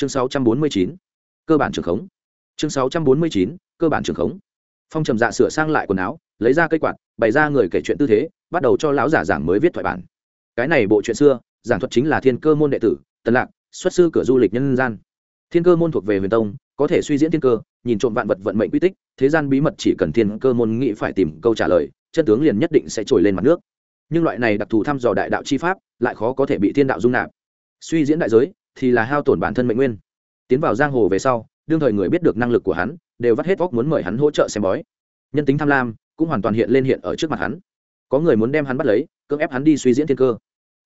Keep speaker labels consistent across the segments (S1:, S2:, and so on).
S1: chương 649, cơ bản trường khống. Chương 649, cơ bản trường khống. Phong trầm dạ sửa sang lại quần áo lấy ra cây quạt bày ra người kể chuyện tư thế bắt đầu cho lão giả giảng mới viết thoại bản. Cái này bộ chuyện xưa giảng thuật chính là thiên cơ môn đệ tử tần lạc xuất sư cửa du lịch nhân gian. Thiên cơ môn thuộc về huyền tông có thể suy diễn thiên cơ nhìn trộm vạn vật vận mệnh quy tích thế gian bí mật chỉ cần thiên cơ môn nghĩ phải tìm câu trả lời chân tướng liền nhất định sẽ trồi lên mặt nước. Nhưng loại này đặc thù thăm dò đại đạo chi pháp lại khó có thể bị thiên đạo dung nạp. Suy diễn đại giới thì là hao tổn bản thân mệnh nguyên. Tiến vào giang hồ về sau, đương thời người biết được năng lực của hắn, đều vắt hết óc muốn mời hắn hỗ trợ xem bói. Nhân tính tham lam, cũng hoàn toàn hiện lên hiện ở trước mặt hắn. Có người muốn đem hắn bắt lấy, cưỡng ép hắn đi suy diễn thiên cơ.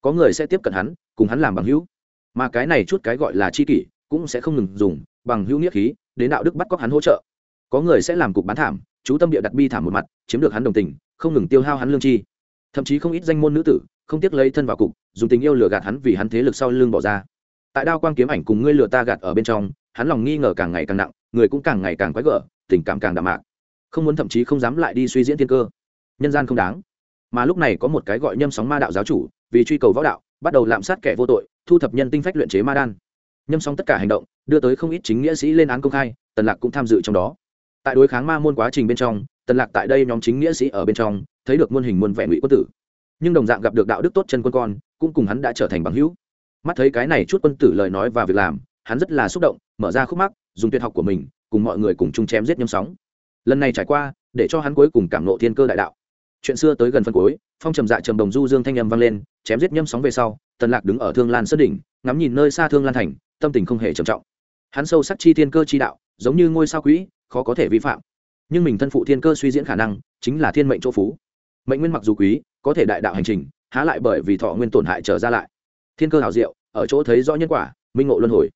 S1: Có người sẽ tiếp cận hắn, cùng hắn làm bằng hữu. Mà cái này chút cái gọi là chi kỷ, cũng sẽ không ngừng dùng, bằng hữu nghĩa khí, đến đạo đức bắt cóc hắn hỗ trợ. Có người sẽ làm cục bán thảm, chú tâm địa đặt bi thảm một mặt, chiếm được hắn đồng tình, không ngừng tiêu hao hắn lương chi. Thậm chí không ít danh môn nữ tử, không tiếc lấy thân vào cục, dùng tình yêu lừa gạt hắn vì hắn thế lực sau lưng bỏ ra tại đao quang kiếm ảnh cùng ngươi lừa ta gạt ở bên trong, hắn lòng nghi ngờ càng ngày càng nặng, người cũng càng ngày càng quái gở, tình cảm càng đạm mạc. Không muốn thậm chí không dám lại đi suy diễn thiên cơ. Nhân gian không đáng. Mà lúc này có một cái gọi nhâm sóng ma đạo giáo chủ, vì truy cầu võ đạo, bắt đầu lạm sát kẻ vô tội, thu thập nhân tinh phách luyện chế ma đan. Nhâm sóng tất cả hành động, đưa tới không ít chính nghĩa sĩ lên án công khai, tần lạc cũng tham dự trong đó. Tại đối kháng ma môn quá trình bên trong, tần lạc tại đây nhóm chính nghĩa sĩ ở bên trong, thấy được muôn hình muôn vẻ ngụy quân tử. Nhưng đồng dạng gặp được đạo đức tốt chân quân con, cũng cùng hắn đã trở thành bằng hữu mắt thấy cái này chút quân tử lời nói và việc làm, hắn rất là xúc động, mở ra khúc mắc, dùng tuyệt học của mình, cùng mọi người cùng chung chém giết nhâm sóng. Lần này trải qua, để cho hắn cuối cùng cảm nộ thiên cơ đại đạo. Chuyện xưa tới gần phân cuối, phong trầm dạ trầm đồng du dương thanh âm vang lên, chém giết nhâm sóng về sau, tần lạc đứng ở thương lan sơn đỉnh, ngắm nhìn nơi xa thương lan thành, tâm tình không hề trầm trọng. Hắn sâu sắc chi thiên cơ chi đạo, giống như ngôi sao quỹ, khó có thể vi phạm. Nhưng mình thân phụ thiên cơ suy diễn khả năng, chính là thiên mệnh chỗ phú. Mệnh nguyên mặc dù quý, có thể đại đạo hành trình, há lại bởi vì thọ nguyên tổn hại trở ra lại thiên cơ hảo diệu ở chỗ thấy rõ nhân quả minh ngộ luân hồi.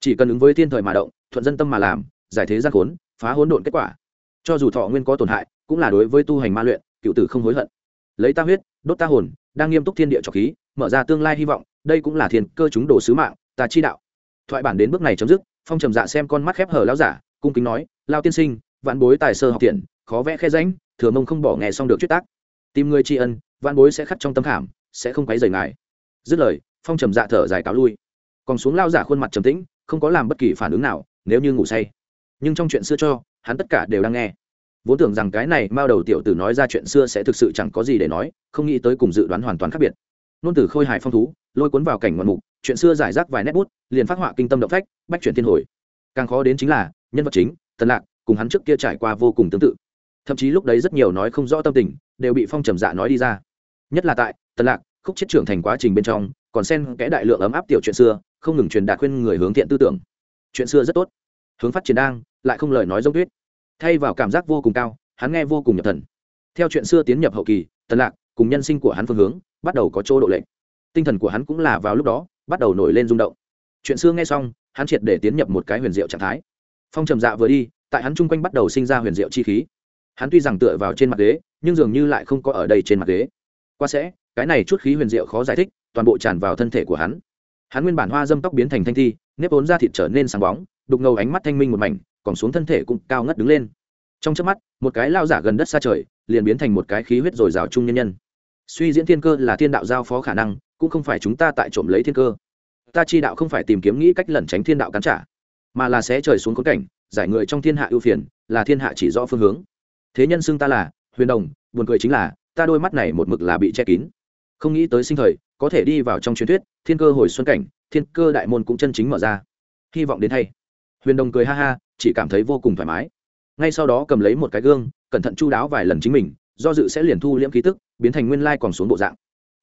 S1: Chỉ cần ứng với thiên thời mà động thuận dân tâm mà làm giải thế gian khốn phá hỗn độn kết quả. Cho dù thọ nguyên có tổn hại cũng là đối với tu hành ma luyện cựu tử không hối hận. Lấy ta huyết đốt ta hồn đang nghiêm túc thiên địa trọc khí mở ra tương lai hy vọng đây cũng là thiên cơ chúng đồ sứ mạng ta chi đạo. Thoại bản đến bước này chấm dứt phong trầm dạ xem con mắt khép hở lao giả cung kính nói lao tiên sinh vạn bối tài sơ học thiện, khó vẽ khe ránh thừa mông không bỏ nghe xong được chuyết tác. Tìm người tri ân vạn bối sẽ khắc trong tâm khảm sẽ không quấy rời ngài. Dứt lời phong trầm dạ thở dài cáo lui. Còn xuống lao giả khuôn mặt trầm tĩnh, không có làm bất kỳ phản ứng nào, nếu như ngủ say. Nhưng trong chuyện xưa cho, hắn tất cả đều đang nghe. Vốn tưởng rằng cái này mao đầu tiểu tử nói ra chuyện xưa sẽ thực sự chẳng có gì để nói, không nghĩ tới cùng dự đoán hoàn toàn khác biệt. Nôn tử khôi hài phong thú, lôi cuốn vào cảnh ngoạn mục, chuyện xưa giải rác vài nét bút, liền phát họa kinh tâm động phách, bách chuyển thiên hồi. Càng khó đến chính là, nhân vật chính, tần lạc, cùng hắn trước kia trải qua vô cùng tương tự. Thậm chí lúc đấy rất nhiều nói không rõ tâm tình, đều bị phong trầm dạ nói đi ra. Nhất là tại, tần lạc, khúc chết trưởng thành quá trình bên trong còn xen kẽ đại lượng ấm áp tiểu chuyện xưa, không ngừng truyền đạt khuyên người hướng thiện tư tưởng. Chuyện xưa rất tốt. Hướng phát triển đang, lại không lời nói giống tuyết. Thay vào cảm giác vô cùng cao, hắn nghe vô cùng nhập thần. Theo chuyện xưa tiến nhập hậu kỳ, tần lạc, cùng nhân sinh của hắn phương hướng, bắt đầu có chỗ độ lệnh tinh thần của hắn cũng là vào lúc đó, bắt đầu nổi lên rung động. Chuyện xưa nghe xong, hắn triệt để tiến nhập một cái huyền diệu trạng thái. Phong trầm dạ vừa đi, tại hắn chung quanh bắt đầu sinh ra huyền diệu chi khí. Hắn tuy rằng tựa vào trên mặt ghế, nhưng dường như lại không có ở đây trên mặt ghế. Qua sẽ, cái này chút khí huyền diệu khó giải thích toàn bộ tràn vào thân thể của hắn. Hắn nguyên bản hoa dâm tóc biến thành thanh thi, nếp ốn da thịt trở nên sáng bóng, đục ngầu ánh mắt thanh minh một mảnh, còn xuống thân thể cũng cao ngất đứng lên. Trong chớp mắt, một cái lao giả gần đất xa trời, liền biến thành một cái khí huyết dồi dào trung nhân nhân. Suy diễn thiên cơ là thiên đạo giao phó khả năng, cũng không phải chúng ta tại trộm lấy thiên cơ. Ta chi đạo không phải tìm kiếm nghĩ cách lẩn tránh thiên đạo cắn trả, mà là sẽ trời xuống khốn cảnh, giải người trong thiên hạ ưu phiền, là thiên hạ chỉ rõ phương hướng. Thế nhân xưng ta là huyền đồng, buồn cười chính là, ta đôi mắt này một mực là bị che kín. Không nghĩ tới sinh thời có thể đi vào trong truyền thuyết, thiên cơ hồi xuân cảnh, thiên cơ đại môn cũng chân chính mở ra. Hy vọng đến thay. Huyền đồng cười ha ha, chỉ cảm thấy vô cùng thoải mái. Ngay sau đó cầm lấy một cái gương, cẩn thận chu đáo vài lần chính mình, do dự sẽ liền thu liễm khí tức, biến thành nguyên lai còn xuống bộ dạng.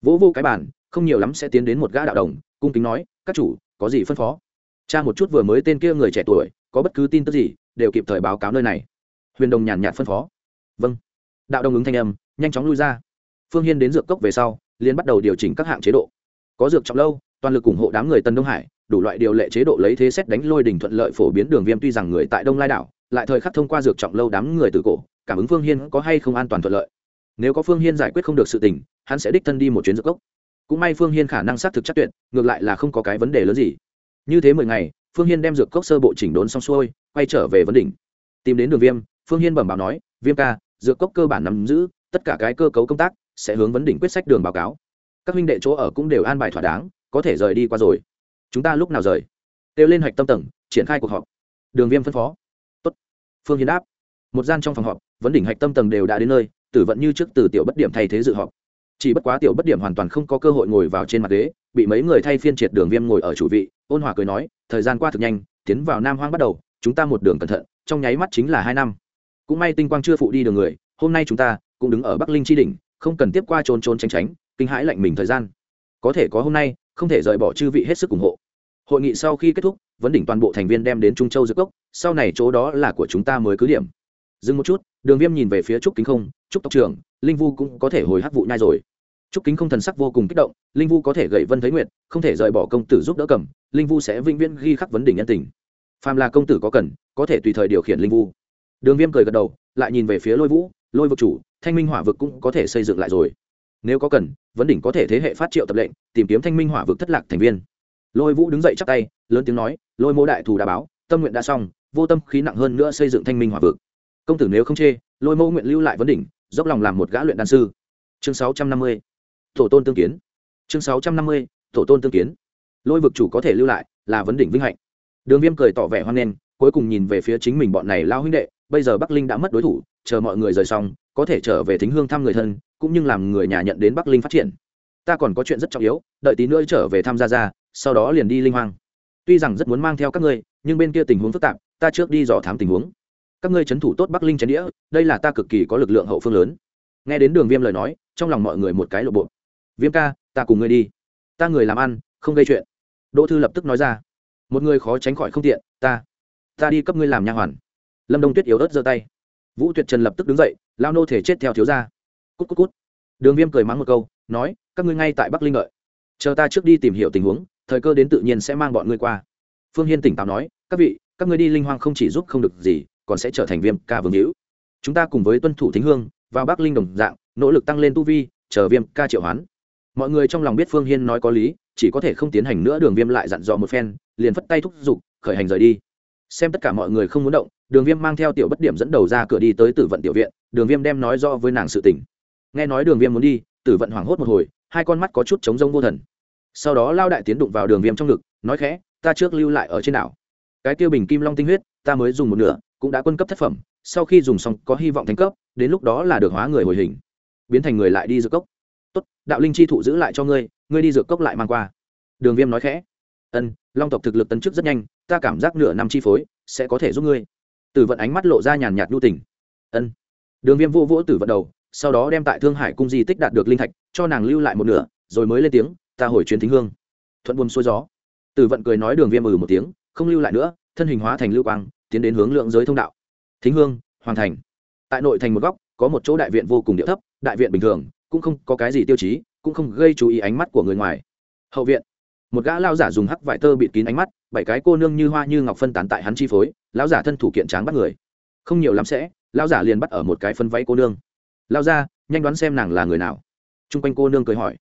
S1: Vỗ vô cái bản không nhiều lắm sẽ tiến đến một gã đạo đồng, cung kính nói, các chủ, có gì phân phó? Cha một chút vừa mới tên kia người trẻ tuổi, có bất cứ tin tức gì, đều kịp thời báo cáo nơi này. Huyền đồng nhàn nhạt phân phó. Vâng. Đạo đồng ứng thanh âm, nhanh chóng lui ra. Phương hiên đến dược cốc về sau liên bắt đầu điều chỉnh các hạng chế độ. Có dược trọng lâu, toàn lực ủng hộ đám người tân đông hải, đủ loại điều lệ chế độ lấy thế xét đánh lôi đỉnh thuận lợi phổ biến đường viêm tuy rằng người tại đông lai đảo, lại thời khắc thông qua dược trọng lâu đám người từ cổ, cảm ứng phương hiên có hay không an toàn thuận lợi. Nếu có phương hiên giải quyết không được sự tình, hắn sẽ đích thân đi một chuyến dược cốc. Cũng may phương hiên khả năng xác thực chắc tuyệt, ngược lại là không có cái vấn đề lớn gì. Như thế mười ngày, phương hiên đem dược cốc sơ bộ chỉnh đốn xong xuôi, quay trở về vấn đỉnh. Tìm đến đường viêm, phương hiên bẩm báo nói, viêm ca, dược cốc cơ bản nắm giữ, tất cả cái cơ cấu công tác sẽ hướng vấn đỉnh quyết sách đường báo cáo. Các huynh đệ chỗ ở cũng đều an bài thỏa đáng, có thể rời đi qua rồi. Chúng ta lúc nào rời? Kêu lên hạch tâm tầng, triển khai cuộc họp. Đường viêm phân phó. Tốt. phương hiến đáp. Một gian trong phòng họp, vấn đỉnh hạch tâm tầng đều đã đến nơi, tử vận như trước từ tiểu bất điểm thay thế dự họp. Chỉ bất quá tiểu bất điểm hoàn toàn không có cơ hội ngồi vào trên mặt ghế, bị mấy người thay phiên triệt đường viêm ngồi ở chủ vị, ôn hòa cười nói, thời gian qua thực nhanh, tiến vào nam hoang bắt đầu, chúng ta một đường cẩn thận, trong nháy mắt chính là hai năm. Cũng may tinh quang chưa phụ đi đường người, hôm nay chúng ta cũng đứng ở bắc linh tri đỉnh không cần tiếp qua trốn trốn tránh tránh, kinh hãi lạnh mình thời gian. Có thể có hôm nay, không thể rời bỏ chư vị hết sức ủng hộ. Hội nghị sau khi kết thúc, vấn đỉnh toàn bộ thành viên đem đến trung châu dược cốc, sau này chỗ đó là của chúng ta mới cứ điểm. Dừng một chút, đường viêm nhìn về phía trúc kính không, trúc tộc trưởng, linh vu cũng có thể hồi hắc vụ nhai rồi. Trúc kính không thần sắc vô cùng kích động, linh vu có thể gậy vân thấy nguyện không thể rời bỏ công tử giúp đỡ cầm, linh vu sẽ vĩnh viễn ghi khắc vấn đỉnh nhân tình. Phàm là công tử có cần, có thể tùy thời điều khiển linh vu. Đường viêm cười gật đầu, lại nhìn về phía lôi vũ, lôi vực chủ thanh minh hỏa vực cũng có thể xây dựng lại rồi. Nếu có cần, vấn đỉnh có thể thế hệ phát triệu tập lệnh, tìm kiếm thanh minh hỏa vực thất lạc thành viên. Lôi vũ đứng dậy chắc tay, lớn tiếng nói, lôi mô đại thù đã báo, tâm nguyện đã xong, vô tâm khí nặng hơn nữa xây dựng thanh minh hỏa vực. Công tử nếu không chê, lôi mô nguyện lưu lại vấn đỉnh, dốc lòng làm một gã luyện đan sư. Chương sáu trăm năm mươi tổ tôn tương kiến. Chương sáu trăm năm mươi tổ tôn tương kiến. Lôi vực chủ có thể lưu lại là vấn đỉnh vinh hạnh. Đường viêm cười tỏ vẻ hoan nghênh, cuối cùng nhìn về phía chính mình bọn này lao huynh đệ, bây giờ bắc linh đã mất đối thủ, chờ mọi người rời xong có thể trở về thính hương thăm người thân, cũng như làm người nhà nhận đến bắc linh phát triển. Ta còn có chuyện rất trọng yếu, đợi tí nữa trở về thăm gia gia, sau đó liền đi linh hoang. Tuy rằng rất muốn mang theo các ngươi, nhưng bên kia tình huống phức tạp, ta trước đi dò thám tình huống. Các ngươi c thủ tốt bắc linh chén đĩa, đây là ta cực kỳ có lực lượng hậu phương lớn. Nghe đến đường viêm lời nói, trong lòng mọi người một cái lộ bộ. Viêm ca, ta cùng ngươi đi. Ta người làm ăn, không gây chuyện. Đỗ thư lập tức nói ra. Một người khó tránh khỏi không tiện, ta ta đi cấp ngươi làm nha hoàn. Lâm đông tuyết yếu ớt giơ tay vũ tuyệt trần lập tức đứng dậy, lao nô thể chết theo thiếu gia. Cút cút cút. Đường viêm cười mắng một câu, nói, các ngươi ngay tại bắc linh lợi chờ ta trước đi tìm hiểu tình huống, thời cơ đến tự nhiên sẽ mang bọn ngươi qua. Phương hiên tỉnh táo nói, các vị, các ngươi đi linh hoang không chỉ giúp không được gì, còn sẽ trở thành viêm ca vương hữu. Chúng ta cùng với tuân thủ thính hương, vào bắc linh đồng dạng, nỗ lực tăng lên tu vi, chờ viêm ca triệu hoán. Mọi người trong lòng biết phương hiên nói có lý, chỉ có thể không tiến hành nữa, đường viêm lại dặn dò một phen, liền phất tay thúc giục, khởi hành rời đi. Xem tất cả mọi người không muốn động đường viêm mang theo tiểu bất điểm dẫn đầu ra cửa đi tới tử vận tiểu viện, đường viêm đem nói do với nàng sự tỉnh nghe nói đường viêm muốn đi, tử vận hoảng hốt một hồi, hai con mắt có chút trống rông vô thần. Sau đó lao đại tiến đụng vào đường viêm trong ngực, nói khẽ, ta trước lưu lại ở trên đảo. Cái tiêu bình kim long tinh huyết, ta mới dùng một nửa, cũng đã quân cấp thất phẩm, sau khi dùng xong có hy vọng thành cấp, đến lúc đó là được hóa người hồi hình. Biến thành người lại đi dược cốc. Tốt, đạo linh chi thụ giữ lại cho ngươi ngươi đi dược cốc lại mang qua. Đường viêm nói khẽ. Ân, long tộc thực lực tấn chức rất nhanh, ta cảm giác nửa năm chi phối sẽ có thể giúp ngươi tử vận ánh mắt lộ ra nhàn nhạt nhu tình. Ân. Đường viêm vô vỗ tử vận đầu, sau đó đem tại thương hải cung di tích đạt được linh thạch, cho nàng lưu lại một nửa, rồi mới lên tiếng, ta hồi chuyến thính hương. Thuận buồm xuôi gió, tử vận cười nói đường viêm ừ một tiếng, không lưu lại nữa, thân hình hóa thành lưu quang, tiến đến hướng lượng giới thông đạo. Thính hương, hoàn thành. Tại nội thành một góc, có một chỗ đại viện vô cùng địa thấp, đại viện bình thường, cũng không có cái gì tiêu chí, cũng không gây chú ý ánh mắt của người ngoài. Hậu viện, một gã lao giả dùng hắc vải tơ bịt kín ánh mắt, bảy cái cô nương như hoa như ngọc phân tán tại hắn chi phối lão giả thân thủ kiện tráng bắt người. Không nhiều lắm sẽ, lão giả liền bắt ở một cái phân váy cô nương. Lao ra, nhanh đoán xem nàng là người nào. T r u n g quanh cô nương cười hỏi.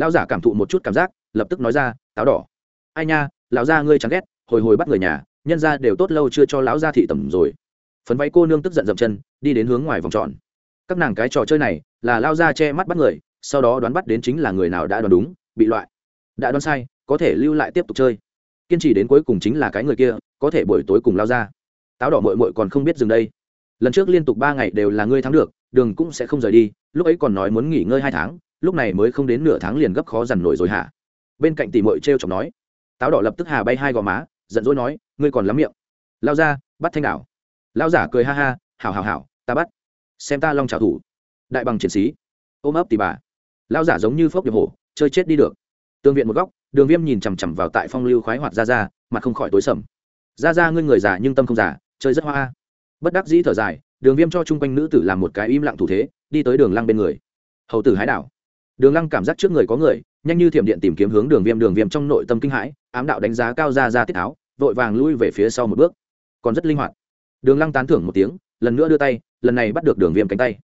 S1: Lão giả cảm thụ một chút cảm giác, lập tức nói ra, táo đỏ. Ai nha, lão gia ngươi chẳng ghét, hồi hồi bắt người nhà, nhân ra đều tốt lâu chưa cho lão gia thị tẩm rồi. Phấn váy cô nương tức giận dậm chân, đi đến hướng ngoài vòng tròn. Các nàng cái trò chơi này, là lao ra che mắt bắt người, sau đó đoán bắt đến chính là người nào đã đoán đúng, bị loại. Đã đoán sai, có thể lưu lại tiếp tục chơi. Kiên trì đến cuối cùng chính là cái người kia, có thể buổi tối cùng lao ra táo đỏ mội mội còn không biết dừng đây. Lần trước liên tục ba ngày đều là ngươi thắng được, đường cũng sẽ không rời đi, lúc ấy còn nói muốn nghỉ ngơi hai tháng, lúc này mới không đến nửa tháng liền gấp khó dằn nổi rồi hả? Bên cạnh tỷ mội t r e o chọc nói. Táo đỏ lập tức hà bay hai gò má, giận dỗi nói, ngươi còn lắm miệng. Lao ra, bắt thanh đảo. Lao giả cười ha ha, hảo hảo hảo, ta bắt. Xem ta long trả thủ đại bằng triển sĩ. Ôm ấp tỷ bà. Lao giả giống như phốc điệp hổ, chơi chết đi được. Tương viện một góc, đường viêm nhìn chằm chằm vào tại phong lưu khoái hoạt ra ra mặt không khỏi tối sầm. Ra ra ngươi người già nhưng tâm không già chơi rất hoa. Bất đắc dĩ thở dài, đường viêm cho chung quanh nữ tử làm một cái im lặng thủ thế, đi tới đường lăng bên người. Hầu tử hái đảo. Đường lăng cảm giác trước người có người, nhanh như thiểm điện tìm kiếm hướng đường viêm đường viêm trong nội tâm kinh hãi, ám đạo đánh giá cao ra ra tiết áo, vội vàng lui về phía sau một bước. Còn rất linh hoạt. Đường lăng tán thưởng một tiếng, lần nữa đưa tay, lần này bắt được đường viêm cánh tay.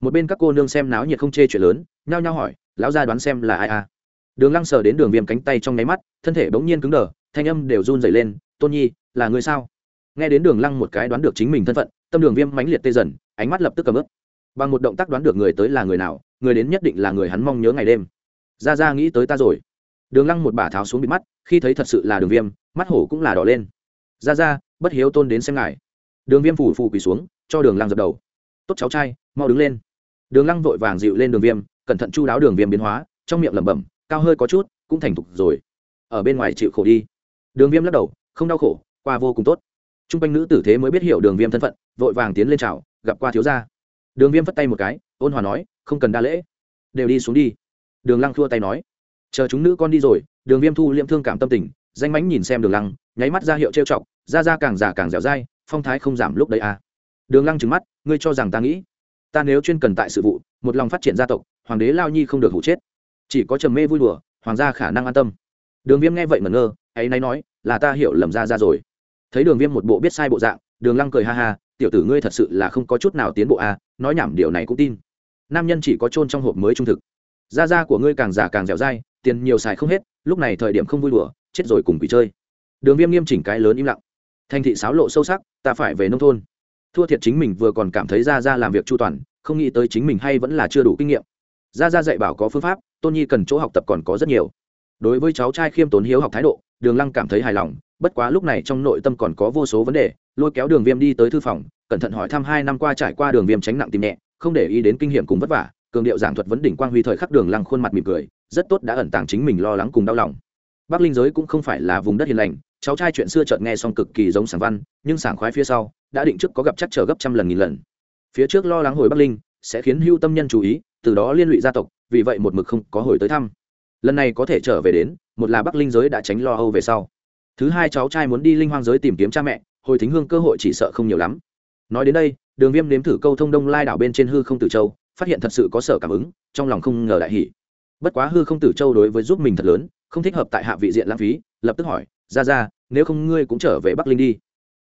S1: Một bên các cô nương xem náo nhiệt không chê chuyện lớn, nhao nhao hỏi, lão gia đoán xem là ai à đường lăng sờ đến đường viêm cánh tay trong nháy mắt, thân thể bỗng nhiên cứng đờ, thanh âm đều run dày lên, tôn nhi, là người sao? Nghe đến đường lăng một cái đoán được chính mình thân phận, tâm đường viêm mãnh liệt tê dần, ánh mắt lập tức cầm ướp bằng một động tác đoán được người tới là người nào, người đến nhất định là người hắn mong nhớ ngày đêm. Ra ra nghĩ tới ta rồi. Đường lăng một bà tháo xuống bịt mắt, khi thấy thật sự là đường viêm, mắt hổ cũng là đỏ lên. Ra ra, bất hiếu tôn đến xem ngài. Đường viêm phủ phù quỳ xuống, cho đường lăng dập đầu. Tốt cháu trai, mau đứng lên. Đường lăng vội vàng dịu lên đường viêm, cẩn thận chu đáo đường viêm biến hóa, trong miệng lẩm bẩm, cao hơi có chút, cũng thành thục rồi. Ở bên ngoài chịu khổ đi. Đường viêm lắc đầu, không đau khổ, qua vô cùng tốt t r u n g quanh nữ tử thế mới biết hiểu đường viêm thân phận, vội vàng tiến lên chào, gặp qua thiếu gia. Đường viêm phất tay một cái, ôn hòa nói, không cần đa lễ, đều đi xuống đi. Đường lăng thua tay nói, chờ chúng nữ con đi rồi, đường viêm thu liêm thương cảm tâm tình, danh mánh nhìn xem đường lăng, nháy mắt ra hiệu trêu chọc, ra ra càng già càng dẻo dai, phong thái không giảm lúc đấy à. Đường lăng trừng mắt, ngươi cho rằng ta nghĩ, ta nếu chuyên cần tại sự vụ, một lòng phát triển gia tộc, hoàng đế lao nhi không được hủ chết. Chỉ có trầm mê vui đùa, hoàng gia khả năng an tâm. Đường viêm nghe vậy mà ngơ, ấy nay nói, là ta hiểu lầm ra ra rồi thấy đường viêm một bộ biết sai bộ dạng, đường lăng cười ha ha, tiểu tử ngươi thật sự là không có chút nào tiến bộ à nói nhảm điều này cũng tin. Nam nhân chỉ có chôn trong hộp mới trung thực. Gia gia của ngươi càng già càng dẻo dai, tiền nhiều xài không hết, lúc này thời điểm không vui đùa, chết rồi cùng quỷ chơi. Đường viêm nghiêm chỉnh cái lớn im lặng. Thành thị sáo lộ sâu sắc, ta phải về nông thôn. Thua thiệt chính mình vừa còn cảm thấy ra ra làm việc chu toàn, không nghĩ tới chính mình hay vẫn là chưa đủ kinh nghiệm. Ra ra dạy bảo có phương pháp, tôn nhi cần chỗ học tập còn có rất nhiều. Đối với cháu trai khiêm tốn hiếu học thái độ đường lăng cảm thấy hài lòng, bất quá lúc này trong nội tâm còn có vô số vấn đề, lôi kéo đường viêm đi tới thư phòng, cẩn thận hỏi thăm hai năm qua trải qua đường viêm tránh nặng tìm nhẹ, không để ý đến kinh nghiệm cùng vất vả, cường điệu giảng thuật vấn đỉnh quang huy thời khắc đường lăng khuôn mặt mỉm cười, rất tốt đã ẩn tàng chính mình lo lắng cùng đau lòng. Bắc linh giới cũng không phải là vùng đất hiền lành, cháu trai chuyện xưa chợt nghe xong cực kỳ giống sảng văn, nhưng sảng khoái phía sau, đã định trước có gặp chắc trở gấp trăm lần nghìn lần. Phía trước lo lắng hồi bắc linh, sẽ khiến hưu tâm nhân chú ý, từ đó liên lụy gia tộc, vì vậy một mực không có hồi tới thăm. Lần này có thể trở về đến một là bắc linh giới đã tránh lo âu về sau. Thứ hai cháu trai muốn đi linh hoang giới tìm kiếm cha mẹ, hồi thính hương cơ hội chỉ sợ không nhiều lắm. Nói đến đây, đường viêm nếm thử câu thông đông lai đảo bên trên hư không tử châu, phát hiện thật sự có sở cảm ứng, trong lòng không ngờ đại hỷ bất quá hư không tử châu đối với giúp mình thật lớn, không thích hợp tại hạ vị diện lãng phí, lập tức hỏi, ra ra, nếu không ngươi cũng trở về bắc linh đi.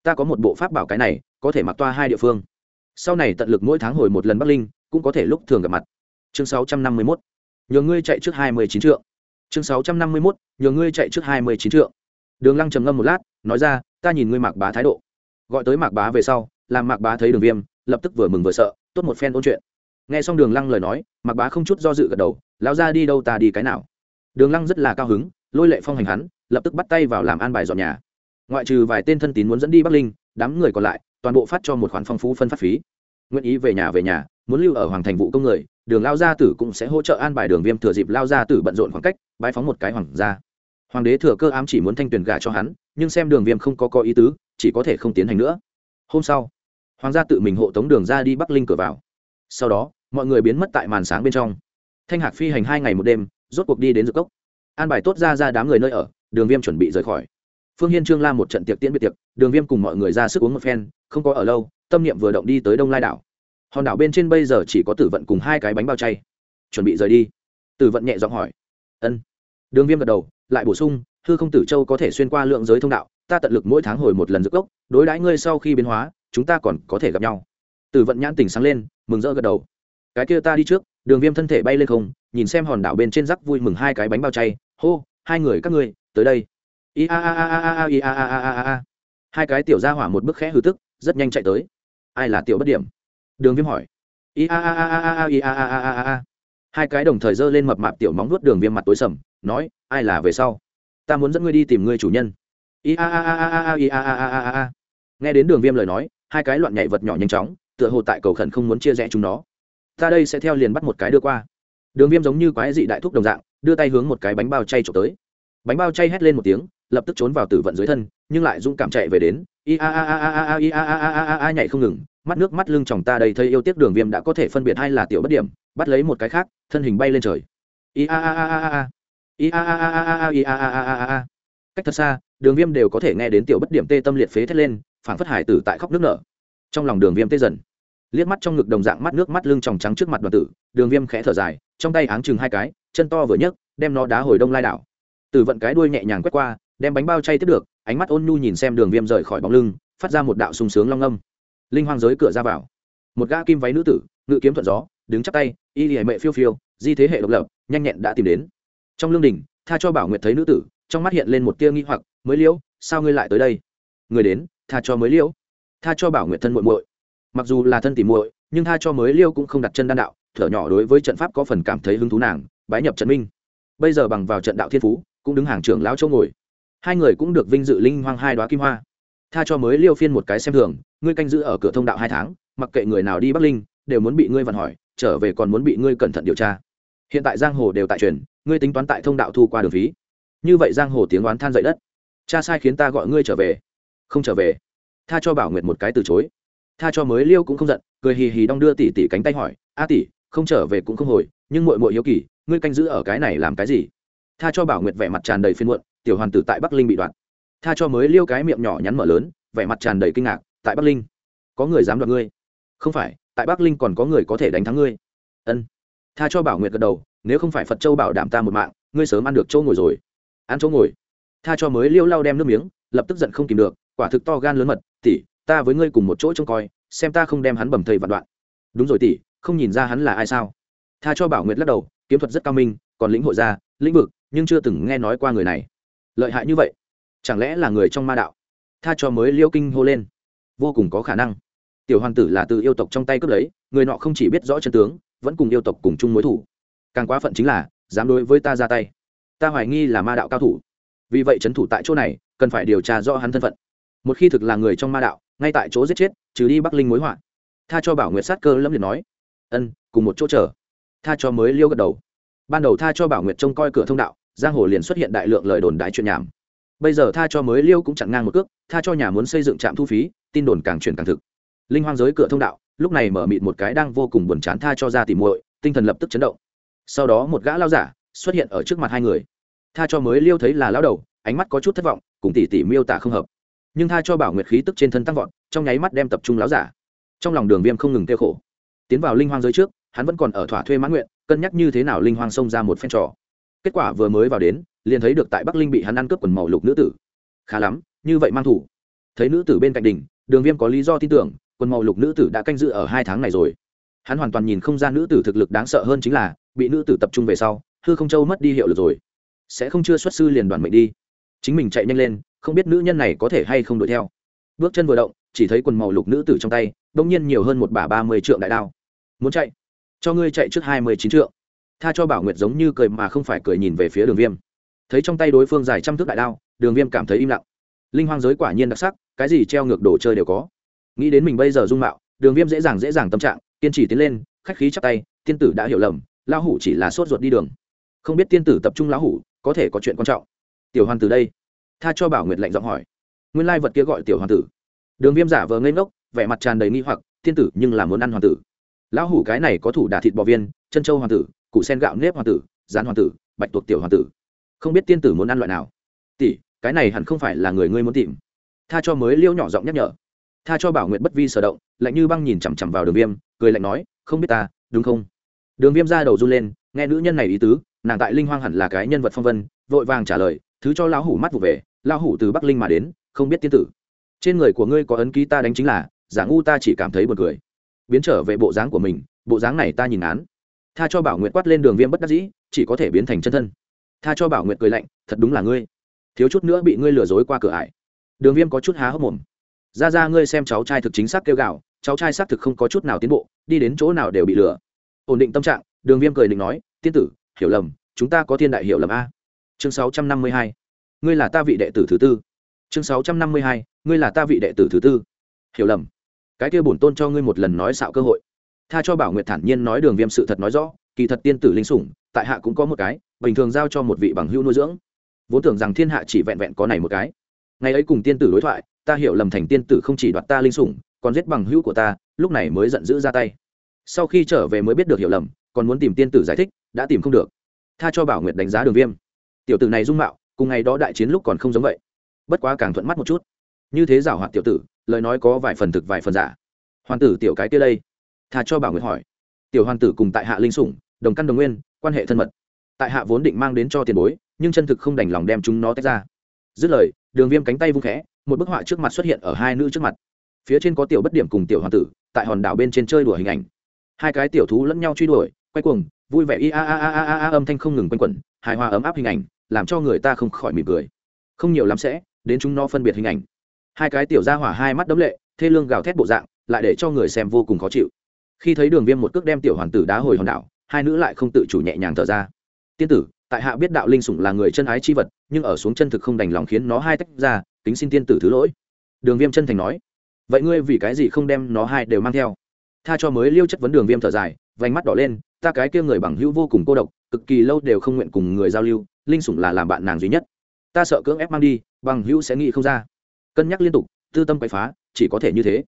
S1: Ta có một bộ pháp bảo cái này, có thể mặc toa hai địa phương. Sau này tận lực mỗi tháng hồi một lần bắc linh, cũng có thể lúc thường gặp mặt. Chương sáu trăm năm mươi mốt. Nhờ ngươi chạy trước hai mươi chín trượng chương sáu trăm năm mươi mốt, nhờ ngươi chạy trước hai mươi chín trượng. Đường lăng trầm ngâm một lát, nói ra, ta nhìn ngươi mạc bá thái độ. Gọi tới mạc bá về sau, làm mạc bá thấy đường viêm, lập tức vừa mừng vừa sợ, tốt một phen ôn chuyện. Nghe xong đường lăng lời nói, mạc bá không chút do dự gật đầu, lão ra đi đâu ta đi cái nào? Đường lăng rất là cao hứng, lôi lệ phong hành hắn, lập tức bắt tay vào làm an bài dọn nhà. Ngoại trừ vài tên thân tín muốn dẫn đi bắc linh, đám người còn lại, toàn bộ phát cho một khoản phong phú phân phát phí. Nguyện ý về nhà về nhà, muốn lưu ở hoàng thành vụ công người, đường lao gia tử cũng sẽ hỗ trợ an bài đường viêm thừa dịp lao gia tử bận rộn khoảng cách bái phóng một cái hoàng gia. Hoàng đế thừa cơ ám chỉ muốn thanh tuyển gả cho hắn, nhưng xem đường viêm không có có ý tứ, chỉ có thể không tiến hành nữa. Hôm sau, hoàng gia tự mình hộ tống đường ra đi bắc linh cửa vào. Sau đó, mọi người biến mất tại màn sáng bên trong. Thanh hạc phi hành hai ngày một đêm, rốt cuộc đi đến dược cốc. An bài tốt ra ra đám người nơi ở, đường viêm chuẩn bị rời khỏi. Phương hiên trương la một trận tiệc tiễn biệt tiệc, đường viêm cùng mọi người ra sức uống một phen, không có ở lâu, tâm niệm vừa động đi tới đông lai đảo. Hòn đảo bên trên bây giờ chỉ có tử vận cùng hai cái bánh bao chay. Chuẩn bị rời đi. Tử vận nhẹ giọng hỏi ân đường viêm gật đầu lại bổ sung hư không tử châu có thể xuyên qua lượng giới thông đạo ta tận lực mỗi tháng hồi một lần giữa cốc, đối đãi ngươi sau khi biến hóa chúng ta còn có thể gặp nhau tử vận nhãn tỉnh sáng lên mừng rỡ gật đầu cái kia ta đi trước đường viêm thân thể bay lên không nhìn xem hòn đảo bên trên rắc vui mừng hai cái bánh bao chay hô hai người các ngươi tới đây i a a a a a i a a a a a hai cái tiểu ra hỏa một bức khẽ hư tức rất nhanh chạy tới ai là tiểu bất điểm đường viêm hỏi i a a a a a i a a a a a hai cái đồng thời giơ lên mập mạp tiểu móng nuốt đường viêm mặt tối sầm nói ai là về sau ta muốn dẫn ngươi đi tìm ngươi chủ nhân i a a a a a i a a a a a nghe đến đường viêm lời nói hai cái loạn nhảy vật nhỏ nhanh chóng tựa hồ tại cầu khẩn không muốn chia rẽ chúng nó ta đây sẽ theo liền bắt một cái đưa qua đường viêm giống như quái dị đại thúc đồng dạng đưa tay hướng một cái bánh bao chay trộm tới bánh bao chay hét lên một tiếng lập tức trốn vào tử vận dưới thân nhưng lại dũng cảm chạy về đến i a a a a a i a a a a a nhảy không ngừng mắt nước mắt lưng chồng ta đây thấy yêu tiếc đường viêm đã có thể phân biệt hai là tiểu bất điểm bắt lấy một cái khác thân hình bay lên trời i a a a a a i a a a a a i a a a a a cách thật xa đường viêm đều có thể nghe đến tiểu bất điểm tê tâm liệt phế thét lên phản phất hải tử tại khóc nước nở trong lòng đường viêm tê dần liếc mắt trong ngực đồng dạng mắt nước mắt lưng tròng trắng trước mặt đoàn tử đường viêm khẽ thở dài trong tay áng chừng hai cái chân to vừa nhấc đem nó đá hồi đông lai đảo từ vận cái đuôi nhẹ nhàng quét qua đem bánh bao chay tiếp được ánh mắt ôn nhu nhìn xem đường viêm rời khỏi bóng lưng phát ra một đạo sung sướng long âm linh hoang giới cửa ra vào. Một gã kim váy nữ tử, ngự kiếm thuận gió, đứng chắp tay, y hệ mệ phiêu phiêu, di thế hệ độc lập, nhanh nhẹn đã tìm đến. Trong lương đình, tha cho bảo nguyệt thấy nữ tử, trong mắt hiện lên một tia nghi hoặc, mới liễu, sao ngươi lại tới đây? Người đến, tha cho mới liễu. Tha cho bảo nguyệt thân muội muội. Mặc dù là thân tỉ muội, nhưng tha cho mới liêu cũng không đặt chân đan đạo, thở nhỏ đối với trận pháp có phần cảm thấy hứng thú nàng, bái nhập trận minh. Bây giờ bằng vào trận đạo thiên phú, cũng đứng hàng trưởng lão châu ngồi. Hai người cũng được vinh dự linh hoang hai đoá kim hoa tha cho mới liêu phiên một cái xem thường, ngươi canh giữ ở cửa thông đạo hai tháng, mặc kệ người nào đi bắc linh, đều muốn bị ngươi vặn hỏi, trở về còn muốn bị ngươi cẩn thận điều tra. Hiện tại giang hồ đều tại truyền, ngươi tính toán tại thông đạo thu qua đường phí. Như vậy giang hồ tiếng oán than dậy đất. Cha sai khiến ta gọi ngươi trở về. Không trở về. Tha cho bảo nguyệt một cái từ chối. Tha cho mới liêu cũng không giận, cười hì hì đong đưa tỉ tỉ cánh tay hỏi, a tỷ, không trở về cũng không hồi, nhưng muội muội hiếu kỳ, ngươi canh giữ ở cái này làm cái gì? Tha cho bảo nguyệt vẻ mặt tràn đầy phiên muộn, tiểu hoàn tử tại bắc linh bị đoạt tha cho mới liêu cái miệng nhỏ nhắn mở lớn, vẻ mặt tràn đầy kinh ngạc, tại bắc linh, có người dám đoạt ngươi? Không phải, tại bắc linh còn có người có thể đánh thắng ngươi. Ân, tha cho bảo nguyệt gật đầu, nếu không phải phật châu bảo đảm ta một mạng, ngươi sớm ăn được chỗ ngồi rồi. Ăn chỗ ngồi? Tha cho mới liêu lau đem nước miếng, lập tức giận không kìm được, quả thực to gan lớn mật, tỷ, ta với ngươi cùng một chỗ trông coi, xem ta không đem hắn bầm thầy vạn đoạn. Đúng rồi tỷ, không nhìn ra hắn là ai sao? Tha cho bảo nguyệt lắc đầu, kiếm thuật rất cao minh, còn lĩnh hội ra, lĩnh vực, nhưng chưa từng nghe nói qua người này. Lợi hại như vậy? Chẳng lẽ là người trong ma đạo? Tha cho mới liêu kinh hô lên. Vô cùng có khả năng. Tiểu hoàng tử là từ yêu tộc trong tay cướp lấy, người nọ không chỉ biết rõ chân tướng, vẫn cùng yêu tộc cùng chung mối thủ. Càng quá phận chính là, dám đối với ta ra tay. Ta hoài nghi là ma đạo cao thủ. Vì vậy trấn thủ tại chỗ này, cần phải điều tra rõ hắn thân phận. Một khi thực là người trong ma đạo, ngay tại chỗ giết chết, trừ đi bắc linh mối họa. Tha cho bảo nguyệt sát cơ lâm liệt nói. Ân, cùng một chỗ chờ. Tha cho mới liêu gật đầu. Ban đầu tha cho bảo nguyệt trông coi cửa thông đạo, giang hồ liền xuất hiện đại lượng lời đồn đại chuyện nhảm bây giờ tha cho mới liêu cũng chặn ngang một cước, tha cho nhà muốn xây dựng trạm thu phí, tin đồn càng truyền càng thực. Linh hoang giới cửa thông đạo, lúc này mở mịt một cái đang vô cùng buồn chán tha cho ra tìm muội, tinh thần lập tức chấn động. Sau đó một gã lao giả xuất hiện ở trước mặt hai người. Tha cho mới liêu thấy là lao đầu, ánh mắt có chút thất vọng, cùng tỉ tỉ miêu tả không hợp. Nhưng tha cho bảo nguyệt khí tức trên thân tăng vọt, trong nháy mắt đem tập trung láo giả. Trong lòng đường viêm không ngừng kêu khổ. Tiến vào linh hoang giới trước, hắn vẫn còn ở thỏa thuê mãn nguyện, cân nhắc như thế nào linh hoang xông ra một phen trò. Kết quả vừa mới vào đến liền thấy được tại bắc linh bị hắn ăn cướp quần màu lục nữ tử. Khá lắm, như vậy mang thủ. Thấy nữ tử bên cạnh đỉnh, đường viêm có lý do tin tưởng, quần màu lục nữ tử đã canh giữ ở hai tháng này rồi. Hắn hoàn toàn nhìn không ra nữ tử thực lực đáng sợ hơn chính là, bị nữ tử tập trung về sau, hư không châu mất đi hiệu lực rồi. Sẽ không chưa xuất sư liền đoàn mệnh đi. Chính mình chạy nhanh lên, không biết nữ nhân này có thể hay không đuổi theo. Bước chân vừa động, chỉ thấy quần màu lục nữ tử trong tay đông nhiên nhiều hơn một bả ba mươi trượng đại đao. Muốn chạy? Cho ngươi chạy trước hai mươi chín trượng. Tha cho bảo nguyệt giống như cười mà không phải cười nhìn về phía đường viêm thấy trong tay đối phương dài trăm thước đại đao, đường viêm cảm thấy im lặng. Linh hoang giới quả nhiên đặc sắc, cái gì treo ngược đồ chơi đều có. Nghĩ đến mình bây giờ dung mạo, đường viêm dễ dàng dễ dàng tâm trạng, kiên trì tiến lên, khách khí chắp tay, tiên tử đã hiểu lầm, lão hủ chỉ là sốt ruột đi đường. Không biết tiên tử tập trung lão hủ, có thể có chuyện quan trọng. Tiểu hoàn từ đây. Tha cho bảo nguyệt lạnh giọng hỏi. Nguyên lai vật kia gọi tiểu hoàn tử. Đường viêm giả vờ ngây ngốc, vẻ mặt tràn đầy nghi hoặc, tiên tử nhưng là muốn ăn hoàn tử. Lão hủ cái này có thủ đà thịt bò viên, chân châu hoàn tử, củ sen gạo nếp hoàn tử, rán hoàn tử, bạch tuộc tiểu hoàn tử không biết tiên tử muốn ăn loại nào. Tỷ, cái này hẳn không phải là người ngươi muốn tìm. Tha cho mới liêu nhỏ giọng nhắc nhở. Tha cho bảo nguyện bất vi sở động, lạnh như băng nhìn chằm chằm vào đường viêm, cười lạnh nói, không biết ta, đúng không? Đường viêm ra đầu run lên, nghe nữ nhân này ý tứ, nàng tại linh hoang hẳn là cái nhân vật phong vân, vội vàng trả lời, thứ cho lão hủ mắt vụ về, lão hủ từ bắc linh mà đến, không biết tiên tử. Trên người của ngươi có ấn ký ta đánh chính là, giả ngu ta chỉ cảm thấy buồn cười. Biến trở về bộ dáng của mình, bộ dáng này ta nhìn án. Tha cho bảo nguyện quát lên đường viêm bất đắc dĩ, chỉ có thể biến thành chân thân tha cho bảo nguyệt cười lạnh, thật đúng là ngươi. Thiếu chút nữa bị ngươi lừa dối qua cửa ải. Đường viêm có chút há hốc mồm. Ra ra, ngươi xem cháu trai thực chính xác kêu gạo cháu trai xác thực không có chút nào tiến bộ, đi đến chỗ nào đều bị lừa. Ổn định tâm trạng, đường viêm cười định nói, tiên tử, hiểu lầm, chúng ta có thiên đại hiểu lầm a. Chương sáu trăm năm mươi hai. Ngươi là ta vị đệ tử thứ tư. Chương sáu trăm năm mươi hai. Ngươi là ta vị đệ tử thứ tư. Hiểu lầm. Cái kia bổn tôn cho ngươi một lần nói xạo cơ hội. Tha cho bảo nguyệt thản nhiên nói đường viêm sự thật nói rõ, kỳ thật tiên tử linh sủng tại hạ cũng có một cái, bình thường giao cho một vị bằng hữu nuôi dưỡng. Vốn tưởng rằng thiên hạ chỉ vẹn vẹn có này một cái. Ngày ấy cùng tiên tử đối thoại, ta hiểu lầm thành tiên tử không chỉ đoạt ta linh sủng, còn giết bằng hữu của ta, lúc này mới giận dữ ra tay. Sau khi trở về mới biết được hiểu lầm, còn muốn tìm tiên tử giải thích, đã tìm không được. Tha cho bảo nguyệt đánh giá đường viêm. Tiểu tử này dung mạo, cùng ngày đó đại chiến lúc còn không giống vậy. Bất quá càng thuận mắt một chút. Như thế giảo hoạt tiểu tử, lời nói có vài phần thực vài phần giả. Hoàn tử tiểu cái kia đây. Tha cho bảo nguyệt hỏi. Tiểu hoàn tử cùng tại hạ linh sủng, đồng căn đồng nguyên quan hệ thân mật. Tại hạ vốn định mang đến cho tiền bối, nhưng chân thực không đành lòng đem chúng nó tách ra. Dứt lời, đường viêm cánh tay vung khẽ, một bức họa trước mặt xuất hiện ở hai nữ trước mặt. Phía trên có tiểu bất điểm cùng tiểu hoàng tử, tại hòn đảo bên trên chơi đùa hình ảnh. Hai cái tiểu thú lẫn nhau truy đuổi, quay cuồng, vui vẻ y a a a a a âm thanh không ngừng quanh quẩn, hài hòa ấm áp hình ảnh, làm cho người ta không khỏi mỉm cười. Không nhiều lắm sẽ, đến chúng nó phân biệt hình ảnh. Hai cái tiểu ra hỏa hai mắt đấm lệ, thê lương gào thét bộ dạng, lại để cho người xem vô cùng khó chịu. Khi thấy đường viêm một cước đem tiểu hoàng tử đá hồi hòn đảo hai nữ lại không tự chủ nhẹ nhàng thở ra. Tiên tử, tại hạ biết đạo linh sủng là người chân ái chi vật, nhưng ở xuống chân thực không đành lòng khiến nó hai tách ra, kính xin tiên tử thứ lỗi. Đường viêm chân thành nói. Vậy ngươi vì cái gì không đem nó hai đều mang theo? Tha cho mới liêu chất vấn đường viêm thở dài, vành mắt đỏ lên, ta cái kia người bằng hữu vô cùng cô độc, cực kỳ lâu đều không nguyện cùng người giao lưu, linh sủng là làm bạn nàng duy nhất. Ta sợ cưỡng ép mang đi, bằng hữu sẽ nghĩ không ra. Cân nhắc liên tục, tư tâm quậy phá, chỉ có thể như thế.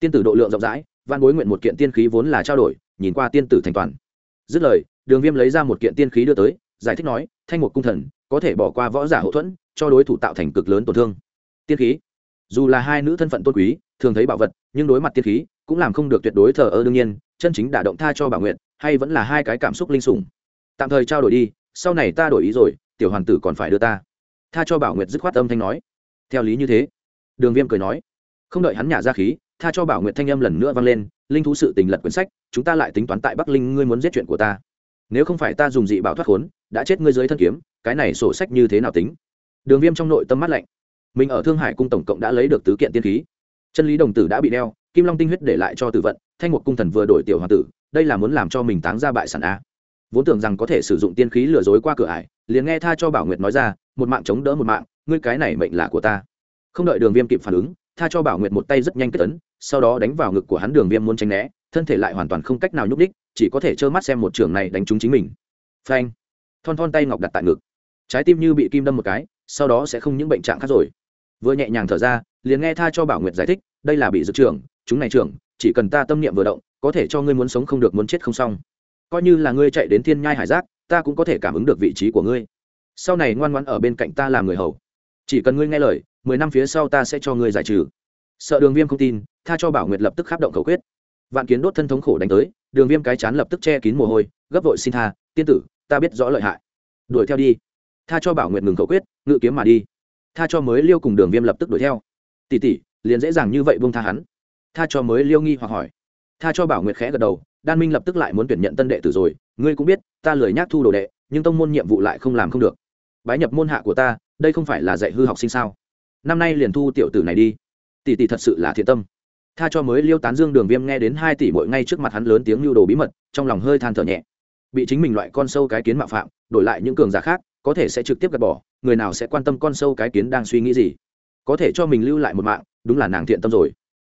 S1: Tiên tử độ lượng rộng rãi văn bối nguyện một kiện tiên khí vốn là trao đổi, nhìn qua tiên tử thành toàn dứt lời, đường viêm lấy ra một kiện tiên khí đưa tới, giải thích nói, thanh một cung thần, có thể bỏ qua võ giả hậu thuẫn, cho đối thủ tạo thành cực lớn tổn thương. Tiên khí. Dù là hai nữ thân phận tôn quý, thường thấy bảo vật, nhưng đối mặt tiên khí, cũng làm không được tuyệt đối thờ ơ đương nhiên, chân chính đả động tha cho bảo nguyện, hay vẫn là hai cái cảm xúc linh sủng. Tạm thời trao đổi đi, sau này ta đổi ý rồi, tiểu hoàn tử còn phải đưa ta. Tha cho bảo nguyệt dứt khoát âm thanh nói. Theo lý như thế, đường viêm cười nói không đợi hắn nhả ra khí, tha cho bảo nguyệt thanh âm lần nữa vang lên, linh thú sự tình lật quyển sách, chúng ta lại tính toán tại bắc linh, ngươi muốn giết chuyện của ta. Nếu không phải ta dùng dị bảo thoát khốn, đã chết ngươi dưới thân kiếm, cái này sổ sách như thế nào tính? Đường viêm trong nội tâm mắt lạnh. Mình ở thương hải cung tổng cộng đã lấy được tứ kiện tiên khí. Chân lý đồng tử đã bị đeo, kim long tinh huyết để lại cho tử vận, thanh một cung thần vừa đổi tiểu hoàng tử, đây là muốn làm cho mình táng ra bại sản a. Vốn tưởng rằng có thể sử dụng tiên khí lừa dối qua cửa ải, liền nghe tha cho bảo nguyệt nói ra, một mạng chống đỡ một mạng, ngươi cái này mệnh là của ta. Không đợi đường viêm kịp phản ứng tha cho bảo nguyệt một tay rất nhanh kết tấn sau đó đánh vào ngực của hắn đường viêm muốn tránh né, thân thể lại hoàn toàn không cách nào nhúc đích chỉ có thể trơ mắt xem một trường này đánh trúng chính mình. Phanh! Thon thon tay ngọc đặt tại ngực. Trái tim như bị kim đâm một cái, sau đó sẽ không những bệnh trạng khác rồi. Vừa nhẹ nhàng thở ra, liền nghe tha cho bảo nguyệt giải thích, đây là bị dược trưởng, chúng này trưởng, chỉ cần ta tâm niệm vừa động, có thể cho ngươi muốn sống không được muốn chết không xong. Coi như là ngươi chạy đến thiên nhai hải giác, ta cũng có thể cảm ứng được vị trí của ngươi. Sau này ngoan ngoan ở bên cạnh ta làm người hầu. Chỉ cần ngươi nghe lời mười năm phía sau ta sẽ cho ngươi giải trừ. Sợ đường viêm không tin, tha cho bảo nguyệt lập tức kháp động khẩu quyết. Vạn kiến đốt thân thống khổ đánh tới, đường viêm cái chán lập tức che kín mồ hôi, gấp vội xin tha, tiên tử, ta biết rõ lợi hại. Đuổi theo đi. Tha cho bảo nguyệt ngừng khẩu quyết, ngự kiếm mà đi. Tha cho mới liêu cùng đường viêm lập tức đuổi theo. Tỉ tỉ liền dễ dàng như vậy buông tha hắn. Tha cho mới liêu nghi hoặc hỏi. Tha cho bảo nguyệt khẽ gật đầu, đan minh lập tức lại muốn tuyển nhận tân đệ tử rồi. Ngươi cũng biết, ta lười nhác thu đồ đệ, nhưng tông môn nhiệm vụ lại không làm không được. Bái nhập môn hạ của ta, đây không phải là dạy hư học sinh sao? Năm nay liền thu tiểu tử này đi. Tỷ tỷ thật sự là thiện tâm. Tha cho mới liêu tán dương đường viêm nghe đến hai tỷ mỗi ngay trước mặt hắn lớn tiếng lưu đồ bí mật, trong lòng hơi than thở nhẹ. Bị chính mình loại con sâu cái kiến mạo phạm, đổi lại những cường giả khác, có thể sẽ trực tiếp gạt bỏ, người nào sẽ quan tâm con sâu cái kiến đang suy nghĩ gì? Có thể cho mình lưu lại một mạng, đúng là nàng thiện tâm rồi.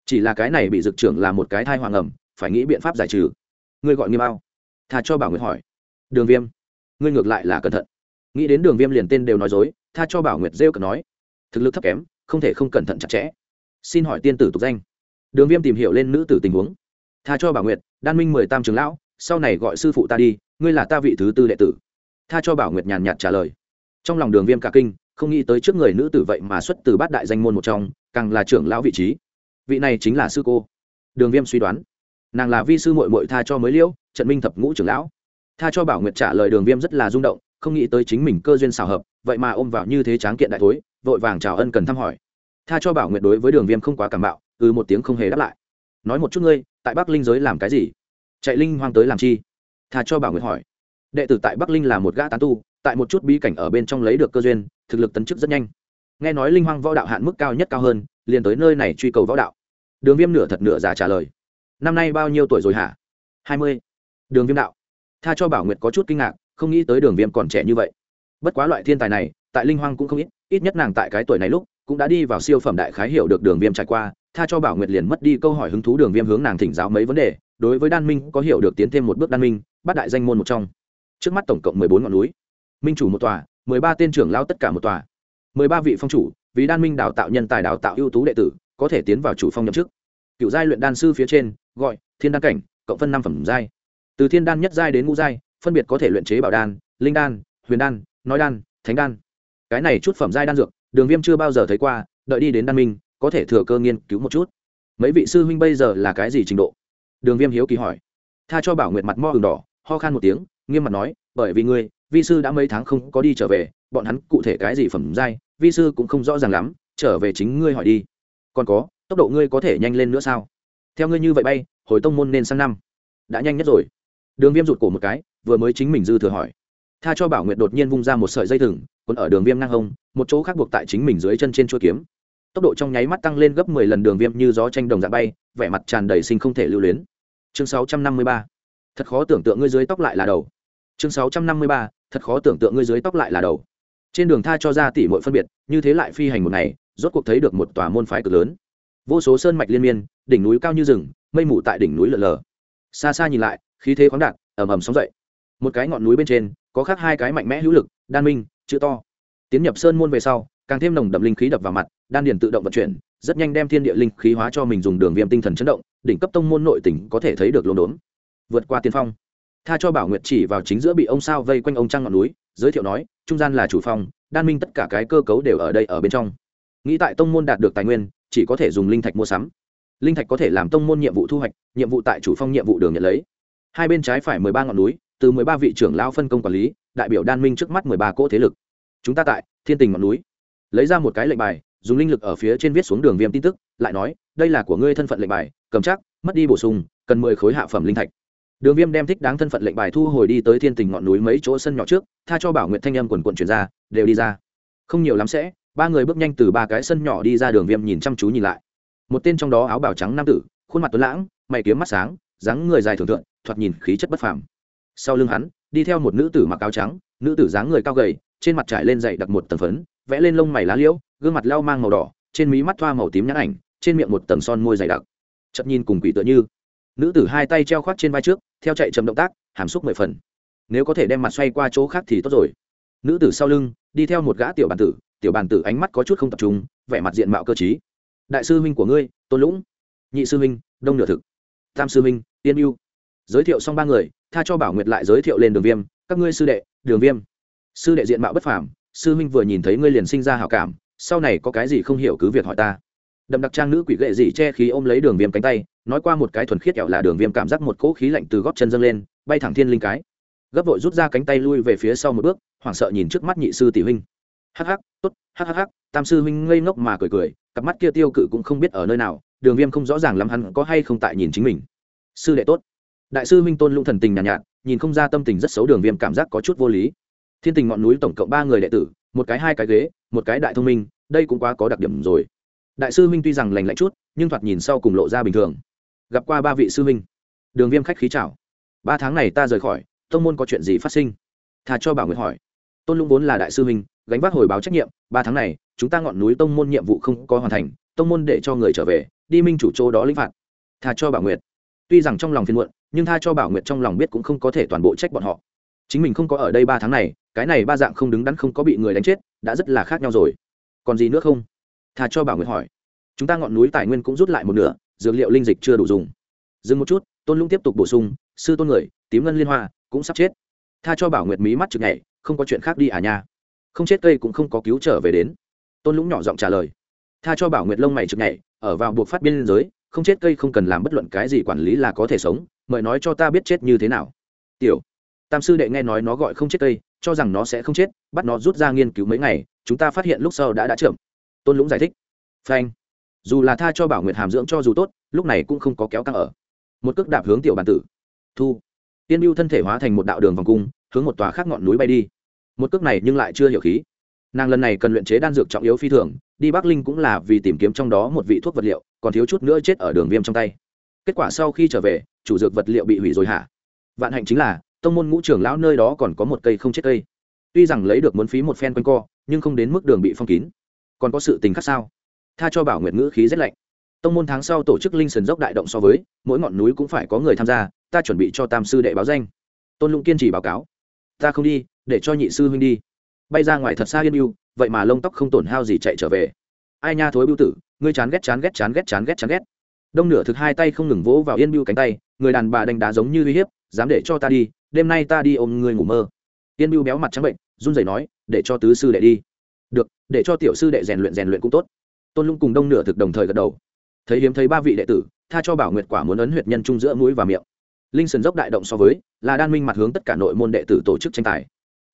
S1: Chỉ là cái này bị dực trưởng là một cái thai hoàng ẩm, phải nghĩ biện pháp giải trừ. Ngươi gọi nghiêm ao. Tha cho bảo nguyệt hỏi. Đường viêm, ngươi ngược lại là cẩn thận. Nghĩ đến đường viêm liền tên đều nói dối, tha cho bảo nguyệt rêu cần nói thực lực thấp kém, không thể không cẩn thận chặt chẽ. Xin hỏi tiên tử tục danh. Đường viêm tìm hiểu lên nữ tử tình huống. Tha cho bảo nguyệt, đan minh mười tam trường lão, sau này gọi sư phụ ta đi, ngươi là ta vị thứ tư đệ tử. Tha cho bảo nguyệt nhàn nhạt trả lời. Trong lòng đường viêm cả kinh, không nghĩ tới trước người nữ tử vậy mà xuất từ bát đại danh môn một trong, càng là trưởng lão vị trí. Vị này chính là sư cô. Đường viêm suy đoán. Nàng là vi sư mội mội tha cho mới liễu, trận minh thập ngũ trưởng lão. Tha cho bảo nguyệt trả lời đường viêm rất là rung động, không nghĩ tới chính mình cơ duyên xào hợp, vậy mà ôm vào như thế tráng kiện đại thối vội vàng chào ân cần thăm hỏi. Tha cho bảo nguyệt đối với đường viêm không quá cảm bạo ừ một tiếng không hề đáp lại. Nói một chút ngươi, tại bắc linh giới làm cái gì? Chạy linh hoang tới làm chi? Tha cho bảo nguyệt hỏi. Đệ tử tại bắc linh là một gã tán tu, tại một chút bí cảnh ở bên trong lấy được cơ duyên, thực lực tấn chức rất nhanh. Nghe nói linh hoang võ đạo hạn mức cao nhất cao hơn, liền tới nơi này truy cầu võ đạo. Đường viêm nửa thật nửa giả trả lời. Năm nay bao nhiêu tuổi rồi hả? Hai mươi. Đường viêm đạo. Tha cho bảo nguyệt có chút kinh ngạc, không nghĩ tới đường viêm còn trẻ như vậy. Bất quá loại thiên tài này, tại linh hoang cũng không ít ít nhất nàng tại cái tuổi này lúc, cũng đã đi vào siêu phẩm đại khái hiểu được đường viêm trải qua, tha cho bảo nguyệt liền mất đi câu hỏi hứng thú đường viêm hướng nàng thỉnh giáo mấy vấn đề, đối với đan minh có hiểu được tiến thêm một bước đan minh, bắt đại danh môn một trong. Trước mắt tổng cộng mười bốn ngọn núi. Minh chủ một tòa, mười ba tên trưởng lao tất cả một tòa. mười ba vị phong chủ, vì đan minh đào tạo nhân tài đào tạo ưu tú đệ tử, có thể tiến vào chủ phong nhậm chức. Cựu giai luyện đan sư phía trên, gọi, thiên đan cảnh, cộng phân năm phẩm giai. Từ thiên đan nhất giai đến ngũ giai, phân biệt có thể luyện chế bảo đan, linh đan, huyền đan, nói đan, thánh đan cái này chút phẩm giai đan dược, đường viêm chưa bao giờ thấy qua, đợi đi đến đan minh, có thể thừa cơ nghiên cứu một chút. Mấy vị sư huynh bây giờ là cái gì trình độ? Đường viêm hiếu kỳ hỏi. Tha cho bảo nguyệt mặt mo hừng đỏ, ho khan một tiếng, nghiêm mặt nói, bởi vì ngươi, vi sư đã mấy tháng không có đi trở về, bọn hắn cụ thể cái gì phẩm giai, vi sư cũng không rõ ràng lắm, trở về chính ngươi hỏi đi. Còn có, tốc độ ngươi có thể nhanh lên nữa sao? Theo ngươi như vậy bay, hồi tông môn nên sang năm. Đã nhanh nhất rồi. Đường viêm rụt cổ một cái, vừa mới chính mình dư thừa hỏi. Tha cho bảo nguyệt đột nhiên vung ra một sợi dây thừng còn ở đường viêm ngang hông, một chỗ khác buộc tại chính mình dưới chân trên chuôi kiếm. Tốc độ trong nháy mắt tăng lên gấp mười lần đường viêm như gió tranh đồng dạng bay, vẻ mặt tràn đầy sinh không thể lưu luyến. Chương sáu trăm năm mươi ba. Thật khó tưởng tượng ngươi dưới tóc lại là đầu. Chương sáu trăm năm mươi ba. Thật khó tưởng tượng ngươi dưới tóc lại là đầu. Trên đường tha cho ra tỷ mọi phân biệt, như thế lại phi hành một ngày, rốt cuộc thấy được một tòa môn phái cực lớn. Vô số sơn mạch liên miên, đỉnh núi cao như rừng, mây mù tại đỉnh núi lở lờ. Xa xa nhìn lại, khí thế khoáng đạt, ầm ầm sóng dậy. Một cái ngọn núi bên trên, có khác hai cái mạnh mẽ hữu lực, đan minh chữ to. Tiến nhập sơn môn về sau, càng thêm nồng đậm linh khí đập vào mặt, đan điền tự động vận chuyển, rất nhanh đem thiên địa linh khí hóa cho mình dùng đường viêm tinh thần chấn động, đỉnh cấp tông môn nội tỉnh có thể thấy được lốm đốm. Vượt qua tiên phong, tha cho bảo nguyệt chỉ vào chính giữa bị ông sao vây quanh ông trăng ngọn núi, giới thiệu nói, trung gian là chủ phong, đan minh tất cả cái cơ cấu đều ở đây ở bên trong. Nghĩ tại tông môn đạt được tài nguyên, chỉ có thể dùng linh thạch mua sắm. Linh thạch có thể làm tông môn nhiệm vụ thu hoạch, nhiệm vụ tại chủ phong nhiệm vụ đường nhận lấy. Hai bên trái phải mười ba ngọn núi, từ mười ba vị trưởng lao phân công quản lý đại biểu đan minh trước mắt mười ba cỗ thế lực. Chúng ta tại thiên tình ngọn núi. Lấy ra một cái lệnh bài, dùng linh lực ở phía trên viết xuống đường viêm tin tức, lại nói, đây là của ngươi thân phận lệnh bài, cầm chắc, mất đi bổ sung, cần mười khối hạ phẩm linh thạch. Đường viêm đem thích đáng thân phận lệnh bài thu hồi đi tới thiên tình ngọn núi mấy chỗ sân nhỏ trước, tha cho bảo nguyện thanh âm quần quận chuyển ra, đều đi ra. Không nhiều lắm sẽ, ba người bước nhanh từ ba cái sân nhỏ đi ra đường viêm nhìn chăm chú nhìn lại. Một tên trong đó áo bào trắng nam tử, khuôn mặt tuấn lãng, mày kiếm mắt sáng, dáng người dài thường thượng, thoạt nhìn khí chất bất phàm. Sau lưng hắn đi theo một nữ tử mặc áo trắng, nữ tử dáng người cao gầy, trên mặt trải lên dậy đặt một tầng phấn, vẽ lên lông mày lá liễu, gương mặt lau mang màu đỏ, trên mí mắt thoa màu tím nhãn ảnh, trên miệng một tầng son môi dày đặc. Chậm nhìn cùng quỷ tựa như, nữ tử hai tay treo khoác trên vai trước, theo chạy chậm động tác, hàm xúc mười phần. Nếu có thể đem mặt xoay qua chỗ khác thì tốt rồi. Nữ tử sau lưng, đi theo một gã tiểu bàn tử, tiểu bàn tử ánh mắt có chút không tập trung, vẻ mặt diện mạo cơ t đại sư huynh của ngươi, tôn lũng. Nhị sư huynh, đông nửa thực. Tam sư huynh, tiên yêu giới thiệu xong ba người, tha cho bảo nguyệt lại giới thiệu lên đường viêm. Các ngươi sư đệ, đường viêm. Sư đệ diện mạo bất phàm, sư huynh vừa nhìn thấy ngươi liền sinh ra hảo cảm, sau này có cái gì không hiểu cứ việc hỏi ta. Đậm đặc trang nữ quỷ gệ dị che khí ôm lấy đường viêm cánh tay, nói qua một cái thuần khiết kẹo là đường viêm cảm giác một cỗ khí lạnh từ góp chân dâng lên, bay thẳng thiên linh cái. Gấp vội rút ra cánh tay lui về phía sau một bước, hoảng sợ nhìn trước mắt nhị sư tỷ huynh. Hắc hắc, tốt, hắc hắc hắc, tam sư huynh ngây ngốc mà cười cười, cặp mắt kia tiêu cự cũng không biết ở nơi nào, đường viêm không rõ ràng lắm hắn có hay không tại nhìn chính mình. Sư đệ tốt đại sư Minh tôn lũng thần tình nhàn nhạt, nhạt nhìn không ra tâm tình rất xấu đường viêm cảm giác có chút vô lý. Thiên tình ngọn núi tổng cộng ba người đệ tử một cái hai cái ghế một cái đại thông minh đây cũng quá có đặc điểm rồi. Đại sư Minh tuy rằng lành lạnh chút nhưng thoạt nhìn sau cùng lộ ra bình thường. Gặp qua ba vị sư minh, đường viêm khách khí chào. Ba tháng này ta rời khỏi tông môn có chuyện gì phát sinh? Thà cho bảo nguyệt hỏi. Tôn lũng vốn là đại sư minh, gánh vác hồi báo trách nhiệm ba tháng này chúng ta ngọn núi tông môn nhiệm vụ không có hoàn thành tông môn để cho người trở về đi minh chủ chỗ đó lĩnh phạt. Thà cho bảo nguyệt. Tuy rằng trong lòng phiền muộn nhưng tha cho bảo nguyệt trong lòng biết cũng không có thể toàn bộ trách bọn họ. Chính mình không có ở đây ba tháng này, cái này ba dạng không đứng đắn không có bị người đánh chết, đã rất là khác nhau rồi. Còn gì nữa không? Tha cho bảo nguyệt hỏi. Chúng ta ngọn núi tài nguyên cũng rút lại một nửa, dược liệu linh dịch chưa đủ dùng. Dừng một chút, tôn lũng tiếp tục bổ sung, sư tôn người, tím ngân liên hoa, cũng sắp chết. Tha cho bảo nguyệt mí mắt chực nhảy, không có chuyện khác đi à nha. Không chết cây cũng không có cứu trở về đến. Tôn lũng nhỏ giọng trả lời. Tha cho bảo nguyệt lông mày chực nhảy, ở vào buộc phát biên giới, không chết cây không cần làm bất luận cái gì quản lý là có thể sống mời nói cho ta biết chết như thế nào. Tiểu, tam sư đệ nghe nói nó gọi không chết cây, cho rằng nó sẽ không chết, bắt nó rút ra nghiên cứu mấy ngày, chúng ta phát hiện lúc sau đã đã chậm tôn lũng giải thích. Phanh. Dù là tha cho bảo nguyệt hàm dưỡng cho dù tốt, lúc này cũng không có kéo căng ở. Một cước đạp hướng tiểu bàn tử. Thu. Tiên mưu thân thể hóa thành một đạo đường vòng cung, hướng một tòa khác ngọn núi bay đi. Một cước này nhưng lại chưa hiểu khí. Nàng lần này cần luyện chế đan dược trọng yếu phi thường, đi bắc linh cũng là vì tìm kiếm trong đó một vị thuốc vật liệu, còn thiếu chút nữa chết ở đường viêm trong tay kết quả sau khi trở về, chủ dược vật liệu bị hủy rồi hả? Vạn hạnh chính là, tông môn ngũ trưởng lão nơi đó còn có một cây không chết cây. Tuy rằng lấy được muốn phí một phen quanh co, nhưng không đến mức đường bị phong kín. Còn có sự tình khác sao? Tha cho bảo nguyện ngữ khí rét lạnh. Tông môn tháng sau tổ chức linh sần dốc đại động so với, mỗi ngọn núi cũng phải có người tham gia, ta chuẩn bị cho tam sư đệ báo danh. Tôn lũng kiên trì báo cáo. Ta không đi, để cho nhị sư huynh đi. Bay ra ngoài thật xa yên yêu vậy mà lông tóc không tổn hao gì chạy trở về. Ai nha thối bưu tử, ngươi chán ghét chán ghét chán ghét chán ghét chán ghét đông nửa thực hai tay không ngừng vỗ vào yên bưu cánh tay, người đàn bà đánh đá giống như uy hiếp, dám để cho ta đi, đêm nay ta đi ôm người ngủ mơ. Yên bưu béo mặt trắng bệnh, run rẩy nói, để cho tứ sư đệ đi. Được, để cho tiểu sư đệ rèn luyện rèn luyện cũng tốt. Tôn lũng cùng đông nửa thực đồng thời gật đầu. Thấy hiếm thấy ba vị đệ tử, tha cho bảo nguyệt quả muốn ấn huyệt nhân trung giữa mũi và miệng. Linh sơn dốc đại động so với, là đan minh mặt hướng tất cả nội môn đệ tử tổ chức tranh tài.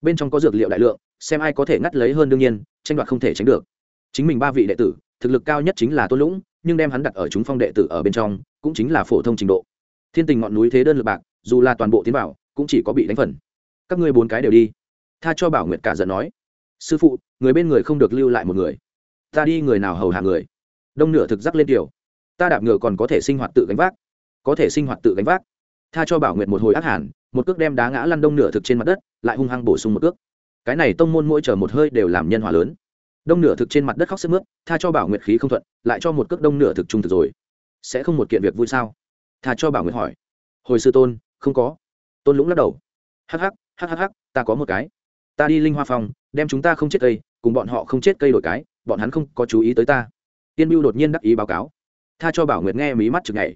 S1: Bên trong có dược liệu đại lượng, xem ai có thể ngắt lấy hơn đương nhiên, tranh đoạt không thể tránh được. Chính mình ba vị đệ tử, thực lực cao nhất chính là tôn lũng nhưng đem hắn đặt ở chúng phong đệ tử ở bên trong, cũng chính là phổ thông trình độ. Thiên tình ngọn núi thế đơn lực bạc, dù là toàn bộ tiến bảo cũng chỉ có bị đánh phần. Các ngươi bốn cái đều đi. Tha cho bảo nguyệt cả giận nói. Sư phụ, người bên người không được lưu lại một người. Ta đi người nào hầu hạ người? Đông nửa thực giác lên tiểu. Ta đạp ngựa còn có thể sinh hoạt tự gánh vác. Có thể sinh hoạt tự gánh vác. Tha cho bảo nguyệt một hồi ác hẳn một cước đem đá ngã lăn đông nửa thực trên mặt đất, lại hung hăng bổ sung một cước. Cái này tông môn mỗi chờ một hơi đều làm nhân hòa lớn đông nửa thực trên mặt đất khóc sức mướt, tha cho bảo nguyệt khí không thuận, lại cho một cước đông nửa thực trung thực rồi. Sẽ không một kiện việc vui sao? Tha cho bảo nguyệt hỏi. Hồi sư tôn, không có. Tôn lũng lắc đầu. Hắc hắc hắc hắc hắc, ta có một cái. Ta đi linh hoa phòng đem chúng ta không chết cây, cùng bọn họ không chết cây đổi cái, bọn hắn không có chú ý tới ta. Tiên mưu đột nhiên đắc ý báo cáo. Tha cho bảo nguyệt nghe mí mắt chừng ngày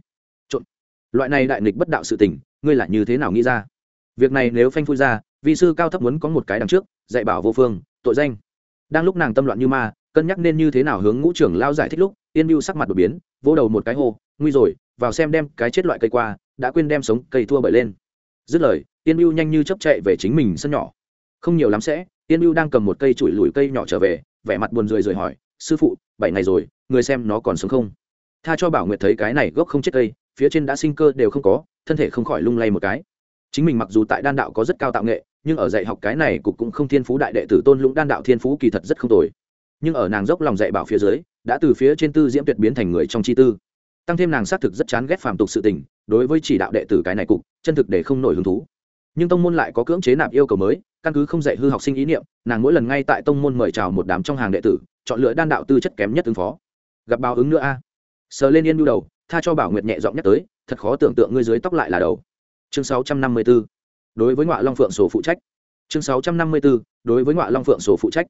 S1: trộn. Loại này đại nghịch bất đạo sự tình, ngươi là như thế nào nghĩ ra? Việc này nếu phanh phui ra, vi sư cao thấp muốn có một cái đằng trước, dạy bảo vô phương, tội danh đang lúc nàng tâm loạn như ma, cân nhắc nên như thế nào hướng ngũ trưởng lao giải thích lúc, yên mưu sắc mặt đột biến, vỗ đầu một cái hô, nguy rồi, vào xem đem cái chết loại cây qua, đã quên đem sống, cây thua bởi lên. Dứt lời, yên mưu nhanh như chấp chạy về chính mình sân nhỏ. Không nhiều lắm sẽ, yên mưu đang cầm một cây chùi lùi cây nhỏ trở về, vẻ mặt buồn rười rời hỏi, sư phụ, bảy ngày rồi, người xem nó còn sống không? Tha cho bảo nguyệt thấy cái này gốc không chết cây, phía trên đã sinh cơ đều không có, thân thể không khỏi lung lay một cái. Chính mình mặc dù tại đan đạo có rất cao tạo nghệ nhưng ở dạy học cái này cục cũng không thiên phú đại đệ tử tôn lũng đan đạo thiên phú kỳ thật rất không tồi. Nhưng ở nàng dốc lòng dạy bảo phía dưới, đã từ phía trên tư diễm tuyệt biến thành người trong chi tư. Tăng thêm nàng xác thực rất chán ghét phàm tục sự tình, đối với chỉ đạo đệ tử cái này cục, chân thực để không nổi hứng thú. Nhưng tông môn lại có cưỡng chế nạp yêu cầu mới, căn cứ không dạy hư học sinh ý niệm, nàng mỗi lần ngay tại tông môn mời chào một đám trong hàng đệ tử, chọn lựa đan đạo tư chất kém nhất ứng phó. Gặp báo ứng nữa a. Sờ lên yên nhu đầu, tha cho bảo nguyệt nhẹ giọng nhắc tới, thật khó tưởng tượng ngươi dưới tóc lại là đầu. Chương 654 đối với ngọa long phượng sổ phụ trách chương 654. đối với ngọa long phượng sổ phụ trách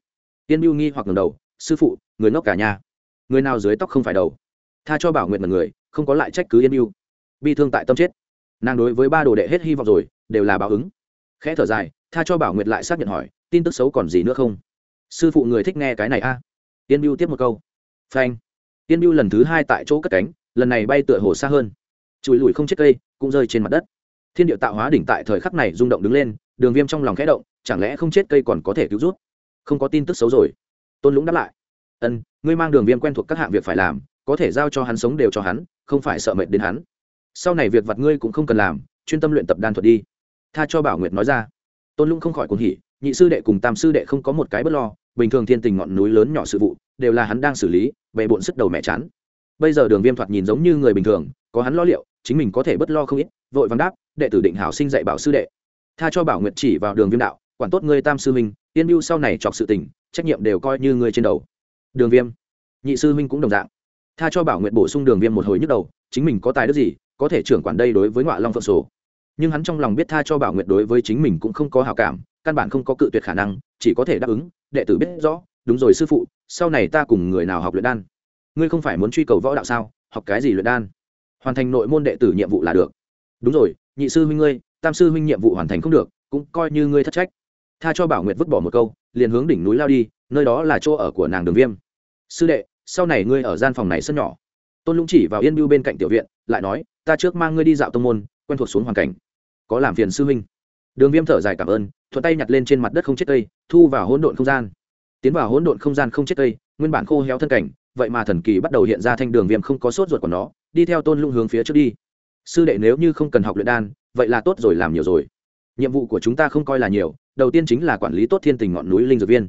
S1: tiên mưu nghi hoặc ngầm đầu sư phụ người ngốc cả nhà người nào dưới tóc không phải đầu tha cho bảo nguyện mật người không có lại trách cứ yên mưu bi thương tại tâm chết nàng đối với ba đồ đệ hết hy vọng rồi đều là báo ứng khẽ thở dài tha cho bảo nguyệt lại xác nhận hỏi tin tức xấu còn gì nữa không sư phụ người thích nghe cái này a à? tiên mưu tiếp một câu phanh tiên mưu lần thứ hai tại chỗ cất cánh lần này bay tựa hồ xa hơn chùi lùi không chết cây cũng rơi trên mặt đất thiên địa tạo hóa đỉnh tại thời khắc này rung động đứng lên, đường viêm trong lòng khẽ động, chẳng lẽ không chết cây còn có thể cứu rút? Không có tin tức xấu rồi. Tôn lũng đáp lại. Ân, ngươi mang đường viêm quen thuộc các hạng việc phải làm, có thể giao cho hắn sống đều cho hắn, không phải sợ mệt đến hắn. Sau này việc vặt ngươi cũng không cần làm, chuyên tâm luyện tập đan thuật đi. Tha cho bảo nguyệt nói ra. Tôn lũng không khỏi cuồng hỉ, nhị sư đệ cùng tam sư đệ không có một cái bất lo, bình thường thiên tình ngọn núi lớn nhỏ sự vụ, đều là hắn đang xử lý về bộn sức đầu mẹ chán. Bây giờ đường viêm thoạt nhìn giống như người bình thường, có hắn lo liệu chính mình có thể bất lo không ít, vội vàng đáp, đệ tử định hảo sinh dạy bảo sư đệ. Tha cho bảo nguyệt chỉ vào đường viêm đạo, quản tốt ngươi tam sư minh tiên mưu sau này chọc sự tình, trách nhiệm đều coi như ngươi trên đầu. Đường viêm. Nhị sư minh cũng đồng dạng. Tha cho bảo nguyệt bổ sung đường viêm một hồi nhức đầu, chính mình có tài đức gì, có thể trưởng quản đây đối với ngọa long phượng sổ. Nhưng hắn trong lòng biết tha cho bảo nguyệt đối với chính mình cũng không có hào cảm, căn bản không có cự tuyệt khả năng, chỉ có thể đáp ứng, đệ tử biết rõ, đúng rồi sư phụ, sau này ta cùng người nào học luyện đan? Ngươi không phải muốn truy cầu võ đạo sao? Học cái gì luyện đan? Hoàn thành nội môn đệ tử nhiệm vụ là được. Đúng rồi, nhị sư huynh ngươi, tam sư huynh nhiệm vụ hoàn thành không được, cũng coi như ngươi thất trách. Tha cho bảo nguyệt vứt bỏ một câu, liền hướng đỉnh núi lao đi, nơi đó là chỗ ở của nàng đường viêm. Sư đệ, sau này ngươi ở gian phòng này sân nhỏ. Tôn lũng chỉ vào yên biêu bên cạnh tiểu viện, lại nói, ta trước mang ngươi đi dạo tông môn, quen thuộc xuống hoàn cảnh. Có làm phiền sư huynh. Đường viêm thở dài cảm ơn, thuận tay nhặt lên trên mặt đất không chết cây, thu vào hỗn độn không gian. Tiến vào hỗn độn không gian không chết cây, nguyên bản khô héo thân cảnh, vậy mà thần kỳ bắt đầu hiện ra thanh đường viêm không có sốt ruột của nó đi theo tôn lũng hướng phía trước đi. Sư đệ nếu như không cần học luyện đan, vậy là tốt rồi, làm nhiều rồi. Nhiệm vụ của chúng ta không coi là nhiều, đầu tiên chính là quản lý tốt thiên tình ngọn núi linh dược viên.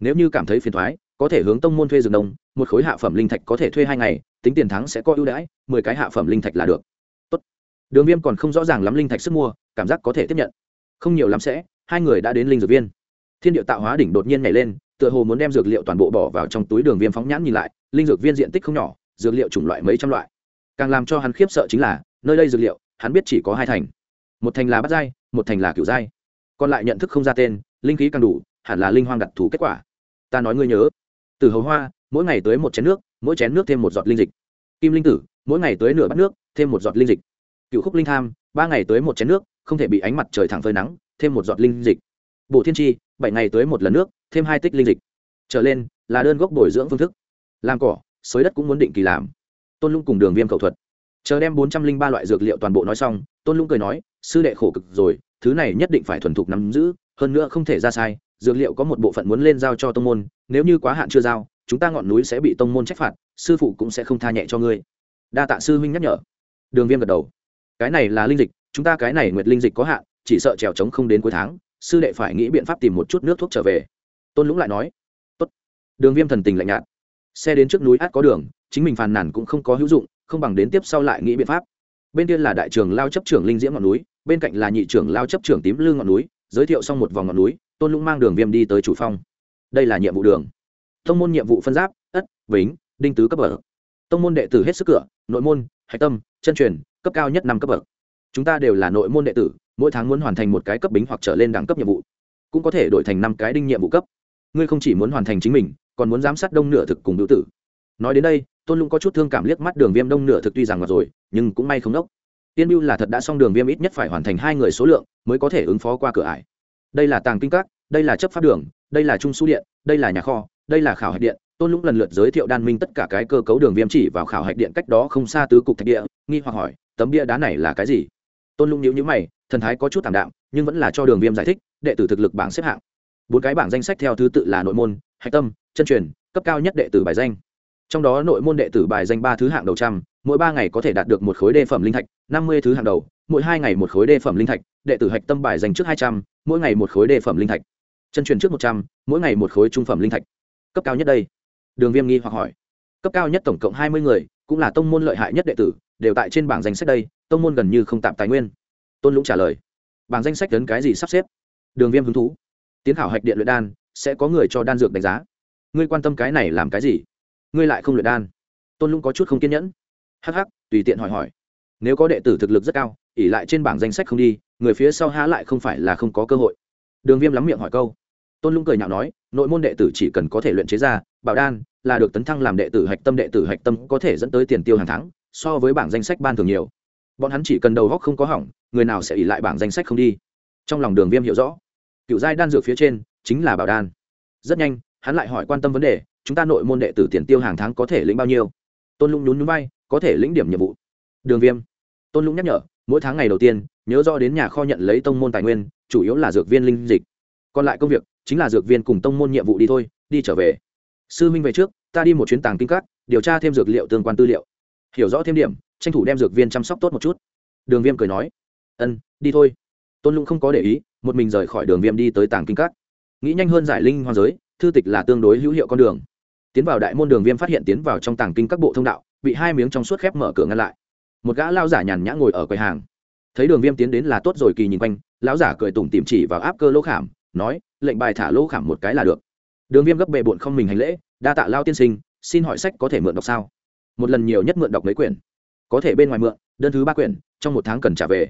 S1: Nếu như cảm thấy phiền thoái, có thể hướng tông môn thuê dược nông, một khối hạ phẩm linh thạch có thể thuê hai ngày, tính tiền thắng sẽ có ưu đãi, mười cái hạ phẩm linh thạch là được. Tốt. đường viêm còn không rõ ràng lắm linh thạch sức mua, cảm giác có thể tiếp nhận. Không nhiều lắm sẽ, hai người đã đến linh dược viên. Thiên địa tạo hóa đỉnh đột nhiên nhảy lên, tựa hồ muốn đem dược liệu toàn bộ bỏ vào trong túi đường viêm phóng nhãn nhìn lại, linh dược viên diện tích không nhỏ, dược liệu chủng loại mấy trăm loại càng làm cho hắn khiếp sợ chính là, nơi đây dược liệu, hắn biết chỉ có hai thành. Một thành là bắt giai, một thành là kiểu giai. Còn lại nhận thức không ra tên, linh khí càng đủ, hẳn là linh hoang đặc thù kết quả. Ta nói ngươi nhớ. Từ hầu hoa, mỗi ngày tới một chén nước, mỗi chén nước thêm một giọt linh dịch. Kim linh tử, mỗi ngày tới nửa bát nước, thêm một giọt linh dịch. Cựu khúc linh tham, ba ngày tới một chén nước, không thể bị ánh mặt trời thẳng phơi nắng, thêm một giọt linh dịch. Bộ thiên tri bảy ngày tới một lần nước, thêm hai tích linh dịch. Trở lên, là đơn gốc bồi dưỡng phương thức. Làm cỏ, xới đất cũng muốn định kỳ làm tôn lũng cùng đường viêm khẩu thuật. Chờ đem bốn trăm linh ba loại dược liệu toàn bộ nói xong, tôn lũng cười nói, sư đệ khổ cực rồi, thứ này nhất định phải thuần thục nắm giữ, hơn nữa không thể ra sai, dược liệu có một bộ phận muốn lên giao cho tông môn, nếu như quá hạn chưa giao, chúng ta ngọn núi sẽ bị tông môn trách phạt, sư phụ cũng sẽ không tha nhẹ cho ngươi. Đa tạ sư huynh nhắc nhở. Đường viêm gật đầu. Cái này là linh dịch, chúng ta cái này nguyệt linh dịch có hạn, chỉ sợ trèo trống không đến cuối tháng, sư đệ phải nghĩ biện pháp tìm một chút nước thuốc trở về. Tôn lũng lại nói. Tốt. đường viêm thần tình lạnh nhạt. Xe đến trước núi át có đường chính mình phàn nàn cũng không có hữu dụng không bằng đến tiếp sau lại nghĩ biện pháp. Bên kia là đại trường lao chấp trưởng linh diễm ngọn núi bên cạnh là nhị trưởng lao chấp trưởng tím lư ngọn núi giới thiệu xong một vòng ngọn núi tôn lũng mang đường viêm đi tới chủ phong. Đây là nhiệm vụ đường. Thông môn nhiệm vụ phân giáp ất vĩnh, đinh tứ cấp bậc. Tông môn đệ tử hết sức cửa nội môn hạch tâm chân truyền cấp cao nhất năm cấp bậc. Chúng ta đều là nội môn đệ tử mỗi tháng muốn hoàn thành một cái cấp bính hoặc trở lên đẳng cấp nhiệm vụ cũng có thể đổi thành năm cái đinh nhiệm vụ cấp. Ngươi không chỉ muốn hoàn thành chính mình còn muốn giám sát đông nửa thực cùng biểu tử. Nói đến đây tôn lũng có chút thương cảm liếc mắt đường viêm đông nửa thực tuy rằng ngọt rồi, nhưng cũng may không đốc. Tiên mưu là thật đã xong đường viêm ít nhất phải hoàn thành hai người số lượng, mới có thể ứng phó qua cửa ải. Đây là tàng kinh các, đây là chấp pháp đường, đây là trung su điện, đây là nhà kho, đây là khảo hạch điện. Tôn lũng lần lượt giới thiệu đan minh tất cả cái cơ cấu đường viêm chỉ vào khảo hạch điện cách đó không xa tứ cục thạch địa, nghi hoặc hỏi, tấm bia đá này là cái gì? Tôn lũng nhíu nhíu mày, thần thái có chút t ạ m đạm, nhưng vẫn là cho đường viêm giải thích, đệ tử thực lực bảng xếp hạng. Bốn cái bảng danh sách theo thứ tự là nội môn, hạch tâm, chân truyền, cấp cao nhất đệ tử bài danh trong đó nội môn đệ tử bài danh ba thứ hạng đầu trăm, mỗi ba ngày có thể đạt được một khối đề phẩm linh thạch, năm mươi thứ hạng đầu, mỗi hai ngày một khối đề phẩm linh thạch, đệ tử hạch tâm bài danh trước hai trăm, mỗi ngày một khối đề phẩm linh thạch. Chân truyền trước một trăm, mỗi ngày một khối trung phẩm linh thạch. Cấp cao nhất đây? Đường viêm nghi hoặc hỏi. Cấp cao nhất tổng cộng hai mươi người, cũng là tông môn lợi hại nhất đệ tử, đều tại trên bảng danh sách đây, tông môn gần như không tạm tài nguyên. Tôn lũng trả lời. Bảng danh sách đến cái gì sắp xếp? Đường viêm hứng thú. Tiến thảo hạch điện luyện đan, sẽ có người cho đan dược đánh giá. Ngươi quan tâm cái này làm cái gì? Ngươi lại không luyện đan. Tôn lũng có chút không kiên nhẫn. Hh tùy tiện hỏi hỏi. Nếu có đệ tử thực lực rất cao ỉ lại trên bảng danh sách không đi, người phía sau há lại không phải là không có cơ hội. Đường viêm lắm miệng hỏi câu. Tôn lũng cười nhạo nói, nội môn đệ tử chỉ cần có thể luyện chế ra, bảo đan, là được tấn thăng làm đệ tử hạch tâm, đệ tử hạch tâm có thể dẫn tới tiền tiêu hàng tháng, so với bảng danh sách ban thường nhiều. Bọn hắn chỉ cần đầu góc không có hỏng, người nào sẽ ỉ lại bảng danh sách không đi. Trong lòng đường viêm hiểu rõ, cựu giai đan dược phía trên chính là bảo đan. Rất nhanh, hắn lại hỏi quan tâm vấn đề chúng ta nội môn đệ tử tiền tiêu hàng tháng có thể lĩnh bao nhiêu? Tôn lũng nhún nhún bay có thể lĩnh điểm nhiệm vụ. Đường viêm. Tôn lũng nhắc nhở mỗi tháng ngày đầu tiên nhớ rõ đến nhà kho nhận lấy tông môn tài nguyên chủ yếu là dược viên linh dịch. Còn lại công việc chính là dược viên cùng tông môn nhiệm vụ đi thôi đi trở về. Sư minh về trước ta đi một chuyến tàng kinh Cắt, điều tra thêm dược liệu tương quan tư liệu. Hiểu rõ thêm điểm tranh thủ đem dược viên chăm sóc tốt một chút. Đường viêm cười nói ân đi thôi. Tôn lũng không có để ý một mình rời khỏi đường viêm đi tới tàng kinh Cắt, nghĩ nhanh hơn giải linh hoa giới thư tịch là tương đối hữu hiệu con đường tiến vào đại môn đường viêm phát hiện tiến vào trong tàng kinh các bộ thông đạo, bị hai miếng trong suốt khép mở cửa ngăn lại. Một gã lao giả nhàn nhã ngồi ở quầy hàng. Thấy đường viêm tiến đến là tốt rồi kỳ nhìn quanh, lão giả cười tủm tìm chỉ vào áp cơ lỗ khảm, nói, lệnh bài thả lỗ khảm một cái là được. Đường viêm gấp bệ bụn không mình hành lễ, đa tạ lao tiên sinh, xin hỏi sách có thể mượn đọc sao? Một lần nhiều nhất mượn đọc mấy quyển. Có thể bên ngoài mượn, đơn thứ ba quyển, trong một tháng cần trả về.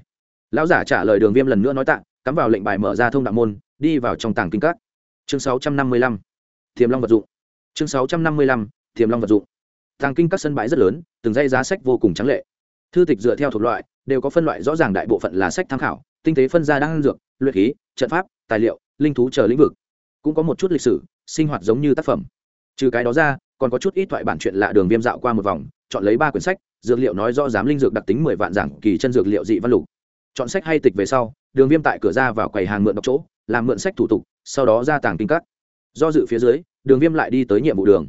S1: Lão giả trả lời đường viêm lần nữa nói tạ, cắm vào lệnh bài mở ra thông đạo môn, đi vào trong tàng kinh các. Chương sáu trăm năm mươi lăm. Thiềm long vật dụng chương sáu trăm năm mươi lăm thiềm long vật dụng. Tàng kinh các sân bãi rất lớn, từng dây giá sách vô cùng trắng lệ. Thư tịch dựa theo thuộc loại, đều có phân loại rõ ràng đại bộ phận là sách tham khảo, tinh tế phân ra đang dược, luyện khí, trận pháp, tài liệu, linh thú chờ lĩnh vực. Cũng có một chút lịch sử, sinh hoạt giống như tác phẩm. Trừ cái đó ra, còn có chút ít thoại bản chuyện lạ đường viêm dạo qua một vòng, chọn lấy ba quyển sách, dược liệu nói rõ giám linh dược đặc tính mười vạn giảng kỳ chân dược liệu dị văn lục. Chọn sách hay tịch về sau, đường viêm tại cửa ra vào quầy hàng mượn đọc chỗ, làm mượn sách thủ tục, sau đó ra tàng kinh cắt do dự phía dưới đường viêm lại đi tới nhiệm vụ đường.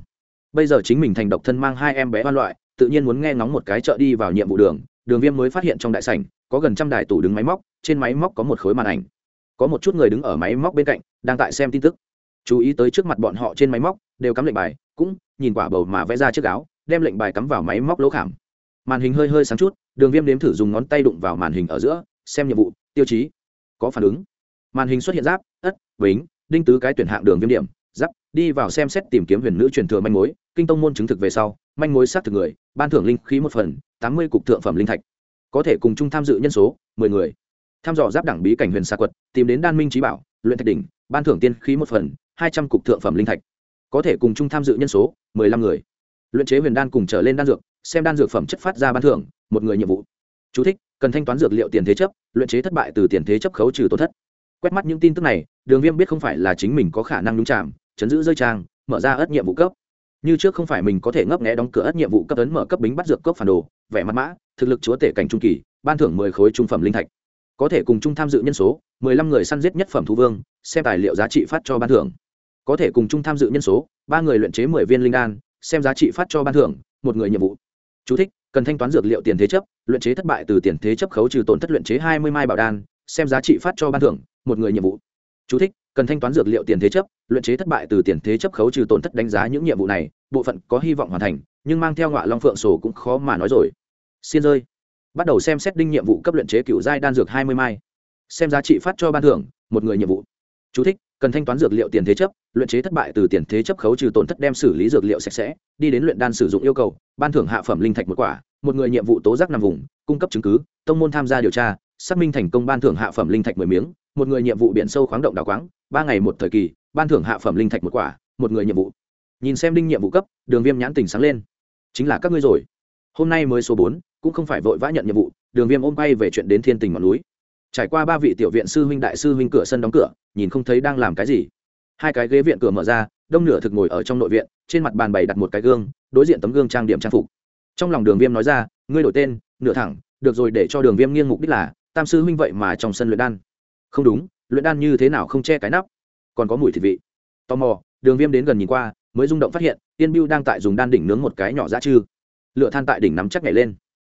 S1: Bây giờ chính mình thành độc thân mang hai em bé hoan loại, tự nhiên muốn nghe ngóng một cái chợ đi vào nhiệm vụ đường đường viêm mới phát hiện trong đại sảnh, có gần trăm đài tủ đứng máy móc, trên máy móc có một khối màn ảnh. Có một chút người đứng ở máy móc bên cạnh, đang tại xem tin tức. Chú ý tới trước mặt bọn họ trên máy móc, đều cắm lệnh bài, cũng nhìn quả bầu mà vẽ ra chiếc áo, đem lệnh bài cắm vào máy móc lỗ khảm. Màn hình hơi hơi sáng chút, đường viêm đếm thử dùng ngón tay đụng vào màn hình ở giữa, xem nhiệm vụ, tiêu chí, có phản ứng. Màn hình xuất hiện giáp, ất bính đinh tứ cái tuyển hạng đường viêm điểm đi vào xem xét tìm kiếm huyền nữ truyền thừa manh mối kinh tông môn chứng thực về sau manh mối xác thực người ban thưởng linh khí một phần tám mươi cục thượng phẩm linh thạch. Có thể cùng chung tham dự nhân số mười người. Tham dò giáp đẳng bí cảnh huyền xa quật tìm đến đan minh trí bảo luyện thạch đỉnh ban thưởng tiên khí một phần hai trăm cục thượng phẩm linh thạch. Có thể cùng chung tham dự nhân số mười lăm người. Luyện chế huyền đan cùng trở lên đan dược xem đan dược phẩm chất phát ra ban thưởng một người nhiệm vụ. Chú thích, cần thanh toán dược liệu tiền thế chấp luyện chế thất bại từ tiền thế chấp khấu trừ tổn thất. Quét mắt những tin tức này đường viêm biết không phải là chính mình có khả năng nhúng chạm chấn giữ rơi trang mở ra ất nhiệm vụ cấp. Như trước không phải mình có thể ngấp nghé đóng cửa ất nhiệm vụ cấp ấn mở cấp bính bắt dược cốc phản đồ vẻ mặt mã thực lực chúa tể cảnh trung kỳ ban thưởng mười khối trung phẩm linh thạch. Có thể cùng chung tham dự nhân số mười lăm người săn giết nhất phẩm thú vương xem tài liệu giá trị phát cho ban thưởng. Có thể cùng chung tham dự nhân số ba người luyện chế mười viên linh đan xem giá trị phát cho ban thưởng một người nhiệm vụ. Chú thích, cần thanh toán dược liệu tiền thế chấp luyện chế thất bại từ tiền thế chấp khấu trừ tổn thất luyện chế hai mươi mai bảo đan xem giá trị phát cho ban thưởng một người nhiệm vụ. Chú thích, cần thanh toán dược liệu tiền thế chấp luyện chế thất bại từ tiền thế chấp khấu trừ tổn thất đánh giá những nhiệm vụ này bộ phận có hy vọng hoàn thành nhưng mang theo ngọa long phượng sổ cũng khó mà nói rồi. Xin rơi. Bắt đầu xem xét đinh nhiệm vụ cấp luyện chế cựu giai đan dược hai mươi mai. Xem giá trị phát cho ban thưởng một người nhiệm vụ. Chú thích, cần thanh toán dược liệu tiền thế chấp luyện chế thất bại từ tiền thế chấp khấu trừ tổn thất đem xử lý dược liệu sạch sẽ đi đến luyện đan sử dụng yêu cầu ban thưởng hạ phẩm linh thạch một quả một người nhiệm vụ tố giác nằm vùng cung cấp chứng cứ tông môn tham gia điều tra xác minh thành công ban thưởng hạ phẩm linh thạch mười miếng một người nhiệm vụ biển sâu khoáng động đào quáng, ba ngày một thời kỳ, ban thưởng hạ phẩm linh thạch một quả, một người nhiệm vụ. Nhìn xem đinh nhiệm vụ cấp, đường viêm nhãn tình sáng lên. Chính là các ngươi rồi. Hôm nay mới số bốn, cũng không phải vội vã nhận nhiệm vụ, đường viêm ôm bay về chuyện đến thiên tình ngọn núi. Trải qua ba vị tiểu viện sư huynh đại sư huynh cửa sân đóng cửa, nhìn không thấy đang làm cái gì. Hai cái ghế viện cửa mở ra, đông nửa thực ngồi ở trong nội viện, trên mặt bàn bày đặt một cái gương, đối diện tấm gương trang điểm trang phục. Trong lòng đường viêm nói ra, ngươi đổi tên, nửa thẳng, được rồi, để cho đường viêm nghiêng mục đích là, tam sư huynh vậy mà trong sân luyện đan không đúng, luyện đan như thế nào không che cái nắp? Còn có mùi thịt vị. Tò mò, đường viêm đến gần nhìn qua, mới rung động phát hiện tiên biêu đang tại dùng đan đỉnh nướng một cái nhỏ dã chư lựa than tại đỉnh nắm chắc nhảy lên.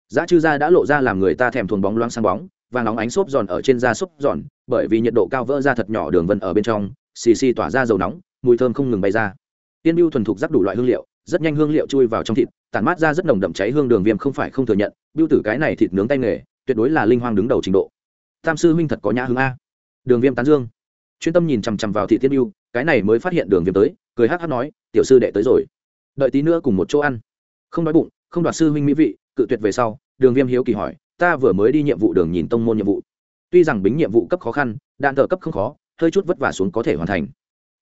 S1: Dã chư da đã lộ ra làm người ta thèm thuồng bóng loáng sáng bóng và nóng ánh xốp giòn ở trên da xốp giòn, bởi vì nhiệt độ cao vỡ ra thật nhỏ đường vân ở bên trong, xì xì tỏa ra dầu nóng, mùi thơm không ngừng bay ra. Tiên biêu thuần thục rắc đủ loại hương liệu, rất nhanh hương liệu chui vào trong thịt, tản mát ra rất nồng đậm cháy hương đường viêm không phải không thừa nhận, biêu tử cái này thịt nướng tay nghề, tuyệt đối là linh hoang đứng đầu trình độ tam sư huynh thật có nhã hương a. Đường viêm tán dương. Chuyên tâm nhìn chằm chằm vào thị tiên biêu cái này mới phát hiện đường viêm tới, cười hát hát nói, tiểu sư đệ tới rồi. Đợi tí nữa cùng một chỗ ăn. Không đói bụng, không đoạt sư huynh mỹ vị, cự tuyệt về sau, đường viêm hiếu kỳ hỏi, ta vừa mới đi nhiệm vụ đường nhìn tông môn nhiệm vụ. Tuy rằng bính nhiệm vụ cấp khó khăn, đạn thờ cấp không khó, hơi chút vất vả xuống có thể hoàn thành.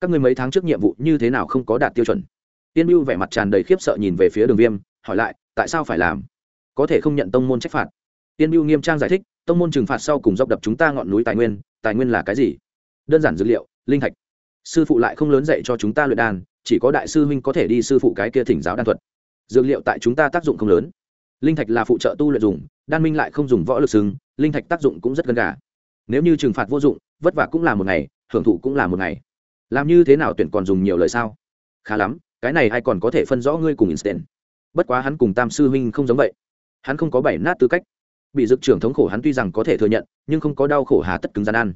S1: Các người mấy tháng trước nhiệm vụ như thế nào không có đạt tiêu chuẩn? Tiên mưu vẻ mặt tràn đầy khiếp sợ nhìn về phía đường viêm, hỏi lại, tại sao phải làm? Có thể không nhận tông môn trách phạt? Tiên mưu nghiêm trang giải thích tông môn trừng phạt sau cùng dọc đập chúng ta ngọn núi tài nguyên tài nguyên là cái gì? Đơn giản dữ liệu, linh thạch. Sư phụ lại không lớn dạy cho chúng ta luyện đan, chỉ có đại sư huynh có thể đi sư phụ cái kia thỉnh giáo đan thuật. Dược liệu tại chúng ta tác dụng không lớn. Linh thạch là phụ trợ tu luyện dùng, đan minh lại không dùng võ lực xứng linh thạch tác dụng cũng rất gần gà. Nếu như trừng phạt vô dụng, vất vả cũng là một ngày, hưởng thụ cũng là một ngày. Làm như thế nào tuyển còn dùng nhiều lời sao? Khá lắm, cái này ai còn có thể phân rõ ngươi cùng instant bất quá hắn cùng tam sư huynh không giống vậy. Hắn không có bảy nát tư cách bị dực trưởng thống khổ hắn tuy rằng có thể thừa nhận, nhưng không có đau khổ hà tất cứng gian ăn.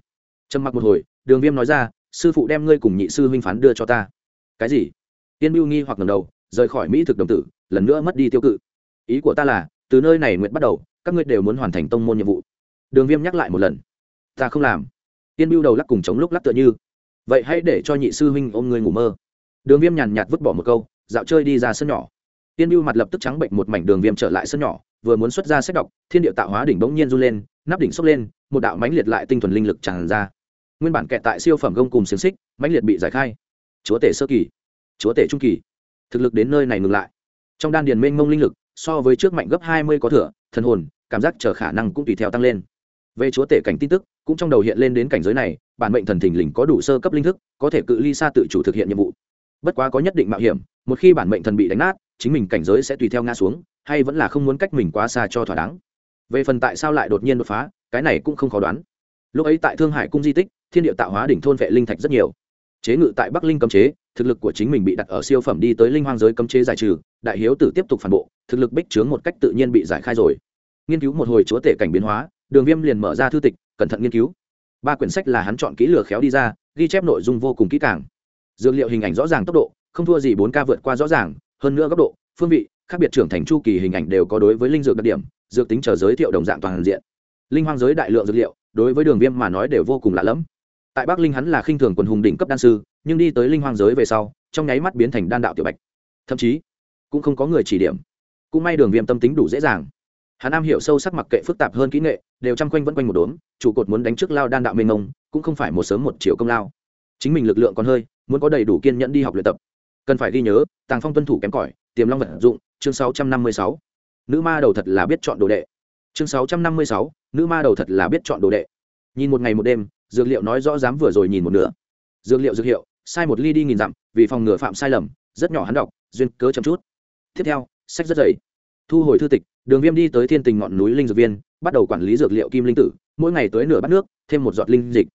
S1: Trầm mặc một hồi, đường viêm nói ra, sư phụ đem ngươi cùng nhị sư huynh phán đưa cho ta. Cái gì? Tiên mưu nghi hoặc ngầm đầu, rời khỏi mỹ thực đồng tử, lần nữa mất đi tiêu cự. Ý của ta là, từ nơi này nguyện bắt đầu, các ngươi đều muốn hoàn thành tông môn nhiệm vụ. Đường viêm nhắc lại một lần. Ta không làm. Tiên mưu đầu lắc cùng chống lúc lắc tựa như. Vậy hãy để cho nhị sư huynh ôm ngươi ngủ mơ. Đường viêm nhàn nhạt vứt bỏ một câu, dạo chơi đi ra sân nhỏ tiên mưu mặt lập tức trắng bệnh một mảnh đường viêm trở lại sân nhỏ, vừa muốn xuất ra sách đọc, thiên địa tạo hóa đỉnh bỗng nhiên run lên, nắp đỉnh sốc lên, một đạo mánh liệt lại tinh thuần linh lực tràn ra. Nguyên bản kẹt tại siêu phẩm gông cùng xiềng xích, mãnh liệt bị giải khai. Chúa tể sơ kỳ, chúa tể trung kỳ. Thực lực đến nơi này ngừng lại. Trong đan điền mênh mông linh lực, so với trước mạnh gấp hai mươi có thừa, thần hồn, cảm giác chờ khả năng cũng tùy theo tăng lên. Về chúa tể cảnh tin tức, cũng trong đầu hiện lên đến cảnh giới này, bản mệnh thần thình lình có đủ sơ cấp linh thức, có thể cự ly xa tự chủ thực hiện nhiệm vụ. Bất quá có nhất định mạo hiểm một khi bản mệnh thần bị đánh nát, chính mình cảnh giới sẽ tùy theo ngã xuống, hay vẫn là không muốn cách mình quá xa cho thỏa đáng. Về phần tại sao lại đột nhiên đột phá, cái này cũng không khó đoán. Lúc ấy tại thương hải cung di tích, thiên địa tạo hóa đỉnh thôn vệ linh thạch rất nhiều. Chế ngự tại bắc linh cấm chế, thực lực của chính mình bị đặt ở siêu phẩm đi tới linh hoang giới cấm chế giải trừ, đại hiếu tử tiếp tục phản bộ, thực lực bích trướng một cách tự nhiên bị giải khai rồi. Nghiên cứu một hồi chúa tể cảnh biến hóa, đường viêm liền mở ra thư tịch, cẩn thận nghiên cứu. Ba quyển sách là hắn chọn kỹ lừa khéo đi ra, ghi chép nội dung vô cùng kỹ càng. Dược liệu hình ảnh rõ ràng tốc độ không thua gì bốn k vượt qua rõ ràng, hơn nữa góc độ, phương vị, khác biệt trưởng thành chu kỳ hình ảnh đều có đối với linh dược đặc điểm, dược tính chờ giới thiệu đồng dạng toàn diện. Linh hoang giới đại lượng dược liệu, đối với đường viêm mà nói đều vô cùng lạ lẫm. Tại bắc linh hắn là khinh thường quần hùng đỉnh cấp đan sư, nhưng đi tới linh hoang giới về sau, trong nháy mắt biến thành đan đạo tiểu bạch. Thậm chí, cũng không có người chỉ điểm. Cũng may đường viêm tâm tính đủ dễ dàng. Hắn am hiểu sâu sắc mặc kệ phức tạp hơn kỹ nghệ, đều chăm quanh vẫn quanh một đốm, trụ cột muốn đánh trước lao đan đạo mênh mông, cũng không phải một sớm một chiều công lao. Chính mình lực lượng còn hơi, muốn có đầy đủ kiên nhẫn đi học luyện tập cần phải ghi nhớ, tàng phong tuân thủ kém cỏi, tiềm long vật dụng, chương sáu trăm năm mươi sáu. Nữ ma đầu thật là biết chọn đồ đệ. Chương sáu trăm năm mươi sáu, nữ ma đầu thật là biết chọn đồ đệ. Nhìn một ngày một đêm, dược liệu nói rõ dám vừa rồi nhìn một nửa. Dược liệu, dược hiệu, sai một ly đi nghìn dặm, vì phòng ngừa phạm sai lầm, rất nhỏ hắn đọc, duyên cớ chậm chút. Tiếp theo, sách rất dày. Thu hồi thư tịch, đường viêm đi tới thiên tình ngọn núi linh dược viên, bắt đầu quản lý dược liệu kim linh tử, mỗi ngày tới nửa bát nước, thêm một giọt linh dịch.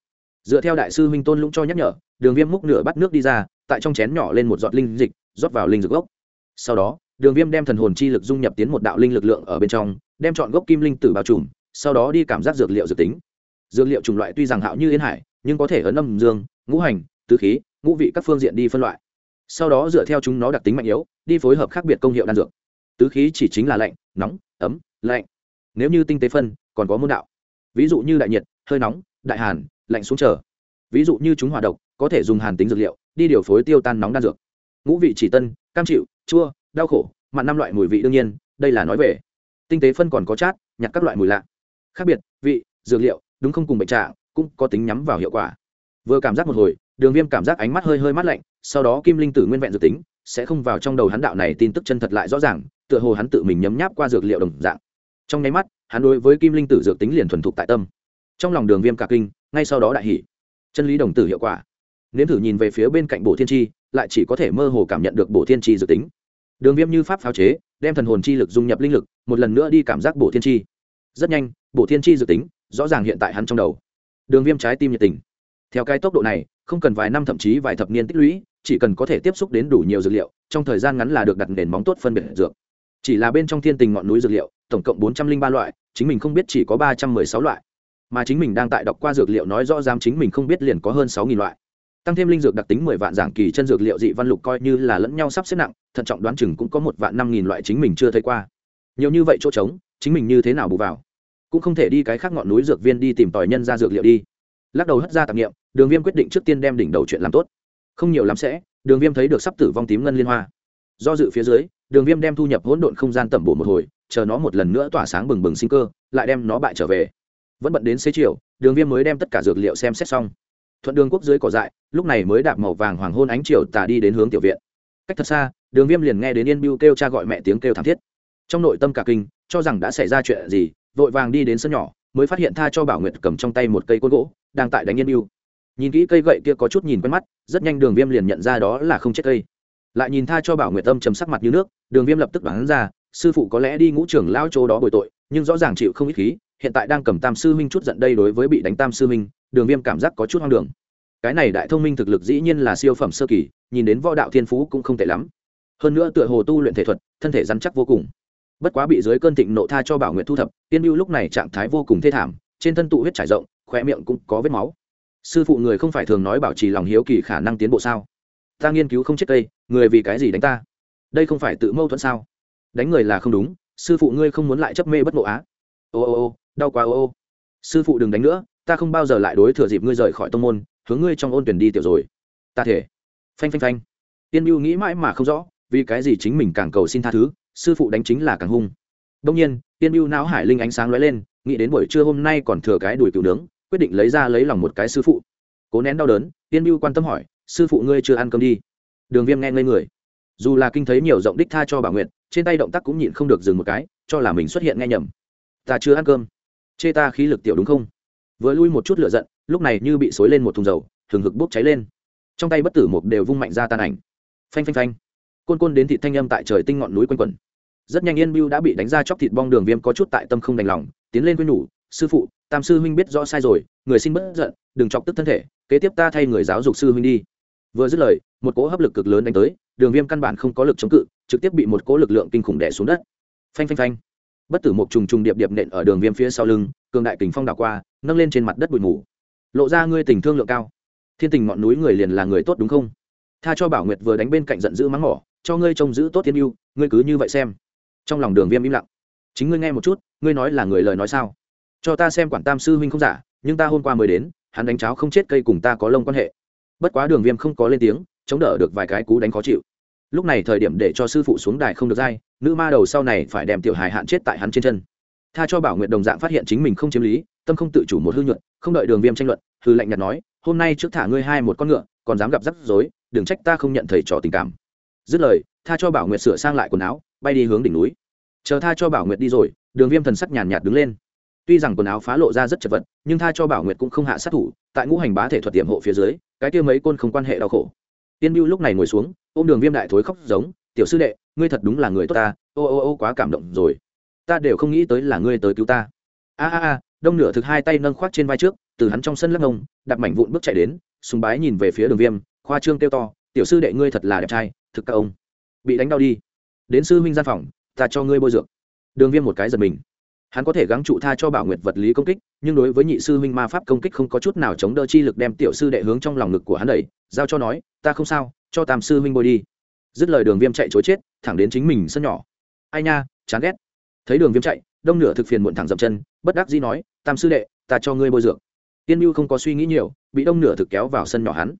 S1: Dựa theo đại sư huynh tôn lũng cho nhắc nhở, đường viêm múc nửa bát nước đi ra tại trong chén nhỏ lên một giọt linh dịch, rót vào linh dược gốc. Sau đó, đường viêm đem thần hồn chi lực dung nhập tiến một đạo linh lực lượng ở bên trong, đem chọn gốc kim linh tử bao trùm, sau đó đi cảm giác dược liệu dược tính. Dược liệu chủng loại tuy rằng hạo như yên hải, nhưng có thể ấn âm dương, ngũ hành, tứ khí, ngũ vị các phương diện đi phân loại. Sau đó dựa theo chúng nó đặc tính mạnh yếu, đi phối hợp khác biệt công hiệu đan dược. Tứ khí chỉ chính là lạnh, nóng, ấm, lạnh. Nếu như tinh tế phân, còn có môn đạo. Ví dụ như đại nhiệt, hơi nóng, đại hàn, lạnh xuống trở ví dụ như chúng hỏa độc, có thể dùng hàn tính dược liệu đi điều phối tiêu tan nóng đan dược. Ngũ vị chỉ tân, cam chịu, chua, đau khổ mặn năm loại mùi vị đương nhiên, đây là nói về. Tinh tế phân còn có chát, nhặt các loại mùi lạ. Khác biệt, vị, dược liệu, đúng không cùng bệnh trạng, cũng có tính nhắm vào hiệu quả. Vừa cảm giác một hồi, đường viêm cảm giác ánh mắt hơi hơi mát lạnh, sau đó kim linh tử nguyên vẹn dược tính, sẽ không vào trong đầu hắn đạo này tin tức chân thật lại rõ ràng, tựa hồ hắn tự mình nhấm nháp qua dược liệu đồng dạng. Trong nháy mắt, hắn đối với kim linh tử dược tính liền thuần thục tại tâm. Trong lòng đường viêm cả kinh, ngay sau đó đại hỷ chân lý đồng tử hiệu quả nếm thử nhìn về phía bên cạnh bộ thiên tri lại chỉ có thể mơ hồ cảm nhận được bộ thiên tri dự tính. Đường viêm như pháp pháo chế, đem thần hồn chi lực dung nhập linh lực, một lần nữa đi cảm giác bộ thiên tri rất nhanh bộ thiên tri dự tính, rõ ràng hiện tại hắn trong đầu. Đường viêm trái tim nhiệt tình. Theo cái tốc độ này, không cần vài năm thậm chí vài thập niên tích lũy, chỉ cần có thể tiếp xúc đến đủ nhiều dược liệu, trong thời gian ngắn là được đặt nền móng tốt phân biệt dược. Chỉ là bên trong thiên tình ngọn núi dược liệu, tổng cộng bốn trăm linh ba loại, chính mình không biết chỉ có ba trăm mười sáu loại. Mà chính mình đang tại đọc qua dược liệu nói rõ ràng chính mình không biết liền có hơn sáu nghìn loại tăng thêm linh dược đặc tính mười vạn giảng kỳ chân dược liệu dị văn lục coi như là lẫn nhau sắp xếp nặng, thận trọng đoán chừng cũng có một vạn năm nghìn loại chính mình chưa thấy qua. Nhiều như vậy chỗ trống, chính mình như thế nào bù vào? Cũng không thể đi cái khác ngọn núi dược viên đi tìm tòi nhân ra dược liệu đi. Lắc đầu hất ra tạp nghiệm, đường viêm quyết định trước tiên đem đỉnh đầu chuyện làm tốt. Không nhiều lắm sẽ, đường viêm thấy được sắp tử vong tím ngân liên hoa. Do dự phía dưới, đường viêm đem thu nhập hỗn độn không gian tẩm bổ một hồi, chờ nó một lần nữa tỏa sáng bừng bừng sinh cơ, lại đem nó bại trở về. Vẫn bận đến xế chiều, đường viêm mới đem tất cả dược liệu xem xét xong thuận đường quốc dưới cỏ dại, lúc này mới đạp màu vàng hoàng hôn ánh chiều tà đi đến hướng tiểu viện. Cách thật xa, đường viêm liền nghe đến yên biêu kêu cha gọi mẹ tiếng kêu thảm thiết. Trong nội tâm cả kinh, cho rằng đã xảy ra chuyện gì, vội vàng đi đến sân nhỏ, mới phát hiện tha cho bảo nguyệt cầm trong tay một cây côn gỗ, đang tại đánh yên biêu nhìn kỹ cây gậy kia có chút nhìn quen mắt, rất nhanh đường viêm liền nhận ra đó là không chết cây. Lại nhìn tha cho bảo nguyệt tâm chấm sắc mặt như nước, đường viêm lập tức đoán ra, sư phụ có lẽ đi ngũ trưởng lao chỗ đó bồi tội, nhưng rõ ràng chịu không ít khí, hiện tại đang cầm tam sư minh chút giận đây đối với bị đánh tam sư minh đường viêm cảm giác có chút hoang đường. Cái này đại thông minh thực lực dĩ nhiên là siêu phẩm sơ kỳ, nhìn đến võ đạo thiên phú cũng không tệ lắm. Hơn nữa tựa hồ tu luyện thể thuật, thân thể dăn chắc vô cùng. Bất quá bị dưới cơn thịnh nộ tha cho bảo nguyện thu thập, tiên mưu lúc này trạng thái vô cùng thê thảm, trên thân tụ huyết trải rộng khỏe miệng cũng có vết máu. Sư phụ người không phải thường nói bảo trì lòng hiếu kỳ khả năng tiến bộ sao? Ta nghiên cứu không chết cây, người vì cái gì đánh ta? Đây không phải tự mâu thuẫn sao? Đánh người là không đúng, sư phụ ngươi không muốn lại chấp mê bất ngộ á. Ô ô ô, đau quá ô ô. Sư phụ đừng đánh nữa ta không bao giờ lại đối thừa dịp ngươi rời khỏi tông môn, hướng ngươi trong ôn tuyển đi tiểu rồi. Ta thể. Phanh phanh phanh. Tiên mưu nghĩ mãi mà không rõ, vì cái gì chính mình càng cầu xin tha thứ, sư phụ đánh chính là càng hung. Đông nhiên, tiên mưu não hải linh ánh sáng lóe lên, nghĩ đến buổi trưa hôm nay còn thừa cái đùi cựu nướng, quyết định lấy ra lấy lòng một cái sư phụ. Cố nén đau đớn, tiên mưu quan tâm hỏi, sư phụ ngươi chưa ăn cơm đi? Đường viêm nghe ngây người. Dù là kinh thấy nhiều rộng đích tha cho bà nguyện, trên tay động tác cũng nhịn không được dừng một cái, cho là mình xuất hiện nghe nhầm. Ta chưa ăn cơm. Chê ta khí lực tiểu đúng không? Vừa lui một chút lửa giận, lúc này như bị xối lên một thùng dầu thường hực bốc cháy lên. Trong tay bất tử mục đều vung mạnh ra tan ảnh. Phanh phanh phanh. Côn côn đến thị thanh âm tại trời tinh ngọn núi quanh quẩn. Rất nhanh yên bưu đã bị đánh ra chóc thịt bong đường viêm có chút tại tâm không đành lòng, tiến lên quên nhủ, sư phụ, tam sư huynh biết rõ sai rồi, người xin bất giận, đừng chọc tức thân thể, kế tiếp ta thay người giáo dục sư huynh đi. Vừa dứt lời, một cỗ hấp lực cực lớn đánh tới, đường viêm căn bản không có lực chống cự, trực tiếp bị một cỗ lực lượng kinh khủng đẻ xuống đất. Phanh phanh phanh. Bất tử một trùng trùng điệp điệp nện ở đường viêm phía sau lưng cường đại kình phong đảo qua, nâng lên trên mặt đất bụi mù. Lộ ra ngươi tình thương lượng cao. Thiên tình ngọn núi người liền là người tốt đúng không? Tha cho bảo nguyệt vừa đánh bên cạnh giận dữ mắng mỏ, cho ngươi trông giữ tốt thiên yêu ngươi cứ như vậy xem. Trong lòng đường viêm im lặng. Chính ngươi nghe một chút, ngươi nói là người lời nói sao? Cho ta xem quản tam sư huynh không giả, nhưng ta hôm qua mới đến, hắn đánh cháo không chết cây cùng ta có lông quan hệ. Bất quá đường viêm không có lên tiếng, chống đỡ được vài cái cú đánh khó chịu. Lúc này thời điểm để cho sư phụ xuống đài không được dai, nữ ma đầu sau này phải đem tiểu hài hạn chết tại hắn trên chân tha cho bảo nguyện đồng dạng phát hiện chính mình không chiếm lý, tâm không tự chủ một hư nhuận, không đợi đường viêm tranh luận, hư lạnh nhạt nói, hôm nay trước thả ngươi hai một con ngựa, còn dám gặp rắc rối, đừng trách ta không nhận thầy trò tình cảm. Dứt lời, tha cho bảo nguyệt sửa sang lại quần áo, bay đi hướng đỉnh núi. Chờ tha cho bảo nguyệt đi rồi, đường viêm thần sắc nhàn nhạt đứng lên. Tuy rằng quần áo phá lộ ra rất chật vật, nhưng tha cho bảo nguyệt cũng không hạ sát thủ, tại ngũ hành bá thể thuật tiệm hộ phía dưới, cái kia mấy côn không quan hệ đau khổ. Tiên mưu lúc này ngồi xuống, ôm đường viêm đại thối khóc giống, tiểu sư đệ, ngươi thật đúng là người tốt ta, ô ô ô quá cảm động rồi ta đều không nghĩ tới là ngươi tới cứu ta. A a a, đông nửa thực hai tay nâng khoác trên vai trước, từ hắn trong sân lắc ngông đặt mảnh vụn bước chạy đến súng bái nhìn về phía đường viêm, khoa trương kêu to, tiểu sư đệ ngươi thật là đẹp trai, thực các ông. Bị đánh đau đi. Đến sư huynh gian phòng, ta cho ngươi bôi dược. Đường viêm một cái giật mình. Hắn có thể gắng trụ tha cho bảo nguyệt vật lý công kích, nhưng đối với nhị sư huynh ma pháp công kích không có chút nào chống đỡ chi lực đem tiểu sư đệ hướng trong lòng ngực của hắn đẩy, giao cho nói, ta không sao, cho tam sư huynh bôi đi. Dứt lời đường viêm chạy chối chết, thẳng đến chính mình sân nhỏ. Ai nha, chán ghét thấy đường viêm chạy, đông nửa thực phiền muộn thẳng dậm chân, bất đắc dĩ nói, tam sư đệ, ta cho ngươi bôi dược. Tiên mưu không có suy nghĩ nhiều, bị đông nửa thực kéo vào sân nhỏ hắn.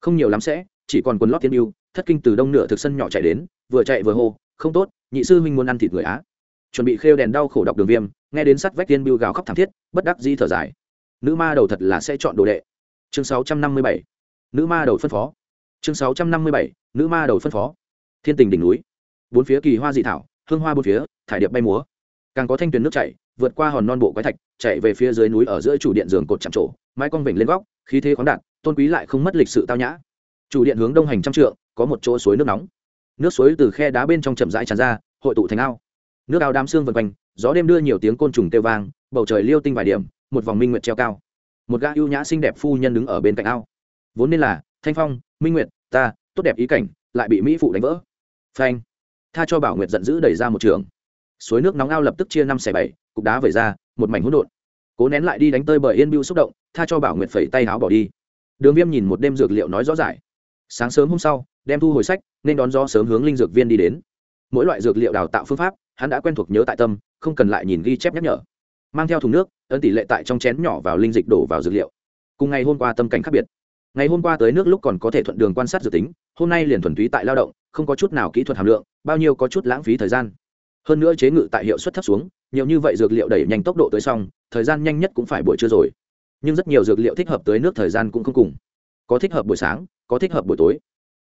S1: Không nhiều lắm sẽ, chỉ còn quần lót tiên mưu thất kinh từ đông nửa thực sân nhỏ chạy đến, vừa chạy vừa hô, không tốt, nhị sư huynh muốn ăn thịt người á. Chuẩn bị khêu đèn đau khổ đọc đường viêm, nghe đến sắt vách tiên mưu gào khóc thảm thiết, bất đắc dĩ thở dài. Nữ ma đầu thật là sẽ chọn đồ đệ. Chương 657. nữ ma đầu phân phó. Chương 657. nữ ma đầu phân phó. Thiên tình đỉnh núi. Bốn phía kỳ hoa dị thảo, hương hoa bốn phía, thải điệp bay múa càng có thanh tuyền nước chảy, vượt qua hòn non bộ quái thạch, chạy về phía dưới núi ở giữa chủ điện giường cột chạm trổ, mái cong vểnh lên góc, khí thế khoáng đạt, tôn quý lại không mất lịch sự tao nhã. Chủ điện hướng đông hành trăm trượng, có một chỗ suối nước nóng. Nước suối từ khe đá bên trong chậm rãi tràn ra, hội tụ thành ao. Nước ao đám xương vần quanh, gió đêm đưa nhiều tiếng côn trùng kêu vang, bầu trời liêu tinh vài điểm, một vòng minh nguyệt treo cao. Một gã ưu nhã xinh đẹp phu nhân đứng ở bên cạnh ao. Vốn nên là, thanh phong, minh nguyệt, ta, tốt đẹp ý cảnh, lại bị mỹ phụ đánh vỡ. Phanh. Tha cho bảo nguyệt giận dữ đẩy ra một trường suối nước nóng ao lập tức chia năm xẻ bảy, cục đá vẩy ra, một mảnh hỗn độn. Cố nén lại đi đánh tơi bởi yên bưu xúc động, tha cho bảo nguyệt phẩy tay áo bỏ đi. Đường viêm nhìn một đêm dược liệu nói rõ rải. Sáng sớm hôm sau, đem thu hồi sách, nên đón gió sớm hướng linh dược viên đi đến. Mỗi loại dược liệu đào tạo phương pháp, hắn đã quen thuộc nhớ tại tâm, không cần lại nhìn ghi chép nhắc nhở. Mang theo thùng nước, ấn tỷ lệ tại trong chén nhỏ vào linh dịch đổ vào dược liệu. Cùng ngày hôm qua tâm cảnh khác biệt. Ngày hôm qua tới nước lúc còn có thể thuận đường quan sát dự tính, hôm nay liền thuần túy tại lao động, không có chút nào kỹ thuật hàm lượng, bao nhiêu có chút lãng phí thời gian hơn nữa chế ngự tại hiệu suất thấp xuống, nhiều như vậy dược liệu đẩy nhanh tốc độ tới xong, thời gian nhanh nhất cũng phải buổi trưa rồi. Nhưng rất nhiều dược liệu thích hợp tới nước thời gian cũng không cùng. Có thích hợp buổi sáng, có thích hợp buổi tối.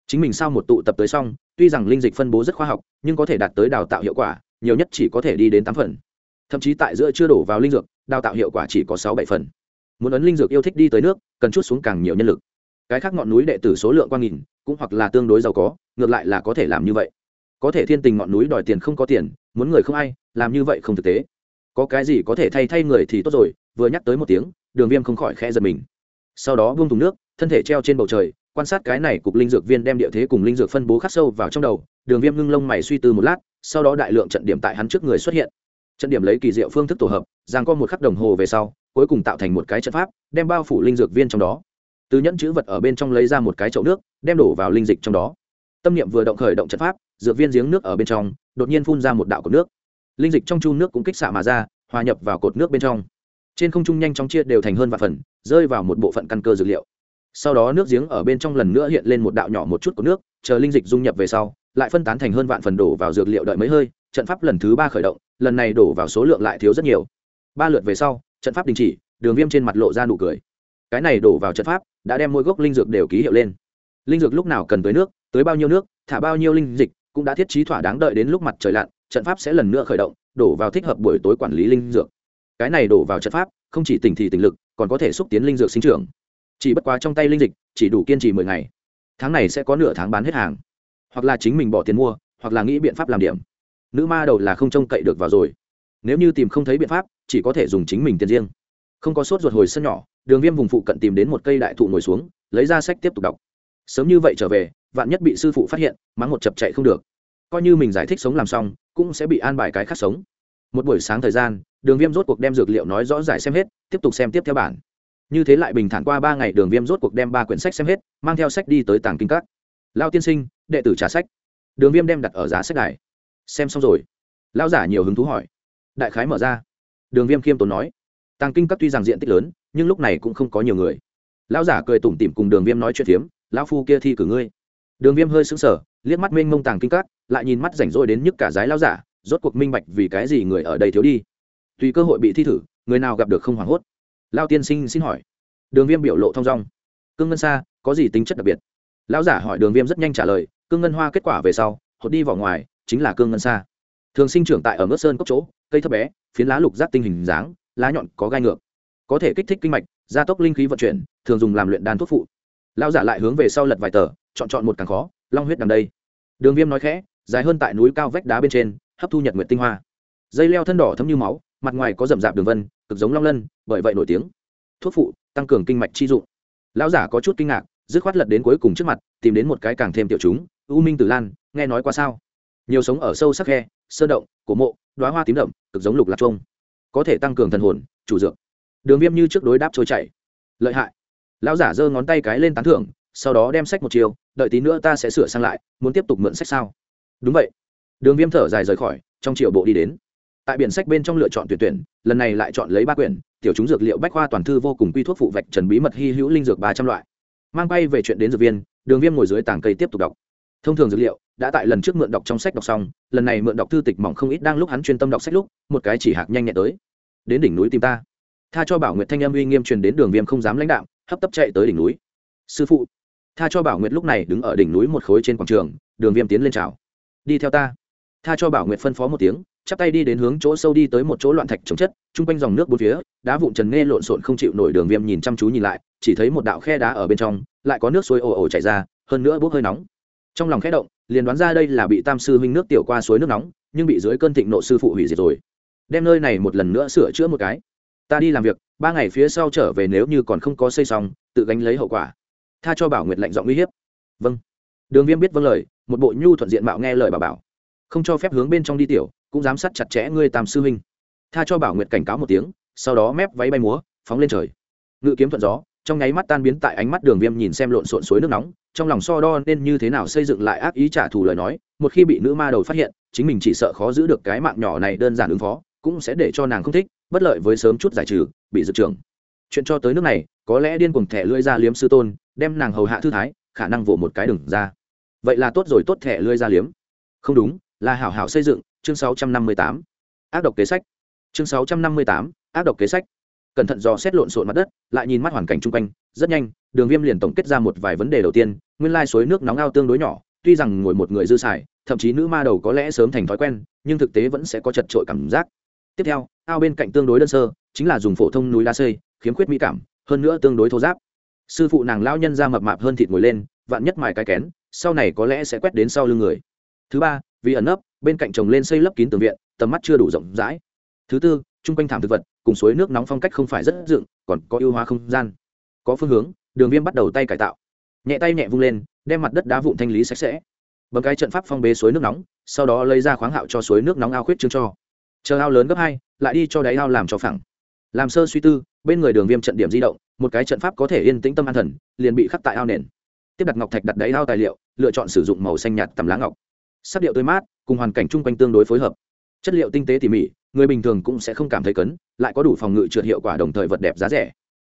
S1: Chính mình sau một tụ tập tới xong, tuy rằng linh dịch phân bố rất khoa học, nhưng có thể đạt tới đào tạo hiệu quả, nhiều nhất chỉ có thể đi đến tám phần. Thậm chí tại giữa chưa đổ vào linh dược, đào tạo hiệu quả chỉ có sáu bảy phần. Muốn ấn linh dược yêu thích đi tới nước, cần chút xuống càng nhiều nhân lực. Cái khác ngọn núi đệ tử số lượng qua nghìn, cũng hoặc là tương đối giàu có, ngược lại là có thể làm như vậy. Có thể thiên tình ngọn núi đòi tiền không có tiền muốn người không ai, làm như vậy không thực tế. Có cái gì có thể thay thay người thì tốt rồi, vừa nhắc tới một tiếng, đường viêm không khỏi khẽ giật mình. Sau đó buông thùng nước, thân thể treo trên bầu trời, quan sát cái này cục linh dược viên đem địa thế cùng linh dược phân bố khắc sâu vào trong đầu, đường viêm ngưng lông mày suy tư một lát, sau đó đại lượng trận điểm tại hắn trước người xuất hiện. Trận điểm lấy kỳ diệu phương thức tổ hợp giang co một khắc đồng hồ về sau, cuối cùng tạo thành một cái trận pháp, đem bao phủ linh dược viên trong đó. Từ nhẫn chữ vật ở bên trong lấy ra một cái chậu nước, đem đổ vào linh dịch trong đó. Tâm niệm vừa động khởi động trận pháp dược viên giếng nước ở bên trong, đột nhiên phun ra một đạo cột nước. Linh dịch trong chu nước cũng kích xạ mà ra, hòa nhập vào cột nước bên trong. Trên không trung nhanh chóng chia đều thành hơn vạn phần, rơi vào một bộ phận căn cơ dược liệu. Sau đó nước giếng ở bên trong lần nữa hiện lên một đạo nhỏ một chút của nước, chờ linh dịch dung nhập về sau, lại phân tán thành hơn vạn phần đổ vào dược liệu đợi mấy hơi, trận pháp lần thứ ba khởi động, lần này đổ vào số lượng lại thiếu rất nhiều. Ba lượt về sau, trận pháp đình chỉ, đường viêm trên mặt lộ ra nụ cười. Cái này đổ vào trận pháp, đã đem mỗi gốc linh dược đều ký hiệu lên. Linh dược lúc nào cần tới nước, tới bao nhiêu nước, thả bao nhiêu linh dịch cũng đã thiết trí thỏa đáng đợi đến lúc mặt trời lặn, trận pháp sẽ lần nữa khởi động, đổ vào thích hợp buổi tối quản lý linh dược. Cái này đổ vào trận pháp, không chỉ tỉnh thì tỉnh lực, còn có thể xúc tiến linh dược sinh trưởng. Chỉ bất quá trong tay linh dịch, chỉ đủ kiên trì mười ngày. Tháng này sẽ có nửa tháng bán hết hàng. Hoặc là chính mình bỏ tiền mua, hoặc là nghĩ biện pháp làm điểm. Nữ ma đầu là không trông cậy được vào rồi. Nếu như tìm không thấy biện pháp, chỉ có thể dùng chính mình tiền riêng. Không có sốt ruột hồi sân nhỏ, đường viêm vùng phụ cận tìm đến một cây đại thụ ngồi xuống, lấy ra sách tiếp tục đọc. Sớm như vậy trở về vạn nhất bị sư phụ phát hiện, mắng một chập chạy không được. Coi như mình giải thích sống làm xong, cũng sẽ bị an bài cái khác sống. Một buổi sáng thời gian, đường viêm rốt cuộc đem dược liệu nói rõ giải xem hết, tiếp tục xem tiếp theo bản. Như thế lại bình thản qua ba ngày, đường viêm rốt cuộc đem ba quyển sách xem hết, mang theo sách đi tới tàng kinh các. Lao tiên sinh, đệ tử trả sách. Đường viêm đem đặt ở giá sách đài. Xem xong rồi. Lao giả nhiều hứng thú hỏi. Đại khái mở ra. Đường viêm khiêm tốn nói. Tàng kinh các tuy rằng diện tích lớn, nhưng lúc này cũng không có nhiều người. Lão giả cười tủm tỉm cùng đường viêm nói chuyện phiếm. Lão phu kia thi cử ngươi đường viêm hơi sững sờ, liếc mắt mênh mông tàng kinh các, lại nhìn mắt rảnh rỗi đến nhức cả giái lão giả, rốt cuộc minh bạch vì cái gì người ở đây thiếu đi. Tùy cơ hội bị thi thử, người nào gặp được không hoảng hốt? Lao tiên sinh xin hỏi. Đường viêm biểu lộ thong dong. Cương ngân xa có gì tính chất đặc biệt? Lão giả hỏi đường viêm rất nhanh trả lời, cương ngân hoa kết quả về sau, hột đi vào ngoài, chính là cương ngân xa thường sinh trưởng tại ở mức sơn cốc chỗ, cây thấp bé, phiến lá lục giác tinh hình dáng, lá nhọn có gai ngược. Có thể kích thích kinh mạch, gia tốc linh khí vận chuyển, thường dùng làm luyện đan thuốc phụ. Lão giả lại hướng về sau lật vài tờ chọn chọn một càng khó, long huyết đằng đây. Đường viêm nói khẽ, dài hơn tại núi cao vách đá bên trên, hấp thu nhật nguyện tinh hoa. Dây leo thân đỏ thấm như máu, mặt ngoài có rậm rạp đường vân, cực giống long lân, bởi vậy nổi tiếng. Thuốc phụ, tăng cường kinh mạch chi dụng. Lão giả có chút kinh ngạc, dứt khoát lật đến cuối cùng trước mặt, tìm đến một cái càng thêm tiểu chúng, u minh tử lan, nghe nói qua sao? Nhiều sống ở sâu sắc khe, sơ động, cổ mộ đoá hoa tím đậm, cực giống lục lạc trông có thể tăng cường thần hồn, chủ dược. Đường viêm như trước đối đáp trôi chảy. Lợi hại. Lão giả giơ ngón tay cái lên tán thưởng, sau đó đem sách một chiều đợi tí nữa ta sẽ sửa sang lại, muốn tiếp tục mượn sách sao? Đúng vậy. Đường viêm thở dài rời khỏi, trong triệu bộ đi đến. Tại biển sách bên trong lựa chọn tuyển tuyển, lần này lại chọn lấy ba quyển, tiểu chúng dược liệu bách khoa toàn thư vô cùng quy thuốc phụ vạch trần bí mật hy hữu linh dược ba trăm loại. Mang bay về chuyện đến dược viên, đường viêm ngồi dưới tảng cây tiếp tục đọc. Thông thường dược liệu đã tại lần trước mượn đọc trong sách đọc xong, lần này mượn đọc thư tịch mỏng không ít đang lúc hắn chuyên tâm đọc sách lúc, một cái chỉ hạc nhanh nhẹ tới. Đến đỉnh núi tìm ta. Tha cho bảo nguyệt thanh âm uy nghiêm truyền đến đường viêm không dám lãnh đạo, hấp tấp chạy tới đỉnh núi. Sư phụ tha cho bảo nguyệt lúc này đứng ở đỉnh núi một khối trên quảng trường, đường viêm tiến lên trào đi theo ta. Tha cho bảo nguyệt phân phó một tiếng, chắp tay đi đến hướng chỗ sâu đi tới một chỗ loạn thạch chống chất, chung quanh dòng nước bốn phía, đá vụn trần nghe lộn xộn không chịu nổi đường viêm nhìn chăm chú nhìn lại, chỉ thấy một đạo khe đá ở bên trong, lại có nước suối ồ ồ chảy ra, hơn nữa bốc hơi nóng. Trong lòng khẽ động, liền đoán ra đây là bị tam sư huynh nước tiểu qua suối nước nóng, nhưng bị dưới cơn thịnh nộ sư phụ hủy diệt rồi. Đem nơi này một lần nữa sửa chữa một cái. Ta đi làm việc, ba ngày phía sau trở về nếu như còn không có xây xong, tự gánh lấy hậu quả tha cho bảo nguyệt lệnh giọng uy hiếp. Vâng. Đường viêm biết vâng lời, một bộ nhu thuận diện mạo nghe lời bà bảo. Không cho phép hướng bên trong đi tiểu, cũng giám sát chặt chẽ ngươi tam sư huynh. Tha cho bảo nguyệt cảnh cáo một tiếng, sau đó mép váy bay múa, phóng lên trời. Ngự kiếm thuận gió, trong nháy mắt tan biến tại ánh mắt đường viêm nhìn xem lộn xộn suối nước nóng, trong lòng so đo nên như thế nào xây dựng lại ác ý trả thù lời nói, một khi bị nữ ma đầu phát hiện, chính mình chỉ sợ khó giữ được cái mạng nhỏ này đơn giản ứng phó, cũng sẽ để cho nàng không thích, bất lợi với sớm chút giải trừ, bị dược trưởng. Chuyện cho tới nước này, có lẽ điên cuồng thẻ lưỡi ra liếm sư tôn đem nàng hầu hạ thư thái khả năng vỗ một cái đừng ra. Vậy là tốt rồi tốt thẻ lươi ra liếm. Không đúng là hảo hảo xây dựng chương 658. ác độc kế sách. Chương 658, ác độc kế sách. Cẩn thận dò xét lộn xộn mặt đất lại nhìn mắt hoàn cảnh chung quanh rất nhanh đường viêm liền tổng kết ra một vài vấn đề đầu tiên nguyên lai suối nước nóng ao tương đối nhỏ tuy rằng ngồi một người dư xài thậm chí nữ ma đầu có lẽ sớm thành thói quen nhưng thực tế vẫn sẽ có chật trội cảm giác. Tiếp theo ao bên cạnh tương đối đơn sơ chính là dùng phổ thông núi đá xây khiếm khuyết mỹ cảm hơn nữa tương đối thô giáp sư phụ nàng lao nhân ra mập mạp hơn thịt ngồi lên, vạn nhất mài cái kén, sau này có lẽ sẽ quét đến sau lưng người. Thứ ba, vì ẩn nấp, bên cạnh trồng lên xây lấp kín tường viện, tầm mắt chưa đủ rộng rãi. Thứ tư, chung quanh thảm thực vật, cùng suối nước nóng phong cách không phải rất dựng, còn có ưu hóa không gian. Có phương hướng, đường viêm bắt đầu tay cải tạo. Nhẹ tay nhẹ vung lên, đem mặt đất đá vụn thanh lý sạch sẽ. Bằng cái trận pháp phong bế suối nước nóng, sau đó lấy ra khoáng hạo cho suối nước nóng ao khuyết trương cho. Chờ ao lớn gấp hai, lại đi cho đáy ao làm cho phẳng. Làm sơ suy tư, bên người đường viêm trận điểm di động một cái trận pháp có thể yên tĩnh tâm an thần, liền bị khắc tại ao nền. Tiếp đặt ngọc thạch đặt đáy ao tài liệu, lựa chọn sử dụng màu xanh nhạt tầm lá ngọc. Sắc điệu tươi mát, cùng hoàn cảnh chung quanh tương đối phối hợp. Chất liệu tinh tế tỉ mỉ, người bình thường cũng sẽ không cảm thấy cấn, lại có đủ phòng ngự trượt hiệu quả đồng thời vật đẹp giá rẻ.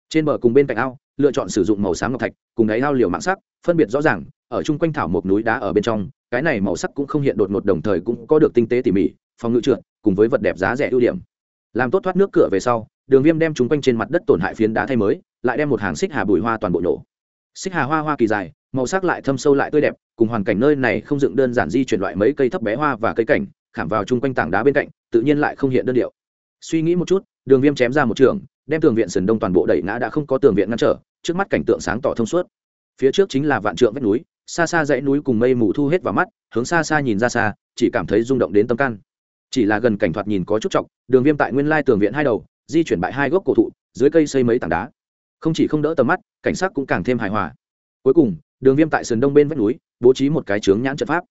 S1: Trên bờ cùng bên cạnh ao, lựa chọn sử dụng màu xám ngọc thạch, cùng đáy ao liều mạng sắc, phân biệt rõ ràng, ở chung quanh thảo một núi đá ở bên trong, cái này màu sắc cũng không hiện đột ngột đồng thời cũng có được tinh tế tỉ mỉ, phòng ngự trượt, cùng với vật đẹp giá rẻ ưu điểm. Làm tốt thoát nước cửa về sau, đường viêm đem chúng quanh trên mặt đất tổn hại phiến đá thay mới lại đem một hàng xích hà bùi hoa toàn bộ nổ. Xích hà hoa hoa kỳ dài, màu sắc lại thâm sâu lại tươi đẹp, cùng hoàn cảnh nơi này không dựng đơn giản di chuyển loại mấy cây thấp bé hoa và cây cảnh, khảm vào chung quanh tảng đá bên cạnh, tự nhiên lại không hiện đơn điệu. Suy nghĩ một chút, đường viêm chém ra một trường, đem tường viện sườn đông toàn bộ đẩy ngã đã không có tường viện ngăn trở, trước mắt cảnh tượng sáng tỏ thông suốt. Phía trước chính là vạn trượng vách núi, xa xa dãy núi cùng mây mù thu hết vào mắt, hướng xa xa nhìn ra xa, chỉ cảm thấy rung động đến tâm can. Chỉ là gần cảnh thoạt nhìn có chút trọng đường viêm tại nguyên lai tường viện hai đầu, di chuyển bại hai gốc cổ thụ, dưới cây xây mấy tảng đá không chỉ không đỡ tầm mắt, cảnh sát cũng càng thêm hài hòa. Cuối cùng, đường viêm tại sườn đông bên vách núi, bố trí một cái trướng nhãn trận pháp.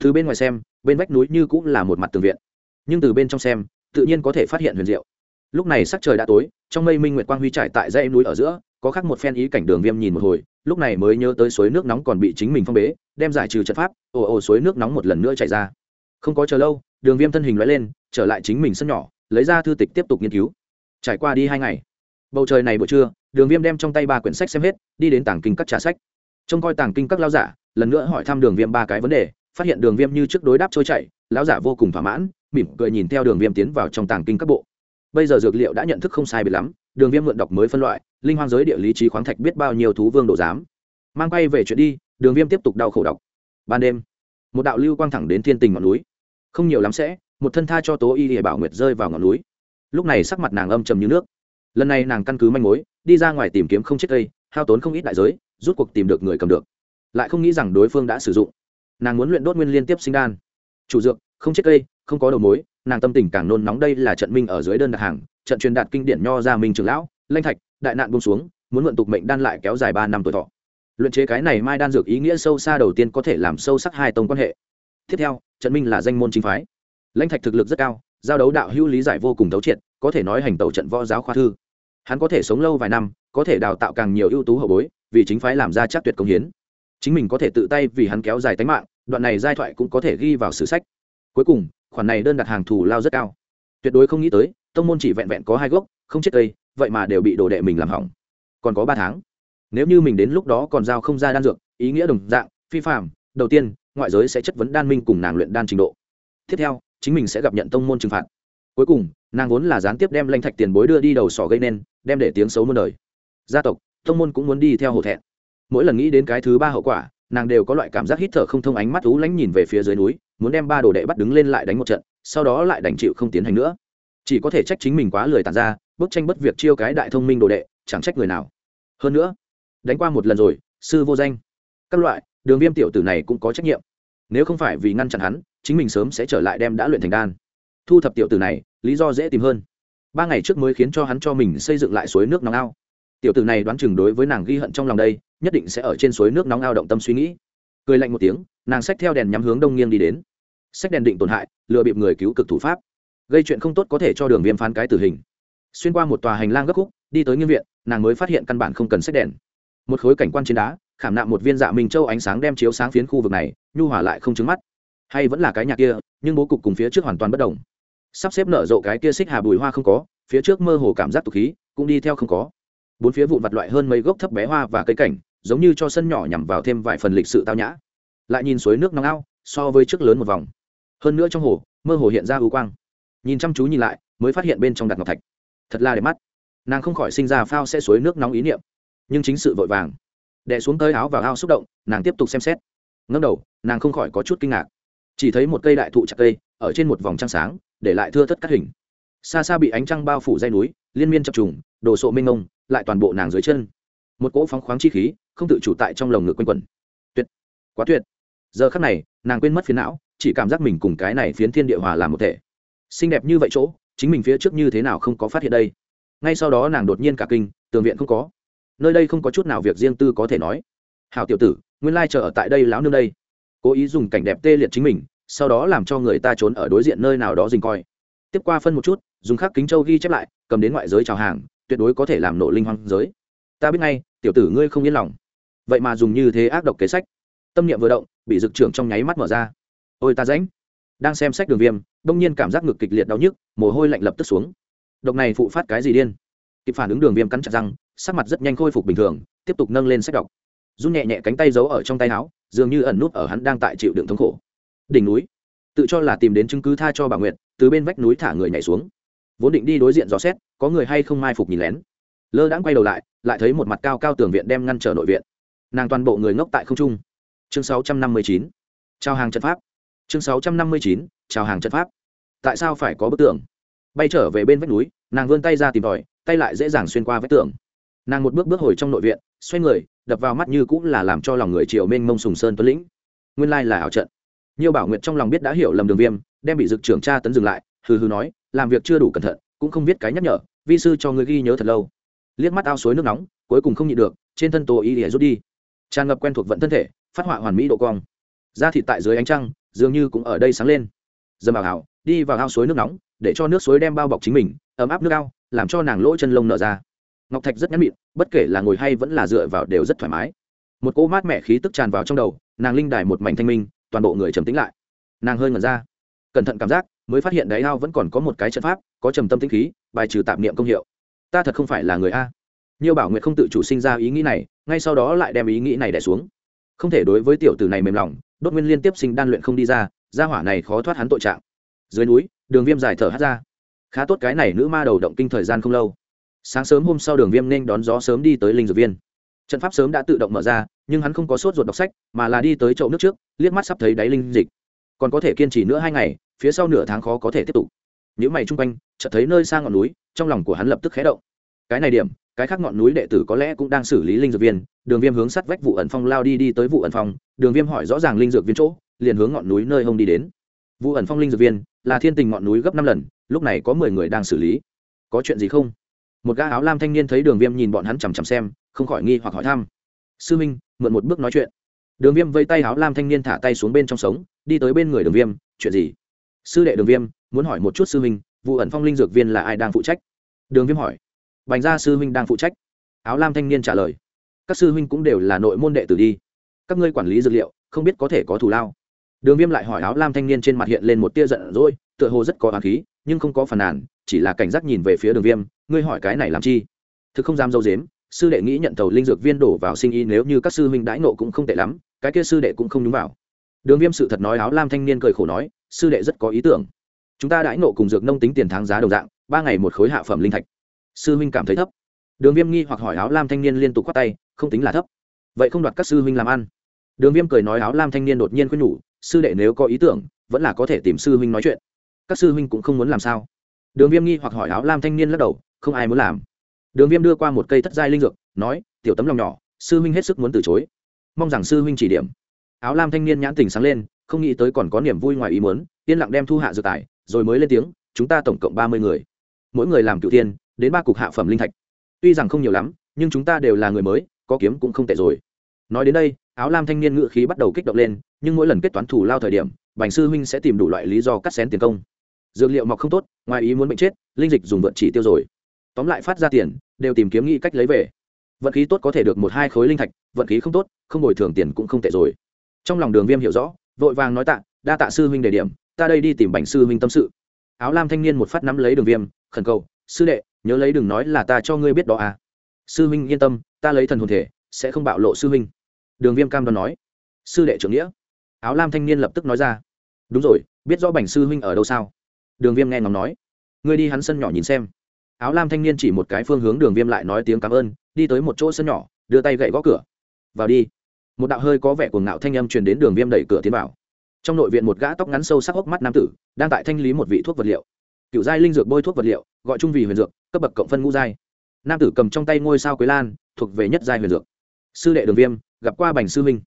S1: Từ bên ngoài xem, bên vách núi như cũng là một mặt tường viện. Nhưng từ bên trong xem, tự nhiên có thể phát hiện huyền diệu. Lúc này sắc trời đã tối, trong mây minh nguyệt quang huy trải tại dãy núi ở giữa, có khác một phen ý cảnh đường viêm nhìn một hồi, lúc này mới nhớ tới suối nước nóng còn bị chính mình phong bế, đem giải trừ trận pháp, ồ ồ suối nước nóng một lần nữa chạy ra. Không có chờ lâu, đường viêm thân hình loại lên, trở lại chính mình sân nhỏ, lấy ra thư tịch tiếp tục nghiên cứu. Trải qua đi hai ngày bầu trời này buổi trưa, đường viêm đem trong tay ba quyển sách xem hết, đi đến tàng kinh các trả sách. Trông coi tàng kinh các lao giả, lần nữa hỏi thăm đường viêm ba cái vấn đề, phát hiện đường viêm như trước đối đáp trôi chảy, lão giả vô cùng thỏa mãn, mỉm cười nhìn theo đường viêm tiến vào trong tàng kinh các bộ. Bây giờ dược liệu đã nhận thức không sai biệt lắm, đường viêm mượn đọc mới phân loại, linh hoang giới địa lý trí khoáng thạch biết bao nhiêu thú vương độ giám. Mang quay về chuyện đi, đường viêm tiếp tục đau khổ đọc. Ban đêm, một đạo lưu quang thẳng đến thiên tình ngọn núi. Không nhiều lắm sẽ, một thân tha cho tố y địa bảo nguyệt rơi vào ngọn núi. Lúc này sắc mặt nàng âm trầm như nước lần này nàng căn cứ manh mối, đi ra ngoài tìm kiếm không chết cây, hao tốn không ít đại giới, rút cuộc tìm được người cầm được. Lại không nghĩ rằng đối phương đã sử dụng. Nàng muốn luyện đốt nguyên liên tiếp sinh đan. Chủ dược, không chết cây, không có đầu mối, nàng tâm tình càng nôn nóng đây là trận minh ở dưới đơn đặt hàng, trận truyền đạt kinh điển nho ra minh trường lão, lanh thạch, đại nạn bông xuống, muốn mượn tục mệnh đan lại kéo dài ba năm tuổi thọ. Luyện chế cái này mai đan dược ý nghĩa sâu xa đầu tiên có thể làm sâu sắc hai tông quan hệ. Tiếp theo, trận minh là danh môn chính phái. Lãnh thạch thực lực rất cao, giao đấu đạo hữu lý giải vô cùng thấu triệt có thể nói hành tẩu trận võ giáo khoa thư. Hắn có thể sống lâu vài năm, có thể đào tạo càng nhiều ưu tú hậu bối, vì chính phái làm ra chắc tuyệt công hiến. Chính mình có thể tự tay vì hắn kéo dài tính mạng, đoạn này giai thoại cũng có thể ghi vào sử sách. Cuối cùng, khoản này đơn đặt hàng thù lao rất cao. Tuyệt đối không nghĩ tới, tông môn chỉ vẹn vẹn có hai gốc, không chết cây, vậy mà đều bị đồ đệ mình làm hỏng. Còn có ba tháng. Nếu như mình đến lúc đó còn giao không ra đan dược, ý nghĩa đồng dạng, phi phạm đầu tiên, ngoại giới sẽ chất vấn đan minh cùng nàng luyện đan trình độ. Tiếp theo, chính mình sẽ gặp nhận tông môn trừng phạt. Cuối cùng nàng vốn là gián tiếp đem lanh thạch tiền bối đưa đi đầu sỏ gây nên, đem để tiếng xấu muôn đời. Gia tộc, thông môn cũng muốn đi theo hổ thẹn. Mỗi lần nghĩ đến cái thứ ba hậu quả, nàng đều có loại cảm giác hít thở không thông ánh mắt thú lánh nhìn về phía dưới núi, muốn đem ba đồ đệ bắt đứng lên lại đánh một trận, sau đó lại đành chịu không tiến hành nữa. Chỉ có thể trách chính mình quá lười tàn ra, bức tranh bất việc chiêu cái đại thông minh đồ đệ, chẳng trách người nào. Hơn nữa, đánh qua một lần rồi, sư vô danh. Các loại, đường viêm tiểu tử này cũng có trách nhiệm. Nếu không phải vì ngăn chặn hắn, chính mình sớm sẽ trở lại đem đã luyện thành đan. Thu thập tiểu tử này lý do dễ tìm hơn. Ba ngày trước mới khiến cho hắn cho mình xây dựng lại suối nước nóng ao. Tiểu tử này đoán chừng đối với nàng ghi hận trong lòng đây, nhất định sẽ ở trên suối nước nóng ao động tâm suy nghĩ. Cười lạnh một tiếng, nàng xách theo đèn nhắm hướng đông nghiêng đi đến. Sách đèn định tổn hại, lừa bịp người cứu cực thủ pháp. Gây chuyện không tốt có thể cho đường viêm phán cái tử hình. Xuyên qua một tòa hành lang gấp khúc, đi tới nghiêng viện, nàng mới phát hiện căn bản không cần sách đèn. Một khối cảnh quan trên đá, khảm nạm một viên dạ minh châu ánh sáng đem chiếu sáng phiến khu vực này, nhu hỏa lại không trứng mắt. Hay vẫn là cái nhà kia, nhưng bố cục cùng phía trước hoàn toàn bất đồng sắp xếp nở rộ cái kia xích hà bùi hoa không có, phía trước mơ hồ cảm giác tục khí, cũng đi theo không có. Bốn phía vụn vặt loại hơn mấy gốc thấp bé hoa và cây cảnh, giống như cho sân nhỏ nhằm vào thêm vài phần lịch sự tao nhã. Lại nhìn suối nước nóng ao, so với trước lớn một vòng. Hơn nữa trong hồ, mơ hồ hiện ra ưu quang. Nhìn chăm chú nhìn lại, mới phát hiện bên trong đặt ngọc thạch. Thật là đẹp mắt. Nàng không khỏi sinh ra phao sẽ suối nước nóng ý niệm. Nhưng chính sự vội vàng. Đè xuống tơi áo vào ao xúc động, nàng tiếp tục xem xét. Ngâm đầu, nàng không khỏi có chút kinh ngạc. Chỉ thấy một cây đại thụ chặt cây, ở trên một vòng trăng sáng để lại thưa thất cắt hình. Xa xa bị ánh trăng bao phủ dây núi, liên miên chập trùng, đồ sộ mênh mông, lại toàn bộ nàng dưới chân. Một cỗ phóng khoáng chi khí, không tự chủ tại trong lồng ngực quanh quẩn. Tuyệt, quá tuyệt. Giờ khắc này, nàng quên mất phiến não, chỉ cảm giác mình cùng cái này phiến thiên địa hòa làm một thể. Xinh đẹp như vậy chỗ, chính mình phía trước như thế nào không có phát hiện đây? Ngay sau đó nàng đột nhiên cả kinh, tường viện không có. Nơi đây không có chút nào việc riêng tư có thể nói. Hào tiểu tử, nguyên lai chờ ở tại đây lão nương đây. Cố ý dùng cảnh đẹp tê liệt chính mình sau đó làm cho người ta trốn ở đối diện nơi nào đó dình coi. Tiếp qua phân một chút, dùng khắc kính châu ghi chép lại, cầm đến ngoại giới chào hàng, tuyệt đối có thể làm nổ linh hoang giới. Ta biết ngay, tiểu tử ngươi không yên lòng. Vậy mà dùng như thế ác độc kế sách. Tâm niệm vừa động, bị dực trưởng trong nháy mắt mở ra. Ôi ta ránh đang xem sách đường viêm, đông nhiên cảm giác ngực kịch liệt đau nhức, mồ hôi lạnh lập tức xuống. Độc này phụ phát cái gì điên? Kịp phản ứng đường viêm cắn chặt răng, sắc mặt rất nhanh khôi phục bình thường, tiếp tục nâng lên sách đọc. Run nhẹ nhẹ cánh tay giấu ở trong tay áo, dường như ẩn nút ở hắn đang tại chịu đựng thống khổ đỉnh núi. Tự cho là tìm đến chứng cứ tha cho bà nguyệt, từ bên vách núi thả người nhảy xuống. Vốn định đi đối diện dò xét, có người hay không mai phục nhìn lén. Lơ đãng quay đầu lại lại thấy một mặt cao cao tường viện đem ngăn trở nội viện. Nàng toàn bộ người ngốc tại không trung. Chương 659. chào hàng trận pháp. Chương 659. chào hàng trận pháp. Tại sao phải có bức tường? Bay trở về bên vách núi, nàng vươn tay ra tìm tòi, tay lại dễ dàng xuyên qua vách tường. Nàng một bước bước hồi trong nội viện, xoay người, đập vào mắt như cũng là làm cho lòng người triều mênh mông sùng sơn tuấn lĩnh. Nguyên lai là ảo trận nhiều bảo nguyệt trong lòng biết đã hiểu lầm đường viêm, đem bị dực trưởng tra tấn dừng lại, hừ hừ nói, làm việc chưa đủ cẩn thận, cũng không biết cái nhắc nhở, vi sư cho người ghi nhớ thật lâu. Liếc mắt ao suối nước nóng, cuối cùng không nhịn được, trên thân tổ y để rút đi. Tràn ngập quen thuộc vận thân thể, phát họa hoàn mỹ độ cong. Da thịt tại dưới ánh trăng, dường như cũng ở đây sáng lên. Dầm vào hảo đi vào ao suối nước nóng, để cho nước suối đem bao bọc chính mình, ấm áp nước ao, làm cho nàng lỗ chân lông nở ra. Ngọc thạch rất nhắn mịn, bất kể là ngồi hay vẫn là dựa vào đều rất thoải mái. Một cỗ mát mẻ khí tức tràn vào trong đầu, nàng linh đài một mảnh thanh minh toàn bộ người trầm tĩnh lại. Nàng hơi ngẩn ra. Cẩn thận cảm giác, mới phát hiện đáy ao vẫn còn có một cái trận pháp, có trầm tâm tĩnh khí, bài trừ tạp niệm công hiệu. Ta thật không phải là người a. Nhiều bảo nguyện không tự chủ sinh ra ý nghĩ này, ngay sau đó lại đem ý nghĩ này đẻ xuống. Không thể đối với tiểu tử này mềm lòng, đốt nguyên liên tiếp sinh đan luyện không đi ra, gia hỏa này khó thoát hắn tội trạng. Dưới núi, đường viêm dài thở hát ra. Khá tốt cái này nữ ma đầu động kinh thời gian không lâu. Sáng sớm hôm sau đường viêm nên đón gió sớm đi tới linh dược viên. Trận pháp sớm đã tự động mở ra nhưng hắn không có sốt ruột đọc sách, mà là đi tới chậu nước trước, liếc mắt sắp thấy đáy linh dịch. Còn có thể kiên trì nữa hai ngày, phía sau nửa tháng khó có thể tiếp tục. Những mày chung quanh, chợt thấy nơi xa ngọn núi, trong lòng của hắn lập tức khé động. Cái này điểm, cái khác ngọn núi đệ tử có lẽ cũng đang xử lý linh dược viên. Đường viêm hướng sắt vách vụ ẩn phong lao đi đi tới vụ ẩn phong. Đường viêm hỏi rõ ràng linh dược viên chỗ, liền hướng ngọn núi nơi hông đi đến. Vụ ẩn phong linh dược viên là thiên tình ngọn núi gấp năm lần, lúc này có mười người đang xử lý. Có chuyện gì không? Một gã áo lam thanh niên thấy đường viêm nhìn bọn hắn chằm chằm xem, không khỏi nghi hoặc hỏi thăm. Sư minh mượn một bước nói chuyện. Đường viêm vây tay áo lam thanh niên thả tay xuống bên trong sống đi tới bên người đường viêm chuyện gì? Sư đệ đường viêm muốn hỏi một chút sư huynh, vụ ẩn phong linh dược viên là ai đang phụ trách? Đường viêm hỏi. Bành gia sư huynh đang phụ trách. Áo lam thanh niên trả lời. Các sư huynh cũng đều là nội môn đệ tử đi. Các ngươi quản lý dược liệu không biết có thể có thù lao. Đường viêm lại hỏi áo lam thanh niên trên mặt hiện lên một tia giận dỗi tựa hồ rất có hoàng khí nhưng không có phản nàn chỉ là cảnh giác nhìn về phía đường viêm ngươi hỏi cái này làm chi? Thực không dám dâu dếm sư đệ nghĩ nhận tàu linh dược viên đổ vào sinh y nếu như các sư huynh đãi nộ cũng không tệ lắm, cái kia sư đệ cũng không đúng vào. Đường viêm sự thật nói áo lam thanh niên cười khổ nói, sư đệ rất có ý tưởng. Chúng ta đãi nộ cùng dược nông tính tiền tháng giá đồng dạng, ba ngày một khối hạ phẩm linh thạch. Sư huynh cảm thấy thấp. Đường viêm nghi hoặc hỏi áo lam thanh niên liên tục k h o á t tay, không tính là thấp. Vậy không đoạt các sư huynh làm ăn. Đường viêm cười nói áo lam thanh niên đột nhiên khuyên nhủ, sư đệ nếu có ý tưởng, vẫn là có thể tìm sư huynh nói chuyện. Các sư huynh cũng không muốn làm sao. Đường viêm nghi hoặc hỏi áo lam thanh niên lắc đầu, không ai muốn làm đường viêm đưa qua một cây thất giai linh dược, nói, tiểu tấm lòng nhỏ, sư huynh hết sức muốn từ chối. Mong rằng sư huynh chỉ điểm. Áo lam thanh niên nhãn tình sáng lên, không nghĩ tới còn có niềm vui ngoài ý muốn, yên lặng đem thu hạ dược tài, rồi mới lên tiếng, chúng ta tổng cộng ba mươi người. Mỗi người làm cựu tiên đến ba cục hạ phẩm linh thạch. Tuy rằng không nhiều lắm, nhưng chúng ta đều là người mới, có kiếm cũng không tệ rồi. Nói đến đây, áo lam thanh niên ngự khí bắt đầu kích động lên, nhưng mỗi lần kết toán thủ lao thời điểm, bành sư huynh sẽ tìm đủ loại lý do cắt xén tiền công. Dược liệu mọc không tốt, ngoài ý muốn bệnh chết, linh dịch dùng vượt chỉ tiêu rồi tóm lại phát ra tiền, đều tìm kiếm nghĩ cách lấy về. Vận khí tốt có thể được một hai khối linh thạch, vận khí không tốt, không bồi thường tiền cũng không tệ rồi. Trong lòng đường viêm hiểu rõ, vội vàng nói tạ, đa tạ sư huynh đề điểm, ta đây đi tìm bành sư huynh tâm sự. Áo lam thanh niên một phát nắm lấy đường viêm, khẩn cầu, sư đệ, nhớ lấy đừng nói là ta cho ngươi biết đó à. Sư huynh yên tâm, ta lấy thần hồn thể, sẽ không bạo lộ sư huynh. Đường viêm cam đoan nói. Sư đệ trưởng nghĩa. Áo lam thanh niên lập tức nói ra. Đúng rồi, biết rõ bành sư huynh ở đâu sao? Đường viêm nghe ngóng nói. Ngươi đi hắn sân nhỏ nhìn xem áo lam thanh niên chỉ một cái phương hướng đường viêm lại nói tiếng cảm ơn, đi tới một chỗ sân nhỏ, đưa tay gậy gõ cửa. Vào đi. Một đạo hơi có vẻ cuồng ngạo thanh âm truyền đến đường viêm đẩy cửa tiến vào. Trong nội viện một gã tóc ngắn sâu sắc hốc mắt nam tử, đang tại thanh lý một vị thuốc vật liệu. Cựu giai linh dược bôi thuốc vật liệu, gọi chung vì huyền dược, cấp bậc cộng phân ngũ giai. Nam tử cầm trong tay ngôi sao quế lan, thuộc về nhất giai huyền dược. Sư đệ đường viêm, gặp qua bành sư minh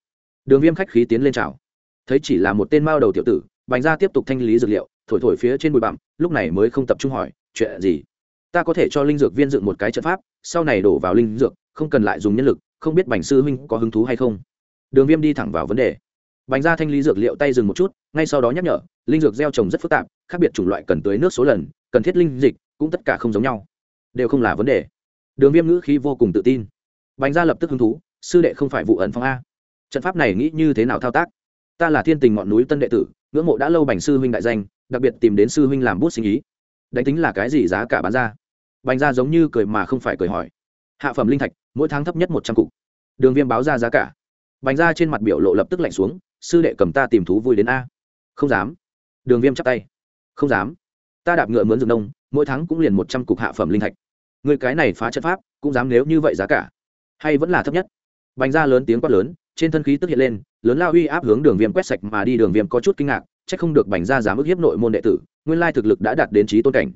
S1: đường viêm khách khí tiến lên trào thấy chỉ là một tên mao đầu tiểu tử, bành ra tiếp tục thanh lý dược liệu, thổi thổi phía trên bụi bặm, lúc này mới không tập trung hỏi, chuyện gì? Ta có thể cho linh dược viên dựng một cái trận pháp, sau này đổ vào linh dược, không cần lại dùng nhân lực, không biết bành sư huynh có hứng thú hay không. Đường viêm đi thẳng vào vấn đề. Bành ra thanh lý dược liệu tay dừng một chút, ngay sau đó nhắc nhở, linh dược gieo trồng rất phức tạp, khác biệt chủng loại cần tưới nước số lần, cần thiết linh dịch, cũng tất cả không giống nhau. Đều không là vấn đề. Đường viêm ngữ khí vô cùng tự tin. Bành ra lập tức hứng thú, sư đệ không phải vụ ẩn phong a. Trận pháp này nghĩ như thế nào thao tác? Ta là thiên tình ngọn núi tân đệ tử, ngưỡng mộ đã lâu bành sư huynh đại danh, đặc biệt tìm đến sư huynh làm bút sinh ý. Đánh tính là cái gì giá cả bán ra? Bành ra giống như cười mà không phải cười hỏi. Hạ phẩm linh thạch, mỗi tháng thấp nhất một trăm cục. Đường viêm báo ra giá cả. Bành ra trên mặt biểu lộ lập tức lạnh xuống, sư đệ cầm ta tìm thú vui đến a. Không dám. Đường viêm chắp tay. Không dám. Ta đạp ngựa mướn rừng nông mỗi tháng cũng liền một trăm cục hạ phẩm linh thạch. Người cái này phá trận pháp, cũng dám nếu như vậy giá cả. Hay vẫn là thấp nhất. Bành ra lớn tiếng quát lớn, trên thân khí tức hiện lên, lớn lao uy áp hướng đường viêm quét sạch mà đi. Đường viêm có chút kinh ngạc c h ắ c không được bành ra dám ức hiếp nội môn đệ tử, nguyên lai thực lực đã đạt đến trí tôn cảnh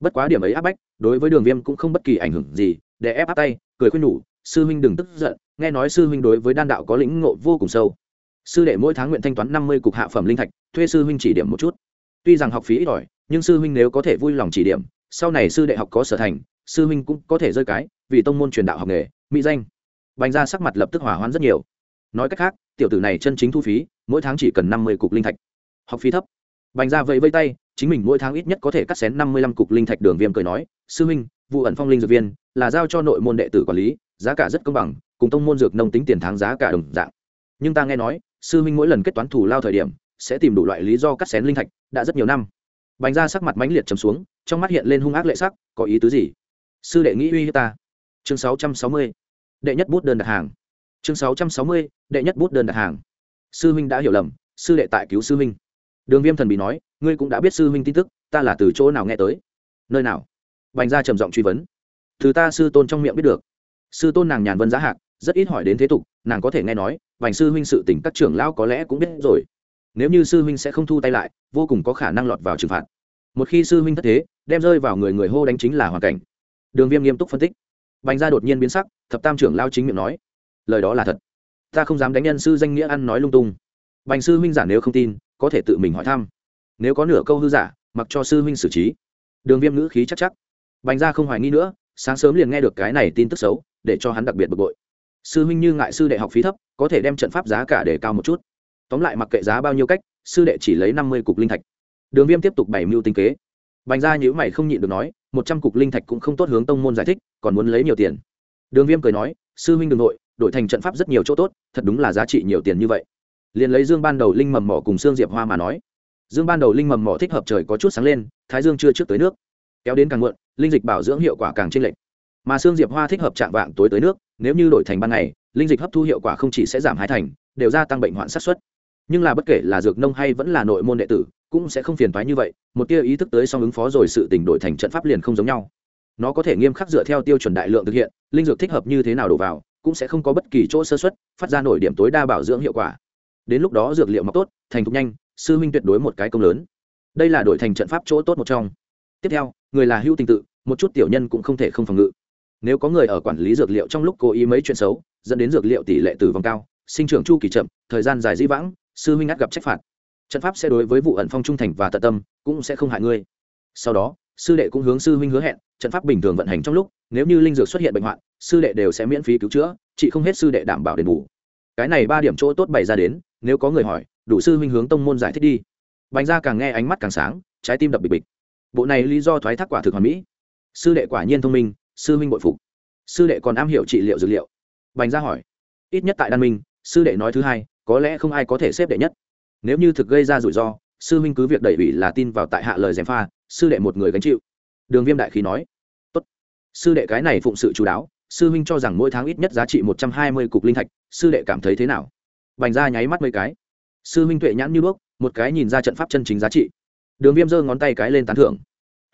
S1: bất quá điểm ấy áp bách, đối với đường viêm cũng không bất kỳ ảnh hưởng gì để ép áp tay, cười khuyên nhủ sư huynh đừng tức giận, nghe nói sư huynh đối với đan đạo có lĩnh ngộ vô cùng sâu. Sư đệ mỗi tháng nguyện thanh toán năm mươi cục hạ phẩm linh thạch, thuê sư huynh chỉ điểm một chút. Tuy rằng học phí ít ỏi, nhưng sư huynh nếu có thể vui lòng chỉ điểm, sau này sư đệ học có sở thành, sư huynh cũng có thể rơi cái, vì tông môn truyền đạo học nghề, mỹ danh. Bành ra sắc mặt lập tức hỏa hoãn rất nhiều. Nói cách khác, tiểu tử này chân chính thu phí, mỗi tháng chỉ cần năm mươi cục linh thạch. Học phí thấp. Bành ra vẫy vây tay chính mình mỗi tháng ít nhất có thể cắt xén năm mươi lăm cục linh thạch đường viêm cười nói, sư huynh, vụ ẩn phong linh dược viên là giao cho nội môn đệ tử quản lý, giá cả rất công bằng, cùng tông môn dược nông tính tiền tháng giá cả đồng dạng. Nhưng ta nghe nói, sư huynh mỗi lần kết toán thủ lao thời điểm, sẽ tìm đủ loại lý do cắt xén linh thạch, đã rất nhiều năm. Bành ra sắc mặt mãnh liệt chấm xuống, trong mắt hiện lên hung ác lệ sắc, có ý tứ gì? Sư đệ nghĩ uy hiếp ta. Chương sáu trăm sáu mươi. Đệ nhất bút đơn đặt hàng. Chương sáu trăm sáu mươi. Đệ nhất bút đơn đặt hàng. Sư huynh đã hiểu lầm, sư đệ tại cứu sư huynh. Đường viêm thần bị nói ngươi cũng đã biết sư huynh tin tức, ta là từ chỗ nào nghe tới? Nơi nào? Bành ra trầm giọng truy vấn. Từ ta sư tôn trong miệng biết được. Sư tôn nàng nhàn vân giá hạc, rất ít hỏi đến thế tục, nàng có thể nghe nói, Bành sư huynh sự tình các trưởng lão có lẽ cũng biết rồi. Nếu như sư huynh sẽ không thu tay lại, vô cùng có khả năng lọt vào trừng phạt. Một khi sư huynh thất thế, đem rơi vào người người hô đánh chính là hoàn cảnh. Đường viêm nghiêm túc phân tích. Bành gia đột nhiên biến sắc, thập tam trưởng lao chính miệng nói, lời đó là thật. Ta không dám đánh nhân sư danh nghĩa ăn nói lung tung. Bành sư huynh giả nếu không tin, có thể tự mình hỏi thăm nếu có nửa câu hư giả, mặc cho sư huynh xử trí. Đường viêm ngữ khí chắc chắc. Bành gia không hoài nghi nữa, sáng sớm liền nghe được cái này tin tức xấu, để cho hắn đặc biệt bực bội. Sư huynh như ngại sư đệ học phí thấp, có thể đem trận pháp giá cả để cao một chút. Tóm lại mặc kệ giá bao nhiêu cách, sư đệ chỉ lấy năm mươi cục linh thạch. Đường viêm tiếp tục bày mưu tinh kế. Bành ra nhữ mày không nhịn được nói, một trăm cục linh thạch cũng không tốt hướng tông môn giải thích, còn muốn lấy nhiều tiền. Đường viêm cười nói, sư huynh đ ư n g nội, đổi thành trận pháp rất nhiều chỗ tốt, thật đúng là giá trị nhiều tiền như vậy. Liền lấy dương ban đầu linh mầm mỏ cùng xương diệp hoa mà nói dương ban đầu linh mầm mỏ thích hợp trời có chút sáng lên, thái dương chưa trước tới nước. Kéo đến càng muộn, linh dịch bảo dưỡng hiệu quả càng t lệch. Mà xương diệp hoa thích hợp chạm vạng tối tới nước, nếu như đổi thành ban ngày, linh dịch hấp thu hiệu quả không chỉ sẽ giảm hai thành, đều gia tăng bệnh hoạn sát xuất nhưng là bất kể là dược nông hay vẫn là nội môn đệ tử, cũng sẽ không phiền toái như vậy, một tia ý thức tới song ứng phó rồi sự tình đổi thành trận pháp liền không giống nhau. Nó có thể nghiêm khắc dựa theo tiêu chuẩn đại lượng thực hiện, linh dược thích hợp như thế nào đổ vào, cũng sẽ không có bất kỳ chỗ sơ xuất phát ra nổi điểm tối đa bảo dưỡng hiệu quả. Đến lúc đó dược liệu mọc tốt, thành thục nhanh sư huynh tuyệt đối một cái công lớn. Đây là đổi thành trận pháp chỗ tốt một trong. Tiếp theo, người là hữu tình tự, một chút tiểu nhân cũng không thể không phòng ngự. Nếu có người ở quản lý dược liệu trong lúc cố ý mấy chuyện xấu, dẫn đến dược liệu tỷ lệ tử vong cao, sinh trưởng chu kỳ chậm, thời gian dài di vãng, sư huynh ngắt gặp trách phạt. Trận pháp sẽ đối với vụ ẩn phong trung thành và tận tâm, cũng sẽ không hại ngươi. Sau đó, sư đệ cũng hướng sư huynh hứa hẹn, trận pháp bình thường vận hành trong lúc, nếu như linh dược xuất hiện bệnh hoạn, sư đệ đều sẽ miễn phí cứu chữa chị không hết sư đệ đảm bảo đền bù. Cái này ba điểm chỗ tốt bày ra đến, nếu có người hỏi đủ sư huynh hướng tông môn giải thích đi. Bánh ra càng nghe ánh mắt càng sáng, trái tim đập bịch bịch. Bộ này lý do thoái thác quả thực hoàn mỹ. Sư đệ quả nhiên thông minh, sư huynh bội phục. Sư đệ còn am hiểu trị liệu dược liệu. Bành ra hỏi. Ít nhất tại đan minh, sư đệ nói thứ hai, có lẽ không ai có thể xếp đệ nhất. Nếu như thực gây ra rủi ro, sư huynh cứ việc đẩy ủy là tin vào tại hạ lời gièm pha, sư đệ một người gánh chịu. Đường viêm đại khí nói. Tốt. Sư đệ cái này phụng sự chú đáo, sư huynh cho rằng mỗi tháng ít nhất giá trị một trăm hai mươi cục linh thạch, sư đệ cảm thấy thế nào? Bành ra nháy mắt mấy cái sư huynh tuệ nhãn như bước một cái nhìn ra trận pháp chân chính giá trị. Đường viêm giơ ngón tay cái lên tán thưởng.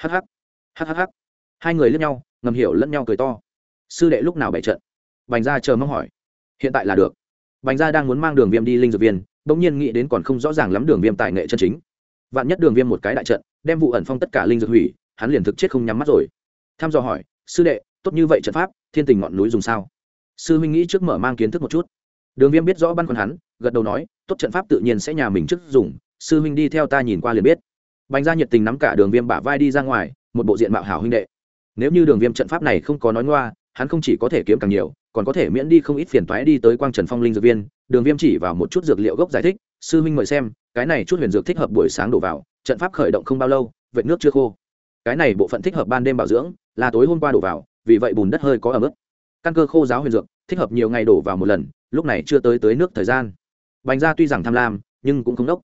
S1: Hh hh hai người lướt nhau, ngầm hiểu lẫn nhau cười to. Sư đệ lúc nào bày trận? Bành ra chờ mong hỏi. Hiện tại là được. Bành ra đang muốn mang đường viêm đi linh dược viên, bỗng nhiên nghĩ đến còn không rõ ràng lắm đường viêm tài nghệ chân chính. Vạn nhất đường viêm một cái đại trận, đem vụ ẩn phong tất cả linh dược hủy, hắn liền thực chết không nhắm mắt rồi. Tham dò hỏi, sư đệ, tốt như vậy trận pháp, thiên tình ngọn núi dùng sao? Sư huynh nghĩ trước mở mang kiến thức một chút. Đường viêm biết rõ băn khoăn hắn, gật đầu nói tốt trận pháp tự nhiên sẽ nhà mình trước dùng, sư huynh đi theo ta nhìn qua liền biết. Bánh ra nhiệt tình nắm cả đường viêm bả vai đi ra ngoài, một bộ diện mạo hảo huynh đệ. Nếu như đường viêm trận pháp này không có nói ngoa, hắn không chỉ có thể kiếm càng nhiều, còn có thể miễn đi không ít phiền toái đi tới quang trần phong linh dược viên, đường viêm chỉ vào một chút dược liệu gốc giải thích, sư huynh mời xem, cái này chút huyền dược thích hợp buổi sáng đổ vào, trận pháp khởi động không bao lâu, vệt nước chưa khô. Cái này bộ phận thích hợp ban đêm bảo dưỡng, là tối hôm qua đổ vào, vì vậy bùn đất hơi có ẩm ướt. Căn cơ khô giáo huyền dược, thích hợp nhiều ngày đổ vào một lần, lúc này chưa tới tới nước thời gian bành ra tuy rằng tham lam, nhưng cũng không đốc.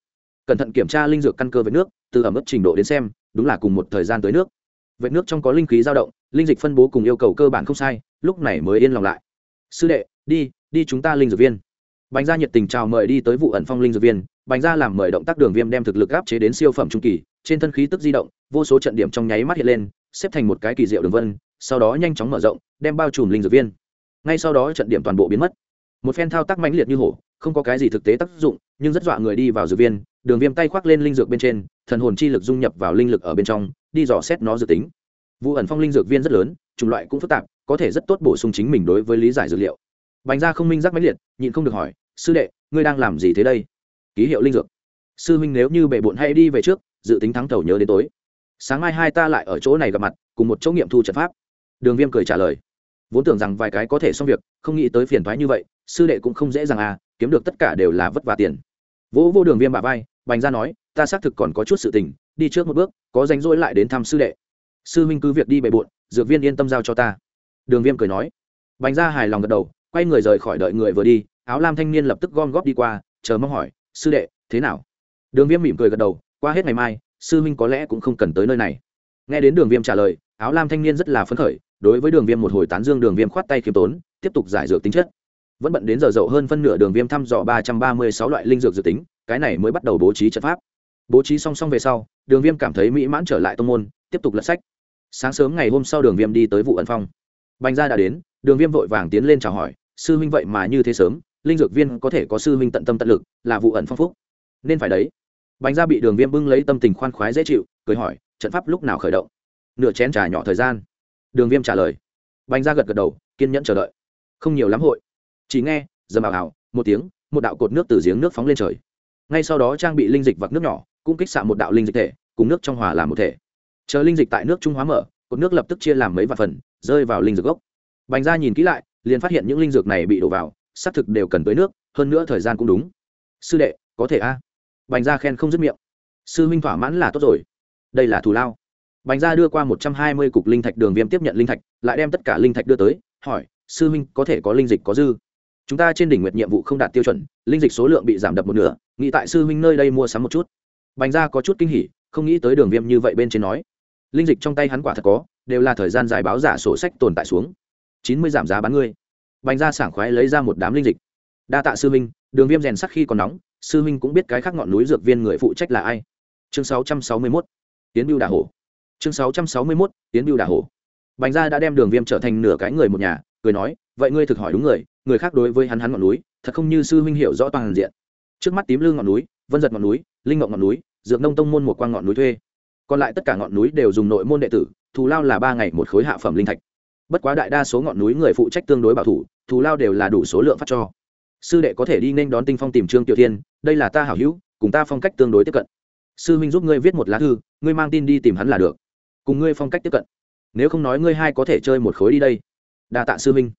S1: Cẩn thận kiểm tra linh dược căn cơ với nước, từ ẩm ướt trình độ đến xem, đúng là cùng một thời gian tới nước. Vậy nước trong có linh khí dao động, linh dịch phân bố cùng yêu cầu cơ bản không sai, lúc này mới yên lòng lại. Sư đệ, đi đi chúng ta linh dược viên. Bành gia nhiệt tình chào mời đi tới vụ ẩn phong linh dược viên. Bành gia làm mời động tác đường viêm đem thực lực áp chế đến siêu phẩm trung kỳ, trên thân khí tức di động, vô số trận điểm trong nháy mắt hiện lên, xếp thành một cái kỳ diệu đường vân, sau đó nhanh chóng mở rộng, đem bao trùm linh dược viên. Ngay sau đó trận điểm toàn bộ biến mất. Một phen thao tác mãnh liệt như hổ không có cái gì thực tế tác dụng, nhưng rất dọa người đi vào dược viên, đường viêm tay khoác lên linh dược bên trên, thần hồn chi lực dung nhập vào linh lực ở bên trong, đi dò xét nó dự tính. Vụ ẩn phong linh dược viên rất lớn, chủng loại cũng phức tạp, có thể rất tốt bổ sung chính mình đối với lý giải dược liệu. Bánh ra không minh giác mãnh liệt, nhịn không được hỏi, sư đệ, ngươi đang làm gì thế đây? Ký hiệu linh dược. Sư minh nếu như bệ bộn hay đi về trước, dự tính thắng thầu nhớ đến tối. Sáng mai hai ta lại ở chỗ này gặp mặt, cùng một chỗ nghiệm thu trận pháp. Đường viêm cười trả lời. Vốn tưởng rằng vài cái có thể xong việc, không nghĩ tới phiền thoái như vậy, sư đệ cũng không dễ dàng à kiếm được tất cả đều là vất vả tiền. Vỗ vô đường viêm bà vai, bành ra nói, ta xác thực còn có chút sự tình, đi trước một bước, có rảnh rỗi lại đến thăm sư đệ. Sư minh cứ việc đi bề bộn, dược viên yên tâm giao cho ta. Đường viêm cười nói. Bành ra hài lòng gật đầu, quay người rời khỏi đợi người vừa đi, áo lam thanh niên lập tức gom góp đi qua, chờ mong hỏi, sư đệ, thế nào? Đường viêm mỉm cười gật đầu, qua hết ngày mai, sư minh có lẽ cũng không cần tới nơi này. Nghe đến đường viêm trả lời, áo lam thanh niên rất là phấn khởi, đối với đường viêm một hồi tán dương, đường viêm khoát tay khiêm tốn, tiếp tục giải dược tính chất vẫn bận đến giờ dậu hơn phân nửa đường viêm thăm dò ba trăm ba mươi sáu loại linh dược dự tính, cái này mới bắt đầu bố trí trận pháp. Bố trí song song về sau, đường viêm cảm thấy mỹ mãn trở lại tô n g môn, tiếp tục lật sách. Sáng sớm ngày hôm sau đường viêm đi tới vụ ẩn phong. Bành gia đã đến, đường viêm vội vàng tiến lên chào hỏi, sư huynh vậy mà như thế sớm, linh dược viên có thể có sư huynh tận tâm tận lực, là vụ ẩn phong phúc. Nên phải đấy. Bành gia bị đường viêm bưng lấy tâm tình khoan khoái dễ chịu, cười hỏi, trận pháp lúc nào khởi động? Nửa chén trà nhỏ thời gian. Đường viêm trả lời. Bành gia gật gật đầu, kiên nhẫn chờ đợi. Không nhiều lắm hội chỉ nghe, dầm ảo ảo một tiếng, một đạo cột nước từ giếng nước phóng lên trời. Ngay sau đó trang bị linh dịch vặc nước nhỏ, cũng kích xạ một đạo linh dịch thể, cùng nước trong hòa làm một thể. Chờ linh dịch tại nước trung hóa mở, cột nước lập tức chia làm mấy vạn phần, rơi vào linh dược gốc. Bành ra nhìn kỹ lại, liền phát hiện những linh dược này bị đổ vào, xác thực đều cần tới nước, hơn nữa thời gian cũng đúng. Sư đệ, có thể a. Bành ra khen không dứt miệng. Sư huynh thỏa mãn là tốt rồi. Đây là thù lao. Bành ra đưa qua một trăm hai mươi cục linh thạch đường viêm tiếp nhận linh thạch, lại đem tất cả linh thạch đưa tới, hỏi, sư huynh có thể có linh dịch có dư? Chúng ta trên đỉnh nguyệt nhiệm vụ không đạt tiêu chuẩn, linh dịch số lượng bị giảm đập một nửa, nghĩ tại sư huynh nơi đây mua sắm một chút. Bành ra có chút kinh hỉ, không nghĩ tới đường viêm như vậy bên trên nói. Linh dịch trong tay hắn quả thật có, đều là thời gian dài báo giả sổ sách tồn tại xuống. Chín mươi giảm giá bán ngươi. Bành ra sảng khoái lấy ra một đám linh dịch. Đa tạ sư minh đường viêm rèn sắc khi còn nóng, sư minh cũng biết cái khác ngọn núi dược viên người phụ trách là ai. Chương sáu trăm sáu mươi mốt. Tiến biêu đà hổ. Chương sáu trăm sáu mươi mốt, tiến biêu đà hổ. Bành gia đã đem đường viêm trở thành nửa cái người một nhà cười nói, vậy ngươi thực hỏi đúng người người khác đối với hắn hắn ngọn núi, thật không như sư huynh hiểu rõ toàn diện. Trước mắt tím lương ngọn núi, vân giật ngọn núi, linh ngọn ngọn núi, dược nông tông môn một quang ngọn núi thuê. Còn lại tất cả ngọn núi đều dùng nội môn đệ tử, thù lao là ba ngày một khối hạ phẩm linh thạch. Bất quá đại đa số ngọn núi người phụ trách tương đối bảo thủ, thù lao đều là đủ số lượng phát cho. Sư đệ có thể đi nên đón tinh phong tìm trương tiểu thiên, đây là ta hảo hữu, cùng ta phong cách tương đối tiếp cận. Sư huynh giúp ngươi viết một lá thư, ngươi mang tin đi tìm hắn là được. Cùng ngươi phong cách tiếp cận. Nếu không nói ngươi hai có thể chơi một khối đi đây đa tạ sư huynh.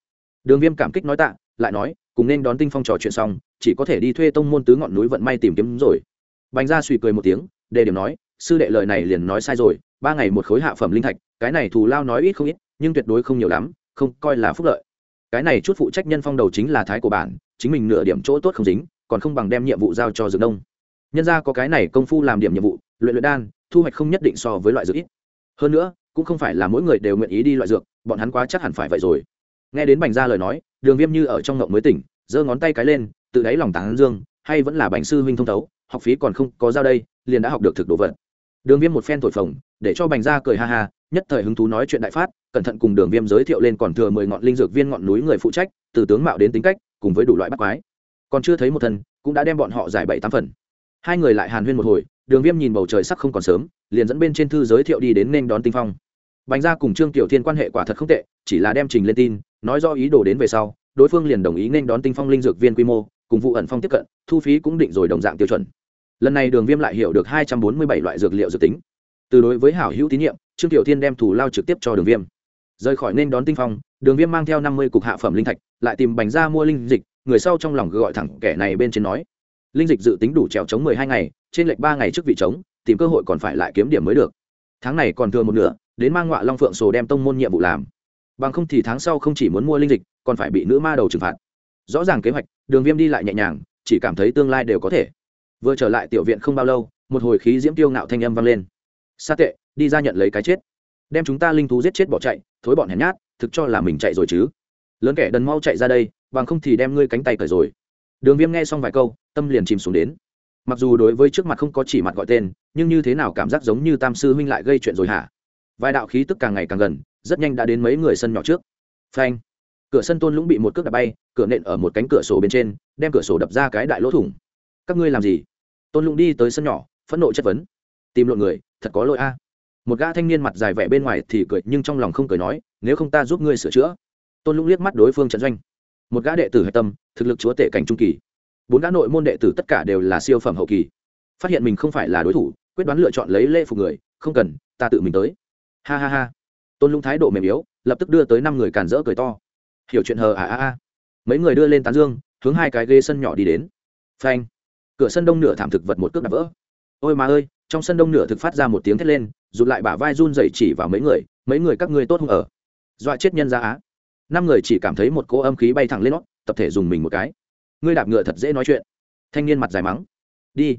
S1: Đường viêm cảm kích nói tạ, lại nói, cùng nên đón tinh phong trò chuyện xong, chỉ có thể đi thuê tông môn tứ ngọn núi vận may tìm kiếm rồi. Bành ra suy cười một tiếng, đề điểm nói, sư đệ lời này liền nói sai rồi, ba ngày một khối hạ phẩm linh thạch, cái này thù lao nói ít không ít, nhưng tuyệt đối không nhiều lắm, không coi là phúc lợi. Cái này chút phụ trách nhân phong đầu chính là thái của bản, chính mình nửa điểm chỗ tốt không dính, còn không bằng đem nhiệm vụ giao cho dược đông nhân ra có cái này công phu làm điểm nhiệm vụ, luyện luyện đan, thu hoạch không nhất định so với loại dược ít. Hơn nữa cũng không phải là mỗi người đều nguyện ý đi loại dược, bọn hắn quá chắc hẳn phải vậy rồi. Nghe đến bành ra lời nói, đường viêm như ở trong ngộng mới tỉnh, giơ ngón tay cái lên, tự đáy lòng tán dương, hay vẫn là bành sư huynh thông thấu, học phí còn không có giao đây, liền đã học được thực đồ vật. Đường viêm một phen thổi phồng, để cho bành ra cười ha ha, nhất thời hứng thú nói chuyện đại phát, cẩn thận cùng đường viêm giới thiệu lên còn thừa mười ngọn linh dược viên ngọn núi người phụ trách, từ tướng mạo đến tính cách, cùng với đủ loại bắt quái. Còn chưa thấy một thần cũng đã đem bọn họ giải bảy tám phần hai người lại hàn huyên một hồi, đường viêm nhìn bầu trời sắc không còn sớm, liền dẫn bên trên thư giới thiệu đi đến nên đón tinh phong. Bánh ra cùng trương tiểu thiên quan hệ quả thật không tệ, chỉ là đem trình lên tin, nói do ý đồ đến về sau, đối phương liền đồng ý nên đón tinh phong linh dược viên quy mô, cùng vụ ẩn phong tiếp cận, thu phí cũng định rồi đồng dạng tiêu chuẩn. Lần này đường viêm lại hiểu được hai trăm bốn mươi bảy loại dược liệu dược tính. Từ đối với hảo hữu tín nhiệm, trương tiểu thiên đem thủ lao trực tiếp cho đường viêm. Rời khỏi nên đón tinh phong, đường viêm mang theo năm mươi cục hạ phẩm linh thạch, lại tìm bánh ra mua linh dịch, người sau trong lòng gọi thẳng kẻ này bên trên nói linh dịch dự tính đủ trèo chống mười hai ngày, trên lệch ba ngày trước vị trống, tìm cơ hội còn phải lại kiếm điểm mới được. Tháng này còn thừa một nửa, đến mang ngoại long phượng sổ đem tông môn nhiệm vụ làm. Bằng không thì tháng sau không chỉ muốn mua linh dịch, còn phải bị nữ ma đầu trừng phạt. Rõ ràng kế hoạch, đường viêm đi lại nhẹ nhàng, chỉ cảm thấy tương lai đều có thể. Vừa trở lại tiểu viện không bao lâu, một hồi khí diễm tiêu ngạo thanh âm vang lên. Sa tệ, đi ra nhận lấy cái chết. Đem chúng ta linh thú giết chết bỏ chạy, thối bọn hèn nhát, thực cho là mình chạy rồi chứ. Lớn kẻ đần mau chạy ra đây, bằng không thì đem ngươi cánh tay cởi rồi đường viêm nghe xong vài câu, tâm liền chìm xuống đến. Mặc dù đối với trước mặt không có chỉ mặt gọi tên, nhưng như thế nào cảm giác giống như tam sư huynh lại gây chuyện rồi hả? Vài đạo khí tức càng ngày càng gần, rất nhanh đã đến mấy người sân nhỏ trước. Phanh! Cửa sân tôn lũng bị một cước đập bay, cửa nện ở một cánh cửa sổ bên trên, đem cửa sổ đập ra cái đại lỗ thủng. Các ngươi làm gì? Tôn lũng đi tới sân nhỏ, phẫn nộ chất vấn. Tìm lộn người, thật có lỗi a. Một gã thanh niên mặt dài vẻ bên ngoài thì cười, nhưng trong lòng không cười nói, nếu không ta giúp ngươi sửa chữa. Tôn lũng liếc mắt đối phương trận doanh. Một gã đệ tử hạch tâm thực lực chúa tể cảnh trung kỳ. Bốn gã nội môn đệ tử tất cả đều là siêu phẩm hậu kỳ. Phát hiện mình không phải là đối thủ, quyết đoán lựa chọn lấy lễ phục người, không cần, ta tự mình tới. Ha ha ha. Tôn lũng thái độ mềm yếu, lập tức đưa tới năm người cản rỡ cười to. Hiểu chuyện hờ à à à. Mấy người đưa lên tán dương, hướng hai cái ghế sân nhỏ đi đến. Phanh. Cửa sân đông nửa thảm thực vật một cước đạp vỡ. Ôi mà ơi, trong sân đông nửa thực phát ra một tiếng thét lên, rụt lại bả vai run dậy chỉ vào mấy người mấy người các ngươi tốt không ở. Dọa chết nhân ra á. Năm người chỉ cảm thấy một cỗ âm khí bay thẳng lên nót tập thể dùng mình một cái. Ngươi đạp ngựa thật dễ nói chuyện. Thanh niên mặt dài mắng. Đi.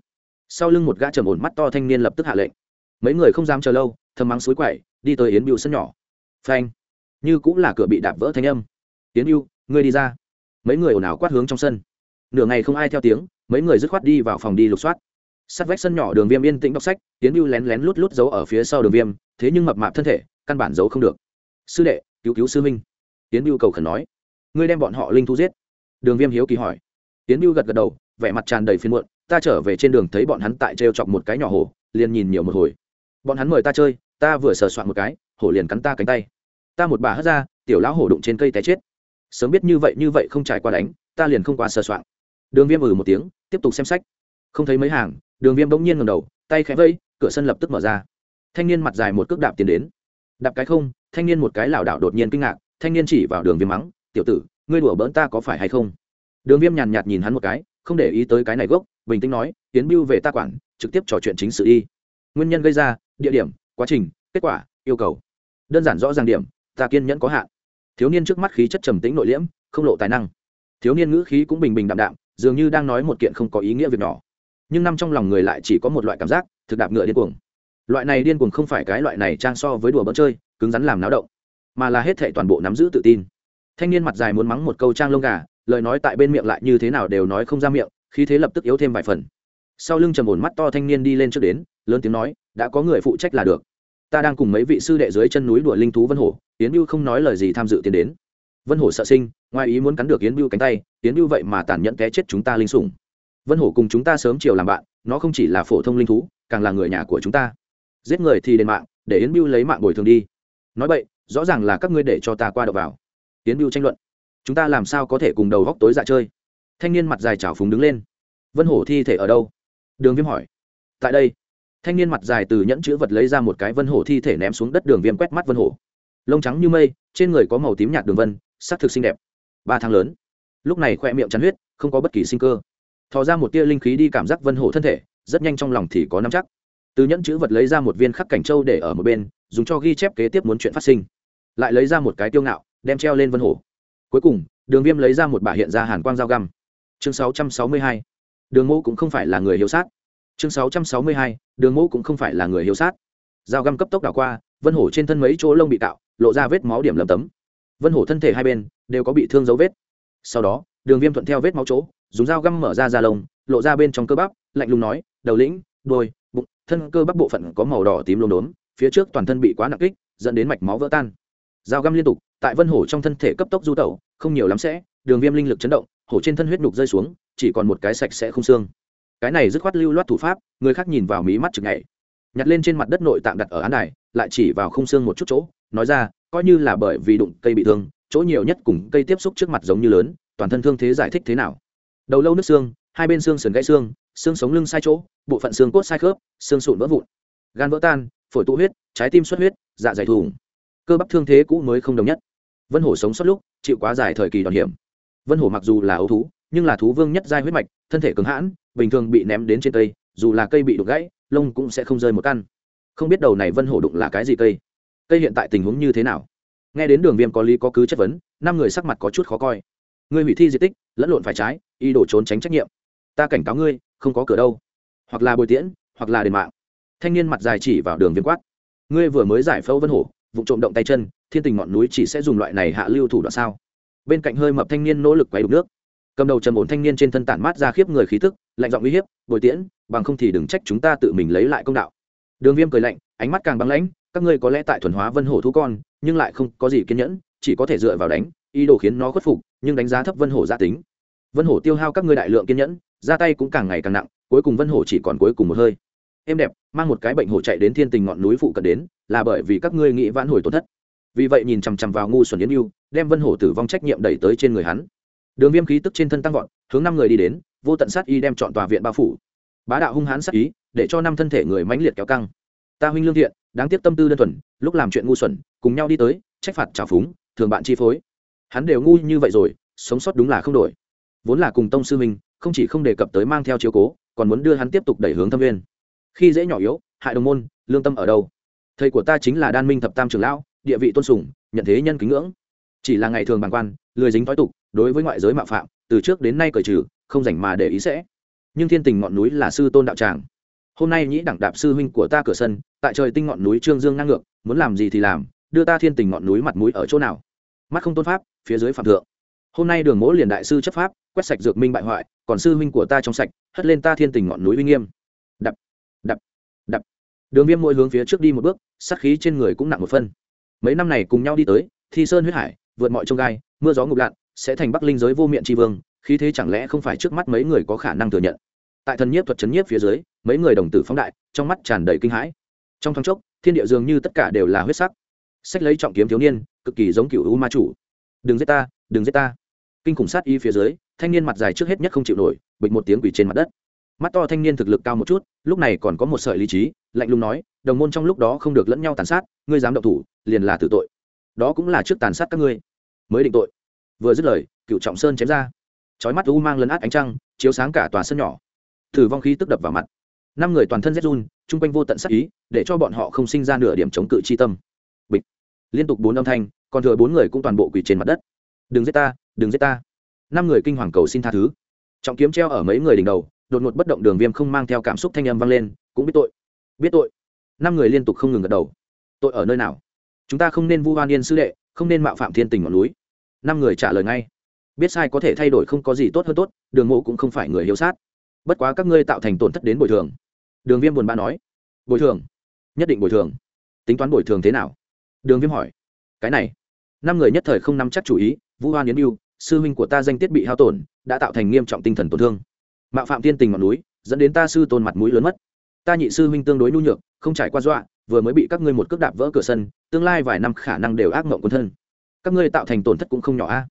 S1: Sau lưng một gã trầm ổn mắt to thanh niên lập tức hạ lệnh. Mấy người không dám chờ lâu, thầm mắng suối quậy, đi tới yến bưu sân nhỏ. Phanh. Như cũng là cửa bị đạp vỡ thanh âm. Yến bưu, ngươi đi ra. Mấy người ồn ào quát hướng trong sân. Nửa ngày không ai theo tiếng, mấy người dứt khoát đi vào phòng đi lục soát. Sát vách sân nhỏ đường viêm yên tĩnh đọc sách tiến bưu lén lén lút lút giấu ở phía sau đường viêm, thế nhưng mập mạp thân thể, căn bản giấu không được. Sư đệ, cứu cứu sư minh tiến bưu cầu khẩn nói. Ngươi đem bọn họ linh thu giết đường viêm hiếu kỳ hỏi. Tiến bưu gật gật đầu, vẻ mặt tràn đầy phiên muộn, ta trở về trên đường thấy bọn hắn tại trêu chọc một cái nhỏ hổ, liền nhìn nhiều một hồi. Bọn hắn mời ta chơi, ta vừa sờ soạn một cái, hổ liền cắn ta cánh tay. Ta một bà hất ra, tiểu lão hổ đụng trên cây té chết. Sớm biết như vậy như vậy không trải qua đánh, ta liền không qua sờ soạn. Đường viêm ừ một tiếng, tiếp tục xem sách. Không thấy mấy hàng, đường viêm bỗng nhiên ngầm đầu, tay khẽ vây, cửa sân lập tức mở ra. Thanh niên mặt dài một cước đạp tiến đến. Đạp cái không, thanh niên một cái lảo đảo đột nhiên kinh ngạc, thanh niên chỉ vào đường viêm mắng, tiểu tử ngươi đùa bỡn ta có phải hay không? Đường viêm nhàn nhạt nhìn hắn một cái, không để ý tới cái này gốc, bình tĩnh nói tiến bưu về ta quản, trực tiếp trò chuyện chính sự đi. Nguyên nhân gây ra, địa điểm, quá trình, kết quả, yêu cầu. Đơn giản rõ ràng điểm, ta kiên nhẫn có hạn. Thiếu niên trước mắt khí chất trầm tĩnh nội liễm, không lộ tài năng. Thiếu niên ngữ khí cũng bình bình đạm đạm, dường như đang nói một kiện không có ý nghĩa việc nhỏ. Nhưng năm trong lòng người lại chỉ có một loại cảm giác, thực đạp ngựa điên cuồng. Loại này điên cuồng không phải cái loại này trang so với đùa bỡn chơi, cứng rắn làm náo động, mà là hết thệ toàn bộ nắm giữ tự tin thanh niên mặt dài muốn mắng một câu trang lông gà, lời nói tại bên miệng lại như thế nào đều nói không ra miệng, khí thế lập tức yếu thêm vài phần. Sau lưng trầm ổn mắt to thanh niên đi lên trước đến, lớn tiếng nói, đã có người phụ trách là được. Ta đang cùng mấy vị sư đệ dưới chân núi đuổi linh thú vân hổ, yến bưu không nói lời gì tham dự tiến đến. Vân hổ sợ sinh, ngoài ý muốn cắn được yến bưu cánh tay, yến bưu vậy mà tàn nhẫn té chết chúng ta linh sủng. Vân hổ cùng chúng ta sớm chiều làm bạn, nó không chỉ là phổ thông linh thú, càng là người nhà của chúng ta. Giết người thì đền mạng, để yến bưu lấy mạng bồi thường đi. Nói vậy, rõ ràng là các ngươi để cho ta qua đậu vào. Tiến biểu tranh luận. Chúng ta làm sao có thể cùng đầu góc tối dạ chơi? Thanh niên mặt dài trào phúng đứng lên. Vân hổ thi thể ở đâu? Đường viêm hỏi. Tại đây. Thanh niên mặt dài từ nhẫn chữ vật lấy ra một cái vân hổ thi thể ném xuống đất, đường viêm quét mắt vân hổ. Lông trắng như mây, trên người có màu tím nhạt đường vân, sắc thực xinh đẹp. Ba tháng lớn. Lúc này khoe miệng chắn huyết, không có bất kỳ sinh cơ. Thò ra một tia linh khí đi cảm giác vân hổ thân thể, rất nhanh trong lòng thì có nắm chắc. Từ nhẫn chữ vật lấy ra một viên khắc cảnh châu để ở một bên, dùng cho ghi chép kế tiếp muốn chuyện phát sinh. Lại lấy ra một cái tiêu ngạo đem treo lên vân hổ. Cuối cùng, đường viêm lấy ra một bả hiện ra hàn quang dao găm. Chương 662. đường mẫu cũng không phải là người hiếu sát. Chương 662. đường mẫu cũng không phải là người hiếu sát. Dao găm cấp tốc đảo qua, vân hổ trên thân mấy chỗ lông bị tạo, lộ ra vết máu điểm lầm tấm. Vân hổ thân thể hai bên đều có bị thương dấu vết. Sau đó, đường viêm thuận theo vết máu chỗ, dùng dao găm mở ra da lông, lộ ra bên trong cơ bắp, lạnh lùng nói, đầu lĩnh đôi bụng, thân cơ bắp bộ phận có màu đỏ tím lốm đốm, phía trước toàn thân bị quá nặng kích, dẫn đến mạch máu vỡ tan. Dao găm liên tục tại vân hổ trong thân thể cấp tốc du tẩu không nhiều lắm sẽ đường viêm linh lực chấn động hổ trên thân huyết nhục rơi xuống chỉ còn một cái sạch sẽ không xương. Cái này dứt khoát lưu loát thủ pháp người khác nhìn vào mí mắt chừng ngày nhặt lên trên mặt đất nội tạm đặt ở án này, lại chỉ vào không xương một chút chỗ nói ra coi như là bởi vì đụng cây bị thương chỗ nhiều nhất cùng cây tiếp xúc trước mặt giống như lớn toàn thân thương thế giải thích thế nào. Đầu lâu nước xương hai bên xương sườn gãy xương xương sống lưng sai chỗ bộ phận xương cốt sai khớp xương sụn vỡ vụn. Gan vỡ tan phổi tụ huyết trái tim xuất huyết dạ dày thủng, cơ bắp thương thế cũ mới không đồng nhất vân hổ sống sót lúc, chịu quá dài thời kỳ đòn hiểm. Vân hổ mặc dù là ấu thú, nhưng là thú vương nhất giai huyết mạch, thân thể cứng hãn, bình thường bị ném đến trên cây, dù là cây bị đục gãy, lông cũng sẽ không rơi một căn. Không biết đầu này vân hổ đụng là cái gì cây? Cây hiện tại tình huống như thế nào? Nghe đến đường viêm có lý có cứ chất vấn, năm người sắc mặt có chút khó coi. Ngươi hủy thi di tích, lẫn lộn phải trái y đổ trốn tránh trách nhiệm. Ta cảnh cáo ngươi, không có cửa đâu. Hoặc là bồi tiễn, hoặc là đền mạng. Thanh niên mặt dài chỉ vào đường viêm quát. Ngươi vừa mới giải phẫu vân hổ vụ trộm động tay chân, thiên tình ngọn núi chỉ sẽ dùng loại này hạ lưu thủ đoạn sao? Bên cạnh hơi mập thanh niên nỗ lực quay đục nước. Cầm đầu trầm ổn thanh niên trên thân tản mát ra khiếp người khí tức, lạnh giọng uy hiếp, bồi tiễn, bằng không thì đừng trách chúng ta tự mình lấy lại công đạo. Đường viêm cười lạnh, ánh mắt càng băng lãnh, các ngươi có lẽ tại thuần hóa vân hổ thú con, nhưng lại không có gì kiên nhẫn, chỉ có thể dựa vào đánh, ý đồ khiến nó khuất phục, nhưng đánh giá thấp vân hổ gia tính. Vân hổ tiêu hao các ngươi đại lượng kiên nhẫn, ra tay cũng càng ngày càng nặng, cuối cùng vân hổ chỉ còn cuối cùng một hơi em đẹp mang một cái bệnh hổ chạy đến thiên tình ngọn núi phụ cận đến là bởi vì các ngươi nghĩ vãn hồi tổn thất. Vì vậy nhìn chằm chằm vào ngu xuẩn yến yêu, đem vân hổ tử vong trách nhiệm đẩy tới trên người hắn. Đường viêm khí tức trên thân tăng vọt hướng năm người đi đến vô tận sát y đem chọn tòa viện bao phủ. Bá đạo hung hãn sát ý để cho năm thân thể người mãnh liệt kéo căng. Ta huynh lương thiện đáng tiếc tâm tư đơn thuần lúc làm chuyện ngu xuẩn cùng nhau đi tới trách phạt trả phúng thường bạn chi phối. Hắn đều ngu như vậy rồi sống sót đúng là không đổi. Vốn là cùng tông sư minh không chỉ không đề cập tới mang theo chiếu cố còn muốn đưa hắn tiếp tục đẩy hướng thâm viên khi dễ nhỏ yếu, hại đồng môn, lương tâm ở đâu? Thầy của ta chính là đan minh thập tam trường lão, địa vị tôn sùng, nhận thế nhân kính ngưỡng. Chỉ là ngày thường bàng quan, lười dính thói tục, đối với ngoại giới mạo phạm, từ trước đến nay cởi trừ, không dành mà để ý sẽ. Nhưng thiên tình ngọn núi là sư tôn đạo tràng. Hôm nay nhĩ đẳng đạp sư huynh của ta cửa sân, tại trời tinh ngọn núi trương dương ngang ngược, muốn làm gì thì làm, đưa ta thiên tình ngọn núi mặt mũi ở chỗ nào? Mắt không tôn pháp, phía dưới phạm thượng. Hôm nay đường mỗ liền đại sư chấp pháp, quét sạch dược minh bại hoại, còn sư huynh của ta trong sạch, hất lên ta thiên tình ngọn núi uy nghiêm. Đập đường viêm mỗi hướng phía trước đi một bước, sát khí trên người cũng nặng một phân. Mấy năm này cùng nhau đi tới, thi sơn huyết hải, vượt mọi trông gai, mưa gió ngục lặn, sẽ thành bắc linh giới vô miệng tri vương, khí thế chẳng lẽ không phải trước mắt mấy người có khả năng thừa nhận? Tại thần nhiếp thuật chấn nhiếp phía dưới, mấy người đồng tử phóng đại, trong mắt tràn đầy kinh hãi. Trong thoáng chốc, thiên địa dường như tất cả đều là huyết sắc. Sách lấy trọng kiếm thiếu niên, cực kỳ giống cựu u ma chủ. Đừng giết ta, đừng giết ta. Kinh khủng sát y phía dưới, thanh niên mặt dài trước hết nhất không chịu nổi, bịch một tiếng quỷ trên mặt đất mắt to thanh niên thực lực cao một chút, lúc này còn có một sợi lý trí, lạnh lùng nói, đồng môn trong lúc đó không được lẫn nhau tàn sát, ngươi dám động thủ, liền là tử tội. Đó cũng là trước tàn sát các ngươi. Mới định tội. Vừa dứt lời cựu trọng sơn chém ra. Trói mắt u mang lấn át ánh trăng, chiếu sáng cả tòa sân nhỏ. Thử vong khí tức đập vào mặt. Năm người toàn thân rét run, chung quanh vô tận sắc ý, để cho bọn họ không sinh ra nửa điểm chống cự chi tâm. Bịch. Liên tục bốn âm thanh, còn thừa bốn người cũng toàn bộ quỳ trên mặt đất. Đừng giết ta, đừng giết ta. Năm người kinh hoàng cầu xin tha thứ. Trọng kiếm treo ở mấy người đỉnh đầu đột ngột bất động đường viêm không mang theo cảm xúc thanh âm vang lên, cũng biết tội. Biết tội. Năm người liên tục không ngừng gật đầu. Tội ở nơi nào? Chúng ta không nên vu hoan yên sư đệ, không nên mạo phạm thiên tình ngọn núi. Năm người trả lời ngay. Biết sai có thể thay đổi không có gì tốt hơn tốt, đường mộ cũng không phải người hiếu sát. Bất quá các ngươi tạo thành tổn thất đến bồi thường. Đường viêm buồn bã nói. Bồi thường? Nhất định bồi thường. Tính toán bồi thường thế nào? Đường viêm hỏi. Cái này. Năm người nhất thời không nắm chắc chủ ý vũ hoan yến mưu sư huynh của ta danh tiết bị hao tổn, đã tạo thành nghiêm trọng tinh thần tổn thương mạo phạm thiên tình ngọn núi, dẫn đến ta sư tôn mặt mũi lớn mất. Ta nhị sư huynh tương đối nhu nhược, không trải qua dọa, vừa mới bị các ngươi một cước đạp vỡ cửa sân, tương lai vài năm khả năng đều ác mộng quân thân. Các ngươi tạo thành tổn thất cũng không nhỏ a.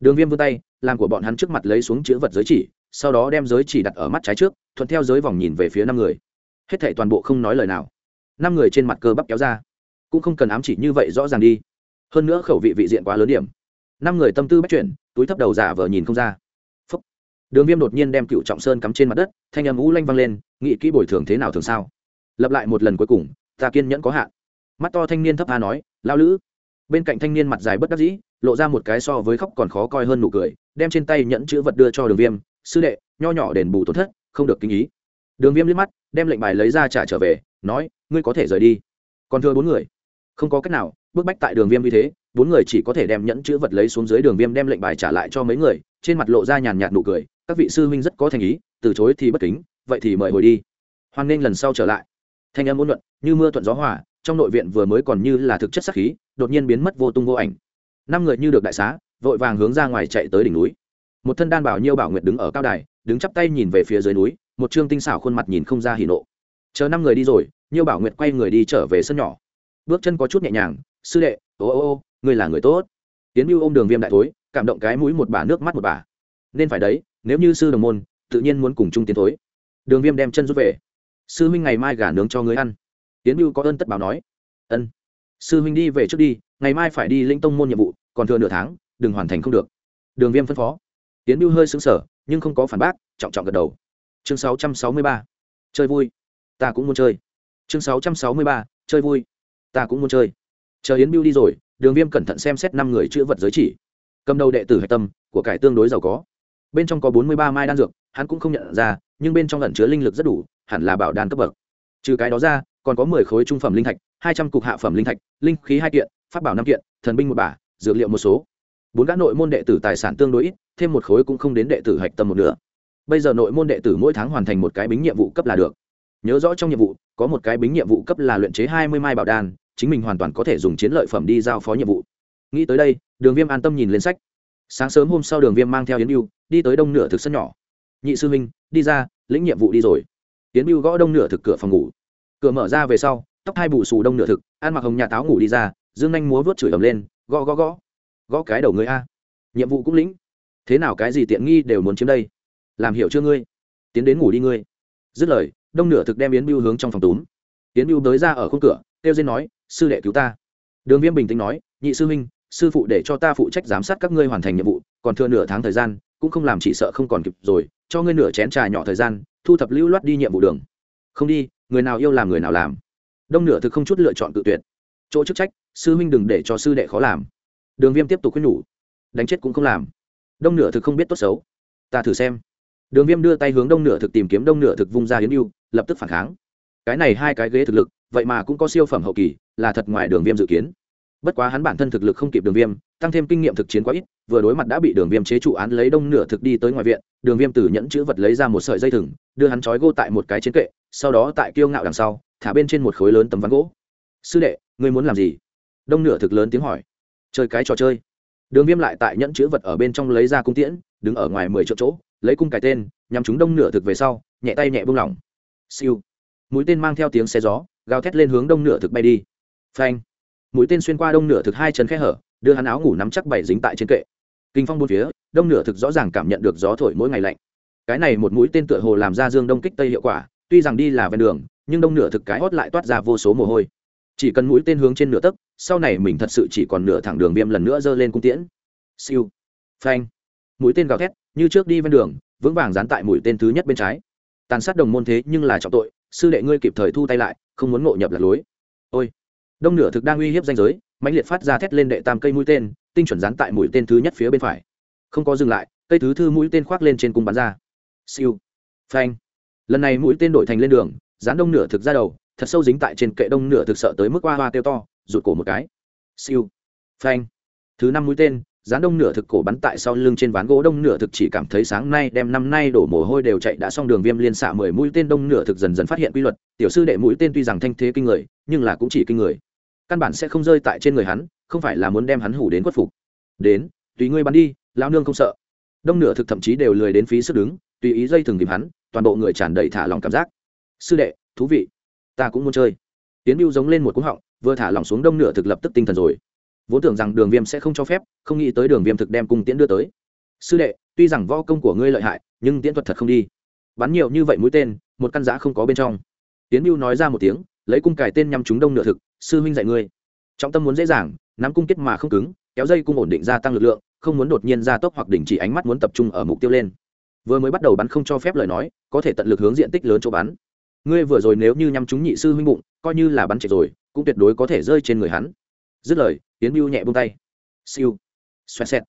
S1: Đường viêm vươn tay, làm của bọn hắn trước mặt lấy xuống chữ vật giới chỉ, sau đó đem giới chỉ đặt ở mắt trái trước, thuận theo giới vòng nhìn về phía năm người. Hết thảy toàn bộ không nói lời nào. Năm người trên mặt cơ bắp kéo ra. Cũng không cần ám chỉ như vậy rõ ràng đi. Hơn nữa khẩu vị vị diện quá lớn điểm. Năm người tâm tư bắt chuyển, túi thấp đầu giả vờ nhìn không ra đường viêm đột nhiên đem cựu trọng sơn cắm trên mặt đất, thanh âm ú lanh vang lên nghĩ kỹ bồi thường thế nào thường sao? Lập lại một lần cuối cùng, ta kiên nhẫn có hạn. Mắt to thanh niên thấp tha nói lao lữ. Bên cạnh thanh niên mặt dài bất đắc dĩ, lộ ra một cái so với khóc còn khó coi hơn nụ cười, đem trên tay nhẫn chữ vật đưa cho đường viêm, sư đệ, nho nhỏ đền bù tổn thất, không được kinh ý. Đường viêm liếc mắt, đem lệnh bài lấy ra trả trở về, nói, ngươi có thể rời đi. Còn thưa bốn người. Không có cách nào, bức bách tại đường viêm như thế bốn người chỉ có thể đem nhẫn chữ vật lấy xuống dưới đường viêm đem lệnh bài trả lại cho mấy người, trên mặt lộ ra nhàn nhạt nụ cười, các vị sư huynh rất có thành ý, từ chối thì bất kính, vậy thì mời hồi đi. Hoan nghênh lần sau trở lại. Thanh âm ôn luận như mưa thuận gió hòa, trong nội viện vừa mới còn như là thực chất sắc khí, đột nhiên biến mất vô tung vô ảnh. Năm người như được đại xá, vội vàng hướng ra ngoài chạy tới đỉnh núi. Một thân đan bảo nhiêu bảo nguyệt đứng ở cao đài, đứng chắp tay nhìn về phía dưới núi, một chương tinh xảo khuôn mặt nhìn không ra hỉ nộ. Chờ năm người đi rồi. Nhiêu bảo nguyệt quay người đi trở về sân nhỏ. Bước chân có chút nhẹ nhàng, sư đệ, ô ô ô ngươi là người tốt. Tiến mưu ôm đường viêm đại thối, cảm động cái mũi một bà, nước mắt một bà. Nên phải đấy, nếu như sư đồng môn, tự nhiên muốn cùng chung tiến thối. Đường viêm đem chân rút về. Sư huynh ngày mai gà nướng cho ngươi ăn. Tiến mưu có ơn tất báo nói. Ân. Sư huynh đi về trước đi, ngày mai phải đi linh tông môn nhiệm vụ, còn thừa nửa tháng, đừng hoàn thành không được. Đường viêm phân phó. Tiến mưu hơi xứng sở nhưng không có phản bác, trọng trọng gật đầu. Chương 663. chơi vui. Ta cũng muốn chơi. Chương 663. chơi vui. Ta cũng muốn chơi. Chờ yến biêu đi rồi đường viêm cẩn thận xem xét năm người chữ vật giới chỉ. Cầm đầu đệ tử hạch tâm của cải tương đối giàu có. Bên trong có bốn mươi ba mai đan dược, hắn cũng không nhận ra, nhưng bên trong lẩn chứa linh lực rất đủ, hẳn là bảo đan cấp bậc. Trừ cái đó ra, còn có mười khối trung phẩm linh thạch, hai trăm cục hạ phẩm linh thạch, linh khí hai kiện, pháp bảo năm kiện, thần binh một bả, dược liệu một số. Bốn gã nội môn đệ tử tài sản tương đối ít, thêm một khối cũng không đến đệ tử hạch tâm một nửa. Bây giờ nội môn đệ tử mỗi tháng hoàn thành một cái bính nhiệm vụ cấp là được. Nhớ rõ trong nhiệm vụ, có một cái bính nhiệm vụ cấp là luyện chế hai mươi mai bảo đan chính mình hoàn toàn có thể dùng chiến lợi phẩm đi giao phó nhiệm vụ. Nghĩ tới đây, đường viêm an tâm nhìn lên sách. Sáng sớm hôm sau đường viêm mang theo yến mưu đi tới đông nửa thực sân nhỏ. Nhị sư huynh, đi ra, lĩnh nhiệm vụ đi rồi. Yến mưu gõ đông nửa thực cửa phòng ngủ. Cửa mở ra về sau, tóc hai bù xù đông nửa thực, ăn mặc hồng nhà táo ngủ đi ra, dương nhanh múa vớt chửi ầm lên, gõ gõ gõ. Gõ cái đầu người a. Nhiệm vụ cũng lĩnh. Thế nào cái gì tiện nghi đều muốn chiếm đây. Làm hiểu chưa ngươi? Tiến đến ngủ đi ngươi. Dứt lời, đông nửa thực đem yến mưu hướng trong phòng túm. Yến mưu tới ra ở khung cửa, kêu dên nói sư đệ cứu ta. Đường viêm bình tĩnh nói, nhị sư huynh, sư phụ để cho ta phụ trách giám sát các ngươi hoàn thành nhiệm vụ, còn thừa nửa tháng thời gian, cũng không làm chỉ sợ không còn kịp rồi, cho ngươi nửa chén trà nhỏ thời gian, thu thập lưu loát đi nhiệm vụ đường. Không đi, người nào yêu làm người nào làm. Đông nửa thực không chút lựa chọn tự tuyệt. Chỗ chức trách, sư huynh đừng để cho sư đệ khó làm. Đường viêm tiếp tục khuyên nhủ. Đánh chết cũng không làm. Đông nửa thực không biết tốt xấu. Ta thử xem. Đường viêm đưa tay hướng đông nửa thực tìm kiếm đông nửa thực vung ra hiến yêu lập tức phản kháng cái này hai cái ghế thực lực, vậy mà cũng có siêu phẩm hậu kỳ, là thật ngoài đường viêm dự kiến. Bất quá hắn bản thân thực lực không kịp đường viêm, tăng thêm kinh nghiệm thực chiến quá ít, vừa đối mặt đã bị đường viêm chế trụ án lấy đông nửa thực đi tới ngoài viện, đường viêm từ nhẫn chữ vật lấy ra một sợi dây thừng, đưa hắn trói gô tại một cái chiến kệ, sau đó tại kiêu ngạo đằng sau, thả bên trên một khối lớn tấm ván gỗ. Sư đệ, ngươi muốn làm gì? Đông nửa thực lớn tiếng hỏi. Chơi cái trò chơi. Đường viêm lại tại nhẫn chữ vật ở bên trong lấy ra cung tiễn, đứng ở ngoài mười chỗ chỗ, lấy cung cái tên nhằm chúng đông nửa thực về sau, nhẹ tay nhẹ buông lỏng. Siêu mũi tên mang theo tiếng xe gió, gào thét lên hướng đông nửa thực bay đi. Phanh. Mũi tên xuyên qua đông nửa thực hai chân khe hở, đưa hắn áo ngủ nắm chắc bảy dính tại trên kệ. Kinh phong bốn phía, đông nửa thực rõ ràng cảm nhận được gió thổi mỗi ngày lạnh. Cái này một mũi tên tựa hồ làm ra dương đông kích tây hiệu quả, tuy rằng đi là ven đường, nhưng đông nửa thực cái hót lại toát ra vô số mồ hôi. Chỉ cần mũi tên hướng trên nửa tấc, sau này mình thật sự chỉ còn nửa thẳng đường viêm lần nữa giơ lên cung tiễn. Siêu. Phanh. Mũi tên gào thét, như trước đi ven đường, vững vàng dán tại mũi tên thứ nhất bên trái. Tàn sát đồng môn thế nhưng là trọng tội sư đệ ngươi kịp thời thu tay lại, không muốn ngộ nhập lạc lối. Ôi, đông nửa thực đang uy hiếp danh giới, mãnh liệt phát ra thét lên đệ tam cây mũi tên, tinh chuẩn dán tại mũi tên thứ nhất phía bên phải. Không có dừng lại, cây thứ thư mũi tên khoác lên trên cung bắn ra. Siêu, phanh. Lần này mũi tên đổi thành lên đường, dán đông nửa thực ra đầu, thật sâu dính tại trên kệ đông nửa thực sợ tới mức hoa hoa tiêu to, rụt cổ một cái. Siêu, phanh. Thứ năm mũi tên dán đông nửa thực cổ bắn tại sau lưng trên ván gỗ, đông nửa thực chỉ cảm thấy sáng nay đem năm nay đổ mồ hôi đều chạy đã xong đường viêm liên xạ mười mũi tên, đông nửa thực dần dần phát hiện quy luật. Tiểu sư đệ mũi tên tuy rằng thanh thế kinh người, nhưng là cũng chỉ kinh người. Căn bản sẽ không rơi tại trên người hắn, không phải là muốn đem hắn hủ đến khuất phục. Đến, tùy ngươi bắn đi lao nương không sợ. Đông nửa thực thậm chí đều lười đến phí sức đứng, tùy ý dây thừng tìm hắn, toàn bộ người tràn đầy thả lòng cảm giác. Sư đệ, thú vị, ta cũng muốn chơi. Tiến bưu giống lên một cú họng, vừa thả lỏng xuống, đông nửa thực lập tức tinh thần rồi vốn tưởng rằng đường viêm sẽ không cho phép, không nghĩ tới đường viêm thực đem cung tiễn đưa tới. Sư đệ, tuy rằng võ công của ngươi lợi hại, nhưng tiễn thuật thật không đi. Bắn nhiều như vậy mũi tên, một căn giã không có bên trong. Tiến mưu nói ra một tiếng, lấy cung cài tên nhằm trúng đông nửa thực, sư huynh dạy ngươi. Trọng tâm muốn dễ dàng, nắm cung kết mà không cứng, kéo dây cung ổn định gia tăng lực lượng, không muốn đột nhiên gia tốc hoặc đình chỉ ánh mắt muốn tập trung ở mục tiêu lên. Vừa mới bắt đầu bắn không cho phép lời nói, có thể tận lực hướng diện tích lớn chỗ bắn. Ngươi vừa rồi nếu như nhắm trúng nhị sư huynh bụng, coi như là bắn chạy rồi, cũng tuyệt đối có thể rơi trên người hắn. Dứt lời tiến mưu nhẹ buông tay. Siêu. Xoẹt xẹt.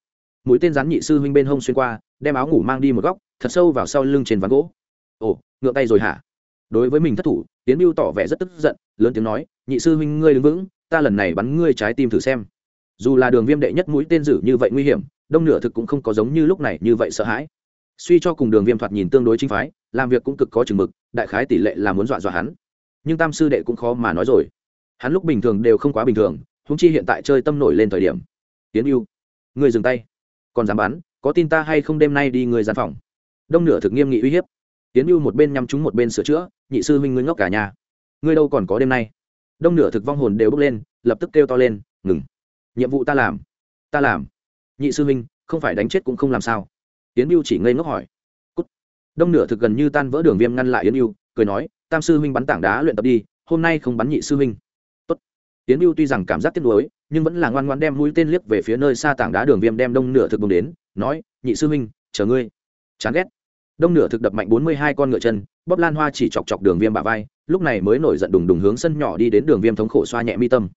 S1: Mũi tên rắn nhị sư huynh bên hông xuyên qua, đem áo ngủ mang đi một góc, thật sâu vào sau lưng trên ván gỗ. Ồ, ngượng tay rồi hả? Đối với mình thất thủ tiến mưu tỏ vẻ rất tức giận, lớn tiếng nói, nhị sư huynh ngươi đứng vững, ta lần này bắn ngươi trái tim thử xem. Dù là đường viêm đệ nhất mũi tên dữ như vậy nguy hiểm, đông nửa thực cũng không có giống như lúc này như vậy sợ hãi. Suy cho cùng đường viêm thoạt nhìn tương đối chính phái, làm việc cũng cực có chừng mực, đại khái tỷ lệ là muốn dọa dọa hắn. Nhưng tam sư đệ cũng khó mà nói rồi. Hắn lúc bình thường đều không quá bình thường húng chi hiện tại chơi tâm nổi lên thời điểm. Tiến yêu người dừng tay. Còn dám bắn, có tin ta hay không đêm nay đi người gian phòng? Đông nửa thực nghiêm nghị uy hiếp. Tiến yêu một bên nhắm chúng một bên sửa chữa, nhị sư huynh ngươi ngốc cả nhà. Ngươi đâu còn có đêm nay? Đông nửa thực vong hồn đều bước lên, lập tức kêu to lên, ngừng. Nhiệm vụ ta làm. Ta làm. Nhị sư huynh, không phải đánh chết cũng không làm sao. Tiến mưu chỉ ngây ngốc hỏi. Cút. đông nửa thực gần như tan vỡ đường viêm ngăn lại yến mưu cười nói, tam sư huynh bắn tảng đá luyện tập đi, hôm nay không bắn nhị sư huynh. Tiến Biêu mưu tuy rằng cảm giác tiếc nuối, nhưng vẫn là ngoan ngoan đem mũi tên liếc về phía nơi xa tảng đá đường viêm đem đông nửa thực bùng đến, nói, nhị sư huynh, chờ ngươi. Chán ghét. Đông nửa thực đập mạnh bốn mươi hai con ngựa chân, bóp lan hoa chỉ chọc chọc đường viêm bả vai, lúc này mới nổi giận đùng đùng hướng sân nhỏ đi đến đường viêm thống khổ xoa nhẹ mi tâm.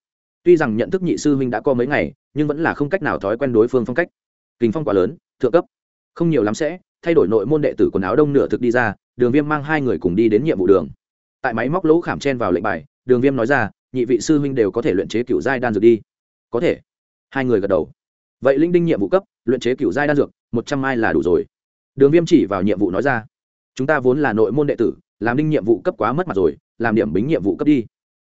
S1: Tuy rằng nhận thức nhị sư huynh đã có mấy ngày, nhưng vẫn là không cách nào thói quen đối phương phong cách. Kinh phong quá lớn, thượng cấp. Không nhiều lắm sẽ, thay đổi nội môn đệ tử quần áo đông nửa thực đi ra, đường viêm mang hai người cùng đi đến nhiệm vụ đường. Tại máy móc lỗ khảm chen vào lệnh bài, đường viêm nói ra nhị vị sư huynh đều có thể luyện chế cựu giai đan dược đi. Có thể. Hai người gật đầu. Vậy linh đinh nhiệm vụ cấp, luyện chế cựu giai đan dược, một trăm mai là đủ rồi. Đường viêm chỉ vào nhiệm vụ nói ra. Chúng ta vốn là nội môn đệ tử, làm đinh nhiệm vụ cấp quá mất mặt rồi, làm điểm bính nhiệm vụ cấp đi.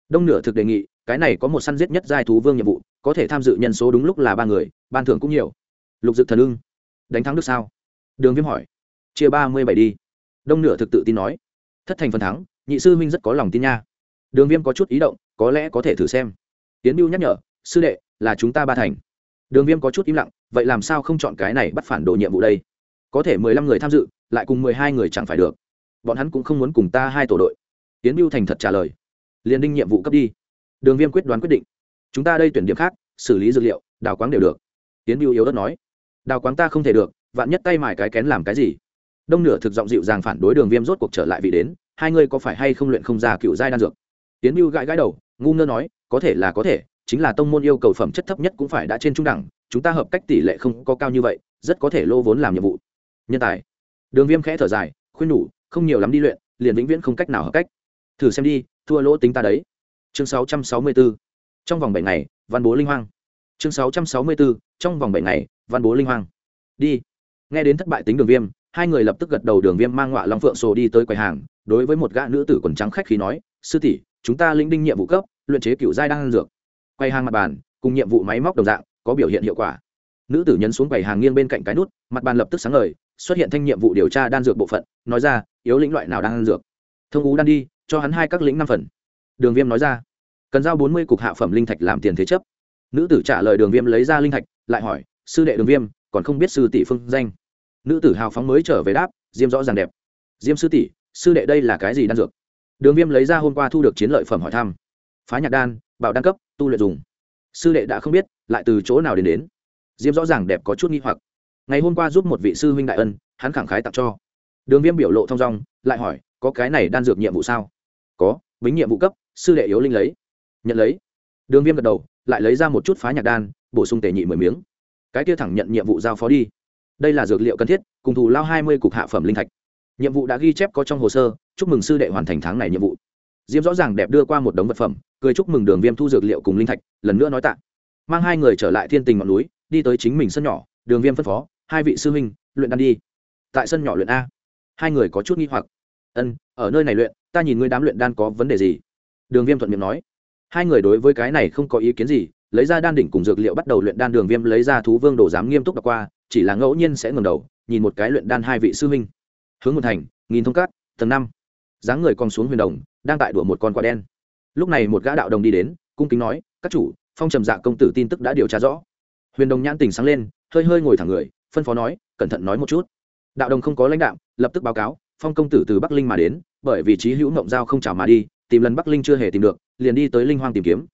S1: Đông nửa thực đề nghị, cái này có một săn giết nhất giai thú vương nhiệm vụ, có thể tham dự nhân số đúng lúc là ba người, ban thưởng cũng nhiều. Lục dự thần ưng. Đánh thắng được sao? Đường viêm hỏi. Chia ba mươi bảy đi. Đông nửa thực tự tin nói. Thất thành phần thắng, nhị sư huynh rất có lòng tin nha đường viêm có chút ý động, có lẽ có thể thử xem. Tiến biêu nhắc nhở, sư đệ, là chúng ta ba thành. Đường viêm có chút im lặng, vậy làm sao không chọn cái này bắt phản đồ nhiệm vụ đây? Có thể mười lăm người tham dự, lại cùng mười hai người chẳng phải được. Bọn hắn cũng không muốn cùng ta hai tổ đội. Tiến biêu thành thật trả lời liền đinh nhiệm vụ cấp đi. Đường viêm quyết đoán quyết định, chúng ta đây tuyển điểm khác, xử lý dược liệu, đào quáng đều được. Tiến biêu yếu đất nói, đào quáng ta không thể được, vạn nhất tay mải cái kén làm cái gì? Đông nửa thực giọng dịu dàng phản đối đường viêm rốt cuộc trở lại vị đến, hai ngươi có phải hay không luyện không ra cựu giai đan dược? Tiến mưu gãi gãi đầu, ngu ngơ nói, có thể là có thể, chính là tông môn yêu cầu phẩm chất thấp nhất cũng phải đã trên trung đẳng, chúng ta hợp cách tỷ lệ không có cao như vậy, rất có thể lô vốn làm nhiệm vụ. Nhân tài. Đường viêm khẽ thở dài, khuyên nhủ, không nhiều lắm đi luyện, liền vĩnh viễn không cách nào hợp cách. Thử xem đi, thua lỗ tính ta đấy. Chương 664. trong vòng bảy ngày, văn bố linh hoang. Chương 664. trong vòng bảy ngày, văn bố linh hoang. Đi. Nghe đến thất bại tính đường viêm, hai người lập tức gật đầu, đường viêm mang ngọa long phượng sổ đi tới quầy hàng, đối với một gã nữ tử quần trắng khách khí nói, sư tỷ chúng ta linh đinh nhiệm vụ cấp, luyện chế cựu giai đang dược. Quay hàng mặt bàn, cùng nhiệm vụ máy móc đồng dạng, có biểu hiện hiệu quả. Nữ tử nhấn xuống quầy hàng nghiêng bên cạnh cái nút, mặt bàn lập tức sáng ngời, xuất hiện thanh nhiệm vụ điều tra đan dược bộ phận, nói ra, yếu lĩnh loại nào đang đan dược? Thông ú đan đi, cho hắn hai các lĩnh năm phần. Đường viêm nói ra, cần giao bốn mươi cục hạ phẩm linh thạch làm tiền thế chấp. Nữ tử trả lời đường viêm lấy ra linh thạch, lại hỏi, sư đệ đường viêm, còn không biết sư tỷ phương danh? Nữ tử hào phóng mới trở về đáp, diêm rõ ràng đẹp. Diêm sư tỷ, sư đệ đây là cái gì đan dược? Đường viêm lấy ra hôm qua thu được chiến lợi phẩm hỏi thăm. Phá nhạc đan, bảo đan cấp, tu luyện dùng. Sư đệ đã không biết, lại từ chỗ nào đến đến. Diêm rõ ràng đẹp có chút nghi hoặc. Ngày hôm qua giúp một vị sư huynh đại ân, hắn khẳng khái tặng cho. Đường viêm biểu lộ thong dong, lại hỏi, có cái này đan dược nhiệm vụ sao? Có, bính nhiệm vụ cấp, sư đệ yếu linh lấy. Nhận lấy. Đường viêm gật đầu, lại lấy ra một chút phá nhạc đan, bổ sung tề nhị mười miếng. Cái kia thẳng nhận nhiệm vụ giao phó đi. Đây là dược liệu cần thiết, cùng thù lao hai mươi cục hạ phẩm linh thạch. Nhiệm vụ đã ghi chép có trong hồ sơ chúc mừng sư đệ hoàn thành tháng này nhiệm vụ. Diêm rõ ràng đẹp đưa qua một đống vật phẩm, cười chúc mừng đường viêm thu dược liệu cùng linh thạch, lần nữa nói tạ. Mang hai người trở lại thiên tình ngọn núi, đi tới chính mình sân nhỏ, đường viêm phân phó, hai vị sư huynh, luyện đan đi. Tại sân nhỏ luyện a. Hai người có chút nghi hoặc. Ân, ở nơi này luyện, ta nhìn ngươi đám luyện đan có vấn đề gì? Đường viêm thuận miệng nói. Hai người đối với cái này không có ý kiến gì, lấy ra đan đỉnh cùng dược liệu bắt đầu luyện đan, đường viêm lấy ra thú vương đồ giám nghiêm túc đọc qua, chỉ là ngẫu nhiên sẽ ngừng đầu, nhìn một cái luyện đan hai vị sư huynh. Hướng một thành, nghìn thông cát, tầng năm dáng người con xuống huyền đồng, đang tại đùa một con quả đen. Lúc này một gã đạo đồng đi đến, cung kính nói, các chủ, phong trầm dạ công tử tin tức đã điều tra rõ. Huyền đồng nhãn tình sáng lên, hơi hơi ngồi thẳng người, phân phó nói, cẩn thận nói một chút. Đạo đồng không có lãnh đạo lập tức báo cáo, phong công tử từ bắc linh mà đến, bởi vì trí hữu mộng giao không chào mà đi, tìm lần bắc linh chưa hề tìm được, liền đi tới linh hoang tìm kiếm.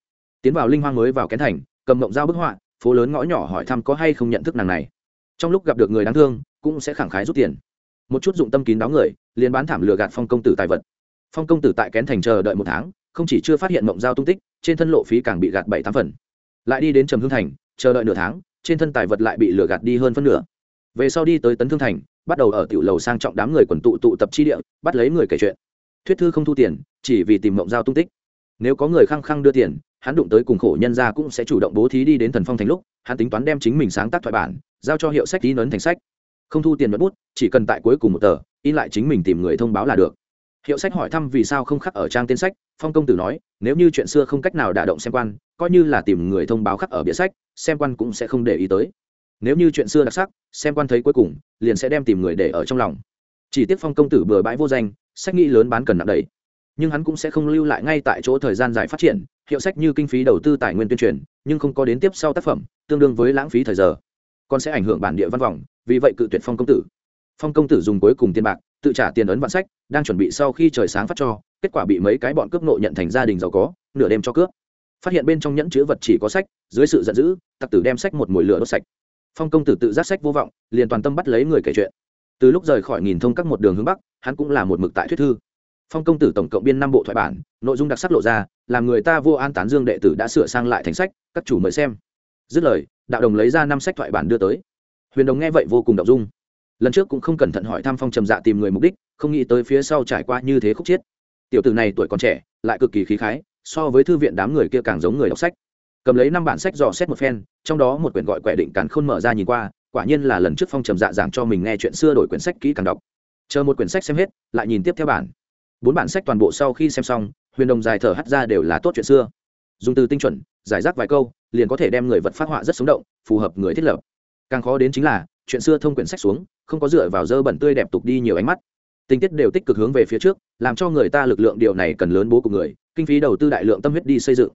S1: Tiến vào linh hoang mới vào kén thành, cầm mộng giao bức họa, phố lớn ngõ nhỏ hỏi thăm có hay không nhận thức nàng này. Trong lúc gặp được người đáng thương, cũng sẽ khẳng khái rút tiền một chút dụng tâm kín đáo người, liền bán thảm lừa gạt phong công tử tài vật. Phong công tử tại kén thành chờ đợi một tháng, không chỉ chưa phát hiện mộng giao tung tích, trên thân lộ phí càng bị gạt bảy tám phần. Lại đi đến trầm hương thành, chờ đợi nửa tháng, trên thân tài vật lại bị lừa gạt đi hơn phân nửa. Về sau đi tới tấn thương thành, bắt đầu ở tiểu lầu sang trọng đám người quần tụ tụ tập chi địa, bắt lấy người kể chuyện. Thuyết thư không thu tiền, chỉ vì tìm mộng giao tung tích. Nếu có người khăng khăng đưa tiền, hắn đụng tới cùng khổ nhân ra cũng sẽ chủ động bố thí đi đến thần phong thành lúc, hắn tính toán đem chính mình sáng tác thoại bản, giao cho hiệu sách ký nấn thành sách không thu tiền mất bút, chỉ cần tại cuối cùng một tờ, in lại chính mình tìm người thông báo là được. Hiệu sách hỏi thăm vì sao không khắc ở trang tên sách, phong công tử nói, nếu như chuyện xưa không cách nào đả động xem quan, coi như là tìm người thông báo khắc ở bìa sách, xem quan cũng sẽ không để ý tới. Nếu như chuyện xưa đặc sắc, xem quan thấy cuối cùng, liền sẽ đem tìm người để ở trong lòng. Chỉ tiếc phong công tử bừa bãi vô danh, sách nghĩ lớn bán cần nặng đầy. Nhưng hắn cũng sẽ không lưu lại ngay tại chỗ thời gian dài phát triển, hiệu sách như kinh phí đầu tư tài nguyên tuyên truyền, nhưng không có đến tiếp sau tác phẩm, tương đương với lãng phí thời giờ còn sẽ ảnh hưởng bản địa văn vòng, vì vậy cự tuyệt phong công tử. Phong công tử dùng cuối cùng tiền bạc, tự trả tiền ấn vạn sách, đang chuẩn bị sau khi trời sáng phát cho, kết quả bị mấy cái bọn cướp nộ nhận thành gia đình giàu có, nửa đêm cho cướp. Phát hiện bên trong nhẫn chứa vật chỉ có sách, dưới sự giận dữ, tặc tử đem sách một mồi lửa đốt sạch. Phong công tử tự giác sách vô vọng, liền toàn tâm bắt lấy người kể chuyện. Từ lúc rời khỏi nghìn thông các một đường hướng bắc, hắn cũng là một mực tại thuyết thư. Phong công tử tổng cộng biên năm bộ thoại bản, nội dung đặc sắc lộ ra, làm người ta vô an tán dương đệ tử đã sửa sang lại thành sách, các chủ mời xem dứt lời, đạo đồng lấy ra năm sách thoại bản đưa tới. Huyền đồng nghe vậy vô cùng động dung. Lần trước cũng không cẩn thận hỏi thăm phong trầm dạ tìm người mục đích, không nghĩ tới phía sau trải qua như thế khúc chiết. Tiểu tử này tuổi còn trẻ, lại cực kỳ khí khái, so với thư viện đám người kia càng giống người đọc sách. Cầm lấy năm bản sách dò xét một phen, trong đó một quyển gọi quẻ định càn khôn mở ra nhìn qua, quả nhiên là lần trước phong trầm dạ giảng cho mình nghe chuyện xưa đổi quyển sách kỹ càng đọc. Chờ một quyển sách xem hết, lại nhìn tiếp theo bản. Bốn bản sách toàn bộ sau khi xem xong, huyền đồng dài thở hắt ra đều là tốt chuyện xưa dùng từ tinh chuẩn, giải rác vài câu, liền có thể đem người vật phát họa rất sống động, phù hợp người thiết lập. Càng khó đến chính là, chuyện xưa thông quyển sách xuống, không có dựa vào dơ bẩn tươi đẹp tục đi nhiều ánh mắt. Tình tiết đều tích cực hướng về phía trước, làm cho người ta lực lượng điều này cần lớn bố của người, kinh phí đầu tư đại lượng tâm huyết đi xây dựng.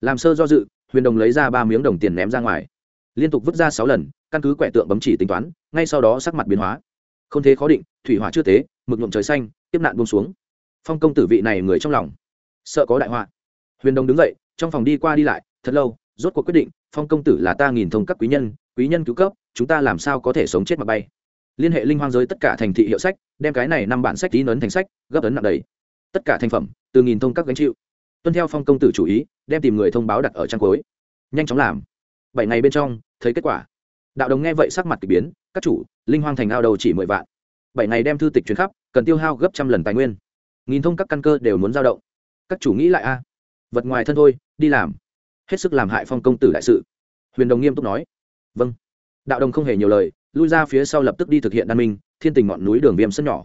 S1: Làm sơ do dự, huyền đồng lấy ra ba miếng đồng tiền ném ra ngoài. Liên tục vứt ra sáu lần, căn cứ quẻ tượng bấm chỉ tính toán, ngay sau đó sắc mặt biến hóa. Không thế khó định, thủy hỏa chưa tế, mực nhuộm trời xanh tiếp nạn buông xuống. Phong công tử vị này người trong lòng, sợ có đại họa. Huyền đồng đứng dậy trong phòng đi qua đi lại, thật lâu, rốt cuộc quyết định, phong công tử là ta nghìn thông các quý nhân quý nhân cứu cấp, chúng ta làm sao có thể sống chết mà bay. Liên hệ linh hoang giới tất cả thành thị hiệu sách, đem cái này năm bản sách tí nấn thành sách, gấp ấn nặng đầy. Tất cả thành phẩm, từ nghìn thông các gánh chịu. Tuân theo phong công tử chủ ý, đem tìm người thông báo đặt ở trang cuối. Nhanh chóng làm. Bảy ngày bên trong, thấy kết quả. Đạo đồng nghe vậy sắc mặt k ỳ biến, các chủ, linh hoang thành ao đầu chỉ mười vạn. Bảy ngày đem thư tịch chuyến khắp, cần tiêu hao gấp trăm lần tài nguyên. Nghìn thông các căn cơ đều muốn giao động. Các chủ nghĩ lại a vật ngoài thân thôi, đi làm. Hết sức làm hại phong công tử đại sự. Huyền đồng nghiêm túc nói. Vâng. Đạo đồng không hề nhiều lời, lui ra phía sau lập tức đi thực hiện đan minh, thiên tình ngọn núi đường viêm sân nhỏ.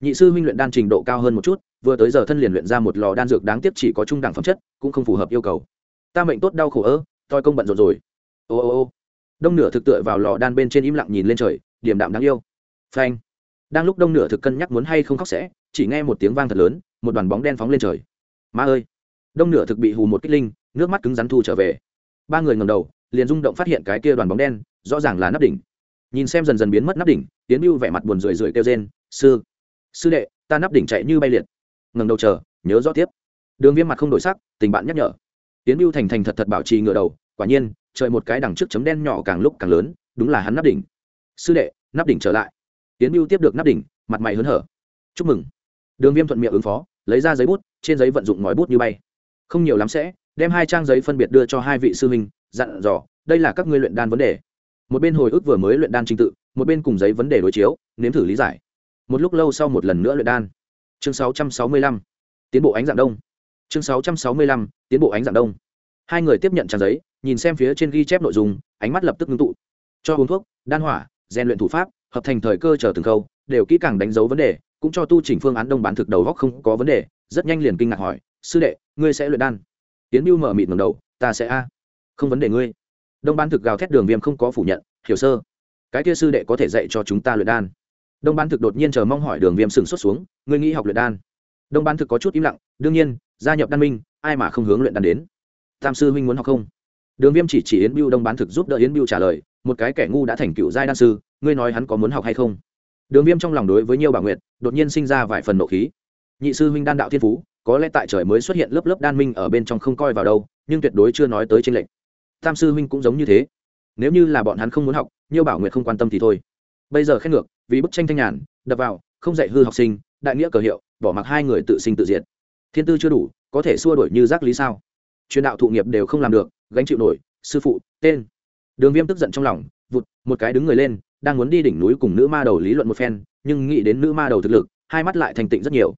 S1: Nhị sư huynh luyện đan trình độ cao hơn một chút, vừa tới giờ thân liền luyện ra một lò đan dược đáng tiếc chỉ có trung đẳng phẩm chất, cũng không phù hợp yêu cầu. Ta mệnh tốt đau khổ ơ toi công bận rộn rồi. Ô ô ô. Đông nửa thực tựa vào lò đan bên trên im lặng nhìn lên trời điểm đạm đáng yêu. Phanh. Đang lúc đông nửa thực cân nhắc muốn hay không khóc sẽ, chỉ nghe một tiếng vang thật lớn, một đoàn bóng đen phóng lên trời. Ma ơi! Đông nửa thực bị hù một kích linh, nước mắt cứng rắn thu trở về. Ba người ngầm đầu, liền rung động phát hiện cái kia đoàn bóng đen, rõ ràng là nắp đỉnh. Nhìn xem dần dần biến mất nắp đỉnh tiến mưu vẻ mặt buồn rười rượi kêu rên, sư sư đệ, ta nắp đỉnh chạy như bay liệt. Ngầm đầu chờ, nhớ rõ tiếp. Đường viêm mặt không đổi sắc, tình bạn nhắc nhở. Tiến mưu thành thành thật thật bảo trì ngựa đầu, quả nhiên, trời một cái đằng trước chấm đen nhỏ càng lúc càng lớn, đúng là hắn nắp đỉnh. Sư đệ, nắp đỉnh trở lại. Tiến mưu tiếp được nắp đỉnh, mặt mày hớn hở. Chúc mừng. Đường viêm thuận miệng ứng phó, lấy ra giấy bút, trên giấy vận dụng ngòi bút như bay không nhiều lắm sẽ đem hai trang giấy phân biệt đưa cho hai vị sư huynh dặn dò đây là các ngươi luyện đan vấn đề. Một bên hồi ức vừa mới luyện đan trình tự một bên cùng giấy vấn đề đối chiếu nếm thử lý giải. Một lúc lâu sau một lần nữa luyện đan. Chương 665, tiến bộ ánh dạng đông. Chương 665, tiến bộ ánh dạng đông. Hai người tiếp nhận trang giấy nhìn xem phía trên ghi chép nội dung ánh mắt lập tức ngưng tụ. Cho uống thuốc đan hỏa rèn luyện thủ pháp hợp thành thời cơ chờ từng khâu đều kỹ càng đánh dấu vấn đề cũng cho tu chỉnh phương án đông bán thực đầu góc không có vấn đề rất nhanh liền kinh ngạc hỏi, sư đệ, ngươi sẽ luyện đan? Tiến biêu mở mịt ngầm đầu, ta sẽ a. Không vấn đề ngươi. Đông bán thực gào thét đường viêm không có phủ nhận, hiểu sơ, cái kia sư đệ có thể dạy cho chúng ta luyện đan. Đông bán thực đột nhiên chờ mong hỏi đường viêm sừng xuất xuống, ngươi nghĩ học luyện đan? Đông bán thực có chút im lặng, đương nhiên, gia nhập đan minh, ai mà không hướng luyện đan đến? Tam sư huynh muốn học không? Đường viêm chỉ chỉ yến biêu đông bán thực giúp đỡ yến biêu trả lời, một cái kẻ ngu đã thành cựu giai đan sư, ngươi nói hắn có muốn học hay không? Đường viêm trong lòng đối với nhiều bà nguyệt, đột nhiên sinh ra vài phần nộ khí nhị sư huynh đan đạo thiên phú, có lẽ tại trời mới xuất hiện lớp lớp đan minh ở bên trong không coi vào đâu, nhưng tuyệt đối chưa nói tới tranh lệch. Tam sư huynh cũng giống như thế. Nếu như là bọn hắn không muốn học nhiều bảo nguyệt không quan tâm thì thôi. Bây giờ khen ngược, vì bức tranh thanh nhàn, đập vào, không dạy hư học sinh, đại nghĩa cờ hiệu, bỏ mặc hai người tự sinh tự diệt. Thiên tư chưa đủ, có thể xua đổi như giác lý sao? Truyền đạo thụ nghiệp đều không làm được, gánh chịu nổi, sư phụ, tên. Đường viêm tức giận trong lòng, vụt, một cái đứng người lên, đang muốn đi đỉnh núi cùng nữ ma đầu lý luận một phen, nhưng nghĩ đến nữ ma đầu thực lực, hai mắt lại thành tịnh rất nhiều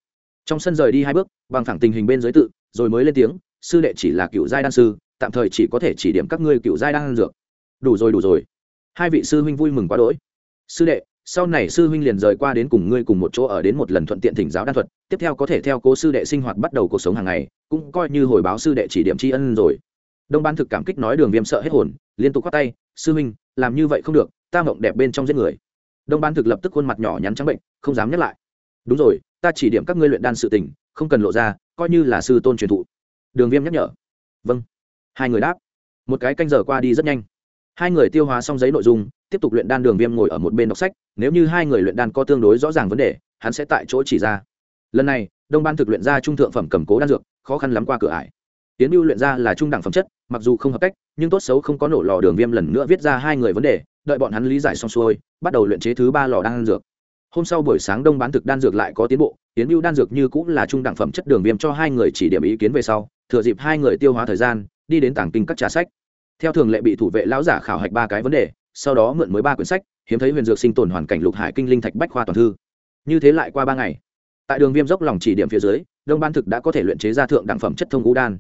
S1: trong sân rời đi hai bước, bằng thẳng tình hình bên dưới tự, rồi mới lên tiếng, sư đệ chỉ là cựu giai đan sư, tạm thời chỉ có thể chỉ điểm các ngươi cựu giai đan dược. Đủ rồi đủ rồi. Hai vị sư huynh vui mừng quá đỗi. Sư đệ, sau này sư huynh liền rời qua đến cùng ngươi cùng một chỗ ở đến một lần thuận tiện thỉnh giáo đan thuật, tiếp theo có thể theo cố sư đệ sinh hoạt bắt đầu cuộc sống hàng ngày, cũng coi như hồi báo sư đệ chỉ điểm tri ân rồi. Đông ban thực cảm kích nói đường viêm sợ hết hồn, liên tục k tay, sư huynh, làm như vậy không được, ta mộng đẹp bên trong giết người. Đông ban thực lập tức khuôn mặt nhỏ nhắn trắng bệnh, không dám nhắc lại. Đúng rồi ta chỉ điểm các ngươi luyện đan sự tình, không cần lộ ra, coi như là sư tôn truyền thụ. Đường viêm nhắc nhở. Vâng. Hai người đáp. Một cái canh giờ qua đi rất nhanh. Hai người tiêu hóa xong giấy nội dung, tiếp tục luyện đan đường viêm ngồi ở một bên đọc sách, nếu như hai người luyện đan có tương đối rõ ràng vấn đề, hắn sẽ tại chỗ chỉ ra. Lần này, đông ban thực luyện ra trung thượng phẩm cầm cố đan dược, khó khăn lắm qua cửa ải. Tiến mưu luyện ra là trung đẳng phẩm chất, mặc dù không hợp cách, nhưng tốt xấu không có nổ lò đường viêm lần nữa viết ra hai người vấn đề, đợi bọn hắn lý giải xong xuôi, bắt đầu luyện chế thứ ba lò đan dược hôm sau buổi sáng đông bán thực đan dược lại có tiến bộ tiến mưu đan dược như cũng là trung đẳng phẩm chất đường viêm cho hai người chỉ điểm ý kiến về sau, thừa dịp hai người tiêu hóa thời gian, đi đến tảng kinh các trà sách. Theo thường lệ bị thủ vệ lão giả khảo hạch ba cái vấn đề, sau đó mượn mới ba quyển sách, hiếm thấy huyền dược sinh tồn hoàn cảnh lục hải kinh linh thạch bách khoa toàn thư. Như thế lại qua ba ngày, tại đường viêm dốc lòng chỉ điểm phía dưới, đông ban thực đã có thể luyện chế ra thượng đẳng phẩm chất thông ngũ đan.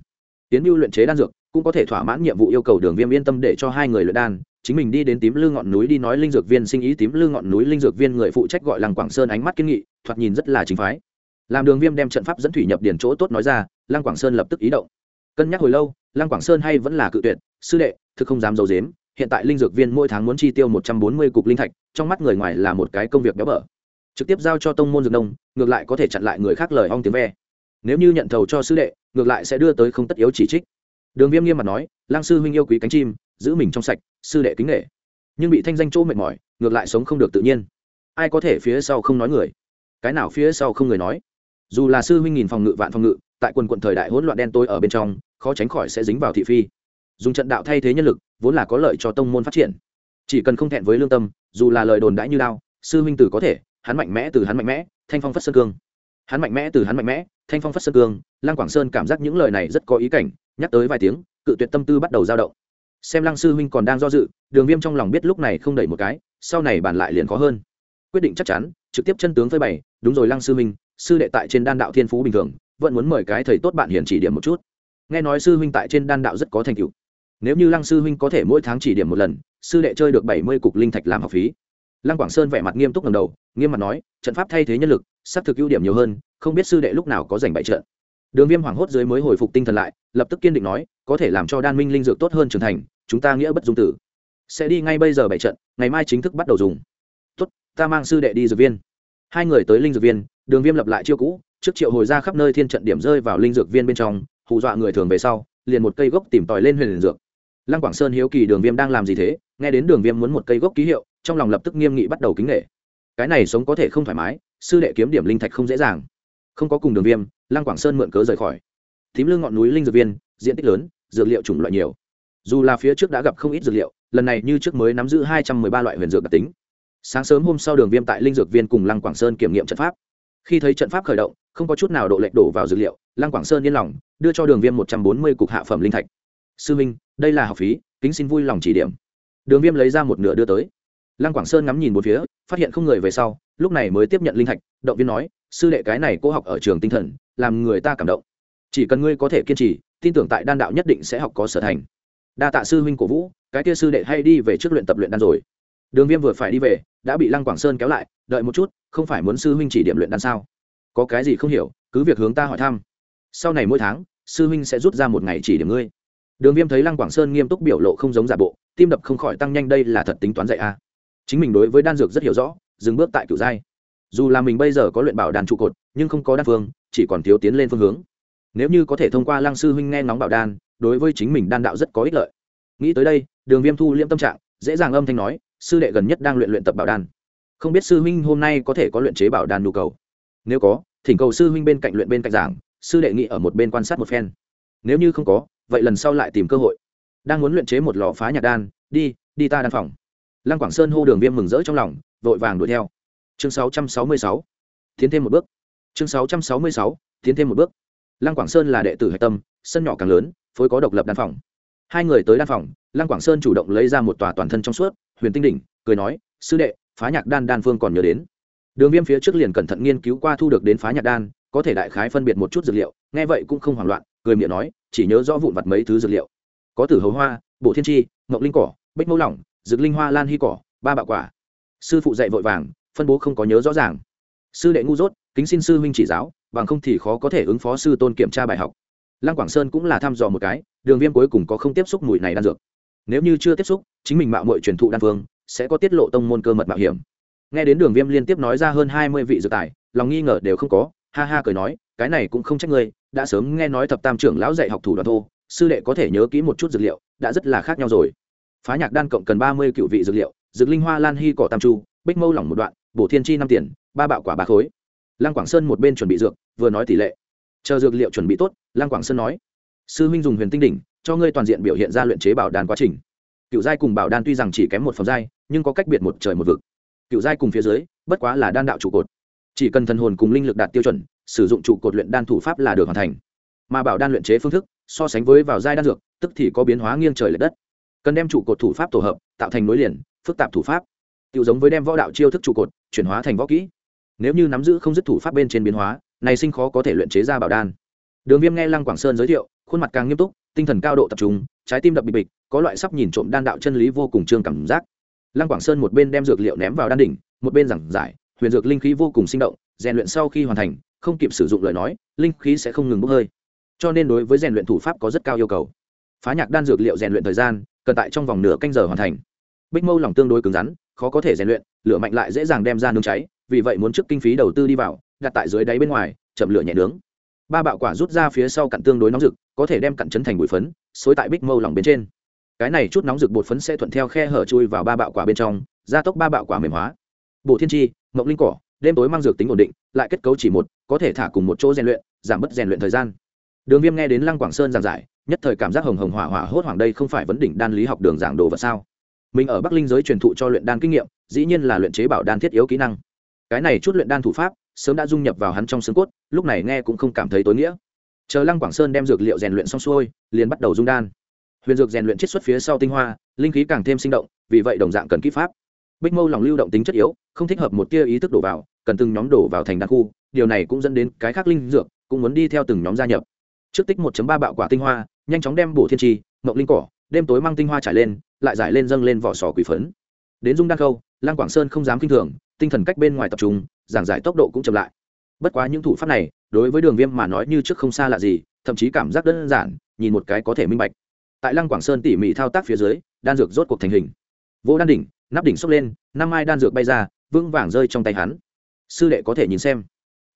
S1: Tiến mưu luyện chế đan dược cũng có thể thỏa mãn nhiệm vụ yêu cầu đường viêm yên tâm để cho hai người luyện đan chính mình đi đến tím lư ngọn núi đi nói linh dược viên sinh ý, tím lư ngọn núi linh dược viên người phụ trách gọi lăng quảng sơn ánh mắt kiên nghị, thoạt nhìn rất là chính phái. Làm đường viêm đem trận pháp dẫn thủy nhập điển chỗ tốt nói ra, lăng quảng sơn lập tức ý động. Cân nhắc hồi lâu, lăng quảng sơn hay vẫn là cự tuyệt, sư đệ, thực không dám d i ấ u dếm hiện tại linh dược viên mỗi tháng muốn chi tiêu một trăm bốn mươi cục linh thạch, trong mắt người ngoài là một cái công việc béo bở. Trực tiếp giao cho tông môn dược nông, ngược lại có thể chặn lại người khác lời ong tiếng ve. Nếu như nhận thầu cho sư đệ, ngược lại sẽ đưa tới không tất yếu chỉ trích. Đường viêm nghiêm mặt nói lang sư huynh yêu quý cánh chim, giữ mình trong sạch sư đệ kính nghệ nhưng bị thanh danh chỗ mệt mỏi, ngược lại sống không được tự nhiên. Ai có thể phía sau không nói người? Cái nào phía sau không người nói? Dù là sư huynh nghìn phòng ngự, vạn phòng ngự, tại quần quận thời đại hỗn loạn đen tôi ở bên trong, khó tránh khỏi sẽ dính vào thị phi. Dùng trận đạo thay thế nhân lực, vốn là có lợi cho tông môn phát triển. Chỉ cần không thẹn với lương tâm, dù là lời đồn đãi như lao, sư huynh tử có thể, hắn mạnh mẽ từ hắn mạnh mẽ, thanh phong phất sơn cương. Hắn mạnh mẽ từ hắn mạnh mẽ, thanh phong phất sơn cương, lăng quảng sơn cảm giác những lời này rất có ý cảnh, nhắc tới vài tiếng, cự tuyệt tâm tư bắt đầu dao động xem lăng sư huynh còn đang do dự, đường viêm trong lòng biết lúc này không đẩy một cái, sau này bàn lại liền khó hơn. Quyết định chắc chắn, trực tiếp chân tướng phơi bày, đúng rồi lăng sư huynh, sư đệ tại trên đan đạo thiên phú bình thường, vẫn muốn mời cái thầy tốt bạn hiển chỉ điểm một chút. Nghe nói sư huynh tại trên đan đạo rất có thành tựu. Nếu như lăng sư huynh có thể mỗi tháng chỉ điểm một lần, sư đệ chơi được bảy mươi cục linh thạch làm học phí. Lăng quảng sơn vẻ mặt nghiêm túc lần đầu, nghiêm mặt nói, trận pháp thay thế nhân lực, xác thực ưu điểm nhiều hơn, không biết sư đệ lúc nào có giành bại trận. Đường viêm hoảng hốt dưới mới hồi phục tinh thần lại, lập tức kiên định nói, có thể làm cho đan minh linh dược tốt hơn trưởng thành chúng ta nghĩa bất dung tử. Sẽ đi ngay bây giờ bảy trận, ngày mai chính thức bắt đầu dùng. Tốt, ta mang sư đệ đi dược viên. Hai người tới linh dược viên, đường viêm lập lại chiêu cũ, trước triệu hồi ra khắp nơi thiên trận điểm rơi vào linh dược viên bên trong, hù dọa người thường về sau, liền một cây gốc tìm tòi lên huyền dược. Lăng quảng sơn hiếu kỳ đường viêm đang làm gì thế, nghe đến đường viêm muốn một cây gốc ký hiệu, trong lòng lập tức nghiêm nghị bắt đầu kính nghệ cái này sống có thể không thoải mái, sư đệ kiếm điểm linh thạch không dễ dàng. Không có cùng đường viêm, lăng quảng sơn mượn cớ rời khỏi. Thím lương ngọn núi linh dược viên, diện tích lớn, dược liệu chủng loại nhiều dù là phía trước đã gặp không ít dược liệu, lần này như trước mới nắm giữ hai trăm mười ba loại huyền dược đặc tính. Sáng sớm hôm sau đường viêm tại linh dược viên cùng lăng quảng sơn kiểm nghiệm trận pháp. Khi thấy trận pháp khởi động, không có chút nào độ lệch đổ vào dược liệu, lăng quảng sơn yên lòng, đưa cho đường viêm một trăm bốn mươi cục hạ phẩm linh thạch. Sư minh đây là học phí, kính xin vui lòng chỉ điểm. Đường viêm lấy ra một nửa đưa tới. Lăng quảng sơn ngắm nhìn một phía, phát hiện không người về sau, lúc này mới tiếp nhận linh thạch, động viên nói, sư đệ cái này cô học ở trường tinh thần, làm người ta cảm động. Chỉ cần ngươi có thể kiên trì, tin tưởng tại đan đạo nhất định sẽ học có sở thành đa tạ sư huynh cổ vũ, cái kia sư đệ hay đi về trước luyện tập luyện đan rồi. Đường viêm vừa phải đi về, đã bị lăng quảng sơn kéo lại, đợi một chút, không phải muốn sư huynh chỉ điểm luyện đan sao? Có cái gì không hiểu, cứ việc hướng ta hỏi thăm. Sau này mỗi tháng, sư huynh sẽ rút ra một ngày chỉ điểm ngươi. Đường viêm thấy lăng quảng sơn nghiêm túc biểu lộ không giống giả bộ, tim đập không khỏi tăng nhanh đây là thật tính toán dạy a. Chính mình đối với đan dược rất hiểu rõ, dừng bước tại cựu giai. Dù là mình bây giờ có luyện bảo đan trụ cột, nhưng không có đan phương, chỉ còn thiếu tiến lên phương hướng. Nếu như có thể thông qua lăng sư huynh nghe ngóng bảo đan đối với chính mình đan đạo rất có ích lợi. Nghĩ tới đây, đường viêm thu liễm tâm trạng, dễ dàng âm thanh nói, sư đệ gần nhất đang luyện luyện tập bảo đan. Không biết sư huynh hôm nay có thể có luyện chế bảo đan nhu cầu? Nếu có, thỉnh cầu sư huynh bên cạnh luyện bên cạnh giảng, sư đệ nghị ở một bên quan sát một phen. Nếu như không có, vậy lần sau lại tìm cơ hội. Đang muốn luyện chế một lò phá nhạc đan, đi đi ta đan phòng. Lăng quảng sơn hô đường viêm mừng rỡ trong lòng, vội vàng đuổi theo. Chương 666. tiến thêm một bước. Chương 666. tiến thêm một bước lăng quảng sơn là đệ tử hạch tâm, sân nhỏ càng lớn, phối có độc lập đan phòng. Hai người tới đan phòng, lăng quảng sơn chủ động lấy ra một tòa toàn thân trong suốt, huyền tinh đỉnh, cười nói, sư đệ, phá nhạc đan đan phương còn nhớ đến. Đường viêm phía trước liền cẩn thận nghiên cứu qua thu được đến phá nhạc đan, có thể đại khái phân biệt một chút dược liệu, nghe vậy cũng không hoảng loạn, cười miệng nói, chỉ nhớ rõ vụn vặt mấy thứ dược liệu. Có tử hầu hoa bộ thiên tri mộng linh cỏ, bích mẫu lỏng, dược linh hoa lan hy cỏ, ba bạo quả. Sư phụ dạy vội vàng, phân bố không có nhớ rõ ràng. Sư đệ ngu dốt, kính xin sư huynh chỉ giáo bằng không thì khó có thể ứng phó sư tôn kiểm tra bài học. Lăng quảng sơn cũng là thăm dò một cái, đường viêm cuối cùng có không tiếp xúc mùi này đan dược. Nếu như chưa tiếp xúc, chính mình mạo muội truyền thụ đan phương, sẽ có tiết lộ tông môn cơ mật mạo hiểm. Nghe đến đường viêm liên tiếp nói ra hơn hai mươi vị dược tài, lòng nghi ngờ đều không có, ha ha cười nói, cái này cũng không trách ngươi, đã sớm nghe nói thập tam trưởng lão dạy học thủ đoạn thô, sư đệ có thể nhớ kỹ một chút dược liệu, đã rất là khác nhau rồi. Phá nhạc đan cộng cần ba mươi cựu vị dược liệu, dược linh hoa lan hy cỏ tam chu, bích mâu lỏng một đoạn, bổ thiên chi năm tiền, ba bạo quả ba khối lăng quảng sơn một bên chuẩn bị dược, vừa nói tỷ lệ. Chờ dược liệu chuẩn bị tốt, lăng quảng sơn nói, sư huynh dùng huyền tinh đỉnh, cho ngươi toàn diện biểu hiện ra luyện chế bảo đan quá trình. Cựu giai cùng bảo đan tuy rằng chỉ kém một phẩm giai, nhưng có cách biệt một trời một vực. Cựu giai cùng phía dưới, bất quá là đan đạo trụ cột. Chỉ cần thần hồn cùng linh lực đạt tiêu chuẩn, sử dụng trụ cột luyện đan thủ pháp là được hoàn thành. Mà bảo đan luyện chế phương thức, so sánh với vào giai đan dược, tức thì có biến hóa nghiêng trời l ệ đất. Cần đem trụ cột thủ pháp tổ hợp, tạo thành nối liền, phức tạp thủ pháp. Tự giống với đem võ đạo chiêu thức trụ cột, chuyển hóa thành võ kỹ nếu như nắm giữ không dứt thủ pháp bên trên biến hóa, này sinh khó có thể luyện chế ra bảo đan. Đường viêm nghe lăng quảng sơn giới thiệu, khuôn mặt càng nghiêm túc, tinh thần cao độ tập trung, trái tim đập bịch bịch, có loại sắp nhìn trộm đan đạo chân lý vô cùng trương cảm giác. Lăng quảng sơn một bên đem dược liệu ném vào đan đỉnh, một bên giảng giải, huyền dược linh khí vô cùng sinh động, rèn luyện sau khi hoàn thành, không kịp sử dụng lời nói, linh khí sẽ không ngừng bốc hơi. Cho nên đối với rèn luyện thủ pháp có rất cao yêu cầu. Phá nhạc đan dược liệu rèn luyện thời gian, cần tại trong vòng nửa canh giờ hoàn thành. Bích mâu lòng tương đối cứng rắn, khó có thể rèn luyện, lửa mạnh lại dễ dàng đem ra nương cháy vì vậy muốn trước kinh phí đầu tư đi vào, đặt tại dưới đáy bên ngoài, chậm lửa nhẹ nướng. Ba bạo quả rút ra phía sau cặn tương đối nóng rực, có thể đem cặn chấn thành bụi phấn, xối tại bích mâu lòng bên trên. Cái này chút nóng rực bột phấn sẽ thuận theo khe hở chui vào ba bạo quả bên trong, gia tốc ba bạo quả mềm hóa. Bộ thiên tri, mộng linh cỏ, đêm tối mang dược tính ổn định, lại kết cấu chỉ một, có thể thả cùng một chỗ rèn luyện, giảm bớt rèn luyện thời gian. Đường viêm nghe đến lăng quảng sơn giảng giải, nhất thời cảm giác hồng hồng hỏa hỏa hốt hoảng đây không phải vấn đỉnh đan lý học đường giảng đồ vật sao? Mình ở bắc linh giới truyền thụ cho luyện đan kinh nghiệm, dĩ nhiên là luyện chế bảo đan thiết yếu kỹ năng cái này chút luyện đan thủ pháp, sớm đã dung nhập vào hắn trong xương cốt, lúc này nghe cũng không cảm thấy tối nghĩa. Chờ lăng quảng sơn đem dược liệu rèn luyện xong xuôi, liền bắt đầu dung đan. Huyền dược rèn luyện chiết xuất phía sau tinh hoa, linh khí càng thêm sinh động, vì vậy đồng dạng cần kỹ pháp. Bích mâu lòng lưu động tính chất yếu, không thích hợp một tia ý thức đổ vào, cần từng nhóm đổ vào thành đan khu, điều này cũng dẫn đến cái khác linh dược cũng muốn đi theo từng nhóm gia nhập. Trước tích 1 ba bạo quả tinh hoa, nhanh chóng đem bổ thiên trì mộng linh cỏ, đêm tối mang tinh hoa trải lên, lại giải lên dâng lên vỏ sò quỷ phấn. Đến dung đan khâu, lăng quảng sơn không dám kinh thường tinh thần cách bên ngoài tập trung, giảng giải tốc độ cũng chậm lại. Bất quá những thủ pháp này, đối với đường viêm mà nói như trước không xa lạ gì, thậm chí cảm giác đơn giản, nhìn một cái có thể minh bạch. Tại lăng quảng sơn tỉ mỉ thao tác phía dưới, đan dược rốt cuộc thành hình. Vô đan đỉnh, nắp đỉnh xốc lên, năm mai đan dược bay ra, vững vàng rơi trong tay hắn. Sư đệ có thể nhìn xem.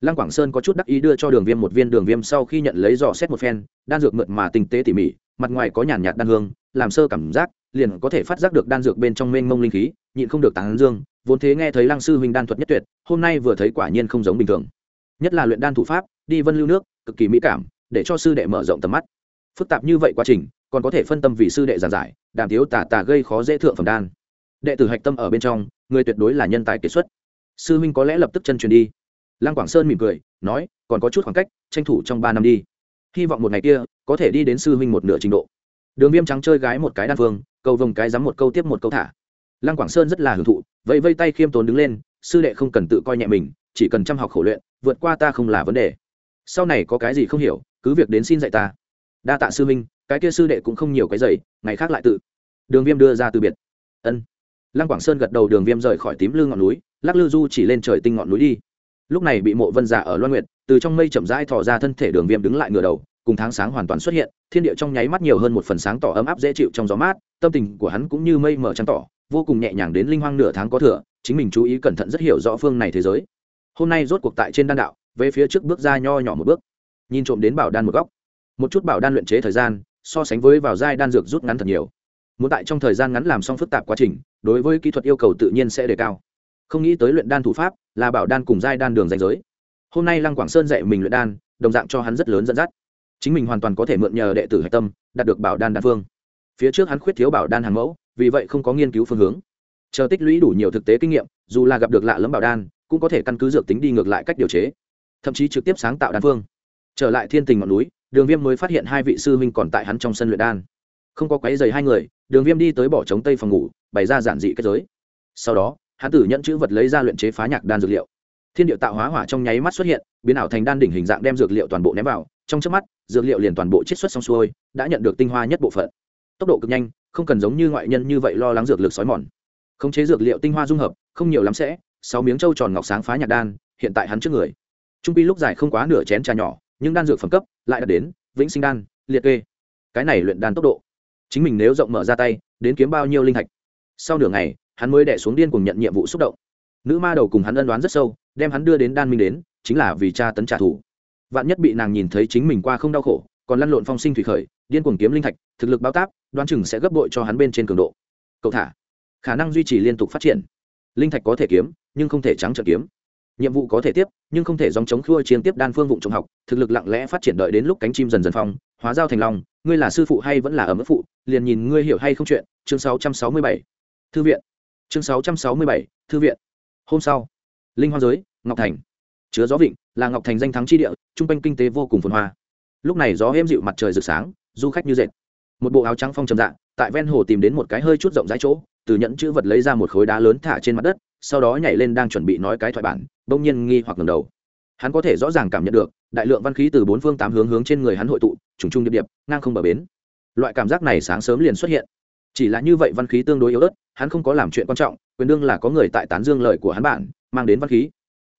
S1: Lăng quảng sơn có chút đắc ý đưa cho đường viêm một viên đường viêm sau khi nhận lấy dò xét một phen, đan dược mượt mà tinh tế tỉ mỉ, mặt ngoài có nhàn nhạt đan hương, làm sơ cảm giác, liền có thể phát giác được đan dược bên trong mênh mông linh khí nhịn không được tán dương, vốn thế nghe thấy lăng sư huynh đan thuật nhất tuyệt, hôm nay vừa thấy quả nhiên không giống bình thường. Nhất là luyện đan thủ pháp, đi vân lưu nước, cực kỳ mỹ cảm, để cho sư đệ mở rộng tầm mắt. Phức tạp như vậy quá trình, còn có thể phân tâm vì sư đệ giảng giải, đàm thiếu tà tà gây khó dễ thượng phẩm đan. Đệ tử hạch tâm ở bên trong, người tuyệt đối là nhân tài kiệt xuất. Sư huynh có lẽ lập tức chân truyền đi. Lăng quảng sơn mỉm cười, nói, còn có chút khoảng cách, tranh thủ trong ba năm đi. Hy vọng một ngày kia, có thể đi đến sư huynh một nửa trình độ. Đường viêm trắng chơi gái một cái đan phương cầu vồng cái dám một câu tiếp một câu thả lăng quảng sơn rất là hưởng thụ vẫy vây tay khiêm tốn đứng lên sư đệ không cần tự coi nhẹ mình chỉ cần chăm học khổ luyện vượt qua ta không là vấn đề. Sau này có cái gì không hiểu cứ việc đến xin dạy ta. Đa tạ sư minh, cái kia sư đệ cũng không nhiều cái giày ngày khác lại tự. Đường viêm đưa ra từ biệt. Ân. Lăng quảng sơn gật đầu đường viêm rời khỏi tím lư ngọn núi lắc lư du chỉ lên trời tinh ngọn núi đi. Lúc này bị mộ vân giả ở loan nguyệt từ trong mây chậm rãi thò ra thân thể đường viêm đứng lại ngửa đầu cùng tháng sáng hoàn toàn xuất hiện thiên địa trong nháy mắt nhiều hơn một phần sáng tỏ ấm áp dễ chịu trong gió mát tâm tình của hắn cũng như mây mở trắng tỏ vô cùng nhẹ nhàng đến linh hoang nửa tháng có thừa, chính mình chú ý cẩn thận rất hiểu rõ phương này thế giới. Hôm nay rốt cuộc tại trên đan đạo, về phía trước bước ra nho nhỏ một bước. Nhìn trộm đến bảo đan một góc. Một chút bảo đan luyện chế thời gian, so sánh với vào giai đan dược rút ngắn thật nhiều. Muốn tại trong thời gian ngắn làm xong phức tạp quá trình, đối với kỹ thuật yêu cầu tự nhiên sẽ đề cao. Không nghĩ tới luyện đan thủ pháp là bảo đan cùng giai đan đường danh giới. Hôm nay lăng quảng sơn dạy mình luyện đan, đồng dạng cho hắn rất lớn dẫn dắt. Chính mình hoàn toàn có thể mượn nhờ đệ tử hạch tâm, đạt được bảo đan đan phương. Phía trước hắn khuyết thiếu bảo đan hàng mẫu vì vậy không có nghiên cứu phương hướng. Chờ tích lũy đủ nhiều thực tế kinh nghiệm, dù là gặp được lạ lẫm bảo đan, cũng có thể căn cứ dược tính đi ngược lại cách điều chế, thậm chí trực tiếp sáng tạo đan phương. Trở lại thiên tình ngọn núi, đường viêm mới phát hiện hai vị sư huynh còn tại hắn trong sân luyện đan. Không có quáy dày hai người, đường viêm đi tới bỏ trống tây phòng ngủ, bày ra giản dị kết giới. Sau đó, hắn tử nhận chữ vật lấy ra luyện chế phá nhạc đan dược liệu. Thiên điệu tạo hóa hỏa trong nháy mắt xuất hiện, biến ảo thành đan đỉnh hình dạng đem dược liệu toàn bộ ném vào. Trong trước mắt, dược liệu liền toàn bộ chiết xuất xong xuôi, đã nhận được tinh hoa nhất bộ phận. Tốc độ cực nhanh không cần giống như ngoại nhân như vậy lo lắng dược lực sói mòn. Khống chế dược liệu tinh hoa dung hợp, không nhiều lắm sẽ, sáu miếng trâu tròn ngọc sáng phá nhạc đan, hiện tại hắn trước người. Trung pi lúc dài không quá nửa chén trà nhỏ, nhưng đan dược phẩm cấp lại đạt đến vĩnh sinh đan, liệt kê. Cái này luyện đan tốc độ, chính mình nếu rộng mở ra tay, đến kiếm bao nhiêu linh thạch. Sau nửa ngày, hắn mới đẻ xuống điên cùng nhận nhiệm vụ xúc động. Nữ ma đầu cùng hắn ân đoán rất sâu, đem hắn đưa đến đan minh đến, chính là vì cha tấn trả thù. Vạn nhất bị nàng nhìn thấy chính mình qua không đau khổ, còn lăn lộn phong sinh thủy khởi, điên cuồng kiếm linh thạch thực lực bao táp đoán chừng sẽ gấp bội cho hắn bên trên cường độ. Cậu thả. Khả năng duy trì liên tục phát triển. Linh thạch có thể kiếm nhưng không thể trắng trợ kiếm. Nhiệm vụ có thể tiếp nhưng không thể dòng chống khua chiến tiếp đan phương vụ trồng học thực lực lặng lẽ phát triển đợi đến lúc cánh chim dần dần phong hóa giao thành lòng ngươi là sư phụ hay vẫn là ở mức phụ liền nhìn ngươi hiểu hay không chuyện chương 667. thư viện. Chương 667, thư viện. Hôm sau linh hoa giới ngọc thành. Chứa gió vịnh là ngọc thành danh thắng chi địa trung quanh kinh tế vô cùng phồn hoa. Lúc này gió êm dịu mặt trời rực sáng du khách như dệt một bộ áo trắng phong trầm dạng tại ven hồ tìm đến một cái hơi chút rộng rãi chỗ, từ nhẫn chữ vật lấy ra một khối đá lớn thả trên mặt đất, sau đó nhảy lên đang chuẩn bị nói cái thoại bản, bỗng nhiên nghi hoặc ngầm đầu. Hắn có thể rõ ràng cảm nhận được, đại lượng văn khí từ bốn phương tám hướng hướng trên người hắn hội tụ, trùng trung điệp điệp, ngang không bờ bến. Loại cảm giác này sáng sớm liền xuất hiện. Chỉ là như vậy văn khí tương đối yếu ớt, hắn không có làm chuyện quan trọng, quyền đương là có người tại tán dương lời của hắn bản, mang đến văn khí.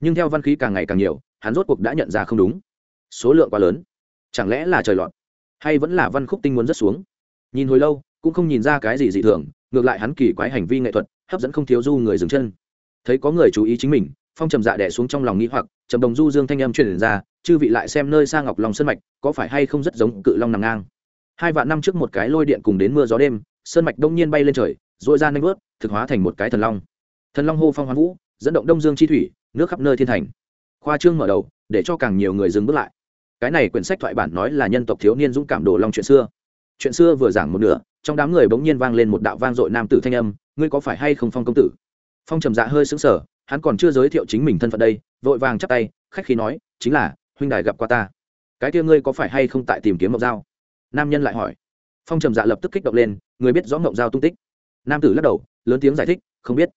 S1: Nhưng theo văn khí càng ngày càng nhiều, hắn rốt cuộc đã nhận ra không đúng. Số lượng quá lớn. Chẳng lẽ là trời lọt? Hay vẫn là văn khúc tinh muốn rất xuống? Nhìn hồi lâu, cũng không nhìn ra cái gì dị thường, ngược lại hắn kỳ quái hành vi nghệ thuật, hấp dẫn không thiếu du người dừng chân. Thấy có người chú ý chính mình, phong trầm dạ đẻ xuống trong lòng nghĩ hoặc, trầm đồng du dương thanh âm truyền ra, chư vị lại xem nơi xa ngọc long sơn mạch, có phải hay không rất giống cự long nằm ngang? Hai vạn năm trước một cái lôi điện cùng đến mưa gió đêm, sơn mạch đông nhiên bay lên trời dội ra nanh vớt, thực hóa thành một cái thần long. Thần long hô phong hoán vũ, dẫn động đông dương chi thủy, nước khắp nơi thiên thành. Khoa trương mở đầu, để cho càng nhiều người dừng bước lại. Cái này quyển sách thoại bản nói là nhân tộc thiếu niên dũng cảm đồ long chuyện xưa chuyện xưa vừa giảng một nửa, trong đám người bỗng nhiên vang lên một đạo vang dội nam tử thanh âm, ngươi có phải hay không phong công tử? Phong trầm dạ hơi xứng sở hắn còn chưa giới thiệu chính mình thân phận đây, vội vàng chắp tay, khách khí nói, chính là, huynh đài gặp qua ta. Cái kia ngươi có phải hay không tại tìm kiếm mộng dao nam nhân lại hỏi. Phong trầm dạ lập tức kích động lên người biết rõ mộng dao tung tích? Nam tử lắc đầu, lớn tiếng giải thích, không biết.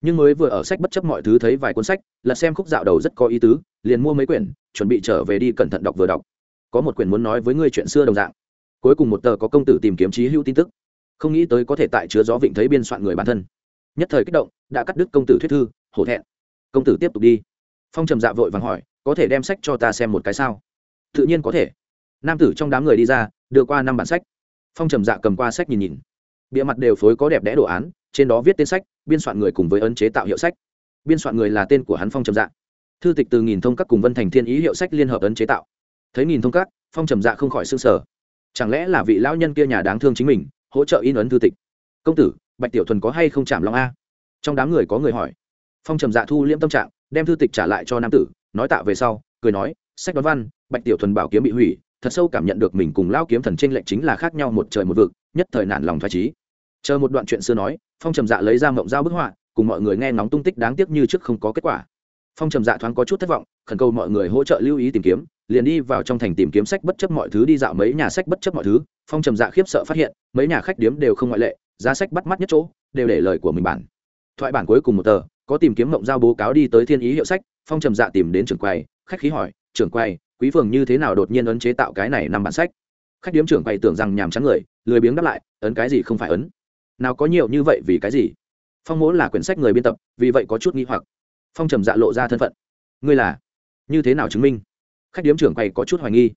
S1: Nhưng mới vừa ở sách bất chấp mọi thứ thấy vài cuốn sách, lật xem khúc dạo đầu rất có ý tứ, liền mua mấy quyển, chuẩn bị trở về đi cẩn thận đọc vừa đọc. Có một quyển muốn nói với ngươi chuyện xưa đồng dạng cuối cùng một tờ có công tử tìm kiếm trí hữu tin tức. Không nghĩ tới có thể tại chứa gió vịnh thấy biên soạn người bản thân. Nhất thời kích động, đã cắt đứt công tử thuyết thư, hổ thẹn. Công tử tiếp tục đi. Phong trầm dạ vội vàng hỏi, có thể đem sách cho ta xem một cái sao? Tự nhiên có thể. Nam tử trong đám người đi ra, đưa qua năm bản sách. Phong trầm dạ cầm qua sách nhìn nhìn. Bịa mặt đều phối có đẹp đẽ đồ án, trên đó viết tên sách, biên soạn người cùng với ấn chế tạo hiệu sách. Biên soạn người là tên của hắn phong trầm dạ. Thư tịch từ nghìn thông các cùng vân thành thiên ý hiệu sách liên hợp ấn chế tạo. Thấy nghìn thông các, phong trầm dạ không khỏi s ư n g sở chẳng lẽ là vị lão nhân kia nhà đáng thương chính mình, hỗ trợ in ấn thư tịch? Công tử, bạch tiểu thuần có hay không chạm long a? Trong đám người có người hỏi. Phong trầm dạ thu liễm tâm trạng, đem thư tịch trả lại cho nam tử, nói tạ về sau, cười nói, sách đoán văn, bạch tiểu thuần bảo kiếm bị hủy, thật sâu cảm nhận được mình cùng lao kiếm thần tranh lệnh chính là khác nhau một trời một vực, nhất thời nản lòng thoải trí chờ một đoạn chuyện xưa nói, phong trầm dạ lấy ra mộng dao bức họa, cùng mọi người nghe ngóng tung tích đáng tiếc như trước không có kết quả. Phong trầm dạ thoáng có chút thất vọng, khẩn cầu mọi người hỗ trợ lưu ý tìm kiếm liền đi vào trong thành tìm kiếm sách bất chấp mọi thứ, đi dạo mấy nhà sách bất chấp mọi thứ. Phong trầm dạ khiếp sợ phát hiện, mấy nhà khách điếm đều không ngoại lệ, giá sách bắt mắt nhất chỗ, đều để lời của mình bản. Thoại bản cuối cùng một tờ, có tìm kiếm mộng giao bố cáo đi tới thiên ý hiệu sách. Phong trầm dạ tìm đến trưởng quầy, khách khí hỏi, trưởng quầy, quý phường như thế nào đột nhiên ấn chế tạo cái này năm bản sách? Khách điếm trưởng quầy tưởng rằng nhàm chán người, lười biếng đáp lại, ấn cái gì không phải ấn? Nào có nhiều như vậy vì cái gì? Phong mỗ là quyển sách người biên tập, vì vậy có chút nghi hoặc. Phong trầm dạ lộ ra thân phận. Ngươi là? Như thế nào chứng minh? Khách điếm trưởng quầy có chút hoài nghi.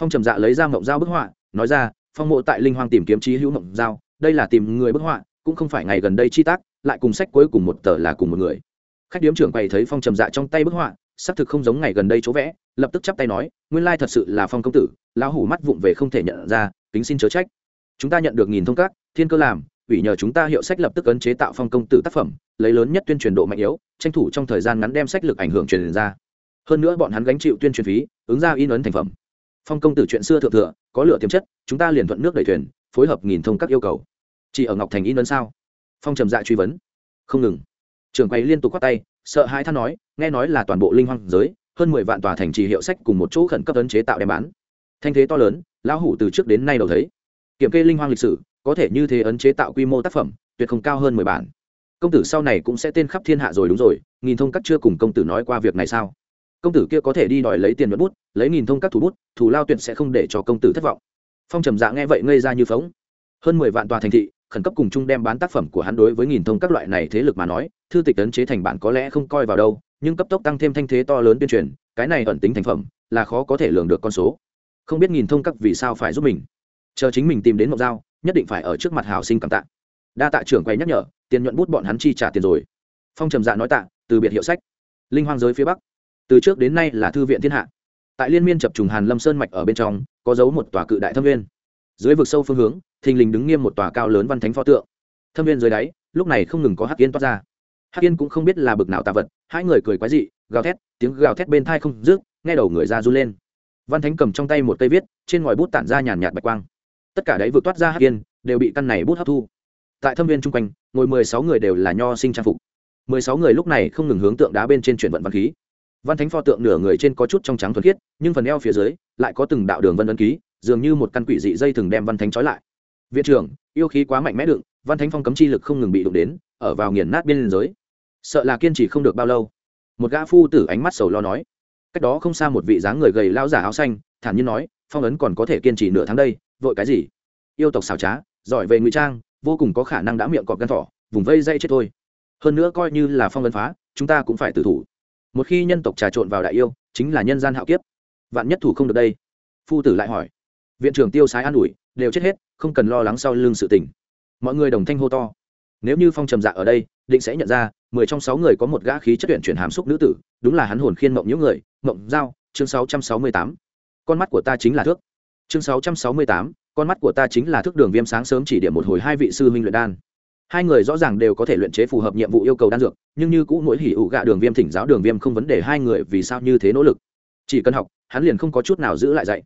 S1: Phong trầm dạ lấy ra mộng dao bức họa, nói ra, phong mộ tại linh hoang tìm kiếm trí hữu mộng dao đây là tìm người bức họa, cũng không phải ngày gần đây chi tác, lại cùng sách cuối cùng một tờ là cùng một người. Khách điếm trưởng quầy thấy phong trầm dạ trong tay bức họa xác thực không giống ngày gần đây chỗ vẽ, lập tức chắp tay nói, nguyên lai thật sự là phong công tử, lão hủ mắt vụng về không thể nhận ra, kính xin chớ trách. Chúng ta nhận được nghìn thông các, thiên cơ làm, ủy nhờ chúng ta hiệu sách lập tức ấn chế tạo phong công tử tác phẩm, lấy lớn nhất tuyên truyền độ mạnh yếu, tranh thủ trong thời gian ngắn đem sách lực ảnh hưởng truyền ra hơn nữa bọn hắn gánh chịu tuyên truyền phí, ứng ra in ấn thành phẩm. Phong công tử chuyện xưa thượng thừa, có lựa tiềm chất, chúng ta liền thuận nước đẩy thuyền, phối hợp nghìn thông các yêu cầu. Chỉ ở ngọc thành in ấn sao? Phong trầm dạ truy vấn. Không ngừng. Trưởng quầy liên tục quát tay, sợ hãi than nói, nghe nói là toàn bộ linh hoang giới, hơn mười vạn tòa thành trì hiệu sách cùng một chỗ khẩn cấp ấn chế tạo đem bán. Thanh thế to lớn, lão hủ từ trước đến nay đầu thấy. Kiểm kê linh hoang lịch sử, có thể như thế ấn chế tạo quy mô tác phẩm, tuyệt không cao hơn mười bản. Công tử sau này cũng sẽ tên khắp thiên hạ rồi đúng rồi, nghìn thông các chưa cùng công tử nói qua việc này sao? Công tử kia có thể đi đòi lấy tiền mất bút, lấy nghìn thông các thủ bút thủ lao tuyệt sẽ không để cho công tử thất vọng. Phong trầm dạ nghe vậy ngây ra như phóng. Hơn mười vạn tòa thành thị, khẩn cấp cùng chung đem bán tác phẩm của hắn đối với nghìn thông các loại này thế lực mà nói, thư tịch ấn chế thành bản có lẽ không coi vào đâu, nhưng cấp tốc tăng thêm thanh thế to lớn tuyên truyền, cái này ẩn tính thành phẩm, là khó có thể lường được con số. Không biết nghìn thông các vì sao phải giúp mình. Chờ chính mình tìm đến mộc dao nhất định phải ở trước mặt hảo sinh cảm tạ. Đa tạ trưởng quay nhắc nhở, tiền nhuận bút bọn hắn chi trả tiền rồi. Phong trầm dạ nói tạ, từ biệt hiệu sách. Linh hoang giới phía bắc từ trước đến nay là thư viện thiên hạ. Tại liên miên chập trùng hàn lâm sơn mạch ở bên trong, có dấu một tòa cự đại thâm viên dưới vực sâu phương hướng, thình lình đứng nghiêm một tòa cao lớn văn thánh pho tượng. Thâm viên dưới đáy, lúc này không ngừng có hắc yên toát ra. Hắc yên cũng không biết là bực nào tạ vật, hai người cười quái dị, gào thét, tiếng gào thét bên thai không rước nghe đầu người ra run lên. Văn thánh cầm trong tay một cây viết, trên ngòi bút tản ra nhàn nhạt bạch quang. Tất cả đấy vượt toát ra hắc yên, đều bị căn này bút hấp thu. Tại thâm viên chung quanh, ngồi mười sáu người đều là nho sinh trang phục. Mười sáu người lúc này không ngừng hướng tượng đá bên trên chuyển vận văn khí văn thánh pho tượng nửa người trên có chút trong trắng thuần khiết, nhưng phần eo phía dưới lại có từng đạo đường vân ấn ký, dường như một căn quỷ dị dây thừng đem văn thánh trói lại. Viện trưởng, yêu khí quá mạnh mẽ đựng, văn thánh phong cấm chi lực không ngừng bị đụng đến, ở vào nghiền nát biên giới. Sợ là kiên trì không được bao lâu, một gã phu tử ánh mắt sầu lo nói. Cách đó không xa một vị dáng người gầy lao giả áo xanh, thản nhiên nói, phong ấn còn có thể kiên trì nửa tháng đây, vội cái gì? Yêu tộc xảo trá, giỏi về ngụy trang, vô cùng có khả năng đã miệng cọp gan thỏ, vùng vây dây chết thôi. Hơn nữa coi như là phong ấn phá, chúng ta cũng phải tự thủ một khi nhân tộc trà trộn vào đại yêu, chính là nhân gian hạo kiếp. Vạn nhất thủ không được đây. Phu tử lại hỏi. Viện trưởng tiêu sái an ủi, đều chết hết, không cần lo lắng sau lưng sự tình. Mọi người đồng thanh hô to. Nếu như phong trầm dạ ở đây, định sẽ nhận ra, mười trong sáu người có một gã khí chất tuyển chuyển hàm xúc nữ tử, đúng là hắn hồn khiên mộng những người, mộng giao chương sáu trăm sáu mươi tám. Con mắt của ta chính là thước. Chương sáu trăm sáu mươi tám, con mắt của ta chính là thước đường viêm sáng sớm chỉ điểm một hồi hai vị sư huynh luyện đan hai người rõ ràng đều có thể luyện chế phù hợp nhiệm vụ yêu cầu đan dược, nhưng như cũ mỗi hỉ ụ gạ đường viêm thỉnh giáo đường viêm không vấn đề hai người vì sao như thế nỗ lực. Chỉ cần học, hắn liền không có chút nào giữ lại dạy.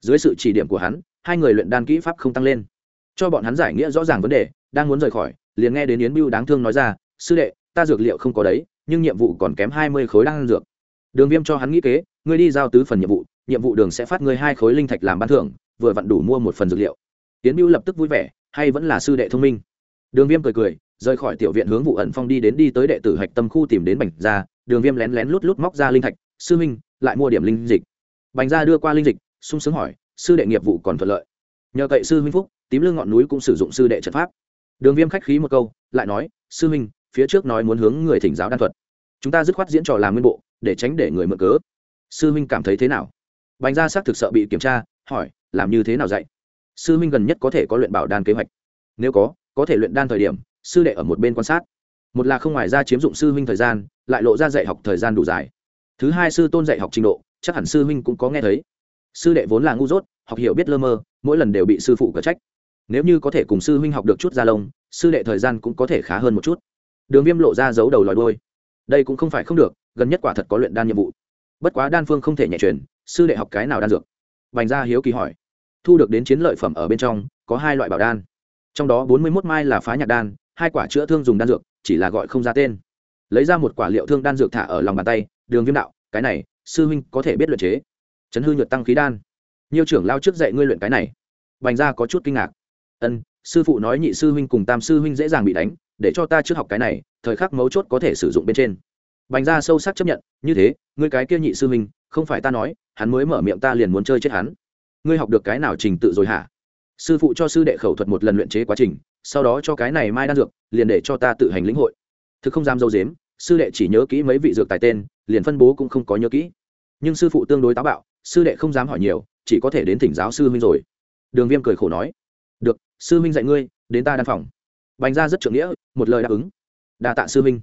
S1: Dưới sự chỉ điểm của hắn, hai người luyện đan kỹ pháp không tăng lên. Cho bọn hắn giải nghĩa rõ ràng vấn đề, đang muốn rời khỏi, liền nghe đến yến biêu đáng thương nói ra, sư đệ, ta dược liệu không có đấy, nhưng nhiệm vụ còn kém hai mươi khối đan dược. Đường viêm cho hắn nghĩ kế, ngươi đi giao tứ phần nhiệm vụ nhiệm vụ đường sẽ phát ngươi hai khối linh thạch làm ban thưởng, vừa vặn đủ mua một phần dược liệu. Yến biêu lập tức vui vẻ, hay vẫn là sư đệ thông minh đường viêm cười cười, rời khỏi tiểu viện hướng vụ ẩn phong đi đến đi tới đệ tử hạch tâm khu tìm đến bành ra đường viêm lén lén lút lút móc ra linh thạch. Sư minh, lại mua điểm linh dịch. Bành ra đưa qua linh dịch, sung sướng hỏi, sư đệ nghiệp vụ còn thuận lợi? Nhờ cậy sư huynh phúc, tím lương ngọn núi cũng sử dụng sư đệ trận pháp. Đường viêm khách khí một câu, lại nói, sư huynh phía trước nói muốn hướng người thỉnh giáo đan thuật. Chúng ta dứt khoát diễn trò làm nguyên bộ, để tránh để người mượn cớ. Sư huynh cảm thấy thế nào? Bành ra xác thực sợ bị kiểm tra, hỏi, làm như thế nào dạy? Sư huynh gần nhất có thể có luyện bảo đan kế hoạch. Nếu có có thể luyện đan thời điểm, sư đệ ở một bên quan sát. Một là không ngoài ra chiếm dụng sư huynh thời gian, lại lộ ra dạy học thời gian đủ dài. Thứ hai sư tôn dạy học trình độ, chắc hẳn sư huynh cũng có nghe thấy. Sư đệ vốn là ngu dốt, học hiểu biết lơ mơ, mỗi lần đều bị sư phụ cở trách. Nếu như có thể cùng sư huynh học được chút gia lông, sư đệ thời gian cũng có thể khá hơn một chút. Đường viêm lộ ra giấu đầu lòi đôi đây cũng không phải không được, gần nhất quả thật có luyện đan nhiệm vụ. Bất quá đan phương không thể nhẹ truyền sư đệ học cái nào đan dược? Vành gia hiếu kỳ hỏi. Thu được đến chiến lợi phẩm ở bên trong, có hai loại bảo đan trong đó bốn mươi mốt mai là phá nhạc đan, hai quả chữa thương dùng đan dược, chỉ là gọi không ra tên. Lấy ra một quả liệu thương đan dược thả ở lòng bàn tay, đường viêm đạo, cái này, sư huynh có thể biết luyện chế. Chấn hư nhuận tăng khí đan. Nhiều trưởng lao trước dạy ngươi luyện cái này. Bành ra có chút kinh ngạc. Ân, sư phụ nói nhị sư huynh cùng tam sư huynh dễ dàng bị đánh, để cho ta trước học cái này, thời khắc mấu chốt có thể sử dụng bên trên. Bành ra sâu sắc chấp nhận, như thế, ngươi cái kia nhị sư huynh, không phải ta nói, hắn mới mở miệng ta liền muốn chơi chết hắn. Ngươi học được cái nào trình tự rồi hả? Sư phụ cho sư đệ khẩu thuật một lần luyện chế quá trình, sau đó cho cái này mai đan dược, liền để cho ta tự hành lĩnh hội. Thực không dám dâu dếm, sư đệ chỉ nhớ kỹ mấy vị dược tài tên, liền phân bố cũng không có nhớ kỹ. Nhưng sư phụ tương đối táo bạo, sư đệ không dám hỏi nhiều, chỉ có thể đến thỉnh giáo sư huynh rồi. Đường viêm cười khổ nói, được, sư huynh dạy ngươi, đến ta đan phòng. Bành ra rất trưởng nghĩa, một lời đáp ứng. Đa tạ sư huynh.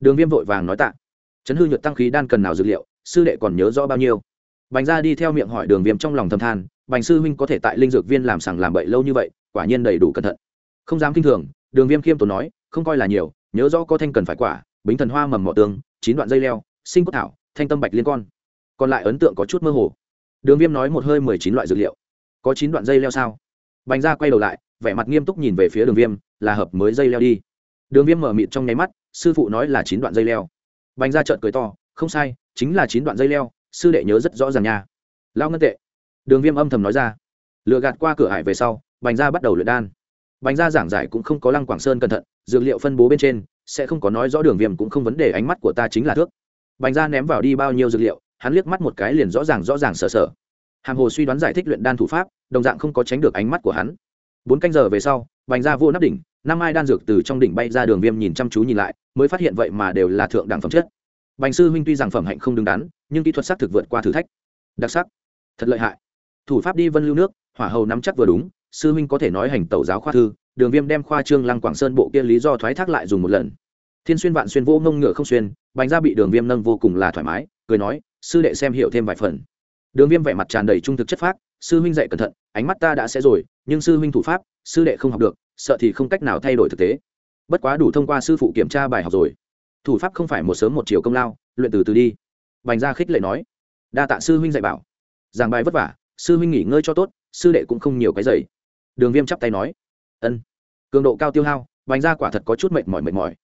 S1: Đường viêm vội vàng nói tạ. Chấn hư nhuận tăng khí đan cần nào dược liệu, sư đệ còn nhớ rõ bao nhiêu? Bành ra đi theo miệng hỏi đường viêm trong lòng thầm than bành sư huynh có thể tại linh dược viên làm sảng làm bậy lâu như vậy, quả nhiên đầy đủ cẩn thận. Không dám kinh thường, đường viêm khiêm tốn nói, không coi là nhiều, nhớ rõ có thanh cần phải quả, bính thần hoa mầm mỏ tương, chín đoạn dây leo, sinh cốt thảo, thanh tâm bạch liên con. Còn lại ấn tượng có chút mơ hồ. Đường viêm nói một hơi mười chín loại dược liệu. Có chín đoạn dây leo sao? Bành ra quay đầu lại, vẻ mặt nghiêm túc nhìn về phía đường viêm, là hợp mới dây leo đi. Đường viêm mở mịt trong nháy mắt, sư phụ nói là chín đoạn dây leo. Bành ra trợn cười to, không sai, chính là chín đoạn dây leo, sư đệ nhớ rất rõ ràng nha. Lao ngân tệ đường viêm âm thầm nói ra. Lựa gạt qua cửa hải về sau, bành gia bắt đầu luyện đan. Bành gia giảng giải cũng không có lăng quảng sơn cẩn thận, dược liệu phân bố bên trên, sẽ không có nói rõ đường viêm cũng không vấn đề, ánh mắt của ta chính là thước. Bành gia ném vào đi bao nhiêu dược liệu, hắn liếc mắt một cái liền rõ ràng rõ ràng sờ sờ. Hàm hồ suy đoán giải thích luyện đan thủ pháp, đồng dạng không có tránh được ánh mắt của hắn. Bốn canh giờ về sau, bành ra vô nắp đỉnh, năm ai đan dược từ trong đỉnh bay ra đường viêm nhìn chăm chú nhìn lại, mới phát hiện vậy mà đều là thượng đẳng phẩm chất. Bành sư huynh tuy rằng phẩm hạnh không đứng đắn, nhưng kỹ thuật sắc thực vượt qua thử thách. Đặc sắc. Thật lợi hại thủ pháp đi vân lưu nước, hỏa hầu nắm chắc vừa đúng, sư huynh có thể nói hành tẩu giáo khoa thư, đường viêm đem khoa trương lăng quảng sơn bộ kia lý do thoái thác lại dùng một lần. Thiên xuyên vạn xuyên vô ngông ngựa không xuyên, bánh ra bị đường viêm nâng vô cùng là thoải mái, cười nói, sư đệ xem hiểu thêm vài phần. Đường viêm vẻ mặt tràn đầy trung thực chất phác, sư huynh dạy cẩn thận, ánh mắt ta đã sẽ rồi, nhưng sư huynh thủ pháp, sư đệ không học được, sợ thì không cách nào thay đổi thực tế. Bất quá đủ thông qua sư phụ kiểm tra bài học rồi. Thủ pháp không phải một sớm một chiều công lao, luyện từ từ đi. Bành gia khích lệ nói. Đa tạ sư huynh dạy bảo. Giảng bài vất vả sư huynh nghỉ ngơi cho tốt, sư đệ cũng không nhiều cái giày. Đường viêm chắp tay nói, ân. Cường độ cao tiêu hao vành ra quả thật có chút mệt mỏi mệt mỏi.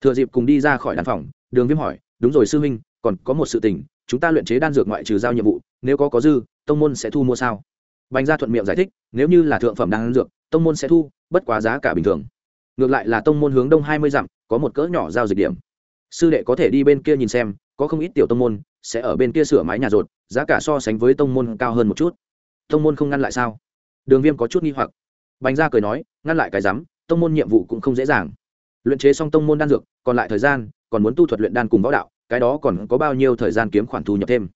S1: Thừa dịp cùng đi ra khỏi đàn phòng, đường viêm hỏi, đúng rồi sư huynh, còn có một sự tình, chúng ta luyện chế đan dược ngoại trừ giao nhiệm vụ, nếu có có dư, tông môn sẽ thu mua sao? Bành ra thuận miệng giải thích, nếu như là thượng phẩm đan dược, tông môn sẽ thu, bất quá giá cả bình thường. Ngược lại là tông môn hướng đông hai mươi dặm, có một cỡ nhỏ giao dịch điểm. Sư đệ có thể đi bên kia nhìn xem, có không ít tiểu tông môn sẽ ở bên kia sửa mái nhà rột, giá cả so sánh với tông môn cao hơn một chút tông môn không ngăn lại sao? Đường viêm có chút nghi hoặc. Bành ra cười nói, ngăn lại cái rắm tông môn nhiệm vụ cũng không dễ dàng. Luyện chế xong tông môn đan dược, còn lại thời gian, còn muốn tu thuật luyện đan cùng võ đạo, cái đó còn có bao nhiêu thời gian kiếm khoản thu nhập thêm?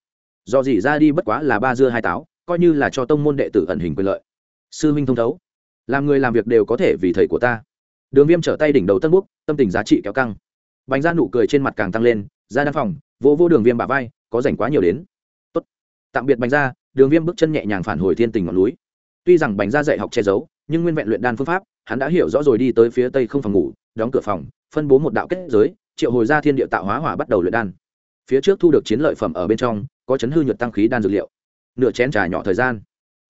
S1: Do gì ra đi bất quá là ba dưa hai táo, coi như là cho tông môn đệ tử ẩn hình quyền lợi. Sư minh thông thấu. Làm người làm việc đều có thể vì thầy của ta. Đường viêm trở tay đỉnh đầu tân búc tâm tình giá trị kéo căng. Bánh ra nụ cười trên mặt càng tăng lên, ra đan phòng vô vô đường viêm bà vai, có rảnh quá nhiều đến. Tốt. tạm biệt bánh ra đường viêm bước chân nhẹ nhàng phản hồi thiên tình ngọn núi. Tuy rằng bành ra dạy học che giấu, nhưng nguyên vẹn luyện đan phương pháp, hắn đã hiểu rõ rồi đi tới phía tây không phòng ngủ, đóng cửa phòng, phân bố một đạo kết giới, triệu hồi ra thiên địa tạo hóa hỏa bắt đầu luyện đan. Phía trước thu được chiến lợi phẩm ở bên trong, có chấn hư nhuật tăng khí đan dược liệu. Nửa chén trà nhỏ thời gian.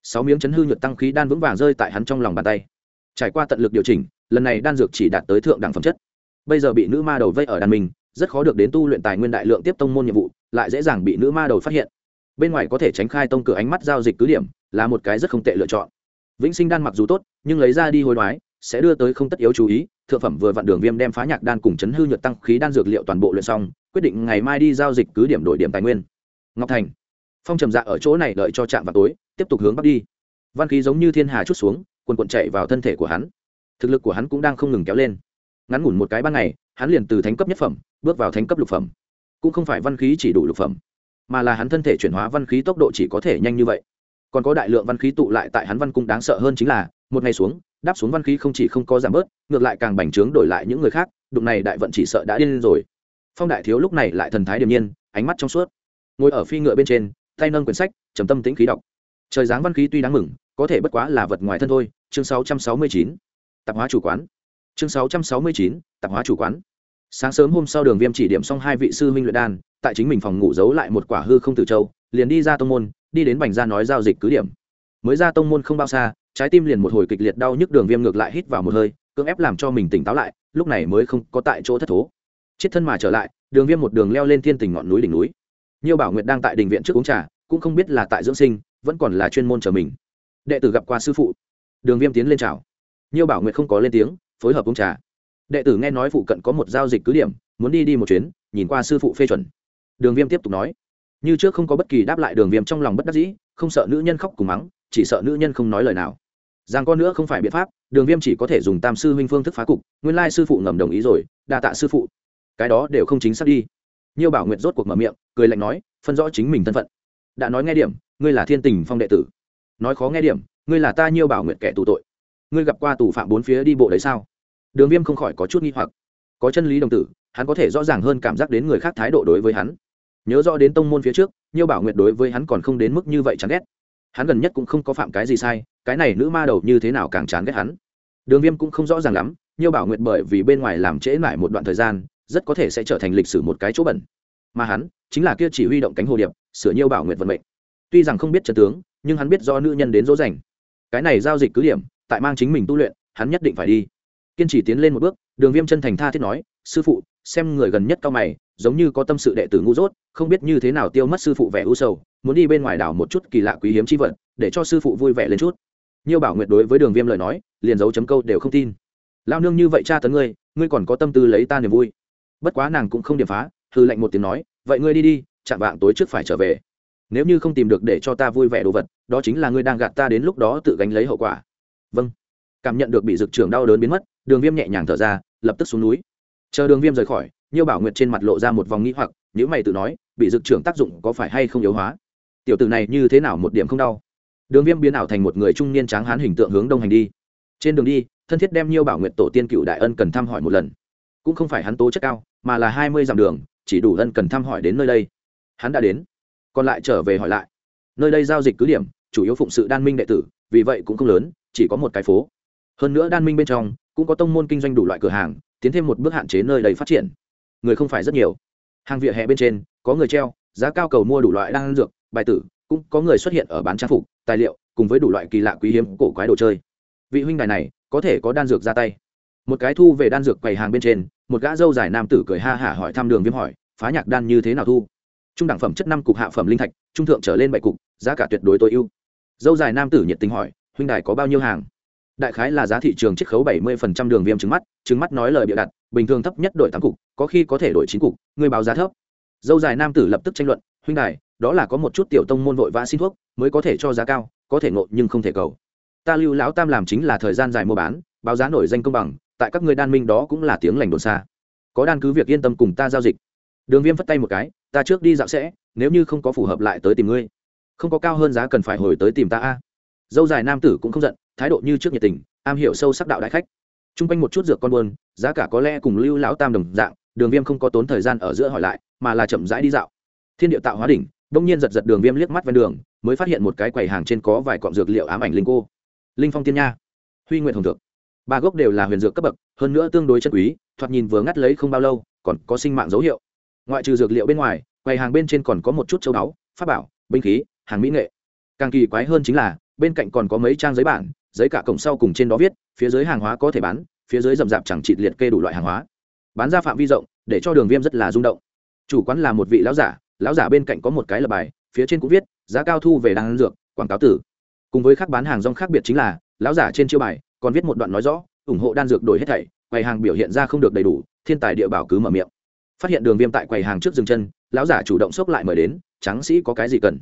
S1: Sáu miếng chấn hư nhuật tăng khí đan vững vàng rơi tại hắn trong lòng bàn tay. Trải qua tận lực điều chỉnh, lần này đan dược chỉ đạt tới thượng đẳng phẩm chất. Bây giờ bị nữ ma đầu vây ở đàn mình, rất khó được đến tu luyện tài nguyên đại lượng tiếp tông môn nhiệm vụ, lại dễ dàng bị nữ ma đầu phát hiện bên ngoài có thể tránh khai tông cửa ánh mắt giao dịch cứ điểm, là một cái rất không tệ lựa chọn. Vĩnh sinh đan mặc dù tốt, nhưng lấy ra đi hối đoái, sẽ đưa tới không tất yếu chú ý. Thượng phẩm vừa vặn đường viêm đem phá nhạc đan cùng chấn hư nhuận tăng khí đan dược liệu toàn bộ luyện xong, quyết định ngày mai đi giao dịch cứ điểm đổi điểm tài nguyên. Ngọc thành. Phong trầm dạ ở chỗ này đợi cho trạm vào tối, tiếp tục hướng bắc đi. Văn khí giống như thiên hà chút xuống quần quần chạy vào thân thể của hắn. Thực lực của hắn cũng đang không ngừng kéo lên. Ngắn ngủn một cái ban ngày, hắn liền từ thánh cấp nhất phẩm, bước vào thánh cấp lục phẩm. Cũng không phải văn khí chỉ đủ lục phẩm mà là hắn thân thể chuyển hóa văn khí tốc độ chỉ có thể nhanh như vậy. Còn có đại lượng văn khí tụ lại tại hắn văn cung đáng sợ hơn chính là một ngày xuống đáp xuống văn khí không chỉ không có giảm bớt ngược lại càng bành trướng đổi lại những người khác đụng này đại vận chỉ sợ đã điên rồi. Phong đại thiếu lúc này lại thần thái điềm nhiên ánh mắt trong suốt. Ngồi ở phi ngựa bên trên tay nâng quyển sách trầm tâm tĩnh khí đọc. Trời dáng văn khí tuy đáng mừng có thể bất quá là vật ngoài thân thôi. Chương 669. tạp hóa chủ quán. Chương 669, tạp hóa chủ quán sáng sớm hôm sau đường viêm chỉ điểm xong hai vị sư huynh luyện đan, tại chính mình phòng ngủ giấu lại một quả hư không tử châu, liền đi ra tông môn, đi đến bành ra nói giao dịch cứ điểm. Mới ra tông môn không bao xa, trái tim liền một hồi kịch liệt đau nhức đường viêm ngược lại hít vào một hơi, cưỡng ép làm cho mình tỉnh táo lại, lúc này mới không có tại chỗ thất thố. Chết thân mà trở lại, đường viêm một đường leo lên thiên tình ngọn núi đỉnh núi. Nhiều bảo nguyệt đang tại đình viện trước uống trà, cũng không biết là tại dưỡng sinh, vẫn còn là chuyên môn chờ mình. Đệ tử gặp qua sư phụ. Đường viêm tiến lên chào. Nhiều bảo nguyệt không có lên tiếng, phối hợp uống trà đệ tử nghe nói phụ cận có một giao dịch cứ điểm, muốn đi đi một chuyến, nhìn qua sư phụ phê chuẩn. Đường viêm tiếp tục nói, như trước không có bất kỳ đáp lại, đường viêm trong lòng bất đắc dĩ, không sợ nữ nhân khóc cùng mắng, chỉ sợ nữ nhân không nói lời nào. Rằng con nữa không phải biện pháp, đường viêm chỉ có thể dùng tam sư huynh phương thức phá cục, nguyên lai sư phụ ngầm đồng ý rồi, đa tạ sư phụ. Cái đó đều không chính xác đi. Nhiều bảo nguyện rốt cuộc mở miệng, cười lạnh nói, phân rõ chính mình thân phận. Đã nói nghe điểm, ngươi là thiên tình phong đệ tử. Nói khó nghe điểm, ngươi là ta nhiều bảo nguyện kẻ tù tội. Ngươi gặp qua tù phạm bốn phía đi bộ đấy sao? Đường viêm không khỏi có chút nghi hoặc. Có chân lý đồng tử, hắn có thể rõ ràng hơn cảm giác đến người khác thái độ đối với hắn. Nhớ rõ đến tông môn phía trước nhiều bảo nguyệt đối với hắn còn không đến mức như vậy chán ghét. Hắn gần nhất cũng không có phạm cái gì sai, cái này nữ ma đầu như thế nào càng chán ghét hắn. Đường viêm cũng không rõ ràng lắm nhiều bảo nguyệt bởi vì bên ngoài làm trễ mãi một đoạn thời gian, rất có thể sẽ trở thành lịch sử một cái chỗ bẩn. Mà hắn, chính là kia chỉ huy động cánh hồ điệp, sửa nhiều bảo nguyệt vận mệnh. Tuy rằng không biết trận tướng, nhưng hắn biết do nữ nhân đến dỗ dành. Cái này giao dịch cứ điểm, tại mang chính mình tu luyện, hắn nhất định phải đi kiên trì tiến lên một bước, đường viêm chân thành tha thiết nói, sư phụ, xem người gần nhất cao mày, giống như có tâm sự đệ tử ngu dốt, không biết như thế nào tiêu mất sư phụ vẻ u sầu, muốn đi bên ngoài đảo một chút kỳ lạ quý hiếm chi vật, để cho sư phụ vui vẻ lên chút. Nhiều bảo nguyệt đối với đường viêm lời nói, liền dấu chấm câu đều không tin. Lao nương như vậy cha tấn ngươi ngươi còn có tâm tư lấy ta niềm vui. Bất quá nàng cũng không điểm phá hư lệnh một tiếng nói, vậy ngươi đi đi, chạm vạng tối trước phải trở về. Nếu như không tìm được để cho ta vui vẻ đồ vật, đó chính là ngươi đang gạt ta đến lúc đó tự gánh lấy hậu quả. Vâng. Cảm nhận được bị dực trưởng đau đớn biến mất đường viêm nhẹ nhàng thở ra, lập tức xuống núi. Chờ đường viêm rời khỏi, nhiêu bảo nguyệt trên mặt lộ ra một vòng nghĩ hoặc nếu mày tự nói, bị dực trưởng tác dụng có phải hay không yếu hóa? Tiểu tử này như thế nào một điểm không đau? Đường viêm biến ảo thành một người trung niên tráng hán hình tượng hướng đông hành đi. Trên đường đi, thân thiết đem nhiêu bảo nguyệt tổ tiên cựu đại ân cần thăm hỏi một lần. Cũng không phải hắn tố chất cao, mà là hai mươi dặm đường, chỉ đủ ân cần thăm hỏi đến nơi đây. Hắn đã đến. Còn lại trở về hỏi lại. Nơi đây giao dịch cứ điểm, chủ yếu phụng sự đan minh đệ tử, vì vậy cũng không lớn, chỉ có một cái phố. Hơn nữa đan minh bên trong cũng có tông môn kinh doanh đủ loại cửa hàng, tiến thêm một bước hạn chế nơi đầy phát triển. Người không phải rất nhiều. Hàng vỉa hè bên trên, có người treo, giá cao cầu mua đủ loại đan dược, bài tử, cũng có người xuất hiện ở bán trang phục, tài liệu, cùng với đủ loại kỳ lạ quý hiếm cổ quái đồ chơi. Vị huynh đài này, có thể có đan dược ra tay. Một cái thu về đan dược quầy hàng bên trên, một gã dâu dài nam tử cười ha hả hỏi thăm đường viêm hỏi, phá nhạc đan như thế nào thu? Trung đẳng phẩm chất năm cục hạ phẩm linh thạch, trung thượng trở lên bảy cục, giá cả tuyệt đối tối ưu. Dâu dài nam tử nhiệt tình hỏi, huynh đài có bao nhiêu hàng? Đại khái là giá thị trường chiết khấu bảy mươi đường viêm trứng mắt trứng mắt nói lời bịa đặt, bình thường thấp nhất đổi tám cục, có khi có thể đổi chín cục, người báo giá thấp. Dâu dài nam tử lập tức tranh luận, huynh đài, đó là có một chút tiểu tông môn vội vã xin thuốc, mới có thể cho giá cao, có thể ngộ nhưng không thể cầu. Ta lưu lão tam làm chính là thời gian dài mua bán, báo giá nổi danh công bằng, tại các người đan minh đó cũng là tiếng lành đồn xa. Có đan cứ việc yên tâm cùng ta giao dịch. Đường viêm phất tay một cái, ta trước đi dạo sẽ, nếu như không có phù hợp lại tới tìm ngươi. Không có cao hơn giá cần phải hồi tới tìm ta a dâu dài nam tử cũng không giận, thái độ như trước nhiệt tình, am hiểu sâu sắc đạo đại khách. T r u n g quanh một chút dược con buôn, giá cả có lẽ cùng lưu lão tam đồng dạng, đường viêm không có tốn thời gian ở giữa hỏi lại, mà là chậm rãi đi dạo. Thiên địa tạo hóa đỉnh đông nhiên giật giật đường viêm liếc mắt ven đường, mới phát hiện một cái quầy hàng trên có vài cọng dược liệu ám ảnh linh cô. Linh phong tiên nha, huy nguyện hồng thực ba gốc đều là huyền dược cấp bậc, hơn nữa tương đối chân quý, thoạt nhìn vừa ngắt lấy không bao lâu, còn có sinh mạng dấu hiệu. Ngoại trừ dược liệu bên ngoài, quầy hàng bên trên còn có một chút châu báu, pháp bảo, binh khí, hàng mỹ nghệ. Càng kỳ quái hơn chính là bên cạnh còn có mấy trang giấy bản, giấy cả cổng sau cùng trên đó viết, phía dưới hàng hóa có thể bán, phía dưới rậm rạp chẳng chịt liệt kê đủ loại hàng hóa. Bán ra phạm vi rộng, để cho đường viêm rất là rung động. Chủ quán là một vị lão giả lão giả bên cạnh có một cái lập bài, phía trên cũng viết, giá cao thu về đan dược, quảng cáo tử. Cùng với các bán hàng rong khác biệt chính là, lão giả trên chiêu bài, còn viết một đoạn nói rõ, ủng hộ đan dược đổi hết thảy, quầy hàng biểu hiện ra không được đầy đủ, thiên tài địa bảo cứ mở miệng. Phát hiện đường viêm tại quầy hàng trước dừng chân, lão giả chủ động xốc lại mời đến, tráng sĩ có cái gì cần?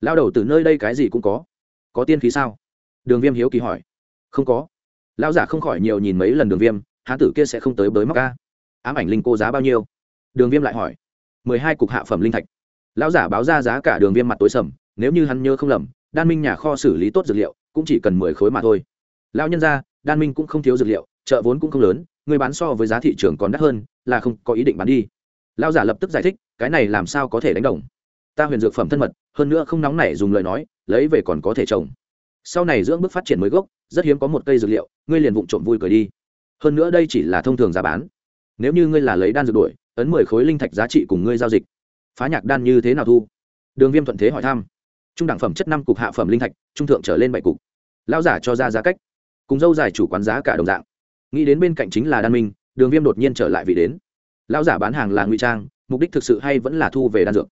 S1: Lao đầu từ nơi đây cái gì cũng có có tiên khí sao? Đường viêm hiếu kỳ hỏi. Không có. Lão giả không khỏi nhiều nhìn mấy lần đường viêm hán tử kia sẽ không tới bới móc ca ám ảnh linh cô giá bao nhiêu? Đường viêm lại hỏi. Mười hai cục hạ phẩm linh thạch. Lão giả báo ra giá cả đường viêm mặt tối sầm, nếu như hắn nhớ không lầm, đan minh nhà kho xử lý tốt dược liệu, cũng chỉ cần mười khối mà thôi. Lão nhân ra đan minh cũng không thiếu dược liệu, chợ vốn cũng không lớn, người bán so với giá thị trường còn đắt hơn, là không có ý định bán đi. Lão giả lập tức giải thích, cái này làm sao có thể đánh đồng? Ta huyền dược phẩm thân mật, hơn nữa không nóng nảy dùng lời nói lấy về còn có thể trồng. Sau này dưỡng bước phát triển mới gốc, rất hiếm có một cây dược liệu, ngươi liền vụng trộm vui cười đi. Hơn nữa đây chỉ là thông thường giá bán. Nếu như ngươi là lấy đan dược đuổi, ấn mười khối linh thạch giá trị cùng ngươi giao dịch. Phá nhạc đan như thế nào thu? Đường viêm thuận thế hỏi thăm. Trung đẳng phẩm chất năm cục hạ phẩm linh thạch, trung thượng trở lên bảy cục. Lao giả cho ra giá cách. Cùng dâu dài chủ quán giá cả đồng dạng. Nghĩ đến bên cạnh chính là đan minh, đường viêm đột nhiên trở lại vị đến. Lao giả bán hàng là ngụy trang, mục đích thực sự hay vẫn là thu về đan dược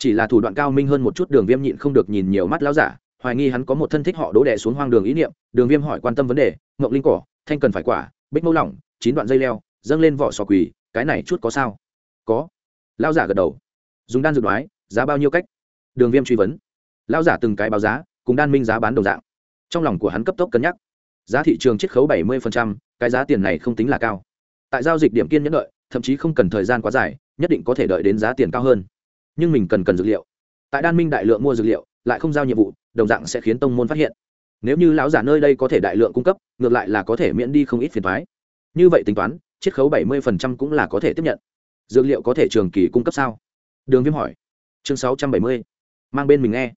S1: chỉ là thủ đoạn cao minh hơn một chút, đường viêm nhịn không được nhìn nhiều mắt lao giả, hoài nghi hắn có một thân thích họ đỗ đẻ xuống hoang đường ý niệm. Đường viêm hỏi quan tâm vấn đề ngộng linh cỏ, thanh cần phải quả, bích mẫu lỏng, chín đoạn dây leo, dâng lên vỏ sò quỳ, cái này chút có sao? Có. Lao giả gật đầu. Dùng đan dược đoái, giá bao nhiêu cách? Đường viêm truy vấn. Lao giả từng cái báo giá, cùng đan minh giá bán đồng dạng. Trong lòng của hắn cấp tốc cân nhắc. Giá thị trường chiết khấu bảy mươi cái giá tiền này không tính là cao. Tại giao dịch điểm kiên nhẫn đợi, thậm chí không cần thời gian quá dài, nhất định có thể đợi đến giá tiền cao hơn nhưng mình cần cần dược liệu. Tại đan minh đại lượng mua dược liệu, lại không giao nhiệm vụ, đồng dạng sẽ khiến tông môn phát hiện. Nếu như lão giả nơi đây có thể đại lượng cung cấp, ngược lại là có thể miễn đi không ít phiền thoái như vậy tính toán, chiết khấu bảy mươi cũng là có thể tiếp nhận. Dược liệu có thể trường kỳ cung cấp sao? Đường viêm hỏi. Chương sáu trăm bảy mươi. Mang bên mình nghe.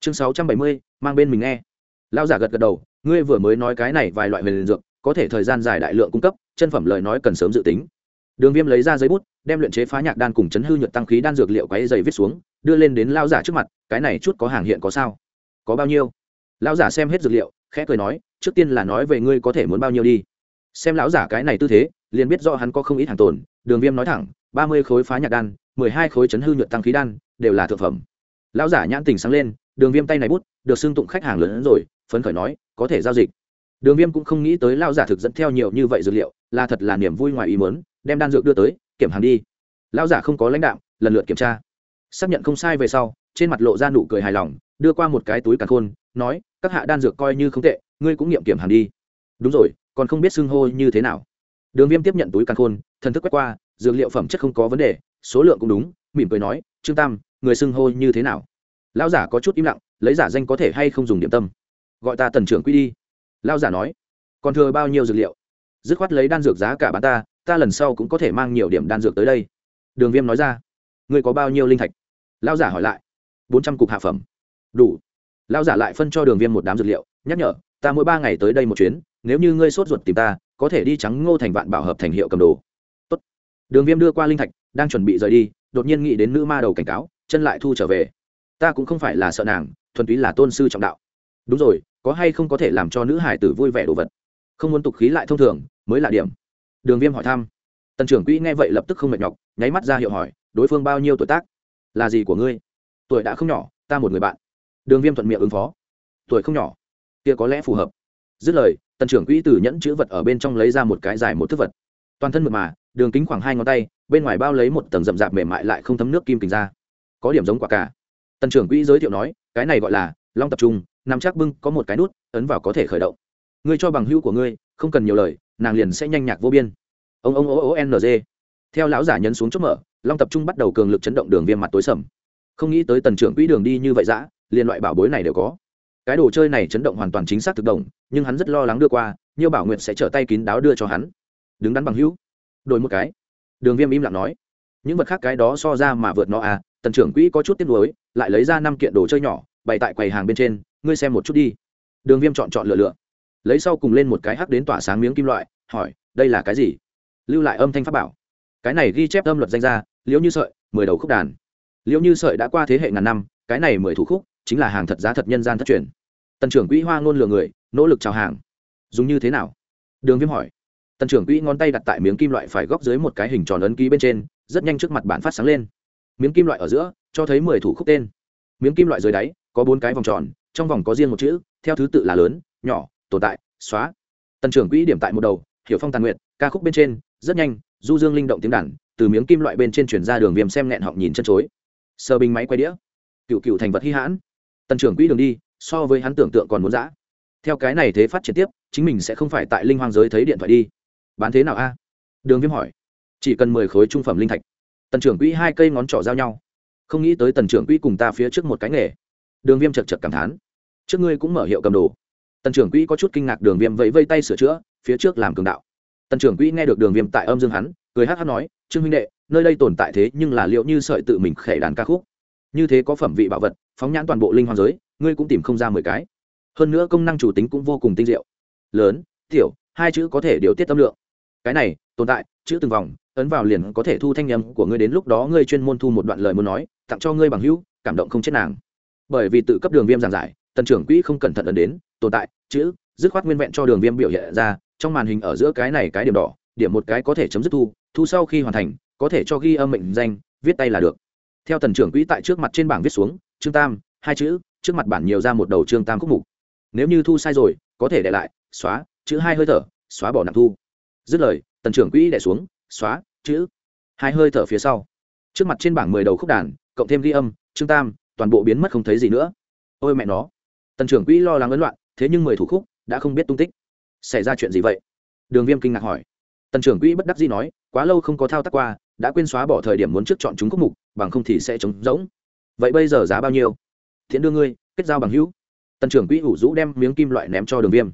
S1: Chương sáu trăm bảy mươi, mang bên mình nghe. Lão giả gật gật đầu, ngươi vừa mới nói cái này vài loại huyền dược, có thể thời gian dài đại lượng cung cấp, chân phẩm lời nói cần sớm dự tính đường viêm lấy ra giấy bút, đem luyện chế phá nhạc đan cùng chấn hư nhuận tăng khí đan dược liệu quáy dày viết xuống, đưa lên đến lao giả trước mặt, cái này chút có hàng hiện có sao? Có bao nhiêu? Lão giả xem hết dược liệu, khẽ cười nói, trước tiên là nói về ngươi có thể muốn bao nhiêu đi. Xem lão giả cái này tư thế, liền biết do hắn có không ít hàng tồn, đường viêm nói thẳng, ba mươi khối phá nhạc đan, mười hai khối chấn hư nhuận tăng khí đan, đều là thực phẩm. Lão giả nhãn tình sáng lên, đường viêm tay này bút, được xưng tụng khách hàng lớn hơn rồi, phấn khởi nói, có thể giao dịch. Đường viêm cũng không nghĩ tới lão giả thực dẫn theo nhiều như vậy dược liệu, là thật là niềm vui ngoài ý mớn đem đan dược đưa tới, kiểm hàng đi. Lão giả không có lãnh đạo lần lượt kiểm tra. Xác nhận không sai về sau, trên mặt lộ ra nụ cười hài lòng, đưa qua một cái túi càn khôn, nói, các hạ đan dược coi như không tệ, ngươi cũng nghiệm kiểm hàng đi. Đúng rồi, còn không biết xưng hô như thế nào. Đường viêm tiếp nhận túi càn khôn, thần thức quét qua, dược liệu phẩm chất không có vấn đề, số lượng cũng đúng, mỉm cười nói, trương tam, người xưng hô như thế nào? Lão giả có chút im lặng, lấy giả danh có thể hay không dùng điểm tâm. Gọi ta tần trưởng quy đi. Lão giả nói, còn thừa bao nhiêu dược liệu? Dứt khoát lấy đan dược giá cả bán ta ta lần sau cũng có thể mang nhiều điểm đan dược tới đây. Đường viêm nói ra. Ngươi có bao nhiêu linh thạch? Lão giả hỏi lại. Bốn trăm cục hạ phẩm. Đủ. Lão giả lại phân cho đường viêm một đám dược liệu, nhắc nhở, ta mỗi ba ngày tới đây một chuyến, nếu như ngươi sốt ruột tìm ta, có thể đi trắng ngô thành vạn bảo hợp thành hiệu cầm đồ. Tốt. đường viêm đưa qua linh thạch, đang chuẩn bị rời đi, đột nhiên nghĩ đến nữ ma đầu cảnh cáo, chân lại thu trở về. Ta cũng không phải là sợ nàng, thuần túy là tôn sư trọng đạo. Đúng rồi, có hay không có thể làm cho nữ hải tử vui vẻ đồ vật? Không muốn tục khí lại thông thường, mới là điểm đường viêm hỏi thăm. Tần trưởng quỹ nghe vậy lập tức không mệt nhọc, nháy mắt ra hiệu hỏi, đối phương bao nhiêu tuổi tác? Là gì của ngươi? Tuổi đã không nhỏ, ta một người bạn. Đường viêm thuận miệng ứng phó. Tuổi không nhỏ, kia có lẽ phù hợp. Dứt lời, tần trưởng quỹ từ nhẫn chữ vật ở bên trong lấy ra một cái dài một thức vật. Toàn thân mượt mà, đường kính khoảng hai ngón tay, bên ngoài bao lấy một tầng rậm rạp mềm mại lại không thấm nước kim kính ra. Có điểm giống quả cả tần trưởng quỹ giới thiệu nói, cái này gọi là long tập trung, nằm chắc bưng có một cái nút, ấn vào có thể khởi động. Ngươi cho bằng hữu của ngươi, không cần nhiều lời nàng liền sẽ nhanh nhạc vô biên. Ông ông, ô ô ng theo lão giả nhấn xuống chốt mở, long tập trung bắt đầu cường lực chấn động đường viêm mặt tối sầm. Không nghĩ tới tần trưởng quỹ đường đi như vậy dã, liền loại bảo bối này đều có. Cái đồ chơi này chấn động hoàn toàn chính xác thực động, nhưng hắn rất lo lắng đưa qua như bảo nguyện sẽ trở tay kín đáo đưa cho hắn. Đứng đắn bằng hữu. Đổi một cái. Đường viêm im lặng nói. Những vật khác cái đó so ra mà vượt nó à tần trưởng quỹ có chút tiếc nuối, lại lấy ra năm kiện đồ chơi nhỏ, bày tại quầy hàng bên trên, ngươi xem một chút đi. Đường viêm chọn chọn lựa lựa lấy sau cùng lên một cái hắc đến tỏa sáng miếng kim loại, hỏi, đây là cái gì? Lưu lại âm thanh pháp bảo. Cái này ghi chép âm luật danh ra liễu như sợi, mười đầu khúc đàn. Liễu như sợi đã qua thế hệ ngàn năm, cái này mười thủ khúc chính là hàng thật giá thật nhân gian thất truyền. Tần trưởng quỹ hoa ngôn lừa người, nỗ lực chào hàng. Dùng như thế nào? Đường viêm hỏi. Tần trưởng quỹ ngón tay đặt tại miếng kim loại phải góc dưới một cái hình tròn ấn ký bên trên, rất nhanh trước mặt bản phát sáng lên. Miếng kim loại ở giữa, cho thấy mười thủ khúc tên. Miếng kim loại dưới đáy, có bốn cái vòng tròn, trong vòng có riêng một chữ, theo thứ tự là lớn, nhỏ tồn tại, xóa. Tần trưởng quỹ điểm tại một đầu, hiểu phong tàn nguyện ca khúc bên trên, rất nhanh, du dương linh động tiếng đàn, từ miếng kim loại bên trên chuyển ra đường viêm xem nghẹn họng nhìn chân chối. Sơ binh máy quay đĩa. Cựu cựu thành vật hy hãn. Tần trưởng quỹ đường đi, so với hắn tưởng tượng còn muốn giã theo cái này thế phát triển tiếp, chính mình sẽ không phải tại linh hoang giới thấy điện thoại đi. Bán thế nào a? Đường viêm hỏi. Chỉ cần mười khối trung phẩm linh thạch. Tần trưởng quỹ hai cây ngón trỏ giao nhau. Không nghĩ tới tần trưởng quỹ cùng ta phía trước một cái nghề. Đường viêm chật chật cảm thán. Trước ngươi cũng mở hiệu cầm đồ tần trưởng quỹ có chút kinh ngạc đường viêm vẫy vây tay sửa chữa, phía trước làm cường đạo. Tần trưởng quỹ nghe được đường viêm tại âm dương hắn, cười hát hát nói, trương huynh đệ, nơi đây tồn tại thế nhưng là liệu như sợi tự mình khẩy đàn ca khúc. Như thế có phẩm vị bảo vật, phóng nhãn toàn bộ linh hoàng giới, ngươi cũng tìm không ra mười cái. Hơn nữa công năng chủ tính cũng vô cùng tinh diệu. Lớn, tiểu, hai chữ có thể điều tiết tâm lượng. Cái này, tồn tại, chữ từng vòng, ấn vào liền có thể thu thanh nhầm của ngươi đến lúc đó ngươi chuyên môn thu một đoạn lời muốn nói, tặng cho ngươi bằng hữu, cảm động không chết nàng. Bởi vì tự cấp đường viêm giảng giải tần trưởng quỹ không cẩn thận ấn đến, tồn tại, chữ, dứt khoát nguyên vẹn cho đường viêm biểu hiện ra, trong màn hình ở giữa cái này cái điểm đỏ, điểm một cái có thể chấm dứt thu thu sau khi hoàn thành, có thể cho ghi âm mệnh danh, viết tay là được. Theo tần trưởng quỹ tại trước mặt trên bảng viết xuống trương tam, hai chữ, trước mặt bản nhiều ra một đầu trương tam khúc mục. Nếu như thu sai rồi, có thể để lại, xóa, chữ hai hơi thở, xóa bỏ nặng thu. Dứt lời, tần trưởng quỹ đẻ xuống, xóa, chữ, hai hơi thở phía sau. Trước mặt trên bảng mười đầu khúc đàn, cộng thêm ghi âm trương tam, toàn bộ biến mất không thấy gì nữa. Ôi mẹ nó tần trưởng quỹ lo lắng ấn loạn, thế nhưng mười thủ khúc đã không biết tung tích. Xảy ra chuyện gì vậy? Đường viêm kinh ngạc hỏi. Tần trưởng quỹ bất đắc dĩ nói, quá lâu không có thao tác qua, đã quên xóa bỏ thời điểm muốn trước chọn chúng khúc mục, bằng không thì sẽ trống rỗng. Vậy bây giờ giá bao nhiêu? Thiện đưa ngươi, kết giao bằng hữu. Tần trưởng quỹ ủ rũ đem miếng kim loại ném cho đường viêm.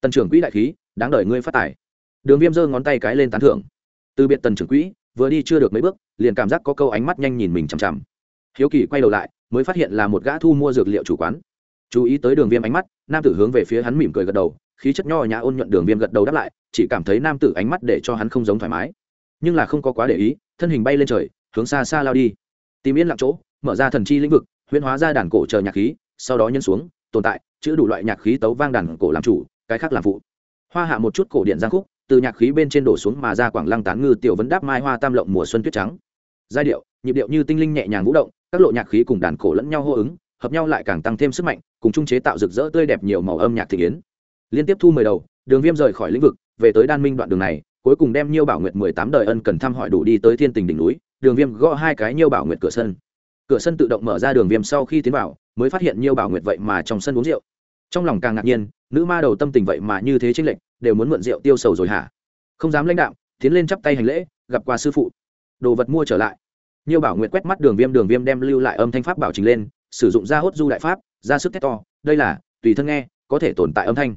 S1: Tần trưởng quỹ đại khí, đáng đợi ngươi phát tài. Đường viêm giơ ngón tay cái lên tán thưởng. Từ biệt tần trưởng quỹ, vừa đi chưa được mấy bước, liền cảm giác có câu ánh mắt nhanh nhìn mình chằm chằm. Hiếu kỳ quay đầu lại, mới phát hiện là một gã thu mua dược liệu chủ quán chú ý tới đường viêm ánh mắt, nam tử hướng về phía hắn mỉm cười gật đầu, khí chất nho nhã ôn nhuận đường viêm gật đầu đáp lại, chỉ cảm thấy nam tử ánh mắt để cho hắn không giống thoải mái. Nhưng là không có quá để ý, thân hình bay lên trời, hướng xa xa lao đi. Tìm yên lặng chỗ, mở ra thần chi lĩnh vực, huyễn hóa ra đàn cổ chờ nhạc khí, sau đó nhân xuống, tồn tại, chữ đủ loại nhạc khí tấu vang đàn cổ làm chủ, cái khác làm phụ. Hoa hạ một chút cổ điện giang khúc, từ nhạc khí bên trên đổ xuống mà ra quảng lăng tán ngư tiểu vấn đáp mai hoa tam lộng mùa xuân tuyết trắng. Giai điệu, nhịp điệu như tinh linh nhẹ nhàng vũ động, các lộ nhạc khí cùng đàn cổ lẫn nhau hô ứng hợp nhau lại càng tăng thêm sức mạnh, cùng chung chế tạo rực rỡ tươi đẹp nhiều màu âm nhạc thị kiến liên tiếp thu mười đầu, đường viêm rời khỏi lĩnh vực, về tới đan minh đoạn đường này, cuối cùng đem nhiêu bảo nguyệt mười tám đời ân cần thăm hỏi đủ đi tới thiên tình đỉnh núi, đường viêm gõ hai cái nhiêu bảo nguyệt cửa sân. Cửa sân tự động mở ra, đường viêm sau khi tiến vào, mới phát hiện nhiêu bảo nguyệt vậy mà trong sân uống rượu. Trong lòng càng ngạc nhiên, nữ ma đầu tâm tình vậy mà như thế tranh lệch, đều muốn mượn rượu tiêu sầu rồi hả? Không dám lãnh đạo, tiến lên chắp tay hành lễ, gặp qua sư phụ. Đồ vật mua trở lại. Nhiêu bảo Nguyệt quét mắt đường viêm đường viêm đem lưu lại âm thanh pháp bảo trình lên sử dụng ra hốt du đại pháp, ra sức thét to, đây là, tùy thân nghe, có thể tồn tại âm thanh.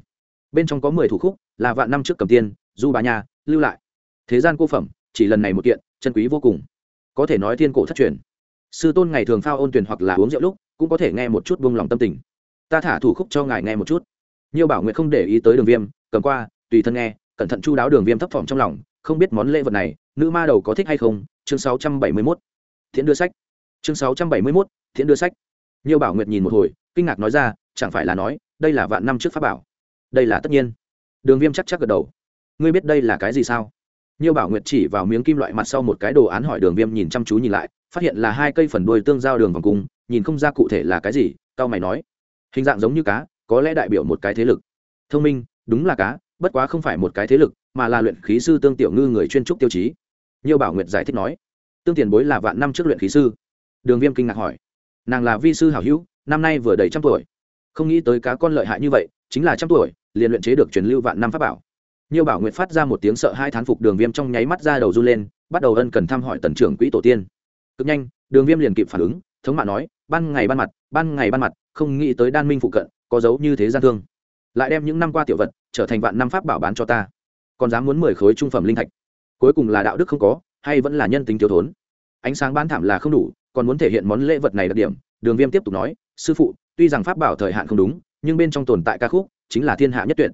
S1: Bên trong có mười thủ khúc, là vạn năm trước cầm tiên, du bà nhà, lưu lại. Thế gian cô phẩm, chỉ lần này một kiện, chân quý vô cùng. Có thể nói thiên cổ thất truyền. Sư tôn ngày thường phao ôn tuyển hoặc là uống rượu lúc, cũng có thể nghe một chút buông lòng tâm tình. Ta thả thủ khúc cho ngài nghe một chút. Nhiều bảo nguyện không để ý tới đường viêm, cầm qua, tùy thân nghe, cẩn thận chu đáo đường viêm thấp thỏm trong lòng, không biết món lễ vật này, nữ ma đầu có thích hay không? Chương sáu trăm bảy mươi mốt. Thiện đưa sách. Chương sáu trăm bảy mươi mốt, thiện đưa sách nhiều bảo nguyệt nhìn một hồi, kinh ngạc nói ra, chẳng phải là nói, đây là vạn năm trước pháp bảo. Đây là tất nhiên. Đường viêm chắc chắc gật đầu. Ngươi biết đây là cái gì sao? Nhiều bảo nguyệt chỉ vào miếng kim loại mặt sau một cái đồ án hỏi đường viêm nhìn chăm chú nhìn lại, phát hiện là hai cây phần đuôi tương giao đường vòng cung, nhìn không ra cụ thể là cái gì, cao mày nói. Hình dạng giống như cá, có lẽ đại biểu một cái thế lực. Thông minh, đúng là cá, bất quá không phải một cái thế lực, mà là luyện khí sư tương tiểu ngư người chuyên trúc tiêu chí. Nhiều bảo nguyệt giải thích nói. Tương tiền bối là vạn năm trước luyện khí sư. Đường viêm kinh ngạc hỏi nàng là vi sư hảo hữu, năm nay vừa đầy trăm tuổi. Không nghĩ tới cá con lợi hại như vậy, chính là trăm tuổi, liền luyện chế được truyền lưu vạn năm pháp bảo. Nhiều bảo nguyệt phát ra một tiếng sợ hai thán phục đường viêm trong nháy mắt ra đầu run lên, bắt đầu ân cần thăm hỏi tần trưởng quỹ tổ tiên. Cực nhanh, đường viêm liền kịp phản ứng, thống mạ nói, ban ngày ban mặt, ban ngày ban mặt, không nghĩ tới đan minh phụ cận, có dấu như thế gian thương. Lại đem những năm qua tiểu vật, trở thành vạn năm pháp bảo bán cho ta. Còn dám muốn mười khối trung phẩm linh thạch. Cuối cùng là đạo đức không có, hay vẫn là nhân tính thiếu thốn. Ánh sáng bán thảm là không đủ còn muốn thể hiện món lễ vật này đặc điểm, đường viêm tiếp tục nói, sư phụ, tuy rằng pháp bảo thời hạn không đúng, nhưng bên trong tồn tại ca khúc chính là thiên hạ nhất tuyệt.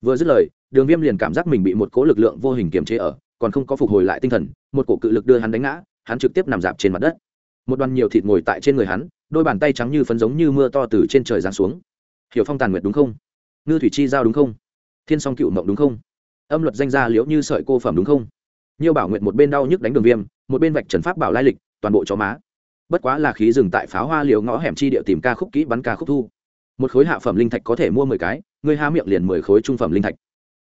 S1: Vừa dứt lời, đường viêm liền cảm giác mình bị một cỗ lực lượng vô hình kiềm chế ở, còn không có phục hồi lại tinh thần, một cổ cự lực đưa hắn đánh ngã, hắn trực tiếp nằm dạp trên mặt đất. Một đoàn nhiều thịt ngồi tại trên người hắn, đôi bàn tay trắng như phấn giống như mưa to từ trên trời giáng xuống. Hiểu phong tàn nguyệt đúng không? Ngư thủy chi giao đúng không? Thiên song cựu mộng đúng không? Âm luật danh gia liễu như sợi cô phẩm đúng không? Nhiều bảo nguyện một bên đau nhức đánh đường viêm, một bên vạch trần pháp bảo lai lịch, toàn bộ chó má bất quá là khí dừng tại pháo hoa liều ngõ hẻm chi địa tìm ca khúc kỹ bắn ca khúc thu. Một khối hạ phẩm linh thạch có thể mua mười cái ngươi há miệng liền mười khối trung phẩm linh thạch.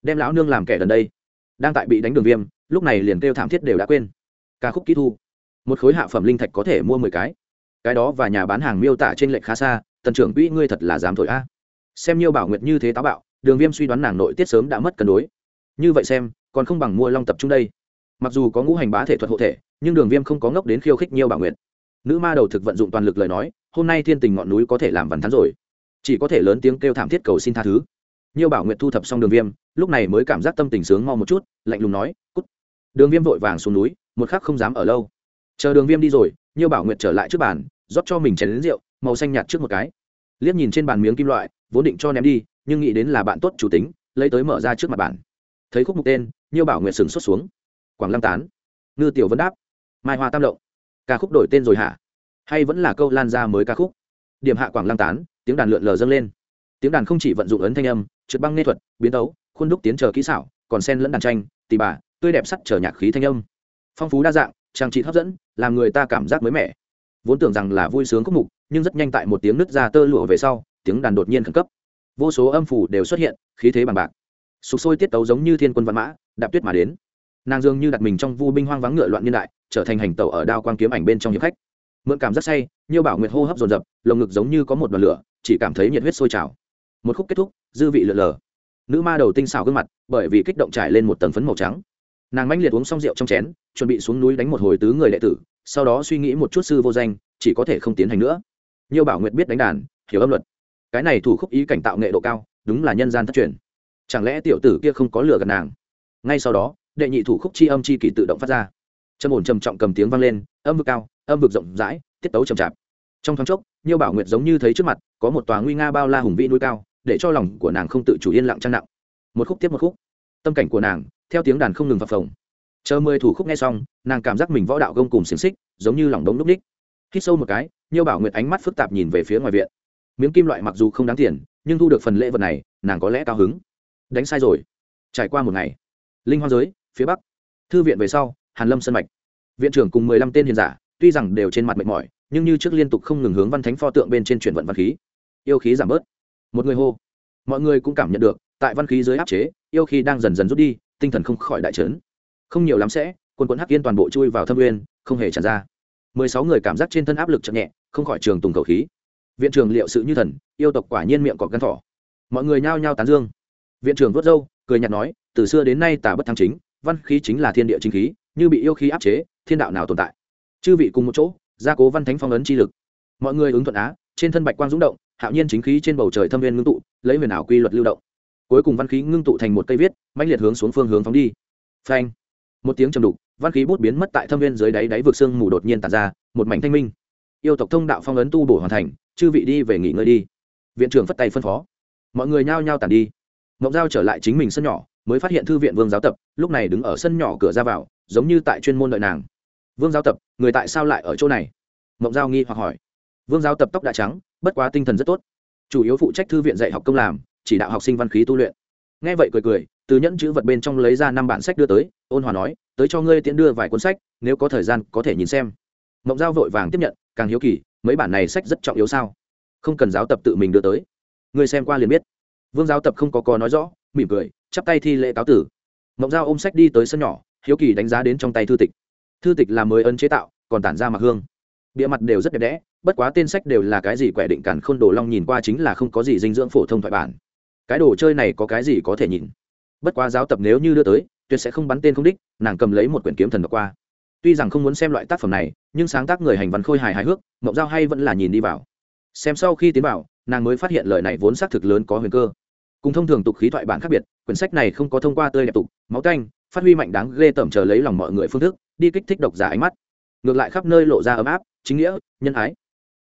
S1: Đem lão nương làm kẻ gần đây. Đang tại bị đánh đường viêm, lúc này liền kêu thảm thiết đều đã quên. Ca khúc kỹ thu. Một khối hạ phẩm linh thạch có thể mua mười cái. Cái đó và nhà bán hàng miêu tả trên lệnh khá xa, tần trưởng quỹ ngươi thật là dám thổi a. Xem nhiêu bảo nguyệt như thế táo bạo, đường viêm suy đoán nàng nội tiết sớm đã mất cân đối. Như vậy xem, còn không bằng mua long tập trung đây. Mặc dù có ngũ hành bá thể thuật hộ thể, nhưng đường viêm không có ngốc đến khiêu khích nhiều bảo Nguyệt nữ ma đầu thực vận dụng toàn lực lời nói, hôm nay thiên tình ngọn núi có thể làm vằn thắn rồi. Chỉ có thể lớn tiếng kêu thảm thiết cầu xin tha thứ. Nhiều bảo nguyện thu thập xong đường viêm, lúc này mới cảm giác tâm tình sướng mau một chút, lạnh lùng nói, cút. Đường viêm vội vàng xuống núi, một khắc không dám ở lâu. Chờ đường viêm đi rồi nhiều bảo nguyện trở lại trước bàn, rót cho mình chén đến rượu, màu xanh nhạt trước một cái. Liếc nhìn trên bàn miếng kim loại, vốn định cho ném đi, nhưng nghĩ đến là bạn tốt chủ tính, lấy tới mở ra trước mặt bản thấy khúc mục tên nhiều bảo nguyện sừng xuất xuống. Quảng lăng tán. Ngư tiểu vân đáp, mai hoa tam lộng ca khúc đổi tên rồi hả? Hay vẫn là câu lan ra mới ca khúc? Điểm hạ quảng lăng tán, tiếng đàn lượn lờ dâng lên. Tiếng đàn không chỉ vận dụng ấn thanh âm, trượt băng nghệ thuật, biến tấu, khuôn đúc tiến chờ kỹ xảo, còn sen lẫn đàn tranh tì bà, tươi đẹp sắt trở nhạc khí thanh âm. Phong phú đa dạng, trang trí hấp dẫn, làm người ta cảm giác mới mẻ. Vốn tưởng rằng là vui sướng khúc mục, nhưng rất nhanh tại một tiếng nứt ra tơ lụa về sau, tiếng đàn đột nhiên khẩn cấp. Vô số âm phủ đều xuất hiện, khí thế bằng bạc. Sục sôi tiết tấu giống như thiên quân văn mã, đạp tuyết mà đến nàng dường như đặt mình trong vu binh hoang vắng ngựa loạn niên đại, trở thành hành tàu ở đao quang kiếm ảnh bên trong hiệp khách. Mượn cảm rất say nhiều bảo nguyệt hô hấp dồn dập, lồng ngực giống như có một đoàn lửa, chỉ cảm thấy nhiệt huyết sôi trào. Một khúc kết thúc, dư vị lượn lờ. Nữ ma đầu tinh xảo gương mặt, bởi vì kích động trải lên một tầng phấn màu trắng. Nàng manh liệt uống xong rượu trong chén, chuẩn bị xuống núi đánh một hồi tứ người đệ tử, sau đó suy nghĩ một chút sư vô danh, chỉ có thể không tiến hành nữa. Nhiều bảo nguyệt biết đánh đàn, hiểu âm luật. Cái này thủ khúc ý cảnh tạo nghệ độ cao, đúng là nhân gian thất truyền. Chẳng lẽ tiểu tử kia không có lửa gần nàng? Ngay sau đó đệ nhị thủ khúc chi âm chi kỳ tự động phát ra. Trầm ổn trầm trọng cầm tiếng vang lên, âm vực cao, âm vực rộng rãi, tiết tấu chậm chạp. Trong thoáng chốc nhiều bảo nguyệt giống như thấy trước mặt, có một tòa nguy nga bao la hùng vĩ núi cao, để cho lòng của nàng không tự chủ yên lặng trang nặng. Một khúc tiếp một khúc. Tâm cảnh của nàng, theo tiếng đàn không ngừng phập phồng. Chờ mười thủ khúc nghe xong, nàng cảm giác mình võ đạo gông cùng xiềng xích, giống như lòng đống núp ních hít sâu một cái nhiều bảo nguyệt ánh mắt phức tạp nhìn về phía ngoài viện. Miếng kim loại mặc dù không đáng tiền, nhưng thu được phần lễ vật này, nàng có lẽ cao hứng. Đánh sai rồi. Trải qua một ngày, linh hoa giới phía bắc. Thư viện về sau, hàn lâm sân mạch. Viện trưởng cùng mười lăm tên hiền giả, tuy rằng đều trên mặt mệt mỏi, nhưng như trước liên tục không ngừng hướng văn thánh pho tượng bên trên chuyển vận văn khí. Yêu khí giảm bớt. Một người hô. Mọi người cũng cảm nhận được, tại văn khí dưới áp chế, yêu khí đang dần dần rút đi, tinh thần không khỏi đại trấn không nhiều lắm sẽ quân quận hắc yên toàn bộ chui vào thâm nguyên không hề tràn ra. Mười sáu người cảm giác trên thân áp lực chậm nhẹ, không khỏi trường tùng cầu khí. Viện trưởng liệu sự như thần, yêu tộc quả nhiên miệng cọc gắn thỏ. Mọi người nhao nhao tán dương. Viện trưởng vớt râu, cười nhạt nói, từ xưa đến nay tà bất thăng chính văn khí chính là thiên địa chính khí, như bị yêu khí áp chế, thiên đạo nào tồn tại? Chư vị cùng một chỗ, gia cố văn thánh phong ấn chi lực. Mọi người ứng thuận á, trên thân bạch quang rúng động, hạo nhiên chính khí trên bầu trời thâm viên ngưng tụ, lấy huyền ảo quy luật lưu động. Cuối cùng văn khí ngưng tụ thành một cây viết mạnh liệt hướng xuống phương hướng phóng đi. Phanh! Một tiếng trầm đục, văn khí bút biến mất tại thâm viên dưới đáy đáy vực sương mù đột nhiên tàn ra, một mảnh thanh minh. Yêu tộc thông đạo phong ấn tu bổ hoàn thành, chư vị đi về nghỉ ngơi đi. Viện trưởng phất tay phân phó. Mọi người nhao nhao tàn đi. Mộng giao trở lại chính mình sân nhỏ mới phát hiện thư viện vương giáo tập, lúc này đứng ở sân nhỏ cửa ra vào, giống như tại chuyên môn đợi nàng. Vương giáo tập, người tại sao lại ở chỗ này? Mộng giao nghi hoặc hỏi. Vương giáo tập tóc đã trắng, bất quá tinh thần rất tốt. Chủ yếu phụ trách thư viện dạy học công làm, chỉ đạo học sinh văn khí tu luyện. Nghe vậy cười cười, từ nhẫn chữ vật bên trong lấy ra năm bản sách đưa tới, ôn hòa nói, tới cho ngươi tiễn đưa vài cuốn sách, nếu có thời gian có thể nhìn xem. Mộng giao vội vàng tiếp nhận, càng hiếu kỳ, mấy bản này sách rất trọng yếu sao? Không cần giáo tập tự mình đưa tới. Ngươi xem qua liền biết. Vương giáo tập không có có nói rõ, mỉm cười chắp tay thi lễ cáo tử. Mộng giao ôm sách đi tới sân nhỏ, hiếu kỳ đánh giá đến trong tay thư tịch. Thư tịch là mới ấn chế tạo, còn tản ra mặc hương. Bịa mặt đều rất đẹp đẽ, bất quá tên sách đều là cái gì quẻ định cản khôn đồ long nhìn qua chính là không có gì dinh dưỡng phổ thông thoại bản. Cái đồ chơi này có cái gì có thể nhìn? Bất quá giáo tập nếu như đưa tới, tuyệt sẽ không bắn tên không đích, nàng cầm lấy một quyển kiếm thần đọc qua. Tuy rằng không muốn xem loại tác phẩm này, nhưng sáng tác người hành văn khôi hài hài hước mộng giao hay vẫn là nhìn đi vào. Xem sau khi tiến vào, nàng mới phát hiện lời này vốn xác thực lớn có huyền cơ cùng thông thường tục khí thoại bản khác biệt, quyển sách này không có thông qua tươi đẹp tục, máu canh phát huy mạnh đáng ghê tởm chờ lấy lòng mọi người phương thức, đi kích thích độc giả ánh mắt. Ngược lại khắp nơi lộ ra ấm áp, chính nghĩa, nhân ái.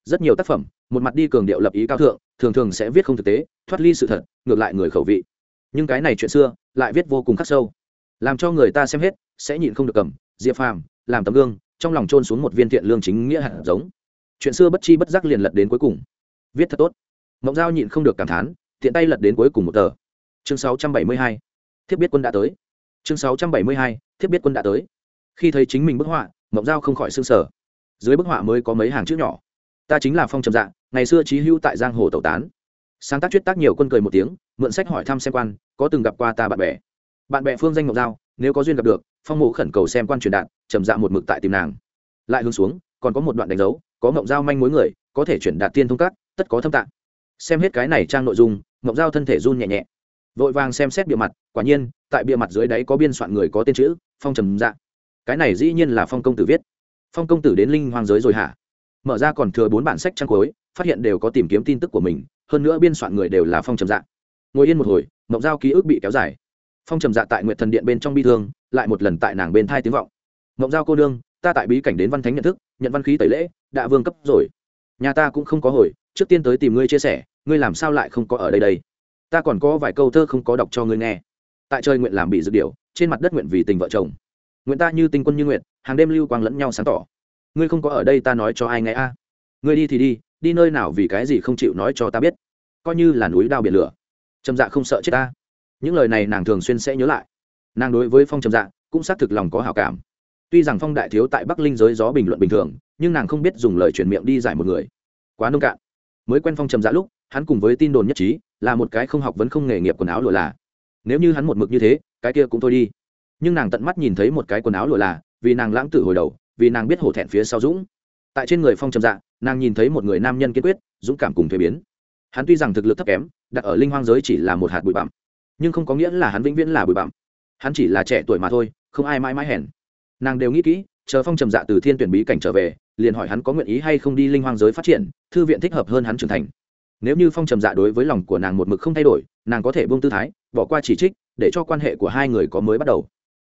S1: Rất nhiều tác phẩm, một mặt đi cường điệu lập ý cao thượng, thường thường sẽ viết không thực tế, thoát ly sự thật, ngược lại người khẩu vị. Nhưng cái này chuyện xưa, lại viết vô cùng khắc sâu. Làm cho người ta xem hết, sẽ nhịn không được cầm, diệp phàm, làm tấm gương, trong lòng trôn xuống một viên thiện lương chính nghĩa hạt giống. Chuyện xưa bất chi bất giác liền lật đến cuối cùng. Viết thật tốt. Mộng giao nhịn không được cảm thán tiện tay lật đến cuối cùng một tờ. Chương 672. thiết biết quân đã tới. Chương 672. thiết biết quân đã tới. Khi thấy chính mình bức họa, mộng giao không khỏi s ư n g sở. Dưới bức họa mới có mấy hàng chữ nhỏ. Ta chính là phong trầm dạ ngày xưa trí hưu tại giang hồ tẩu tán. Sáng tác chuyết tác nhiều quân cười một tiếng, mượn sách hỏi thăm xem quan, có từng gặp qua ta bạn bè. Bạn bè phương danh mộng giao, nếu có duyên gặp được, phong mộ khẩn cầu xem quan truyền đạt, trầm dạ một mực tại tìm nàng. Lại hướng xuống, còn có một đoạn đánh dấu, có mộng giao manh mối người, có thể chuyển đạt tiên thông các, tất có thâm tạng xem hết cái này trang nội dung, mộng giao thân thể run nhẹ nhẹ. Vội vàng xem xét bịa mặt, quả nhiên, tại bìa mặt dưới đáy có biên soạn người có tên chữ, phong trầm dạ. Cái này dĩ nhiên là phong công tử viết. Phong công tử đến linh hoang giới rồi hả? Mở ra còn thừa bốn bản sách trang cuối, phát hiện đều có tìm kiếm tin tức của mình, hơn nữa biên soạn người đều là phong trầm dạ. Ngồi yên một hồi, mộng giao ký ức bị kéo dài. Phong trầm dạ tại nguyện thần điện bên trong bi thương, lại một lần tại nàng bên thai tiếng vọng. Mộng giao cô đương ta tại bí cảnh đến văn thánh nhận thức, nhận văn khí tẩy lễ, đã vương cấp rồi. Nhà ta cũng không có hồi trước tiên tới tìm ngươi chia sẻ, ngươi làm sao lại không có ở đây đây? Ta còn có vài câu thơ không có đọc cho ngươi nghe. Tại trời nguyện làm bị dược điều, trên mặt đất nguyện vì tình vợ chồng. Nguyện ta như tinh quân như nguyện, hàng đêm lưu quang lẫn nhau sáng tỏ. Ngươi không có ở đây ta nói cho ai nghe a? Ngươi đi thì đi đi nơi nào vì cái gì không chịu nói cho ta biết? Coi như là núi đao biển lửa. Trầm dạ không sợ chết ta. Những lời này nàng thường xuyên sẽ nhớ lại. Nàng đối với phong trầm dạ cũng xác thực lòng có hào cảm. Tuy rằng phong đại thiếu tại bắc linh giới gió bình luận bình thường, nhưng nàng không biết dùng lời truyền miệng đi giải một người. Quá nông cạn mới quen phong trầm dã lúc, hắn cùng với tin đồn nhất trí, là một cái không học vấn không nghề nghiệp quần áo lụa là. Nếu như hắn một mực như thế, cái kia cũng thôi đi. Nhưng nàng tận mắt nhìn thấy một cái quần áo lụa là, vì nàng lãng tử hồi đầu, vì nàng biết hổ thẹn phía sau dũng. Tại trên người phong trầm dạ nàng nhìn thấy một người nam nhân kiên quyết, dũng cảm cùng thuế biến. Hắn tuy rằng thực lực thấp kém, đặt ở linh hoang giới chỉ là một hạt bụi bặm, nhưng không có nghĩa là hắn vĩnh viễn là bụi bặm. Hắn chỉ là trẻ tuổi mà thôi, không ai mãi mãi hèn. Nàng đều nghĩ kỹ, chờ phong trầm dạ từ thiên tuyển bí cảnh trở về liền hỏi hắn có nguyện ý hay không đi linh hoang giới phát triển, thư viện thích hợp hơn hắn trưởng thành. Nếu như phong trầm dạ đối với lòng của nàng một mực không thay đổi, nàng có thể buông tư thái, bỏ qua chỉ trích, để cho quan hệ của hai người có mới bắt đầu.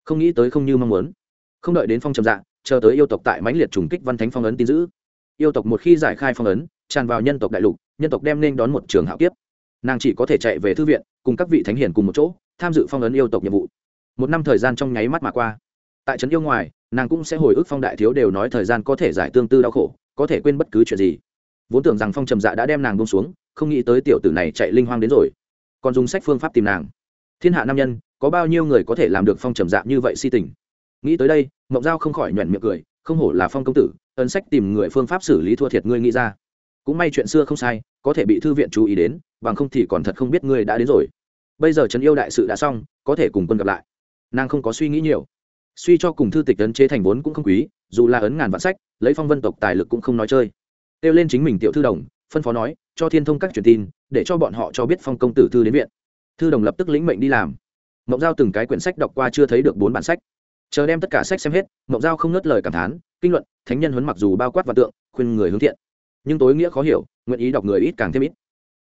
S1: Không nghĩ tới không như mong muốn. Không đợi đến phong trầm dạ chờ tới yêu tộc tại mãnh liệt trùng kích văn thánh phong ấn tin giữ. Yêu tộc một khi giải khai phong ấn, tràn vào nhân tộc đại lục, nhân tộc đem nên đón một trường hạo kiếp. Nàng chỉ có thể chạy về thư viện, cùng các vị thánh hiền cùng một chỗ, tham dự phong ấn yêu tộc nhiệm vụ. Một năm thời gian trong nháy mắt mà qua. Tại trấn yêu ngoài nàng cũng sẽ hồi ức phong đại thiếu đều nói thời gian có thể giải tương tư đau khổ, có thể quên bất cứ chuyện gì. Vốn tưởng rằng phong trầm dạ đã đem nàng bông xuống, không nghĩ tới tiểu tử này chạy linh hoang đến rồi. Còn dùng sách phương pháp tìm nàng. Thiên hạ nam nhân, có bao nhiêu người có thể làm được phong trầm dạ như vậy si tình? Nghĩ tới đây, mộng giao không khỏi nhoẻn miệng cười, không hổ là phong công tử, ấn sách tìm người phương pháp xử lý thua thiệt ngươi nghĩ ra. Cũng may chuyện xưa không sai, có thể bị thư viện chú ý đến, bằng không thì còn thật không biết ngươi đã đến rồi. Bây giờ trấn yêu đại sự đã xong, có thể cùng quân gặp lại. Nàng không có suy nghĩ nhiều suy cho cùng thư tịch ấn chế thành vốn cũng không quý, dù là ấn ngàn vạn sách, lấy phong vân tộc tài lực cũng không nói chơi. Kêu lên chính mình tiểu thư đồng, phân phó nói, cho thiên thông các truyền tin, để cho bọn họ cho biết phong công tử thư đến viện. Thư đồng lập tức lĩnh mệnh đi làm. Mộng giao từng cái quyển sách đọc qua chưa thấy được bốn bản sách. Chờ đem tất cả sách xem hết mộng giao không ngớt lời cảm thán, kinh luận, thánh nhân huấn mặc dù bao quát và tượng, khuyên người hướng thiện. Nhưng tối nghĩa khó hiểu, nguyện ý đọc người ít càng thêm ít.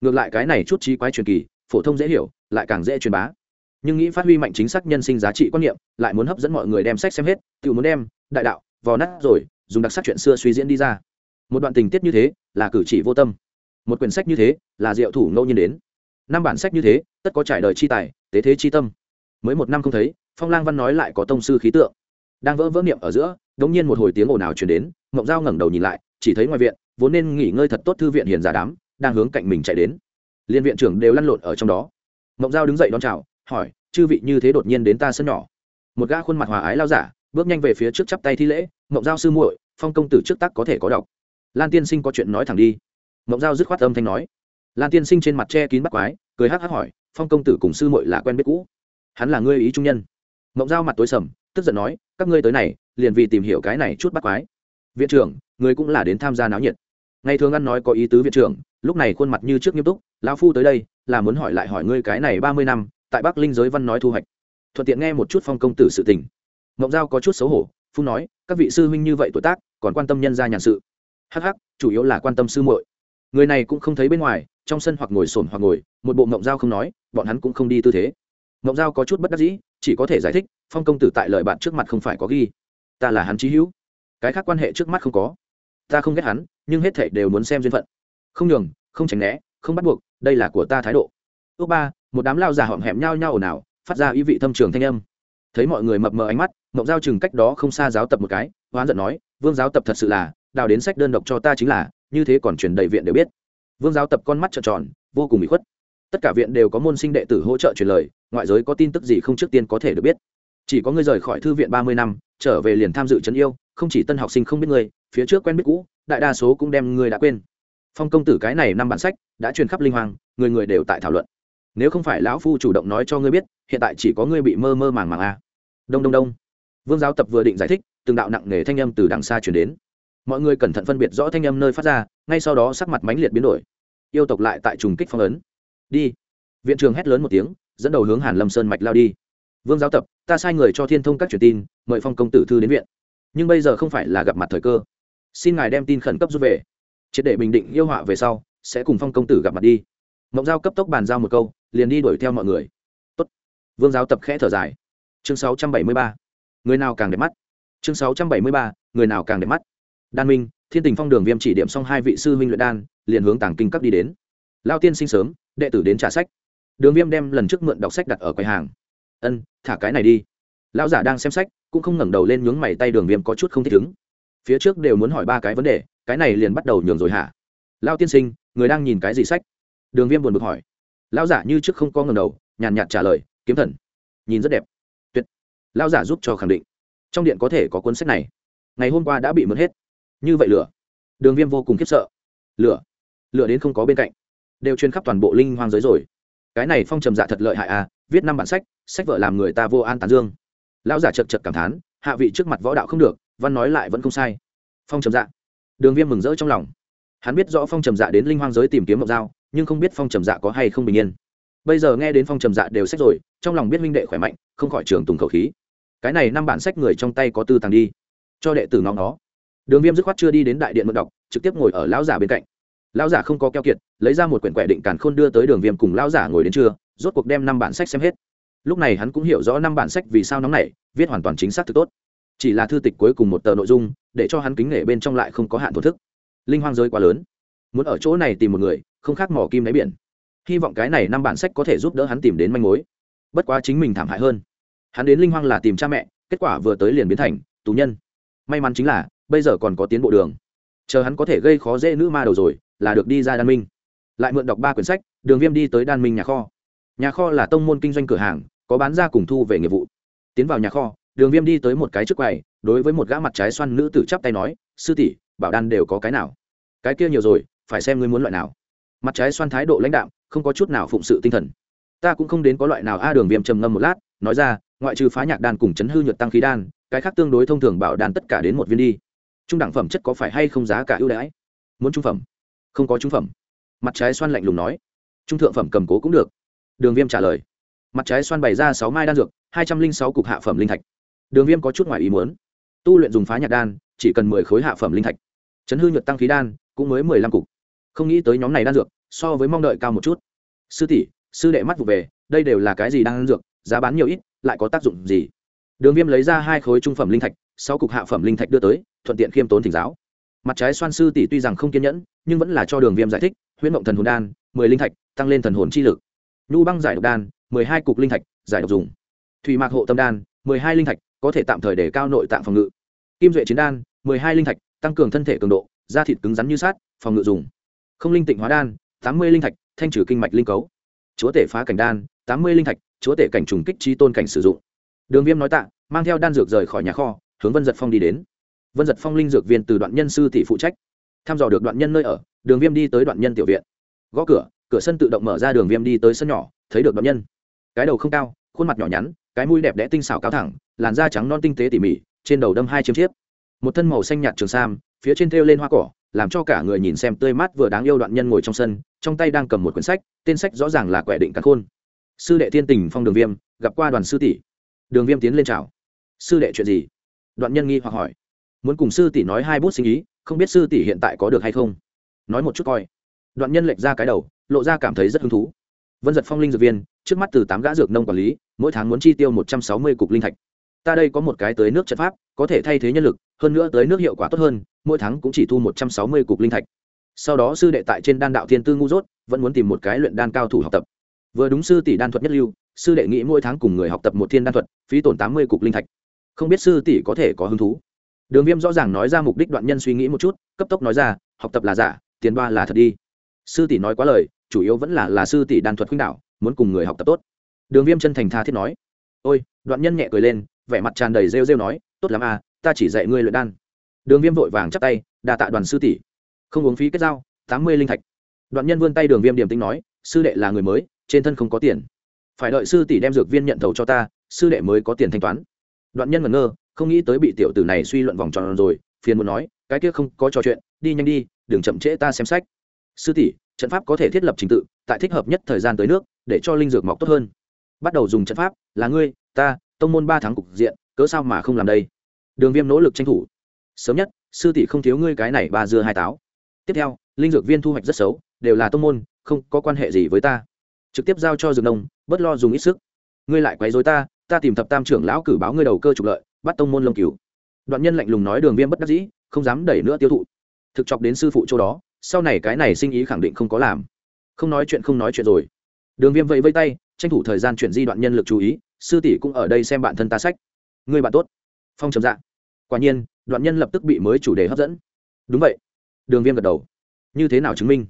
S1: Ngược lại cái này chút trí quái truyền kỳ, phổ thông dễ hiểu, lại càng dễ truyền bá nhưng nghĩ phát huy mạnh chính xác nhân sinh giá trị quan niệm, lại muốn hấp dẫn mọi người đem sách xem hết, tự muốn đem, đại đạo, vò nát rồi, dùng đặc sắc chuyện xưa suy diễn đi ra. Một đoạn tình tiết như thế, là cử chỉ vô tâm. Một quyển sách như thế, là diệu thủ ngẫu nhiên đến. Năm bản sách như thế, tất có trải đời chi tài, tế thế chi tâm. Mới một năm không thấy, phong lang văn nói lại có tông sư khí tượng. Đang vỡ vỡ niệm ở giữa, đống nhiên một hồi tiếng ồn ào truyền đến, mộng dao ngẩng đầu nhìn lại, chỉ thấy ngoài viện, vốn nên nghỉ ngơi thật tốt thư viện hiền giả đám, đang hướng cạnh mình chạy đến. Liên viện trưởng đều lăn lộn ở trong đó. Mộng dao đứng dậy đón chào hỏi, chư vị như thế đột nhiên đến ta sân nhỏ. Một gã khuôn mặt hòa ái lao giả, bước nhanh về phía trước chắp tay thi lễ, mộng giao sư muội, phong công tử trước tắc có thể có đọc lan tiên sinh có chuyện nói thẳng đi. Mộng giao dứt khoát âm thanh nói. Lan tiên sinh trên mặt che kín bắt quái, cười hắc hắc hỏi, phong công tử cùng sư muội là quen biết cũ? Hắn là ngươi ý trung nhân. Mộng giao mặt tối sầm, tức giận nói, các ngươi tới này, liền vì tìm hiểu cái này chút bắt quái. Viện trưởng, người cũng là đến tham gia náo nhiệt. Ngày thường ăn nói có ý tứ viện trưởng, lúc này khuôn mặt như trước nghiêm túc, lão phu tới đây, là muốn hỏi lại hỏi ngươi cái này ba mươi năm tại bắc linh giới văn nói thu hoạch. Thuận tiện nghe một chút phong công tử sự tình. Mộng giao có chút xấu hổ phu nói, các vị sư huynh như vậy tuổi tác, còn quan tâm nhân gia nhàn sự. Hh chủ yếu là quan tâm sư muội. Người này cũng không thấy bên ngoài, trong sân hoặc ngồi sồn hoặc ngồi, một bộ mộng giao không nói, bọn hắn cũng không đi tư thế. Mộng giao có chút bất đắc dĩ, chỉ có thể giải thích, phong công tử tại lời bạn trước mặt không phải có ghi. Ta là hắn trí hữu. Cái khác quan hệ trước mắt không có. Ta không ghét hắn, nhưng hết thảy đều muốn xem duyên phận. Không nhường, không tránh né, không bắt buộc, đây là của ta thái độ. Ước ba một đám lao già họm hẹm nhau nhau ồn ào, phát ra ý vị thâm trường thanh âm. Thấy mọi người mập mờ ánh mắt, mộng giao chừng cách đó không xa giáo tập một cái, hoán giận nói, vương giáo tập thật sự là, đào đến sách đơn độc cho ta chính là, như thế còn truyền đầy viện đều biết. Vương giáo tập con mắt trợn tròn, vô cùng bị khuất. Tất cả viện đều có môn sinh đệ tử hỗ trợ truyền lời, ngoại giới có tin tức gì không trước tiên có thể được biết. Chỉ có người rời khỏi thư viện ba mươi năm, trở về liền tham dự trấn yêu, không chỉ tân học sinh không biết người phía trước quen biết cũ, đại đa số cũng đem người đã quên. Phong công tử cái này năm bản sách, đã truyền khắp linh hoàng người người đều tại thảo luận nếu không phải lão phu chủ động nói cho ngươi biết, hiện tại chỉ có ngươi bị mơ mơ màng màng a à. đông đông đông. Vương giáo tập vừa định giải thích, từng đạo nặng nề thanh âm từ đằng xa chuyển đến. Mọi người cẩn thận phân biệt rõ thanh âm nơi phát ra, ngay sau đó sắc mặt mãnh liệt biến đổi. Yêu tộc lại tại trùng kích phong ấn. Đi. Viện trường hét lớn một tiếng, dẫn đầu hướng hàn lâm sơn mạch lao đi. Vương giáo tập, ta sai người cho thiên thông các truyền tin, mời phong công tử thư đến viện. Nhưng bây giờ không phải là gặp mặt thời cơ. Xin ngài đem tin khẩn cấp rút về. Triệt để bình định yêu họa về sau, sẽ cùng phong công tử gặp mặt đi. Mộng giao cấp tốc bàn giao một câu liền đi đuổi theo mọi người. Tốt. vương giáo tập khẽ thở dài. Chương 673. người nào càng đẹp mắt? Chương 673. người nào càng đẹp mắt? Đan minh, thiên tình phong đường viêm chỉ điểm xong hai vị sư huynh luyện đan, liền hướng tàng kinh cấp đi đến. Lao tiên sinh sớm, đệ tử đến trả sách. Đường viêm đem lần trước mượn đọc sách đặt ở quầy hàng. Ân, thả cái này đi. Lão giả đang xem sách, cũng không ngẩng đầu lên nhướng mày tay đường viêm có chút không thích ứng. Phía trước đều muốn hỏi ba cái vấn đề, cái này liền bắt đầu nhường rồi hả? Lao tiên sinh, người đang nhìn cái gì sách? Đường viêm buồn bực hỏi lão giả như trước không có ngầm đầu, nhàn nhạt trả lời, kiếm thần, nhìn rất đẹp. Tuyệt. Lão giả giúp cho khẳng định. Trong điện có thể có cuốn sách này. Ngày hôm qua đã bị mất hết. Như vậy lửa. Đường viêm vô cùng khiếp sợ. Lửa. Lửa đến không có bên cạnh. Đều chuyên khắp toàn bộ linh hoang giới rồi. Cái này phong trầm dạ thật lợi hại à viết năm bản sách sách vợ làm người ta vô an tán dương. Lão giả chật chật cảm thán, hạ vị trước mặt võ đạo không được, văn nói lại vẫn không sai. Phong trầm dạ. Đường viêm mừng rỡ trong lòng. Hắn biết rõ phong trầm dạ đến linh hoang giới tìm kiếm mộc dao nhưng không biết phong trầm dạ có hay không bình yên. Bây giờ nghe đến phong trầm dạ đều sách rồi, trong lòng biết huynh đệ khỏe mạnh, không khỏi trường tùng khẩu khí. Cái này năm bản sách người trong tay có tư tàng đi. Cho đệ tử ngóng nó. Đường viêm dứt khoát chưa đi đến đại điện mượn đọc, trực tiếp ngồi ở lão giả bên cạnh. Lão giả không có keo kiệt, lấy ra một quyển quẻ định càn khôn đưa tới đường viêm cùng lão giả ngồi đến trưa, rốt cuộc đem năm bản sách xem hết. Lúc này hắn cũng hiểu rõ năm bản sách vì sao nóng này viết hoàn toàn chính xác thực tốt. Chỉ là thư tịch cuối cùng một tờ nội dung, để cho hắn kính nể bên trong lại không có hạn thổ thức. Linh hoang giới quá lớn muốn ở chỗ này tìm một người, không khác mỏ kim đáy biển. Hy vọng cái này năm bản sách có thể giúp đỡ hắn tìm đến manh mối. Bất quá chính mình thảm hại hơn. Hắn đến linh hoang là tìm cha mẹ, kết quả vừa tới liền biến thành tù nhân. May mắn chính là, bây giờ còn có tiến bộ đường. Chờ hắn có thể gây khó dễ nữ ma đầu rồi, là được đi ra đan minh. Lại mượn đọc ba quyển sách, đường viêm đi tới đan minh nhà kho. Nhà kho là tông môn kinh doanh cửa hàng, có bán ra cùng thu về nghiệp vụ. Tiến vào nhà kho, đường viêm đi tới một cái trước quầy, đối với một gã mặt trái xoăn nữ tử chắp tay nói, sư tỷ, bảo đan đều có cái nào? Cái kia nhiều rồi phải xem ngươi muốn loại nào. Mặt trái xoan thái độ lãnh đạo không có chút nào phụng sự tinh thần. Ta cũng không đến có loại nào a đường viêm trầm ngâm một lát, nói ra, ngoại trừ phá nhạc đan cùng chấn hư nhuận tăng khí đan, cái khác tương đối thông thường bảo đan tất cả đến một viên đi. Trung đẳng phẩm chất có phải hay không giá cả ưu đãi? Muốn trung phẩm? Không có trung phẩm. Mặt trái xoan lạnh lùng nói. Trung thượng phẩm cầm cố cũng được. Đường viêm trả lời. Mặt trái xoan bày ra sáu mai đan dược, hai trăm linh sáu cục hạ phẩm linh thạch. Đường viêm có chút ngoài ý muốn. Tu luyện dùng phá nhạc đan, chỉ cần mười khối hạ phẩm linh thạch. Chấn hư nhuận tăng khí đan, cũng mới mười lăm cục không nghĩ tới nhóm này đan dược, so với mong đợi cao một chút. Sư tỷ, sư đệ mắt vụ về, đây đều là cái gì đang đan dược, giá bán nhiều ít, lại có tác dụng gì? Đường viêm lấy ra hai khối trung phẩm linh thạch sau cục hạ phẩm linh thạch đưa tới, thuận tiện khiêm tốn thỉnh giáo. Mặt trái xoan sư tỷ tuy rằng không kiên nhẫn, nhưng vẫn là cho đường viêm giải thích, huyễn mộng thần hồn đan, mười linh thạch, tăng lên thần hồn chi lực. Nhu băng giải độc đan, mười hai cục linh thạch, giải độc dùng. Thủy mạc hộ tâm đan, mười hai linh thạch, có thể tạm thời để cao nội tạng phòng ngự. Kim duệ chiến đan, mười hai linh thạch, tăng cường thân thể cường độ, da thịt cứng rắn như sát phòng ngự dùng không linh tịnh hóa đan, tám mươi linh thạch, thanh trừ kinh mạch linh cấu. Chúa tể phá cảnh đan, tám mươi linh thạch, chúa tể cảnh trùng kích trí tôn cảnh sử dụng. Đường viêm nói tạ, mang theo đan dược rời khỏi nhà kho, hướng vân giật phong đi đến. Vân giật phong linh dược viên từ đoạn nhân sư thị phụ trách. Thăm dò được đoạn nhân nơi ở, đường viêm đi tới đoạn nhân tiểu viện. Gõ cửa cửa sân tự động mở ra, đường viêm đi tới sân nhỏ, thấy được đoạn nhân. Cái đầu không cao, khuôn mặt nhỏ nhắn, cái mũi đẹp đẽ tinh xảo cao thẳng, làn da trắng non tinh tế tỉ mỉ, trên đầu đâm hai chiếm chiếp một thân màu xanh nhạt trường sam, phía trên thêu lên hoa cỏ làm cho cả người nhìn xem tươi mát vừa đáng yêu đoạn nhân ngồi trong sân, trong tay đang cầm một quyển sách, tên sách rõ ràng là quẻ định cắn khôn. Sư đệ thiên tình phong đường viêm, gặp qua đoàn sư tỷ. Đường viêm tiến lên chào. Sư đệ chuyện gì? Đoạn nhân nghi hoặc hỏi. Muốn cùng sư tỷ nói hai bút sinh ý, không biết sư tỷ hiện tại có được hay không? Nói một chút coi. Đoạn nhân lệch ra cái đầu, lộ ra cảm thấy rất hứng thú. Vân giật phong linh dược viên, trước mắt từ tám gã dược nông quản lý, mỗi tháng muốn chi tiêu một trăm sáu mươi cục linh thạch. Ta đây có một cái tới nước trận pháp, có thể thay thế nhân lực hơn nữa tới nước hiệu quả tốt hơn, mỗi tháng cũng chỉ thu một trăm sáu mươi cục linh thạch. Sau đó sư đệ tại trên đan đạo thiên tư ngu dốt, vẫn muốn tìm một cái luyện đan cao thủ học tập. Vừa đúng sư tỷ đan thuật nhất lưu, sư đệ nghĩ mỗi tháng cùng người học tập một thiên đan thuật, phí tổn tám mươi cục linh thạch. Không biết sư tỷ có thể có hứng thú. Đường viêm rõ ràng nói ra mục đích đoạn nhân suy nghĩ một chút, cấp tốc nói ra, học tập là giả, tiền ba là thật đi. Sư tỷ nói quá lời, chủ yếu vẫn là là sư tỷ đan thuật khuynh đạo muốn cùng người học tập tốt. Đường viêm chân thành tha thiết nói. Ôi, đoạn nhân nhẹ cười lên, vẻ mặt tràn đầy rêu rêu nói, tốt lắm à ta chỉ dạy ngươi luyện đan. Đường viêm vội vàng chắp tay đà tạ đoàn sư tỷ. Không uống phí kết giao, tám mươi linh thạch. Đoạn nhân vươn tay đường viêm điểm tính nói, sư đệ là người mới, trên thân không có tiền. Phải đợi sư tỷ đem dược viên nhận thầu cho ta, sư đệ mới có tiền thanh toán. Đoạn nhân ngẩn ngơ, không nghĩ tới bị tiểu tử này suy luận vòng tròn rồi, phiền muốn nói, cái kia không có trò chuyện, đi nhanh đi, đừng chậm trễ ta xem sách. Sư tỷ, trận pháp có thể thiết lập trình tự, tại thích hợp nhất thời gian tới nước, để cho linh dược mọc tốt hơn. Bắt đầu dùng trận pháp, là ngươi, ta, tông môn ba tháng cục diện, cớ sao mà không làm đây? Đường viêm nỗ lực tranh thủ. Sớm nhất, sư tỷ không thiếu ngươi cái này ba dưa hai táo. Tiếp theo, linh dược viên thu hoạch rất xấu, đều là tông môn, không có quan hệ gì với ta. Trực tiếp giao cho dược nông, bớt lo dùng ít sức. Ngươi lại quấy dối ta ta tìm thập tam trưởng lão cử báo ngươi đầu cơ trục lợi, bắt tông môn lông cứu đoạn nhân lạnh lùng nói đường viêm bất đắc dĩ, không dám đẩy nữa tiêu thụ. Thực chọc đến sư phụ chỗ đó, sau này cái này sinh ý khẳng định không có làm. Không nói chuyện không nói chuyện rồi. Đường viêm vẫy vây tay, tranh thủ thời gian chuyển di đoạn nhân lực chú ý, sư tỷ cũng ở đây xem bản thân ta sách. Người bạn tốt phong trầm dạ. Quả nhiên, đoạn nhân lập tức bị mới chủ đề hấp dẫn. Đúng vậy. Đường viêm gật đầu. Như thế nào chứng minh?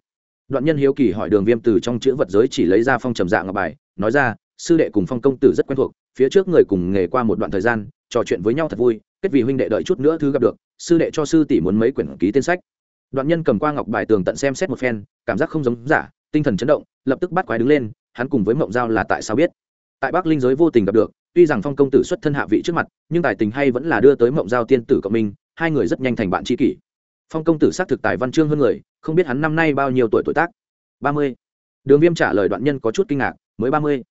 S1: Đoạn nhân hiếu kỳ hỏi đường viêm từ trong chữ vật giới chỉ lấy ra phong trầm dạ ngọc bài, nói ra, sư đệ cùng phong công tử rất quen thuộc, phía trước người cùng nghề qua một đoạn thời gian, trò chuyện với nhau thật vui, kết vì huynh đệ đợi chút nữa thứ gặp được, sư đệ cho sư tỷ muốn mấy quyển ký tên sách. Đoạn nhân cầm qua ngọc bài tường tận xem xét một phen, cảm giác không giống giả, tinh thần chấn động, lập tức bắt quái đứng lên, hắn cùng với mộng giao là tại sao biết? Tại bắc linh giới vô tình gặp được tuy rằng phong công tử xuất thân hạ vị trước mặt, nhưng tài tình hay vẫn là đưa tới mộng giao tiên tử cộng minh, hai người rất nhanh thành bạn tri kỷ. Phong công tử xác thực tài văn chương hơn người, không biết hắn năm nay bao nhiêu tuổi tuổi tác. Ba mươi. Đường viêm trả lời đoạn nhân có chút kinh ngạc, mới ba mươi.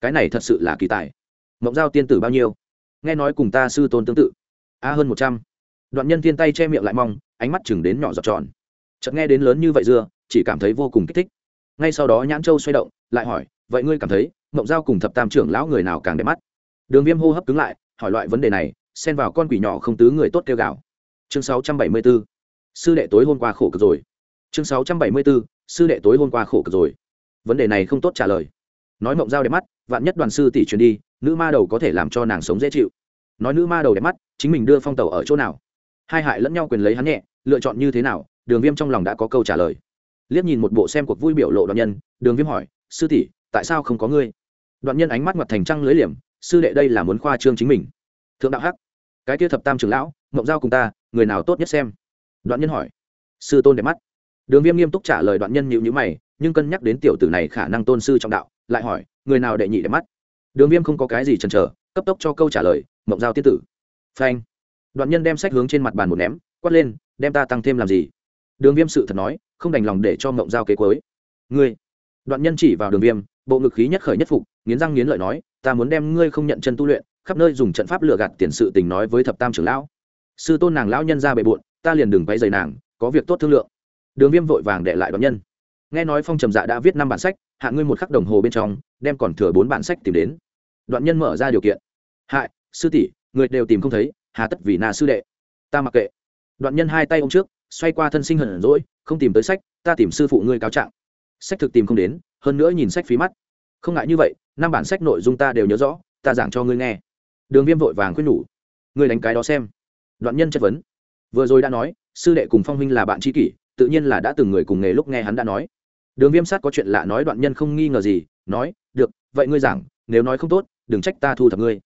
S1: Cái này thật sự là kỳ tài. Mộng giao tiên tử bao nhiêu? Nghe nói cùng ta sư tôn tương tự. A hơn một trăm. Đoạn nhân thiên tay che miệng lại mong, ánh mắt chừng đến nhỏ giọt tròn. Chợt nghe đến lớn như vậy dưa, chỉ cảm thấy vô cùng kích thích. Ngay sau đó nhãn châu xoay động, lại hỏi, vậy ngươi cảm thấy mộng giao cùng thập tam trưởng lão người nào càng đẹp mắt? Đường viêm hô hấp cứng lại, hỏi loại vấn đề này, xen vào con quỷ nhỏ không tứ người tốt kêu gào. Chương sáu trăm bảy mươi 674 sư đệ tối hôm qua khổ cực rồi. Chương sáu trăm bảy mươi 674 sư đệ tối hôm qua khổ cực rồi. Vấn đề này không tốt trả lời. Nói mộng giao đẹp mắt, vạn nhất đoàn sư tỷ truyền đi, nữ ma đầu có thể làm cho nàng sống dễ chịu. Nói nữ ma đầu đẹp mắt, chính mình đưa phong tàu ở chỗ nào? Hai hại lẫn nhau quyền lấy hắn nhẹ, lựa chọn như thế nào, đường viêm trong lòng đã có câu trả lời. Liếc nhìn một bộ xem cuộc vui biểu lộ đoạn nhân, đường viêm hỏi, sư tỷ, tại sao không có ngươi? Đoạn nhân ánh mắt ngoặt thành trăng lưới liềm sư đệ đây là muốn khoa trương chính mình. Thượng đạo hắc, cái kia thập tam trưởng lão mộng giao cùng ta, người nào tốt nhất xem? Đoạn nhân hỏi. Sư tôn đẹp mắt. Đường viêm nghiêm túc trả lời đoạn nhân nhịu nhữ mày, nhưng cân nhắc đến tiểu tử này khả năng tôn sư trọng đạo, lại hỏi, người nào đệ nhị đẹp mắt? Đường viêm không có cái gì chần chờ, cấp tốc cho câu trả lời mộng giao tiết tử. Phanh. Đoạn nhân đem sách hướng trên mặt bàn một ném, quát lên, đem ta tăng thêm làm gì? Đường viêm sự thật nói, không đành lòng để cho mộng giao kế cuối. Ngươi. Đoạn nhân chỉ vào đường viêm bộ ngực khí nhất khởi nhất phục, nghiến răng nghiến lợi nói, ta muốn đem ngươi không nhận chân tu luyện, khắp nơi dùng trận pháp lừa gạt tiền sự tình nói với thập tam trưởng lão. Sư tôn nàng lão nhân ra bề bộn, ta liền đừng quay dày nàng, có việc tốt thương lượng. Đường viêm vội vàng đệ lại đoạn nhân. Nghe nói phong trầm dạ đã viết năm bản sách, hạ ngươi một khắc đồng hồ bên trong, đem còn thừa bốn bản sách tìm đến. Đoạn nhân mở ra điều kiện. Hại, sư tỷ, người đều tìm không thấy, hà tất vì nà sư đệ. Ta mặc kệ. Đoạn nhân hai tay ô m trước, xoay qua thân sinh hận rỗi không tìm tới sách, ta tìm sư phụ ngươi cáo trạng sách thực tìm không đến, hơn nữa nhìn sách phí mắt. Không ngại như vậy, năm bản sách nội dung ta đều nhớ rõ, ta giảng cho ngươi nghe. Đường viêm vội vàng khuyên nhủ. Ngươi đánh cái đó xem. Đoạn nhân chất vấn. Vừa rồi đã nói, sư đệ cùng phong huynh là bạn tri kỷ, tự nhiên là đã từng người cùng nghề lúc nghe hắn đã nói. Đường viêm sát có chuyện lạ nói đoạn nhân không nghi ngờ gì, nói, được, vậy ngươi giảng, nếu nói không tốt, đừng trách ta thu thập ngươi.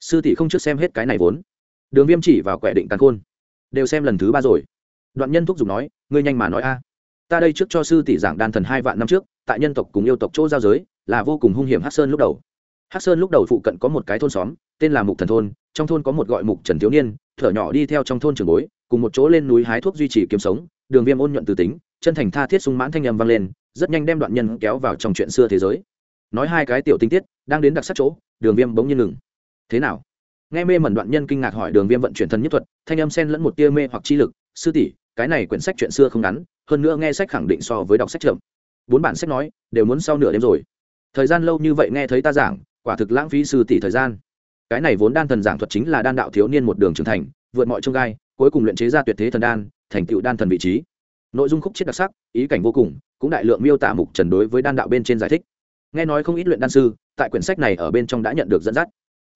S1: Sư tỷ không trước xem hết cái này vốn. Đường viêm chỉ vào quẻ định càn khôn. Đều xem lần thứ ba rồi. Đoạn nhân thúc giục nói, ngươi nhanh mà nói a ta đây trước cho sư tỷ giảng đan thần hai vạn năm trước, tại nhân tộc cùng yêu tộc chỗ giao giới, là vô cùng hung hiểm hát sơn lúc đầu. Hát sơn lúc đầu phụ cận có một cái thôn xóm, tên là mục thần thôn, trong thôn có một gọi mục trần thiếu niên, thở nhỏ đi theo trong thôn trường bối, cùng một chỗ lên núi hái thuốc duy trì kiếm sống, đường viêm ôn nhuận từ tính, chân thành tha thiết sung mãn thanh âm vang lên, rất nhanh đem đoạn nhân kéo vào trong chuyện xưa thế giới. Nói hai cái tiểu tinh tiết, đang đến đặc sắc chỗ, đường viêm bỗng nhiên ngừng. Thế nào? Nghe mê mẩn đoạn nhân kinh ngạc hỏi đường viêm vận chuyển thân nhất thuật, thanh âm sen lẫn một tia mê hoặc chi lực, sư tỷ, cái này quyển sách chuyện xưa không ngắn hơn nữa nghe sách khẳng định so với đọc sách chậm. Bốn bản sách nói, đều muốn sau nửa đêm rồi. Thời gian lâu như vậy nghe thấy ta giảng, quả thực lãng phí sư tỷ thời gian. Cái này vốn đan thần giảng thuật chính là đan đạo thiếu niên một đường trưởng thành, vượt mọi trông gai, cuối cùng luyện chế ra tuyệt thế thần đan, thành tựu đan thần vị trí. Nội dung khúc chiết đặc sắc, ý cảnh vô cùng, cũng đại lượng miêu tả mục trần đối với đan đạo bên trên giải thích. Nghe nói không ít luyện đan sư, tại quyển sách này ở bên trong đã nhận được dẫn dắt.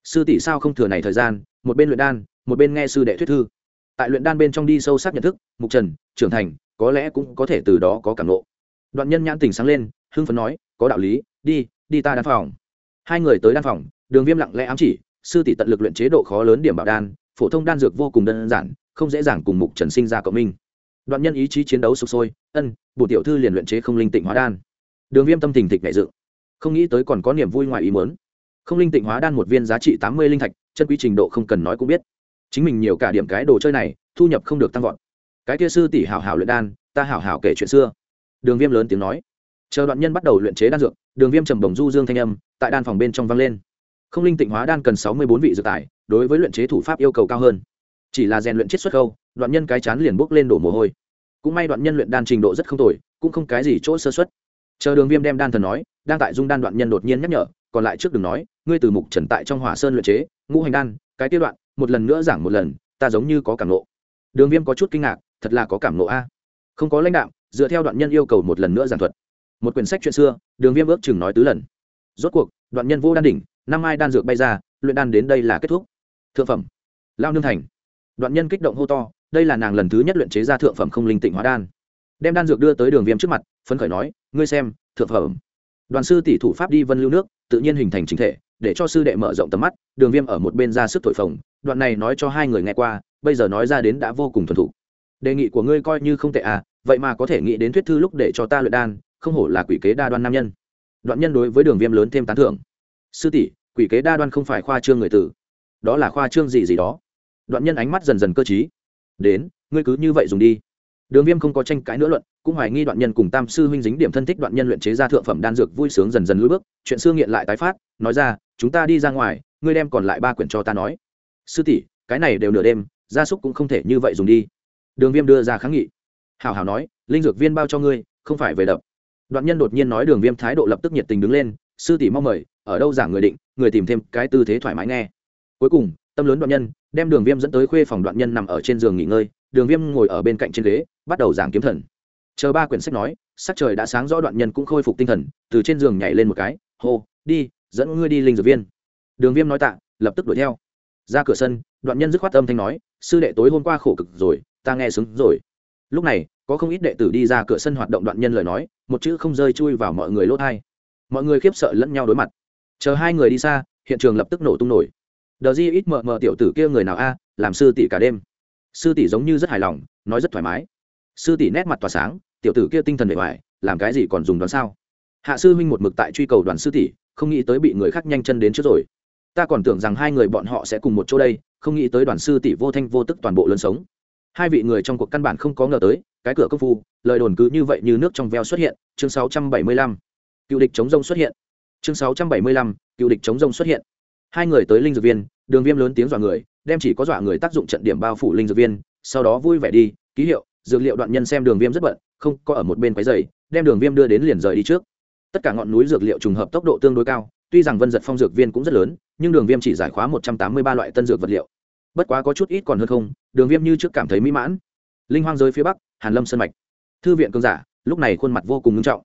S1: Sư tỷ sao không thừa này thời gian, một bên luyện đan, một bên nghe sư đệ thuyết thư. Tại luyện đan bên trong đi sâu sắc nhận thức, mục trần, trưởng thành có lẽ cũng có thể từ đó có cảm lộ đoạn nhân nhãn tình sáng lên, hưng phấn nói, có đạo lý, đi đi ta đan phòng. Hai người tới đan phòng, đường viêm lặng lẽ ám chỉ, sư tỷ tận lực luyện chế độ khó lớn điểm bảo đan, phổ thông đan dược vô cùng đơn giản, không dễ dàng cùng mục trần sinh ra cộng minh. Đoạn nhân ý chí chiến đấu sụp sôi, ân, bổ tiểu thư liền luyện chế không linh tịnh hóa đan. Đường viêm tâm tình thịnh ngại dự, không nghĩ tới còn có niềm vui ngoài ý mớn không linh tịnh hóa đan một viên giá trị tám mươi linh thạch, chân quý trình độ không cần nói cũng biết. Chính mình nhiều cả điểm cái đồ chơi này, thu nhập không được tăng vọt cái kia sư tỷ hảo hảo luyện đan, ta hảo hảo kể chuyện xưa. Đường viêm lớn tiếng nói. Chờ đoạn nhân bắt đầu luyện chế đan dược, đường viêm trầm đồng du dương thanh âm tại đan phòng bên trong vang lên. Không linh tịnh hóa đan cần sáu mươi bốn vị dược tài, đối với luyện chế thủ pháp yêu cầu cao hơn. Chỉ là rèn luyện chiết xuất khâu, đoạn nhân cái chán liền bốc lên đổ mồ hôi. Cũng may đoạn nhân luyện đan trình độ rất không tồi, cũng không cái gì chỗ sơ xuất chờ đường viêm đem đan thần nói, đang tại dung đan đoạn nhân đột nhiên nhắc nhở, còn lại trước đừng nói, ngươi từ mục trần tại trong hỏa sơn luyện chế, ngũ hành đan, cái tiết đoạn, một lần nữa giảng một lần, ta giống như có cảm lộ đường viêm có chút kinh ngạc thật là có cảm nộ a. Không có lãnh đạo, dựa theo đoạn nhân yêu cầu một lần nữa giảng thuật. Một quyển sách chuyện xưa, đường viêm ước chừng nói tứ lần. Rốt cuộc, đoạn nhân vô đan đỉnh, năm ai đan dược bay ra, luyện đan đến đây là kết thúc. Thượng phẩm. Lao nương thành. Đoạn nhân kích động hô to, đây là nàng lần thứ nhất luyện chế ra thượng phẩm không linh tịnh hóa đan. Đem đan dược đưa tới đường viêm trước mặt, phấn khởi nói, ngươi xem, thượng phẩm. Đoàn sư tỷ thủ pháp đi vân lưu nước, tự nhiên hình thành chính thể, để cho sư đệ mở rộng tầm mắt, đường viêm ở một bên ra sức thổi phồng, đoạn này nói cho hai người nghe qua, bây giờ nói ra đến đã vô cùng thuần thục đề nghị của ngươi coi như không tệ à vậy mà có thể nghĩ đến thuyết thư lúc để cho ta luyện đan, không hổ là quỷ kế đa đoan nam nhân. Đoạn nhân đối với đường viêm lớn thêm tán thưởng. Sư tỷ, quỷ kế đa đoan không phải khoa trương người tử. Đó là khoa trương gì gì đó. Đoạn nhân ánh mắt dần dần cơ t đến, ngươi cứ như vậy dùng đi. Đường viêm không có tranh cãi nữa luận, cũng hoài nghi đoạn nhân cùng tam sư huynh dính điểm thân thích đoạn nhân luyện chế ra thượng phẩm đan dược vui sướng dần dần lưỡi bước, chuyện xưa nghiện lại tái phát, nói ra, chúng ta đi ra ngoài, ngươi đem còn lại ba quyển cho ta nói. Sư tỷ, cái này đều nửa đêm, gia súc cũng không thể như vậy dùng đi đường viêm đưa ra kháng nghị. Hào hào nói, linh dược viên bao cho ngươi, không phải về đập. Đoạn nhân đột nhiên nói đường viêm thái độ lập tức nhiệt tình đứng lên, sư tỷ mong mời, ở đâu giảng người định, người tìm thêm cái tư thế thoải mái nghe. Cuối cùng, tâm lớn đoạn nhân đem đường viêm dẫn tới khuê phòng đoạn nhân nằm ở trên giường nghỉ ngơi, đường viêm ngồi ở bên cạnh trên ghế, bắt đầu giảng kiếm thần. Chờ ba quyển sách nói, sắc trời đã sáng rõ đoạn nhân cũng khôi phục tinh thần, từ trên giường nhảy lên một cái, hô, đi, dẫn ngươi đi linh dược viên. Đường viêm nói tạ, lập tức đuổi theo. Ra cửa sân, đoạn nhân dứt khoát âm thanh nói, sư đệ tối hôm qua khổ cực rồi ta nghe xứng rồi. Lúc này, có không ít đệ tử đi ra cửa sân hoạt động đoạn nhân lời nói, một chữ không rơi chui vào mọi người lốt hai mọi người khiếp sợ lẫn nhau đối mặt. Chờ hai người đi xa, hiện trường lập tức nổ tung nổi. Đờ di ít mờ mờ tiểu tử kia người nào a, làm sư tỷ cả đêm. Sư tỷ giống như rất hài lòng, nói rất thoải mái. Sư tỷ nét mặt tỏa sáng, tiểu tử kia tinh thần bề ngoài, làm cái gì còn dùng đoán sao? Hạ sư huynh một mực tại truy cầu đoàn sư tỷ, không nghĩ tới bị người khác nhanh chân đến trước rồi. Ta còn tưởng rằng hai người bọn họ sẽ cùng một chỗ đây, không nghĩ tới đoàn sư tỷ vô thanh vô tức toàn bộ lớn sống hai vị người trong cuộc căn bản không có ngờ tới cái cửa công phu lời đồn cứ như vậy như nước trong veo xuất hiện chương 675. cựu địch chống rông xuất hiện. Chương 675, cựu địch chống rông xuất hiện. Hai người tới linh dược viên đường viêm lớn tiếng dọa người đem chỉ có dọa người tác dụng trận điểm bao phủ linh dược viên sau đó vui vẻ đi ký hiệu dược liệu đoạn nhân xem đường viêm rất bận không có ở một bên quái dày đem đường viêm đưa đến liền rời đi trước. Tất cả ngọn núi dược liệu trùng hợp tốc độ tương đối cao tuy rằng vân giật phong dược viên cũng rất lớn nhưng đường viêm chỉ giải khóa một trăm tám mươi ba loại tân dược vật liệu bất quá có chút ít còn hơn không, đường viêm như trước cảm thấy mỹ mãn. Linh hoang giới phía bắc, hàn lâm sân mạch. Thư viện cơn giả, lúc này khuôn mặt vô cùng nghiêm trọng.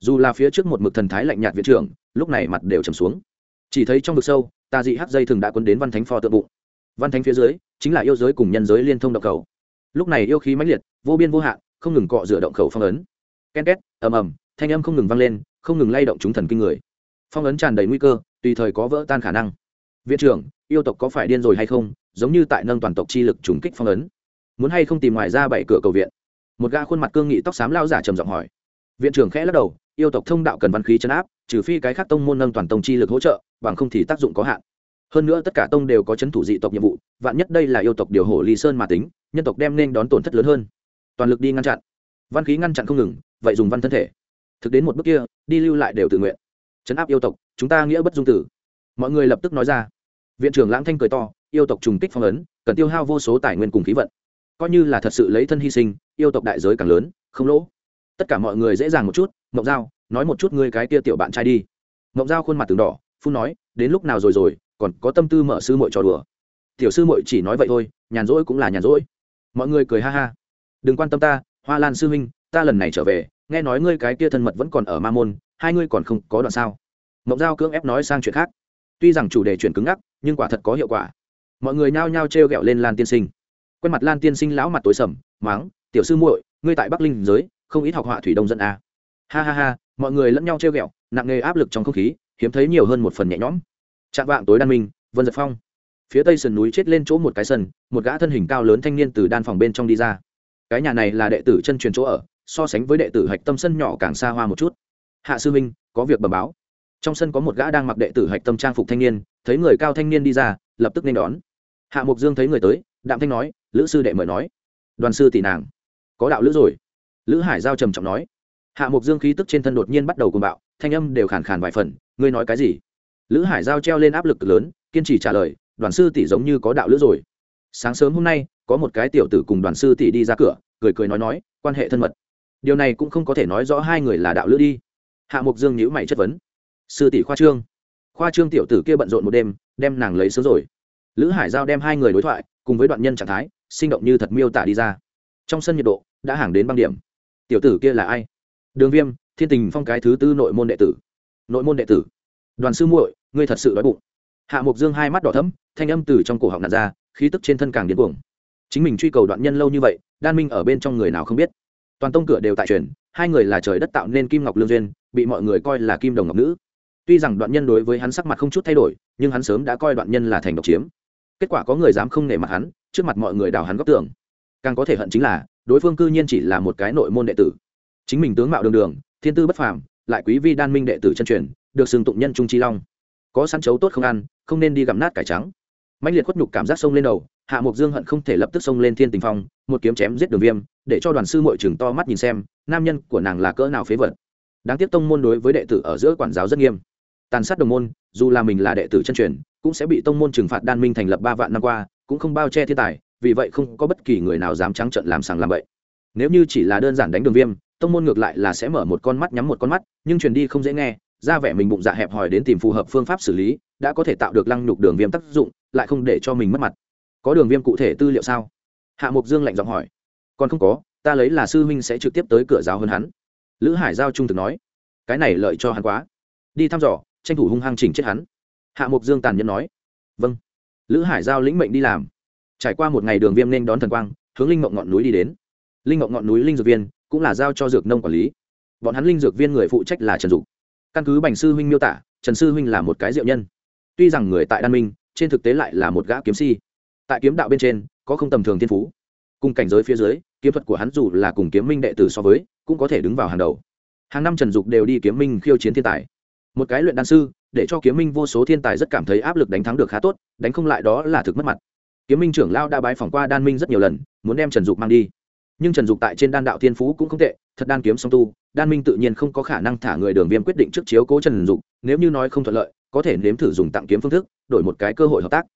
S1: Dù là phía trước một mực thần thái lạnh nhạt viện trưởng, lúc này mặt đều trầm xuống. Chỉ thấy trong vực sâu tà dị hắc dây thường đã quấn đến văn thánh pho tượng bụng. Văn thánh phía dưới, chính là yêu giới cùng nhân giới liên thông động cầu. Lúc này yêu khí mãnh liệt, vô biên vô hạn, không ngừng cọ rửa động khẩu phong ấn. Ken két, ầm ầm, thanh âm không ngừng vang lên, không ngừng lay động chúng thần kinh người. Phong ấn tràn đầy nguy cơ, tùy thời có vỡ tan khả năng. Viện trưởng, yêu tộc có phải điên rồi hay không? Giống như tại nâng toàn tộc chi lực trùng kích phong ấn. Muốn hay không tìm ngoài ra bảy cửa cầu viện? Một gã khuôn mặt cương nghị tóc xám lao giả trầm giọng hỏi. Viện trưởng khẽ lắc đầu, yêu tộc thông đạo cần văn khí chấn áp, trừ phi cái khác tông môn nâng toàn tông chi lực hỗ trợ, bằng không thì tác dụng có hạn. Hơn nữa tất cả tông đều có chấn thủ dị tộc nhiệm vụ, vạn nhất đây là yêu tộc điều hổ lý sơn mà tính, nhân tộc đem nên đón tổn thất lớn hơn. Toàn lực đi ngăn chặn. Văn khí ngăn chặn không ngừng, vậy dùng văn thân thể. Thực đến một bước kia, đi lưu lại đều tự nguyện. Chấn áp yêu tộc, chúng ta nghĩa bất dung tử. Mọi người lập tức nói ra. Viện trưởng lãng thanh cười to yêu tộc trùng kích phong ấn, cần tiêu hao vô số tài nguyên cùng khí vận. Coi như là thật sự lấy thân hy sinh, yêu tộc đại giới càng lớn, không lỗ. Tất cả mọi người dễ dàng một chút mộng giao, nói một chút ngươi cái kia tiểu bạn trai đi. Mộng giao khuôn mặt từng đỏ, phun nói, đến lúc nào rồi rồi, còn có tâm tư mở sư muội trò đùa. Tiểu sư muội chỉ nói vậy thôi, nhàn rỗi cũng là nhàn rỗi. Mọi người cười ha ha. Đừng quan tâm ta, hoa lan sư huynh, ta lần này trở về, nghe nói ngươi cái kia thân mật vẫn còn ở ma môn, hai ngươi còn không có đoạn sao? Mộng giao cưỡng ép nói sang chuyện khác. Tuy rằng chủ đề chuyển cứng ngắc, nhưng quả thật có hiệu quả mọi người nhao nhao t r e o g ẹ o lên lan tiên sinh. Quen mặt lan tiên sinh lão mặt tối sầm máng tiểu sư muội, ngươi tại bắc linh giới, không ít học họa thủy đông dẫn à. ha ha ha, mọi người lẫn nhau t r e o g ẹ o nặng nề áp lực trong không khí, hiếm thấy nhiều hơn một phần nhẹ nhõm. Chạm vạng tối đan minh, vân giật phong. Phía tây sườn núi chết lên chỗ một cái sân, một gã thân hình cao lớn thanh niên từ đan phòng bên trong đi ra. Cái nhà này là đệ tử chân truyền chỗ ở, so sánh với đệ tử hạch tâm sân nhỏ càng xa hoa một chút. Hạ sư minh có việc bẩm báo. Trong sân có một gã đang mặc đệ tử hạch tâm trang phục thanh niên, thấy người cao thanh niên đi ra, lập tức nên đón hạ mục dương thấy người tới, đạm thanh nói, lữ sư đệ mời nói. Đoàn sư tỷ nàng. Có đạo lữ rồi. Lữ hải giao trầm trọng nói. Hạ mục dương khí tức trên thân đột nhiên bắt đầu cùng bạo, thanh âm đều khàn khàn vài phần, ngươi nói cái gì? Lữ hải giao treo lên áp lực lớn, kiên trì trả lời, đoàn sư tỷ giống như có đạo lữ rồi. Sáng sớm hôm nay, có một cái tiểu tử cùng đoàn sư tỷ đi ra cửa, cười cười nói nói, quan hệ thân mật. Điều này cũng không có thể nói rõ hai người là đạo lữ đi. Hạ mục dương nhữ mày chất vấn. Sư tỷ khoa trương. Khoa trương tiểu tử kia bận rộn một đêm, đem nàng lấy sớm rồi lữ hải giao đem hai người đối thoại cùng với đoạn nhân trạng thái sinh động như thật miêu tả đi ra. Trong sân nhiệt độ đã hàng đến băng điểm. Tiểu tử kia là ai? Đường viêm, thiên tình phong cái thứ tư nội môn đệ tử. Nội môn đệ tử. Đoàn sư muội, ngươi thật sự đói bụng. Hạ mục dương hai mắt đỏ thấm thanh âm từ trong cổ họng nạt ra, khí tức trên thân càng điên cuồng. Chính mình truy cầu đoạn nhân lâu như vậy, đan minh ở bên trong người nào không biết. Toàn tông cửa đều tại truyền, hai người là trời đất tạo nên kim ngọc lương duyên, bị mọi người coi là kim đồng ngọc nữ. Tuy rằng đoạn nhân đối với hắn sắc mặt không chút thay đổi, nhưng hắn sớm đã coi đoạn nhân là thành độc chiếm kết quả có người dám không nể mặt hắn, trước mặt mọi người đào hắn góc tường. Càng có thể hận chính là, đối phương cư nhiên chỉ là một cái nội môn đệ tử. Chính mình tướng mạo đường đường, thiên tư bất phàm, lại quý vi đan minh đệ tử chân truyền, được xưng tụng nhân trung chi long. Có săn chấu tốt không ăn, không nên đi gặm nát cải trắng. Mạnh liệt khuất nhục cảm giác sông lên đầu, hạ mục dương hận không thể lập tức xông lên thiên tình phong, một kiếm chém giết đường viêm, để cho đoàn sư mội trường to mắt nhìn xem, nam nhân của nàng là cỡ nào phế vật. Đáng tiếc tông môn đối với đệ tử ở giữa quản giáo rất nghiêm tàn sát đồng môn, dù là mình là đệ tử chân truyền, cũng sẽ bị tông môn trừng phạt đan minh thành lập ba vạn năm qua, cũng không bao che thiên tài, vì vậy không có bất kỳ người nào dám trắng trận làm sàng làm bậy. Nếu như chỉ là đơn giản đánh đường viêm, tông môn ngược lại là sẽ mở một con mắt nhắm một con mắt, nhưng truyền đi không dễ nghe, ra vẻ mình bụng dạ hẹp hòi đến tìm phù hợp phương pháp xử lý, đã có thể tạo được lăng nhục đường viêm tác dụng, lại không để cho mình mất mặt. Có đường viêm cụ thể tư liệu sao? Hạ mục dương lạnh giọng hỏi. Còn không có, ta lấy là sư huynh sẽ trực tiếp tới cửa giáo hơn hắn. Lữ hải giao trung thực nói. Cái này lợi cho hắn quá. Đi thăm dò tranh thủ hung hăng chỉnh chết hắn. Hạ mục dương tàn nhẫn nói vâng. Lữ hải giao lĩnh mệnh đi làm. Trải qua một ngày đường viêm nên đón thần quang, hướng linh mộng ngọn núi đi đến. Linh mộng ngọn núi linh dược viên cũng là giao cho dược nông quản lý. Bọn hắn linh dược viên người phụ trách là trần dục. Căn cứ bành sư huynh miêu tả, trần sư huynh là một cái diệu nhân. Tuy rằng người tại đan minh, trên thực tế lại là một gã kiếm si. Tại kiếm đạo bên trên, có không tầm thường thiên phú. Cùng cảnh giới phía dưới, kiếm thuật của hắn dù là cùng kiếm minh đệ tử so với, cũng có thể đứng vào hàng đầu. Hàng năm trần dục đều đi kiếm minh khiêu chiến thiên tài một cái luyện đan sư, để cho kiếm minh vô số thiên tài rất cảm thấy áp lực đánh thắng được khá tốt, đánh không lại đó là thực mất mặt. Kiếm minh trưởng lao đã bái phỏng qua đan minh rất nhiều lần, muốn đem trần dục mang đi. Nhưng trần dục tại trên đan đạo thiên phú cũng không tệ, thật đan kiếm song tu, đan minh tự nhiên không có khả năng thả người đường viêm quyết định trước chiếu cố trần dục, nếu như nói không thuận lợi, có thể nếm thử dùng tặng kiếm phương thức, đổi một cái cơ hội hợp tác.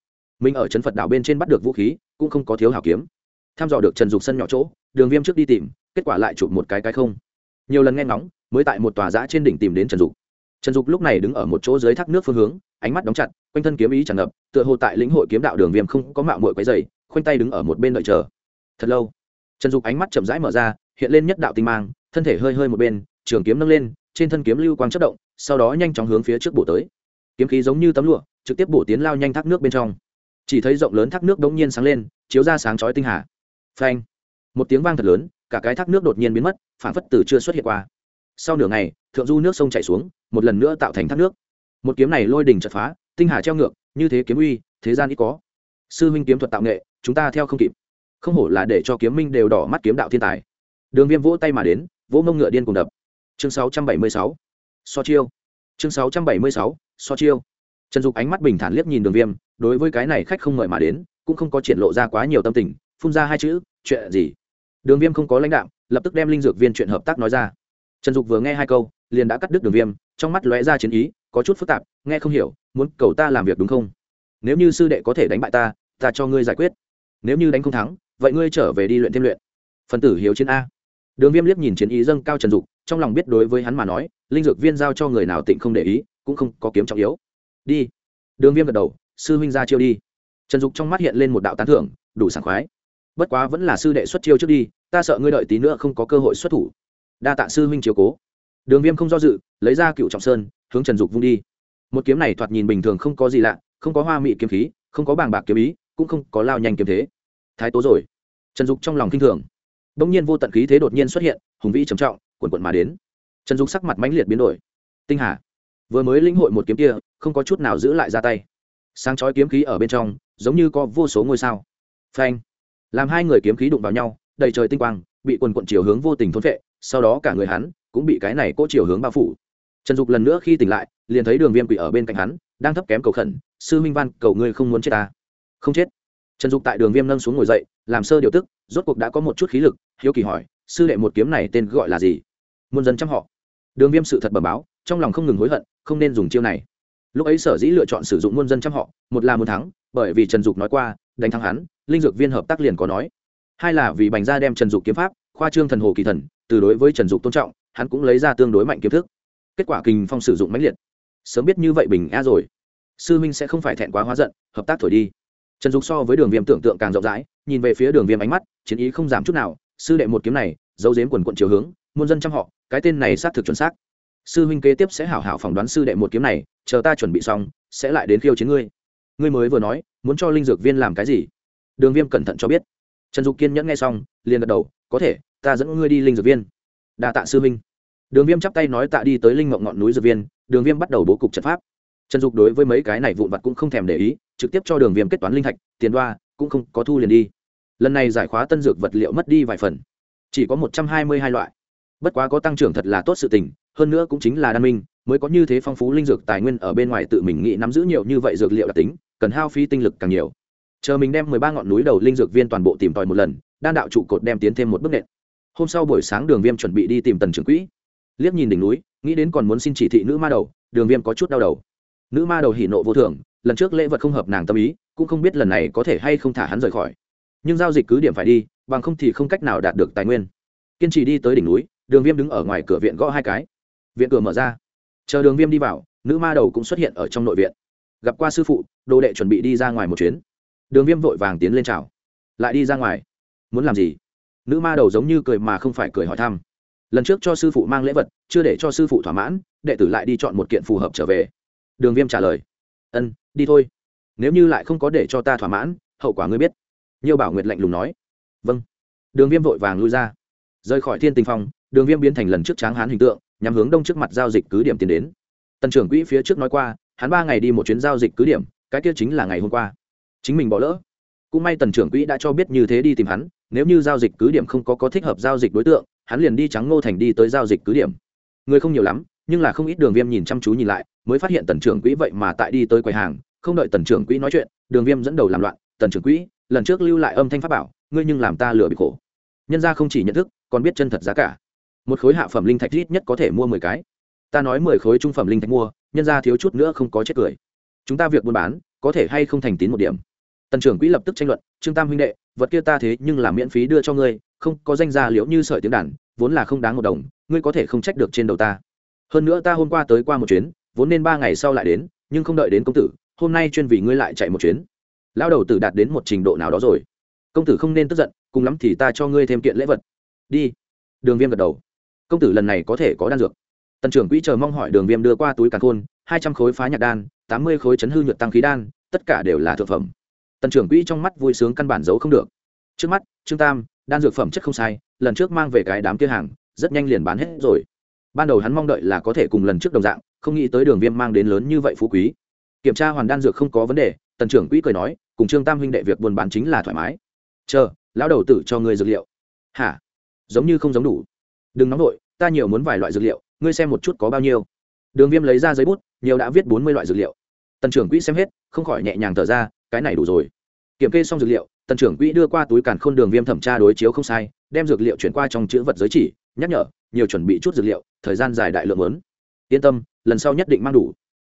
S1: Mình ở trấn phật đảo bên trên bắt được vũ khí, cũng không có thiếu hảo kiếm. Tham dò được trần dục sân nhỏ chỗ, đường viêm trước đi tìm, kết quả lại chụp một cái cái không. Nhiều lần nghe ngóng, mới tại một tòa giã trên đỉnh tìm đến trần dục trần dục lúc này đứng ở một chỗ dưới thác nước phương hướng, ánh mắt đóng chặt, quanh thân kiếm ý tràn ngập, tựa hồ tại lĩnh hội kiếm đạo đường viêm không có mạo mội quấy dày khoanh tay đứng ở một bên đợi chờ. Thật lâu, trần dục ánh mắt chậm rãi mở ra, hiện lên nhất đạo tinh mang, thân thể hơi hơi một bên, trường kiếm nâng lên, trên thân kiếm lưu quang chất động, sau đó nhanh chóng hướng phía trước bổ tới. Kiếm khí giống như tấm lụa, trực tiếp bổ tiến lao nhanh thác nước bên trong. Chỉ thấy rộng lớn thác nước đống nhiên sáng lên, chiếu ra sáng chói tinh hà. Phanh! Một tiếng vang thật lớn, cả cái thác nước đột nhiên biến mất phản phất từ chưa xuất hiện qua. Sau nửa ngày thượng du nước sông chảy xuống, một lần nữa tạo thành thác nước. Một kiếm này lôi đỉnh chật phá, tinh hà treo ngược, như thế kiếm uy, thế gian ít có. Sư huynh kiếm thuật tạo nghệ, chúng ta theo không kịp. Không hổ là để cho kiếm minh đều đỏ mắt kiếm đạo thiên tài. Đường viêm vỗ tay mà đến, vỗ mông ngựa điên cùng đập. Chương 676. so chiêu. Chương 676. so chiêu. Trần dục ánh mắt bình thản liếc nhìn đường viêm, đối với cái này khách không mời mà đến, cũng không có triển lộ ra quá nhiều tâm tình, phun ra hai chữ, chuyện gì? Đường viêm không có lãnh đạo, lập tức đem linh dược viên chuyện hợp tác nói ra trần dục vừa nghe hai câu, liền đã cắt đứt đường viêm, trong mắt lóe ra chiến ý, có chút phức tạp, nghe không hiểu, muốn cầu ta làm việc đúng không? Nếu như sư đệ có thể đánh bại ta ta cho ngươi giải quyết. Nếu như đánh không thắng, vậy ngươi trở về đi luyện thêm luyện. Phần tử hiếu chiến a. Đường viêm liếc nhìn chiến ý dâng cao trần dục, trong lòng biết đối với hắn mà nói, linh dược viên giao cho người nào tịnh không để ý, cũng không có kiếm trọng yếu. Đi. Đường viêm gật đầu, sư huynh ra chiêu đi. Trần dục trong mắt hiện lên một đạo tán thưởng, đủ sảng khoái. Bất quá vẫn là sư đệ xuất chiêu trước đi, ta sợ ngươi đợi tí nữa không có cơ hội xuất thủ đa tạ sư huynh chiếu cố. Đường viêm không do dự, lấy ra cựu trọng sơn, hướng trần dục vung đi. Một kiếm này thoạt nhìn bình thường không có gì lạ, không có hoa mị kiếm khí, không có bàng bạc kiếm ý, cũng không có lao nhanh kiếm thế. Thái tố rồi. Trần dục trong lòng kinh thường. Đ ỗ n g nhiên vô tận khí thế đột nhiên xuất hiện, hùng vĩ trầm trọng quần quận mà đến. Trần dục sắc mặt mãnh liệt biến đổi. Tinh hà. Vừa mới lĩnh hội một kiếm kia, không có chút nào giữ lại ra tay. Sáng chói kiếm khí ở bên trong, giống như có vô số ngôi sao. Phanh. Làm hai người kiếm khí đụng vào nhau, đầy trời tinh quang, bị quần quận chiều hướng vô tình thốn vệ sau đó cả người hắn cũng bị cái này cỗ chiều hướng bao phủ. Trần dục lần nữa khi tỉnh lại, liền thấy đường viêm quỷ ở bên cạnh hắn, đang thấp kém cầu khẩn, sư minh văn, cầu ngươi không muốn chết ta. Không chết. Trần dục tại đường viêm nâng xuống ngồi dậy, làm sơ điều tức, rốt cuộc đã có một chút khí lực, hiếu kỳ hỏi, sư đệ một kiếm này tên gọi là gì? Muôn dân chăm họ. Đường viêm sự thật bẩm báo, trong lòng không ngừng hối hận, không nên dùng chiêu này. Lúc ấy sở dĩ lựa chọn sử dụng muôn dân chăm họ, một là muốn thắng, bởi vì trần dục nói qua, đánh thắng hắn, linh dược viên hợp tác liền có nói. Hai là vì bành gia đem trần dục kiếm pháp, khoa trương thần hồ kỳ thần từ đối với trần dục tôn trọng, hắn cũng lấy ra tương đối mạnh kiếm thức. Kết quả kình phong sử dụng mãnh liệt. Sớm biết như vậy bình a rồi. Sư minh sẽ không phải thẹn quá hóa giận, hợp tác thổi đi. Trần dục so với đường viêm tưởng tượng càng rộng rãi, nhìn về phía đường viêm ánh mắt, chiến ý không giảm chút nào. Sư đệ một kiếm này dấu dếm quần quận chiều hướng, muôn dân chăm họ, cái tên này xác thực chuẩn xác. Sư huynh kế tiếp sẽ hảo hảo phỏng đoán sư đệ một kiếm này, chờ ta chuẩn bị xong, sẽ lại đến khiêu chiến ngươi. Ngươi mới vừa nói, muốn cho linh dược viên làm cái gì? Đường viêm cẩn thận cho biết. Trần dục kiên nhẫn nghe xong, liền gật đầu, có thể ta dẫn ngươi đi linh dược viên. Đa tạ sư huynh. Đường viêm chắp tay nói tạ đi tới linh mộng ngọn núi dược viên, đường viêm bắt đầu bố cục trận pháp. Trần dục đối với mấy cái này vụn vặt cũng không thèm để ý, trực tiếp cho đường viêm kết toán linh thạch, tiền đoa, cũng không có thu liền đi. Lần này giải khóa tân dược vật liệu mất đi vài phần. Chỉ có một trăm hai mươi hai loại. Bất quá có tăng trưởng thật là tốt sự tình, hơn nữa cũng chính là đan minh, mới có như thế phong phú linh dược tài nguyên ở bên ngoài tự mình nghĩ nắm giữ nhiều như vậy dược liệu đặc tính, cần hao phí tinh lực càng nhiều. Chờ mình đem mười ba ngọn núi đầu linh dược viên toàn bộ tìm tòi một lần, đan đạo trụ cột đem tiến thêm một bước nện hôm sau buổi sáng đường viêm chuẩn bị đi tìm tần trưởng quỹ. Liếc nhìn đỉnh núi, nghĩ đến còn muốn xin chỉ thị nữ ma đầu, đường viêm có chút đau đầu. Nữ ma đầu hỉ nộ vô thường, lần trước lễ vật không hợp nàng tâm ý, cũng không biết lần này có thể hay không thả hắn rời khỏi. Nhưng giao dịch cứ điểm phải đi, bằng không thì không cách nào đạt được tài nguyên. Kiên trì đi tới đỉnh núi, đường viêm đứng ở ngoài cửa viện gõ hai cái. Viện cửa mở ra. Chờ đường viêm đi vào, nữ ma đầu cũng xuất hiện ở trong nội viện. Gặp qua sư phụ, đồ đệ chuẩn bị đi ra ngoài một chuyến. Đường viêm vội vàng tiến lên chào. Lại đi ra ngoài. Muốn làm gì? Nữ ma đầu giống như cười mà không phải cười hỏi thăm. Lần trước cho sư phụ mang lễ vật, chưa để cho sư phụ thỏa mãn, đệ tử lại đi chọn một kiện phù hợp trở về. Đường viêm trả lời, ân, đi thôi. Nếu như lại không có để cho ta thỏa mãn, hậu quả ngươi biết. Nhiều bảo nguyệt lạnh lùng nói vâng. Đường viêm vội vàng lui ra. Rời khỏi thiên tình phong, đường viêm biến thành lần trước tráng hán hình tượng nhằm hướng đông trước mặt giao dịch cứ điểm tiến đến. Tần trưởng quỹ phía trước nói qua, hắn ba ngày đi một chuyến giao dịch cứ điểm, cái kia chính là ngày hôm qua. Chính mình bỏ lỡ. Cũng may tần trưởng quỹ đã cho biết như thế đi tìm hắn nếu như giao dịch cứ điểm không có có thích hợp giao dịch đối tượng, hắn liền đi trắng ngô thành đi tới giao dịch cứ điểm. Người không nhiều lắm, nhưng là không ít đường viêm nhìn chăm chú nhìn lại, mới phát hiện tần trưởng quỹ vậy mà tại đi tới quầy hàng, không đợi tần trưởng quỹ nói chuyện, đường viêm dẫn đầu làm loạn, tần trưởng quỹ, lần trước lưu lại âm thanh pháp bảo, ngươi nhưng làm ta lừa bị khổ. Nhân ra không chỉ nhận thức, còn biết chân thật giá cả. Một khối hạ phẩm linh thạch ít nhất có thể mua mười cái. Ta nói mười khối trung phẩm linh thạch mua, nhân ra thiếu chút nữa không có chết cười. Chúng ta việc buôn bán, có thể hay không thành tín một điểm? Tần trưởng quỹ lập tức tranh luận, trương tam huynh đệ vật kia ta thế nhưng là miễn phí đưa cho ngươi, không có danh gia liễu như sợi tiếng đàn, vốn là không đáng một đồng, ngươi có thể không trách được trên đầu ta. Hơn nữa ta hôm qua tới qua một chuyến, vốn nên ba ngày sau lại đến, nhưng không đợi đến công tử, hôm nay chuyên vì ngươi lại chạy một chuyến. Lao đầu tử đạt đến một trình độ nào đó rồi. Công tử không nên tức giận, cùng lắm thì ta cho ngươi thêm kiện lễ vật. Đi. Đường viêm gật đầu. Công tử lần này có thể có đan dược. Tần trưởng quỹ chờ mong hỏi đường viêm đưa qua túi càn khôn, hai trăm khối phá nhạc đan, tám mươi khối chấn hư nhuận tăng khí đan, tất cả đều là thực phẩm tần trưởng quỹ trong mắt vui sướng căn bản giấu không được. Trước mắt, trương tam, đan dược phẩm chất không sai, lần trước mang về cái đám kia hàng, rất nhanh liền bán hết rồi. Ban đầu hắn mong đợi là có thể cùng lần trước đồng dạng, không nghĩ tới đường viêm mang đến lớn như vậy phú quý. Kiểm tra hoàn đan dược không có vấn đề, tần trưởng quỹ cười nói, cùng trương tam huynh đệ việc buôn bán chính là thoải mái. Chờ, lão đầu tử cho ngươi dược liệu. Hả? Giống như không giống đủ. Đừng nóng nổi ta nhiều muốn vài loại dược liệu, ngươi xem một chút có bao nhiêu. Đường viêm lấy ra giấy bút, nhiều đã viết bốn mươi loại dược liệu. Tần trưởng quỹ xem hết, không khỏi nhẹ nhàng thở ra cái này đủ rồi. Kiểm kê xong dược liệu, tần trưởng quỹ đưa qua túi càn khôn đường viêm thẩm tra đối chiếu không sai, đem dược liệu chuyển qua trong chữ vật giới chỉ, nhắc nhở, nhiều chuẩn bị chút dược liệu, thời gian dài đại lượng lớn. Yên tâm, lần sau nhất định mang đủ.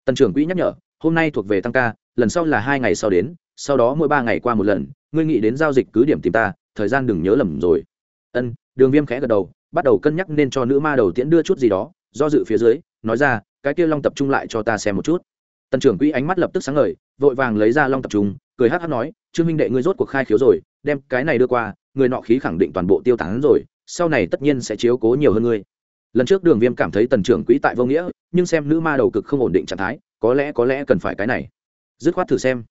S1: Tần trưởng quỹ nhắc nhở, hôm nay thuộc về tăng ca, lần sau là hai ngày sau đến, sau đó mỗi ba ngày qua một lần, ngươi nghĩ đến giao dịch cứ điểm tìm ta, thời gian đừng nhớ lầm rồi. Ân, đường viêm khẽ gật đầu, bắt đầu cân nhắc nên cho nữ ma đầu tiễn đưa chút gì đó, do dự phía dưới, nói ra, cái kia long tập trung lại cho ta xem một chút. Tần trưởng quỹ ánh mắt lập tức sáng ngời vội vàng lấy ra long tập trung, cười hát hát nói, trương minh đệ, ngươi rốt cuộc khai khiếu rồi, đem cái này đưa qua, người nọ khí khẳng định toàn bộ tiêu tán rồi, sau này tất nhiên sẽ chiếu cố nhiều hơn ngươi. Lần trước đường viêm cảm thấy tần trưởng quỹ tại vô nghĩa, nhưng xem nữ ma đầu cực không ổn định trạng thái, có lẽ có lẽ cần phải cái này. Dứt khoát thử xem,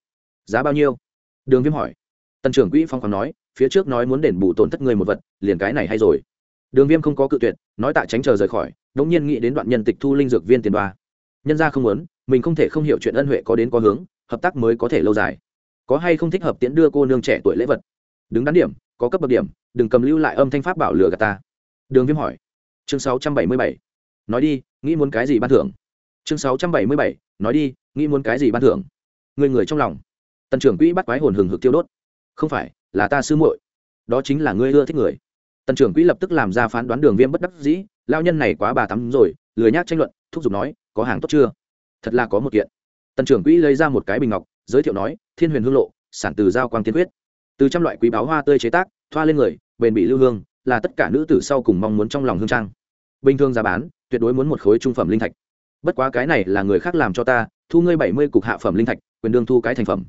S1: giá bao nhiêu? Đường viêm hỏi. Tần trưởng quỹ phong còn nói, phía trước nói muốn đền bù tổn thất người một vật, liền cái này hay rồi. Đường viêm không có cự tuyệt, nói tại tránh chờ rời khỏi đ ỗ n g nhiên nghĩ đến đoạn nhân tịch thu linh dược viên tiền đoa. Nhân ra không muốn, mình không thể không hiểu chuyện ân huệ có đến có hướng hợp tác mới có thể lâu dài. Có hay không thích hợp tiễn đưa cô nương trẻ tuổi lễ vật? Đứng đắn điểm, có cấp bậc điểm, đừng cầm lưu lại âm thanh pháp bảo lừa gạt ta. Đường viêm hỏi. Chương sáu trăm bảy mươi bảy. Nói đi, nghĩ muốn cái gì ban thưởng? Chương sáu trăm bảy mươi bảy. Nói đi, nghĩ muốn cái gì ban thưởng? Người người trong lòng. Tần trưởng quỹ bắt quái hồn hừng hực tiêu đốt. Không phải, là ta sư muội. Đó chính là ngươi ưa thích người. Tần trưởng quỹ lập tức làm ra phán đoán đường viêm bất đắc dĩ. Lao nhân này quá bà tắm rồi, lười nhác tranh luận, thúc giục nói, có hàng tốt chưa? Thật là có một kiện tần trưởng quỹ lấy ra một cái bình ngọc, giới thiệu nói, thiên huyền hương lộ, sản từ giao quang tiên quyết. Từ trăm loại quý báo hoa tươi chế tác, thoa lên người, bền bị lưu hương, là tất cả nữ tử sau cùng mong muốn trong lòng hương trang. Bình thường giá bán, tuyệt đối muốn một khối trung phẩm linh thạch. Bất quá cái này là người khác làm cho ta, thu ngươi bảy mươi cục hạ phẩm linh thạch, quyền đương thu cái thành phẩm.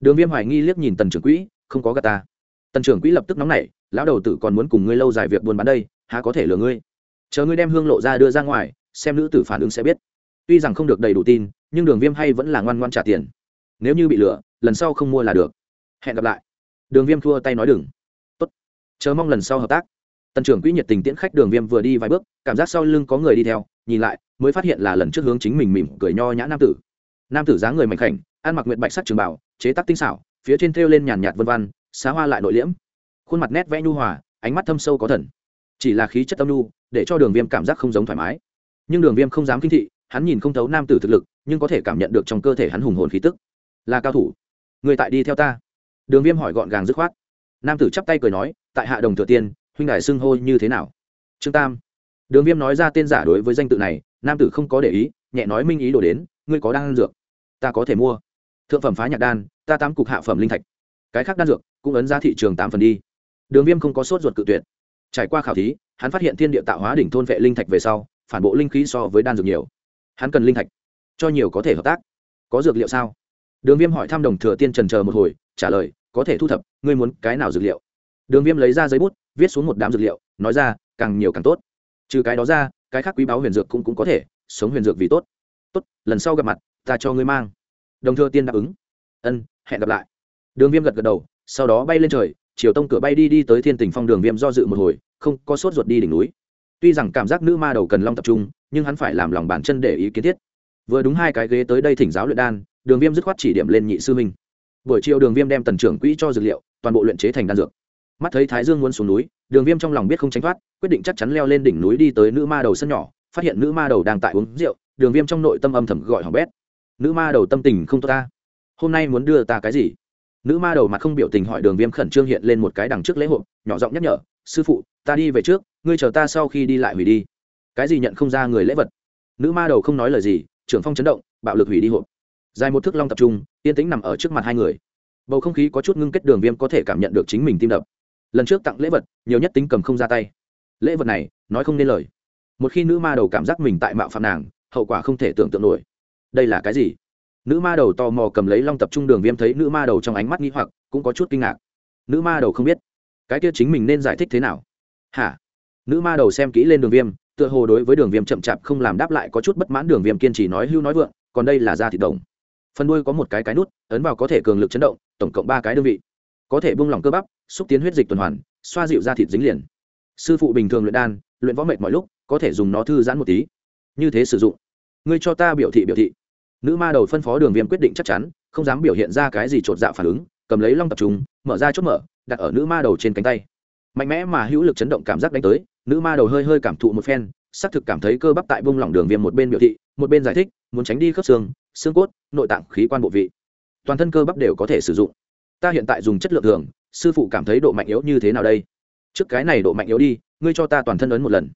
S1: Đường viêm hoài nghi liếc nhìn tần trưởng quỹ, không có gà ta. Tần trưởng quỹ lập tức nóng nảy, lão đầu tử còn muốn cùng ngươi lâu dài việc buôn bán đây, há có thể lừa ngươi? Chờ ngươi đem hương lộ ra đưa ra ngoài, xem nữ tử phản ứng sẽ biết tuy rằng không được đầy đủ tin, nhưng đường viêm hay vẫn là ngoan ngoan trả tiền. Nếu như bị lừa, lần sau không mua là được. Hẹn gặp lại. Đường viêm thua tay nói đừng. Tốt. Chờ mong lần sau hợp tác. Tần trưởng quỹ nhiệt tình tiễn khách đường viêm vừa đi vài bước, cảm giác sau lưng có người đi theo, nhìn lại, mới phát hiện là lần trước hướng chính mình mỉm cười nho nhã nam tử. Nam tử dáng người mạnh khảnh, ăn mặc nguyện bạch sắc trường bảo chế tác tinh xảo, phía trên thêu lên nhàn nhạt vân văn, xá hoa lại nội liễm. Khuôn mặt nét vẽ nhu hòa, ánh mắt thâm sâu có thần. Chỉ là khí chất tâm nhu, để cho đường viêm cảm giác không giống thoải mái. Nhưng đường viêm không dám kinh thị hắn nhìn không thấu nam tử thực lực, nhưng có thể cảm nhận được trong cơ thể hắn hùng hồn khí tức. Là cao thủ. Người tại đi theo ta. Đường viêm hỏi gọn gàng dứt khoát. Nam tử chắp tay cười nói, tại hạ đồng thừa tiên, huynh đại xưng hô như thế nào? Trương tam. Đường viêm nói ra tên giả đối với danh tự này, nam tử không có để ý, nhẹ nói minh ý đổ đến, ngươi có đan dược, ta có thể mua. Thượng phẩm phá nhạc đan, ta tám cục hạ phẩm linh thạch. Cái khác đan dược, cũng ấn ra thị trường tám phần đi. Đường viêm không có sốt ruột cự tuyệt. Trải qua khảo thí, hắn phát hiện thiên địa tạo hóa đỉnh thôn vệ linh thạch về sau, phản bộ linh khí so với đan dược nhiều hắn cần linh thạch cho nhiều có thể hợp tác. Có dược liệu sao? Đường viêm hỏi thăm đồng thừa tiên trần chờ một hồi trả lời có thể thu thập ngươi muốn cái nào dược liệu? Đường viêm lấy ra giấy bút viết xuống một đám dược liệu nói ra càng nhiều càng tốt. Trừ cái đó ra cái khác quý báo huyền dược cũng, cũng có thể sống huyền dược vì tốt. Tốt lần sau gặp mặt ta cho ngươi mang. Đồng thừa tiên đáp ứng. Ân hẹn gặp lại. Đường viêm gật gật đầu sau đó bay lên trời chiều tông cửa bay đi đi tới thiên tình phong đường viêm do dự một hồi không có sốt ruột đi đỉnh núi. Tuy rằng cảm giác nữ ma đầu cần long tập trung nhưng hắn phải làm lòng bản chân để ý kiến thiết. Vừa đúng hai cái ghế tới đây thỉnh giáo luyện đan, đường viêm dứt khoát chỉ điểm lên nhị sư minh buổi chiều đường viêm đem tần trưởng quỹ cho dược liệu, toàn bộ luyện chế thành đan dược. Mắt thấy thái dương muốn xuống núi, đường viêm trong lòng biết không tránh thoát, quyết định chắc chắn leo lên đỉnh núi đi tới nữ ma đầu sân nhỏ, phát hiện nữ ma đầu đang tại uống rượu, đường viêm trong nội tâm âm thầm gọi hỏng bét. Nữ ma đầu tâm tình không tốt ta. Hôm nay muốn đưa ta cái gì? Nữ ma đầu mặt không biểu tình hỏi đường viêm khẩn trương hiện lên một cái đằng trước lễ hội, nhỏ giọng nhắc nhở, sư phụ, ta đi về trước, ngươi chờ ta sau khi đi lại hủy đi cái gì nhận không ra người lễ vật? Nữ ma đầu không nói lời gì, trưởng phong chấn động, bạo lực hủy đi hộp. Dài một thước long tập trung, yên tĩnh nằm ở trước mặt hai người. Bầu không khí có chút ngưng kết đường viêm có thể cảm nhận được chính mình tim đập. Lần trước tặng lễ vật, nhiều nhất tính cầm không ra tay. Lễ vật này, nói không nên lời. Một khi nữ ma đầu cảm giác mình tại mạo phạm nàng, hậu quả không thể tưởng tượng nổi. Đây là cái gì? Nữ ma đầu tò mò cầm lấy long tập trung đường viêm thấy nữ ma đầu trong ánh mắt nghĩ hoặc, cũng có chút kinh ngạc. Nữ ma đầu không biết, cái kia chính mình nên giải thích thế nào? Hả? Nữ ma đầu xem kỹ lên đường viêm tựa hồ đối với đường viêm chậm chạp không làm đáp lại có chút bất mãn, đường viêm kiên trì nói, hưu nói vượng, còn đây là da thịt đồng. Phần đuôi có một cái cái nút, ấn vào có thể cường lực chấn động, tổng cộng ba cái đơn vị. Có thể bung lỏng cơ bắp, xúc tiến huyết dịch tuần hoàn, xoa dịu da thịt dính liền. Sư phụ bình thường luyện đan, luyện võ mệt mọi lúc, có thể dùng nó thư giãn một tí. Như thế sử dụng. Ngươi cho ta biểu thị biểu thị. Nữ ma đầu phân phó đường viêm quyết định chắc chắn, không dám biểu hiện ra cái gì chột dạ phản ứng, cầm lấy long tập trung, mở ra chốt mở, đặt ở nữ ma đầu trên cánh tay. Mạnh mẽ mà hữu lực chấn động cảm giác đánh tới nữ ma đầu hơi hơi cảm thụ một phen, xác thực cảm thấy cơ bắp tại bông lỏng đường viêm một bên biểu thị, một bên giải thích, muốn tránh đi khớp xương xương cốt, nội tạng, khí quan bộ vị. Toàn thân cơ bắp đều có thể sử dụng. Ta hiện tại dùng chất lượng thường, sư phụ cảm thấy độ mạnh yếu như thế nào đây? Trước cái này độ mạnh yếu đi, ngươi cho ta toàn thân ấn một lần.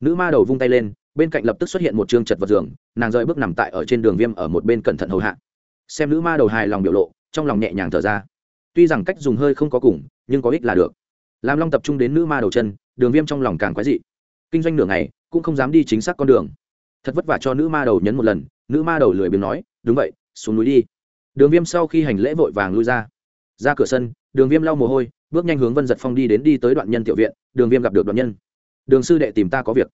S1: Nữ ma đầu vung tay lên, bên cạnh lập tức xuất hiện một chương chật vật giường, nàng rơi bước nằm tại ở trên đường viêm ở một bên cẩn thận hầu hạ. Xem nữ ma đầu hài lòng biểu lộ, trong lòng nhẹ nhàng thở ra. Tuy rằng cách dùng hơi không có cùng, nhưng có ích là được. Làm long tập trung đến nữ ma đầu chân đường viêm trong lòng càng quái dị. Kinh doanh nửa ngày, cũng không dám đi chính xác con đường. Thật vất vả cho nữ ma đầu nhấn một lần, nữ ma đầu lười biếng nói, đúng vậy, xuống núi đi. Đường viêm sau khi hành lễ vội vàng lui ra. Ra cửa sân, đường viêm lau mồ hôi, bước nhanh hướng vân giật phong đi đến đi tới đoạn nhân tiểu viện, đường viêm gặp được đoạn nhân. Đường sư đệ tìm ta có việc.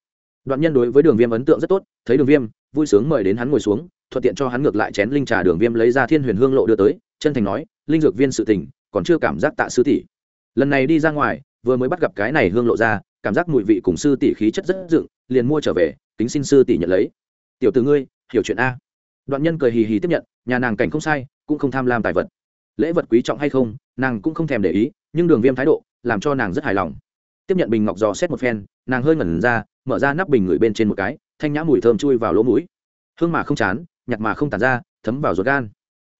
S1: Đoạn nhân đối với đường viêm ấn tượng rất tốt, thấy đường viêm, vui sướng mời đến hắn ngồi xuống, thuận tiện cho hắn ngược lại chén linh trà đường viêm lấy ra thiên huyền hương lộ đưa tới, chân thành nói, linh dược viên sự tình, còn chưa cảm giác tạ sư tỷ. Lần này đi ra ngoài vừa mới bắt gặp cái này hương lộ ra, cảm giác mùi vị cùng sư tỷ khí chất rất dựng, liền mua trở về tính xin sư tỷ nhận lấy. Tiểu từ ngươi, hiểu chuyện a. Đoạn nhân cười hì hì tiếp nhận, nhà nàng cảnh không sai, cũng không tham lam tài vật. Lễ vật quý trọng hay không, nàng cũng không thèm để ý, nhưng đường viêm thái độ, làm cho nàng rất hài lòng. Tiếp nhận bình ngọc giò xét một phen, nàng hơi ngẩn ra, mở ra nắp bình ngửi bên trên một cái, thanh nhã mùi thơm chui vào lỗ mũi. Hương mà không chán, nhặt mà không tàn ra, thấm vào ruột gan.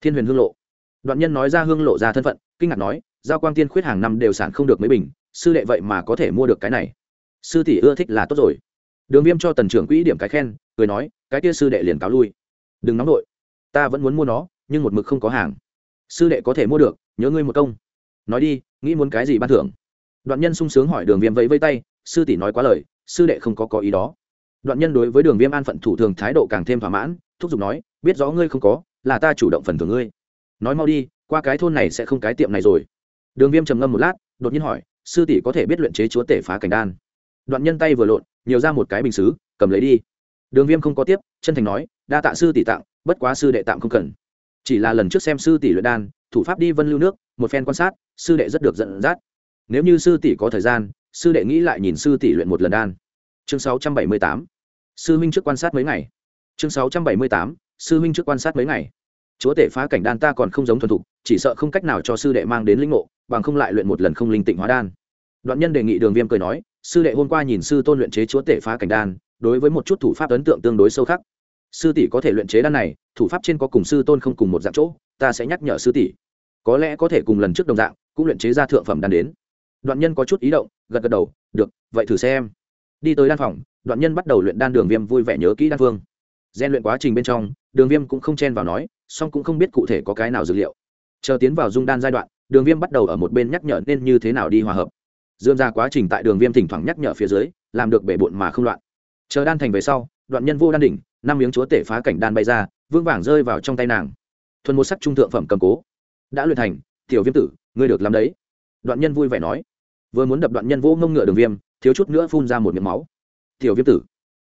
S1: Thiên huyền hương lộ. Đoạn nhân nói ra hương lộ ra thân phận, kinh ngạc nói, giao quang tiên khuyết hàng năm đều sản không được mấy bình sư đệ vậy mà có thể mua được cái này. Sư tỷ ưa thích là tốt rồi. Đường viêm cho tần trưởng quỹ điểm cái khen, cười nói, cái kia sư đệ liền cáo lui. Đừng nóng đội ta vẫn muốn mua nó, nhưng một mực không có hàng. Sư đệ có thể mua được, nhớ ngươi một công. Nói đi, nghĩ muốn cái gì ban thưởng? Đoạn nhân sung sướng hỏi đường viêm vẫy vây tay, sư tỷ nói quá lời, sư đệ không có có ý đó. Đoạn nhân đối với đường viêm an phận thủ thường thái độ càng thêm thỏa mãn, thúc giục nói, biết rõ ngươi không có, là ta chủ động phần thưởng ngươi. Nói mau đi, qua cái thôn này sẽ không cái tiệm này rồi. Đường viêm trầm ngâm một lát, đột nhiên hỏi sư tỷ có thể biết luyện chế chúa tể phá cảnh đan. Đoạn nhân tay vừa lộn, nhiều ra một cái bình xứ, cầm lấy đi. Đường viêm không có tiếp, chân thành nói, đa tạ sư tỷ tặng, bất quá sư đệ tạm không cần. Chỉ là lần trước xem sư tỷ luyện đan, thủ pháp đi vân lưu nước, một phen quan sát, sư đệ rất được dẫn dắt. Nếu như sư tỷ có thời gian, sư đệ nghĩ lại nhìn sư tỷ luyện một lần đan. Chương 678. sư huynh trước quan sát mấy ngày. Chương 678. sư huynh trước quan sát mấy ngày. Chúa tể phá cảnh đan ta còn không giống thuần thục chỉ sợ không cách nào cho sư đệ mang đến linh ngộ, bằng không lại luyện một lần không linh tịnh hóa đan. Đoạn nhân đề nghị đường viêm cười nói, sư đệ hôm qua nhìn sư tôn luyện chế chúa tể phá cảnh đan, đối với một chút thủ pháp ấn tượng tương đối sâu khắc. Sư tỷ có thể luyện chế đan này, thủ pháp trên có cùng sư tôn không cùng một dạng chỗ, ta sẽ nhắc nhở sư tỷ. Có lẽ có thể cùng lần trước đồng dạng, cũng luyện chế ra thượng phẩm đan đến. Đoạn nhân có chút ý động, gật gật đầu, được, vậy thử xem. Đi tới đan phòng, đoạn nhân bắt đầu luyện đan đường viêm vui vẻ nhớ kỹ đan phương. Gian luyện quá trình bên trong, đường viêm cũng không chen vào nói, song cũng không biết cụ thể có cái nào dược liệu chờ tiến vào dung đan giai đoạn, đường viêm bắt đầu ở một bên nhắc nhở nên như thế nào đi hòa hợp. Dương ra quá trình tại đường viêm thỉnh thoảng nhắc nhở phía dưới, làm được bể bộn mà không loạn. Chờ đan thành về sau, đoạn nhân vô đan đỉnh, năm miếng chúa tể phá cảnh đan bay ra, vương vàng rơi vào trong tay nàng. Thuần một sắc trung thượng phẩm cầm cố. Đã luyện thành, tiểu viêm tử, ngươi được làm đấy. Đoạn nhân vui vẻ nói. Vừa muốn đập đoạn nhân vô ngông ngựa đường viêm, thiếu chút nữa phun ra một miệng máu. Tiểu viêm tử,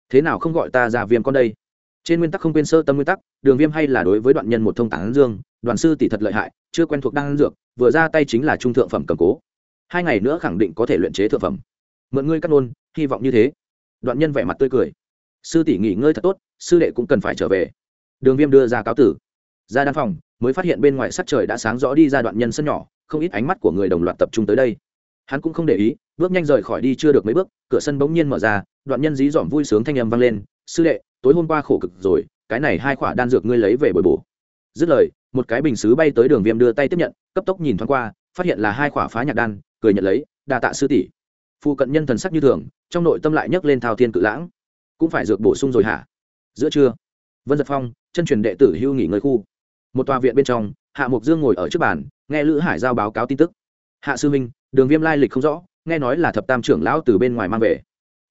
S1: thế nào không gọi ta ra viêm con đây? Trên nguyên tắc không quên sơ tâm nguyên tắc, đường viêm hay là đối với đoạn nhân một thông tán dương đoàn sư tỷ thật lợi hại, chưa quen thuộc đan dược, vừa ra tay chính là trung thượng phẩm cầm cố. Hai ngày nữa khẳng định có thể luyện chế thượng phẩm. Mượn ngươi cắt nôn, hy vọng như thế. Đoạn nhân vẻ mặt tươi cười. Sư tỷ nghỉ ngơi thật tốt, sư đệ cũng cần phải trở về. Đường viêm đưa ra cáo tử. Ra đan phòng, mới phát hiện bên ngoài sắc trời đã sáng rõ đi ra đoạn nhân sân nhỏ, không ít ánh mắt của người đồng loạt tập trung tới đây. Hắn cũng không để ý, bước nhanh rời khỏi đi chưa được mấy bước, cửa sân bỗng nhiên mở ra, đoạn nhân dí dỏm vui sướng thanh âm vang lên, sư đệ tối hôm qua khổ cực rồi, cái này hai khỏa đan dược ngươi lấy về bồi bổ. Dứt lời, một cái bình xứ bay tới đường viêm đưa tay tiếp nhận, cấp tốc nhìn thoáng qua, phát hiện là hai khỏa phá nhạc đan, cười nhận lấy, đa tạ sư tỷ. Phụ cận nhân thần sắc như thường, trong nội tâm lại nhấc lên thao thiên cự lãng. Cũng phải dược bổ sung rồi hả? Giữa trưa, vân giật phong, chân truyền đệ tử hưu nghỉ ngơi khu. Một tòa viện bên trong, hạ mục dương ngồi ở trước bàn, nghe lữ hải giao báo cáo tin tức. Hạ sư minh đường viêm lai lịch không rõ, nghe nói là thập tam trưởng lão từ bên ngoài mang về.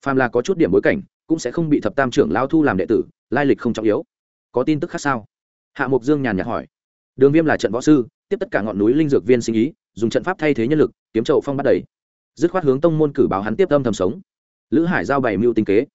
S1: Phàm là có chút điểm bối cảnh cũng sẽ không bị thập tam trưởng lão thu làm đệ tử, lai lịch không trọng yếu. Có tin tức khác sao? Hạ mục dương nhàn nhạt hỏi. Đường viêm là trận võ sư, tiếp tất cả ngọn núi linh dược viên sinh ý, dùng trận pháp thay thế nhân lực, kiếm trậu phong bắt đầy. Dứt khoát hướng tông môn cử báo hắn tiếp âm thầm sống. Lữ hải giao bày mưu tinh kế.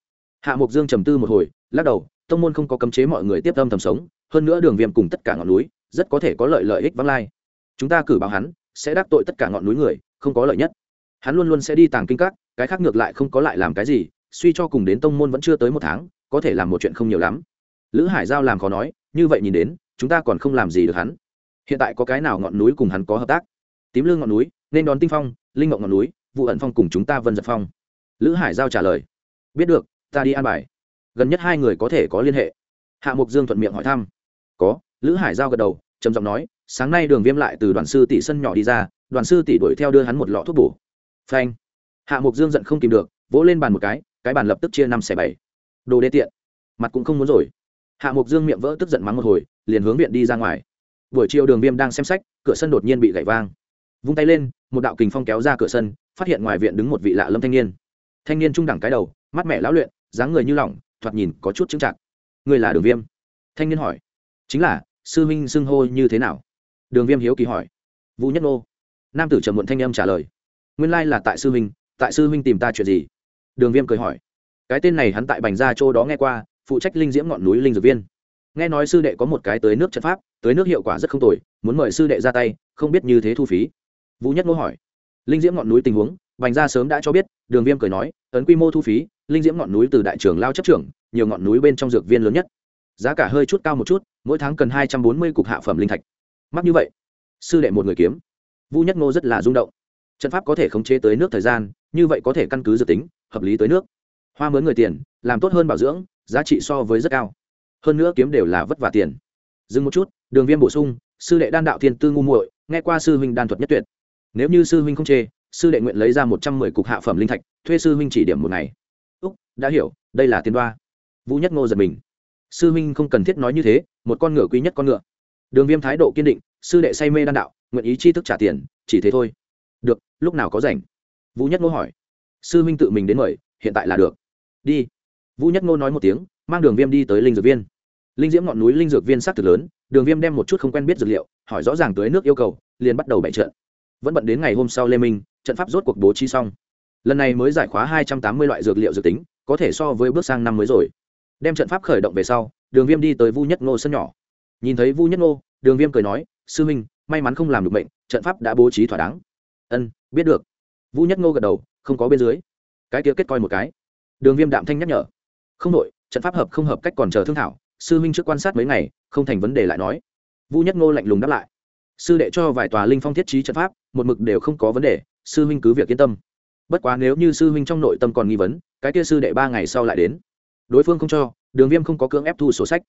S1: Hạ mục dương trầm tư một hồi, lắc đầu, tông môn không có cấm chế mọi người tiếp âm thầm sống, hơn nữa đường viêm cùng tất cả ngọn núi, rất có thể có lợi lợi ích vắng lai. Chúng ta cử báo hắn, sẽ đắc tội tất cả ngọn núi người, không có lợi nhất. Hắn luôn luôn sẽ đi tàng kinh các, cái khác ngược lại không có lại làm cái gì suy cho cùng đến tông môn vẫn chưa tới một tháng, có thể làm một chuyện không nhiều lắm. Lữ hải giao làm khó nói, như vậy nhìn đến, chúng ta còn không làm gì được hắn. Hiện tại có cái nào ngọn núi cùng hắn có hợp tác? Tím lương ngọn núi, nên đón tinh phong, linh ngọc ngọn núi vụ ẩn phong cùng chúng ta vân giật phong. Lữ hải giao trả lời, biết được, ta đi an bài. Gần nhất hai người có thể có liên hệ. Hạ mục dương thuận miệng hỏi thăm, có. Lữ hải giao gật đầu, trầm giọng nói, sáng nay đường viêm lại từ đoàn sư tỷ sân nhỏ đi ra, đoàn sư tỷ đuổi theo đưa hắn một lọ thuốc bổ. Phanh. Hạ mục dương giận không tìm được, vỗ lên bàn một cái cái bàn lập tức chia năm xẻ bảy. Đồ đê tiện. Mặt cũng không muốn rồi. Hạ mục dương miệng vỡ tức giận mắng một hồi, liền hướng viện đi ra ngoài. Buổi chiều đường viêm đang xem sách, cửa sân đột nhiên bị gãy vang. Vung tay lên, một đạo kình phong kéo ra cửa sân, phát hiện ngoài viện đứng một vị lạ lâm thanh niên. Thanh niên trung đẳng cái đầu, mắt mẹ lão luyện, dáng người như lỏng, thoạt nhìn có chút chứng chặt người là đường viêm? Thanh niên hỏi. Chính là, sư minh xưng hô như thế nào? Đường viêm hiếu kỳ hỏi. Vũ nhất nô. Nam tử trầm muộn thanh âm trả lời. Nguyên lai là tại sư minh tại sư minh tìm ta chuyện gì? Đường viêm cười hỏi. Cái tên này hắn tại bành gia châu đó nghe qua, phụ trách linh diễm ngọn núi linh dược viên. Nghe nói sư đệ có một cái tới nước trận pháp, tới nước hiệu quả rất không tồi, muốn mời sư đệ ra tay, không biết như thế thu phí. Vũ nhất ngô hỏi. Linh diễm ngọn núi tình huống, bành gia sớm đã cho biết, đường viêm cười nói, ấn quy mô thu phí, linh diễm ngọn núi từ đại trường lao chấp trưởng, nhiều ngọn núi bên trong dược viên lớn nhất. Giá cả hơi chút cao một chút, mỗi tháng cần hai trăm bốn mươi cục hạ phẩm linh thạch. Mắc như vậy, sư đệ một người kiếm. Vũ nhất ngô rất là rung động. Trận pháp có thể khống chế tới nước thời gian, như vậy có thể căn cứ dự tính hợp lý tới nước. Hoa mướn người tiền, làm tốt hơn bảo dưỡng, giá trị so với rất cao. Hơn nữa kiếm đều là vất vả tiền. Dừng một chút, đường viêm bổ sung, sư đệ đan đạo thiên tư ngu muội, nghe qua sư huynh đan thuật nhất tuyệt. Nếu như sư huynh không chê, sư đệ nguyện lấy ra một trăm mười cục hạ phẩm linh thạch, thuê sư huynh chỉ điểm một ngày. Úc, đã hiểu, đây là tiền đoa. Vũ nhất ngô giật mình. Sư huynh không cần thiết nói như thế, một con ngựa quý nhất con ngựa. Đường viêm thái độ kiên định, sư đệ say mê đan đạo, nguyện ý chi thức trả tiền, chỉ thế thôi. Được, lúc nào có rảnh? Vũ nhất ngô hỏi sư huynh tự mình đến mời, hiện tại là được. Đi. Vũ nhất ngô nói một tiếng, mang đường viêm đi tới linh dược viên. Linh diễm ngọn núi linh dược viên s á c thực lớn, đường viêm đem một chút không quen biết dược liệu, hỏi rõ ràng tới nước yêu cầu, liền bắt đầu bày trận. Vẫn bận đến ngày hôm sau lê minh, trận pháp rốt cuộc bố trí xong. Lần này mới giải khóa hai trăm tám mươi loại dược liệu dược tính, có thể so với bước sang năm mới rồi. Đem trận pháp khởi động về sau, đường viêm đi tới vu nhất ngô sân nhỏ. Nhìn thấy vu nhất ngô, đường viêm cười nói, sư minh may mắn không làm được bệnh trận pháp đã bố trí thỏa đáng. Ân, biết được. Vu nhất ngô gật đầu không có bên dưới. Cái kia kết coi một cái. Đường viêm đạm thanh nhắc nhở. Không đội trận pháp hợp không hợp cách còn chờ thương thảo, sư minh trước quan sát mấy ngày, không thành vấn đề lại nói. Vu nhất ngô lạnh lùng đáp lại. Sư đệ cho vài tòa linh phong thiết trí trận pháp, một mực đều không có vấn đề, sư Minh cứ việc yên tâm. Bất quá nếu như sư Minh trong nội tâm còn nghi vấn, cái kia sư đệ ba ngày sau lại đến. Đối phương không cho, đường viêm không có cưỡng ép thu sổ sách.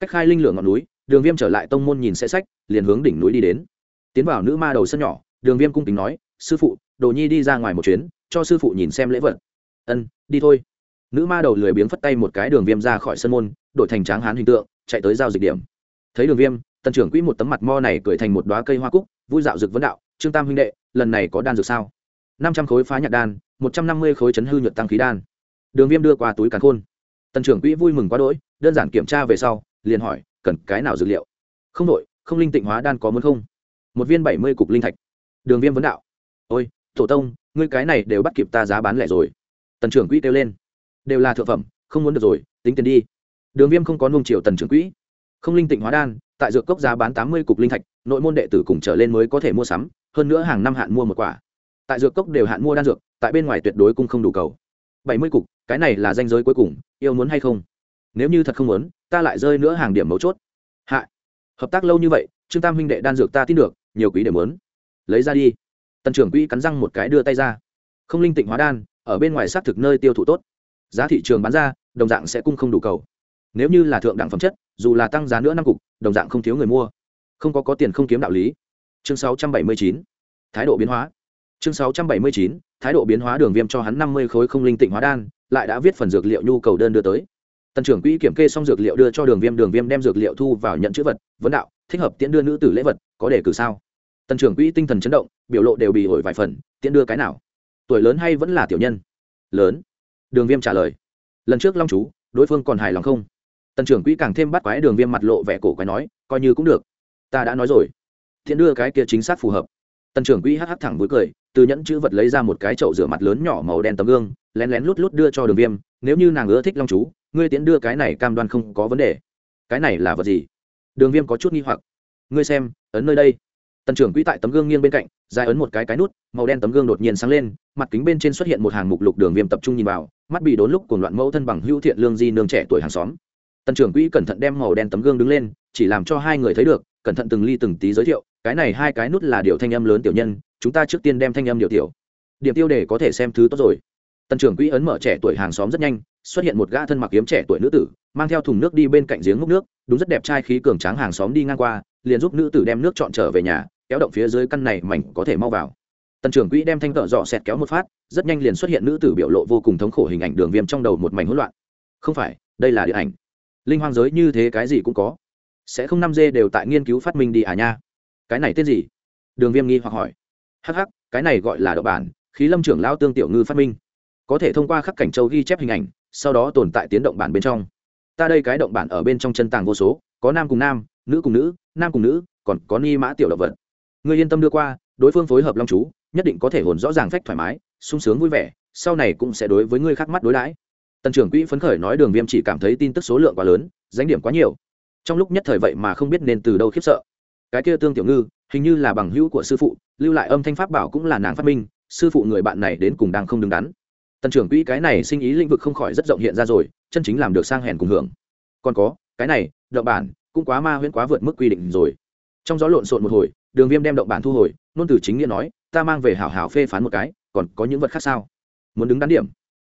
S1: Cách khai linh lượng ngọn núi, đường viêm trở lại tông môn nhìn sẽ sách, liền hướng đỉnh núi đi đến. Tiến vào nữ ma đầu sân nhỏ, đường viêm cung kính nói sư phụ, đồ nhi đi ra ngoài một chuyến, cho sư phụ nhìn xem lễ vật. Ân, đi thôi. Nữ ma đầu lười biếng phất tay một cái đường viêm ra khỏi sân môn, đổi thành tráng hán hình tượng, chạy tới giao dịch điểm. Thấy đường viêm, tần trưởng quỹ một tấm mặt mo này cười thành một đoá cây hoa cúc, vui dạo dực vấn đạo, trương tam huynh đệ, lần này có đan dược sao? Năm trăm khối phá nhạc đan, một trăm năm mươi khối chấn hư nhuận tăng khí đan. Đường viêm đưa qua túi càn khôn. Tần trưởng quỹ vui mừng quá đỗi, đơn giản kiểm tra về sau, liền hỏi, cần cái nào dược liệu? Không đội, không linh tịnh hóa đan có muốn không? Một viên bảy mươi cục linh thạch. Đường viêm vấn đạo ôi, tổ tông, ngươi cái này đều bắt kịp ta giá bán lẻ rồi. Tần trưởng quỹ kêu lên. Đều là thượng phẩm, không muốn được rồi, tính tiền đi. Đường viêm không có nung chiều tần trưởng quỹ. Không linh tịnh hóa đan, tại dược cốc giá bán tám mươi cục linh thạch, nội môn đệ tử cùng trở lên mới có thể mua sắm, hơn nữa hàng năm hạn mua một quả. Tại dược cốc đều hạn mua đan dược, tại bên ngoài tuyệt đối cũng không đủ cầu. bảy mươi cục, cái này là danh giới cuối cùng, yêu muốn hay không? Nếu như thật không muốn, ta lại rơi nữa hàng điểm mấu chốt. Hạ. Hợp tác lâu như vậy, trương tam huynh đệ đan dược ta tin được, nhiều quý để muốn. Lấy ra đi tần trưởng quỹ cắn răng một cái đưa tay ra. Không linh tịnh hóa đan, ở bên ngoài xác thực nơi tiêu thụ tốt. Giá thị trường bán ra, đồng dạng sẽ cung không đủ cầu. Nếu như là thượng đẳng phẩm chất, dù là tăng giá nữa năm cục, đồng dạng không thiếu người mua. Không có có tiền không kiếm đạo lý. Chương 679. thái độ biến hóa. Chương 679. thái độ biến hóa đường viêm cho hắn năm mươi khối không linh tịnh hóa đan, lại đã viết phần dược liệu nhu cầu đơn đưa tới. Tần trưởng quỹ kiểm kê xong dược liệu đưa cho đường viêm đường viêm đem dược liệu thu vào nhận chữ vật. Vấn đạo, thích hợp tiễn đưa nữ tử lễ vật, có đề cử sao? Tần trưởng quỹ tinh thần chấn động, biểu lộ đều bị ổi vài phần, tiễn đưa cái nào? Tuổi lớn hay vẫn là tiểu nhân? Lớn. Đường viêm trả lời. Lần trước long chú, đối phương còn hài lòng không? Tần trưởng quỹ càng thêm bắt quái đường viêm mặt lộ vẻ cổ quái nói, coi như cũng được. Ta đã nói rồi. Thiện đưa cái kia chính xác phù hợp. Tần trưởng quỹ hh thẳng với cười, từ nhẫn chữ vật lấy ra một cái chậu rửa mặt lớn nhỏ màu đen tấm gương, lén lén lút lút đưa cho đường viêm, nếu như nàng ưa thích long chú, ngươi tiễn đưa cái này cam đoan không có vấn đề. Cái này là vật gì? Đường viêm có chút nghi hoặc. Ngươi xem, ấn nơi đây tần trưởng quỹ tại tấm gương nghiêng bên cạnh, dài ấn một cái cái nút, màu đen tấm gương đột nhiên sáng lên, mặt kính bên trên xuất hiện một hàng mục lục đường viêm tập trung nhìn vào, mắt bị đốn lúc cuồng loạn mẫu thân bằng hữu thiện lương di nương trẻ tuổi hàng xóm. Tần trưởng quỹ cẩn thận đem màu đen tấm gương đứng lên, chỉ làm cho hai người thấy được, cẩn thận từng ly từng tí giới thiệu, cái này hai cái nút là điều thanh âm lớn tiểu nhân, chúng ta trước tiên đem thanh âm điều tiểu. Điểm tiêu đề có thể xem thứ tốt rồi. Tần trưởng quỹ ấn mở trẻ tuổi hàng xóm rất nhanh, xuất hiện một gã thân mặc kiếm trẻ tuổi nữ tử, mang theo thùng nước đi bên cạnh giếng múc nước, đúng rất đẹp trai khí cường tráng hàng xóm đi ngang qua liền giúp nữ tử đem nước chọn trở về nhà kéo động phía dưới căn này mảnh có thể mau vào. Tần trưởng quỹ đem thanh cỡ dọ xẹt kéo một phát rất nhanh liền xuất hiện nữ tử biểu lộ vô cùng thống khổ hình ảnh đường viêm trong đầu một mảnh hỗn loạn. Không phải đây là điện ảnh. Linh hoang giới như thế cái gì cũng có. Sẽ không năm dê đều tại nghiên cứu phát minh đi à nha. Cái này tên gì? Đường viêm nghi hoặc hỏi. Hắc hắc, cái này gọi là đậu bản khí lâm trưởng lao tương tiểu ngư phát minh. Có thể thông qua khắc cảnh châu ghi chép hình ảnh sau đó tồn tại tiến động bản bên trong. Ta đây cái động bản ở bên trong chân tàng vô số có nam cùng nam nữ cùng nữ nam cùng nữ, còn có ni mã tiểu động vật. Người yên tâm đưa qua, đối phương phối hợp long chú, nhất định có thể hồn rõ ràng phách thoải mái, sung sướng vui vẻ, sau này cũng sẽ đối với người khác mắt đối đãi. Tần trưởng quỹ phấn khởi nói đường viêm chỉ cảm thấy tin tức số lượng quá lớn, danh điểm quá nhiều. Trong lúc nhất thời vậy mà không biết nên từ đâu khiếp sợ. Cái kia tương tiểu ngư, hình như là bằng hữu của sư phụ, lưu lại âm thanh pháp bảo cũng là nàng phát minh, sư phụ người bạn này đến cùng đang không đứng đắn. Tần trưởng quỹ cái này sinh ý lĩnh vực không khỏi rất rộng hiện ra rồi, chân chính làm được sang hèn cùng hưởng. Còn có, cái này, động bản cũng quá ma huyễn quá vượt mức quy định rồi. Trong gió lộn xộn một hồi, đường viêm đem động bản thu hồi, nôn từ chính nghĩa nói, ta mang về hảo hảo phê phán một cái, còn có những vật khác sao? Muốn đứng đắn điểm?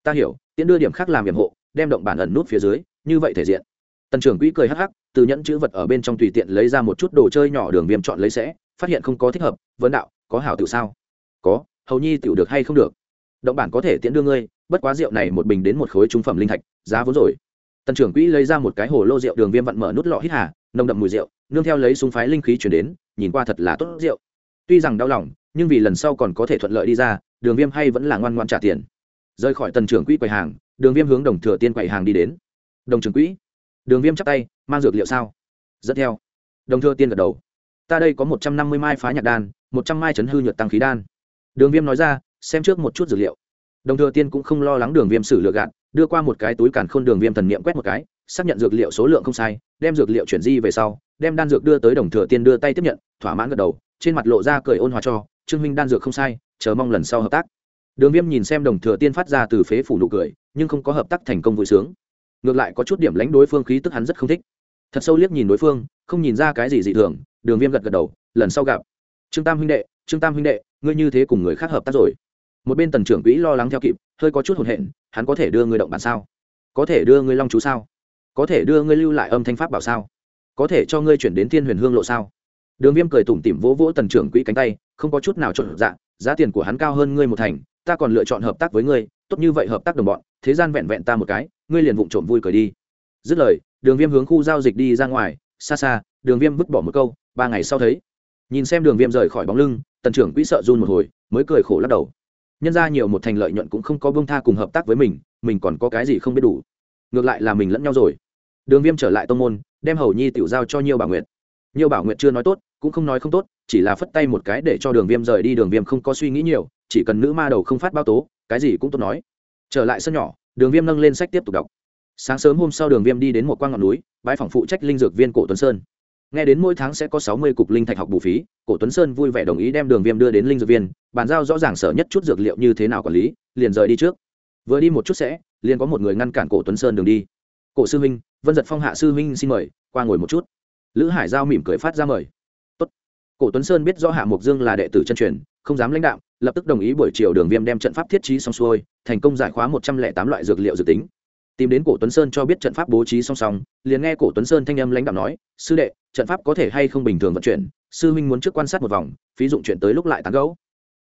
S1: Ta hiểu, tiễn đưa điểm khác làm điểm hộ, đem động bản ẩn nút phía dưới, như vậy thể diện. Tần trưởng quỹ cười hắc hắc, từ nhẫn chữ vật ở bên trong tùy tiện lấy ra một chút đồ chơi nhỏ đường viêm chọn lấy sẽ, phát hiện không có thích hợp, vấn đạo, có hảo tiểu sao? Có, hầu nhi tiểu được hay không được? Động bản có thể tiễn đưa ngươi, bất quá rượu này một bình đến một khối trung phẩm linh thạch, giá vốn rồi tần trưởng quỹ lấy ra một cái hồ lô rượu đường viêm vặn mở nút lọ hít hà, nồng đậm mùi rượu, nương theo lấy súng phái linh khí chuyển đến, nhìn qua thật là tốt rượu. Tuy rằng đau lòng, nhưng vì lần sau còn có thể thuận lợi đi ra, đường viêm hay vẫn là ngoan ngoan trả tiền. Rời khỏi tần trưởng quỹ quầy hàng, đường viêm hướng đồng thừa tiên quầy hàng đi đến. Đồng trưởng quỹ, đường viêm chắp tay, mang dược liệu sao? Dẫn theo. Đồng thừa tiên gật đầu. Ta đây có một trăm năm mươi mai phá nhạc đan, một trăm mai chấn hư nhuận tăng khí đan. Đường viêm nói ra, xem trước một chút dược liệu. Đồng thừa tiên cũng không lo lắng đường viêm xử lựa gạt đưa qua một cái túi càn khôn đường viêm thần niệm quét một cái, xác nhận dược liệu số lượng không sai, đem dược liệu chuyển di về sau, đem đan dược đưa tới đồng thừa tiên đưa tay tiếp nhận, thỏa mãn gật đầu, trên mặt lộ ra cười ôn hòa cho, trương minh đan dược không sai, chờ mong lần sau hợp tác. Đường viêm nhìn xem đồng thừa tiên phát ra từ phế phủ nụ cười, nhưng không có hợp tác thành công vui sướng. Ngược lại có chút điểm lãnh đối phương khí tức hắn rất không thích. Thật sâu liếc nhìn đối phương, không nhìn ra cái gì dị thường, đường viêm gật gật đầu, lần sau gặp. Trương tam huynh đệ, trương tam huynh đệ, ngươi như thế cùng người khác hợp tác rồi. Một bên tần trưởng quỹ lo lắng theo kịp hơi có chút hồn hện, hắn có thể đưa người động bàn sao? Có thể đưa ngươi long chú sao? Có thể đưa ngươi lưu lại âm thanh pháp bảo sao? Có thể cho ngươi chuyển đến thiên huyền hương lộ sao? Đường viêm cười tủm tỉm vỗ vỗ tần trưởng quỹ cánh tay, không có chút nào trộn dạ giá tiền của hắn cao hơn ngươi một thành, ta còn lựa chọn hợp tác với ngươi, tốt như vậy hợp tác đồng bọn, thế gian vẹn vẹn ta một cái, ngươi liền vụng trộm vui cười đi. Dứt lời, đường viêm hướng khu giao dịch đi ra ngoài, xa xa, đường viêm vứt bỏ một câu, ba ngày sau thấy. Nhìn xem đường viêm rời khỏi bóng lưng, tần trưởng quỹ sợ run một hồi, mới cười khổ lắc đầu nhân ra nhiều một thành lợi nhuận cũng không có bông tha cùng hợp tác với mình mình còn có cái gì không biết đủ. Ngược lại là mình lẫn nhau rồi. Đường viêm trở lại tông môn, đem hầu nhi tiểu giao cho nhiều bảo nguyện nhiều bảo nguyện chưa nói tốt, cũng không nói không tốt, chỉ là phất tay một cái để cho đường viêm rời đi. Đường viêm không có suy nghĩ nhiều, chỉ cần nữ ma đầu không phát bao tố, cái gì cũng tốt nói. Trở lại sân nhỏ, đường viêm nâng lên sách tiếp tục đọc. Sáng sớm hôm sau, đường viêm đi đến một quang ngọn núi bãi phòng phụ trách linh dược viên cổ tuấn sơn nghe đến mỗi tháng sẽ có sáu mươi cục linh thạch học bù phí, cổ tuấn sơn vui vẻ đồng ý đem đường viêm đưa đến linh dược viên, bàn giao rõ ràng sở nhất chút dược liệu như thế nào quản lý, liền rời đi trước. Vừa đi một chút sẽ, liền có một người ngăn cản cổ tuấn sơn đường đi. Cổ sư huynh, vân giật phong hạ sư huynh xin mời, qua ngồi một chút. Lữ hải giao mỉm cười phát ra mời. Tốt. cổ tuấn sơn biết do hạ mục dương là đệ tử chân truyền, không dám lãnh đạo, lập tức đồng ý buổi chiều đường viêm đem trận pháp thiết trí xong xuôi, thành công giải khóa một trăm lẻ tám loại dược liệu dự tính tìm đến cổ tuấn sơn cho biết trận pháp bố trí song song, liền nghe cổ tuấn sơn thanh âm lãnh đạo nói, sư đệ, trận pháp có thể hay không bình thường vận chuyển? Sư huynh muốn trước quan sát một vòng, phí dụng chuyện tới lúc lại tán gấu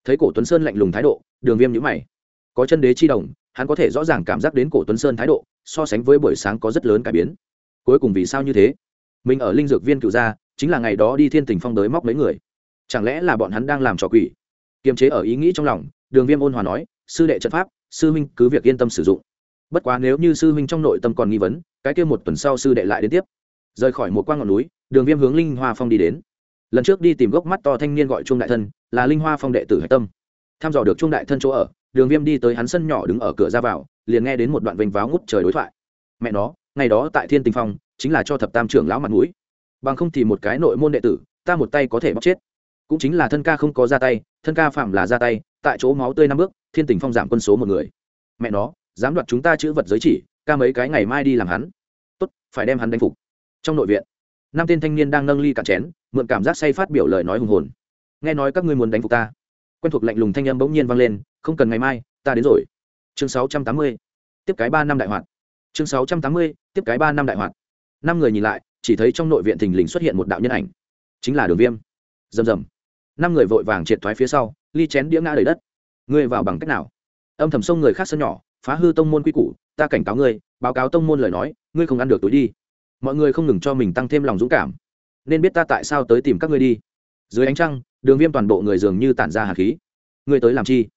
S1: thấy cổ tuấn sơn lạnh lùng thái độ, đường viêm nhữ mày. Có chân đế chi đồng, hắn có thể rõ ràng cảm giác đến cổ tuấn sơn thái độ, so sánh với buổi sáng có rất lớn cải biến. Cuối cùng vì sao như thế? Mình ở linh dược viên cựu gia, chính là ngày đó đi thiên tình phong đới móc mấy người. Chẳng lẽ là bọn hắn đang làm trò quỷ? Kiềm chế ở ý nghĩ trong lòng, đường viêm ôn hòa nói, sư đệ trận pháp, sư huynh cứ việc yên tâm sử dụng bất quá nếu như sư huynh trong nội tâm còn nghi vấn, cái kia một tuần sau sư đệ lại đến tiếp. Rời khỏi một quang ngọn núi, đường viêm hướng linh hoa phong đi đến. Lần trước đi tìm gốc mắt to thanh niên gọi trung đại thân, là linh hoa phong đệ tử hạch tâm. Tham dò được trung đại thân chỗ ở, đường viêm đi tới hắn sân nhỏ đứng ở cửa ra vào, liền nghe đến một đoạn vênh váo ngút trời đối thoại. Mẹ nó, ngày đó tại thiên tình phong, chính là cho thập tam trưởng lão mặt mũi. Bằng không thì một cái nội môn đệ tử, ta một tay có thể bóc chết. Cũng chính là thân ca không có ra tay, thân ca phạm là ra tay, tại chỗ máu tươi năm bước, thiên tình phong giảm quân số một người. Mẹ nó dám đoạt chúng ta chữ vật giới chỉ, ca mấy cái ngày mai đi làm hắn. Tốt, phải đem hắn đánh phục. Trong nội viện, năm tên thanh niên đang nâng ly cạn chén, mượn cảm giác say phát biểu lời nói hùng hồn. Nghe nói các ngươi muốn đánh phục ta. Quen thuộc lạnh lùng thanh âm bỗng nhiên vang lên, không cần ngày mai, ta đến rồi. Chương sáu trăm tám mươi, tiếp cái ba năm đại hoạt. Chương sáu trăm tám mươi, tiếp cái ba năm đại hoạt. Năm người nhìn lại, chỉ thấy trong nội viện thình lình xuất hiện một đạo nhân ảnh. Chính là đường viêm. Rầm rầm. Năm người vội vàng triệt thoái phía sau, ly chén đĩa ngã đầy đất. Ngươi vào bằng cách nào? Âm thầm sông người khác sân nhỏ phá hư tông môn quy củ, ta cảnh cáo ngươi, báo cáo tông môn lời nói, ngươi không ăn được tối đi. Mọi người không ngừng cho mình tăng thêm lòng dũng cảm. Nên biết ta tại sao tới tìm các ngươi đi. Dưới ánh trăng, đường viêm toàn bộ người dường như tản ra hạt khí. Ngươi tới làm chi?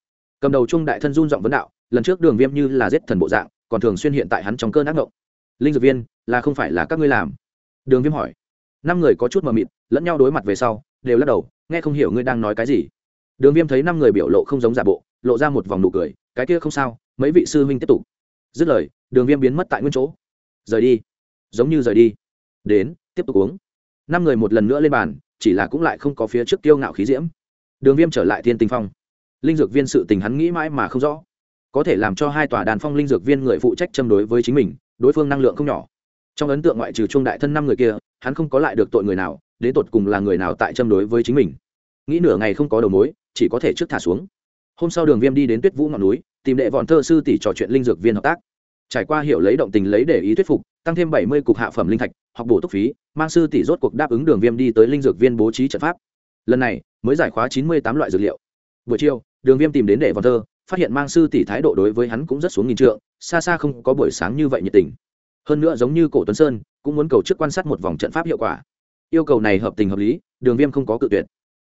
S1: Cầm đầu trung đại thân run giọng vấn đạo, lần trước đường viêm như là giết thần bộ dạng, còn thường xuyên hiện tại hắn trong cơn ác ngộng. Linh dược viên, là không phải là các ngươi làm? Đường viêm hỏi. Năm người có chút mờ mịt, lẫn nhau đối mặt về sau, đều lắc đầu, nghe không hiểu ngươi đang nói cái gì. Đường viêm thấy năm người biểu lộ không giống giả bộ, lộ ra một vòng nụ cười cái kia không sao, mấy vị sư huynh tiếp tục. Dứt lời, đường viêm biến mất tại nguyên chỗ. Rời đi. Giống như rời đi. Đến, tiếp tục uống. Năm người một lần nữa lên bàn, chỉ là cũng lại không có phía trước tiêu ngạo khí diễm. Đường viêm trở lại thiên tinh phong. Linh dược viên sự tình hắn nghĩ mãi mà không rõ. Có thể làm cho hai tòa đàn phong linh dược viên người phụ trách châm đối với chính mình, đối phương năng lượng không nhỏ. Trong ấn tượng ngoại trừ trung đại thân năm người kia, hắn không có lại được tội người nào, đến tột cùng là người nào tại châm đối với chính mình. Nghĩ nửa ngày không có đầu mối, chỉ có thể trước thả xuống hôm sau đường viêm đi đến tuyết vũ ngọn núi, tìm đệ vọn thơ sư tỷ trò chuyện linh dược viên hợp tác. Trải qua hiểu lấy động tình lấy để ý thuyết phục, tăng thêm bảy mươi cục hạ phẩm linh thạch, học bổ túc phí, mang sư tỷ rốt cuộc đáp ứng đường viêm đi tới linh dược viên bố trí trận pháp. Lần này, mới giải khóa chín mươi tám loại dược liệu. Buổi chiều, đường viêm tìm đến đệ vọn thơ, phát hiện mang sư tỷ thái độ đối với hắn cũng rất xuống nghìn trượng, xa xa không có buổi sáng như vậy nhiệt tình. Hơn nữa giống như cổ tuấn sơn, cũng muốn cầu chức quan sát một vòng trận pháp hiệu quả. Yêu cầu này hợp tình hợp lý, đường viêm không có cự tuyệt.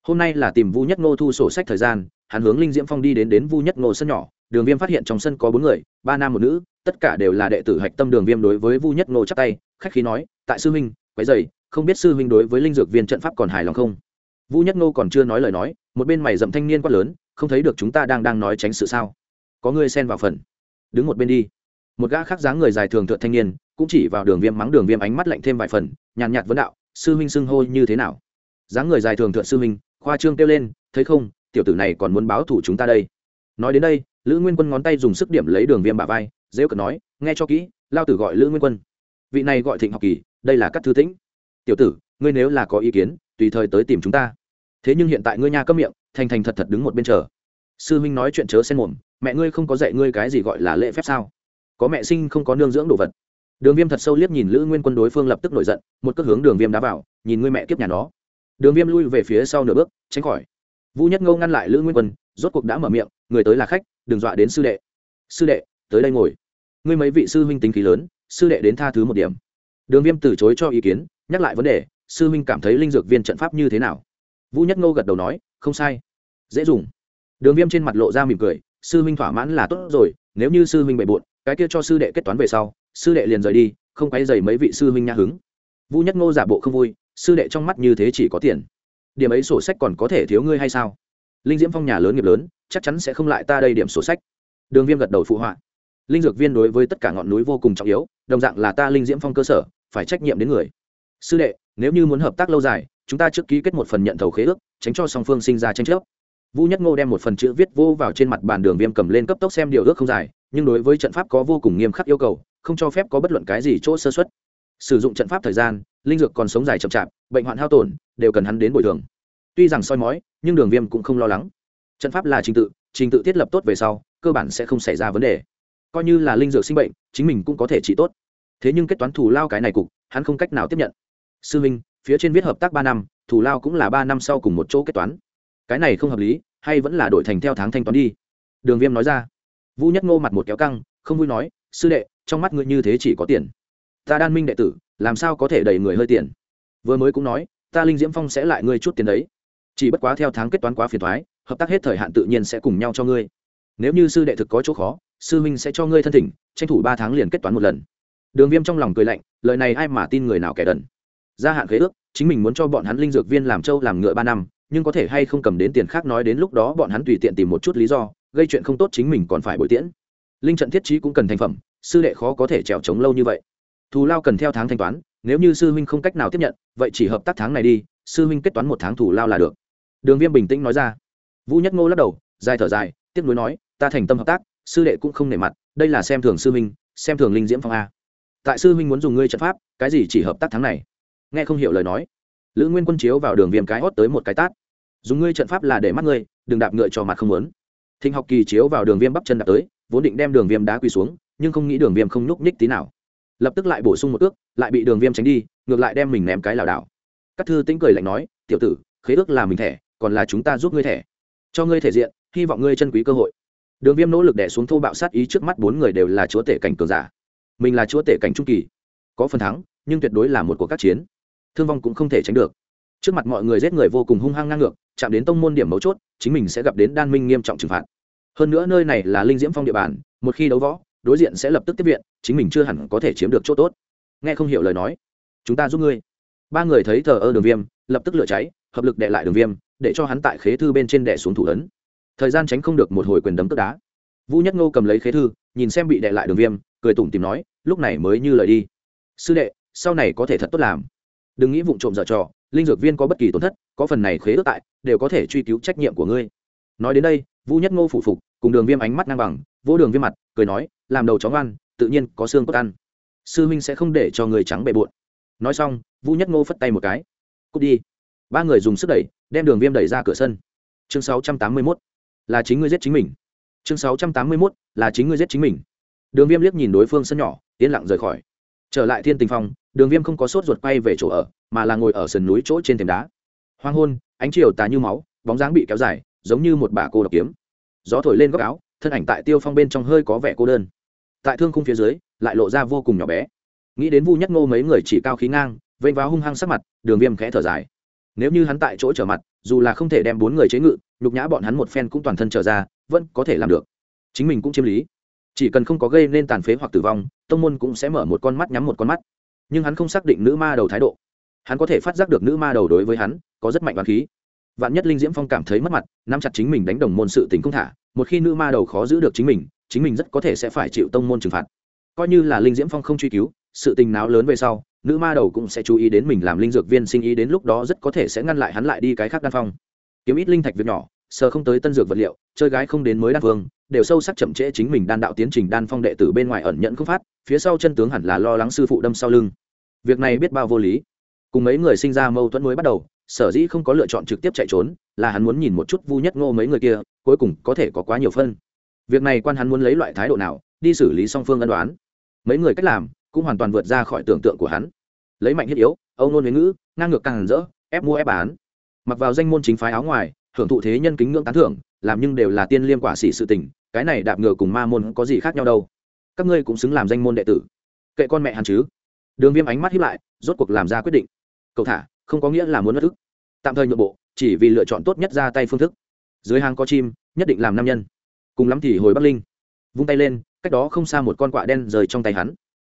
S1: Hôm nay là tìm vu nhất ngô thu sổ sách thời gian hắn hướng linh diễm phong đi đến đến vu nhất ngô sân nhỏ, đường viêm phát hiện trong sân có bốn người, ba nam một nữ, tất cả đều là đệ tử hạch tâm đường viêm đối với vu nhất ngô chắc tay, khách khí nói, tại sư huynh quái dày không biết sư huynh đối với linh dược viên trận pháp còn hài lòng không? Vu nhất ngô còn chưa nói lời nói, một bên mày dậm thanh niên quát lớn, không thấy được chúng ta đang đang nói tránh sự sao? Có người xen vào phần. Đứng một bên đi. Một gã khác dáng người dài thường thượng thanh niên, cũng chỉ vào đường viêm mắng đường viêm ánh mắt lạnh thêm vài phần, nhàn nhạt vấn đạo, sư huynh xưng hô như thế nào? Dáng người dài thường thượng sư huynh, khoa trương kêu lên, thấy không tiểu tử này còn muốn báo thủ chúng ta đây. Nói đến đây, lữ nguyên quân ngón tay dùng sức điểm lấy đường viêm bà vai dễ cận nói, nghe cho kỹ, lao tử gọi lữ nguyên quân. Vị này gọi thịnh học kỳ, đây là các thư tĩnh. Tiểu tử, ngươi nếu là có ý kiến, tùy thời tới tìm chúng ta. Thế nhưng hiện tại ngươi nhà cấm miệng, thành thành thật thật đứng một bên chờ. Sư huynh nói chuyện chớ xen mồm, mẹ ngươi không có dạy ngươi cái gì gọi là lễ phép sao? Có mẹ sinh không có nương dưỡng đồ vật. Đường viêm thật sâu liếc nhìn lữ nguyên quân đối phương lập tức nổi giận, một cước hướng đường viêm đá vào, nhìn ngươi mẹ kiếp nhà nó. Đường viêm lui về phía sau nửa bước, tránh khỏi vũ nhất ngô ngăn lại lữ nguyên quân, rốt cuộc đã mở miệng, người tới là khách, đừng dọa đến sư đệ. Sư đệ, tới đây ngồi. Ngươi mấy vị sư huynh tính khí lớn, sư đệ đến tha thứ một điểm. Đường viêm từ chối cho ý kiến, nhắc lại vấn đề, sư huynh cảm thấy linh dược viên trận pháp như thế nào? Vũ nhất ngô gật đầu nói, không sai. Dễ dùng. Đường viêm trên mặt lộ ra mỉm cười, sư huynh thỏa mãn là tốt rồi, nếu như sư huynh bệ bộn, cái kia cho sư đệ kết toán về sau, sư đệ liền rời đi, không quay dày mấy vị sư huynh nha hứng. Vũ nhất ngô giả bộ không vui, sư đệ trong mắt như thế chỉ có tiền điểm ấy sổ sách còn có thể thiếu ngươi hay sao? Linh diễm phong nhà lớn nghiệp lớn, chắc chắn sẽ không lại ta đây điểm sổ sách. Đường viêm gật đầu phụ họa. Linh dược viên đối với tất cả ngọn núi vô cùng trọng yếu, đồng dạng là ta linh diễm phong cơ sở, phải trách nhiệm đến người. Sư đệ, nếu như muốn hợp tác lâu dài, chúng ta trước ký kết một phần nhận thầu khế ước, tránh cho song phương sinh ra tranh chấp. Vũ nhất ngô đem một phần chữ viết vô vào trên mặt bàn đường viêm cầm lên cấp tốc xem điều ước không dài, nhưng đối với trận pháp có vô cùng nghiêm khắc yêu cầu, không cho phép có bất luận cái gì chỗ sơ xuất sử dụng trận pháp thời gian, linh dược còn sống dài chậm chạp, bệnh hoạn hao tổn đều cần hắn đến bồi thường. Tuy rằng soi mói, nhưng đường viêm cũng không lo lắng. Trận pháp là trình tự trình tự thiết lập tốt về sau, cơ bản sẽ không xảy ra vấn đề. Coi như là linh dược sinh bệnh, chính mình cũng có thể trị tốt. Thế nhưng kết toán thù lao cái này cục, hắn không cách nào tiếp nhận. Sư minh, phía trên viết hợp tác ba năm, thù lao cũng là ba năm sau cùng một chỗ kết toán. Cái này không hợp lý, hay vẫn là đổi thành theo tháng thanh toán đi? Đường viêm nói ra. Vũ nhất ngô mặt một kéo căng, không vui nói, sư đệ, trong mắt ngươi như thế chỉ có tiền. Ta đan minh đệ tử, làm sao có thể đẩy người hơi tiền? Vừa mới cũng nói ta linh diễm phong sẽ lại ngươi chút tiền đấy. Chỉ bất quá theo tháng kết toán quá phiền thoái hợp tác hết thời hạn tự nhiên sẽ cùng nhau cho ngươi. Nếu như sư đệ thực có chỗ khó, sư minh sẽ cho ngươi thân thỉnh, tranh thủ ba tháng liền kết toán một lần. Đường viêm trong lòng cười lạnh, lời này ai mà tin người nào kẻ đần. Gia hạn khế ước, chính mình muốn cho bọn hắn linh dược viên làm trâu làm ngựa ba năm, nhưng có thể hay không cầm đến tiền khác nói đến lúc đó bọn hắn tùy tiện tìm một chút lý do, gây chuyện không tốt chính mình còn phải bồi tiễn. Linh trận thiết trí cũng cần thành phẩm, sư đệ khó có thể trèo trống lâu như vậy. Thù lao cần theo tháng thanh toán nếu như sư huynh không cách nào tiếp nhận, vậy chỉ hợp tác tháng này đi, sư huynh kết toán một tháng thù lao là được. Đường viêm bình tĩnh nói ra. Vũ nhất ngô lắc đầu, dài thở dài, tiếc nuối nói, ta thành tâm hợp tác, sư đệ cũng không nể mặt, đây là xem thường sư huynh, xem thường linh diễm phong a. Tại sư huynh muốn dùng ngươi trận pháp, cái gì chỉ hợp tác tháng này? Nghe không hiểu lời nói, lữ nguyên quân chiếu vào đường viêm cái hót tới một cái tát. Dùng ngươi trận pháp là để mắt ngươi, đừng đạp ngựa cho mặt không muốn. Thịnh học kỳ chiếu vào đường viêm bắp chân đạp tới, vốn định đem đường viêm đá quỳ xuống, nhưng không nghĩ đường viêm không nhúc nhích tí nào lập tức lại bổ sung một ước, lại bị đường viêm tránh đi, ngược lại đem mình ném cái lảo đảo. Các thư tĩnh cười lạnh nói, tiểu tử, khế ước là mình thẻ, còn là chúng ta giúp ngươi thẻ. Cho ngươi thể diện, hy vọng ngươi chân quý cơ hội. Đường viêm nỗ lực đẻ xuống thô bạo sát ý trước mắt bốn người đều là chúa tể cảnh cường giả. Mình là chúa tể cảnh trung kỳ, có phần thắng, nhưng tuyệt đối là một cuộc các chiến. Thương vong cũng không thể tránh được. Trước mặt mọi người giết người vô cùng hung hăng ngang ngược, chạm đến tông môn điểm mấu chốt, chính mình sẽ gặp đến đan minh nghiêm trọng trừng phạt. Hơn nữa nơi này là linh diễm phong địa bàn, một khi đấu võ đối diện sẽ lập tức tiếp viện, chính mình chưa hẳn có thể chiếm được chỗ tốt. Nghe không hiểu lời nói, chúng ta giúp ngươi. Ba người thấy thờ ơ đường viêm, lập tức lửa cháy, hợp lực đệ lại đường viêm, để cho hắn tại khế thư bên trên đệ xuống thủ ấn. Thời gian tránh không được một hồi quyền đấm tức đá. Vũ nhất ngô cầm lấy khế thư, nhìn xem bị đệ lại đường viêm, cười tủm tìm nói, lúc này mới như lời đi. Sư đệ, sau này có thể thật tốt làm. Đừng nghĩ vụng trộm dở trò, linh dược viên có bất kỳ tổn thất, có phần này khế ước tại, đều có thể truy cứu trách nhiệm của ngươi. Nói đến đây, vũ nhất ngô phủ phục, cùng đường viêm ánh mắt ngang bằng, vỗ đường viêm mặt, cười nói làm đầu chó ngoan, tự nhiên có xương cốt ăn. Sư huynh sẽ không để cho người trắng bề bộn. Nói xong vũ nhất ngô phất tay một cái. Cút đi. Ba người dùng sức đẩy, đem đường viêm đẩy ra cửa sân. Chương sáu trăm tám mươi mốt, là chính ngươi giết chính mình. Chương sáu trăm tám mươi mốt, là chính ngươi giết chính mình. Đường viêm liếc nhìn đối phương sân nhỏ, yên lặng rời khỏi. Trở lại thiên tình phong, đường viêm không có sốt ruột quay về chỗ ở, mà là ngồi ở sườn núi chỗ trên thềm đá. Hoang hôn, ánh chiều tà như máu, bóng dáng bị kéo dài, giống như một bà cô độc kiếm. Gió thổi lên góc áo thân ảnh tại tiêu phong bên trong hơi có vẻ cô đơn. Tại thương khung phía dưới, lại lộ ra vô cùng nhỏ bé. Nghĩ đến vu nhất ngô mấy người chỉ cao khí ngang, vênh váo hung hăng sắc mặt, đường viêm khẽ thở dài. Nếu như hắn tại chỗ trở mặt, dù là không thể đem bốn người chế ngự, nhục nhã bọn hắn một phen cũng toàn thân trở ra, vẫn có thể làm được. Chính mình cũng chiêm lý. Chỉ cần không có gây nên tàn phế hoặc tử vong, tông môn cũng sẽ mở một con mắt nhắm một con mắt. Nhưng hắn không xác định nữ ma đầu thái độ. Hắn có thể phát giác được nữ ma đầu đối với hắn có rất mạnh đoán khí. Vạn nhất linh diễm phong cảm thấy mất mặt, nắm chặt chính mình đánh đồng môn sự tình không thả một khi nữ ma đầu khó giữ được chính mình chính mình rất có thể sẽ phải chịu tông môn trừng phạt. Coi như là linh diễm phong không truy cứu, sự tình náo lớn về sau, nữ ma đầu cũng sẽ chú ý đến mình làm linh dược viên sinh ý đến lúc đó rất có thể sẽ ngăn lại hắn lại đi cái khác đan phong. Kiếm ít linh thạch việc nhỏ, sờ không tới tân dược vật liệu, chơi gái không đến mới đan phương đều sâu sắc chậm trễ chính mình đan đạo tiến trình đan phong đệ tử bên ngoài ẩn nhận không phát, phía sau chân tướng hẳn là lo lắng sư phụ đâm sau lưng. Việc này biết bao vô lý. Cùng mấy người sinh ra mâu thuẫn mới bắt đầu sở dĩ không có lựa chọn trực tiếp chạy trốn, là hắn muốn nhìn một chút vu nhất ngô mấy người kia, cuối cùng có thể có quá nhiều phân. Việc này quan hắn muốn lấy loại thái độ nào, đi xử lý song phương ân đoán. Mấy người cách làm, cũng hoàn toàn vượt ra khỏi tưởng tượng của hắn. Lấy mạnh thiết yếu, âu nôn với ngữ, ngang ngược càng rỡ, ép mua ép bán. Mặc vào danh môn chính phái áo ngoài, hưởng thụ thế nhân kính ngưỡng tán thưởng, làm nhưng đều là tiên liêm quả xỉ sự tình, cái này đạp ngựa cùng ma môn có gì khác nhau đâu. Các ngươi cũng xứng làm danh môn đệ tử. Kệ con mẹ hắn chứ. Đường viêm ánh mắt hiếp lại, rốt cuộc làm ra quyết định. Cậu thả không có nghĩa là muốn mất thức tạm thời nhượng bộ, chỉ vì lựa chọn tốt nhất ra tay phương thức. Dưới hang có chim, nhất định làm nam nhân. Cùng lắm thì hồi bắc linh. Vung tay lên, cách đó không xa một con quạ đen rời trong tay hắn.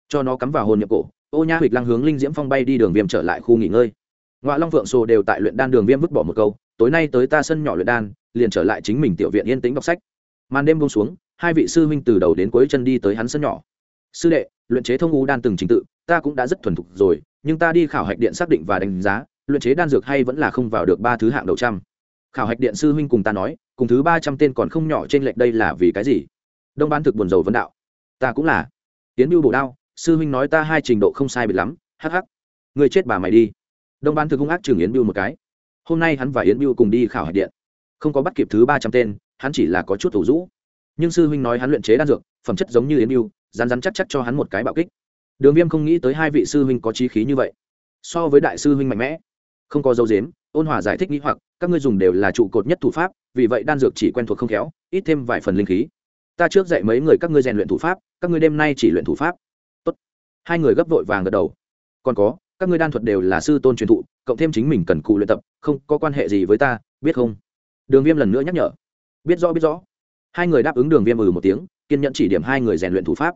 S1: Cho nó cắm vào hồn nhập cổ, ô nha huỵch lăng hướng linh diễm phong bay đi đường viêm trở lại khu nghỉ ngơi. Ngoại long phượng sồ đều tại luyện đan đường viêm vứt bỏ một câu, tối nay tới ta sân nhỏ luyện đan, liền trở lại chính mình tiểu viện yên tĩnh đọc sách. Màn đêm buông xuống, hai vị sư huynh từ đầu đến cuối chân đi tới hắn sân nhỏ. Sư đệ, luyện chế thông u đan từng trình tự, ta cũng đã rất thuần thục rồi nhưng ta đi khảo hạch điện xác định và đánh giá, luyện chế đan dược hay vẫn là không vào được ba thứ hạng đầu trăm. Khảo hạch điện sư huynh cùng ta nói, cùng thứ ba trăm tên còn không nhỏ trên lệch đây là vì cái gì? Đông ban thực buồn rầu vấn đạo. Ta cũng là. Tiến mưu bổ đao, sư huynh nói ta hai trình độ không sai biệt lắm, hắc hắc. Người chết bà mày đi. Đông ban thực hung ác trường yến mưu một cái. Hôm nay hắn và yến mưu cùng đi khảo hạch điện. Không có bắt kịp thứ ba trăm tên, hắn chỉ là có chút thủ rũ. Nhưng sư huynh nói hắn luyện chế đan dược, phẩm chất giống như yến mưu rán rán chắc chắc cho hắn một cái bạo kích đường viêm không nghĩ tới hai vị sư huynh có trí khí như vậy. So với đại sư huynh mạnh mẽ, không có dấu dếm ôn hòa giải thích nghĩ hoặc, các ngươi dùng đều là trụ cột nhất thủ pháp, vì vậy đan dược chỉ quen thuộc không khéo, ít thêm vài phần linh khí. Ta trước dạy mấy người các ngươi rèn luyện thủ pháp, các ngươi đêm nay chỉ luyện thủ pháp. Tốt. hai người gấp vội vàng gật đầu. Còn có, các ngươi đan thuật đều là sư tôn truyền thụ, cộng thêm chính mình cần cụ luyện tập, không có quan hệ gì với ta, biết không? Đường viêm lần nữa nhắc nhở. Biết rõ biết rõ. Hai người đáp ứng đường viêm ừ một tiếng, kiên nhẫn chỉ điểm hai người rèn luyện thủ pháp.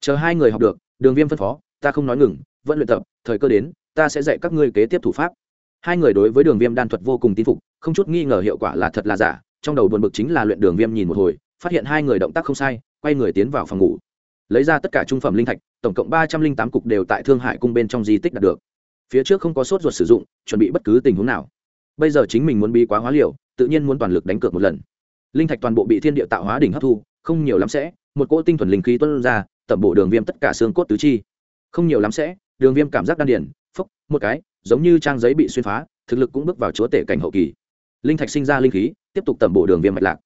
S1: Chờ hai người học được đường viêm phân phó, ta không nói ngừng, vẫn luyện tập, thời cơ đến, ta sẽ dạy các ngươi kế tiếp thủ pháp. Hai người đối với đường viêm đan thuật vô cùng tin phục, không chút nghi ngờ hiệu quả là thật là giả, trong đầu buồn bực chính là luyện đường viêm nhìn một hồi, phát hiện hai người động tác không sai, quay người tiến vào phòng ngủ. Lấy ra tất cả trung phẩm linh thạch, tổng cộng ba trăm linh tám cục đều tại thương hải cung bên trong di tích đạt được. Phía trước không có sốt ruột sử dụng, chuẩn bị bất cứ tình huống nào. Bây giờ chính mình muốn bi quá hóa liều, tự nhiên muốn toàn lực đánh cược một lần. Linh thạch toàn bộ bị thiên địa tạo hóa đỉnh hấp thu, không nhiều lắm sẽ, một cỗ tinh thuần linh khí tuân ra tẩm bộ đường viêm tất cả xương cốt tứ chi. Không nhiều lắm sẽ, đường viêm cảm giác đan điển phốc một cái, giống như trang giấy bị xuyên phá, thực lực cũng bước vào chúa tể cảnh hậu kỳ. Linh thạch sinh ra linh khí, tiếp tục tẩm bộ đường viêm mạch lạc.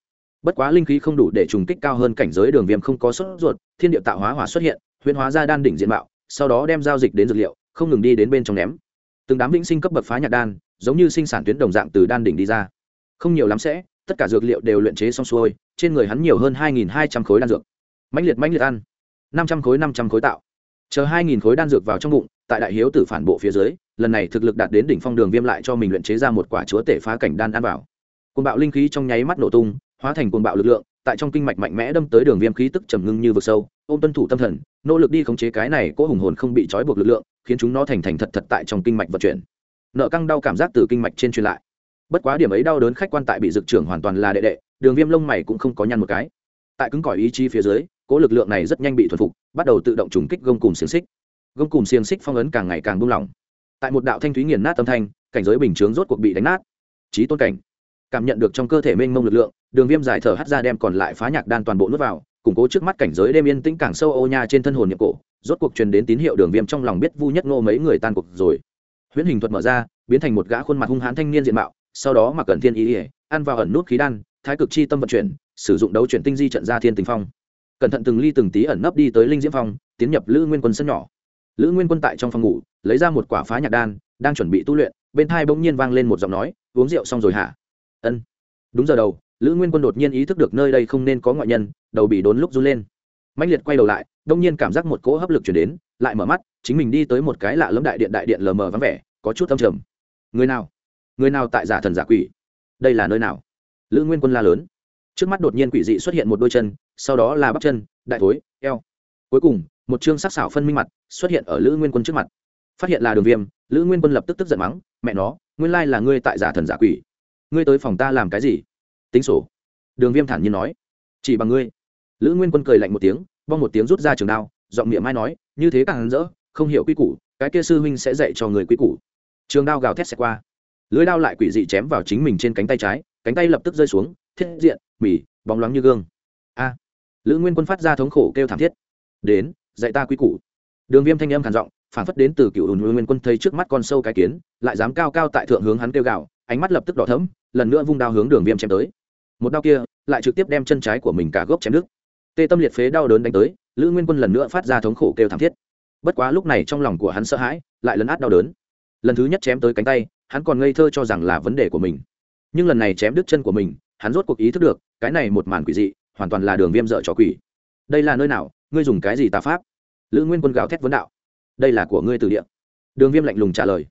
S1: Bất quá linh khí không đủ để trùng kích cao hơn cảnh giới đường viêm không có sốt ruột, thiên địa tạo hóa hỏa xuất hiện, huyễn hóa ra đan đỉnh diện mạo, sau đó đem giao dịch đến dược liệu, không ngừng đi đến bên trong ném. Từng đám vĩnh sinh cấp bậc phá nhạc đan, giống như sinh sản tuyến đồng dạng từ đan đỉnh đi ra. Không nhiều lắm sẽ, tất cả dược liệu đều luyện chế xong xuôi, trên người hắn nhiều hơn hai hai trăm khối đan dược. Mãnh liệt mãnh liệt ăn năm trăm khối năm trăm khối tạo. Chờ hai nghìn khối đan dược vào trong bụng, tại đại hiếu tử phản bộ phía dưới, lần này thực lực đạt đến đỉnh phong đường viêm lại cho mình luyện chế ra một quả chúa tể phá cảnh đan ăn vào. Côn bạo linh khí trong nháy mắt nổ tung, hóa thành côn bạo lực lượng, tại trong kinh mạch mạnh mẽ đâm tới đường viêm khí tức trầm ngưng như vực sâu, ôm tuân thủ tâm thần, nỗ lực đi khống chế cái này cỗ hùng hồn không bị trói buộc lực lượng, khiến chúng nó thành thành thật thật tại trong kinh mạch vận chuyển. Nợ căng đau cảm giác từ kinh mạch trên truyền lại. Bất quá điểm ấy đau đớn khách quan tại bị dực trưởng hoàn toàn là đệ đệ, đường viêm lông mày cũng không có nhăn một cái. Tại cứng cỏi ý chí phía dưới cỗ lực lượng này rất nhanh bị thuần phục, bắt đầu tự động trùng kích gông cùng xiềng xích. Gông cùng xiềng xích phong ấn càng ngày càng buông lỏng. Tại một đạo thanh thúy nghiền nát âm thanh, cảnh giới bình chướng rốt cuộc bị đánh nát. Trí tôn cảnh. Cảm nhận được trong cơ thể mênh mông lực lượng, đường viêm giải thở hắt ra đem còn lại phá nhạc đan toàn bộ nuốt vào, củng cố trước mắt cảnh giới đêm yên tĩnh càng sâu ô nha trên thân hồn nhập cổ, rốt cuộc truyền đến tín hiệu đường viêm trong lòng biết vu nhất ngô mấy người tan cuộc rồi. Huyễn hình thuật mở ra, biến thành một gã khuôn mặt hung hãn thanh niên diện mạo, sau đó mặc cẩn thiên ý ỉa ăn vào ẩn nút khí đan, thái cực chi tâm vận chuyển, sử dụng đấu chuyển tinh di trận ra thiên tình phong cẩn thận từng ly từng tí ẩn nấp đi tới linh diễm phong, tiến nhập lữ nguyên quân sân nhỏ. Lữ nguyên quân tại trong phòng ngủ, lấy ra một quả phá nhạc đan, đang chuẩn bị tu luyện, bên thai bỗng nhiên vang lên một giọng nói, uống rượu xong rồi hả? Ân. Đúng giờ đầu, lữ nguyên quân đột nhiên ý thức được nơi đây không nên có ngoại nhân, đầu bị đốn lúc run lên. Mạnh liệt quay đầu lại, đông nhiên cảm giác một cỗ hấp lực chuyển đến, lại mở mắt, chính mình đi tới một cái lạ lẫm đại điện đại điện lờ mờ vắng vẻ, có chút âm trầm. Người nào? Người nào tại giả thần giả quỷ? Đây là nơi nào? Lữ nguyên quân la lớn. Trước mắt đột nhiên quỷ dị xuất hiện một đôi chân sau đó là bắp chân, đại thối, eo. Cuối cùng, một chương sắc xảo phân minh mặt xuất hiện ở lữ nguyên quân trước mặt. Phát hiện là đường viêm, lữ nguyên quân lập tức tức giận mắng, mẹ nó, nguyên lai là ngươi tại giả thần giả quỷ. Ngươi tới phòng ta làm cái gì? Tính sổ. Đường viêm thản nhiên nói, chỉ bằng ngươi. Lữ nguyên quân cười lạnh một tiếng, bong một tiếng rút ra trường đao, giọng miệng mai nói, như thế càng hắn rỡ, không hiểu quy củ, cái kia sư huynh sẽ dạy cho người quy củ. Trường đao gào thét xẹt qua. Lưới đao lại quỷ dị chém vào chính mình trên cánh tay trái, cánh tay lập tức rơi xuống, thiết diện, mỉ, bóng loáng như gương lữ nguyên quân phát ra thống khổ kêu thảm thiết. Đến, dạy ta quy củ. Đường viêm thanh âm khản giọng phản phất đến từ cựu ùn nguyên quân thấy trước mắt con sâu cái kiến, lại dám cao cao tại thượng hướng hắn kêu gạo ánh mắt lập tức đỏ thấm lần nữa vung đao hướng đường viêm chém tới. Một đao kia lại trực tiếp đem chân trái của mình cả gốc chém đứt. Tê tâm liệt phế đau đớn đánh tới, lữ nguyên quân lần nữa phát ra thống khổ kêu thảm thiết. Bất quá lúc này trong lòng của hắn sợ hãi, lại lấn át đau đớn. Lần thứ nhất chém tới cánh tay, hắn còn ngây thơ cho rằng là vấn đề của mình. Nhưng lần này chém đứt chân của mình, hắn rốt cuộc ý thức được, cái này một màn quỷ dị hoàn toàn là đường viêm dợ trò quỷ. Đây là nơi nào? Ngươi dùng cái gì tà pháp? Lữ nguyên quân gào thét vấn đạo. Đây là của ngươi từ địa. Đường viêm lạnh lùng trả lời.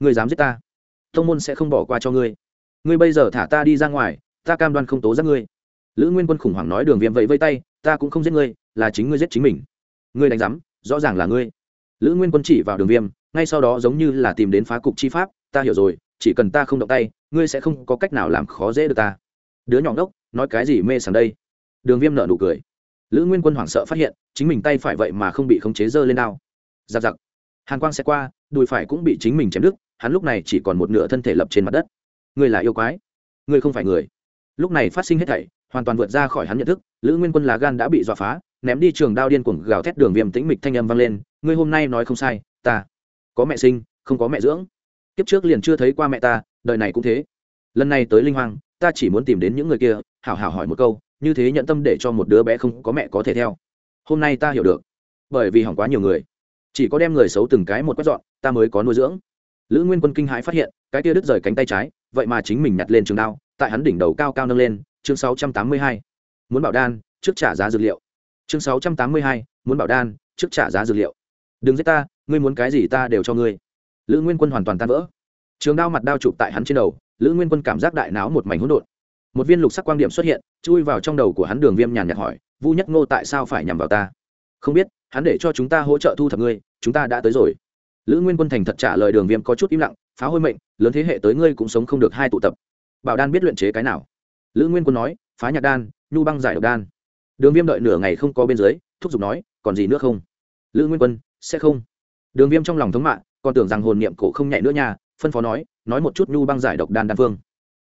S1: Ngươi dám giết ta? Thông môn sẽ không bỏ qua cho ngươi. Ngươi bây giờ thả ta đi ra ngoài, ta cam đoan không tố giác ngươi. Lữ nguyên quân khủng hoảng nói đường viêm vẫy vây tay, ta cũng không giết ngươi, là chính ngươi giết chính mình. Ngươi đánh giám, rõ ràng là ngươi. Lữ nguyên quân chỉ vào đường viêm, ngay sau đó giống như là tìm đến phá cục chi pháp, ta hiểu rồi, chỉ cần ta không động tay, ngươi sẽ không có cách nào làm khó dễ được ta. Đứa nhỏ ngốc, nói cái gì mê sảng đây? Đường viêm nợ nụ cười. Lữ nguyên quân hoảng sợ phát hiện, chính mình tay phải vậy mà không bị khống chế dơ lên đao. Giặc giặc. Hàn quang sẽ qua, đùi phải cũng bị chính mình chém đứt, hắn lúc này chỉ còn một nửa thân thể lập trên mặt đất. Ngươi là yêu quái. Ngươi không phải người. Lúc này phát sinh hết thảy, hoàn toàn vượt ra khỏi hắn nhận thức, lữ nguyên quân lá gan đã bị dọa phá, ném đi trường đao điên cuồng gào thét đường viêm tĩnh mịch thanh âm vang lên, ngươi hôm nay nói không sai, ta có mẹ sinh, không có mẹ dưỡng. Kiếp trước liền chưa thấy qua mẹ ta, đời này cũng thế. Lần này tới linh hoàng ta chỉ muốn tìm đến những người kia, hảo hảo hỏi một câu như thế nhận tâm để cho một đứa bé không có mẹ có thể theo. Hôm nay ta hiểu được. Bởi vì hỏng quá nhiều người. Chỉ có đem người xấu từng cái một quét dọn, ta mới có nuôi dưỡng. Lữ nguyên quân kinh hãi phát hiện, cái kia đứt rời cánh tay trái, vậy mà chính mình nhặt lên trường đao, tại hắn đỉnh đầu cao cao nâng lên, chương 682. muốn bảo đan, trước trả giá dược liệu. Chương 682. muốn bảo đan, trước trả giá dược liệu. Đừng giết ta, ngươi muốn cái gì ta đều cho ngươi. Lữ nguyên quân hoàn toàn tan vỡ. Trường đao mặt đao chụp tại hắn trên đầu, lữ nguyên quân cảm giác đại náo một mảnh hỗn độn một viên lục sắc quang điểm xuất hiện, chui vào trong đầu của hắn đường viêm nhàn nhạt hỏi, vu nhất ngô tại sao phải nhằm vào ta? Không biết, hắn để cho chúng ta hỗ trợ thu thập ngươi, chúng ta đã tới rồi. Lữ nguyên quân thành thật trả lời đường viêm có chút im lặng, phá hôi mệnh, lớn thế hệ tới ngươi cũng sống không được hai tụ tập. Bảo đan biết luyện chế cái nào? Lữ nguyên quân nói, phá nhạc đan, nhu băng giải độc đan. Đường viêm đợi nửa ngày không có bên dưới, thúc giục nói, còn gì nữa không? Lữ nguyên quân, sẽ không. Đường viêm trong lòng thống mạng còn tưởng rằng hồn niệm cổ không nhạy nữa nha, phân phó nói nói một chút nhu băng giải độc đan đan phương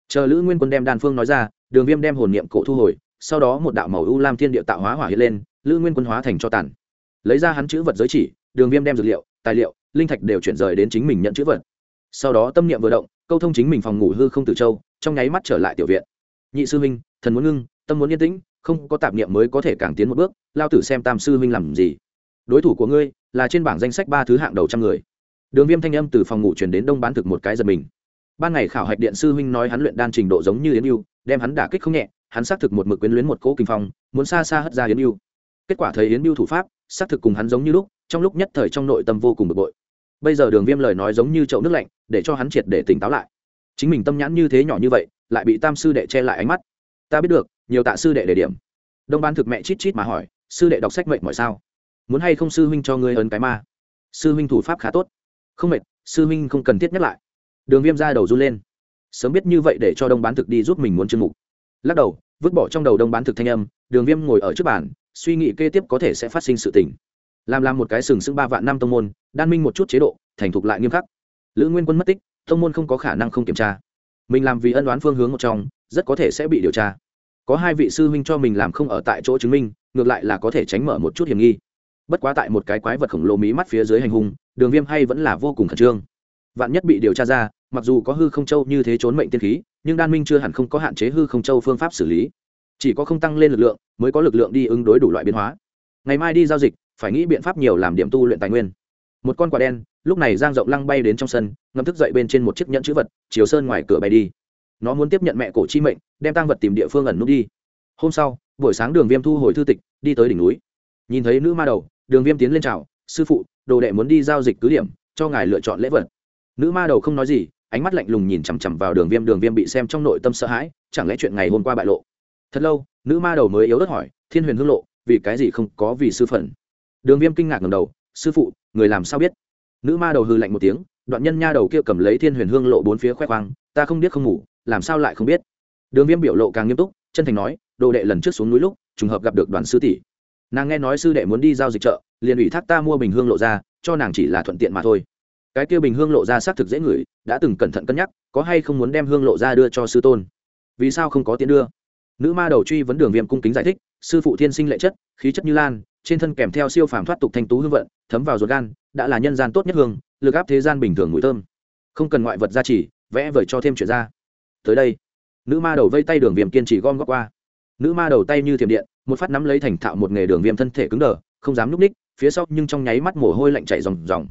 S1: chờ lữ nguyên quân đem đan phương nói ra, đường viêm đem hồn niệm cổ thu hồi, sau đó một đạo màu u lam thiên địa tạo hóa hỏa hiện lên, lữ nguyên quân hóa thành cho tàn. Lấy ra hắn chữ vật giới chỉ, đường viêm đem dược liệu, tài liệu, linh thạch đều chuyển rời đến chính mình nhận chữ vật. Sau đó tâm niệm vừa động, câu thông chính mình phòng ngủ hư không từ châu, trong nháy mắt trở lại tiểu viện. Nhị sư huynh, thần muốn ngưng, tâm muốn yên tĩnh, không có tạp niệm mới có thể càng tiến một bước, lao tử xem tam sư huynh làm gì. Đối thủ của ngươi là trên bảng danh sách ba thứ hạng đầu trăm người. Đường viêm thanh âm từ phòng ngủ chuyển đến đông bán thực một cái giật mình ban ngày khảo hạch điện sư huynh nói hắn luyện đan trình độ giống như yến yêu đem hắn đả kích không nhẹ, hắn xác thực một mực quyến luyến một cỗ kinh phong, muốn xa xa hất ra yến yêu kết quả thấy yến yêu thủ pháp, xác thực cùng hắn giống như lúc, trong lúc nhất thời trong nội tâm vô cùng bực bội. Bây giờ đường viêm lời nói giống như chậu nước lạnh, để cho hắn triệt để tỉnh táo lại. Chính mình tâm nhãn như thế nhỏ như vậy, lại bị tam sư đệ che lại ánh mắt. Ta biết được, nhiều tạ sư đệ đề điểm. Đông ban thực mẹ chít chít mà hỏi, sư đệ đọc sách mệnh mọi sao? Muốn hay không sư huynh cho ngươi ấn cái ma? Sư huynh thủ pháp khá tốt. Không mệt, sư huynh không cần thiết nhắc lại đường viêm ra đầu run lên. Sớm biết như vậy để cho đông bán thực đi giúp mình muốn chương mục. Lắc đầu, vứt bỏ trong đầu đông bán thực thanh âm, đường viêm ngồi ở trước bàn, suy nghĩ kế tiếp có thể sẽ phát sinh sự tình. Làm làm một cái sừng sững ba vạn năm tông môn, đan minh một chút chế độ, thành thục lại nghiêm khắc. Lữ nguyên quân mất tích, tông môn không có khả năng không kiểm tra. Mình làm vì ân đoán phương hướng một trong, rất có thể sẽ bị điều tra. Có hai vị sư huynh cho mình làm không ở tại chỗ chứng minh, ngược lại là có thể tránh mở một chút hiểm nghi. Bất quá tại một cái quái vật khổng lồ mí mắt phía dưới hành hung, đường viêm hay vẫn là vô cùng khẩn trương. Vạn nhất bị điều tra ra mặc dù có hư không châu như thế trốn mệnh tiên khí, nhưng đan minh chưa hẳn không có hạn chế hư không châu phương pháp xử lý. Chỉ có không tăng lên lực lượng, mới có lực lượng đi ứng đối đủ loại biến hóa. Ngày mai đi giao dịch, phải nghĩ biện pháp nhiều làm điểm tu luyện tài nguyên. Một con quả đen, lúc này giang rộng lăng bay đến trong sân, ngâm thức dậy bên trên một chiếc nhẫn chữ vật, chiều sơn ngoài cửa bay đi. Nó muốn tiếp nhận mẹ cổ chi mệnh, đem tăng vật tìm địa phương ẩn nút đi. Hôm sau, buổi sáng đường viêm thu hồi thư tịch, đi tới đỉnh núi. Nhìn thấy nữ ma đầu, đường viêm tiến lên chào, sư phụ, đồ đệ muốn đi giao dịch cứ điểm, cho ngài lựa chọn lễ vật. Nữ ma đầu không nói gì ánh mắt lạnh lùng nhìn chằm chằm vào đường viêm đường viêm bị xem trong nội tâm sợ hãi, chẳng lẽ chuyện ngày hôm qua bại lộ? Thật lâu, nữ ma đầu mới yếu đất hỏi, thiên huyền hương lộ, vì cái gì không có vì sư phận? Đường viêm kinh ngạc ngầm đầu, sư phụ, người làm sao biết? Nữ ma đầu hư lạnh một tiếng, đoạn nhân nha đầu kia cầm lấy thiên huyền hương lộ bốn phía khoe khoang, ta không biết không ngủ, làm sao lại không biết? Đường viêm biểu lộ càng nghiêm túc, chân thành nói, đồ đệ lần trước xuống núi lúc, trùng hợp gặp được đoàn sư tỷ. Nàng nghe nói sư đệ muốn đi giao dịch chợ, liền ủy thác ta mua bình hương lộ ra, cho nàng chỉ là thuận tiện mà thôi cái kia bình hương lộ ra xác thực dễ ngửi, đã từng cẩn thận cân nhắc, có hay không muốn đem hương lộ ra đưa cho sư tôn. Vì sao không có tiền đưa? Nữ ma đầu truy vấn đường viêm cung kính giải thích, sư phụ thiên sinh lệ chất, khí chất như lan, trên thân kèm theo siêu phàm thoát tục thanh tú hương vận, thấm vào ruột gan, đã là nhân gian tốt nhất hương, lực áp thế gian bình thường mùi thơm. Không cần ngoại vật gia trì, vẽ vời cho thêm chuyện ra. Tới đây, nữ ma đầu vây tay đường viêm kiên trì gom góp qua. Nữ ma đầu tay như thiểm điện, một phát nắm lấy thành thạo một nghề đường viêm thân thể cứng đờ, không dám núp ních, phía sau nhưng trong nháy mắt mồ hôi lạnh chạy ròng ròng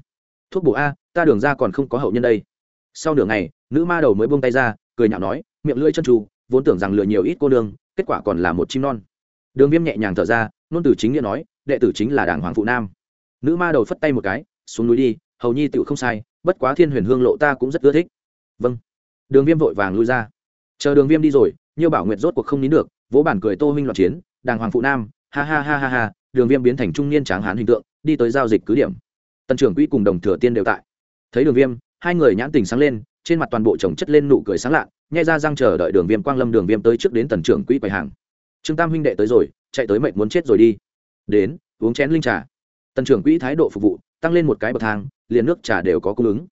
S1: thuốc bổ a ta đường ra còn không có hậu nhân đây. Sau nửa ngày nữ ma đầu mới buông tay ra cười nhạo nói miệng lưỡi chân tru vốn tưởng rằng lừa nhiều ít cô đường, kết quả còn là một chim non. Đường viêm nhẹ nhàng thở ra nôn từ chính nghĩa nói đệ tử chính là đảng hoàng phụ nam. Nữ ma đầu phất tay một cái xuống núi đi hầu nhi tựu không sai bất quá thiên huyền hương lộ ta cũng rất ưa thích. Vâng. Đường viêm vội vàng lui ra. Chờ đường viêm đi rồi nhiều bảo nguyệt rốt cuộc không nín được vỗ bản cười tô huynh loạn chiến đàng hoàng phụ nam ha ha ha ha ha đường viêm biến thành trung niên tráng hán hình tượng đi tới giao dịch cứ điểm tần trưởng quỹ cùng đồng thừa tiên đều tại. Thấy đường viêm, hai người nhãn tình sáng lên, trên mặt toàn bộ chồng chất lên nụ cười sáng lạ, nhai ra răng chờ đợi đường viêm quang lâm đường viêm tới trước đến tần trưởng quỹ quầy hàng. Trương tam huynh đệ tới rồi, chạy tới mệnh muốn chết rồi đi. Đến, uống chén linh trà. Tần trưởng quỹ thái độ phục vụ, tăng lên một cái bậc thang, liền nước trà đều có cung ứng.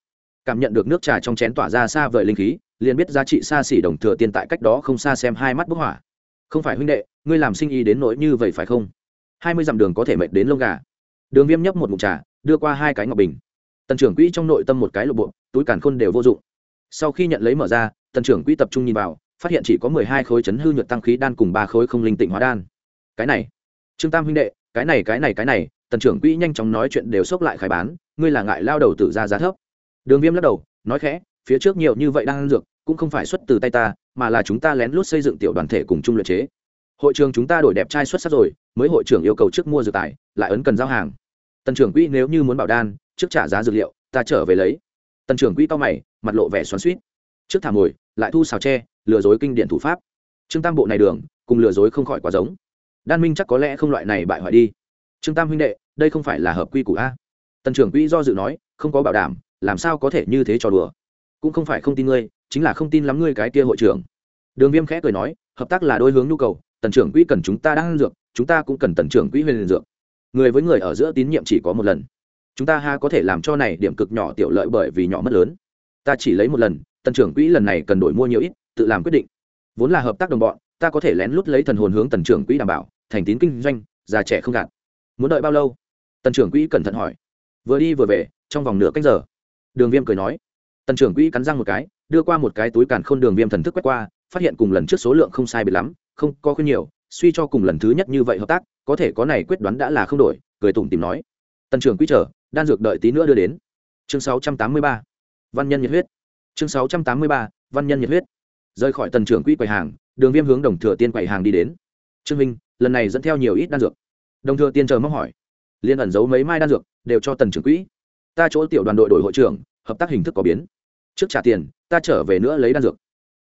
S1: Cảm nhận được nước trà trong chén tỏa ra xa vời linh khí, liền biết giá trị xa xỉ đồng thừa tiền tại cách đó không xa xem hai mắt bức hỏa. Không phải huynh đệ, ngươi làm sinh ý đến nỗi như vậy phải không? Hai mươi dặm đường có thể mệt đến lông gà. Đường viêm nhấp một mụn trà đưa qua hai cái ngọc bình. Tần trưởng quỹ trong nội tâm một cái lộp bộ, túi càn khôn đều vô dụng. Sau khi nhận lấy mở ra, tần trưởng quỹ tập trung nhìn vào, phát hiện chỉ có mười hai khối chấn hư nhuận tăng khí đan cùng ba khối không linh tịnh hóa đan. Cái này, trương tam huynh đệ, cái này cái này cái này, tần trưởng quỹ nhanh chóng nói chuyện đều xốc lại khai bán, ngươi là ngại lao đầu tự ra giá thấp. Đường viêm lắc đầu, nói khẽ, phía trước nhiều như vậy đang ăn dược, cũng không phải xuất từ tay ta, mà là chúng ta lén lút xây dựng tiểu đoàn thể cùng chung luyện chế. Hội trường chúng ta đổi đẹp trai xuất sắc rồi, mới hội trưởng yêu cầu trước mua dược tài, lại ấn cần giao hàng tần trưởng quỹ nếu như muốn bảo đan, trước trả giá dược liệu, ta trở về lấy. Tần trưởng quỹ to mày, mặt lộ vẻ xoắn suýt trước thả mồi lại thu xào tre lừa dối kinh điển thủ pháp. Trương tam bộ này đường, cùng lừa dối không khỏi quá giống. Đan minh chắc có lẽ không loại này bại hoại đi. Trương tam huynh đệ, đây không phải là hợp quy củ a? Tần trưởng quỹ do dự nói, không có bảo đảm, làm sao có thể như thế trò đùa? Cũng không phải không tin ngươi, chính là không tin lắm ngươi cái kia hội trưởng. Đường viêm khẽ cười nói, hợp tác là đôi hướng nhu cầu, tần trưởng quỹ cần chúng ta đang dược, chúng ta cũng cần tần trưởng quỹ huyền dược người với người ở giữa tín nhiệm chỉ có một lần. Chúng ta ha có thể làm cho này điểm cực nhỏ tiểu lợi bởi vì nhỏ mất lớn. Ta chỉ lấy một lần, tần trưởng quỹ lần này cần đổi mua nhiều ít, tự làm quyết định. Vốn là hợp tác đồng bọn, ta có thể lén lút lấy thần hồn hướng tần trưởng quỹ đảm bảo, thành tín kinh doanh, già trẻ không gạt. Muốn đợi bao lâu? Tần trưởng quỹ cẩn thận hỏi. Vừa đi vừa về, trong vòng nửa cách giờ. Đường viêm cười nói. Tần trưởng quỹ cắn răng một cái, đưa qua một cái túi càn khôn đường viêm thần thức quét qua, phát hiện cùng lần trước số lượng không sai biệt lắm, không có khuyên nhiều suy cho cùng lần thứ nhất như vậy hợp tác, có thể có này quyết đoán đã là không đổi, cười tủm tìm nói. Tần trưởng quỹ chờ đan dược đợi tí nữa đưa đến. Chương 683. văn nhân nhiệt huyết. Chương 683. văn nhân nhiệt huyết. Rời khỏi tần trưởng quỹ quầy hàng, đường viêm hướng đồng thừa tiên quầy hàng đi đến. Trương minh, lần này dẫn theo nhiều ít đan dược. Đồng thừa tiên chờ mong hỏi. Liên ẩn giấu mấy mai đan dược, đều cho tần trưởng quỹ ta chỗ tiểu đoàn đội đổi hội trưởng, hợp tác hình thức có biến. Trước trả tiền, ta trở về nữa lấy đan dược.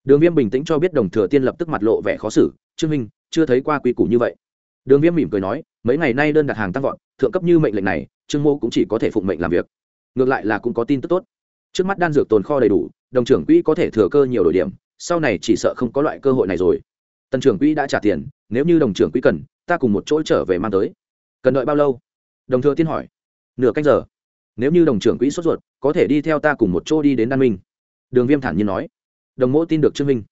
S1: Đường viêm bình tĩnh cho biết đồng thừa tiên lập tức mặt lộ vẻ khó xử. Trương minh chưa thấy qua quy củ như vậy. Đường viêm mỉm cười nói, mấy ngày nay đơn đặt hàng tăng vọt, thượng cấp như mệnh lệnh này, trương mô cũng chỉ có thể phụng mệnh làm việc. Ngược lại là cũng có tin tức tốt. Trước mắt đan dược tồn kho đầy đủ, đồng trưởng quỹ có thể thừa cơ nhiều đổi điểm, sau này chỉ sợ không có loại cơ hội này rồi. Tần trưởng quỹ đã trả tiền, nếu như đồng trưởng quỹ cần, ta cùng một chỗ trở về mang tới. Cần đợi bao lâu? Đồng thừa tiên hỏi. Nửa canh giờ. Nếu như đồng trưởng quỹ sốt ruột, có thể đi theo ta cùng một chỗ đi đến đan minh. Đường viêm thản nhiên nói. Đồng mỗ tin được trương minh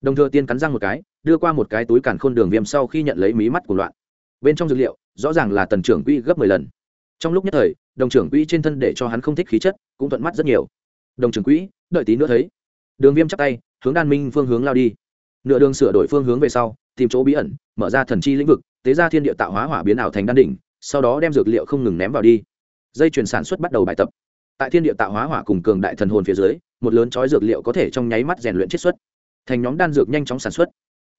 S1: đồng thừa tiên cắn răng một cái, đưa qua một cái túi càn khôn đường viêm sau khi nhận lấy mí mắt của loạn. Bên trong dược liệu, rõ ràng là tần trưởng quỹ gấp mười lần. Trong lúc nhất thời, đồng trưởng quỹ trên thân để cho hắn không thích khí chất, cũng thuận mắt rất nhiều. Đồng trưởng quỹ, đợi tí nữa thấy. Đường viêm chắp tay, hướng đan minh phương hướng lao đi. Nửa đường sửa đổi phương hướng về sau, tìm chỗ bí ẩn, mở ra thần chi lĩnh vực, tế ra thiên địa tạo hóa hỏa biến ảo thành đan đỉnh, sau đó đem dược liệu không ngừng ném vào đi. Dây chuyển sản xuất bắt đầu bài tập. Tại thiên địa tạo hóa hỏa cùng cường đại thần hồn phía dưới, một lớn chói dược liệu có thể trong nháy mắt rèn luyện chiết xuất thành nhóm đan dược nhanh chóng sản xuất.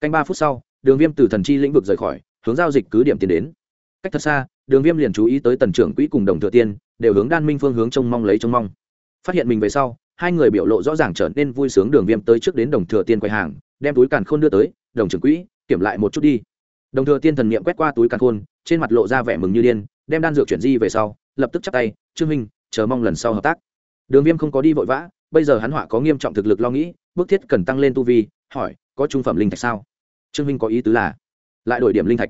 S1: Canh ba phút sau, đường viêm từ thần chi lĩnh vực rời khỏi, hướng giao dịch cứ điểm tiến đến. Cách thật xa, đường viêm liền chú ý tới tần trưởng quỹ cùng đồng thừa tiên, đều hướng đan minh phương hướng trông mong lấy trông mong. Phát hiện mình về sau, hai người biểu lộ rõ ràng trở nên vui sướng đường viêm tới trước đến đồng thừa tiên quầy hàng, đem túi càn khôn đưa tới, đồng trưởng quỹ, kiểm lại một chút đi. Đồng thừa tiên thần n i ệ m quét qua túi càn khôn, trên mặt lộ ra vẻ mừng như điên, đem đan dược chuyển di về sau, lập tức chắc tay, trương minh chờ mong lần sau hợp tác. Đường viêm không có đi vội vã, bây giờ hắn họa có nghiêm trọng thực lực lo nghĩ bức thiết cần tăng lên tu vi, hỏi, có trung phẩm linh thạch sao? Trương minh có ý tứ là, lại đổi điểm linh thạch.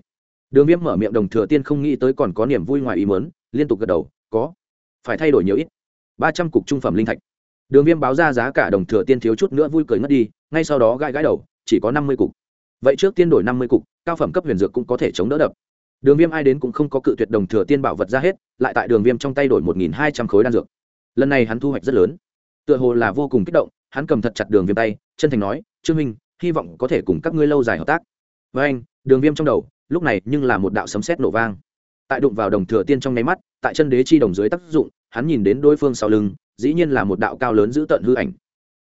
S1: Đường viêm mở miệng đồng thừa tiên không nghĩ tới còn có niềm vui ngoài ý mớn liên tục gật đầu, có. Phải thay đổi nhiều ít. Ba trăm cục trung phẩm linh thạch. Đường viêm báo ra giá cả đồng thừa tiên thiếu chút nữa vui cười ngất đi, ngay sau đó gãi gãi đầu, chỉ có năm mươi cục. Vậy trước tiên đổi năm mươi cục, cao phẩm cấp huyền dược cũng có thể chống đỡ đập. Đường viêm ai đến cũng không có cự tuyệt đồng thừa tiên bảo vật ra hết, lại tại đường viêm trong tay đổi một nghìn hai trăm khối đan dược. Lần này hắn thu hoạch rất lớn. Tựa hồ là vô cùng kích động hắn cầm thật chặt đường viêm tay, chân thành nói, trương minh hy vọng có thể cùng các ngươi lâu dài hợp tác. Với anh, đường viêm trong đầu, lúc này nhưng là một đạo sấm sét nổ vang. Tại đụng vào đồng thừa tiên trong nháy mắt, tại chân đế chi đồng dưới tác dụng, hắn nhìn đến đối phương sau lưng, dĩ nhiên là một đạo cao lớn giữ tận hư ảnh.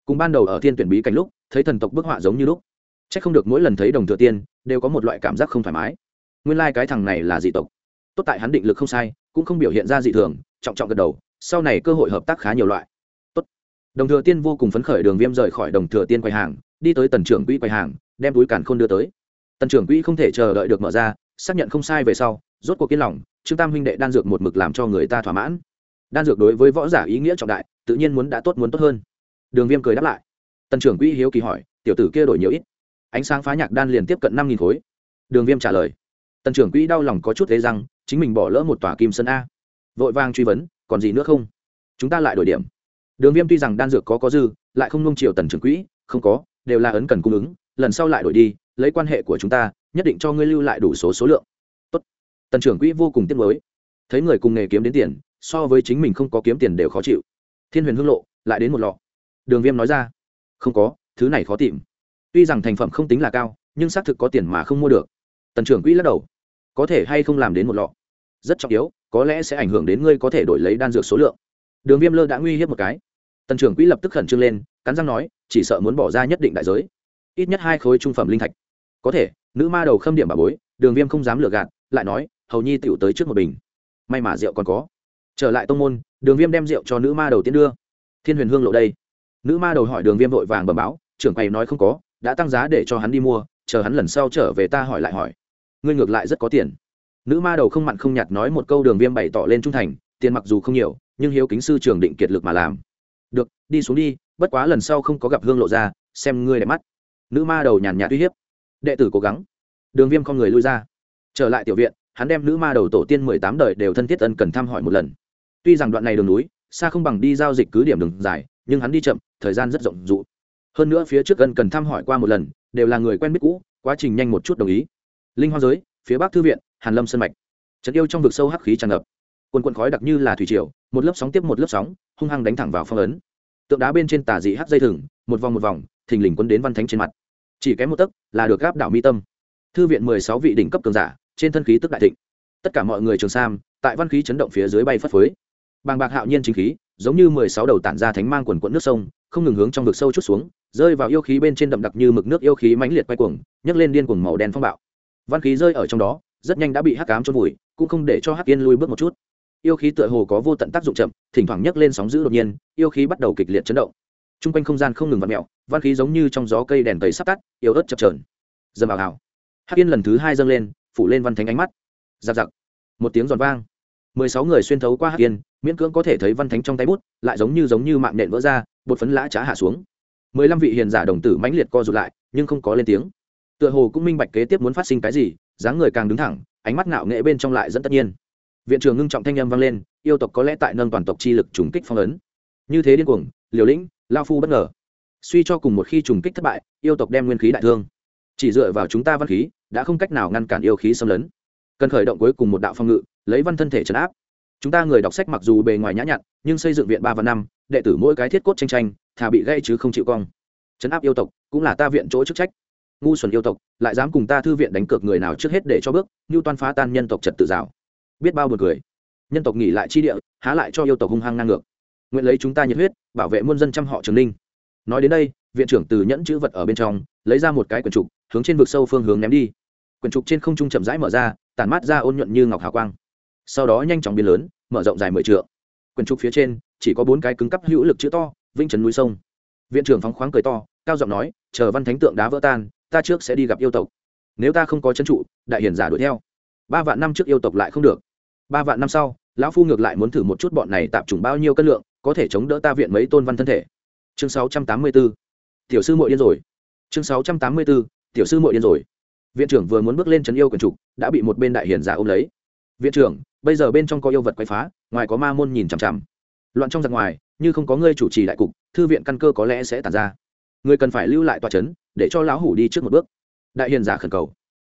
S1: Cùng ban đầu ở thiên tuyển bí cảnh lúc, thấy thần tộc bức họa giống như lúc. C h ắ c không được mỗi lần thấy đồng thừa tiên, đều có một loại cảm giác không thoải mái. Nguyên lai、like、cái thằng này là dị tộc. Tốt tại hắn định lực không sai, cũng không biểu hiện ra dị thường, trọng trọng gật đầu, sau này cơ hội hợp tác khá nhiều loại đồng thừa tiên vô cùng phấn khởi đường viêm rời khỏi đồng thừa tiên quầy hàng, đi tới tần trưởng quỹ quầy hàng, đem túi càn k h ô n đưa tới. Tần trưởng quỹ không thể chờ đợi được mở ra, xác nhận không sai về sau, rốt cuộc yên lòng, trương tam huynh đệ đan dược một mực làm cho người ta thỏa mãn. Đan dược đối với võ giả ý nghĩa trọng đại, tự nhiên muốn đã tốt muốn tốt hơn. Đường viêm cười đáp lại. Tần trưởng quỹ hiếu kỳ hỏi, tiểu tử kia đổi nhiều ít? Ánh sáng phá nhạc đan liền tiếp cận năm nghìn khối. Đường viêm trả lời. Tần trưởng quỹ đau lòng có chút thế rằng chính mình bỏ lỡ một tòa kim sân a. Vội vang truy vấn, còn gì nữa không? Chúng ta lại đổi điểm đường viêm tuy rằng đan dược có có dư, lại không nung chiều tần trưởng quỹ, không có, đều là ấn cần cung ứng, lần sau lại đổi đi, lấy quan hệ của chúng ta, nhất định cho ngươi lưu lại đủ số số lượng. Tốt. tần trưởng quỹ vô cùng tiếc mới thấy người cùng nghề kiếm đến tiền, so với chính mình không có kiếm tiền đều khó chịu. Thiên huyền hương lộ, lại đến một lọ. Đường viêm nói ra. Không có, thứ này khó tìm. Tuy rằng thành phẩm không tính là cao, nhưng xác thực có tiền mà không mua được. Tần trưởng quỹ lắc đầu. Có thể hay không làm đến một lọ? Rất trọng yếu, có lẽ sẽ ảnh hưởng đến ngươi có thể đổi lấy đan dược số lượng. Đường viêm lơ đã nguy hiếp một cái tần trưởng quỹ lập tức khẩn trương lên, cắn răng nói, chỉ sợ muốn bỏ ra nhất định đại giới. Ít nhất hai khối trung phẩm linh thạch. Có thể, nữ ma đầu khâm điểm bà bối, đường viêm không dám lừa gạt, lại nói, hầu nhi tựu tới trước một bình. May mà rượu còn có. Trở lại tông môn, đường viêm đem rượu cho nữ ma đầu tiến đưa. Thiên huyền hương lộ đây. Nữ ma đầu hỏi đường viêm vội vàng bầm báo, trưởng quầy nói không có, đã tăng giá để cho hắn đi mua, chờ hắn lần sau trở về ta hỏi lại hỏi. Ngươi ngược lại rất có tiền. Nữ ma đầu không mặn không nhạt nói một câu đường viêm bày tỏ lên trung thành, tiền mặc dù không nhiều, nhưng hiếu kính sư trường định kiệt lực mà làm được, đi xuống đi, bất quá lần sau không có gặp hương lộ ra xem ngươi đẹp mắt. Nữ ma đầu nhàn nhạt uy hiếp. Đệ tử cố gắng. Đường viêm con người lui ra. Trở lại tiểu viện, hắn đem nữ ma đầu tổ tiên mười tám đời đều thân thiết ân cần thăm hỏi một lần. Tuy rằng đoạn này đường núi, xa không bằng đi giao dịch cứ điểm đường dài, nhưng hắn đi chậm, thời gian rất rộng rụ. Hơn nữa phía trước ân cần thăm hỏi qua một lần, đều là người quen biết cũ, quá trình nhanh một chút đồng ý. Linh hoa giới, phía bắc thư viện, hàn lâm sân mạch. Trận yêu trong vực sâu hắc khí tràn ngập. Quần quần khói đặc như là thủy triều một lớp sóng tiếp một lớp sóng, hung hăng đánh thẳng vào phong ấn. Tượng đá bên trên tà dị hát dây thừng, một vòng một vòng, thình lình quân đến văn thánh trên mặt. Chỉ kém một tấc là được gáp đảo mi tâm. Thư viện mười sáu vị đỉnh cấp cường giả, trên thân khí tức đại thịnh. Tất cả mọi người trường sam, tại văn khí chấn động phía dưới bay phất phới. Bàng bạc hạo nhiên chính khí, giống như mười sáu đầu tản ra thánh mang quần quận nước sông, không ngừng hướng trong vực sâu chút xuống, rơi vào yêu khí bên trên đậm đặc như mực nước yêu khí mãnh liệt quay cuồng, nhấc lên điên cuồng màu đen phong bạo. Văn khí rơi ở trong đó, rất nhanh đã bị hắc cám trôn vùi, cũng không để cho hắc yên lui bước một chút yêu khí tựa hồ có vô tận tác dụng chậm, thỉnh thoảng nhấc lên sóng giữ đột nhiên, yêu khí bắt đầu kịch liệt chấn động. T r u n g quanh không gian không ngừng v ặ mẹo văn khí giống như trong gió cây đèn tấy sắp tắt, yếu ớt chập trờn dầm vào hào hắc yên lần thứ hai dâng lên, phủ lên văn thánh ánh mắt. Giặc giặc. Một tiếng giòn vang. Mười sáu người xuyên thấu qua hắc yên, miễn cưỡng có thể thấy văn thánh trong tay bút, lại giống như giống như mạng nện vỡ ra, bột phấn lã trá hạ xuống. Mười lăm vị hiền giả đồng tử mãnh liệt co rụt lại, nhưng không có lên tiếng. Tựa hồ cũng minh bạch kế tiếp muốn phát sinh cái gì, dáng người càng đứng thẳng, ánh mắt ngạo nghệ bên trong lại dẫn tất nhiên viện trưởng ngưng trọng thanh â m vang lên, yêu tộc có lẽ tại nâng toàn tộc chi lực trùng kích phong ấn. Như thế điên cuồng, liều lĩnh, lao phu bất ngờ. Suy cho cùng một khi trùng kích thất bại, yêu tộc đem nguyên khí đại thương. Chỉ dựa vào chúng ta văn khí, đã không cách nào ngăn cản yêu khí xâm lấn. Cần khởi động cuối cùng một đạo phong ngự, lấy văn thân thể trấn áp. Chúng ta người đọc sách mặc dù bề ngoài nhã nhặn, nhưng xây dựng viện ba và năm, đệ tử mỗi cái thiết cốt tranh tranh, thà bị gây chứ không chịu cong. Trấn áp yêu tộc, cũng là ta viện chỗ chức trách. Ngu xuẩn yêu tộc, lại dám cùng ta thư viện đánh cược người nào trước hết để cho bước, như toan phá tan nhân tộc trật tự rào biết bao buồn cười. Nhân tộc nghỉ lại chi địa, há lại cho yêu tộc hung hăng ngang ngược. Nguyện lấy chúng ta nhiệt huyết, bảo vệ muôn dân trăm họ trường ninh. Nói đến đây, viện trưởng từ nhẫn chữ vật ở bên trong, lấy ra một cái quyển trục, hướng trên vực sâu phương hướng ném đi. Quyển trục trên không trung chậm rãi mở ra, tản mát ra ôn nhuận như ngọc hào quang. Sau đó nhanh chóng biến lớn, mở rộng dài mười trượng. Quyển trục phía trên, chỉ có bốn cái cứng cắp hữu lực chữ to vinh trấn núi sông. Viện trưởng phóng khoáng cười to, cao giọng nói, chờ văn thánh tượng đá vỡ tan, ta trước sẽ đi gặp yêu tộc. Nếu ta không có chân trụ, đại hiển giả đuổi theo. Ba vạn năm trước yêu tộc lại không được ba vạn năm sau, lão phu ngược lại muốn thử một chút bọn này tạp chủng bao nhiêu cân lượng, có thể chống đỡ ta viện mấy tôn văn thân thể. Chương sáu trăm tám mươi 684 tiểu sư muội điên rồi. Chương sáu trăm tám mươi 684 tiểu sư muội điên rồi. Viện trưởng vừa muốn bước lên trấn yêu quần trục, đã bị một bên đại hiền giả ôm lấy. Viện trưởng, bây giờ bên trong có yêu vật quay phá, ngoài có ma môn nhìn chằm chằm. Loạn trong giặc ngoài, như không có ngươi chủ trì đại cục, thư viện căn cơ có lẽ sẽ tàn ra. Người cần phải lưu lại tòa trấn, để cho lão hủ đi trước một bước. Đại hiền giả khẩn cầu.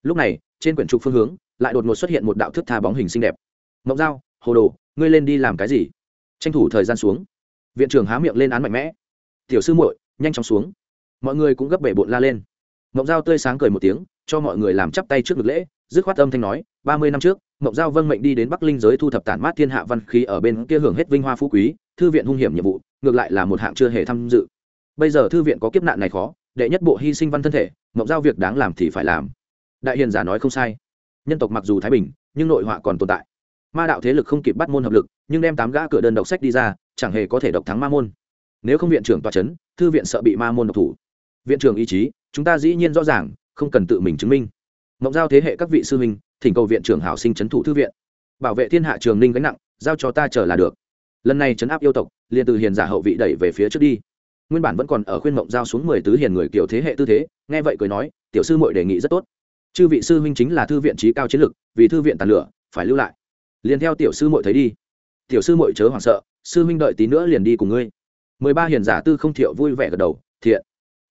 S1: Lúc này, trên quyển trục phương hướng, lại đột ngột xuất hiện một đạo thức tha bóng hình xinh đẹp mộng dao hồ đồ, ngươi lên đi làm cái gì? Tranh thủ thời gian xuống. Viện trưởng há miệng lên án mạnh mẽ. Tiểu sư muội, nhanh chóng xuống. Mọi người cũng gấp bể bộn la lên. Mộng dao tươi sáng cười một tiếng, cho mọi người làm chắp tay trước ngực lễ, dứt khoát âm thanh nói, ba mươi năm trước, mộng giao vâng mệnh đi đến bắc linh giới thu thập tản mát thiên hạ văn khí ở bên kia hưởng hết vinh hoa phú quý, thư viện hung hiểm nhiệm vụ, ngược lại là một hạng chưa hề tham dự. Bây giờ thư viện có kiếp nạn này khó, đệ nhất bộ hy sinh văn thân thể, mộng giao việc đáng làm thì phải làm. Đại hiền giả nói không sai. Nhân tộc mặc dù thái bình, nhưng nội họa còn tồn tại ma đạo thế lực không kịp bắt môn hợp lực nhưng đem tám gã cửa đơn độc sách đi ra chẳng hề có thể độc thắng ma môn. Nếu không viện trưởng tòa c h ấ n thư viện sợ bị ma môn độc thủ. Viện trưởng ý chí chúng ta dĩ nhiên rõ ràng không cần tự mình chứng minh. Mộng giao thế hệ các vị sư minh, thỉnh cầu viện trưởng hảo sinh c thủ thư viện. Bảo vệ thiên hạ trường ninh gánh nặng giao cho ta chờ là được. Lần này chấn áp yêu tộc liền từ hiền giả hậu vị đẩy về phía trước đi. Nguyên bản vẫn còn ở khuyên mộng giao xuống mười tứ hiền người kiểu thế hệ tư thế nghe vậy cười nói tiểu sư mội đề nghị rất tốt. Chư vị sư huynh chính là thư viện trí cao chiến lực vì thư viện tàn lửa phải lưu lại liền theo tiểu sư mội thấy đi. Tiểu sư mội chớ hoảng sợ, sư huynh đợi tí nữa liền đi cùng ngươi. Mười ba hiền giả tư không thiệu vui vẻ gật đầu, thiện.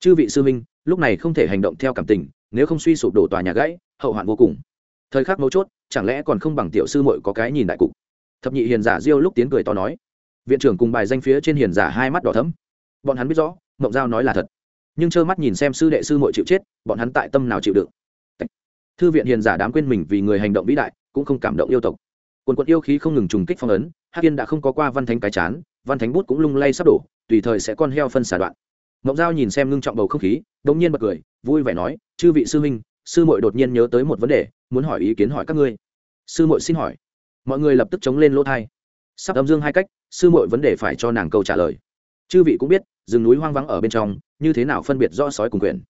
S1: Chư vị sư huynh, lúc này không thể hành động theo cảm tình, nếu không suy sụp đổ tòa nhà gãy, hậu hoạn vô cùng. Thời khắc mấu chốt, chẳng lẽ còn không bằng tiểu sư mội có cái nhìn đại cục? Thập nhị hiền giả diêu lúc tiến cười to nói. Viện trưởng cùng bài danh phía trên hiền giả hai mắt đỏ thấm bọn hắn biết rõ, mộng giao nói là thật. Nhưng trơ mắt nhìn xem sư đệ sư mội chịu chết, bọn hắn tại tâm nào chịu đựng? Thư viện hiền giả đám quên mình vì người hành động vĩ đại, cũng không cảm động yêu tộc quần quận yêu khí không ngừng trùng kích phong ấn, hắc yên đã không có qua văn thánh cái chán, văn thánh bút cũng lung lay sắp đổ, tùy thời sẽ con heo phân xả đoạn. Mộng giao nhìn xem ngưng trọng bầu không khí đ ỗ n g nhiên bật cười, vui vẻ nói, chư vị sư huynh, sư mội đột nhiên nhớ tới một vấn đề, muốn hỏi ý kiến hỏi các ngươi. Sư mội xin hỏi. Mọi người lập tức chống lên lỗ thai. Sắp âm dương hai cách, sư mội vấn đề phải cho nàng câu trả lời. Chư vị cũng biết, rừng núi hoang vắng ở bên trong, như thế nào phân biệt rõ sói cùng quyền?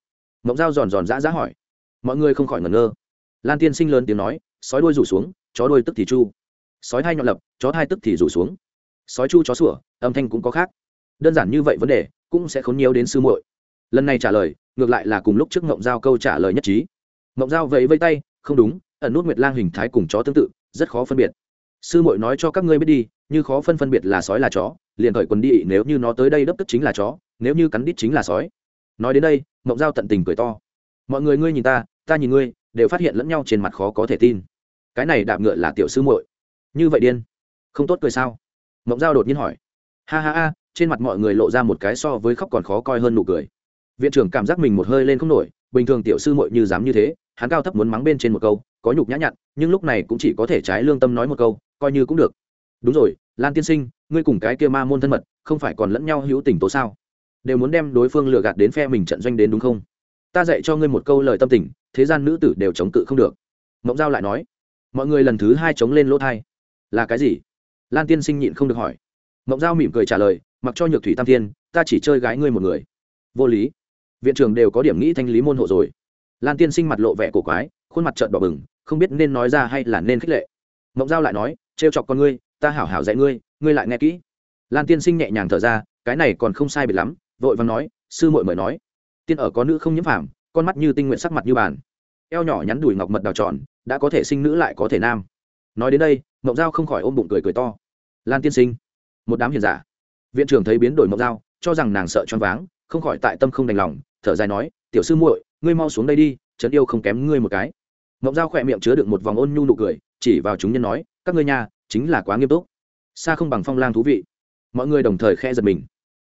S1: Mộng dao giòn giòn giã giã hỏi. Mọi người không khỏi ngẩn ngơ. Lan tiên sinh lớn tiếng nói, sói đuôi rủ xuống, chó đuôi tức thì chu sói hai nhọn lập, chó hai tức thì rủ xuống. Sói chu chó sủa, âm thanh cũng có khác. Đơn giản như vậy vấn đề cũng sẽ khốn nhiều đến sư muội. Lần này trả lời, ngược lại là cùng lúc trước ngộng giao câu trả lời nhất trí. Ngộng giao vẫy vây tay, không đúng, ẩn nút nguyệt lang hình thái cùng chó tương tự, rất khó phân biệt. Sư muội nói cho các ngươi biết đi, như khó phân phân biệt là sói là chó, liền khởi quần đi, nếu như nó tới đây đấp tức chính là chó, nếu như cắn đít chính là sói. Nói đến đây, ngộng giao tận tình cười to. Mọi người ngươi nhìn ta ta nhìn ngươi, đều phát hiện lẫn nhau trên mặt khó có thể tin. Cái này đạp ngựa là tiểu sư muội như vậy điên. Không tốt cười sao? Mộng giao đột nhiên hỏi. Ha ha ha, trên mặt mọi người lộ ra một cái so với khóc còn khó coi hơn nụ cười. Viện trưởng cảm giác mình một hơi lên không nổi, bình thường tiểu sư mội như dám như thế, hắn cao thấp muốn mắng bên trên một câu, có nhục nhã nhặn, nhưng lúc này cũng chỉ có thể trái lương tâm nói một câu, coi như cũng được. Đúng rồi, lan tiên sinh, ngươi cùng cái kia ma môn thân mật, không phải còn lẫn nhau hữu tình tố sao? Đều muốn đem đối phương lừa gạt đến phe mình trận doanh đến đúng không? Ta dạy cho ngươi một câu lời tâm tình, thế gian nữ tử đều chống cự không được. Mộng giao lại nói. Mọi người lần thứ hai chống lên lỗ thai là cái gì? Lan tiên sinh nhịn không được hỏi. Mộng giao mỉm cười trả lời, mặc cho nhược thủy tam thiên, ta chỉ chơi gái ngươi một người. Vô lý. Viện trưởng đều có điểm nghĩ thanh lý môn hộ rồi. Lan tiên sinh mặt lộ vẻ cổ quái, khuôn mặt trợn đỏ bừng, không biết nên nói ra hay là nên khích lệ. Mộng giao lại nói, trêu chọc con ngươi, ta hảo hảo dạy ngươi ngươi lại nghe kỹ. Lan tiên sinh nhẹ nhàng thở ra, cái này còn không sai biệt lắm, vội vàng nói, sư muội mời nói. Tiên ở có nữ không nhiễm phàm, con mắt như tinh nguyện sắc mặt như bàn. Eo nhỏ nhắn đùi ngọc mật đào tròn, đã có thể sinh nữ lại có thể nam. Nói đến đây mộng giao không khỏi ôm bụng cười cười to. Lan tiên sinh, một đám hiền giả. Viện trưởng thấy biến đổi mộng giao, cho rằng nàng sợ choáng váng, không khỏi tại tâm không đành lòng, thở dài nói, tiểu sư muội, ngươi mau xuống đây đi, trấn yêu không kém ngươi một cái. Mộng giao khỏe miệng chứa được một vòng ôn nhu nụ cười, chỉ vào chúng nhân nói, các ngươi nhà, chính là quá nghiêm túc. Xa không bằng phong lang thú vị. Mọi người đồng thời khe giật mình.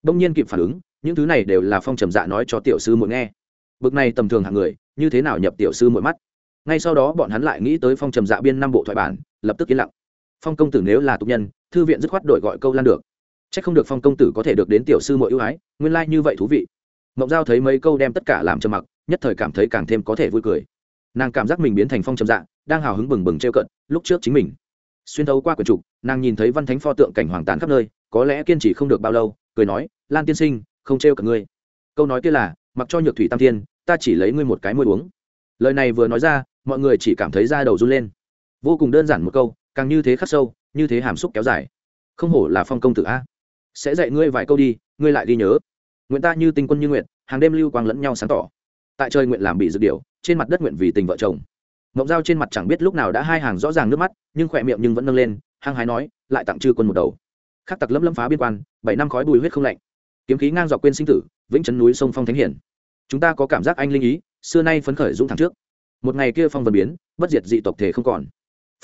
S1: Đông nhiên kịp phản ứng, những thứ này đều là phong trầm dạ nói cho tiểu sư muội nghe. Bực này tầm thường hạng người, như thế nào nhập tiểu sư muội mắt? Ngay sau đó bọn hắn lại nghĩ tới phong trầm dạ biên năm bộ thoại bản lập tức yên lặng. Phong công tử nếu là tục nhân, thư viện dứt khoát đổi gọi câu lan được. C h ắ c không được phong công tử có thể được đến tiểu sư mọi ưu ái, nguyên lai、like、như vậy thú vị. Mộng giao thấy mấy câu đem tất cả làm trầm mặc, nhất thời cảm thấy càng thêm có thể vui cười. Nàng cảm giác mình biến thành phong trầm dạ đang hào hứng bừng bừng trêu cận lúc trước chính mình. Xuyên thấu qua quyển trục, nàng nhìn thấy văn thánh pho tượng cảnh hoàng tàn khắp nơi, có lẽ kiên trì không được bao lâu, cười nói, lan tiên sinh, không trêu cả ngươi. Câu nói kia là, mặc cho nhược thủy tam thiên, ta chỉ lấy ngươi một cái môi uống. Lời này vừa nói ra, mọi người chỉ cảm thấy da đầu run lên vô cùng đơn giản một câu, càng như thế khắc sâu, như thế hàm xúc kéo dài. Không hổ là phong công tử a. Sẽ dạy ngươi vài câu đi, ngươi lại ghi nhớ. Nguyện ta như tinh quân như nguyện, hàng đêm lưu quang lẫn nhau sáng tỏ. Tại trời nguyện làm bị dược điều, trên mặt đất nguyện vì tình vợ chồng. Ngộng dao trên mặt chẳng biết lúc nào đã hai hàng rõ ràng nước mắt, nhưng khỏe miệng nhưng vẫn nâng lên, hăng hái nói, lại tặng chư quân một đầu. Khắc tặc lấm lấm phá biên quan, bảy năm khói bùi huyết không lạnh. Kiếm khí ngang dọc quên sinh tử, vĩnh chấn núi sông phong thánh hiển. Chúng ta có cảm giác anh linh ý, xưa nay phấn khởi dũng thẳng trước. Một ngày kia phong vân biến, bất diệt dị tộc thể không còn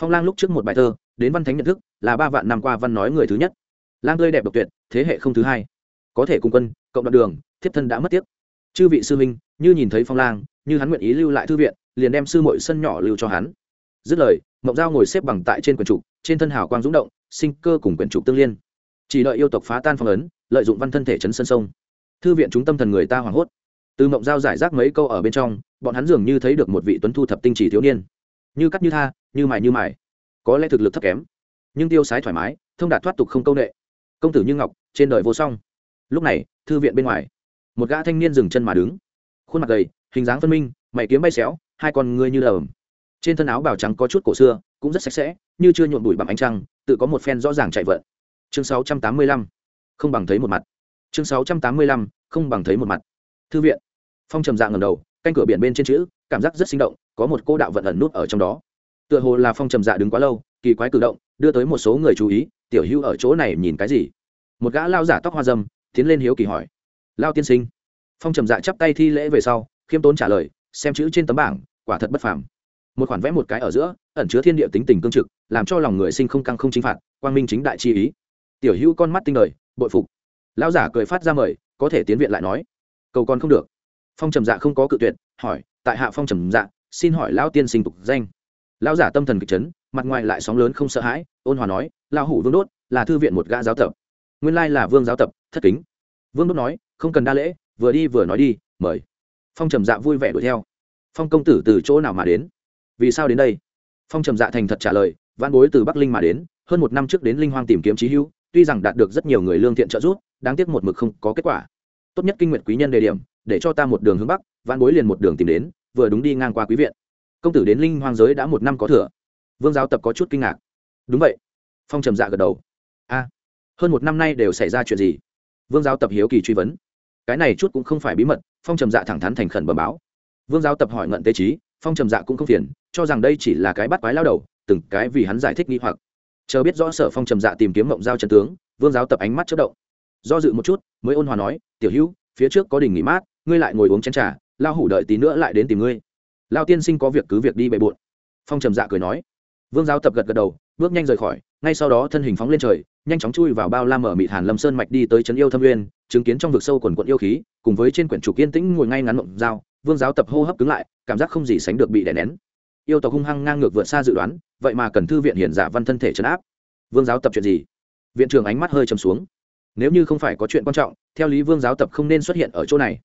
S1: phong lang lúc trước một bài thơ, đến văn thánh nhận thức, là ba vạn năm qua văn nói người thứ nhất. Lang tươi đẹp độc tuyệt, thế hệ không thứ hai. Có thể cùng quân, cộng đoạn đường, thiếp thân đã mất tiếc. Chư vị sư minh như nhìn thấy phong lang, như hắn nguyện ý lưu lại thư viện, liền đem sư mội sân nhỏ lưu cho hắn. Dứt lời mộng giao ngồi xếp bằng tại trên quyển trục trên thân hào quang rúng động, sinh cơ cùng quyển trục tương liên. Chỉ đợi yêu tộc phá tan phong ấn, lợi dụng văn thân thể chấn sân sông. Thư viện chúng tâm thần người ta hoảng hốt. Từ mộng giao giải rác mấy câu ở bên trong, bọn hắn dường như thấy được một vị tuấn thu thập tinh chỉ thiếu niên như cắt như tha, như mài như mài. Có lẽ thực lực thấp kém, nhưng tiêu sái thoải mái, thông đạt thoát tục không công nghệ công tử như ngọc, trên đời vô song. Lúc này, thư viện bên ngoài, một gã thanh niên dừng chân mà đứng. Khuôn mặt gầy, hình dáng phân minh, mày kiếm bay xéo, hai con ngươi như lờm. Trên thân áo bào trắng có chút cổ xưa, cũng rất sạch sẽ, như chưa nhuộn bụi bằng ánh trăng, tự có một phen rõ ràng chạy vận chương 685. không bằng thấy một mặt. Chương 685. không bằng thấy một mặt. Thư viện. Phong trầm dạng ngầm đầu canh cửa biển bên trên chữ, cảm giác rất sinh động, có một cô đạo vận ẩn nút ở trong đó. Tựa hồ là phong trầm dạ đứng quá lâu, kỳ quái cử động, đưa tới một số người chú ý, tiểu hữu ở chỗ này nhìn cái gì? Một gã lao giả tóc hoa dâm, tiến lên hiếu kỳ hỏi. Lao tiên sinh. Phong trầm dạ chắp tay thi lễ về sau, khiêm tốn trả lời, xem chữ trên tấm bảng, quả thật bất phàm. Một khoản vẽ một cái ở giữa, ẩn chứa thiên địa tính tình cương trực, làm cho lòng người sinh không căng không chính phạt, quang minh chính đại chi ý. Tiểu hữu con mắt tinh đời, bội phục. Lão giả cười phát ra mời, có thể tiến viện lại nói, cầu con không được phong trầm dạ không có cự tuyệt, hỏi, tại hạ phong trầm dạ xin hỏi lão tiên sinh tục danh. Lão giả tâm thần kịch chấn, mặt ngoài lại sóng lớn không sợ hãi, ôn hòa nói, lão hủ vương đốt, là thư viện một gã giáo tập. Nguyên lai là vương giáo tập, thất kính. Vương đốt nói, không cần đa lễ, vừa đi vừa nói đi, mời. Phong trầm dạ vui vẻ đuổi theo. Phong công tử từ chỗ nào mà đến? Vì sao đến đây? Phong trầm dạ thành thật trả lời văn bối từ bắc linh mà đến, hơn một năm trước đến linh hoang tìm kiếm trí hữu, tuy rằng đạt được rất nhiều người lương thiện trợ giúp, đáng tiếc một mực không có kết quả tốt nhất kinh nguyện quý nhân đề điểm, để cho ta một đường hướng bắc văn bối liền một đường tìm đến, vừa đúng đi ngang qua quý viện. Công tử đến linh hoang giới đã một năm có thừa. Vương giáo tập có chút kinh ngạc. Đúng vậy. Phong trầm dạ gật đầu. A, hơn một năm nay đều xảy ra chuyện gì? Vương giáo tập hiếu kỳ truy vấn. Cái này chút cũng không phải bí mật, phong trầm dạ thẳng thắn thành khẩn bẩm báo. Vương giáo tập hỏi ngận tế trí, phong trầm dạ cũng không phiền, cho rằng đây chỉ là cái bắt quái lao đầu, từng cái vì hắn giải thích nghi hoặc. Chờ biết rõ sở phong trầm dạ tìm kiếm mộng giao trần tướng, vương giáo tập ánh mắt chất động do dự một chút, mới ôn hòa nói, tiểu hữu, phía trước có đình nghỉ mát, ngươi lại ngồi uống chén trà lao hủ đợi tí nữa lại đến tìm ngươi. Lao tiên sinh có việc cứ việc đi bề bộn. Phong trầm dạ cười nói. Vương giáo tập gật gật đầu, bước nhanh rời khỏi, ngay sau đó thân hình phóng lên trời, nhanh chóng chui vào bao la mở mịt hàn lâm sơn mạch đi tới trấn yêu thâm nguyên, chứng kiến trong vực sâu quần quận yêu khí, cùng với trên quyển trục yên tĩnh ngồi ngay ngắn mộng dao, vương giáo tập hô hấp cứng lại, cảm giác không gì sánh được bị đè nén. Yêu tộc hung hăng ngang ngược vượt xa dự đoán, vậy mà cần thư viện hiển giả văn thân thể chấn áp. Vương giáo tập chuyện gì? Viện trưởng ánh mắt hơi trầm xuống nếu như không phải có chuyện quan trọng, theo lý vương giáo tập không nên xuất hiện ở chỗ này.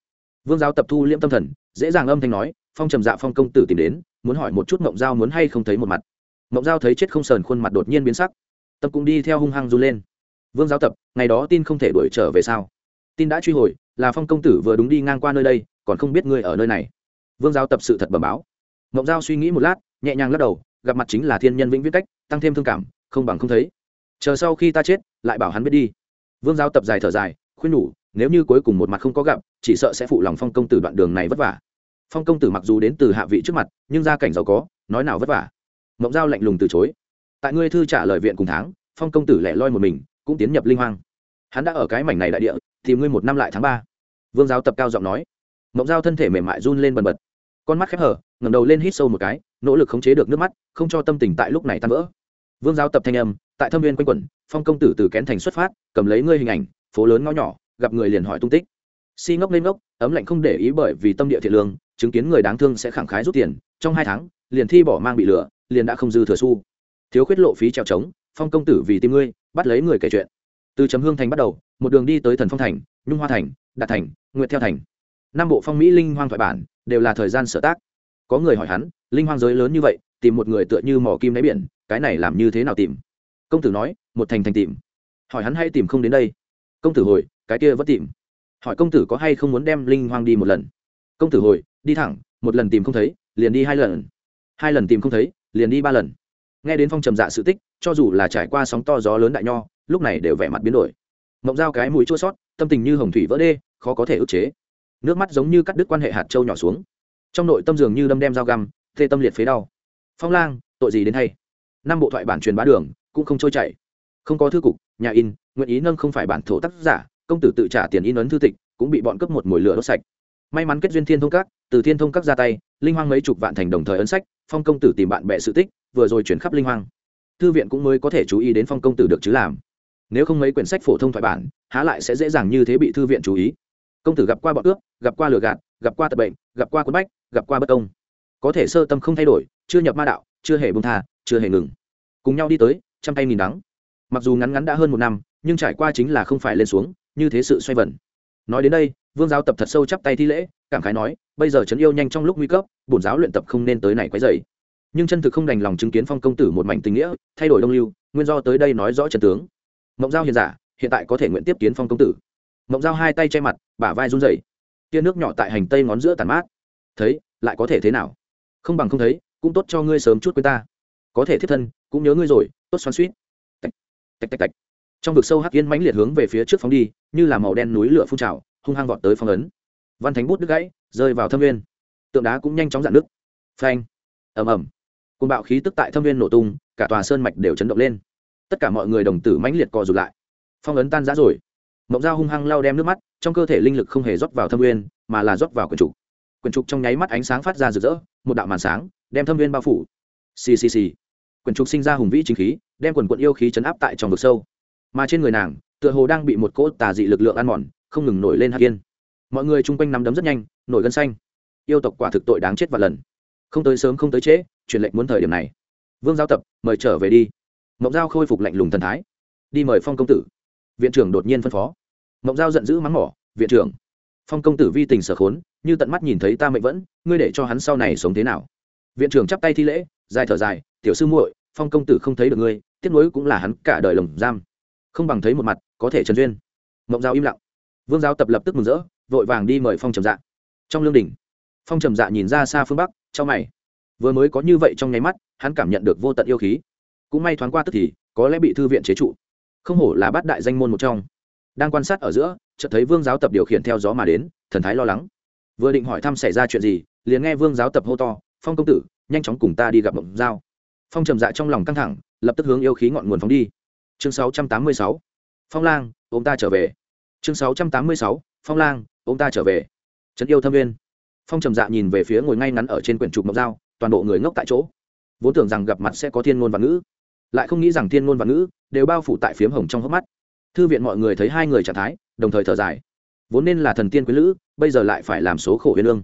S1: Vương giáo tập thu liễm tâm thần, dễ dàng âm thanh nói, phong trầm dạ phong công tử tìm đến, muốn hỏi một chút mộng giao muốn hay không thấy một mặt. Mộng giao thấy chết không sờn, khuôn mặt đột nhiên biến sắc. Tập cũng đi theo hung hăng run lên. Vương giáo tập, ngày đó tin không thể đuổi trở về sao? Tin đã truy hồi, là phong công tử vừa đúng đi ngang qua nơi đây, còn không biết ngươi ở nơi này. Vương giáo tập sự thật bẩm báo. Mộng giao suy nghĩ một lát, nhẹ nhàng lắc đầu, gặp mặt chính là thiên nhân vĩnh viễn cách, tăng thêm thương cảm, không bằng không thấy. Chờ sau khi ta chết, lại bảo hắn biết đi vương Giao tập dài thở dài, khuyên nhủ, nếu như cuối cùng một mặt không có gặp, chỉ sợ sẽ phụ lòng phong công tử đoạn đường này vất vả. Phong công tử mặc dù đến từ hạ vị trước mặt, nhưng gia cảnh giàu có, nói nào vất vả. Mộng giao lạnh lùng từ chối. Tại ngươi thư trả lời viện cùng tháng, phong công tử lẻ loi một mình, cũng tiến nhập linh hoang. Hắn đã ở cái mảnh này đại địa, thì ngươi một năm lại tháng ba. Vương giáo tập cao giọng nói. Mộng giao thân thể mềm mại run lên bần bật. Con mắt khép hở ngẩng đầu lên hít sâu một cái, nỗ lực khống chế được nước mắt, không cho tâm tình tại lúc này tan vỡ. Vương giáo tập thanh âm tại thâm viên quanh quẩn, phong công tử từ kén thành xuất phát, cầm lấy ngươi hình ảnh, phố lớn ngõ nhỏ, gặp người liền hỏi tung tích. Si ngốc lên ngốc, ấm lạnh không để ý bởi vì tâm địa thiện lương, chứng kiến người đáng thương sẽ khẳng khái rút tiền, trong hai tháng, liền thi bỏ mang bị lửa liền đã không dư thừa xu. Thiếu khuyết lộ phí trèo trống, phong công tử vì tim ngươi, bắt lấy người kể chuyện. Từ chấm hương thành bắt đầu, một đường đi tới thần phong thành, nhung hoa thành, đạt thành, nguyệt theo thành. Năm bộ phong mỹ linh hoang thoại bản, đều là thời gian sở tác. Có người hỏi hắn, linh hoang giới lớn như vậy, tìm một người tựa như mỏ kim đáy biển, cái này làm như thế nào tìm? Công tử nói, một thành thành tìm. Hỏi hắn hay tìm không đến đây. Công tử hồi, cái kia vẫn tìm. Hỏi công tử có hay không muốn đem linh hoang đi một lần. Công tử hồi, đi thẳng, một lần tìm không thấy, liền đi hai lần. Hai lần tìm không thấy, liền đi ba lần. Nghe đến phong trầm dạ sự tích, cho dù là trải qua sóng to gió lớn đại nho, lúc này đều vẻ mặt biến đổi. Mộng dao cái mũi chua sót, tâm tình như hồng thủy vỡ đê, khó có thể ức chế. Nước mắt giống như cắt đứt quan hệ hạt trâu nhỏ xuống. Trong nội tâm dường như đâm đem dao găm, thê tâm liệt phế đau. Phong lang, tội gì đến hay? Năm bộ thoại bản truyền bá đường cũng không trôi chảy. Không có thư cục, nhà in, nguyện ý nâng không phải bản thổ tác giả, công tử tự trả tiền in ấn thư tịch, cũng bị bọn cướp một mồi lửa đốt sạch. May mắn kết duyên thiên thông các, từ thiên thông các ra tay, linh hoang mấy chục vạn thành đồng thời ấn sách, phong công tử tìm bạn bè sự tích, vừa rồi chuyển khắp linh hoang. Thư viện cũng mới có thể chú ý đến phong công tử được chứ làm. Nếu không mấy quyển sách phổ thông thoại bản, há lại sẽ dễ dàng như thế bị thư viện chú ý. Công tử gặp qua bọn cướp, gặp qua lừa gạt, gặp qua tật bệnh, gặp qua quân bách, gặp qua bất công. Có thể sơ tâm không thay đổi, chưa nhập ma đạo, chưa hề bông tha, chưa hề ngừng. Cùng nhau đi tới trăm tay nghìn đắng. Mặc dù ngắn ngắn đã hơn một năm, nhưng trải qua chính là không phải lên xuống, như thế sự xoay vần. Nói đến đây, vương giáo tập thật sâu chắp tay thi lễ, cảm khái nói, bây giờ trấn yêu nhanh trong lúc nguy cấp, bổn giáo luyện tập không nên tới này quấy dày nhưng chân thực không đành lòng chứng kiến phong công tử một mảnh tình nghĩa, thay đổi đông lưu, nguyên do tới đây nói rõ trần tướng. Mộng giao hiền giả, hiện tại có thể nguyện tiếp kiến phong công tử. Mộng giao hai tay che mặt, bả vai run rẩy. Tia nước nhỏ tại hành tây ngón giữa tàn mát. Thấy, lại có thể thế nào? Không bằng không thấy, cũng tốt cho ngươi sớm chút với ta. Có thể thiết thân, cũng nhớ ngươi rồi tốt xoắn suýt. Tạch tạch tạch tạch. Trong vực sâu hắc yên mãnh liệt hướng về phía trước phóng đi, như là màu đen núi lửa phun trào, hung hăng vọt tới phong ấn. Văn thánh bút đứt gãy, rơi vào thâm viên tượng đá cũng nhanh chóng dạn nước phanh. Ầm ầm. Côn bạo khí tức tại thâm viên nổ tung, cả tòa sơn mạch đều chấn động lên. Tất cả mọi người đồng tử mãnh liệt co rụt lại. Phong ấn tan rã rồi. Mộng dao hung hăng lao đem nước mắt, trong cơ thể linh lực không hề rót vào thâm viên mà là rót vào quyển trục. Quyển trục trong nháy mắt ánh sáng phát ra rực rỡ, một đạo màn sáng, đem thâm viên bao phủ. Xì xì xì quyển trục sinh ra hùng vĩ chính khí, đem quần quận yêu khí chấn áp tại trong vực sâu. Mà trên người nàng, tựa hồ đang bị một cỗ tà dị lực lượng ăn mòn, không ngừng nổi lên hạt yên. Mọi người chung quanh nắm đấm rất nhanh, nổi gân xanh. Yêu tộc quả thực tội đáng chết và lần. Không tới sớm không tới trễ, truyền lệnh muốn thời điểm này. Vương giao tập, mời trở về đi. Mộng giao khôi phục lạnh lùng thần thái. Đi mời phong công tử. Viện trưởng đột nhiên phân phó. Mộng giao giận dữ mắng mỏ, viện trưởng, phong công tử vi tình sở khốn, như tận mắt nhìn thấy ta mệnh vẫn, ngươi để cho hắn sau này sống thế nào? Viện trưởng chắp tay thi lễ, dài thở dài, tiểu sư muội phong công tử không thấy được ngươi tiếp nối cũng là hắn cả đời lồng giam. Không bằng thấy một mặt, có thể trần duyên. Mộng giao im lặng. Vương giáo tập lập tức mừng rỡ, vội vàng đi mời phong trầm dạ. Trong lương đình phong trầm dạ nhìn ra xa phương bắc trong mày. Vừa mới có như vậy trong nháy mắt, hắn cảm nhận được vô tận yêu khí. Cũng may thoáng qua tức thì, có lẽ bị thư viện chế trụ. Không hổ là bát đại danh môn một trong. Đang quan sát ở giữa, chợt thấy vương giáo tập điều khiển theo gió mà đến, thần thái lo lắng. Vừa định hỏi thăm xảy ra chuyện gì, liền nghe vương giáo tập hô to, phong công tử, nhanh chóng cùng ta đi gặp mộng giao phong trầm dạ trong lòng căng thẳng, lập tức hướng yêu khí ngọn nguồn phóng đi. Chương 686. phong lang ông ta trở về. Chương 686. phong lang ông ta trở về. Trấn yêu thâm viên. Phong trầm dạ nhìn về phía ngồi ngay ngắn ở trên quyển trục mộc dao, toàn bộ người ngốc tại chỗ. Vốn tưởng rằng gặp mặt sẽ có thiên ngôn văn ngữ, lại không nghĩ rằng thiên ngôn văn ngữ đều bao phủ tại phiếm hồng trong hốc mắt. Thư viện mọi người thấy hai người trạng thái, đồng thời thở dài. Vốn nên là thần tiên quý lữ, bây giờ lại phải làm số khổ huyền lương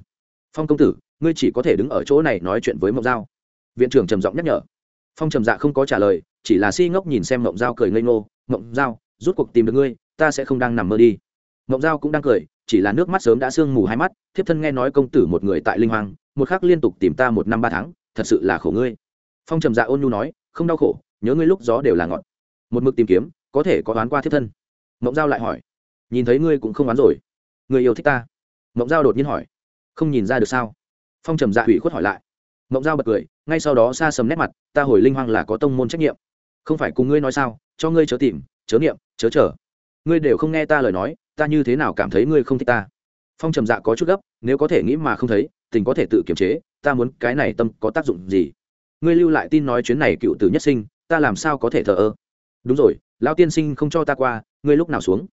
S1: phong công tử, ngươi chỉ có thể đứng ở chỗ này nói chuyện với mộc giao viện trưởng trầm giọng nhắc nhở phong trầm dạ không có trả lời, chỉ là si ngốc nhìn xem mộng giao cười ngây ngô. Mộng giao, rút cuộc tìm được ngươi, ta sẽ không đang nằm mơ đi. Mộng giao cũng đang cười, chỉ là nước mắt sớm đã sương mù hai mắt. Thiếp thân nghe nói công tử một người tại linh hoàng một khắc liên tục tìm ta một năm ba tháng, thật sự là khổ ngươi. Phong trầm dạ ôn nhu nói, không đau khổ, nhớ ngươi lúc gió đều là ngọt. một mực tìm kiếm, có thể có đoán qua thiếp thân. Mộng giao lại hỏi, nhìn thấy ngươi cũng không đoán rồi, người yêu thích ta? Mộng giao đột nhiên hỏi, không nhìn ra được sao? Phong trầm dạ hủy khuất hỏi lại mộng giao bật cười, ngay sau đó xa sầm nét mặt, ta hồi linh hoang là có tông môn trách nhiệm. Không phải cùng ngươi nói sao, cho ngươi chớ tìm, chớ niệm, chớ chờ. Ngươi đều không nghe ta lời nói, ta như thế nào cảm thấy ngươi không thích ta? Phong trầm dạ có chút gấp, nếu có thể nghĩ mà không thấy, tình có thể tự kiềm chế, ta muốn cái này tâm có tác dụng gì? Ngươi lưu lại tin nói chuyến này cựu tử nhất sinh, ta làm sao có thể thờ ơ? Đúng rồi, lão tiên sinh không cho ta qua, ngươi lúc nào xuống?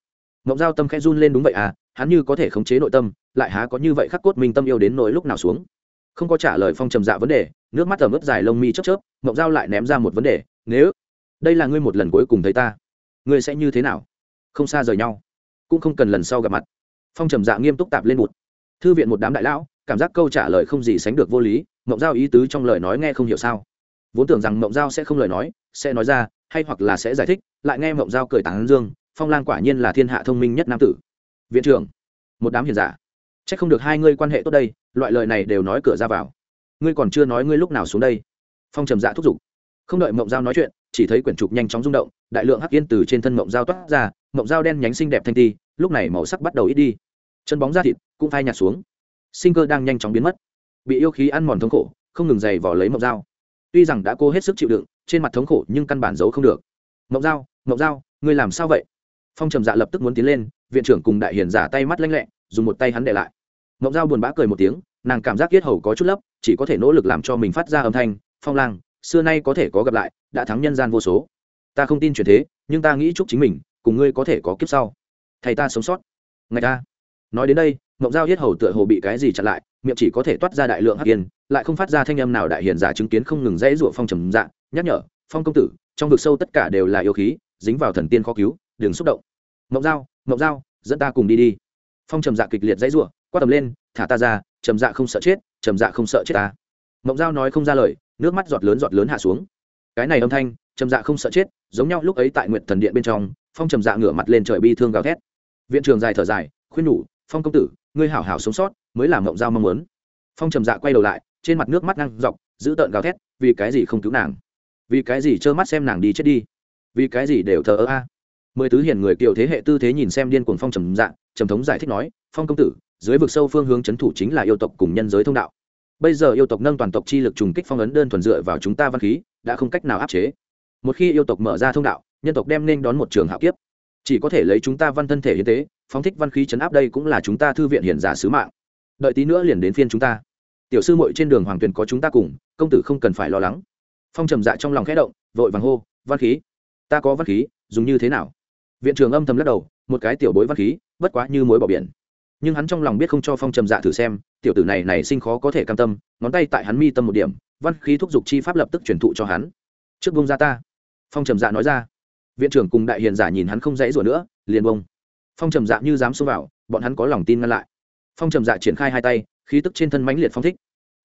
S1: Mộng giao tâm khẽ run lên, đúng vậy à hắn như có thể khống chế nội tâm, lại há có như vậy khắc cốt minh tâm yêu đến nỗi lúc nào xuống? Không có trả lời phong trầm dạ vấn đề, nước mắt ẩm ướt dài lông mi chớp chớp, mộng giao lại ném ra một vấn đề, nếu đây là ngươi một lần cuối cùng thấy ta, ngươi sẽ như thế nào? Không xa rời nhau, cũng không cần lần sau gặp mặt. Phong trầm dạ nghiêm túc tạp lên một thư viện một đám đại lão, cảm giác câu trả lời không gì sánh được vô lý, mộng giao ý tứ trong lời nói nghe không hiểu sao. Vốn tưởng rằng mộng giao sẽ không lời nói, sẽ nói ra, hay hoặc là sẽ giải thích, lại nghe mộng giao cười tán dương, phong lan quả nhiên là thiên hạ thông minh nhất nam tử. Viện trưởng, một đám hiền giả c h ắ c không được hai ngươi quan hệ tốt đây, loại lời này đều nói cửa ra vào. Ngươi còn chưa nói ngươi lúc nào xuống đây. Phong trầm dạ thúc giục. Không đợi mộng dao nói chuyện, chỉ thấy quyển trục nhanh chóng rung động, đại lượng hắc yên từ trên thân mộng dao toát ra, mộng dao đen nhánh xinh đẹp thanh ti, lúc này màu sắc bắt đầu ít đi. Chân bóng da thịt cũng phai nhạt xuống. Sinh cơ đang nhanh chóng biến mất. Bị yêu khí ăn mòn thống khổ, không ngừng giày vỏ lấy mộng dao tuy rằng đã cố hết sức chịu đựng, trên mặt thống khổ nhưng căn bản giấu không được. Mộng dao mộng dao ngươi làm sao vậy? Phong trầm dạ lập tức muốn tiến lên, viện trưởng cùng đại hiền giả tay mắt lanh lẹ dùng một tay hắn để lại. Mộng dao buồn bã cười một tiếng, nàng cảm giác yết hầu có chút lấp, chỉ có thể nỗ lực làm cho mình phát ra âm thanh, phong lang, xưa nay có thể có gặp lại, đã thắng nhân gian vô số. Ta không tin chuyện thế, nhưng ta nghĩ chúc chính mình, cùng ngươi có thể có kiếp sau. Thầy ta sống sót. Ngày ta nói đến đây, mộng dao yết hầu tựa hồ bị cái gì chặn lại, miệng chỉ có thể toát ra đại lượng hắc yên, lại không phát ra thanh âm nào đại hiền giả chứng kiến không ngừng dãy rụa phong trầm dạng nhắc nhở, phong công tử, trong vực sâu tất cả đều là yêu khí, dính vào thần tiên khó cứu, đừng xúc động. Mộng dao mộng dao dẫn ta cùng đi đi phong trầm dạ kịch liệt dãy rủa, quát tầm lên thả ta ra trầm dạ không sợ chết trầm dạ không sợ chết ta. Mộng giao nói không ra lời nước mắt giọt lớn giọt lớn hạ xuống. Cái này âm thanh trầm dạ không sợ chết giống nhau lúc ấy tại nguyện thần điện bên trong phong trầm dạ ngửa mặt lên trời bi thương gào thét. Viện trường dài thở dài khuyên nhủ phong công tử ngươi hảo hảo sống sót mới làm mộng giao mong muốn. Phong trầm dạ quay đầu lại trên mặt nước mắt ngang dọc giữ tợn gào thét vì cái gì không cứu nàng? Vì cái gì trơ mắt xem nàng đi chết đi? Vì cái gì đều thờ ơ a? Mười tứ hiền người kiều thế hệ tư thế nhìn xem điên cuồng phong trầm dạ trầm thống giải thích nói, phong công tử, dưới vực sâu phương hướng c h ấ n thủ chính là yêu tộc cùng nhân giới thông đạo. Bây giờ yêu tộc nâng toàn tộc chi lực trùng kích phong ấn đơn thuần dựa vào chúng ta văn khí, đã không cách nào áp chế. Một khi yêu tộc mở ra thông đạo, nhân tộc đem nên đón một trường hạo kiếp. Chỉ có thể lấy chúng ta văn thân thể hiến tế, phóng thích văn khí chấn áp đây cũng là chúng ta thư viện hiển giả sứ mạng. Đợi tí nữa liền đến phiên chúng ta. Tiểu sư muội trên đường hoàng tuyền có chúng ta cùng, công tử không cần phải lo lắng. Phong trầm dạ trong lòng khẽ động, vội vàng hô, văn khí, ta có văn khí, dùng như thế nào? Viện trưởng âm thầm lắc đầu, một cái tiểu bối văn khí bất quá như mối bỏ biển. Nhưng hắn trong lòng biết không cho phong trầm dạ thử xem, tiểu tử này này sinh khó có thể cam tâm, ngón tay tại hắn mi tâm một điểm, văn khí thúc giục chi pháp lập tức truyền thụ cho hắn. Trước bông ra ta. Phong trầm dạ nói ra. Viện trưởng cùng đại hiền giả nhìn hắn không dãy rủa nữa, liền bông phong trầm dạ như dám xông vào, bọn hắn có lòng tin ngăn lại. Phong trầm dạ triển khai hai tay, khí tức trên thân mãnh liệt phong thích.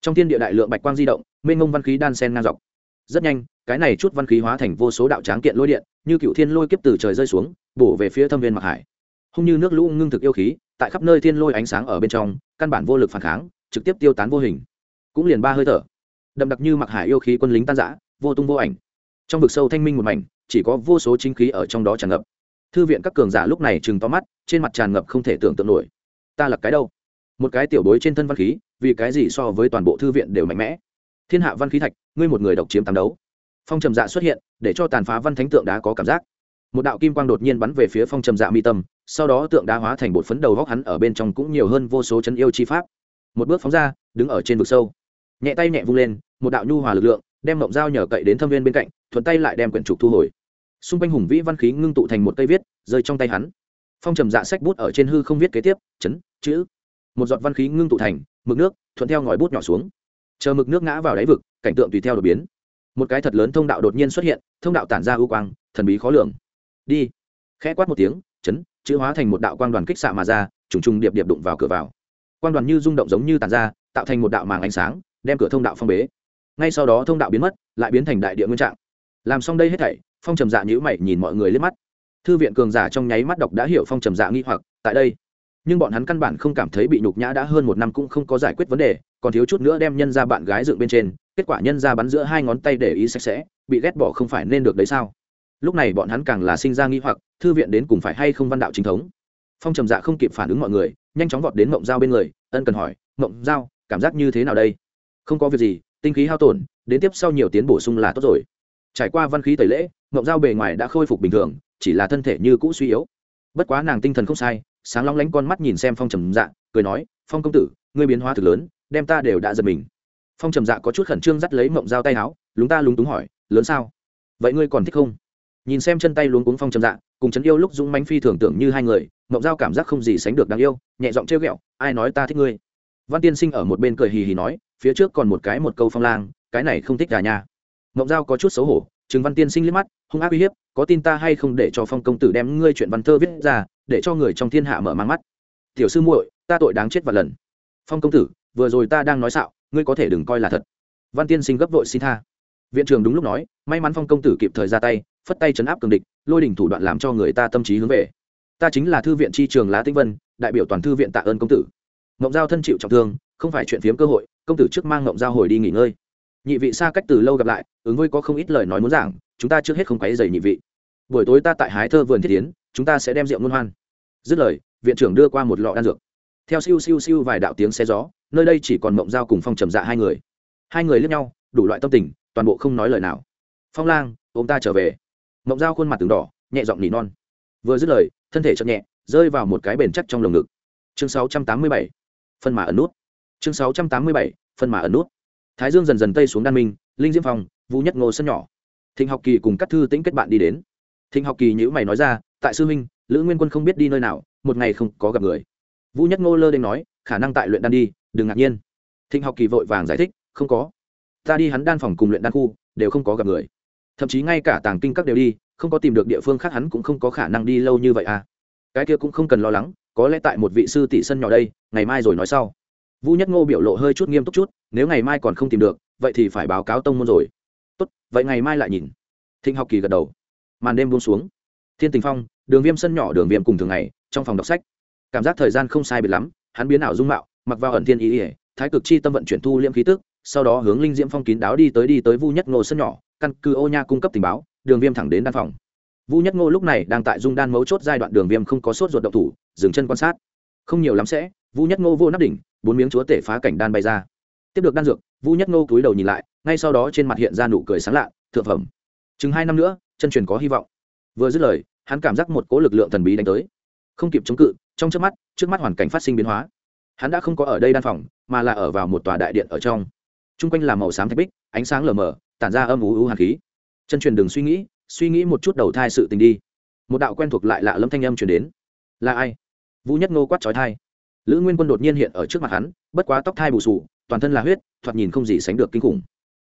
S1: Trong thiên địa đại lượng bạch quang di động, mênh ngông văn khí đan sen ngang dọc. Rất nhanh, cái này chút văn khí hóa thành vô số đạo tráng kiện lôi điện, như cựu thiên lôi kiếp từ trời rơi xuống, bổ về phía thâm viên mặc hải hung như nước lũ ngưng thực yêu khí, tại khắp nơi thiên lôi ánh sáng ở bên trong, căn bản vô lực phản kháng, trực tiếp tiêu tán vô hình. Cũng liền ba hơi thở. Đậm đặc như mặc hải yêu khí quân lính tan giã vô tung vô ảnh. Trong vực sâu thanh minh một mảnh, chỉ có vô số chính khí ở trong đó tràn ngập. Thư viện các cường giả lúc này chừng to mắt, trên mặt tràn ngập không thể tưởng tượng nổi. Ta là cái đâu? Một cái tiểu bối trên thân văn khí, vì cái gì so với toàn bộ thư viện đều mạnh mẽ? Thiên hạ văn khí thạch, ngươi một người độc chiếm tám đấu. Phong trầm dạ xuất hiện, để cho tàn phá văn thánh tượng đá có cảm giác một đạo kim quang đột nhiên bắn về phía phong trầm dạ mi tâm, sau đó tượng đá hóa thành bột phấn đầu góc hắn ở bên trong cũng nhiều hơn vô số chân yêu chi pháp. Một bước phóng ra, đứng ở trên vực sâu. Nhẹ tay nhẹ vung lên, một đạo nhu hòa lực lượng, đem mộng dao nhờ cậy đến thâm viên bên cạnh, thuận tay lại đem quyển trục thu hồi. Xung quanh hùng vĩ văn khí ngưng tụ thành một cây viết, rơi trong tay hắn. Phong trầm dạ sách bút ở trên hư không viết kế tiếp, chấn, chữ. Một giọt văn khí ngưng tụ thành, mực nước, thuận theo ngòi bút nhỏ xuống. Chờ mực nước ngã vào đáy vực, cảnh tượng tùy theo đột biến. Một cái thật lớn thông đạo đột nhiên xuất hiện, thông đạo tản ra ưu quang, thần bí khó lường đi. Khẽ quát một tiếng, chấn, chữ hóa thành một đạo quang đoàn kích xạ mà ra, trùng trùng điệp điệp đụng vào cửa vào. Quang đoàn như rung động giống như tàn ra, tạo thành một đạo màng ánh sáng, đem cửa thông đạo phong bế. Ngay sau đó thông đạo biến mất, lại biến thành đại địa nguyên trạng. Làm xong đây hết thảy, phong trầm dạ nhữ mày, nhìn mọi người lên mắt. Thư viện cường giả trong nháy mắt đọc đã hiểu phong trầm dạ nghi hoặc, tại đây. Nhưng bọn hắn căn bản không cảm thấy bị nhục nhã đã hơn một năm cũng không có giải quyết vấn đề, còn thiếu chút nữa đem nhân ra bạn gái dựng bên trên, kết quả nhân ra bắn giữa hai ngón tay để ý sạch sẽ, bị ghét bỏ không phải nên được đấy sao? Lúc này bọn hắn càng là sinh ra nghi hoặc, thư viện đến cùng phải hay không văn đạo chính thống. Phong trầm dạ không kịp phản ứng mọi người, nhanh chóng vọt đến mộng giao bên người, ân cần hỏi, mộng giao, cảm giác như thế nào đây? Không có việc gì, tinh khí hao tổn, đến tiếp sau nhiều tiến bổ sung là tốt rồi. Trải qua văn khí tẩy lễ, mộng giao bề ngoài đã khôi phục bình thường, chỉ là thân thể như cũ suy yếu. Bất quá nàng tinh thần không sai, sáng long lánh con mắt nhìn xem phong trầm dạ cười nói, phong công tử, ngươi biến hóa thực lớn, đem ta đều đã giật mình. Phong trầm dạ có chút khẩn trương dắt lấy mộng dao tay áo, lúng ta lúng túng hỏi, lớn sao? Vậy ngươi còn thích không? Nhìn xem chân tay luống cuống phong trầm dạ cùng chấn yêu lúc dũng mánh phi thường tưởng như hai người, mộng giao cảm giác không gì sánh được đáng yêu, nhẹ giọng trêu ghẹo, ai nói ta thích ngươi? Văn tiên sinh ở một bên cười hì hì nói, phía trước còn một cái một câu phong lang, cái này không thích gà nha mộng giao có chút xấu hổ chừng văn tiên sinh liếc mắt, hung ác uy hiếp, có tin ta hay không để cho phong công tử đem ngươi chuyện văn thơ viết ra, để cho người trong thiên hạ mở mang mắt? Tiểu sư muội, ta tội đáng chết và lần. Phong công tử, vừa rồi ta đang nói xạo, ngươi có thể đừng coi là thật. Văn tiên sinh gấp vội xin tha viện trưởng đúng lúc nói, may mắn phong công tử kịp thời ra tay, phất tay chấn áp cường địch, lôi đỉnh thủ đoạn làm cho người ta tâm trí hướng về. Ta chính là thư viện tri trường lá tĩnh vân, đại biểu toàn thư viện tạ ơn công tử. Ngộng giao thân chịu trọng thương, không phải chuyện phiếm cơ hội, công tử trước mang ngộng giao hồi đi nghỉ ngơi. Nhị vị xa cách từ lâu gặp lại, ứng với có không ít lời nói muốn giảng, chúng ta trước hết không quấy dày nhị vị. Buổi tối ta tại hái thơ vườn thiết tiến chúng ta sẽ đem rượu ngôn hoan. Dứt lời, viện trưởng đưa qua một lọ đan dược. Theo siêu siêu siêu vài đạo tiếng xe gió, nơi đây chỉ còn mộng giao cùng phong trầm dạ hai người. Hai người lướt nhau, đủ loại tâm tình toàn bộ không nói lời nào. Phong lang, ôm ta trở về. Mộng giao khuôn mặt từng đỏ, nhẹ giọng nỉ non. Vừa dứt lời, thân thể chậm nhẹ, rơi vào một cái bền chắc trong lồng ngực. Chương 687. phân mà ẩn nút. Chương 687. phân mà ẩn nút. Thái dương dần dần tây xuống đan minh, linh diễm phong, vũ nhất ngô sân nhỏ. Thịnh học kỳ cùng các thư tĩnh kết bạn đi đến. Thịnh học kỳ nhữ mày nói ra, tại sư minh lữ nguyên quân không biết đi nơi nào, một ngày không có gặp người. Vũ nhất ngô lơ đ nói, khả năng tại luyện đan đi, đừng ngạc nhiên. Thịnh học kỳ vội vàng giải thích, không có ta đi hắn đan phòng cùng luyện đan khu, đều không có gặp người. Thậm chí ngay cả tàng kinh các đều đi, không có tìm được địa phương khác hắn cũng không có khả năng đi lâu như vậy à. Cái kia cũng không cần lo lắng, có lẽ tại một vị sư tỷ sân nhỏ đây, ngày mai rồi nói sau. Vũ nhất ngô biểu lộ hơi chút nghiêm túc chút, nếu ngày mai còn không tìm được, vậy thì phải báo cáo tông môn rồi. Tốt, vậy ngày mai lại nhìn. Thịnh học kỳ gật đầu. Màn đêm buông xuống. Thiên tình phong, đường viêm sân nhỏ đường viêm cùng thường ngày, trong phòng đọc sách. Cảm giác thời gian không sai biệt lắm, hắn biến ảo dung mạo, mặc vào ẩn thiên ý ỉa thái cực chi tâm vận chuyển thu liễm khí tức sau đó hướng linh diễm phong kín đáo đi tới đi tới vu nhất ngô sân nhỏ, căn cứ ô nha cung cấp tình báo, đường viêm thẳng đến đan phòng. Vu nhất ngô lúc này đang tại dung đan mấu chốt giai đoạn đường viêm không có sốt ruột động thủ, dừng chân quan sát. Không nhiều lắm sẽ, vu nhất ngô vô nắp đỉnh, bốn miếng chúa tể phá cảnh đan bay ra. Tiếp được đan dược, vu nhất ngô cúi đầu nhìn lại, ngay sau đó trên mặt hiện ra nụ cười sáng lạ, thượng phẩm. Chừng hai năm nữa, chân truyền có hy vọng. Vừa dứt lời, hắn cảm giác một cố lực lượng thần bí đánh tới. Không kịp chống cự, trong trước mắt trước mắt hoàn cảnh phát sinh biến hóa. Hắn đã không có ở đây đan phòng, mà là ở vào một tòa đại điện ở trong t r u n g quanh là màu xám thạch bích, ánh sáng lờ mờ, tản ra âm ú ú hạt khí. Chân truyền đừng suy nghĩ suy nghĩ một chút đầu thai sự tình đi. Một đạo quen thuộc lại lạ lâm thanh âm truyền đến. Là ai? Vũ nhất ngô quát trói thai lữ nguyên quân đột nhiên hiện ở trước mặt hắn, bất quá tóc thai bù sù toàn thân là huyết, thoạt nhìn không gì sánh được kinh khủng.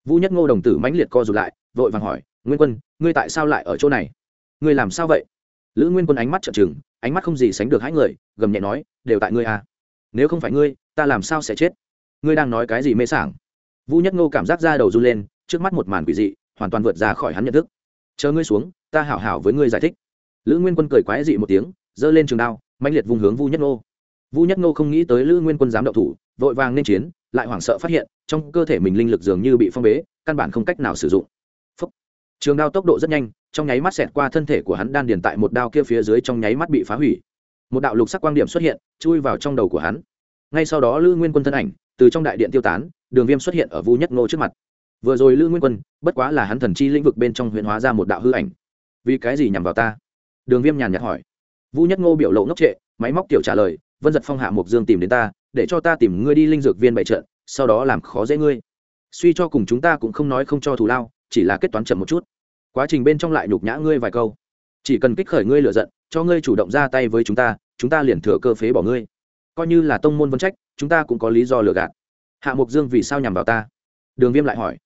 S1: Vũ nhất ngô đồng tử mãnh liệt co rụt lại, vội vàng hỏi, nguyên quân, ngươi tại sao lại ở chỗ này? Ngươi làm sao vậy? Lữ nguyên quân ánh mắt trợn trừng, ánh mắt không gì sánh được hãi người, gầm nhẹ nói, đều tại ngươi à. Nếu không phải ngươi, ta làm sao sẽ chết? Ngươi đang nói cái gì mê sảng? Vũ nhất ngô cảm giác ra đầu run lên, trước mắt một màn quỷ dị, hoàn toàn vượt ra khỏi hắn nhận thức. Chờ ngươi xuống, ta hảo hảo với ngươi giải thích. Lữ nguyên quân cười quái dị một tiếng, giơ lên trường đao mạnh liệt vùng hướng vu nhất ngô. Vu nhất ngô không nghĩ tới lữ nguyên quân dám đậu thủ, vội vàng nên chiến, lại hoảng sợ phát hiện, trong cơ thể mình linh lực dường như bị phong bế, căn bản không cách nào sử dụng. Trường đao tốc độ rất nhanh, trong nháy mắt xẹt qua thân thể của hắn đan điền tại một đao kia phía dưới trong nháy mắt bị phá hủy. Một đạo lục sắc quang điểm xuất hiện, chui vào trong đầu của hắn. Ngay sau đó lữ nguyên quân thân ảnh, từ trong đại điện tiêu tán đường viêm xuất hiện ở vu nhất ngô trước mặt. Vừa rồi lữ nguyên quân, bất quá là hắn thần chi lĩnh vực bên trong huyện hóa ra một đạo hư ảnh. Vì cái gì nhằm vào ta? Đường viêm nhàn nhạt hỏi. Vu nhất ngô biểu lộ ngốc trệ, máy móc tiểu trả lời, vân giật phong hạ mục dương tìm đến ta, để cho ta tìm ngươi đi linh dược viên bày trận, sau đó làm khó dễ ngươi. Suy cho cùng chúng ta cũng không nói không cho thù lao, chỉ là kết toán chậm một chút. Quá trình bên trong lại nhục nhã ngươi vài câu. Chỉ cần kích khởi ngươi lựa giận, cho ngươi chủ động ra tay với chúng ta chúng ta liền thừa cơ phế bỏ ngươi. Coi như là tông môn vân trách, chúng ta cũng có lý do lừa gạt hạ mục dương vì sao nhằm vào ta? Đường viêm lại hỏi.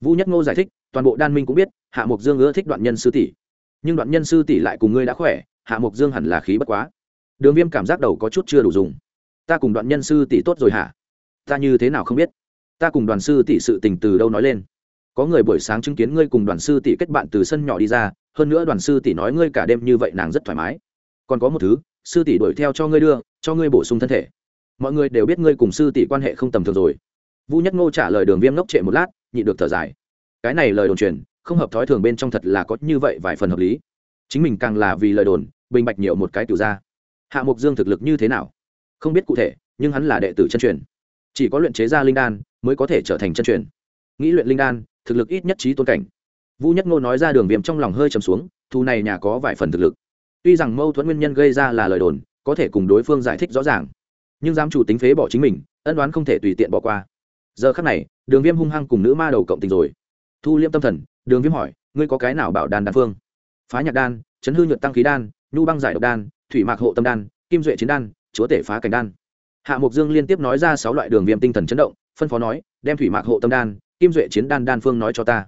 S1: Vũ nhất ngô giải thích, toàn bộ đan minh cũng biết, hạ mục dương ưa thích đoạn nhân sư tỷ. Nhưng đoạn nhân sư tỷ lại cùng ngươi đã khỏe, hạ mục dương hẳn là khí bất quá. Đường viêm cảm giác đầu có chút chưa đủ dùng. Ta cùng đoạn nhân sư tỷ tốt rồi hả? Ta như thế nào không biết? Ta cùng đoàn sư tỷ sự tình từ đâu nói lên? Có người buổi sáng chứng kiến ngươi cùng đoàn sư tỷ kết bạn từ sân nhỏ đi ra, hơn nữa đoàn sư tỷ nói ngươi cả đêm như vậy nàng rất thoải mái. Còn có một thứ, sư tỷ đuổi theo cho ngươi đưa, cho ngươi bổ sung thân thể mọi người đều biết ngươi cùng sư tỷ quan hệ không tầm thường rồi. Vu nhất ngô trả lời đường viêm ngốc trệ một lát, nhịn được thở dài. Cái này lời đồn truyền, không hợp thói thường bên trong thật là có như vậy vài phần hợp lý. Chính mình càng là vì lời đồn, bình bạch nhiều một cái tiểu ra hạ mục dương thực lực như thế nào? Không biết cụ thể, nhưng hắn là đệ tử chân truyền. Chỉ có luyện chế ra linh đan mới có thể trở thành chân truyền. Nghĩ luyện linh đan, thực lực ít nhất trí tôn cảnh. Vũ nhất ngô nói ra đường viêm trong lòng hơi trầm xuống, thu này nhà có vài phần thực lực. Tuy rằng mâu thuẫn nguyên nhân gây ra là lời đồn, có thể cùng đối phương giải thích rõ ràng nhưng giám chủ tính phế bỏ chính mình, ân đoán không thể tùy tiện bỏ qua. Giờ khắc này, đường viêm hung hăng cùng nữ ma đầu cộng tình rồi. Thu liêm tâm thần, đường viêm hỏi, ngươi có cái nào bảo đan đan phương? Phá nhạc đan, chấn hư nhuận tăng khí đan, nhu băng giải độc đan, thủy mạc hộ tâm đan, kim duệ chiến đan, chúa tể phá cảnh đan. Hạ mục dương liên tiếp nói ra sáu loại đường viêm tinh thần chấn động, phân phó nói, đem thủy mạc hộ tâm đan, kim duệ chiến đan đan phương nói cho ta.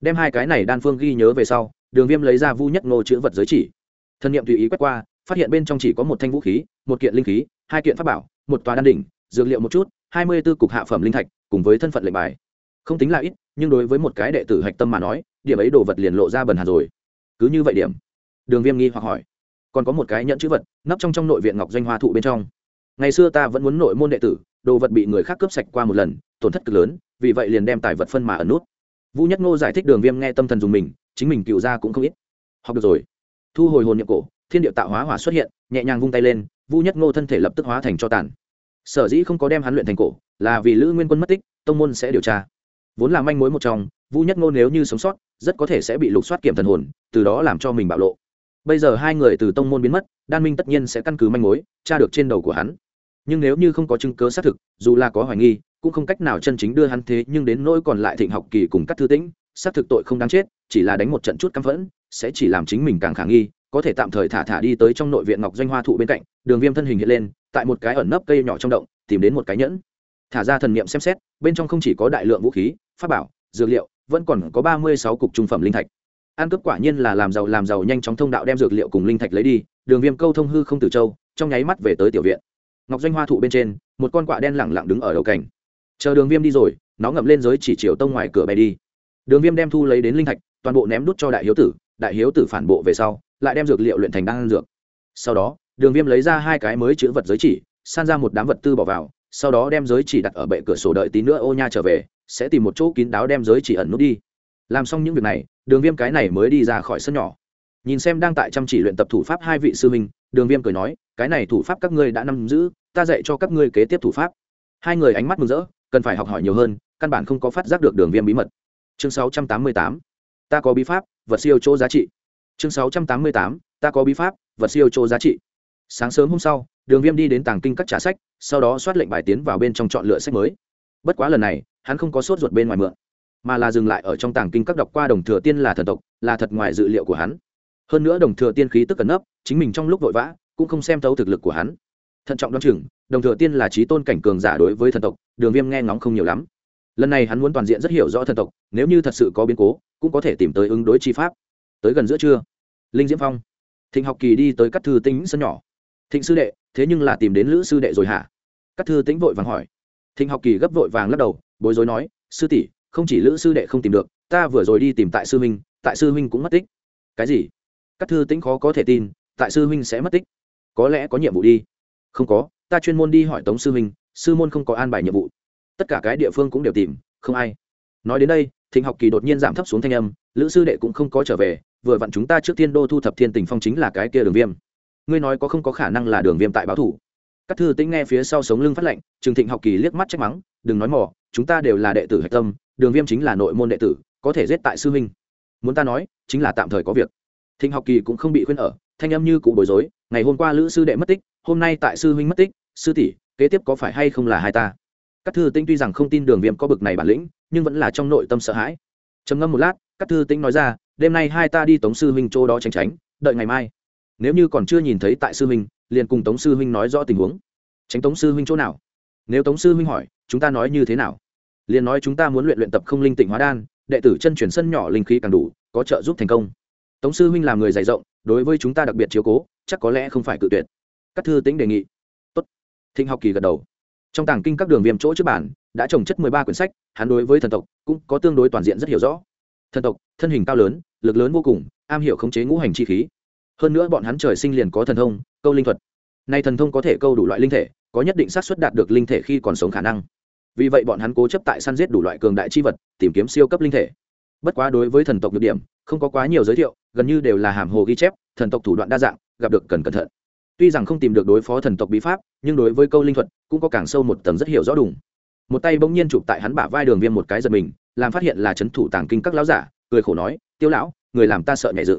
S1: Đem hai cái này đan phương ghi nhớ về sau, đường viêm lấy ra vu nhất ngô chữ vật giới chỉ. Thân nhiệm tùy ý quét qua, phát hiện bên trong chỉ có một thanh vũ khí, một kiện linh khí, hai kiện pháp bảo một tòa đan đỉnh, dược liệu một chút, hai mươi b ố cục hạ phẩm linh thạch, cùng với thân phận lệnh bài. Không tính là ít, nhưng đối với một cái đệ tử hạch tâm mà nói, điểm ấy đồ vật liền lộ ra bần hàn rồi. Cứ như vậy điểm. Đường viêm nghi hoặc hỏi. Còn có một cái nhận chữ vật nắp trong trong nội viện ngọc doanh hoa thụ bên trong. Ngày xưa ta vẫn muốn nội môn đệ tử, đồ vật bị người khác cướp sạch qua một lần, tổn thất cực lớn, vì vậy liền đem tài vật phân mà ẩn nút. Vũ nhất ngô giải thích đường viêm nghe tâm thần dùng mình, chính mình cựu ra cũng không ít. Học được rồi. Thu hồi hồn niệm cổ, thiên điệu tạo hóa hỏa xuất hiện, nhẹ nhàng vung tay lên vũ nhất ngô thân thể lập tức hóa thành cho tàn. Sở dĩ không có đem hắn luyện thành cổ, là vì lữ nguyên quân mất tích, tông môn sẽ điều tra. Vốn là manh mối một trong vũ nhất ngô nếu như sống sót, rất có thể sẽ bị lục soát kiểm thần hồn, từ đó làm cho mình bạo lộ. Bây giờ hai người từ tông môn biến mất, đan minh tất nhiên sẽ căn cứ manh mối, tra được trên đầu của hắn. Nhưng nếu như không có chứng cớ xác thực, dù là có hoài nghi, cũng không cách nào chân chính đưa hắn thế, nhưng đến nỗi còn lại thịnh học kỳ cùng các thư tĩnh, xác thực tội không đáng chết, chỉ là đánh một trận chút căm phẫn, sẽ chỉ làm chính mình càng khả nghi, có thể tạm thời thả thả đi tới trong nội viện ngọc doanh hoa thụ bên cạnh đường viêm thân hình hiện lên, tại một cái ẩn nấp cây nhỏ trong động, tìm đến một cái nhẫn. Thả ra thần niệm xem xét, bên trong không chỉ có đại lượng vũ khí, pháp bảo, dược liệu, vẫn còn có ba mươi sáu cục trung phẩm linh thạch. Ăn cướp quả nhiên là làm giàu làm giàu nhanh chóng thông đạo đem dược liệu cùng linh thạch lấy đi, đường viêm câu thông hư không từ châu, trong nháy mắt về tới tiểu viện. Ngọc doanh hoa thụ bên trên, một con quạ đen lẳng lặng đứng ở đầu cảnh chờ đường viêm đi rồi, nó ngậm lên giới chỉ chiều tông ngoài cửa bay đi. Đường viêm đem thu lấy đến linh thạch, toàn bộ ném đút cho đại hiếu tử, đại hiếu tử phản bộ về sau, lại đem dược liệu luyện thành đan dược. Sau đó đường viêm lấy ra hai cái mới chữ vật giới chỉ, san ra một đám vật tư bỏ vào, sau đó đem giới chỉ đặt ở bệ cửa sổ đợi tí nữa ô nha trở về, sẽ tìm một chỗ kín đáo đem giới chỉ ẩn nút đi làm xong những việc này, đường viêm cái này mới đi ra khỏi sân nhỏ nhìn xem đang tại chăm chỉ luyện tập thủ pháp hai vị sư minh đường viêm cười nói, cái này thủ pháp các ngươi đã nắm giữ, ta dạy cho các ngươi kế tiếp thủ pháp hai người ánh mắt mừng rỡ, cần phải học hỏi nhiều hơn, căn bản không có phát giác được đường viêm bí mật chương 688. ta có bí pháp, vật siêu chỗ giá trị chương 688. ta có bí pháp, vật siêu chỗ giá trị sáng sớm hôm sau, đường viêm đi đến tàng kinh các trả sách, sau đó soát lệnh bài tiến vào bên trong chọn lựa sách mới. Bất quá lần này, hắn không có sốt ruột bên ngoài mượn, mà là dừng lại ở trong tàng kinh các đọc qua đồng thừa tiên là thần tộc, là thật ngoài dự liệu của hắn. Hơn nữa đồng thừa tiên khí tức cẩn nấp, chính mình trong lúc vội vã, cũng không xem thấu thực lực của hắn. Thận trọng đ o chừng, đồng thừa tiên là trí tôn cảnh cường giả đối với thần tộc, đường viêm nghe ngóng không nhiều lắm. Lần này hắn muốn toàn diện rất hiểu rõ thần tộc, nếu như thật sự có biến cố, cũng có thể tìm tới ứng đối chi pháp. Tới gần giữa trưa, linh diễm phong, thịnh học kỳ đi tới các thư tính sân nhỏ thịnh sư đệ, thế nhưng là tìm đến lữ sư đệ rồi hả? Các thư tĩnh vội vàng hỏi. Thịnh học kỳ gấp vội vàng lắc đầu, bối rối nói, sư tỷ, không chỉ lữ sư đệ không tìm được, ta vừa rồi đi tìm tại sư huynh, tại sư huynh cũng mất tích. Cái gì? Các thư tĩnh khó có thể tin, tại sư huynh sẽ mất tích. Có lẽ có nhiệm vụ đi. Không có, ta chuyên môn đi hỏi tống sư huynh, sư môn không có an bài nhiệm vụ. Tất cả cái địa phương cũng đều tìm, không ai. Nói đến đây, thịnh học kỳ đột nhiên giảm thấp xuống thanh âm, lữ sư đệ cũng không có trở về, vừa vặn chúng ta trước thiên đô thu thập thiên tình phong chính là cái kia đường viêm ngươi nói có không có khả năng là đường viêm tại báo thủ? Các thư tĩnh nghe phía sau sống lưng phát lệnh, trường thịnh học kỳ liếc mắt trách mắng, đừng nói mỏ chúng ta đều là đệ tử hạch tâm, đường viêm chính là nội môn đệ tử, có thể giết tại sư huynh. Muốn ta nói, chính là tạm thời có việc. Thịnh học kỳ cũng không bị khuyên ở, thanh âm như cụ bối rối, ngày hôm qua lữ sư đệ mất tích, hôm nay tại sư huynh mất tích, sư tỷ, kế tiếp có phải hay không là hai ta? Các thư tinh tuy rằng không tin đường viêm có bực này bản lĩnh, nhưng vẫn là trong nội tâm sợ hãi. Trầm ngâm một lát, các thư tinh nói ra, đêm nay hai ta đi tống sư huynh chỗ đó tránh tránh, đợi ngày mai nếu như còn chưa nhìn thấy tại sư huynh, liền cùng tống sư huynh nói rõ tình huống. Tránh tống sư huynh chỗ nào? Nếu tống sư huynh hỏi, chúng ta nói như thế nào? Liền nói chúng ta muốn luyện luyện tập không linh tịnh hóa đan, đệ tử chân chuyển sân nhỏ linh khí càng đủ, có trợ giúp thành công. Tống sư huynh là người dày rộng, đối với chúng ta đặc biệt chiếu cố, chắc có lẽ không phải cự tuyệt. Các thư tính đề nghị. Tốt. Thịnh học kỳ gật đầu. Trong tàng kinh các đường viêm chỗ trước bản đã trồng chất mười ba quyển sách, hắn đối với thần tộc cũng có tương đối toàn diện rất hiểu rõ. Thần tộc, thân hình cao lớn, lực lớn vô cùng, am hiểu khống chế ngũ hành chi khí hơn nữa bọn hắn trời sinh liền có thần thông, câu linh thuật. Nay thần thông có thể câu đủ loại linh thể, có nhất định xác suất đạt được linh thể khi còn sống khả năng. Vì vậy bọn hắn cố chấp tại săn giết đủ loại cường đại chi vật, tìm kiếm siêu cấp linh thể. Bất quá đối với thần tộc nhược điểm, không có quá nhiều giới thiệu, gần như đều là hàm hồ ghi chép, thần tộc thủ đoạn đa dạng, gặp được cần cẩn thận. Tuy rằng không tìm được đối phó thần tộc bí pháp, nhưng đối với câu linh thuật cũng có càng sâu một tầng rất hiểu rõ đủng một tay bỗng nhiên chụp tại hắn bả vai đường viêm một cái giật mình, làm phát hiện là c h ấ n thủ tàng kinh các lão giả, cười khổ nói, tiêu lão, người làm ta sợ nhảy dự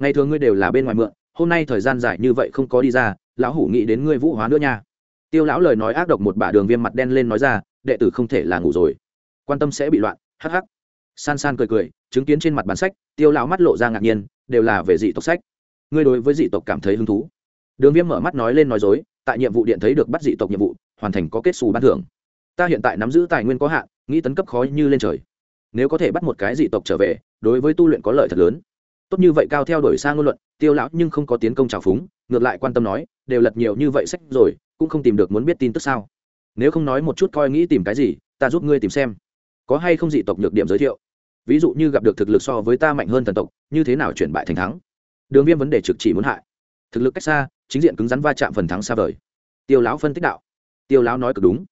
S1: ngày thường ngươi đều là bên ngoài mượn, hôm nay thời gian dài như vậy không có đi ra, lão hủ nghĩ đến ngươi vũ hóa nữa nha. Tiêu lão lời nói ác độc một bả đường viêm mặt đen lên nói ra, đệ tử không thể là ngủ rồi. Quan tâm sẽ bị loạn, hắc hắc. San san cười cười, chứng kiến trên mặt bản sách, tiêu lão mắt lộ ra ngạc nhiên, đều là về dị tộc sách. Ngươi đối với dị tộc cảm thấy hứng thú. Đường viêm mở mắt nói lên nói dối, tại nhiệm vụ điện thấy được bắt dị tộc nhiệm vụ, hoàn thành có kết xù ban thưởng. Ta hiện tại nắm giữ tài nguyên có hạn, nghĩ tấn cấp khó như lên trời. Nếu có thể bắt một cái dị tộc trở về, đối với tu luyện có lợi thật lớn tốt như vậy cao theo đuổi sang ngôn luận, tiêu lão nhưng không có tiến công trào phúng, ngược lại quan tâm nói, đều lật nhiều như vậy sách rồi, cũng không tìm được muốn biết tin tức sao. Nếu không nói một chút coi nghĩ tìm cái gì, ta giúp ngươi tìm xem. Có hay không dị tộc nhược điểm giới thiệu? Ví dụ như gặp được thực lực so với ta mạnh hơn thần tộc, như thế nào chuyển bại thành thắng? Đường viêm vấn đề trực chỉ muốn hại. Thực lực cách xa, chính diện cứng rắn va chạm phần thắng xa vời. Tiêu lão phân tích đạo. Tiêu lão nói cực đúng.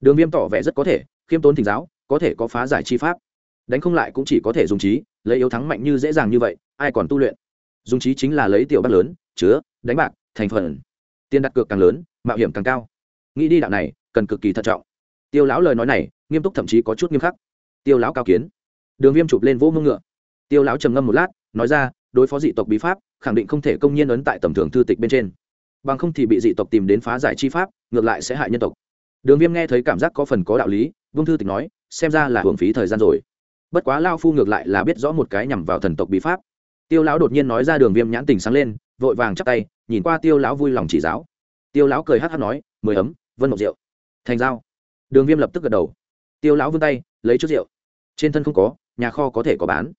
S1: Đường viêm tỏ vẻ rất có thể, khiêm tốn thỉnh giáo, có thể có phá giải chi pháp. Đánh không lại cũng chỉ có thể dùng trí lấy yếu thắng mạnh như dễ dàng như vậy, ai còn tu luyện? Dùng trí chính là lấy tiểu bắt lớn, chứa, đánh bạc, thành phần. Tiền đặt cược càng lớn, mạo hiểm càng cao. Nghĩ đi đạo này, cần cực kỳ thận trọng. Tiêu lão lời nói này, nghiêm túc thậm chí có chút nghiêm khắc. Tiêu lão cao kiến. Đường viêm chụp lên vỗ mông ngựa. Tiêu lão trầm ngâm một lát, nói ra, đối phó dị tộc bí pháp, khẳng định không thể công nhiên ấn tại tầm thường thư tịch bên trên. Bằng không thì bị dị tộc tìm đến phá giải chi pháp, ngược lại sẽ hại nhân tộc. Đường viêm nghe thấy cảm giác có phần có đạo lý vương thư tịch nói, xem ra là hưởng phí thời gian rồi bất quá lao phu ngược lại là biết rõ một cái nhằm vào thần tộc bí pháp. Tiêu lão đột nhiên nói ra đường viêm nhãn tình sáng lên, vội vàng chắc tay, nhìn qua tiêu lão vui lòng chỉ giáo. Tiêu lão cười hát hát nói, mười ấm, vân mộc rượu. Thành dao đường viêm lập tức gật đầu. Tiêu lão vươn tay, lấy chút rượu. Trên thân không có, nhà kho có thể có bán.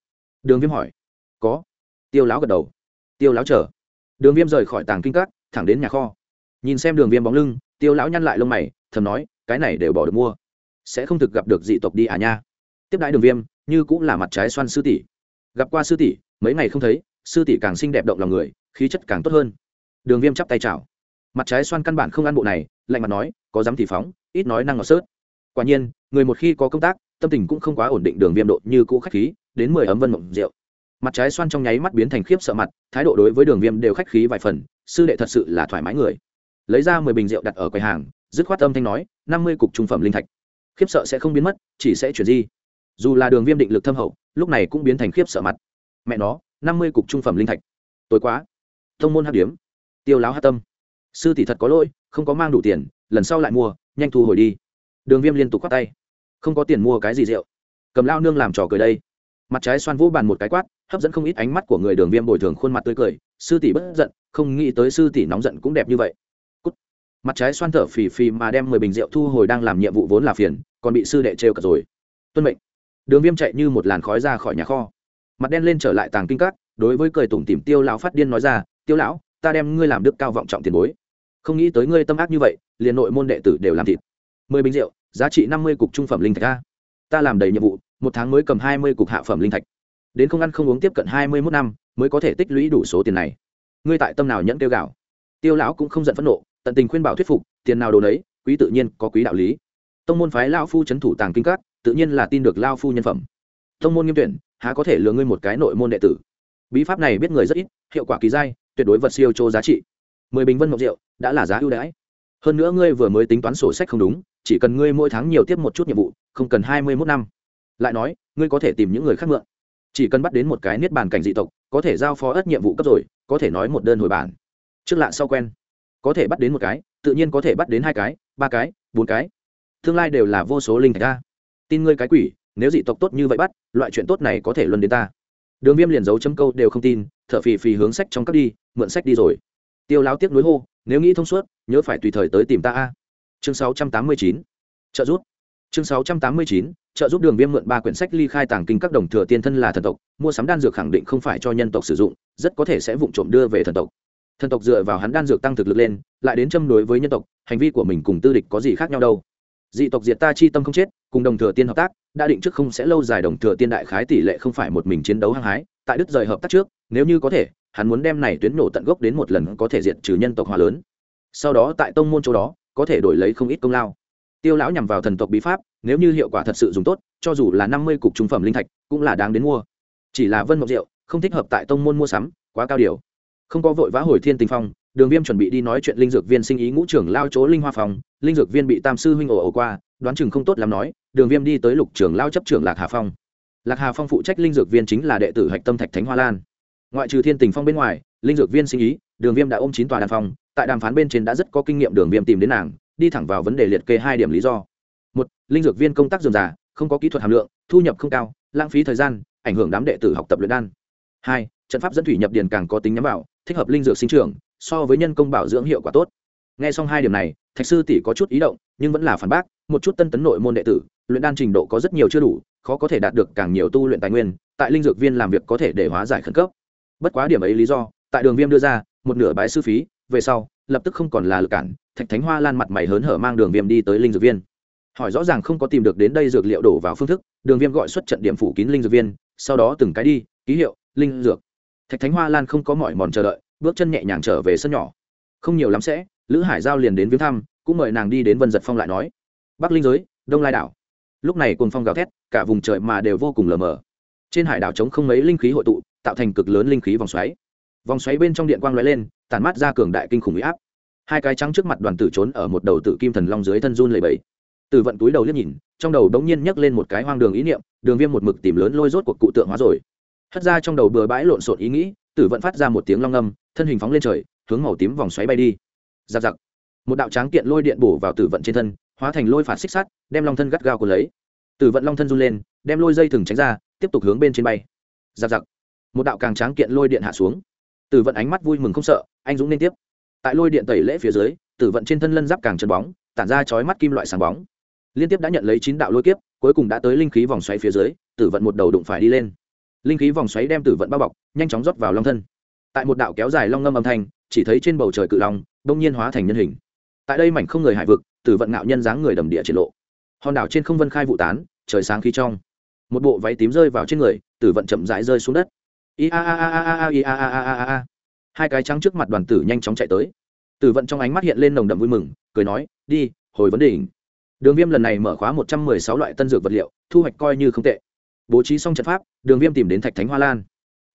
S1: Đường viêm hỏi. Có. Tiêu lão gật đầu. Tiêu lão chờ. Đường viêm rời khỏi tàng kinh các, thẳng đến nhà kho. Nhìn xem đường viêm bóng lưng, tiêu lão nhăn lại lông mày, thầm nói, cái này đều bỏ được mua. Sẽ không thực gặp được dị tộc đi à nha tiếp đãi đường viêm, như cũng là mặt trái xoan sư tỷ. Gặp qua sư tỷ, mấy ngày không thấy, sư tỷ càng xinh đẹp động lòng người, khí chất càng tốt hơn. Đường viêm chắp tay chào. Mặt trái xoan căn bản không ăn bộ này, lạnh mặt nói, có dám thì phóng, ít nói năng ngọt sớt. Quả nhiên, người một khi có công tác, tâm tình cũng không quá ổn định đường viêm độ như cũ khách khí, đến mười ấm vân mộng rượu. Mặt trái xoan trong nháy mắt biến thành khiếp sợ mặt, thái độ đối với đường viêm đều khách khí vài phần, sư đệ thật sự là thoải mái người. Lấy ra mười bình rượu đặt ở quầy hàng, dứt khoát âm thanh nói, năm mươi cục trung phẩm linh thạch. Khiếp sợ sẽ không biến mất, chỉ sẽ chuyển di dù là đường viêm định lực thâm hậu, lúc này cũng biến thành khiếp sợ mặt. Mẹ nó, năm mươi cục trung phẩm linh thạch. Tối quá. Thông môn hát điếm. Tiêu láo hát tâm. Sư tỷ thật có lỗi, không có mang đủ tiền, lần sau lại mua, nhanh thu hồi đi. Đường viêm liên tục khoát tay. Không có tiền mua cái gì rượu. Cầm lao nương làm trò cười đây. Mặt trái xoan vũ bàn một cái quát, hấp dẫn không ít ánh mắt của người đường viêm bồi thường khuôn mặt tươi cười. Sư tỷ bất giận, không nghĩ tới sư tỷ nóng giận cũng đẹp như vậy. Cút. mặt trái xoan thở phì phì mà đem mười bình rượu thu hồi đang làm nhiệm vụ vốn là phiền, còn bị sư đệ trêu cả rồi. Tuân mệnh đường viêm chạy như một làn khói ra khỏi nhà kho. Mặt đen lên trở lại tàng kinh các, đối với cười tủm tìm tiêu lão phát điên nói ra, tiêu lão, ta đem ngươi làm đức cao vọng trọng tiền bối. Không nghĩ tới ngươi tâm ác như vậy, liền nội môn đệ tử đều làm thịt. Mười bình rượu, giá trị năm mươi cục trung phẩm linh thạch a. Ta làm đầy nhiệm vụ, một tháng mới cầm hai mươi cục hạ phẩm linh thạch. Đến không ăn không uống tiếp cận hai mươi mốt năm, mới có thể tích lũy đủ số tiền này. Ngươi tại tâm nào nhẫn tiêu gạo tiêu lão cũng không giận phẫn nộ, tận tình khuyên bảo thuyết phục, tiền nào đồ đấy quý tự nhiên có quý đạo lý. Tông môn phái lão phu c h ấ n thủ tàng kinh các tự nhiên là tin được lao phu nhân phẩm. Thông môn nghiêm tuyển, há có thể lừa ngươi một cái nội môn đệ tử? Bí pháp này biết người rất ít, hiệu quả kỳ dai, tuyệt đối vật siêu chô giá trị. Mười bình vân mộc rượu, đã là giá ưu đãi. Hơn nữa ngươi vừa mới tính toán sổ sách không đúng, chỉ cần ngươi mỗi tháng nhiều tiếp một chút nhiệm vụ, không cần hai mươi mốt năm. Lại nói, ngươi có thể tìm những người khác mượn. Chỉ cần bắt đến một cái niết bàn cảnh dị tộc, có thể giao phó ất nhiệm vụ cấp rồi, có thể nói một đơn hồi bản. Trước lạ sau quen. Có thể bắt đến một cái, tự nhiên có thể bắt đến hai cái, ba cái, bốn cái. Tương lai đều là vô số linh thạch ra tin ngươi cái quỷ, nếu dị tộc tốt như vậy bắt, loại chuyện tốt này có thể luân đến ta. Đường viêm liền giấu chấm câu đều không tin t h ở phì phì hướng sách trong cấp đi, mượn sách đi rồi. Tiêu láo tiếc nối hô, nếu nghĩ thông suốt, nhớ phải tùy thời tới tìm ta a. Chương sáu trăm tám mươi chín, trợ giúp. Chương sáu trăm tám mươi chín, trợ giúp đường viêm mượn ba quyển sách ly khai tàng kinh các đồng thừa tiên thân là thần tộc, mua sắm đan dược khẳng định không phải cho nhân tộc sử dụng, rất có thể sẽ vụng trộm đưa về thần tộc. Thần tộc dựa vào hắn đan dược tăng thực lực lên, lại đến châm đối với nhân tộc, hành vi của mình cùng tư địch có gì khác nhau đâu dị tộc diệt ta chi tâm không chết, cùng đồng thừa tiên hợp tác, đã định trước không sẽ lâu dài đồng thừa tiên đại khái tỷ lệ không phải một mình chiến đấu hăng hái, tại đức rời hợp tác trước, nếu như có thể, hắn muốn đem này tuyến nổ tận gốc đến một lần có thể diệt trừ nhân tộc hòa lớn. Sau đó tại tông môn chỗ đó, có thể đổi lấy không ít công lao. Tiêu lão nhằm vào thần tộc bí pháp, nếu như hiệu quả thật sự dùng tốt, cho dù là năm mươi cục trung phẩm linh thạch, cũng là đáng đến mua. Chỉ là vân mộc rượu không thích hợp tại tông môn mua sắm, quá cao điều. Không có vội vã hồi thiên tình phong, đường viêm chuẩn bị đi nói chuyện linh dược viên sinh ý ngũ trưởng lao chỗ linh hoa phòng linh dược viên bị tam sư huynh ổ ổ qua đoán chừng không tốt lắm nói đường viêm đi tới lục trưởng lao chấp trưởng lạc hà phong. Lạc hà phong phụ trách linh dược viên chính là đệ tử hạch tâm thạch thánh hoa lan. Ngoại trừ thiên tình phong bên ngoài linh dược viên sinh ý đường viêm đã ôm chín tòa đàn phong tại đàm phán bên trên đã rất có kinh nghiệm đường viêm tìm đến nàng đi thẳng vào vấn đề liệt kê hai điểm lý do. Một linh dược viên công tác dườm giả, không có kỹ thuật hàm lượng thu nhập không cao lãng phí thời gian ảnh hưởng đám đệ tử học tập luyện đan. Hai trận pháp dẫn thủy nhập điền càng có tính nhắm vào thích hợp linh dược sinh trưởng so với nhân công bảo dưỡng hiệu quả tốt. Nghe xong hai điểm này thạch sư tỷ có chút ý động, nhưng vẫn là phản bác, một chút tân tấn nội môn đệ tử, luyện đan trình độ có rất nhiều chưa đủ, khó có thể đạt được càng nhiều tu luyện tài nguyên, tại linh dược viên làm việc có thể để hóa giải khẩn cấp. Bất quá điểm ấy lý do, tại đường viêm đưa ra, một nửa bãi sư phí, về sau, lập tức không còn là lực cản, thạch thánh hoa lan mặt mày hớn hở mang đường viêm đi tới linh dược viên. Hỏi rõ ràng không có tìm được đến đây dược liệu đổ vào phương thức, đường viêm gọi xuất trận điểm phủ kín linh dược viên, sau đó từng cái đi, ký hiệu, linh dược. Thạch thánh hoa lan không có mỏi mòn chờ đợi, bước chân nhẹ nhàng trở về sân nhỏ. Không nhiều lắm sẽ lữ hải giao liền đến viếng thăm, cũng mời nàng đi đến vân giật phong lại nói, bắc linh giới, đông lai đảo. Lúc này cùng phong gào thét, cả vùng trời mà đều vô cùng lờ mờ. Trên hải đảo trống không mấy linh khí hội tụ, tạo thành cực lớn linh khí vòng xoáy. Vòng xoáy bên trong điện quang l ó e lên tàn mát ra cường đại kinh khủng huy áp. Hai cái trắng trước mặt đoàn tử trốn ở một đầu tử kim thần long dưới thân run lầy bẫy tử vận túi đầu liếc nhìn, trong đầu đống nhiên nhấc lên một cái hoang đường ý niệm, đường viêm một mực tìm lớn lôi rốt cuộc cụ tượng hóa rồi. Hất ra trong đầu bừa bãi lộn xộn ý nghĩ, tử vận phát ra một tiếng long âm, thân hình phóng lên trời, hướng màu tím vòng xoáy bay đi giặc giặc. Một đạo tráng kiện lôi điện bổ vào tử vận trên thân, hóa thành lôi phạt xích sắt, đem long thân gắt gao của lấy. Tử vận long thân run lên, đem lôi dây thừng tránh ra, tiếp tục hướng bên trên bay. Giặc giặc. Một đạo càng tráng kiện lôi điện hạ xuống. Tử vận ánh mắt vui mừng không sợ, anh dũng liên tiếp. Tại lôi điện tẩy lễ phía dưới, tử vận trên thân lân giáp càng chân bóng, tản ra chói mắt kim loại sáng bóng. Liên tiếp đã nhận lấy chín đạo lôi kiếp, cuối cùng đã tới linh khí vòng xoáy phía dưới, tử vận một đầu đụng phải đi lên. Linh khí vòng xoáy đem tử vận bao bọc, nhanh chóng rót vào long thân. Tại một đạo kéo dài long ngâm âm thanh chỉ thấy trên bầu trời cự long đông nhiên hóa thành nhân hình. Tại đây mảnh không người hải vực, tử vận ngạo nhân dáng người đầm địa triển lộ. Hòn đảo trên không vân khai vụ tán, trời sáng khí trong. Một bộ váy tím rơi vào trên người, tử vận chậm rãi rơi xuống đất. Hai cái trắng trước mặt đoàn tử nhanh chóng chạy tới. Tử vận trong ánh mắt hiện lên nồng đậm vui mừng, cười nói, đi, hồi vấn đề đường viêm lần này mở khóa một trăm mười sáu loại tân dược vật liệu, thu hoạch coi như không tệ. Bố trí xong trận pháp, đường viêm tìm đến thạch thánh hoa lan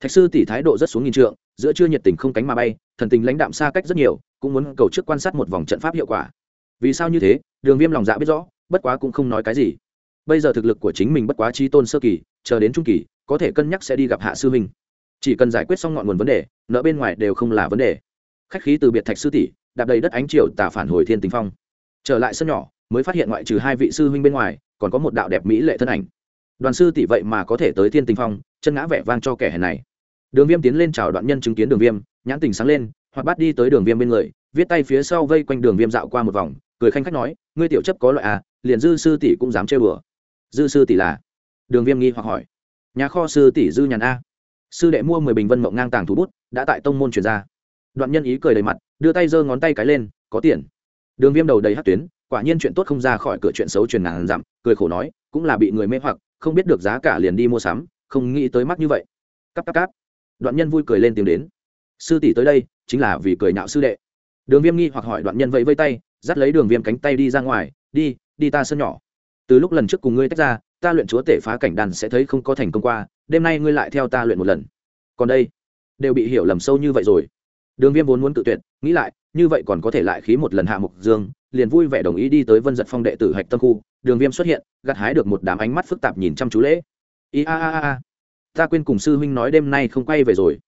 S1: thạch sư tỷ thái độ rất xuống nghìn trượng, giữa chưa nhiệt tình không cánh mà bay, thần tình lãnh đạm xa cách rất nhiều, cũng muốn cầu trước quan sát một vòng trận pháp hiệu quả. Vì sao như thế, đường viêm lòng dạ biết rõ, bất quá cũng không nói cái gì. Bây giờ thực lực của chính mình bất quá chi tôn sơ kỳ, chờ đến trung kỳ, có thể cân nhắc sẽ đi gặp hạ sư huynh. Chỉ cần giải quyết xong ngọn nguồn vấn đề, nợ bên ngoài đều không là vấn đề. Khách khí từ biệt thạch sư tỷ, đạp đầy đất ánh triều tả phản hồi thiên tình phong. Trở lại sân nhỏ, mới phát hiện ngoại trừ hai vị sư huynh bên ngoài, còn có một đạo đẹp mỹ lệ thân ảnh. Đoàn sư tỷ vậy mà có thể tới thiên tình phong, chân ngã vẻ vang cho kẻ hèn này đường viêm tiến lên chào đoạn nhân chứng kiến đường viêm, nhãn tình sáng lên, hoặc bắt đi tới đường viêm bên người, viết tay phía sau vây quanh đường viêm dạo qua một vòng, cười khanh khách nói, ngươi tiểu chấp có loại à liền dư sư tỷ cũng dám chơi bừa dư sư tỷ là? Đường viêm nghi hoặc hỏi. Nhà kho sư tỷ dư nhàn a. Sư đệ mua mười bình vân mộng ngang tàng thủ bút, đã tại tông môn truyền ra. Đoạn nhân ý cười đầy mặt, đưa tay giơ ngón tay cái lên, có tiền. Đường viêm đầu đầy hát tuyến, quả nhiên chuyện tốt không ra khỏi cửa chuyện xấu truyền ngàn dặm, cười khổ nói, cũng là bị người mê hoặc, không biết được giá cả liền đi mua sắm, không nghĩ tới mắc như vậy. Cắp cắp cắp đoạn nhân vui cười lên tiếng đến. Sư tỷ tới đây, chính là vì cười nhạo sư đệ. Đường viêm nghi hoặc hỏi đoạn nhân vẫy vây tay, dắt lấy đường viêm cánh tay đi ra ngoài, đi đi ta sân nhỏ. Từ lúc lần trước cùng ngươi tách ra, ta luyện chúa tể phá cảnh đàn sẽ thấy không có thành công qua, đêm nay ngươi lại theo ta luyện một lần. Còn đây, đều bị hiểu lầm sâu như vậy rồi. Đường viêm vốn muốn tự tuyệt, nghĩ lại, như vậy còn có thể lại khí một lần hạ mục dương, liền vui vẻ đồng ý đi tới vân giật phong đệ tử hạch tâm khu. Đường viêm xuất hiện, gặt hái được một đám ánh mắt phức tạp nhìn chăm chú lễ. I a a a ta quên cùng sư huynh nói đêm nay không quay về rồi.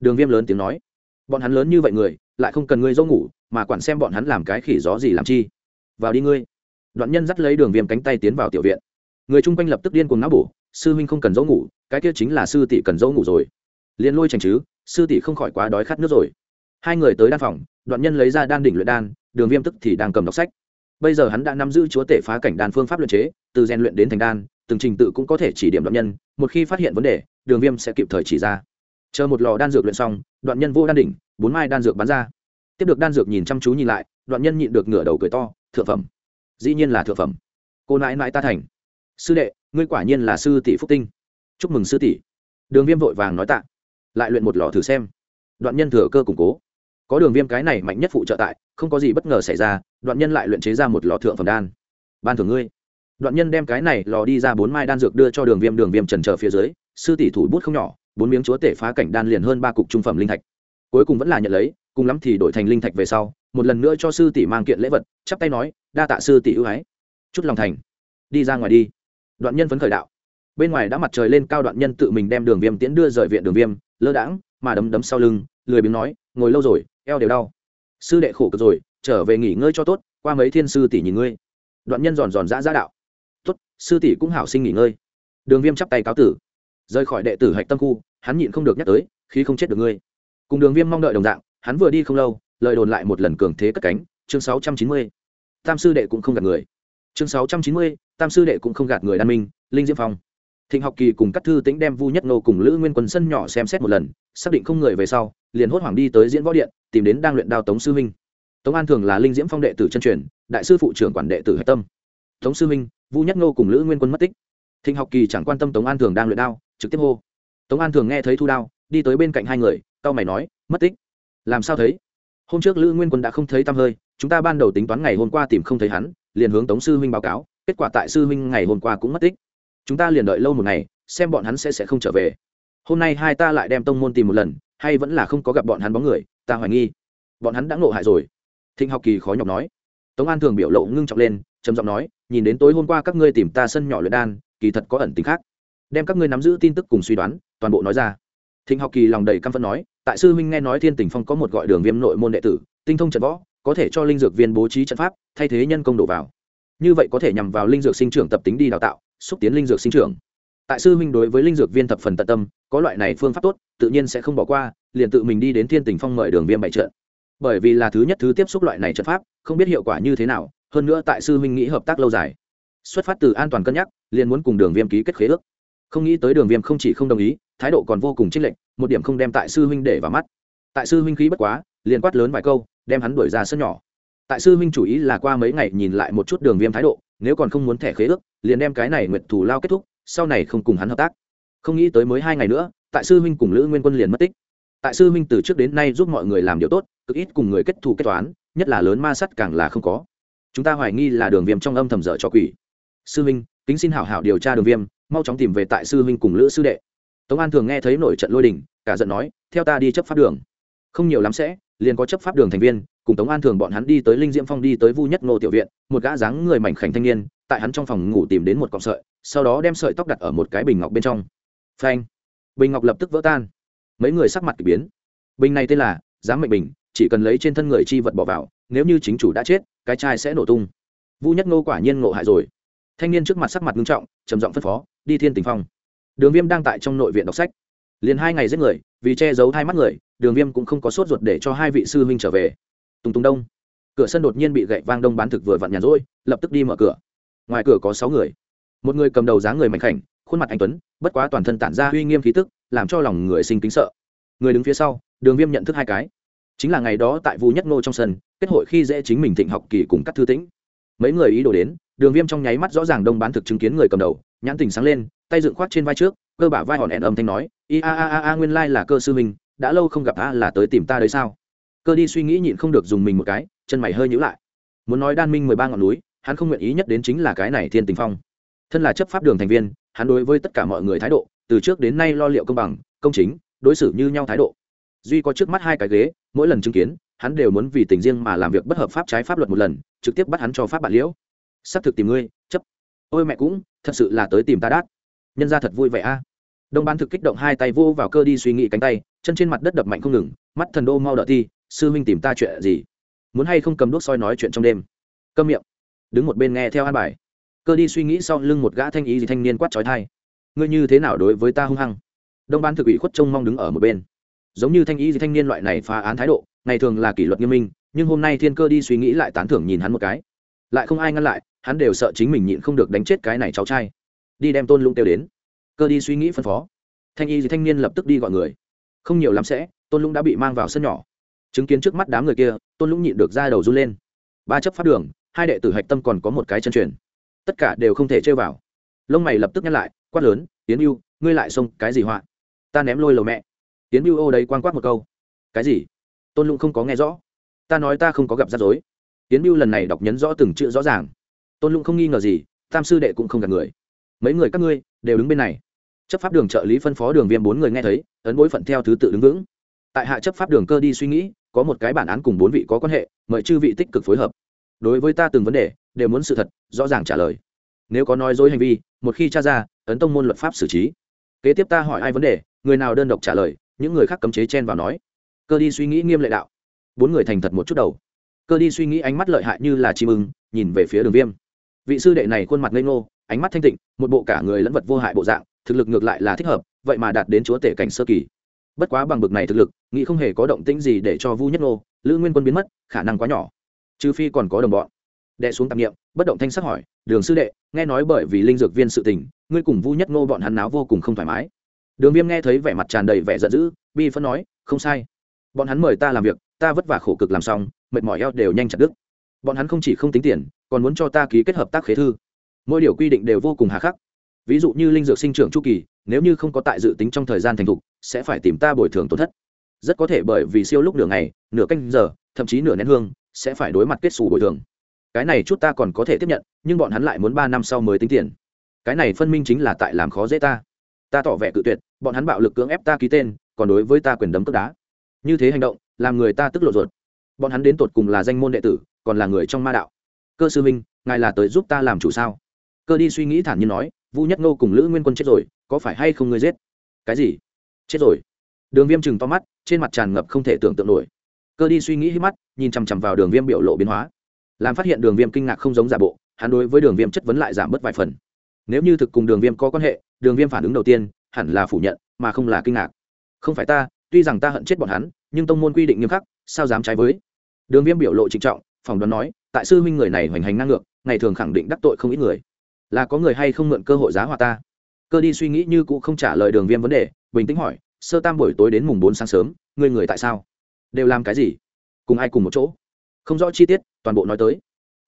S1: Đường viêm lớn tiếng nói. Bọn hắn lớn như vậy người, lại không cần ngươi dâu ngủ, mà quản xem bọn hắn làm cái khỉ gió gì làm chi. Vào đi ngươi. Đoạn nhân dắt lấy đường viêm cánh tay tiến vào tiểu viện. Người chung quanh lập tức điên cuồng não bổ, sư huynh không cần dỗ ngủ, cái kia chính là sư tỷ cần dỗ ngủ rồi. Liền lôi tranh chứ, sư tỷ không khỏi quá đói khát nước rồi. Hai người tới đan phòng, đoạn nhân lấy ra đan đỉnh luyện đan, đường viêm tức thì đang cầm đọc sách. Bây giờ hắn đã nắm giữ chúa tể phá cảnh đan phương pháp luyện chế, từ rèn luyện đến thành đan từng trình tự cũng có thể chỉ điểm đoạn nhân, một khi phát hiện vấn đề, đường viêm sẽ kịp thời chỉ ra. Chờ một lò đan dược luyện xong, đoạn nhân vô đan đỉnh, bốn mai đan dược bán ra. Tiếp được đan dược nhìn chăm chú nhìn lại, đoạn nhân nhịn được ngửa đầu cười to, thượng phẩm. Dĩ nhiên là thượng phẩm. Cô nãi nãi ta thành. Sư đệ, ngươi quả nhiên là sư tỷ phúc tinh. Chúc mừng sư tỷ. Đường viêm vội vàng nói tạ. Lại luyện một lò thử xem. Đoạn nhân thừa cơ củng cố. Có đường viêm cái này mạnh nhất phụ trợ tại, không có gì bất ngờ xảy ra, đoạn nhân lại luyện chế ra một lò thượng phẩm đan. Ban thưởng ngươi đoạn nhân đem cái này lò đi ra bốn mai đan dược đưa cho đường viêm đường viêm trần trờ phía dưới, sư tỷ thủ bút không nhỏ, bốn miếng chúa tể phá cảnh đan liền hơn ba cục trung phẩm linh thạch. Cuối cùng vẫn là nhận lấy, cùng lắm thì đổi thành linh thạch về sau, một lần nữa cho sư tỷ mang kiện lễ vật, chắp tay nói, đa tạ sư tỷ ưu ái. Chút lòng thành. Đi ra ngoài đi. Đoạn nhân phấn khởi đạo. Bên ngoài đã mặt trời lên cao, đoạn nhân tự mình đem đường viêm tiễn đưa rời viện đường viêm, lơ đãng, mà đấm đấm sau lưng, lười biếng nói, ngồi lâu rồi, eo đều đau. Sư đệ khổ cực rồi, trở về nghỉ ngơi cho tốt, qua mấy thiên sư tỷ nhìn ngươi. Đoạn nhân giòn giòn dã dã đạo sư tỷ cũng hảo sinh nghỉ ngơi. Đường viêm chắp tay cáo tử. Rời khỏi đệ tử hạch tâm khu, hắn nhịn không được nhắc tới, khi không chết được ngươi. Cùng đường viêm mong đợi đồng dạng, hắn vừa đi không lâu, lời đồn lại một lần cường thế cất cánh, chương sáu trăm chín mươi. Tam sư đệ cũng không gạt người. Chương sáu trăm chín mươi, tam sư đệ cũng không gạt người đan minh, linh diễm phong. Thịnh học kỳ cùng các thư tính đem vu nhất nô cùng lữ nguyên quân sân nhỏ xem xét một lần, xác định không người về sau, liền hốt hoảng đi tới diễn võ điện, tìm đến đang luyện đao tống sư huynh. Tống an thường là linh diễm phong đệ tử chân truyền, đại sư phụ trưởng quản đệ tử hạch tâm. Tống sư huynh vu nhất Ngô cùng lữ nguyên quân mất tích. Thịnh học kỳ chẳng quan tâm tống an thường đang luyện đao, trực tiếp hô. Tống an thường nghe thấy thu đao, đi tới bên cạnh hai người tao mày nói, mất tích? Làm sao thấy? Hôm trước lữ nguyên quân đã không thấy tăm hơi, chúng ta ban đầu tính toán ngày hôm qua tìm không thấy hắn, liền hướng tống sư huynh báo cáo, kết quả tại sư huynh ngày hôm qua cũng mất tích. Chúng ta liền đợi lâu một ngày, xem bọn hắn sẽ sẽ không trở về. Hôm nay hai ta lại đem tông môn tìm một lần, hay vẫn là không có gặp bọn hắn bóng người, ta hoài nghi. Bọn hắn đã ngộ hại rồi. Thịnh học kỳ khó nhọc nói. Tống an thường biểu lộ ngưng trọng lên trầm giọng nói, nhìn đến tối hôm qua các ngươi tìm ta sân nhỏ luyện đan, kỳ thật có ẩn tính khác. Đem các ngươi nắm giữ tin tức cùng suy đoán, toàn bộ nói ra. Thịnh học kỳ lòng đầy căm phẫn nói, tại sư huynh nghe nói thiên Tỉnh phong có một gọi đường viêm nội môn đệ tử, tinh thông trận võ, có thể cho linh dược viên bố trí trận pháp, thay thế nhân công đổ vào. Như vậy có thể nhằm vào linh dược sinh trưởng tập tính đi đào tạo, xúc tiến linh dược sinh trưởng. Tại sư huynh đối với linh dược viên thập phần tận tâm, có loại này phương pháp tốt, tự nhiên sẽ không bỏ qua, liền tự mình đi đến thiên Tỉnh phong mời đường viêm bày trận. Bởi vì là thứ nhất thứ tiếp xúc loại này trận pháp, không biết hiệu quả như thế nào hơn nữa tại sư huynh nghĩ hợp tác lâu dài. Xuất phát từ an toàn cân nhắc, liền muốn cùng đường viêm ký kết khế ước. Không nghĩ tới đường viêm không chỉ không đồng ý, thái độ còn vô cùng trích lệch, một điểm không đem tại sư huynh để vào mắt. Tại sư huynh khí bất quá, liền quát lớn vài câu, đem hắn đuổi ra sân nhỏ. Tại sư huynh chủ ý là qua mấy ngày nhìn lại một chút đường viêm thái độ, nếu còn không muốn thẻ khế ước, liền đem cái này nguyện thủ lao kết thúc, sau này không cùng hắn hợp tác. Không nghĩ tới mới hai ngày nữa, tại sư huynh cùng lữ nguyên quân liền mất tích. Tại sư huynh từ trước đến nay giúp mọi người làm điều tốt, cực ít cùng người kết thù kết toán, nhất là lớn ma sắt càng là không có chúng ta hoài nghi là đường viêm trong âm thầm dở cho quỷ. Sư huynh kính xin hảo hảo điều tra đường viêm, mau chóng tìm về tại sư huynh cùng lữ sư đệ. Tống an thường nghe thấy nổi trận lôi đình, cả giận nói, theo ta đi chấp pháp đường. Không nhiều lắm sẽ, liền có chấp pháp đường thành viên, cùng tống an thường bọn hắn đi tới linh diễm phong đi tới vu nhất ngô tiểu viện, một gã dáng người mảnh khảnh thanh niên, tại hắn trong phòng ngủ tìm đến một cọng sợi, sau đó đem sợi tóc đặt ở một cái bình ngọc bên trong. Phanh! Bình ngọc lập tức vỡ tan. Mấy người sắc mặt k ỳ biến. Bình này tên là giám mệnh bình, chỉ cần lấy trên thân người chi vật bỏ vào nếu như chính chủ đã chết, cái chai sẽ nổ tung. Vu nhất ngô quả nhiên ngộ hại rồi. Thanh niên trước mặt sắc mặt nghiêm trọng, trầm giọng phân phó, đi thiên tình phong. Đường viêm đang tại trong nội viện đọc sách. Liền hai ngày giết người, vì che giấu hai mắt người, đường viêm cũng không có sốt ruột để cho hai vị sư huynh trở về. Tùng tùng đông. Cửa sân đột nhiên bị gậy vang đông bán thực vừa vặn nhàn rỗi, lập tức đi mở cửa. Ngoài cửa có sáu người. Một người cầm đầu dáng người mạnh khảnh, khuôn mặt anh tuấn, bất quá toàn thân tản ra uy nghiêm khí tức, làm cho lòng người sinh kính sợ. Người đứng phía sau, đường viêm nhận thức hai cái chính là ngày đó tại vu nhất ngô trong sân, kết hội khi dễ chính mình thịnh học kỳ cùng các thư tĩnh. Mấy người ý đồ đến, đường viêm trong nháy mắt rõ ràng đông bán thực chứng kiến người cầm đầu, nhãn tình sáng lên, tay dựng khoác trên vai trước, cơ bả vai hòn hẹn âm thanh nói i a a a a, nguyên lai là cơ sư mình đã lâu không gặp a là tới tìm ta đấy sao? Cơ đi suy nghĩ nhịn không được dùng mình một cái, chân mày hơi nhữ lại. Muốn nói đan minh mười ba ngọn núi, hắn không nguyện ý nhất đến chính là cái này thiên tình phong. Thân là chấp pháp đường thành viên, hắn đối với tất cả mọi người thái độ, từ trước đến nay lo liệu công bằng, công chính, đối xử như nhau thái độ duy có trước mắt hai cái ghế, mỗi lần chứng kiến, hắn đều muốn vì tình riêng mà làm việc bất hợp pháp trái pháp luật một lần, trực tiếp bắt hắn cho pháp bản liễu. Xác thực tìm ngươi, chấp. Ôi mẹ cũng, thật sự là tới tìm ta đát. Nhân ra thật vui vẻ a. Đông ban thực kích động hai tay vô vào cơ đi suy nghĩ cánh tay, chân trên mặt đất đập mạnh không ngừng, mắt thần đô mau đợi thi, sư huynh tìm ta chuyện gì? Muốn hay không cầm đuốc soi nói chuyện trong đêm? Câm miệng. Đứng một bên nghe theo an bài. Cơ đi suy nghĩ sau lưng một gã thanh ý gì thanh niên quát trói thai ngươi như thế nào đối với ta hung hăng? Đông ban thực ủy khuất trông mong đứng ở một bên giống như thanh ý gì thanh niên loại này phá án thái độ, ngày thường là kỷ luật nghiêm minh, nhưng hôm nay thiên cơ đi suy nghĩ lại tán thưởng nhìn hắn một cái. Lại không ai ngăn lại, hắn đều sợ chính mình nhịn không được đánh chết cái này cháu trai. Đi đem tôn lũng tiêu đến. Cơ đi suy nghĩ phân phó. Thanh y gì thanh niên lập tức đi gọi người. Không nhiều lắm sẽ, tôn lũng đã bị mang vào sân nhỏ. Chứng kiến trước mắt đám người kia, tôn lũng nhịn được ra đầu run lên. Ba chấp phát đường, hai đệ tử hạch tâm còn có một cái chân truyền. Tất cả đều không thể chơi vào. Lông mày lập tức nhắc lại, quát lớn tiến yêu ngươi lại xông, cái gì họa? Ta ném lôi lầu mẹ tiến mưu ô đấy quang quát một câu. Cái gì? Tôn lũng không có nghe rõ. Ta nói ta không có gặp rắc rối. Tiến mưu lần này đọc nhấn rõ từng chữ rõ ràng. Tôn lũng không nghi ngờ gì, tam sư đệ cũng không gặp người. Mấy người các ngươi đều đứng bên này. Chấp pháp đường trợ lý phân phó đường viêm bốn người nghe thấy, ấn bối phận theo thứ tự đứng vững. Tại hạ chấp pháp đường cơ đi suy nghĩ, có một cái bản án cùng bốn vị có quan hệ, mời chư vị tích cực phối hợp. Đối với ta từng vấn đề, đều muốn sự thật, rõ ràng trả lời. Nếu có nói dối hành vi, một khi tra ra, ấn tông môn luật pháp xử trí. Kế tiếp ta hỏi ai vấn đề, người nào đơn độc trả lời những người khác cấm chế chen vào nói. Cơ đi suy nghĩ nghiêm lệ đạo. Bốn người thành thật một chút đầu. Cơ đi suy nghĩ ánh mắt lợi hại như là chim ưng, nhìn về phía đường viêm. Vị sư đệ này khuôn mặt ngây ngô, ánh mắt thanh tịnh, một bộ cả người lẫn vật vô hại bộ dạng, thực lực ngược lại là thích hợp, vậy mà đạt đến chúa tể cảnh sơ kỳ. Bất quá bằng bực này thực lực, nghĩ không hề có động tĩnh gì để cho vu nhất ngô, lữ nguyên quân biến mất, khả năng quá nhỏ. Trừ phi còn có đồng bọn. Đệ xuống tạp nghiệm bất động thanh sắc hỏi, đường sư đệ, nghe nói bởi vì linh dược viên sự tình, ngươi cùng vu nhất ngô bọn hắn náo vô cùng không thoải mái đường viêm nghe thấy vẻ mặt tràn đầy vẻ giận dữ, bi phân nói, không sai. Bọn hắn mời ta làm việc, ta vất vả khổ cực làm xong, mệt mỏi eo đều nhanh chặt đứt. Bọn hắn không chỉ không tính tiền, còn muốn cho ta ký kết hợp tác khế thư. Mỗi điều quy định đều vô cùng hà khắc. Ví dụ như linh dược sinh trưởng chu kỳ, nếu như không có tại dự tính trong thời gian thành thục, sẽ phải tìm ta bồi thường tổn thất. Rất có thể bởi vì siêu lúc nửa ngày, nửa canh giờ, thậm chí nửa nén hương, sẽ phải đối mặt kết xù bồi thường. Cái này chút ta còn có thể tiếp nhận, nhưng bọn hắn lại muốn ba năm sau mới tính tiền. Cái này phân minh chính là tại làm khó dễ ta ta tỏ vẻ cự tuyệt, bọn hắn bạo lực cưỡng ép ta ký tên, còn đối với ta quyền đấm tức đá. Như thế hành động, làm người ta tức lộ ruột. Bọn hắn đến tột cùng là danh môn đệ tử, còn là người trong ma đạo. Cơ sư minh ngài là tới giúp ta làm chủ sao? Cơ đi suy nghĩ thản nhiên nói, vu nhất ngô cùng lữ nguyên quân chết rồi, có phải hay không ngươi giết? Cái gì? Chết rồi. Đường viêm chừng to mắt, trên mặt tràn ngập không thể tưởng tượng nổi. Cơ đi suy nghĩ hít mắt, nhìn chằm chằm vào đường viêm biểu lộ biến hóa. Làm phát hiện đường viêm kinh ngạc không giống giả bộ, hắn đối với đường viêm chất vấn lại giảm bớt vài phần. Nếu như thực cùng đường viêm có quan hệ đường viêm phản ứng đầu tiên, hẳn là phủ nhận, mà không là kinh ngạc. Không phải ta, tuy rằng ta hận chết bọn hắn, nhưng tông môn quy định nghiêm khắc, sao dám trái với? Đường viêm biểu lộ trịnh trọng, phỏng đoán nói, tại sư huynh người này hoành hành năng ngược, ngày thường khẳng định đắc tội không ít người. Là có người hay không mượn cơ hội giá hòa ta? Cơ đi suy nghĩ như cũng không trả lời đường viêm vấn đề, bình tĩnh hỏi, sơ tam buổi tối đến mùng bốn sáng sớm, ngươi người tại sao? Đều làm cái gì? Cùng ai cùng một chỗ? Không rõ chi tiết, toàn bộ nói tới.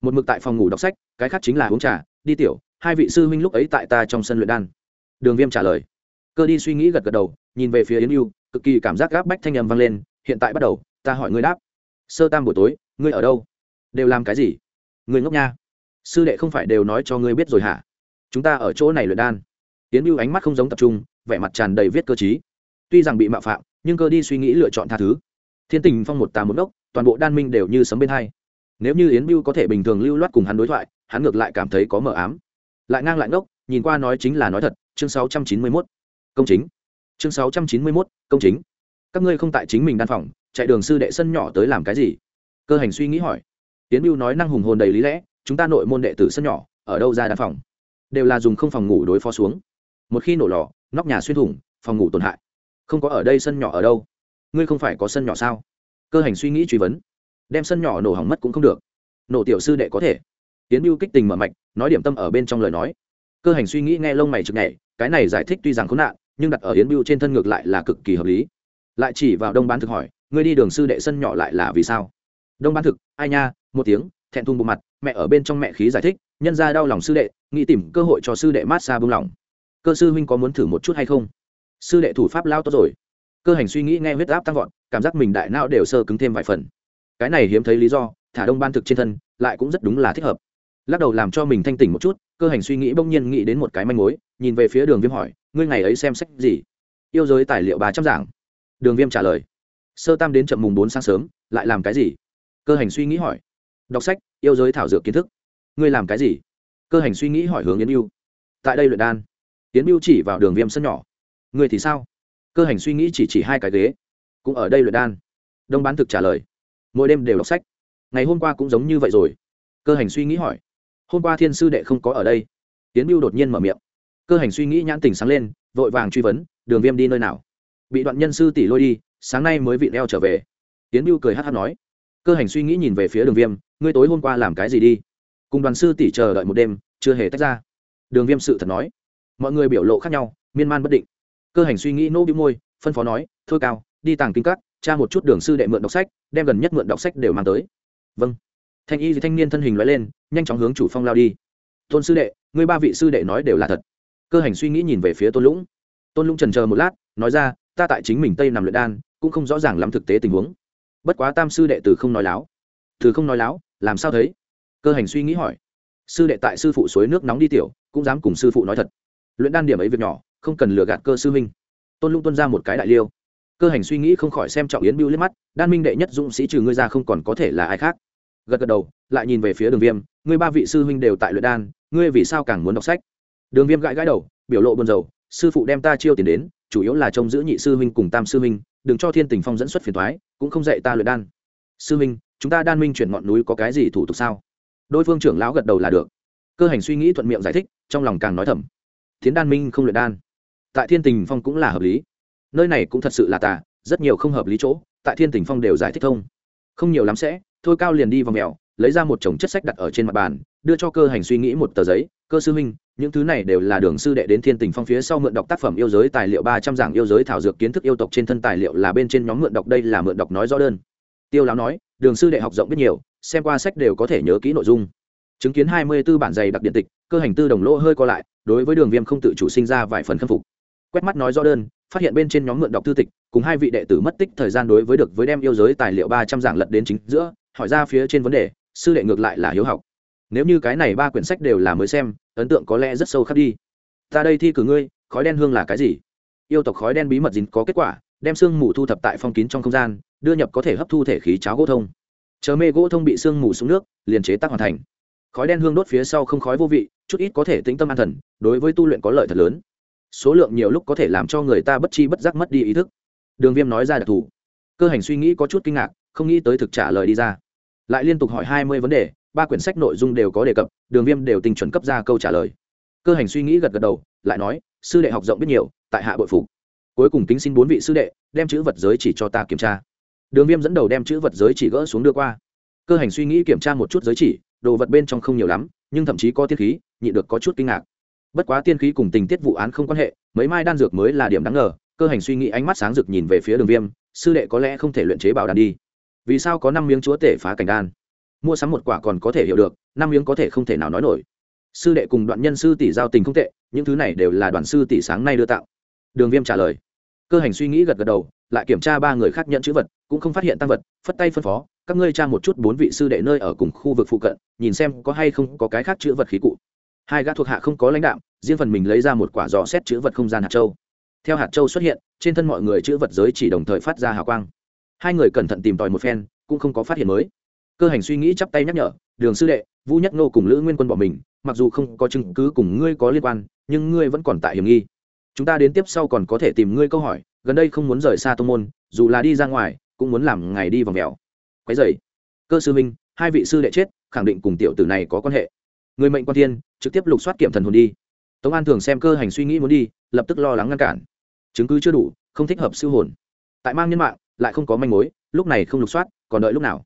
S1: Một mực tại phòng ngủ đọc sách, cái khác chính là uống trà, đi tiểu, hai vị sư huynh lúc ấy tại ta trong sân luyện đan đường viêm trả lời. Cơ đi suy nghĩ gật gật đầu, nhìn về phía yến yêu cực kỳ cảm giác gáp bách thanh âm vang lên, hiện tại bắt đầu, ta hỏi ngươi đáp. Sơ tam buổi tối, ngươi ở đâu? Đều làm cái gì? Ngươi ngốc nha. Sư đệ không phải đều nói cho ngươi biết rồi hả? Chúng ta ở chỗ này luyện đan. Yến yêu ánh mắt không giống tập trung, vẻ mặt tràn đầy viết cơ chí tuy rằng bị mạo phạm, nhưng cơ đi suy nghĩ lựa chọn tha thứ. Thiên tình phong một tà một ốc toàn bộ đan minh đều như sấm bên hai. Nếu như yến biêu có thể bình thường lưu loát cùng hắn đối thoại, hắn ngược lại cảm thấy có mờ ám. Lại ngang lại ngốc, nhìn qua nói chính là nói thật chương 691. công chính. Chương 691, công chính. Các ngươi không tại chính mình đan phòng chạy đường sư đệ sân nhỏ tới làm cái gì? Cơ hành suy nghĩ hỏi. Tiến biêu nói năng hùng hồn đầy lý lẽ chúng ta nội môn đệ tử sân nhỏ ở đâu ra đan phòng? Đều là dùng không phòng ngủ đối phó xuống. Một khi nổ lò nóc nhà xuyên thủng phòng ngủ tổn hại. Không có ở đây sân nhỏ ở đâu? Ngươi không phải có sân nhỏ sao? Cơ hành suy nghĩ truy vấn. Đem sân nhỏ nổ hỏng mất cũng không được. Nổ tiểu sư đệ có thể. Tiến mưu kích tình mở mạch nói điểm tâm ở bên trong lời nói. Cơ hành suy nghĩ nghe lông mày chực nhảy cái này giải thích tuy rằng khốn nạn, nhưng đặt ở yến mưu trên thân ngược lại là cực kỳ hợp lý. Lại chỉ vào đông bán thực hỏi, ngươi đi đường sư đệ sân nhỏ lại là vì sao? Đông bán thực, ai nha, một tiếng, thẹn thùng bộ mặt, mẹ ở bên trong mẹ khí giải thích, nhân ra đau lòng sư đệ, nghĩ tìm cơ hội cho sư đệ mát xa bưng lòng cơ sư huynh có muốn thử một chút hay không? Sư đệ thủ pháp lao tốt rồi. Cơ hành suy nghĩ nghe huyết áp tăng vọt, cảm giác mình đại não đều sơ cứng thêm vài phần. Cái này hiếm thấy lý do, thả đông ban thực trên thân, lại cũng rất đúng là thích hợp lắc đầu làm cho mình thanh tỉnh một chút, cơ hành suy nghĩ bỗng nhiên nghĩ đến một cái manh mối, nhìn về phía đường viêm hỏi, ngươi ngày ấy xem sách gì? Yêu giới tài liệu bà trăm giảng đường viêm trả lời, sơ tam đến chậm mùng bốn sáng sớm, lại làm cái gì? Cơ hành suy nghĩ hỏi, đọc sách, yêu giới thảo dược kiến thức. Ngươi làm cái gì? Cơ hành suy nghĩ hỏi hướng yến mưu tại đây luyện đan. Yến mưu chỉ vào đường viêm sân nhỏ, ngươi thì sao? Cơ hành suy nghĩ chỉ chỉ hai cái ghế, cũng ở đây luyện đan. Đông bán thực trả lời, mỗi đêm đều đọc sách. Ngày hôm qua cũng giống như vậy rồi. Cơ hành suy nghĩ hỏi hôm qua thiên sư đệ không có ở đây. Tiến mưu đột nhiên mở miệng. Cơ hành suy nghĩ nhãn tình sáng lên, vội vàng truy vấn, đường viêm đi nơi nào? Bị đoạn nhân sư tỷ lôi đi, sáng nay mới vị đeo trở về. Tiến mưu cười hát hát nói, cơ hành suy nghĩ nhìn về phía đường viêm, ngươi tối hôm qua làm cái gì đi? Cùng đoàn sư tỷ chờ đợi một đêm, chưa hề tách ra. Đường viêm sự thật nói, mọi người biểu lộ khác nhau, miên man bất định. Cơ hành suy nghĩ nô bĩu môi, phân phó nói, thôi cao, đi tàng kinh các, tra một chút đường sư đệ mượn đọc sách, đem gần nhất mượn đọc sách đều mang tới. Vâng thanh y thanh niên thân hình loại lên, nhanh chóng hướng chủ phong lao đi. Tôn sư đệ, ngươi ba vị sư đệ nói đều là thật. Cơ hành suy nghĩ nhìn về phía tôn lũng. Tôn lũng trần chờ một lát, nói ra, ta tại chính mình tây nằm luyện đan, cũng không rõ ràng lắm thực tế tình huống. Bất quá tam sư đệ từ không nói láo. Từ không nói láo? Làm sao thấy? Cơ hành suy nghĩ hỏi. Sư đệ tại sư phụ suối nước nóng đi tiểu, cũng dám cùng sư phụ nói thật. Luyện đan điểm ấy việc nhỏ, không cần lừa gạt cơ sư huynh. Tôn lũng tuân ra một cái đại liêu. Cơ hành suy nghĩ không khỏi xem trọng yến bưu liếc mắt, đan minh đệ nhất dũng sĩ trừ ngươi ra không còn có thể là ai khác gật gật đầu, lại nhìn về phía đường viêm, ngươi ba vị sư huynh đều tại luyện đan, ngươi vì sao càng muốn đọc sách? Đường viêm gãi gãi đầu, biểu lộ buồn rầu, sư phụ đem ta chiêu tiền đến, chủ yếu là trông giữ nhị sư huynh cùng tam sư huynh, đừng cho thiên tình phong dẫn xuất phiền thoái cũng không dạy ta luyện đan. Sư huynh, chúng ta đan minh chuyển ngọn núi có cái gì thủ tục sao? Đôi phương trưởng lão gật đầu là được. Cơ hành suy nghĩ thuận miệng giải thích, trong lòng càng nói thầm. Thiến đan minh không luyện đan. Tại thiên tình phong cũng là hợp lý. Nơi này cũng thật sự là tà, rất nhiều không hợp lý chỗ, tại thiên tình phong đều giải thích thông. Không nhiều lắm sẽ thôi cao liền đi vào mèo, lấy ra một chồng chất sách đặt ở trên mặt bàn, đưa cho cơ hành suy nghĩ một tờ giấy. Cơ sư minh những thứ này đều là đường sư đệ đến thiên tình phong phía sau mượn đọc tác phẩm yêu giới tài liệu ba trăm giảng yêu giới thảo dược kiến thức yêu tộc trên thân tài liệu là bên trên nhóm mượn đọc, đây là mượn đọc nói rõ đơn. Tiêu lão nói, đường sư đệ học rộng biết nhiều, xem qua sách đều có thể nhớ kỹ nội dung. Chứng kiến hai mươi b ố bản dày đặc điện tịch, cơ hành tư đồng lỗ hơi co lại, đối với đường viêm không tự chủ sinh ra vài phần khâm phục. Quét mắt nói rõ đơn, phát hiện bên trên nhóm mượn đọc thư tịch, cùng hai vị đệ tử mất tích thời gian đối với được với đem yêu giới tài liệu ba trăm giảng lật đến chính giữa hỏi ra phía trên vấn đề, sư đệ ngược lại là hiếu học. Nếu như cái này ba quyển sách đều là mới xem, ấn tượng có lẽ rất sâu khắc đi. Ta đây thi cử ngươi, khói đen hương là cái gì? Yêu tộc khói đen bí mật dính có kết quả, đem sương mù thu thập tại phong kín trong không gian, đưa nhập có thể hấp thu thể khí cháo gỗ thông. Chờ mê gỗ thông bị sương mù xuống nước, liền chế tác hoàn thành. Khói đen hương đốt phía sau không khói vô vị, chút ít có thể tĩnh tâm an thần, đối với tu luyện có lợi thật lớn. Số lượng nhiều lúc có thể làm cho người ta bất chi bất giác mất đi ý thức. Đường viêm nói ra đặc thù. Cơ hành suy nghĩ có chút kinh ngạc, không nghĩ tới thực trả lời đi ra lại liên tục hỏi hai mươi vấn đề, ba quyển sách nội dung đều có đề cập, đường viêm đều tình chuẩn cấp ra câu trả lời. Cơ hành suy nghĩ gật gật đầu, lại nói, sư đệ học rộng biết nhiều, tại hạ bội phục. Cuối cùng kính xin bốn vị sư đệ, đem chữ vật giới chỉ cho ta kiểm tra. Đường viêm dẫn đầu đem chữ vật giới chỉ gỡ xuống đưa qua. Cơ hành suy nghĩ kiểm tra một chút giới chỉ, đồ vật bên trong không nhiều lắm, nhưng thậm chí có tiên khí nhị được có chút kinh ngạc. Bất quá tiên khí cùng tình tiết vụ án không quan hệ, mấy mai đan dược mới là điểm đáng ngờ, cơ hành suy nghĩ ánh mắt sáng rực nhìn về phía đường viêm, sư đệ có lẽ không thể luyện chế bảo đan đi vì sao có năm miếng chúa tể phá cảnh đan? Mua sắm một quả còn có thể hiểu được, năm miếng có thể không thể nào nói nổi. Sư đệ cùng đoạn nhân sư tỷ giao tình không tệ, những thứ này đều là đoàn sư tỷ sáng nay đưa tạo đường viêm trả lời. Cơ hành suy nghĩ gật gật đầu, lại kiểm tra ba người khác nhận chữ vật, cũng không phát hiện tăng vật, phất tay phân phó, các ngươi tra một chút bốn vị sư đệ nơi ở cùng khu vực phụ cận, nhìn xem có hay không có cái khác chữ vật khí cụ. Hai gã thuộc hạ không có lãnh đạo, riêng phần mình lấy ra một quả dò xét chữ vật không gian hạt châu. Theo hạt châu xuất hiện, trên thân mọi người chữ vật giới chỉ đồng thời phát ra hào quang hai người cẩn thận tìm tòi một phen, cũng không có phát hiện mới. Cơ hành suy nghĩ chắp tay nhắc nhở, đường sư đệ vũ nhất nô cùng lữ nguyên quân bỏ mình, mặc dù không có chứng cứ cùng ngươi có liên quan, nhưng ngươi vẫn còn tại hiểm nghi. Chúng ta đến tiếp sau còn có thể tìm ngươi câu hỏi, gần đây không muốn rời xa tô môn, dù là đi ra ngoài, cũng muốn làm ngày đi vòng mèo. Quái dày cơ sư minh hai vị sư đệ chết, khẳng định cùng tiểu tử này có quan hệ. Người mệnh quan thiên, trực tiếp lục soát kiểm thần hồn đi. Tống an thường xem cơ hành suy nghĩ muốn đi, lập tức lo lắng ngăn cản. Chứng cứ chưa đủ, không thích hợp siêu hồn. Tại mang nhân mạng lại không có manh mối, lúc này không lục soát, còn đợi lúc nào?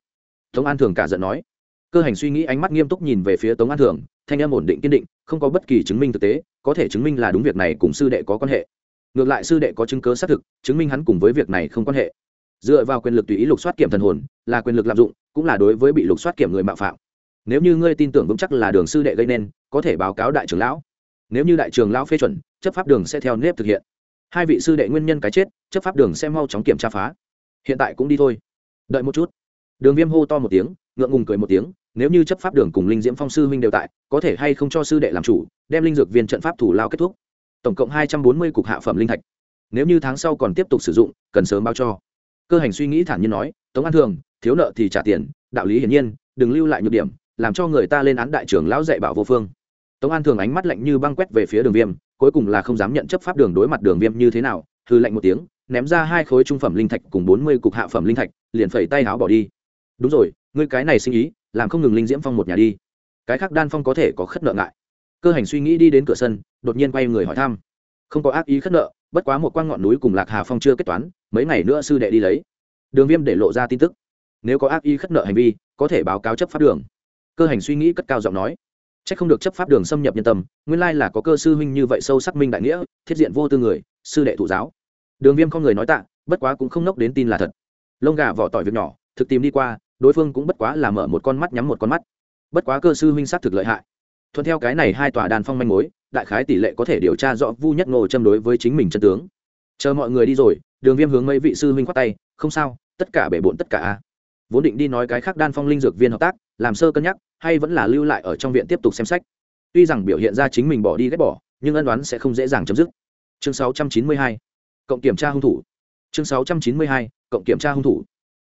S1: Tống an thường cả giận nói. Cơ hành suy nghĩ ánh mắt nghiêm túc nhìn về phía tống an thường, thanh em ổn định kiên định, không có bất kỳ chứng minh thực tế, có thể chứng minh là đúng việc này cùng sư đệ có quan hệ. Ngược lại sư đệ có chứng cớ xác thực, chứng minh hắn cùng với việc này không quan hệ. Dựa vào quyền lực tùy ý lục soát kiểm thần hồn, là quyền lực lạm dụng, cũng là đối với bị lục soát kiểm người mạo phạm. Nếu như ngươi tin tưởng vững chắc là đường sư đệ gây nên, có thể báo cáo đại trưởng lão. Nếu như đại trưởng lão phê chuẩn, chấp pháp đường sẽ theo nếp thực hiện. Hai vị sư đệ nguyên nhân cái chết, chấp pháp đường sẽ mau chóng kiểm tra phá hiện tại cũng đi thôi. Đợi một chút. Đường viêm hô to một tiếng, ngượng ngùng cười một tiếng, nếu như chấp pháp đường cùng linh diễm phong sư huynh đều tại, có thể hay không cho sư đệ làm chủ, đem linh dược viên trận pháp thủ lao kết thúc. Tổng cộng hai trăm bốn mươi cục hạ phẩm linh thạch. Nếu như tháng sau còn tiếp tục sử dụng, cần sớm báo cho. Cơ hành suy nghĩ thản nhiên nói, tống an thường, thiếu nợ thì trả tiền, đạo lý hiển nhiên, đừng lưu lại nhược điểm, làm cho người ta lên án đại trưởng lão dạy bảo vô phương. Tống an thường ánh mắt lạnh như băng quét về phía đường viêm, cuối cùng là không dám nhận chấp pháp đường đối mặt đường viêm như thế nào hư lạnh một tiếng ném ra hai khối trung phẩm linh thạch cùng bốn mươi cục hạ phẩm linh thạch, liền phẩy tay áo bỏ đi. Đúng rồi, ngươi cái này sinh ý, làm không ngừng linh diễm phong một nhà đi. Cái khác đan phong có thể có khất nợ ngại. Cơ hành suy nghĩ đi đến cửa sân, đột nhiên quay người hỏi thăm. Không có ác ý khất nợ, bất quá một quang ngọn núi cùng lạc hà phong chưa kết toán, mấy ngày nữa sư đệ đi lấy. Đường viêm để lộ ra tin tức. Nếu có ác ý khất nợ hành vi, có thể báo cáo chấp pháp đường. Cơ hành suy nghĩ cất cao giọng nói. C h ắ c không được chấp pháp đường xâm nhập nhân tâm, nguyên lai là có cơ sư huynh như vậy sâu sắc minh đại nghĩa, thiết diện vô tư người, sư đệ thụ giáo đường viêm không người nói tạ, bất quá cũng không nốc đến tin là thật. Lông gà vỏ tỏi việc nhỏ, thực tìm đi qua, đối phương cũng bất quá là mở một con mắt nhắm một con mắt. Bất quá cơ sư huynh sát thực lợi hại. Thuận theo cái này hai tòa đàn phong manh mối, đại khái tỷ lệ có thể điều tra rõ vu nhất ngộ châm đối với chính mình chân tướng. Chờ mọi người đi rồi, đường viêm hướng mấy vị sư huynh khoát tay, không sao, tất cả bể bộn tất cả vốn định đi nói cái khác đan phong linh dược viên hợp tác, làm sơ cân nhắc, hay vẫn là lưu lại ở trong viện tiếp tục xem sách. Tuy rằng biểu hiện ra chính mình bỏ đi ghét bỏ, nhưng ân đoán sẽ không dễ dàng chấm dứt. Chương 692 cộng kiểm tra hung thủ. Chương 692 cộng kiểm tra hung thủ.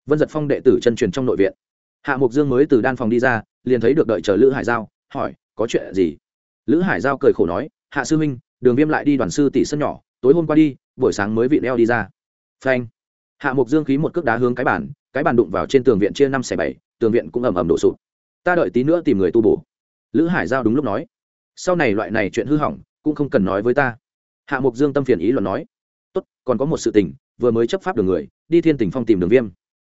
S1: Vân giật phong đệ tử chân truyền trong nội viện. Hạ mục dương mới từ đan phòng đi ra, liền thấy được đợi chờ lữ hải giao, hỏi, có chuyện gì? Lữ hải giao cười khổ nói, hạ sư huynh, đường viêm lại đi đoàn sư tỷ sân nhỏ, tối hôm qua đi, buổi sáng mới vị đeo đi ra. Phanh. Hạ mục dương khí một cước đá hướng cái bàn cái bàn đụng vào trên tường viện chia năm xẻ bảy, tường viện cũng ầm ầm đổ sụp. Ta đợi tí nữa tìm người tu bổ. Lữ hải giao đúng lúc nói. Sau này loại này chuyện hư hỏng, cũng không cần nói với ta. Hạ mục dương tâm phiền ý luận nói còn có một sự tình, vừa mới chấp pháp đường người, đi thiên tình phong tìm đường viêm.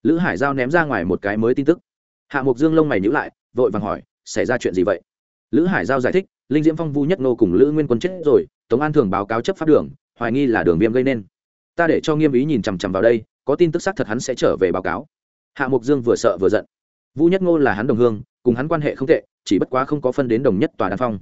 S1: Lữ hải giao ném ra ngoài một cái mới tin tức. Hạ mục dương lông mày nhữ lại, vội vàng hỏi, xảy ra chuyện gì vậy? Lữ hải giao giải thích, linh diễm phong vu nhất nô cùng lữ nguyên quân chết rồi, tống an thường báo cáo chấp pháp đường, hoài nghi là đường viêm gây nên. Ta để cho nghiêm ý nhìn chằm chằm vào đây, có tin tức xác thật hắn sẽ trở về báo cáo. Hạ mục dương vừa sợ vừa giận. Vu nhất ngô là hắn đồng hương, cùng hắn quan hệ không tệ, chỉ bất quá không có phân đến đồng nhất tòa đan phong.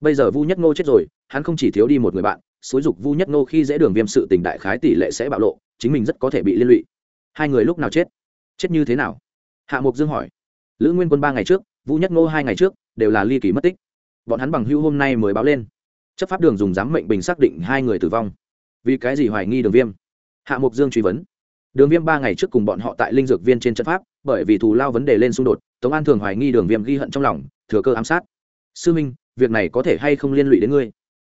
S1: Bây giờ vu nhất ngô chết rồi, hắn không chỉ thiếu đi một người bạn xúi dục vu nhất ngô khi dễ đường viêm sự tình đại khái tỷ lệ sẽ bạo lộ, chính mình rất có thể bị liên lụy. Hai người lúc nào chết? Chết như thế nào? Hạ mục dương hỏi. Lữ nguyên quân ba ngày trước vũ nhất ngô hai ngày trước, đều là ly kỳ mất tích. Bọn hắn bằng hưu hôm nay mới báo lên. Chấp pháp đường dùng giám mệnh bình xác định hai người tử vong. Vì cái gì hoài nghi đường viêm? Hạ mục dương truy vấn. Đường viêm ba ngày trước cùng bọn họ tại linh dược viên trên trận pháp, bởi vì thù lao vấn đề lên xung đột, tống an thường hoài nghi đường viêm ghi hận trong lòng, thừa cơ ám sát. Sư minh, việc này có thể hay không liên lụy đến ngươi?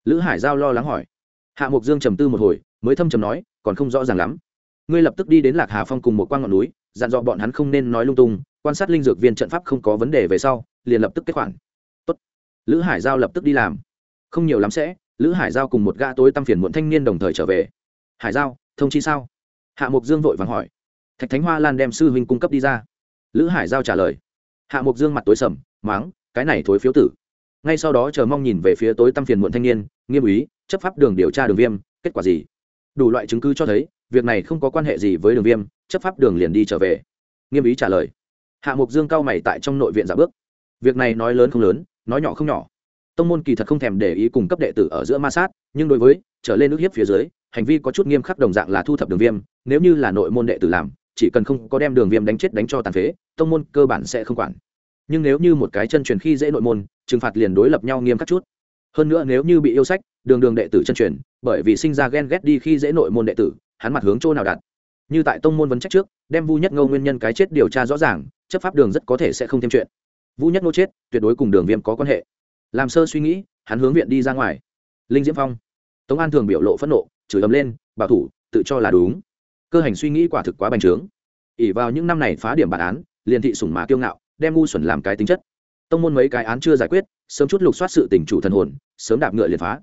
S1: Lữ hải giao lo lắng hỏi hạ mục dương trầm tư một hồi, mới thâm trầm nói, còn không rõ ràng lắm. Ngươi lập tức đi đến lạc hà phong cùng một quan ngọn núi, dặn dò bọn hắn không nên nói lung tung, quan sát linh dược viên trận pháp không có vấn đề về sau, liền lập tức kết khoản. Tốt. lữ hải giao lập tức đi làm. Không nhiều lắm sẽ, lữ hải giao cùng một gã tối tăm phiền muộn thanh niên đồng thời trở về. Hải giao, thông chi sao? Hạ mục dương vội vàng hỏi. Thạch thánh hoa lan đem sư huynh cung cấp đi ra. Lữ hải giao trả lời. Hạ mục dương mặt tối sầm máng cái này thối phiếu tử. Ngay sau đó chờ mong nhìn về phía tối tăm phiền muộn thanh niên, nghiêm ý chấp pháp đường điều tra đường viêm, kết quả gì? Đủ loại chứng cứ cho thấy, việc này không có quan hệ gì với đường viêm, chấp pháp đường liền đi trở về. Nghiêm ý trả lời. Hạ mục dương cao mày tại trong nội viện giả bước. Việc này nói lớn không lớn, nói nhỏ không nhỏ. Tông môn kỳ thật không thèm để ý cùng cấp đệ tử ở giữa ma sát, nhưng đối với trở lên ước hiếp phía dưới, hành vi có chút nghiêm khắc đồng dạng là thu thập đường viêm, nếu như là nội môn đệ tử làm, chỉ cần không có đem đường viêm đánh chết đánh cho tàn phế, tông môn cơ bản sẽ không quản. Nhưng nếu như một cái chân truyền khi dễ nội môn, trừng phạt liền đối lập nhau nghiêm khắc chút hơn nữa nếu như bị yêu sách, đường đường đệ tử chân truyền, bởi vì sinh ra ghen ghét đi khi dễ nội môn đệ tử, hắn mặt hướng chỗ nào đặt? Như tại tông môn vấn trách trước, đem vu nhất ngô nguyên nhân cái chết điều tra rõ ràng, chấp pháp đường rất có thể sẽ không thêm chuyện. Vu nhất ngô chết, tuyệt đối cùng đường viêm có quan hệ. Làm sơ suy nghĩ, hắn hướng viện đi ra ngoài. Linh diễm phong. Tống an thường biểu lộ phẫn nộ, chửi ấm lên, bảo thủ, tự cho là đúng. Cơ hành suy nghĩ quả thực quá bành trướng. Ỉ vào những năm này phá điểm bản án, liền thị sủng mà kiêu ngạo, đem ngu xuẩn làm cái tính chất tông môn mấy cái án chưa giải quyết, sớm chút lục soát sự tình chủ thần hồn, sớm đạp ngựa liền phá.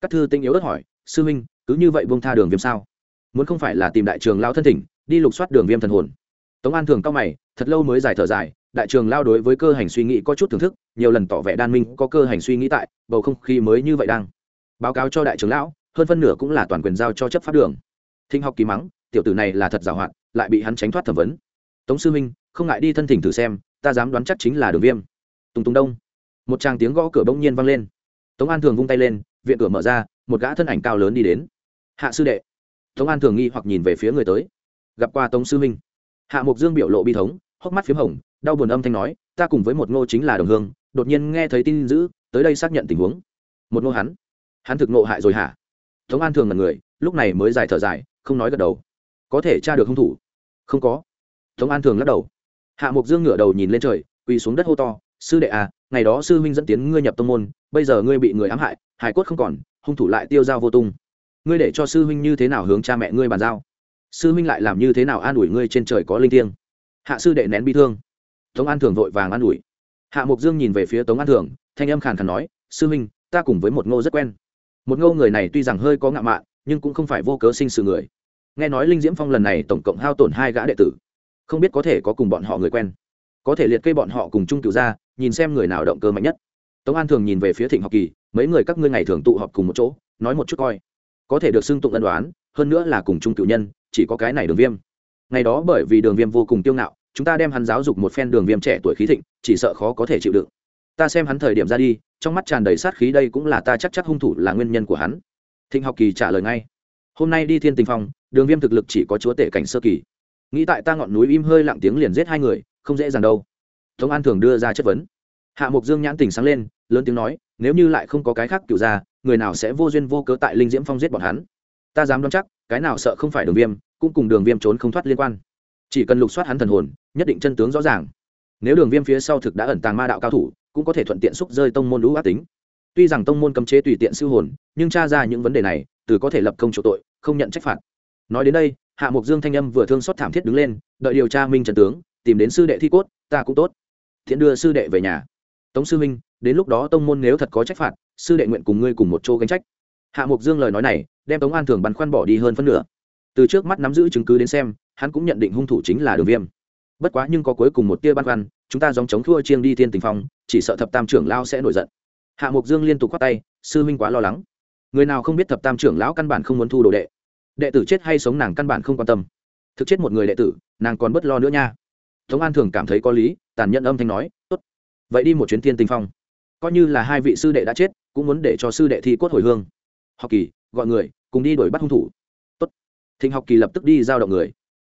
S1: Các thư tinh yếu ớt hỏi, sư minh cứ như vậy buông tha đường viêm sao? Muốn không phải là tìm đại trường lao thân thỉnh, đi lục soát đường viêm thần hồn? Tống an thường cao mày, thật lâu mới giải thở dài, đại trường lao đối với cơ hành suy nghĩ có chút thưởng thức, nhiều lần tỏ vẻ đan minh có cơ hành suy nghĩ tại, bầu không khí mới như vậy đang. Báo cáo cho đại trường lão, hơn phân nửa cũng là toàn quyền giao cho chấp pháp đường. Thinh học kỳ mắng, tiểu tử này là thật giàu hạn lại bị hắn tránh thoát thẩm vấn. Tống sư minh không ngại đi thân thỉnh thử xem, ta dám đoán chắc chính là đường viêm tùng tùng đông. Một tràng tiếng gõ cửa bỗng nhiên vang lên. Tống an thường vung tay lên, viện cửa mở ra, một gã thân ảnh cao lớn đi đến. Hạ sư đệ. Tống an thường nghi hoặc nhìn về phía người tới. Gặp qua tống sư minh. Hạ mục dương biểu lộ bi thống, hốc mắt p h í m hồng, đau buồn âm thanh nói, ta cùng với một ngô chính là đồng hương, đột nhiên nghe thấy tin dữ, tới đây xác nhận tình huống. Một ngô hắn. Hắn thực ngộ hại rồi hả? Tống an thường là người, lúc này mới dài thở dài, không nói gật đầu. Có thể tra được hung thủ? Không có. Tống an thường lắc đầu. Hạ mục dương ngửa đầu nhìn lên trời, quỳ xuống đất hô to sư đệ à ngày đó sư huynh dẫn tiến ngươi nhập tông môn, bây giờ ngươi bị người ám hại hải cốt không còn, hung thủ lại tiêu dao vô tung. Ngươi để cho sư huynh như thế nào hướng cha mẹ ngươi bàn giao? Sư huynh lại làm như thế nào an ủi ngươi trên trời có linh thiêng? Hạ sư đệ nén bi thương. Tống an thường vội vàng an ủi. Hạ mục dương nhìn về phía tống an thường, thanh âm khàn khàn nói, sư huynh, ta cùng với một ngô rất quen. Một ngô người này tuy rằng hơi có ngạo mạn, nhưng cũng không phải vô cớ sinh sự người. Nghe nói linh diễm phong lần này tổng cộng hao tổn hai gã đệ tử. Không biết có thể có cùng bọn họ người quen. Có thể liệt kê bọn họ cùng chung cựu ra nhìn xem người nào động cơ mạnh nhất. Tống an thường nhìn về phía thịnh học kỳ, mấy người các ngươi ngày thường tụ họp cùng một chỗ, nói một chút coi. Có thể được xưng tụng ân đoán hơn nữa là cùng chung cựu nhân, chỉ có cái này đường viêm. Ngày đó bởi vì đường viêm vô cùng tiêu ngạo, chúng ta đem hắn giáo dục một phen đường viêm trẻ tuổi khí thịnh, chỉ sợ khó có thể chịu đựng. Ta xem hắn thời điểm ra đi, trong mắt tràn đầy sát khí đây cũng là ta chắc chắc hung thủ là nguyên nhân của hắn. Thịnh học kỳ trả lời ngay. Hôm nay đi thiên tình phong, đường viêm thực lực chỉ có chúa tể cảnh sơ kỳ. Nghĩ tại ta ngọn núi im hơi lặng tiếng liền giết hai người, không dễ dàng đâu tống an thường đưa ra chất vấn. Hạ mục dương nhãn tình sáng lên, lớn tiếng nói, nếu như lại không có cái khác cựu ra, người nào sẽ vô duyên vô cớ tại linh diễm phong giết bọn hắn? Ta dám đoán chắc, cái nào sợ không phải đường viêm, cũng cùng đường viêm trốn không thoát liên quan. Chỉ cần lục soát hắn thần hồn, nhất định chân tướng rõ ràng. Nếu đường viêm phía sau thực đã ẩn tàng ma đạo cao thủ, cũng có thể thuận tiện xúc rơi tông môn lũ ác tính. Tuy rằng tông môn cấm chế tùy tiện siêu hồn, nhưng tra ra những vấn đề này, từ có thể lập công chỗ tội, không nhận trách phạt. Nói đến đây, hạ mục dương thanh âm vừa thương xót thảm thiết đứng lên, đợi điều tra minh trần tướng, tìm đến sư đệ thi cốt, ta cũng tốt thiện đưa sư đệ về nhà. Tống sư minh đến lúc đó tông môn nếu thật có trách phạt, sư đệ nguyện cùng ngươi cùng một chỗ gánh trách. Hạ mục dương lời nói này, đem tống an thường băn khoăn bỏ đi hơn phân nửa. Từ trước mắt nắm giữ chứng cứ đến xem, hắn cũng nhận định hung thủ chính là đường viêm. Bất quá nhưng có cuối cùng một tia băn khoăn, chúng ta dòng chống thua chiêng đi thiên tình phong, chỉ sợ thập tam trưởng lao sẽ nổi giận. Hạ mục dương liên tục khoát tay, sư minh quá lo lắng. Người nào không biết thập tam trưởng lão căn bản không muốn thu đồ đệ. Đệ tử chết hay sống nàng căn bản không quan tâm. Thực chết một người đệ tử, nàng còn bất lo nữa nha tống an thường cảm thấy có lý, tàn nhẫn âm thanh nói, tốt, vậy đi một chuyến thiên tình phong. Coi như là hai vị sư đệ đã chết, cũng muốn để cho sư đệ thi cốt hồi hương. Học kỳ gọi người, cùng đi đuổi bắt hung thủ. Tốt. Thịnh học kỳ lập tức đi giao động người.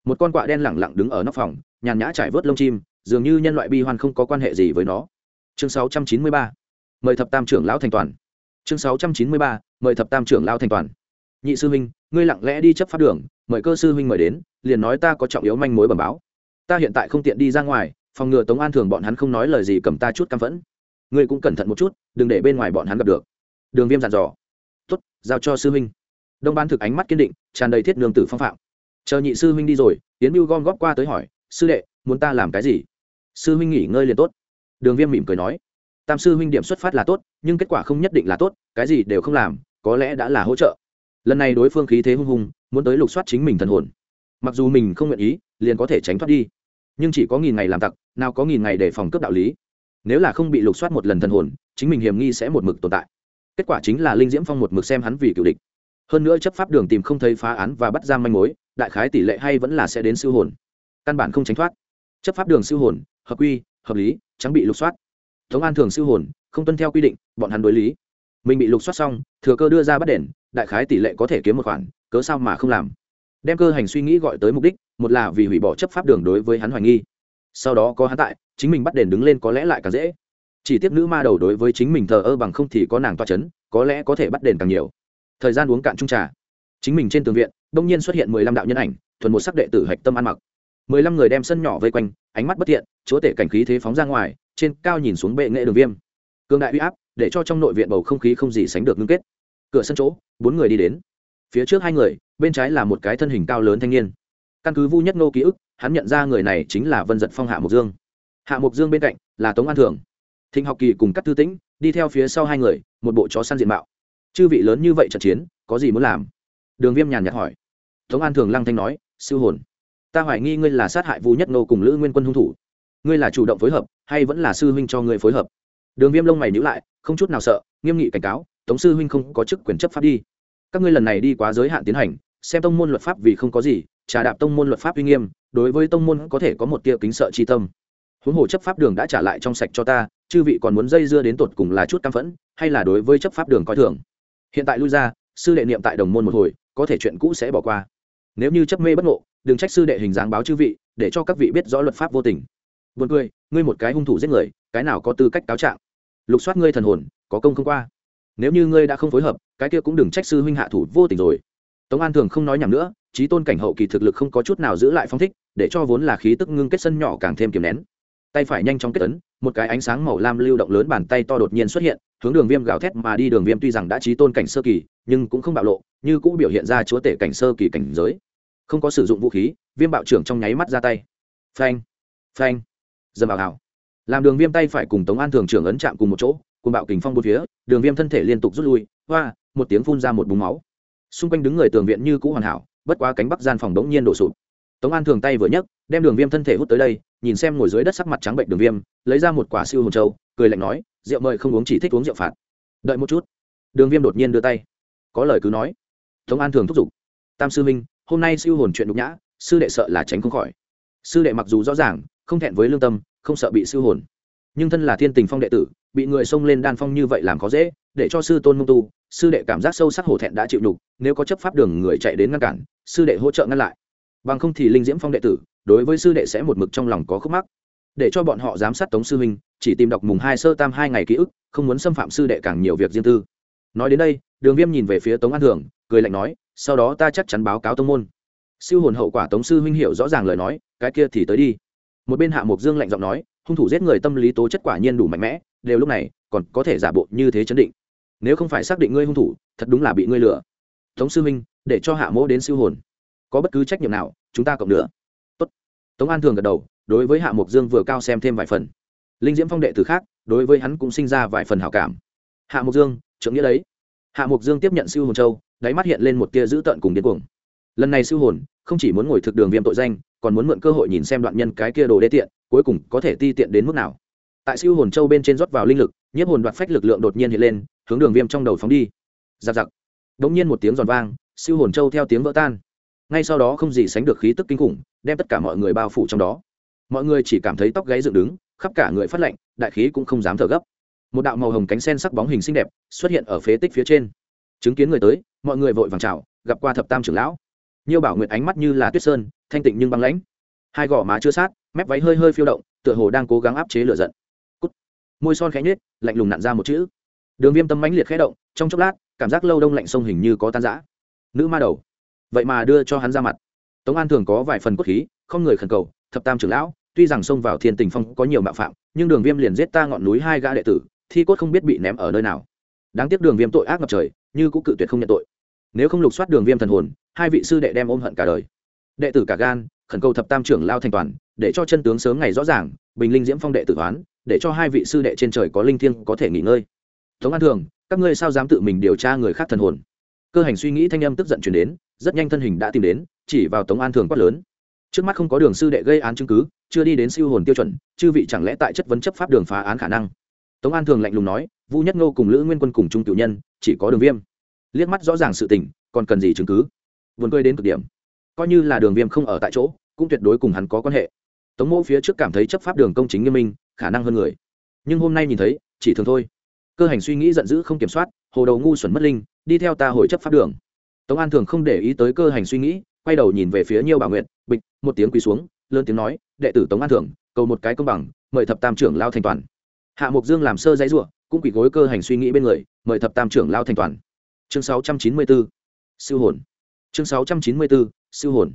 S1: Một con quạ đen lẳng lặng đứng ở nóc phòng, nhàn nhã trải vớt lông chim, dường như nhân loại bi hoan không có quan hệ gì với nó. Chương 693. mời thập tam trưởng lão thành toàn. Chương 693. mời thập tam trưởng lão thành toàn. Nhị sư huynh, ngươi lặng lẽ đi chấp pháp đường, mời cơ sư huynh mời đến, liền nói ta có trọng yếu manh mối bẩm báo ta hiện tại không tiện đi ra ngoài, phòng ngừa tống an thường bọn hắn không nói lời gì cầm ta chút căm phẫn. Ngươi cũng cẩn thận một chút, đừng để bên ngoài bọn hắn gặp được. Đường viêm dặn dò. Tuất giao cho sư huynh. Đông ban thực ánh mắt kiên định, tràn đầy thiết nương tử phong phạm. Chờ nhị sư huynh đi rồi tiến mưu gom góp qua tới hỏi, sư đệ, muốn ta làm cái gì? Sư huynh nghỉ ngơi liền tốt. Đường viêm mỉm cười nói, tam sư huynh điểm xuất phát là tốt, nhưng kết quả không nhất định là tốt, cái gì đều không làm, có lẽ đã là hỗ trợ. Lần này đối phương khí thế hung hùng, muốn tới lục soát chính mình thần hồn. Mặc dù mình không nguyện ý, liền có thể tránh thoát đi nhưng chỉ có nghìn ngày làm tặc, nào có nghìn ngày để phòng cướp đạo lý. Nếu là không bị lục soát một lần thần hồn, chính mình hiểm nghi sẽ một mực tồn tại. Kết quả chính là linh diễm phong một mực xem hắn vì cựu địch. Hơn nữa chấp pháp đường tìm không thấy phá án và bắt giam manh mối, đại khái tỷ lệ hay vẫn là sẽ đến siêu hồn. Căn bản không tránh thoát. Chấp pháp đường siêu hồn, hợp quy, hợp lý, trắng bị lục soát. Tống an thường siêu hồn, không tuân theo quy định, bọn hắn đối lý. Mình bị lục soát xong, thừa cơ đưa ra bắt đền, đại khái tỷ lệ có thể kiếm một khoản, cớ sao mà không làm? Đem cơ hành suy nghĩ gọi tới mục đích một là vì hủy bỏ chấp pháp đường đối với hắn hoài nghi. Sau đó có hắn tại, chính mình bắt đền đứng lên có lẽ lại càng dễ. Chỉ tiếp nữ ma đầu đối với chính mình thờ ơ bằng không thì có nàng toa c h ấ n có lẽ có thể bắt đền càng nhiều. Thời gian uống cạn trung trà. Chính mình trên tường viện, đông nhiên xuất hiện mười lăm đạo nhân ảnh, thuần một sắc đệ tử hạch tâm ăn mặc. mười lăm người đem sân nhỏ vây quanh, ánh mắt bất thiện, chúa tể cảnh khí thế phóng ra ngoài, trên cao nhìn xuống bệ nghệ đường viêm. Cương đại huy áp, để cho trong nội viện bầu không khí không gì sánh được ngưng kết. Cửa sân chỗ, bốn người đi đến. Phía trước hai người, bên trái là một cái thân hình cao lớn thanh niên căn cứ vu nhất nô ký ức, hắn nhận ra người này chính là vân giật phong hạ Mộc dương. Hạ Mộc dương bên cạnh là tống an thường. Thịnh học kỳ cùng các Tư tĩnh, đi theo phía sau hai người, một bộ chó săn diện mạo. Chư vị lớn như vậy trận chiến, có gì muốn làm? Đường viêm nhàn nhạt hỏi. Tống an thường lăng thanh nói siêu hồn, ta hoài nghi ngươi là sát hại vu nhất nô cùng lữ nguyên quân hung thủ. Ngươi là chủ động phối hợp, hay vẫn là sư huynh cho ngươi phối hợp? Đường viêm lông mày nhữ lại, không chút nào sợ, nghiêm nghị cảnh cáo, tống sư huynh không có chức quyền chấp pháp đi. Các ngươi lần này đi quá giới hạn tiến hành, xem tông môn luật pháp vì không có gì trà đạp tông môn luật pháp uy nghiêm, đối với tông môn có thể có một tia kính sợ chi tâm. Huống hồ chấp pháp đường đã trả lại trong sạch cho ta, chư vị còn muốn dây dưa đến tột cùng là chút căm phẫn, hay là đối với chấp pháp đường coi thường? Hiện tại lui ra, sư đệ niệm tại đồng môn một hồi, có thể chuyện cũ sẽ bỏ qua. Nếu như chấp mê bất ngộ, đừng trách sư đệ hình dáng báo chư vị, để cho các vị biết rõ luật pháp vô tình. Buồn cười, ngươi một cái hung thủ giết người, cái nào có tư cách cáo trạng? Lục soát ngươi thần hồn, có công không qua? Nếu như ngươi đã không phối hợp, cái kia cũng đừng trách sư huynh hạ thủ vô tình rồi tống an thường không nói nhầm nữa, trí tôn cảnh hậu kỳ thực lực không có chút nào giữ lại phong thích, để cho vốn là khí tức ngưng kết sân nhỏ càng thêm kiềm nén. Tay phải nhanh chóng kết ấn, một cái ánh sáng màu lam lưu động lớn bàn tay to đột nhiên xuất hiện, hướng đường viêm gào thét mà đi đường viêm tuy rằng đã trí tôn cảnh sơ kỳ, nhưng cũng không bạo lộ, như cũng biểu hiện ra chúa tể cảnh sơ kỳ cảnh giới. Không có sử dụng vũ khí, viêm bạo trưởng trong nháy mắt ra tay. Phanh phanh, dầm vào ảo làm đường viêm tay phải cùng tống an thường trưởng ấn chạm cùng một chỗ cùng bạo kình phong bốn phía, đường viêm thân thể liên tục rút lui, hoa, một tiếng phun ra một búng máu xung quanh đứng người tường viện như cũ hoàn hảo, bất quá cánh bắc gian phòng đống nhiên đổ sụp. Tống an thường tay vừa nhấc, đem đường viêm thân thể hút tới đây, nhìn xem ngồi dưới đất sắc mặt trắng bệnh đường viêm, lấy ra một quả siêu hồn châu, cười lạnh nói, rượu mời không uống chỉ thích uống rượu phạt. Đợi một chút. Đường viêm đột nhiên đưa tay. Có lời cứ nói. Tống an thường thúc giục. Tam sư minh hôm nay siêu hồn chuyện nhục nhã, sư đệ sợ là tránh không khỏi. Sư đệ mặc dù rõ ràng, không thẹn với lương tâm, không sợ bị siêu hồn. Nhưng thân là thiên tình phong đệ tử bị người xông lên đan phong như vậy làm khó dễ, để cho sư tôn mông tu, sư đệ cảm giác sâu sắc hổ thẹn đã chịu nhục, nếu có chấp pháp đường người chạy đến ngăn cản, sư đệ hỗ trợ ngăn lại. Bằng không thì linh diễm phong đệ tử, đối với sư đệ sẽ một mực trong lòng có khúc mắc. Để cho bọn họ giám sát tống sư huynh, chỉ tìm đọc mùng hai sơ tam hai ngày ký ức, không muốn xâm phạm sư đệ càng nhiều việc riêng tư. Nói đến đây, đường viêm nhìn về phía tống an thường, cười lạnh nói, sau đó ta chắc chắn báo cáo tông môn. Siêu hồn hậu quả tống sư huynh hiểu rõ ràng lời nói, cái kia thì tới đi một bên hạ mục dương lạnh giọng nói, hung thủ giết người tâm lý tố chất quả nhiên đủ mạnh mẽ, đều lúc này, còn có thể giả bộ như thế chấn định. Nếu không phải xác định ngươi hung thủ, thật đúng là bị ngươi lừa. Tống sư minh để cho hạ mỗ đến siêu hồn. Có bất cứ trách nhiệm nào, chúng ta cộng nữa Tốt. tống an thường gật đầu, đối với hạ mục dương vừa cao xem thêm vài phần. Linh diễm phong đệ từ khác, đối với hắn cũng sinh ra vài phần hảo cảm. Hạ mục dương, trưởng nghĩa đấy. Hạ mục dương tiếp nhận siêu hồn châu, đáy mắt hiện lên một tia dữ tợn cùng điên cuồng. Lần này siêu hồn, không chỉ muốn ngồi thực đường viêm tội danh còn muốn mượn cơ hội nhìn xem đoạn nhân cái kia đồ đê tiện, cuối cùng có thể ti tiện đến mức nào. Tại siêu hồn châu bên trên rót vào linh lực, nhiếp hồn đoạt phách lực lượng đột nhiên hiện lên, hướng đường viêm trong đầu phóng đi. Giặc giặc. Đ ỗ n g nhiên một tiếng giòn vang, siêu hồn châu theo tiếng vỡ tan. Ngay sau đó không gì sánh được khí tức kinh khủng, đem tất cả mọi người bao phủ trong đó. Mọi người chỉ cảm thấy tóc gáy dựng đứng, khắp cả người phát lạnh, đại khí cũng không dám thở gấp. Một đạo màu hồng cánh sen sắc bóng hình xinh đẹp xuất hiện ở phế tích phía trên. Chứng kiến người tới, mọi người vội vàng chào, gặp qua thập tam trưởng lão. Nhiều bảo nguyện ánh mắt như là tuyết sơn thanh tịnh nhưng băng lãnh. Hai gò má chưa sát, mép váy hơi hơi phiêu động, tựa hồ đang cố gắng áp chế lửa giận. Cút. môi son khẽ nhếch, lạnh lùng nặn ra một chữ. Đường viêm tâm mãnh liệt khẽ động, trong chốc lát, cảm giác lâu đông lạnh sông hình như có tan rã. Nữ ma đầu. Vậy mà đưa cho hắn ra mặt. Tống an thường có vài phần cốt khí, không người khẩn cầu, thập tam trưởng lão, tuy rằng xông vào thiên tình phong có nhiều mạo phạm, nhưng đường viêm liền giết ta ngọn núi hai gã đệ tử, thi cốt không biết bị ném ở nơi nào. Đáng tiếc đường viêm tội ác ngập trời, như cũng cự tuyệt không nhận tội. Nếu không lục soát đường viêm thần hồn, hai vị sư đệ đem ôm hận cả đời đệ tử cả gan, khẩn cầu thập tam trưởng lao thành toàn, để cho chân tướng sớm ngày rõ ràng, bình linh diễm phong đệ tử toán, để cho hai vị sư đệ trên trời có linh thiêng có thể nghỉ ngơi. Tống an thường, các ngươi sao dám tự mình điều tra người khác thần hồn? Cơ hành suy nghĩ thanh âm tức giận chuyển đến, rất nhanh thân hình đã tìm đến, chỉ vào tống an thường quát lớn. Trước mắt không có đường sư đệ gây án chứng cứ, chưa đi đến siêu hồn tiêu chuẩn, chư vị chẳng lẽ tại chất vấn chấp pháp đường phá án khả năng? Tống an thường lạnh lùng nói, vu nhất ngô cùng lữ nguyên quân cùng trung cựu nhân, chỉ có đường viêm. Liếc mắt rõ ràng sự tình, còn cần gì chứng cứ? Vườn cười đến cực điểm coi như là đường viêm không ở tại chỗ, cũng tuyệt đối cùng hắn có quan hệ. Tống mỗ phía trước cảm thấy chấp pháp đường công chính nghiêm minh, khả năng hơn người. Nhưng hôm nay nhìn thấy, chỉ thường thôi. Cơ hành suy nghĩ giận dữ không kiểm soát, hồ đầu ngu xuẩn mất linh, đi theo ta hồi chấp pháp đường. Tống an thường không để ý tới cơ hành suy nghĩ, quay đầu nhìn về phía nhiêu bảo nguyện bịch, một tiếng quỳ xuống, lớn tiếng nói, đệ tử tống an thường, cầu một cái công bằng, mời thập tam trưởng lao thành toàn. Hạ mục dương làm sơ giấy ruộng cũng quỳ gối cơ hành suy nghĩ bên người, mời thập tam trưởng lao thành toàn. Chương sáu trăm chín mươi bốn, siêu hồn. Chương sáu trăm chín mươi bốn siêu hồn.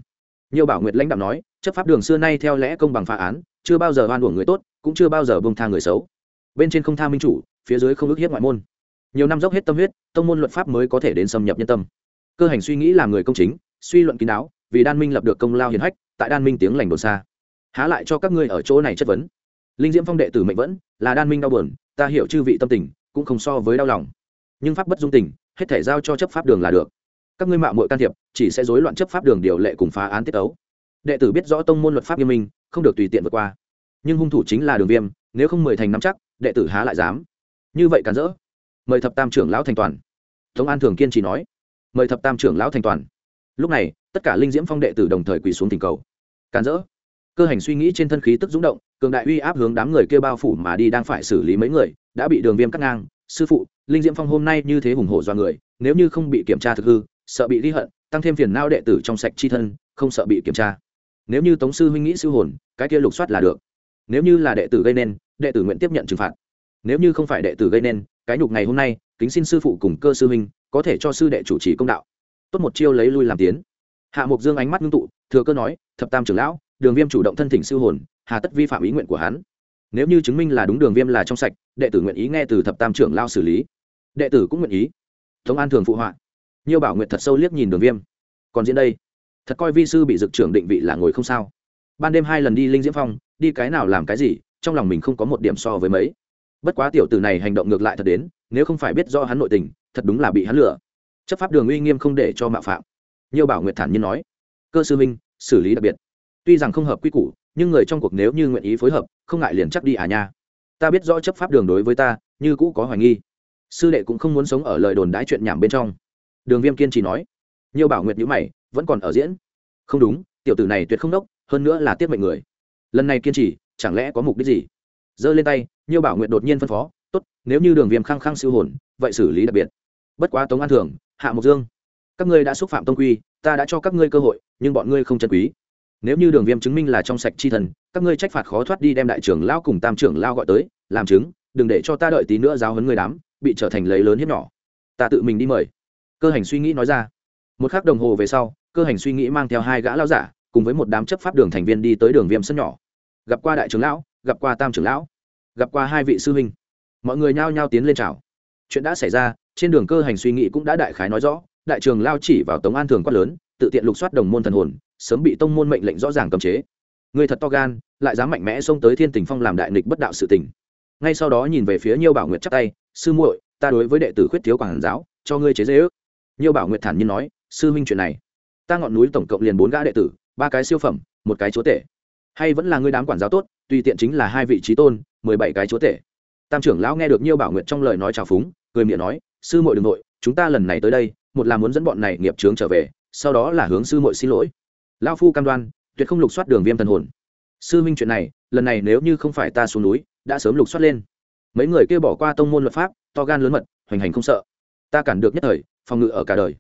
S1: Nhiều bảo nguyệt lãnh đạo nói, chấp pháp đường xưa nay theo lẽ công bằng phá án, chưa bao giờ oan uổng người tốt, cũng chưa bao giờ bông tha người xấu. Bên trên không tha minh chủ, phía dưới không ước hiếp ngoại môn. Nhiều năm dốc hết tâm huyết, tông môn luật pháp mới có thể đến xâm nhập nhân tâm. Cơ hành suy nghĩ làm người công chính, suy luận kín đáo, vì đan minh lập được công lao hiền hách, tại đan minh tiếng lành đồn xa. Há lại cho các ngươi ở chỗ này chất vấn. Linh diễm phong đệ tử mệnh vẫn, là đan minh đau buồn, ta hiểu chư vị tâm tình, cũng không so với đau lòng. Nhưng pháp bất dung tình, hết thể giao cho chấp pháp đường là được các ngươi mạo muội can thiệp, chỉ sẽ rối loạn chấp pháp đường điều lệ cùng phá án tiết ấu đệ tử biết rõ tông môn luật pháp nghiêm minh, không được tùy tiện vượt qua. Nhưng hung thủ chính là đường viêm, nếu không mười thành nắm chắc, đệ tử há lại dám. Như vậy cản rỡ. Mời thập tam trưởng lão thành toàn. Tống an thường kiên trì nói. Mời thập tam trưởng lão thành toàn. Lúc này, tất cả linh diễm phong đệ tử đồng thời quỳ xuống thỉnh cầu. Cản rỡ. Cơ hành suy nghĩ trên thân khí tức dũng động, cường đại uy áp hướng đám người kêu bao phủ mà đi đang phải xử lý mấy người, đã bị đường viêm cắt ngang. Sư phụ, linh diễm phong hôm nay như thế hùng hổ do người, nếu như không bị kiểm tra thực hư sợ bị ghi hận, tăng thêm phiền nao đệ tử trong sạch chi thân, không sợ bị kiểm tra. Nếu như tống sư huynh nghĩ sư hồn, cái kia lục soát là được. Nếu như là đệ tử gây nên, đệ tử nguyện tiếp nhận trừng phạt. Nếu như không phải đệ tử gây nên, cái nhục ngày hôm nay, kính xin sư phụ cùng cơ sư huynh, có thể cho sư đệ chủ trì công đạo. Tốt một chiêu lấy lui làm tiến. Hạ mục dương ánh mắt ngưng tụ, thừa cơ nói, thập tam trưởng lão, đường viêm chủ động thân thỉnh sư hồn, hà tất vi phạm ý nguyện của hắn. Nếu như chứng minh là đúng, đường viêm là trong sạch, đệ tử nguyện ý nghe từ thập tam trưởng lao xử lý. Đệ tử cũng nguyện ý. Tống an thường phụ họa nhiều bảo nguyện thật sâu liếc nhìn đường viêm. Còn diễn đây? Thật coi vi sư bị dực trưởng định vị là ngồi không sao. Ban đêm hai lần đi linh diễm phong, đi cái nào làm cái gì, trong lòng mình không có một điểm so với mấy. Bất quá tiểu tử này hành động ngược lại thật đến, nếu không phải biết do hắn nội tình, thật đúng là bị hắn lừa. Chấp pháp đường uy nghiêm không để cho mạo phạm. Nhiều bảo nguyệt thản nhiên nói, cơ sư minh xử lý đặc biệt. Tuy rằng không hợp quy củ, nhưng người trong cuộc nếu như nguyện ý phối hợp, không ngại liền chắc đi à nha. Ta biết rõ chấp pháp đường đối với ta, như cũ có hoài nghi. Sư đệ cũng không muốn sống ở lời đồn đãi chuyện nhảm bên trong đường viêm kiên trì nói. Nhiều bảo nguyệt nhữ mày, vẫn còn ở diễn. Không đúng, tiểu tử này tuyệt không đốc, hơn nữa là tiết mệnh người. Lần này kiên trì, chẳng lẽ có mục đích gì? Giơ lên tay nhiều bảo nguyệt đột nhiên phân phó, tốt, nếu như đường viêm khăng khăng siêu hồn, vậy xử lý đặc biệt. Bất quá tống an thường, hạ mộc dương, các ngươi đã xúc phạm tông quy, ta đã cho các ngươi cơ hội, nhưng bọn ngươi không trân quý. Nếu như đường viêm chứng minh là trong sạch chi thần, các ngươi trách phạt khó thoát đi đem đại trưởng lao cùng tam trưởng lao gọi tới, làm chứng, đừng để cho ta đợi tí nữa giáo hấn người đám, bị trở thành lấy lớn hiếp nhỏ. Ta tự mình đi mời cơ hành suy nghĩ nói ra. Một k h ắ c đồng hồ về sau, cơ hành suy nghĩ mang theo hai gã lao giả, cùng với một đám chấp pháp đường thành viên đi tới đường viêm sân nhỏ. Gặp qua đại trưởng lão, gặp qua tam trưởng lão, gặp qua hai vị sư huynh. Mọi người nhao nhao tiến lên chào. Chuyện đã xảy ra, trên đường cơ hành suy nghĩ cũng đã đại khái nói rõ, đại trường lao chỉ vào tống an thường quát lớn, tự tiện lục soát đồng môn thần hồn, sớm bị tông môn mệnh lệnh rõ ràng cấm chế. Người thật to gan, lại dám mạnh mẽ xông tới thiên tình phong làm đại nghịch bất đạo sự tình. Ngay sau đó nhìn về phía nhiêu bảo nguyệt chắp tay, sư muội, ta đối với đệ tử khuyết thiếu quảng giáo, cho ngươi chế dễ ước nhiêu bảo nguyệt thản nhiên nói, sư minh chuyện này, ta ngọn núi tổng cộng liền bốn gã đệ tử, ba cái siêu phẩm, một cái chúa tể. Hay vẫn là ngươi đám quản giáo tốt, tùy tiện chính là hai vị trí tôn, mười bảy cái chúa tể. Tam trưởng lão nghe được nhiêu bảo nguyệt trong lời nói trào phúng, cười miệng nói, sư muội đừng nội chúng ta lần này tới đây, một là muốn dẫn bọn này nghiệp trướng trở về, sau đó là hướng sư muội xin lỗi. Lão phu cam đoan, tuyệt không lục soát đường viêm thần hồn. Sư minh chuyện này, lần này nếu như không phải ta xuống núi, đã sớm lục soát lên. Mấy người kia bỏ qua tông môn luật pháp, to gan lớn mật, hoành hành không sợ. Ta cản được nhất thời phòng ngự ở cả đời.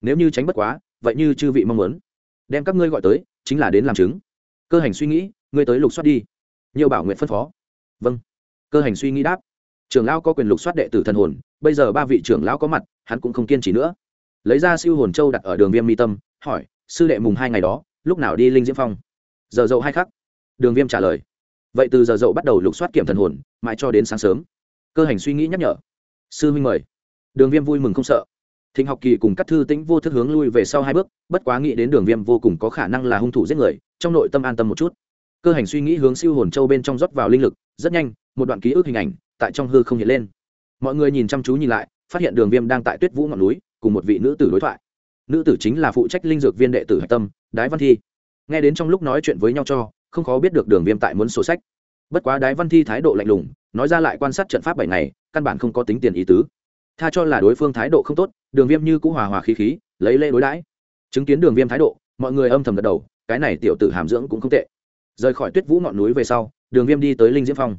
S1: Nếu như tránh bất quá, vậy như chư vị mong muốn. Đem các ngươi gọi tới, chính là đến làm chứng. Cơ hành suy nghĩ, ngươi tới lục soát đi. Nhiều bảo nguyện phân phó. Vâng. Cơ hành suy nghĩ đáp. Trưởng lão có quyền lục soát đệ tử thần hồn, bây giờ ba vị trưởng lão có mặt, hắn cũng không kiên trì nữa. Lấy ra siêu hồn châu đặt ở đường viêm mi tâm, hỏi, sư đệ mùng hai ngày đó, lúc nào đi linh diễm phong? Giờ dậu hai khắc. Đường viêm trả lời, vậy từ giờ dậu bắt đầu lục soát kiểm thần hồn, mãi cho đến sáng sớm. Cơ hành suy nghĩ nhắc nhở, sư huynh mời. Đường viêm vui mừng không sợ thịnh học kỳ cùng các thư tĩnh vô thức hướng lui về sau hai bước, bất quá nghĩ đến đường viêm vô cùng có khả năng là hung thủ giết người, trong nội tâm an tâm một chút. Cơ hành suy nghĩ hướng siêu hồn châu bên trong rót vào linh lực, rất nhanh, một đoạn ký ức hình ảnh tại trong hư không hiện lên. Mọi người nhìn chăm chú nhìn lại, phát hiện đường viêm đang tại tuyết vũ ngọn núi, cùng một vị nữ tử đối thoại. Nữ tử chính là phụ trách linh dược viên đệ tử hạch tâm, đái văn thi. Nghe đến trong lúc nói chuyện với nhau cho, không khó biết được đường viêm tại muốn sổ sách. Bất quá đái văn thi thái độ lạnh lùng, nói ra lại quan sát trận pháp bảy ngày, căn bản không có tính tiền ý tứ. Tha cho là đối phương thái độ không tốt đường viêm như cũng hòa hòa khí khí, lấy lê đối đãi. Chứng kiến đường viêm thái độ, mọi người âm thầm gật đầu, cái này tiểu tử hàm dưỡng cũng không tệ. Rời khỏi tuyết vũ ngọn núi về sau, đường viêm đi tới linh diễm phong.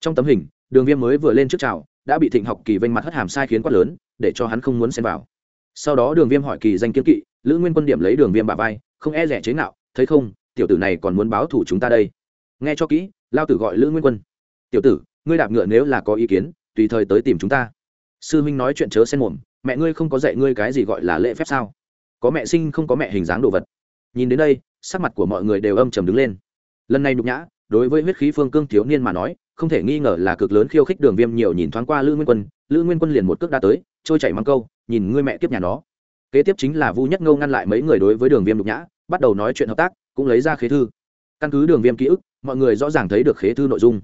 S1: Trong tấm hình, đường viêm mới vừa lên trước trào đã bị thịnh học kỳ vênh mặt hất hàm sai khiến quát lớn, để cho hắn không muốn xen vào. Sau đó đường viêm hỏi kỳ danh kiếm kỵ, lữ nguyên quân điểm lấy đường viêm bà vai, không e rẻ chế nạo. thấy không, tiểu tử này còn muốn báo thủ chúng ta đây. Nghe cho kỹ, lao tử gọi lữ nguyên quân. Tiểu tử, ngươi đạp ngựa nếu là có ý kiến, tùy thời tới tìm chúng ta. Sư huynh nói chuyện chớ xen mồm mẹ ngươi không có dạy ngươi cái gì gọi là lễ phép sao? Có mẹ sinh không có mẹ hình dáng đồ vật. Nhìn đến đây, sắc mặt của mọi người đều âm trầm đứng lên. Lần này nhục nhã, đối với huyết khí phương cương thiếu niên mà nói, không thể nghi ngờ là cực lớn khiêu khích đường viêm nhiều nhìn thoáng qua lữ nguyên quân, lữ nguyên quân liền một cước đã tới, trôi chảy mang câu, nhìn ngươi mẹ tiếp nhà nó. Kế tiếp chính là vu nhất ngâu ngăn lại mấy người đối với đường viêm nhục nhã, bắt đầu nói chuyện hợp tác, cũng lấy ra khế thư. Căn cứ đường viêm ký ức, mọi người rõ ràng thấy được khế thư nội dung.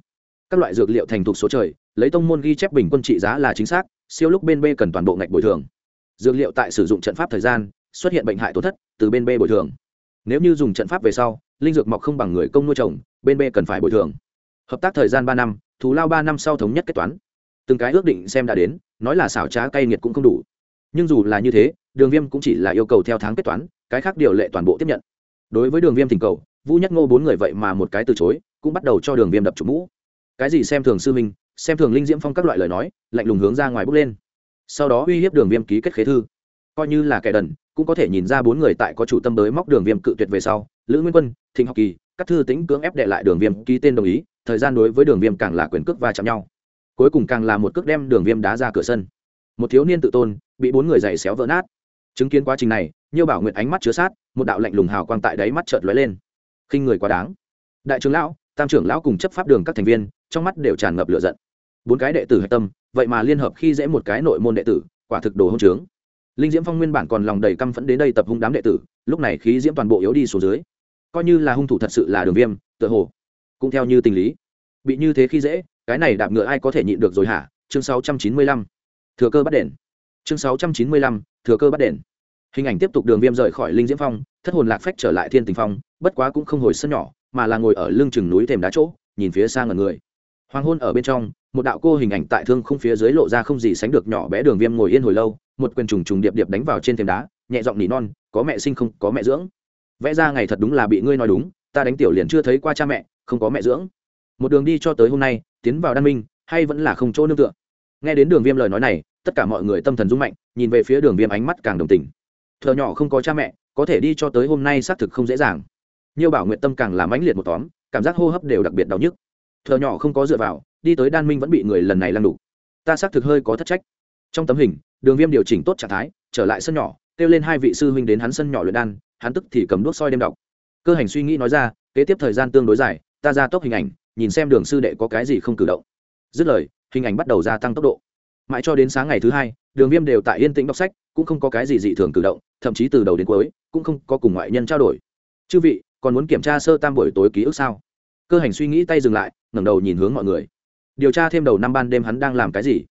S1: Các loại dược liệu thành thục số trời, lấy tông môn ghi chép bình quân trị giá là chính xác siêu lúc bên b cần toàn bộ ngạch bồi thường. Dược liệu tại sử dụng trận pháp thời gian, xuất hiện bệnh hại tổn thất, từ bên b bồi thường. Nếu như dùng trận pháp về sau, linh dược mọc không bằng người công nuôi trồng bên b cần phải bồi thường. Hợp tác thời gian ba năm, thù lao ba năm sau thống nhất kết toán. Từng cái ước định xem đã đến, nói là xảo trá cay nghiệt cũng không đủ. Nhưng dù là như thế, đường viêm cũng chỉ là yêu cầu theo tháng kết toán, cái khác điều lệ toàn bộ tiếp nhận. Đối với đường viêm thỉnh cầu vũ nhất ngô bốn người vậy mà một cái từ chối, cũng bắt đầu cho đường viêm đập chủ mũ. Cái gì xem thường sư minh xem thường linh diễm phong các loại lời nói, lạnh lùng hướng ra ngoài bước lên. Sau đó uy hiếp đường viêm ký kết khế thư. Coi như là kẻ đần, cũng có thể nhìn ra bốn người tại có chủ tâm tới móc đường viêm cự tuyệt về sau, lữ nguyên quân, thịnh học kỳ, các thư tính cưỡng ép đệ lại đường viêm ký tên đồng ý, thời gian đối với đường viêm càng là quyền cước va chạm nhau. Cuối cùng càng là một cước đem đường viêm đá ra cửa sân. Một thiếu niên tự tôn, bị bốn người giày xéo vỡ nát. Chứng kiến quá trình này nhiều bảo nguyện ánh mắt chứa sát, một đạo lạnh lùng hào quang tại đáy mắt trợt lóe lên. Khinh người quá đáng. Đại trưởng lão, tam trưởng lão cùng chấp pháp đường các thành viên, trong mắt đều tràn ngập lửa giận bốn cái đệ tử hạch tâm vậy mà liên hợp khi dễ một cái nội môn đệ tử quả thực đồ hôn trướng. Linh diễm phong nguyên bản còn lòng đầy căm phẫn đến đây tập hung đám đệ tử lúc này khí diễm toàn bộ yếu đi xuống dưới. Coi như là hung thủ thật sự là đường viêm tựa hồ cũng theo như tình lý. Bị như thế khi dễ cái này đạp ngựa ai có thể nhịn được rồi hả? Chương 695. thừa cơ bắt đền. Chương 695, thừa cơ bắt đền. Hình ảnh tiếp tục đường viêm rời khỏi linh diễm phong thất hồn lạc phách trở lại thiên tình phong bất quá cũng không hồi sân nhỏ mà là ngồi ở lưng chừng núi thềm đá chỗ nhìn phía xa ngần người. Hoàng hôn ở bên trong một đạo cô hình ảnh tại thương không phía dưới lộ ra không gì sánh được nhỏ bé đường viêm ngồi yên hồi lâu, một quyền trùng trùng điệp điệp đánh vào trên thềm đá, nhẹ giọng nỉ non, có mẹ sinh không, có mẹ dưỡng. Vẽ ra ngày thật đúng là bị ngươi nói đúng, ta đánh tiểu liền chưa thấy qua cha mẹ, không có mẹ dưỡng. Một đường đi cho tới hôm nay, tiến vào đan minh, hay vẫn là không chỗ nương tựa. Nghe đến đường viêm lời nói này, tất cả mọi người tâm thần rung mạnh, nhìn về phía đường viêm ánh mắt càng đồng tình. Thợ nhỏ không có cha mẹ, có thể đi cho tới hôm nay xác thực không dễ dàng. Nhiều bảo nguyện tâm càng làm mãnh liệt một tóm, cảm giác hô hấp đều đặc biệt đau nhức. Thợ nhỏ không có dựa vào đi tới đan minh vẫn bị người lần này lăn đủ ta xác thực hơi có thất trách. Trong tấm hình, đường viêm điều chỉnh tốt trạng thái, trở lại sân nhỏ, kêu lên hai vị sư huynh đến hắn sân nhỏ luyện đan, hắn tức thì cầm đuốc soi đêm đọc. Cơ hành suy nghĩ nói ra, kế tiếp thời gian tương đối dài, ta ra tốc hình ảnh, nhìn xem đường sư đệ có cái gì không cử động. Dứt lời, hình ảnh bắt đầu gia tăng tốc độ. Mãi cho đến sáng ngày thứ hai, đường viêm đều tại yên tĩnh đọc sách, cũng không có cái gì dị thường cử động, thậm chí từ đầu đến cuối, cũng không có cùng ngoại nhân trao đổi. Chư vị, còn muốn kiểm tra sơ tam buổi tối ký ức sao? Cơ hành suy nghĩ tay dừng lại, ngẩng đầu nhìn hướng mọi người điều tra thêm đầu năm ban đêm hắn đang làm cái gì.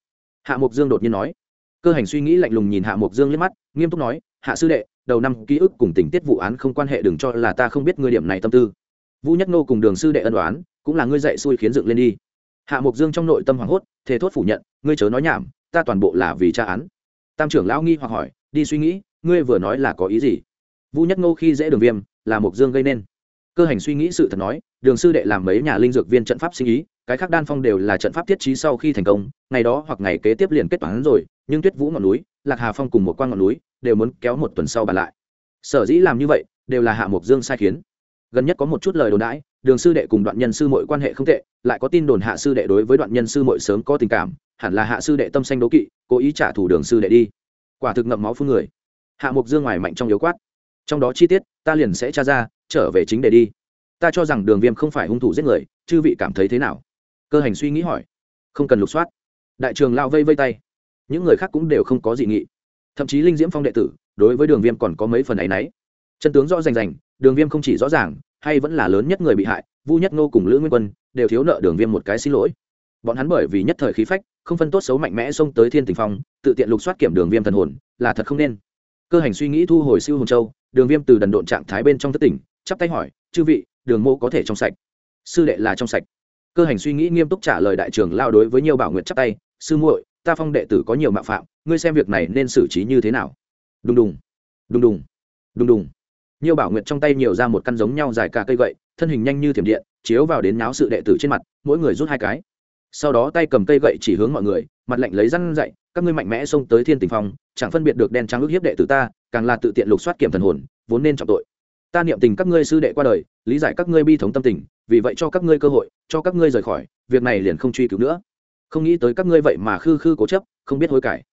S1: Hạ mục dương đột nhiên nói. Cơ hành suy nghĩ lạnh lùng nhìn hạ mục dương liếc mắt, nghiêm túc nói, hạ sư đệ, đầu năm ký ức cùng tình tiết vụ án không quan hệ, đừng cho là ta không biết ngươi điểm này tâm tư. Vũ nhất nô cùng đường sư đệ ân đoán cũng là ngươi dạy xui khiến dựng lên đi. Hạ mục dương trong nội tâm hoảng hốt, thề thốt phủ nhận, ngươi chớ nói nhảm, ta toàn bộ là vì tra án. Tam trưởng lão nghi hoặc hỏi, đi suy nghĩ, ngươi vừa nói là có ý gì? Vũ nhất ngô khi dễ đường viêm, là mục dương gây nên cơ hành suy nghĩ sự thật nói, đường sư đệ làm mấy nhà linh dược viên trận pháp sinh ý, cái khác đan phong đều là trận pháp thiết trí sau khi thành công, ngày đó hoặc ngày kế tiếp liền kết toán rồi, nhưng tuyết vũ ngọn núi, lạc hà phong cùng một quan ngọn núi, đều muốn kéo một tuần sau bàn lại. Sở dĩ làm như vậy, đều là hạ mục dương sai khiến. Gần nhất có một chút lời đồn đãi, đường sư đệ cùng đoạn nhân sư mội quan hệ không tệ, lại có tin đồn hạ sư đệ đối với đoạn nhân sư mội sớm có tình cảm, hẳn là hạ sư đệ tâm xanh đố kỵ, cố ý trả thù đường sư đệ đi. Quả thực ngậm máu phương người. Hạ mục dương ngoài mạnh trong yếu quát. Trong đó chi tiết ta liền sẽ tra ra, trở về chính để đi. Ta cho rằng đường viêm không phải hung thủ giết người, chư vị cảm thấy thế nào? Cơ hành suy nghĩ hỏi. Không cần lục soát. Đại trường lao vây vây tay. Những người khác cũng đều không có dị nghị. Thậm chí linh diễm phong đệ tử, đối với đường viêm còn có mấy phần ấ y n ấ y chân tướng rõ rành rành, đường viêm không chỉ rõ ràng, hay vẫn là lớn nhất người bị hại, vu nhất ngô cùng lữ nguyên quân, đều thiếu nợ đường viêm một cái xin lỗi. Bọn hắn bởi vì nhất thời khí phách, không phân tốt xấu mạnh mẽ xông tới thiên tình phong, tự tiện lục soát kiểm đường viêm thần hồn, là thật không nên cơ hành suy nghĩ thu hồi siêu hồn châu, đường viêm từ đần độn trạng thái bên trong thất tỉnh, chắp tay hỏi, chư vị, đường mô có thể trong sạch? Sư đệ là trong sạch. Cơ hành suy nghĩ nghiêm túc trả lời đại trưởng lao đối với nhiều bảo nguyện chắp tay, sư muội, ta phong đệ tử có nhiều mạo phạm, ngươi xem việc này nên xử trí như thế nào? Đùng đùng đùng đùng đùng đùng. Nhiều bảo nguyện trong tay nhiều ra một căn giống nhau dài cả cây gậy, thân hình nhanh như thiểm điện, chiếu vào đến náo sự đệ tử trên mặt, mỗi người rút hai cái sau đó tay cầm cây gậy chỉ hướng mọi người, mặt lạnh lấy răn dậy các ngươi mạnh mẽ xông tới thiên tình phong, chẳng phân biệt được đen trắng ước hiếp đệ tử ta, càng là tự tiện lục soát kiểm thần hồn, vốn nên trọng tội. Ta niệm tình các ngươi sư đệ qua đời, lý giải các ngươi bi thống tâm tình, vì vậy cho các ngươi cơ hội, cho các ngươi rời khỏi, việc này liền không truy cứu nữa. Không nghĩ tới các ngươi vậy mà khư khư cố chấp, không biết hối cải.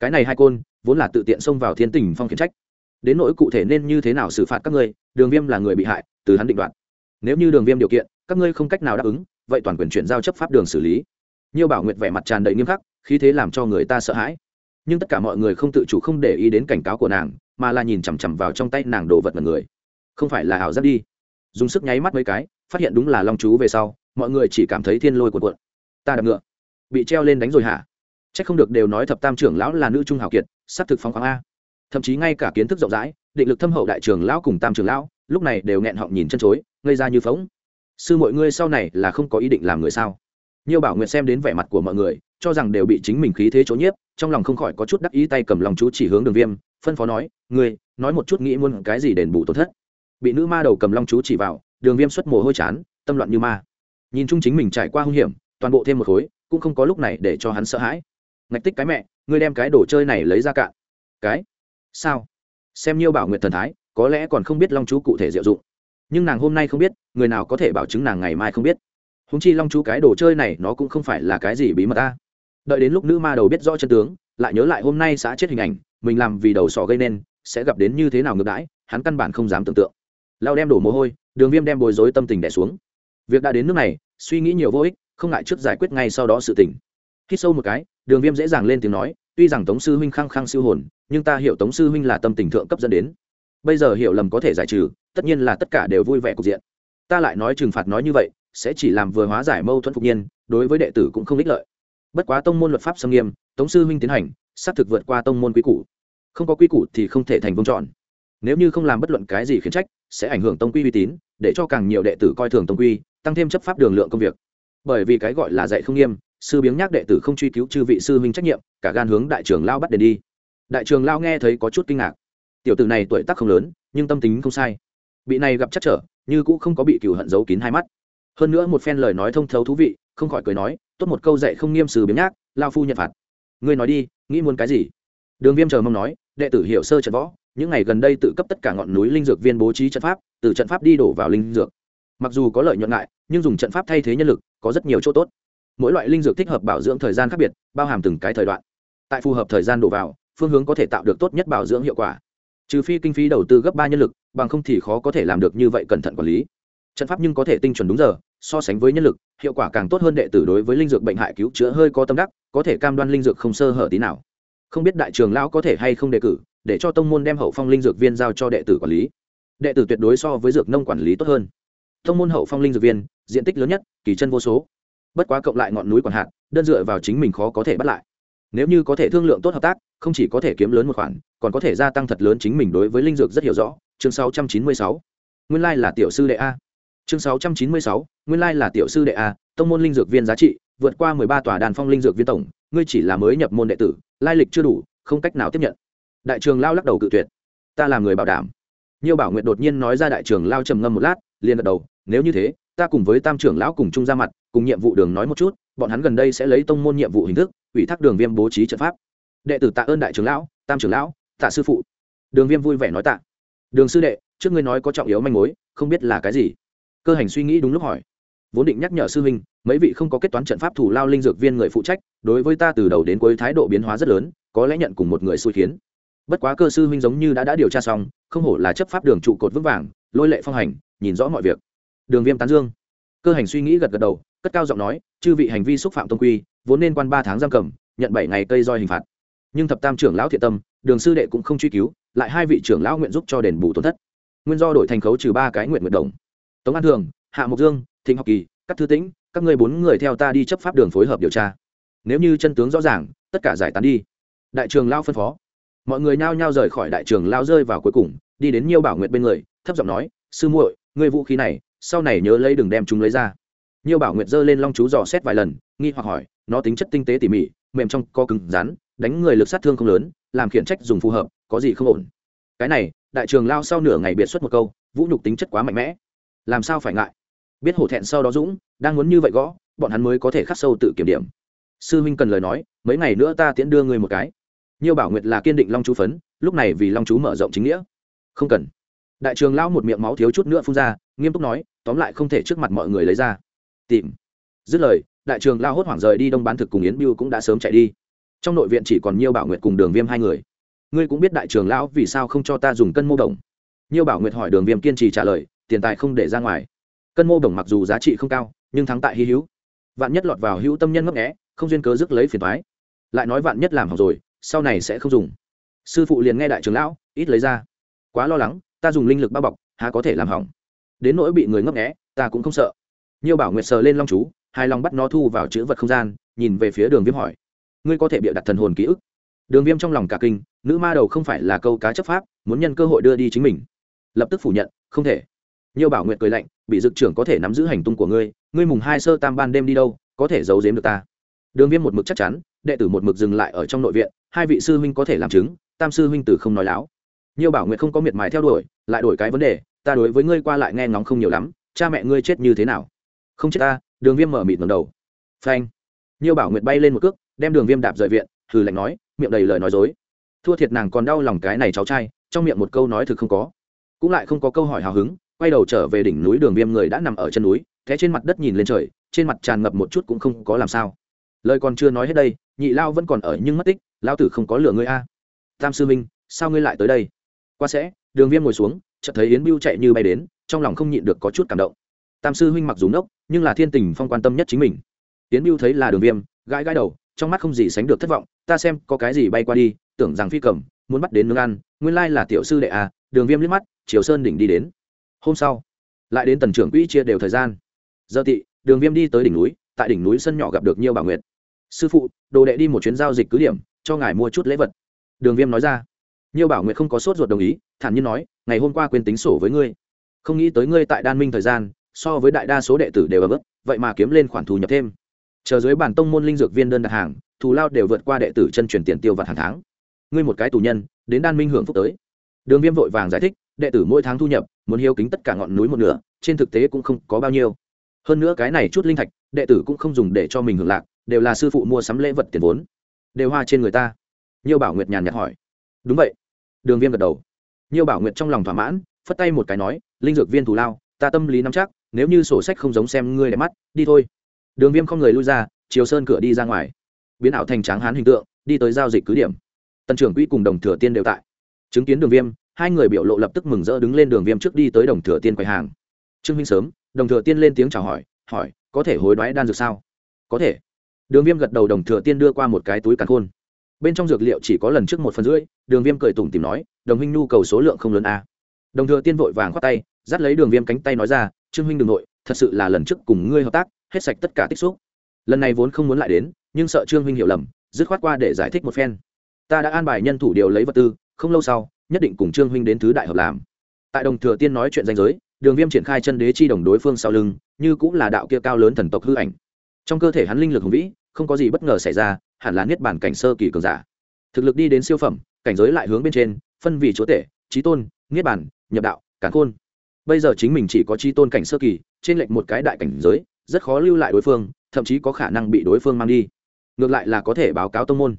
S1: Cái này hai côn, vốn là tự tiện xông vào thiên tình phong khiển trách. Đến nỗi cụ thể nên như thế nào xử phạt các ngươi, đường viêm là người bị hại, từ hắn định đoạt. Nếu như đường viêm điều kiện, các ngươi không cách nào đáp ứng, vậy toàn quyền chuyển giao chấp pháp đường xử lý nhiều bảo nguyệt vẻ mặt tràn đầy nghiêm khắc, khí thế làm cho người ta sợ hãi. Nhưng tất cả mọi người không tự chủ, không để ý đến cảnh cáo của nàng, mà là nhìn chằm chằm vào trong tay nàng đồ vật mật người. Không phải là ảo giác đi. Dùng sức nháy mắt mấy cái, phát hiện đúng là long chú về sau, mọi người chỉ cảm thấy thiên lôi cuộn cuộn. Ta đập ngựa. Bị treo lên đánh rồi hả? C h ắ c không được đều nói thập tam trưởng lão là nữ trung hào kiệt s á c thực phóng khoáng a. Thậm chí ngay cả kiến thức rộng rãi, định lực thâm hậu đại trưởng lão cùng tam trưởng lão, lúc này đều nghẹn họng nhìn chân chối, ngây ra như phóng sư mọi ngươi sau này là không có ý định làm người sao? Nhiều bảo nguyệt xem đến vẻ mặt của mọi người, cho rằng đều bị chính mình khí thế chỗ nhiếp, trong lòng không khỏi có chút đắc ý tay cầm lòng chú chỉ hướng đường viêm, phân phó nói, ngươi, nói một chút nghĩ muốn cái gì đền bù tổn thất. Bị nữ ma đầu cầm long chú chỉ vào, đường viêm xuất mồ hôi chán, tâm loạn như ma. Nhìn chung chính mình trải qua hung hiểm, toàn bộ thêm một khối, cũng không có lúc này để cho hắn sợ hãi. Ngạch tích cái mẹ, ngươi đem cái đồ chơi này lấy ra cạn. Cái? Sao? Xem nhiêu bảo nguyện thần thái, có lẽ còn không biết long chú cụ thể diệu dụng. Nhưng nàng hôm nay không biết, người nào có thể bảo chứng nàng ngày mai không biết húng chi long chú cái đồ chơi này nó cũng không phải là cái gì bí mật ta. Đợi đến lúc nữ ma đầu biết rõ chân tướng, lại nhớ lại hôm nay xã chết hình ảnh, mình làm vì đầu sỏ gây nên, sẽ gặp đến như thế nào ngược đãi, hắn căn bản không dám tưởng tượng. Lao đem đổ mồ hôi, đường viêm đem bồi dối tâm tình đẻ xuống. Việc đã đến nước này, suy nghĩ nhiều vô ích, không ngại trước giải quyết ngay sau đó sự tỉnh hít sâu một cái, đường viêm dễ dàng lên tiếng nói, tuy rằng tống sư huynh khăng khăng siêu hồn, nhưng ta hiểu tống sư huynh là tâm tình thượng cấp dẫn đến. Bây giờ hiểu lầm có thể giải trừ, tất nhiên là tất cả đều vui vẻ cục diện. Ta lại nói trừng phạt nói như vậy sẽ chỉ làm vừa hóa giải mâu thuẫn phục nhiên, đối với đệ tử cũng không ích lợi. Bất quá tông môn luật pháp xâm nghiêm, tống sư huynh tiến hành, xác thực vượt qua tông môn quy củ. Không có quy củ thì không thể thành công chọn. Nếu như không làm bất luận cái gì khiến trách, sẽ ảnh hưởng tông quy uy tín, để cho càng nhiều đệ tử coi thường tông quy, tăng thêm chấp pháp đường lượng công việc. Bởi vì cái gọi là dạy không nghiêm, sư biếng nhắc đệ tử không truy cứu chư vị sư huynh trách nhiệm, cả gan hướng đại trường lao bắt đền đi. Đại trường lao nghe thấy có chút kinh ngạc. Tiểu tử này tuổi tác không lớn, nhưng tâm tính không sai. Bị này gặp chắc trở, như cũng không có bị cửu hận giấu kín hai mắt hơn nữa một phen lời nói thông thấu thú vị, không khỏi cười nói, tốt một câu dạy không nghiêm sử biếng nhác, lao phu nhận phạt. Ngươi nói đi, nghĩ muốn cái gì? Đường viêm chờ mong nói, đệ tử hiểu sơ trận võ, những ngày gần đây tự cấp tất cả ngọn núi linh dược viên bố trí trận pháp, từ trận pháp đi đổ vào linh dược. Mặc dù có lợi nhuận ngại, nhưng dùng trận pháp thay thế nhân lực, có rất nhiều chỗ tốt. Mỗi loại linh dược thích hợp bảo dưỡng thời gian khác biệt, bao hàm từng cái thời đoạn. Tại phù hợp thời gian đổ vào, phương hướng có thể tạo được tốt nhất bảo dưỡng hiệu quả. Trừ phi kinh phí đầu tư gấp ba nhân lực, bằng không thì khó có thể làm được như vậy cẩn thận quản lý trận pháp nhưng có thể tinh chuẩn đúng giờ, so sánh với nhân lực, hiệu quả càng tốt hơn đệ tử đối với linh dược bệnh hại cứu chữa hơi có tâm đắc, có thể cam đoan linh dược không sơ hở tí nào. Không biết đại trường lão có thể hay không đề cử, để cho tông môn đem hậu phong linh dược viên giao cho đệ tử quản lý. Đệ tử tuyệt đối so với dược nông quản lý tốt hơn. Tông môn hậu phong linh dược viên, diện tích lớn nhất, kỳ chân vô số. Bất quá cộng lại ngọn núi còn hạn, đơn dựa vào chính mình khó có thể bắt lại. Nếu như có thể thương lượng tốt hợp tác, không chỉ có thể kiếm lớn một khoản, còn có thể gia tăng thật lớn chính mình đối với linh dược rất hiểu rõ. Chương 696. nguyên lai là tiểu sư đệ a chương 696. nguyên lai là tiểu sư đệ a tông môn linh dược viên giá trị, vượt qua mười ba tòa đàn phong linh dược viên tổng, ngươi chỉ là mới nhập môn đệ tử, lai lịch chưa đủ, không cách nào tiếp nhận. Đại trường lao lắc đầu cự tuyệt. Ta là người bảo đảm. Nhiều bảo nguyện đột nhiên nói ra đại trường lao trầm ngâm một lát, liền gật đầu, nếu như thế, ta cùng với tam trưởng lão cùng chung ra mặt, cùng nhiệm vụ đường nói một chút, bọn hắn gần đây sẽ lấy tông môn nhiệm vụ hình thức, ủy thác đường viêm bố trí trận pháp. Đệ tử tạ ơn đại trưởng lão, tam trưởng lão, tạ sư phụ. Đường viêm vui vẻ nói tạ. Đường sư đệ, trước ngươi nói có trọng yếu manh mối, không biết là cái gì cơ hành suy nghĩ đúng lúc hỏi. Vốn định nhắc nhở sư huynh, mấy vị không có kết toán trận pháp thủ lao linh dược viên người phụ trách, đối với ta từ đầu đến cuối thái độ biến hóa rất lớn, có lẽ nhận cùng một người xui khiến. Bất quá cơ sư huynh giống như đã đã điều tra xong, không hổ là chấp pháp đường trụ cột vững vàng, lôi lệ phong hành, nhìn rõ mọi việc. Đường viêm tán dương. Cơ hành suy nghĩ gật gật đầu, cất cao giọng nói, chư vị hành vi xúc phạm tông quy, vốn nên quan ba tháng giam cầm, nhận bảy ngày cây roi hình phạt. Nhưng thập tam trưởng lão thiện tâm, đường sư đệ cũng không truy cứu, lại hai vị trưởng lão nguyện giúp cho đền bù tổn thất. Nguyên do đổi thành khấu trừ ba cái nguyện nguyện đồng tống an thường, hạ mộc dương, thịnh học kỳ, các thư tĩnh, các ngươi bốn người theo ta đi chấp pháp đường phối hợp điều tra. Nếu như chân tướng rõ ràng, tất cả giải tán đi. Đại trường lao phân phó. Mọi người nhao nhao rời khỏi đại trường lao rơi vào cuối cùng, đi đến nhiêu bảo nguyệt bên người, thấp giọng nói, sư muội, ngươi vũ khí này, sau này nhớ lấy đừng đem chúng lấy ra. Nhiêu bảo nguyệt giơ lên long chú dò xét vài lần, nghi hoặc hỏi, nó tính chất tinh tế tỉ mỉ, mềm trong co cứng rắn, đánh người lực sát thương không lớn, làm khiển trách dùng phù hợp, có gì không ổn? Cái này, đại trường lao sau nửa ngày biệt xuất một câu, vũ nhục tính chất quá mạnh mẽ làm sao phải ngại? Biết hổ thẹn sau đó dũng, đang muốn như vậy gõ, bọn hắn mới có thể khắc sâu tự kiểm điểm. Sư huynh cần lời nói, mấy ngày nữa ta tiễn đưa ngươi một cái. Nhiều bảo nguyệt là kiên định long chú phấn, lúc này vì long chú mở rộng chính nghĩa. Không cần. Đại trường lão một miệng máu thiếu chút nữa phun ra, nghiêm túc nói, tóm lại không thể trước mặt mọi người lấy ra. Tìm. Dứt lời, đại trường lao hốt hoảng rời đi đông bán thực cùng yến biêu cũng đã sớm chạy đi. Trong nội viện chỉ còn nhiều bảo nguyệt cùng đường viêm hai người. Ngươi cũng biết đại trường lão vì sao không cho ta dùng cân mô đồng? Nhiều bảo nguyệt hỏi đường viêm kiên trì trả lời tiền tài không để ra ngoài. Cân mô đồng mặc dù giá trị không cao, nhưng thắng tại hy hữu. Vạn nhất lọt vào hữu tâm nhân ngấp nghẽ không duyên cớ dứt lấy phiền thoái lại nói vạn nhất làm hỏng rồi, sau này sẽ không dùng. Sư phụ liền nghe đại trưởng lão, ít lấy ra. Quá lo lắng, ta dùng linh lực bao bọc, há có thể làm hỏng. Đến nỗi bị người ngấp nghẽ ta cũng không sợ. Nhiều bảo nguyệt sờ lên long chú hai lòng bắt nó thu vào chữ vật không gian, nhìn về phía đường viêm hỏi. Ngươi có thể bịa đặt thần hồn ký ức. Đường viêm trong lòng cả kinh, nữ ma đầu không phải là câu cá chấp pháp, muốn nhân cơ hội đưa đi chính mình. Lập tức phủ nhận, không thể nhiều bảo nguyệt cười lạnh bị dực trưởng có thể nắm giữ hành tung của ngươi ngươi mùng hai sơ tam ban đêm đi đâu, có thể giấu giếm được ta? Đường viêm một mực chắc chắn, đệ tử một mực dừng lại ở trong nội viện, hai vị sư huynh có thể làm chứng, tam sư huynh tử không nói láo. Nhiều bảo nguyệt không có miệt mài theo đuổi, lại đổi cái vấn đề, ta đối với ngươi qua lại nghe ngóng không nhiều lắm, cha mẹ ngươi chết như thế nào? Không chết ta. Đường viêm mở mịt ngầm đầu. Phanh. Nhiều bảo nguyệt bay lên một cước, đem đường viêm đạp rời viện, hừ lạnh nói, miệng đầy lời nói dối. Thua thiệt nàng còn đau lòng cái này cháu trai, trong miệng một câu nói thực không có. Cũng lại không có câu hỏi hào hứng quay đầu trở về đỉnh núi đường viêm người đã nằm ở chân núi thế trên mặt đất nhìn lên trời trên mặt tràn ngập một chút cũng không có làm sao. Lời còn chưa nói hết đây nhị lao vẫn còn ở nhưng mất tích lao tử không có lửa ngươi a. Tam sư minh sao ngươi lại tới đây? Qua sẽ đường viêm ngồi xuống chợt thấy yến biêu chạy như bay đến trong lòng không nhịn được có chút cảm động. Tam sư huynh mặc dù nốc, nhưng là thiên tình phong quan tâm nhất chính mình. Yến biêu thấy là đường viêm gãi gãi đầu trong mắt không gì sánh được thất vọng ta xem có cái gì bay qua đi tưởng rằng phi cầm muốn bắt đến nướng ăn nguyên lai là tiểu sư đệ à đường viêm liếc mắt chiều sơn đỉnh đi đến hôm sau, lại đến tần trưởng quỹ chia đều thời gian. Giờ tị, đường viêm đi tới đỉnh núi, tại đỉnh núi sân nhỏ gặp được nhiều bảo nguyệt. Sư phụ, đồ đệ đi một chuyến giao dịch cứ điểm, cho ngài mua chút lễ vật. Đường viêm nói ra. Nhiều bảo nguyệt không có sốt ruột đồng ý, thản nhiên nói, ngày hôm qua quên tính sổ với ngươi. Không nghĩ tới ngươi tại đan minh thời gian, so với đại đa số đệ tử đều ở bước vậy mà kiếm lên khoản thu nhập thêm. Chờ dưới bản tông môn linh dược viên đơn đặt hàng, thù lao đều vượt qua đệ tử chân truyền tiền tiêu vặt hàng tháng. Ngươi một cái tù nhân, đến đan minh hưởng phúc tới. Đường viêm vội vàng giải thích, đệ tử mỗi tháng thu nhập muốn hiếu kính tất cả ngọn núi một nửa, trên thực tế cũng không có bao nhiêu. Hơn nữa cái này chút linh thạch, đệ tử cũng không dùng để cho mình hưởng lạc, đều là sư phụ mua sắm lễ vật tiền vốn. Đều hoa trên người ta. Nhiều bảo nguyệt nhàn nhạt hỏi. Đúng vậy. Đường viêm gật đầu. Nhiều bảo nguyệt trong lòng thỏa mãn, phất tay một cái nói, linh dược viên thù lao, ta tâm lý nắm chắc, nếu như sổ sách không giống xem ngươi đẹp mắt, đi thôi. Đường viêm không người lui ra, chiều sơn cửa đi ra ngoài. Biến ảo thành tráng hán hình tượng, đi tới giao dịch cứ điểm. Tần trưởng quỹ cùng đồng thừa tiên đều tại. Chứng kiến đường viêm hai người biểu lộ lập tức mừng rỡ đứng lên đường viêm trước đi tới đồng thừa tiên quầy hàng. Trương minh sớm, đồng thừa tiên lên tiếng chào hỏi hỏi, có thể hối đoái đan dược sao? Có thể. Đường viêm gật đầu đồng thừa tiên đưa qua một cái túi càn khôn. Bên trong dược liệu chỉ có lần trước một phần rưỡi, đường viêm cười tủm tìm nói, đồng huynh nhu cầu số lượng không lớn a à. đồng thừa tiên vội vàng khoát tay, dắt lấy đường viêm cánh tay nói ra, trương huynh đ ừ n g nội, thật sự là lần trước cùng ngươi hợp tác, hết sạch tất cả tích xúc. Lần này vốn không muốn lại đến, nhưng sợ trương huynh hiểu lầm, dứt khoát qua để giải thích một phen. Ta đã an bài nhân thủ điều lấy vật tư, không lâu sau nhất định cùng trương huynh đến thứ đại hợp làm. Tại đồng thừa tiên nói chuyện danh giới, đường viêm triển khai chân đế chi đồng đối phương sau lưng, như cũng là đạo kia cao lớn thần tộc hư ảnh. Trong cơ thể hắn linh lực hùng vĩ, không có gì bất ngờ xảy ra, hẳn là niết bản cảnh sơ kỳ cường giả. Thực lực đi đến siêu phẩm, cảnh giới lại hướng bên trên, phân vì chúa tể trí tôn, niết bản nhập đạo cản khôn. Bây giờ chính mình chỉ có trí tôn cảnh sơ kỳ, trên lệnh một cái đại cảnh giới, rất khó lưu lại đối phương, thậm chí có khả năng bị đối phương mang đi. Ngược lại là có thể báo cáo tông môn.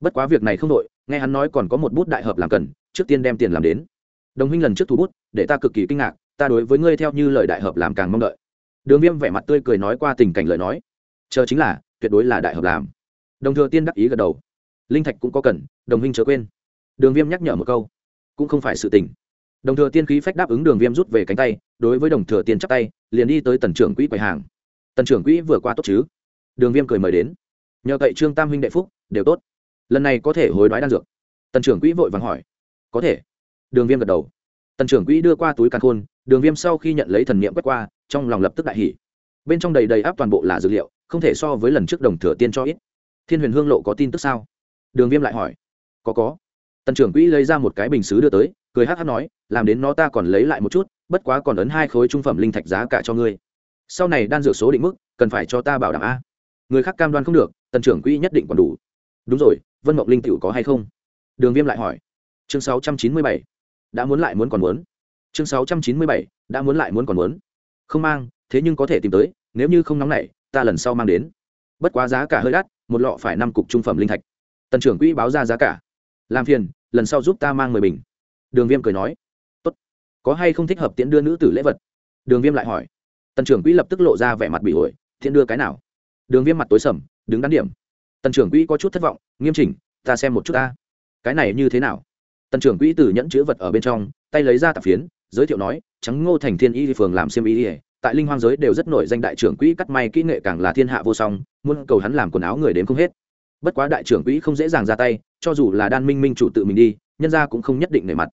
S1: Bất quá việc này không đội, nghe hắn nói còn có một bút đại hợp làm cần trước tiên đem tiền làm đến. Đồng huynh lần trước thu bút, để ta cực kỳ kinh ngạc, ta đối với ngươi theo như lời đại hợp làm càng mong đợi. Đường viêm vẻ mặt tươi cười nói qua tình cảnh lời nói. Chờ chính là, tuyệt đối là đại hợp làm. Đồng thừa tiên đắc ý gật đầu. Linh thạch cũng có cần, đồng huynh chớ quên. Đường viêm nhắc nhở một câu. Cũng không phải sự tình. Đồng thừa tiên khí phách đáp ứng đường viêm rút về cánh tay, đối với đồng thừa tiên chắp tay, liền đi tới tần trưởng quỹ quầy hàng. Tần trưởng quỹ vừa qua tốt chứ? Đường viêm cười mời đến. Nhờ cậy trương tam huynh đệ phúc, đều tốt. Lần này có thể hối đoái đan dược. Tần trưởng quỹ vội vàng hỏi có thể. Đường viêm gật đầu. Tần trưởng quỹ đưa qua túi càn khôn, đường viêm sau khi nhận lấy thần niệm quét qua, trong lòng lập tức đại hỷ bên trong đầy đầy áp toàn bộ là dược liệu, không thể so với lần trước đồng thừa tiên cho ít. Thiên huyền hương lộ có tin tức sao? Đường viêm lại hỏi. Có có. Tần trưởng quỹ lấy ra một cái bình xứ đưa tới, cười hát hát nói, làm đến nó ta còn lấy lại một chút, bất quá còn ấn hai khối trung phẩm linh thạch giá cả cho ngươi. Sau này đan dược số định mức, cần phải cho ta bảo đảm a. Người khác cam đoan không được, tần trưởng quỹ nhất định còn đủ. Đúng rồi, vân mộng linh t có hay không? Đường viêm lại hỏi chương sáu trăm chín mươi bảy. Đã muốn lại muốn còn muốn. Chương sáu trăm chín mươi bảy. Đã muốn lại muốn còn muốn. Không mang, thế nhưng có thể tìm tới, nếu như không nóng nảy, ta lần sau mang đến. Bất quá giá cả hơi đắt, một lọ phải năm cục trung phẩm linh thạch. Tần trưởng quỹ báo ra giá cả. Làm phiền, lần sau giúp ta mang mười bình. Đường viêm cười nói. Tốt. Có hay không thích hợp tiễn đưa nữ tử lễ vật? Đường viêm lại hỏi. Tần trưởng quỹ lập tức lộ ra vẻ mặt bị ổi. Tiễn đưa cái nào? Đường viêm mặt tối sầm, đứng đắn điểm. Tần trưởng quỹ có chút thất vọng, nghiêm chỉnh, ta xem một chút ta. Cái này như thế nào? Tần trưởng quỹ từ nhẫn chữ vật ở bên trong, tay lấy ra tạp phiến, giới thiệu nói, trắng ngô thành thiên y phường làm xiêm y tại linh hoang giới đều rất nổi danh đại trưởng quỹ cắt may kỹ nghệ càng là thiên hạ vô song, muốn cầu hắn làm quần áo người đến không hết. Bất quá đại trưởng quỹ không dễ dàng ra tay, cho dù là đan minh minh chủ tự mình đi, nhân ra cũng không nhất định nề mặt.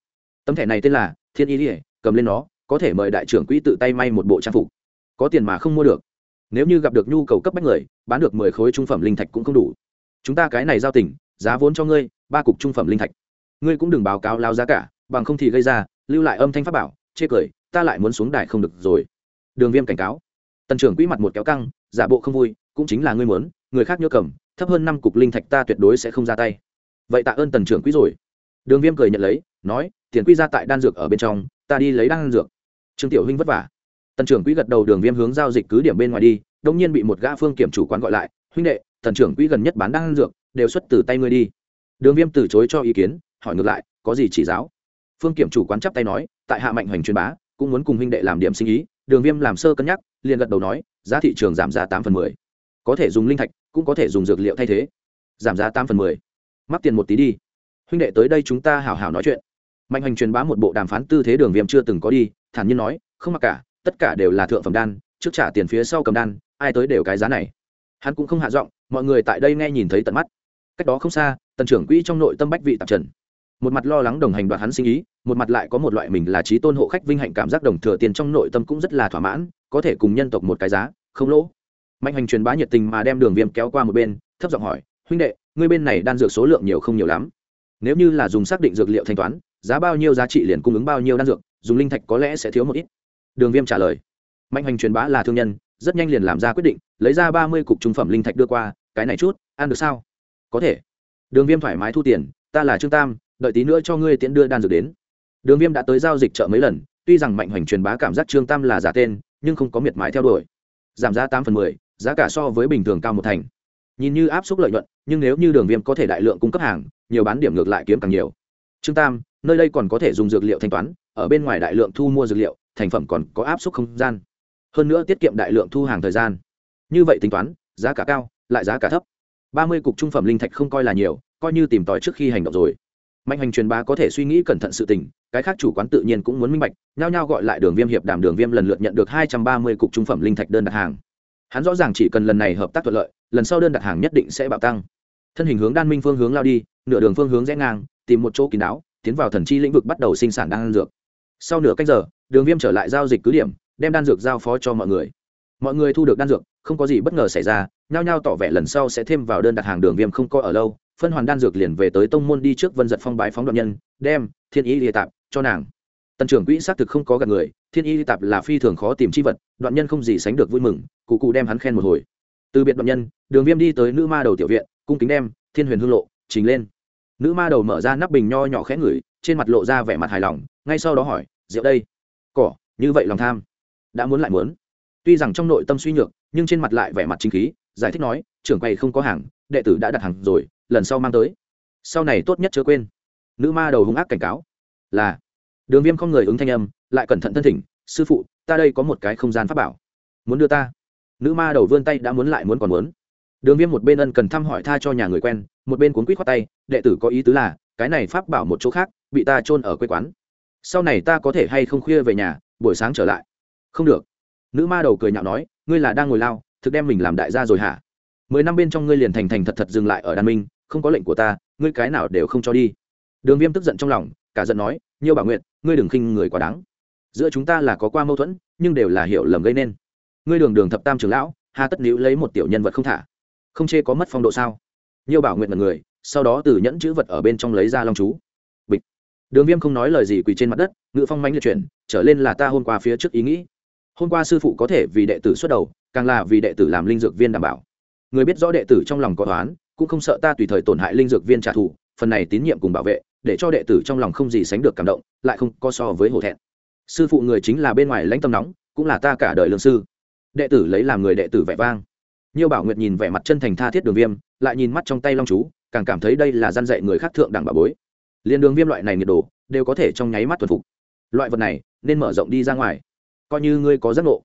S1: Tấm thẻ này tên là thiên y ỉa cầm lên nó, có thể mời đại trưởng quỹ tự tay may một bộ trang phục. Có tiền mà không mua được. Nếu như gặp được nhu cầu cấp bách người, bán được mười khối trung phẩm linh thạch cũng không đủ. Chúng ta cái này giao tỉnh giá vốn cho ngươi, ba cục trung phẩm linh thạch ngươi cũng đừng báo cáo lao giá cả, bằng không thì gây ra, lưu lại âm thanh pháp bảo, chê cười, ta lại muốn xuống đài không được rồi. Đường viêm cảnh cáo. Tần trưởng quỹ mặt một kéo căng, giả bộ không vui, cũng chính là ngươi muốn, người khác nhớ cầm, thấp hơn năm cục linh thạch ta tuyệt đối sẽ không ra tay. Vậy tạ ơn tần trưởng quỹ rồi. Đường viêm cười nhận lấy, nói, tiền quy ra tại đan dược ở bên trong, ta đi lấy đan dược. Trương tiểu huynh vất vả. Tần trưởng quỹ gật đầu đường viêm hướng giao dịch cứ điểm bên ngoài đi, đông nhiên bị một gã phương kiểm chủ quán gọi lại, huynh đệ, tần trưởng quỹ gần nhất bán đan dược, đều xuất từ tay ngươi đi. Đường viêm từ chối cho ý kiến hỏi ngược lại, có gì chỉ giáo? Phương kiểm chủ quán chắp tay nói, tại hạ mạnh hoành truyền bá, cũng muốn cùng huynh đệ làm điểm sinh ý. Đường viêm làm sơ cân nhắc, liền gật đầu nói, giá thị trường giảm giá tám phần mười. Có thể dùng linh thạch, cũng có thể dùng dược liệu thay thế. Giảm giá tám phần mười. Mắc tiền một tí đi. Huynh đệ tới đây chúng ta hào hào nói chuyện. Mạnh hoành truyền bá một bộ đàm phán tư thế đường viêm chưa từng có đi, thản nhiên nói, không mặc cả, tất cả đều là thượng phẩm đan, trước trả tiền phía sau cầm đan, ai tới đều cái giá này. Hắn cũng không hạ giọng, mọi người tại đây nghe nhìn thấy tận mắt. Cách đó không xa, tần trưởng quỹ trong nội tâm bách vị tạp trần một mặt lo lắng đồng hành đoạt hắn sinh ý, một mặt lại có một loại mình là trí tôn hộ khách vinh hạnh cảm giác đồng thừa tiền trong nội tâm cũng rất là thỏa mãn, có thể cùng nhân tộc một cái giá, không lỗ. Mạnh hành truyền bá nhiệt tình mà đem đường viêm kéo qua một bên, thấp giọng hỏi, huynh đệ, ngươi bên này đan dược số lượng nhiều không nhiều lắm? Nếu như là dùng xác định dược liệu thanh toán, giá bao nhiêu giá trị liền cung ứng bao nhiêu đan dược, dùng linh thạch có lẽ sẽ thiếu một ít. Đường viêm trả lời. Mạnh hành truyền bá là thương nhân, rất nhanh liền làm ra quyết định, lấy ra ba mươi cục trung phẩm linh thạch đưa qua, cái này chút, ăn được sao? Có thể. Đường viêm thoải mái thu tiền, ta là trương tam đợi tí nữa cho ngươi tiễn đưa đan dược đến. Đường viêm đã tới giao dịch chợ mấy lần, tuy rằng mạnh hoành truyền bá cảm giác trương tam là giả tên, nhưng không có miệt mái theo đuổi. Giảm giá tám phần mười, giá cả so với bình thường cao một thành. Nhìn như áp suất lợi nhuận, nhưng nếu như đường viêm có thể đại lượng cung cấp hàng, nhiều bán điểm ngược lại kiếm càng nhiều. Trương tam, nơi đây còn có thể dùng dược liệu thanh toán, ở bên ngoài đại lượng thu mua dược liệu, thành phẩm còn có áp suất không gian. Hơn nữa tiết kiệm đại lượng thu hàng thời gian. Như vậy tính toán, giá cả cao, lại giá cả thấp. Ba mươi cục trung phẩm linh thạch không coi là nhiều, coi như tìm tòi trước khi hành động rồi mạnh hành truyền bá có thể suy nghĩ cẩn thận sự tình, cái khác chủ quán tự nhiên cũng muốn minh bạch, nhao nhao gọi lại đường viêm hiệp đàm đường viêm lần lượt nhận được hai trăm ba mươi cục trung phẩm linh thạch đơn đặt hàng. Hắn rõ ràng chỉ cần lần này hợp tác thuận lợi, lần sau đơn đặt hàng nhất định sẽ bạo tăng. Thân hình hướng đan minh phương hướng lao đi, nửa đường phương hướng rẽ ngang, tìm một chỗ kín đáo, tiến vào thần chi lĩnh vực bắt đầu sinh sản đan dược. Sau nửa cách giờ, đường viêm trở lại giao dịch cứ điểm, đem đan dược giao phó cho mọi người. Mọi người thu được đan dược, không có gì bất ngờ xảy ra, nhao nhao tỏ vẻ lần sau sẽ thêm vào đơn đặt hàng đường viêm không có ở lâu phân hoàn đan dược liền về tới tông môn đi trước vân giật phong bái phóng đoạn nhân, đem thiên ý địa tạp cho nàng. Tần trưởng quỹ xác thực không có gặp người, thiên y tạp là phi thường khó tìm chi vật, đoạn nhân không gì sánh được vui mừng, cụ cụ đem hắn khen một hồi. Từ biệt đoạn nhân, đường viêm đi tới nữ ma đầu tiểu viện, cung kính đem thiên huyền hương lộ trình lên. Nữ ma đầu mở ra nắp bình nho nhỏ khẽ ngửi, trên mặt lộ ra vẻ mặt hài lòng, ngay sau đó hỏi, rượu đây? Cỏ, như vậy lòng tham. Đã muốn lại muốn. Tuy rằng trong nội tâm suy nhược, nhưng trên mặt lại vẻ mặt chính khí, giải thích nói, trưởng quầy không có hàng, đệ tử đã đặt hàng rồi lần sau mang tới. Sau này tốt nhất chớ quên. Nữ ma đầu hung ác cảnh cáo. Là. Đường viêm không người ứng thanh âm, lại cẩn thận thân thỉnh, sư phụ, ta đây có một cái không gian pháp bảo. Muốn đưa ta? Nữ ma đầu vươn tay đã muốn lại muốn còn muốn. Đường viêm một bên ân cần thăm hỏi tha cho nhà người quen, một bên cuốn quýt khoát tay, đệ tử có ý tứ là, cái này pháp bảo một chỗ khác, bị ta trôn ở quê quán. Sau này ta có thể hay không khuya về nhà, buổi sáng trở lại. Không được. Nữ ma đầu cười nhạo nói, ngươi là đang ngồi lao, thực đem mình làm đại gia rồi hả? Mười năm bên trong ngươi liền thành thành thật thật dừng lại ở đan minh không có lệnh của ta, ngươi cái nào đều không cho đi. Đường viêm tức giận trong lòng, cả giận nói nhiều bảo nguyện ngươi đừng khinh người quá đáng. Giữa chúng ta là có qua mâu thuẫn, nhưng đều là hiểu lầm gây nên. Ngươi đường đường thập tam trưởng lão, hà tất níu lấy một tiểu nhân vật không thả. Không chê có mất phong độ sao? Nhiều bảo nguyện mật người, sau đó từ nhẫn chữ vật ở bên trong lấy ra long chú. Bịch. Đường viêm không nói lời gì quỳ trên mặt đất, ngự phong mánh liệt chuyển, trở lên là ta hôm qua phía trước ý nghĩ. Hôm qua sư phụ có thể vì đệ tử xuất đầu, càng là vì đệ tử làm linh dược viên đảm bảo. Người biết rõ đệ tử trong lòng có toán cũng không sợ ta tùy thời tổn hại linh dược viên trả thù, phần này tín nhiệm cùng bảo vệ, để cho đệ tử trong lòng không gì sánh được cảm động, lại không có so với hổ thẹn. Sư phụ người chính là bên ngoài lãnh tâm nóng, cũng là ta cả đời lương sư. Đệ tử lấy làm người đệ tử vẻ vang. Nhiều bảo nguyệt nhìn vẻ mặt chân thành tha thiết đường viêm, lại nhìn mắt trong tay long chú, càng cảm thấy đây là gian dạy người khác thượng đẳng bà bối. Liền đường viêm loại này nhiệt độ, đều có thể trong nháy mắt thuần phục. Loại vật này, nên mở rộng đi ra ngoài. Coi như ngươi có giấc ngộ.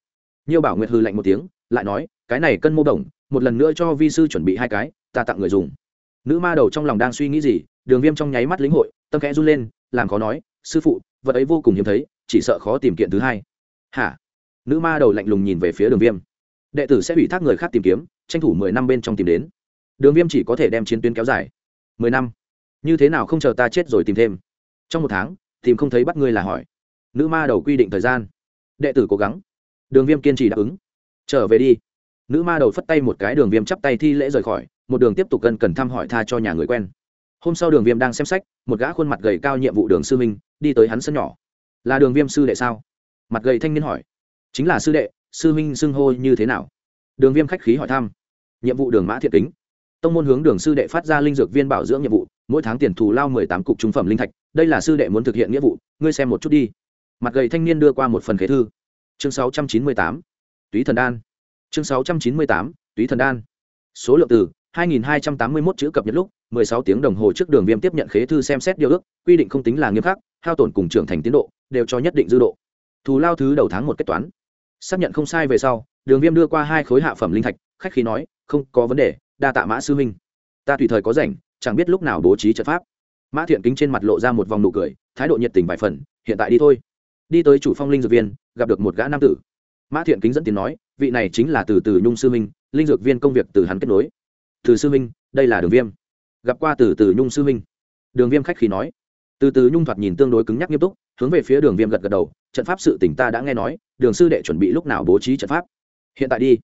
S1: Nhiều bảo nguyệt hư lạnh một tiếng, lại nói, cái này cân mô đồng, một lần nữa cho vi sư chuẩn bị hai cái ta tặng người dùng. Nữ ma đầu trong lòng đang suy nghĩ gì, đường viêm trong nháy mắt lĩnh hội, tâm khẽ run lên, làm khó nói, sư phụ, vật ấy vô cùng hiếm thấy, chỉ sợ khó tìm kiện thứ hai. Hả? Nữ ma đầu lạnh lùng nhìn về phía đường viêm. Đệ tử sẽ ủy thác người khác tìm kiếm, tranh thủ mười năm bên trong tìm đến. Đường viêm chỉ có thể đem chiến tuyến kéo dài. Mười năm? Như thế nào không chờ ta chết rồi tìm thêm? Trong một tháng, tìm không thấy bắt ngươi là hỏi. Nữ ma đầu quy định thời gian. Đệ tử cố gắng. Đường viêm kiên trì đáp ứng. Trở về đi. Nữ ma đầu phất tay một cái, đường viêm chắp tay thi lễ rời khỏi một đường tiếp tục cần cần thăm hỏi tha cho nhà người quen. Hôm sau đường viêm đang xem sách, một gã khuôn mặt gầy cao nhiệm vụ đường sư minh đi tới hắn sân nhỏ. Là đường viêm sư đệ sao? Mặt gầy thanh niên hỏi. Chính là sư đệ, sư minh xưng hô như thế nào? Đường viêm khách khí hỏi thăm. Nhiệm vụ đường mã thiện kính. Tông môn hướng đường sư đệ phát ra linh dược viên bảo dưỡng nhiệm vụ, mỗi tháng tiền thù lao mười tám cục trung phẩm linh thạch, đây là sư đệ muốn thực hiện nghĩa vụ, ngươi xem một chút đi. Mặt gầy thanh niên đưa qua một phần khế thư. Chương sáu trăm chín mươi tám, túy thần đan. Chương sáu trăm chín mươi tám, túy thần đan. Số lượng từ 2281 chữ cập nhật lúc 16 tiếng đồng hồ trước đường viêm tiếp nhận khế thư xem xét điều ước, quy định không tính là nghiêm khắc, hao tổn cùng trưởng thành tiến độ, đều cho nhất định dư độ. Thù lao thứ đầu tháng một kết toán. Xác nhận không sai về sau, đường viêm đưa qua hai khối hạ phẩm linh thạch, khách khí nói, không có vấn đề, đa tạ mã sư huynh. Ta tùy thời có rảnh, chẳng biết lúc nào bố trí trận pháp. Mã thiện kính trên mặt lộ ra một vòng nụ cười, thái độ nhiệt tình vài phần, hiện tại đi thôi. Đi tới chủ phong linh dược viên, gặp được một gã nam tử. Mã thiện kính dẫn tiếng nói, vị này chính là từ từ nhung sư minh linh dược viên công việc từ hắn kết nối từ sư minh đây là đường viêm. Gặp qua từ từ nhung sư minh đường viêm khách khí nói. Từ từ nhung thoạt nhìn tương đối cứng nhắc nghiêm túc, hướng về phía đường viêm gật gật đầu, trận pháp sự tỉnh ta đã nghe nói, đường sư đệ chuẩn bị lúc nào bố trí trận pháp. Hiện tại đi.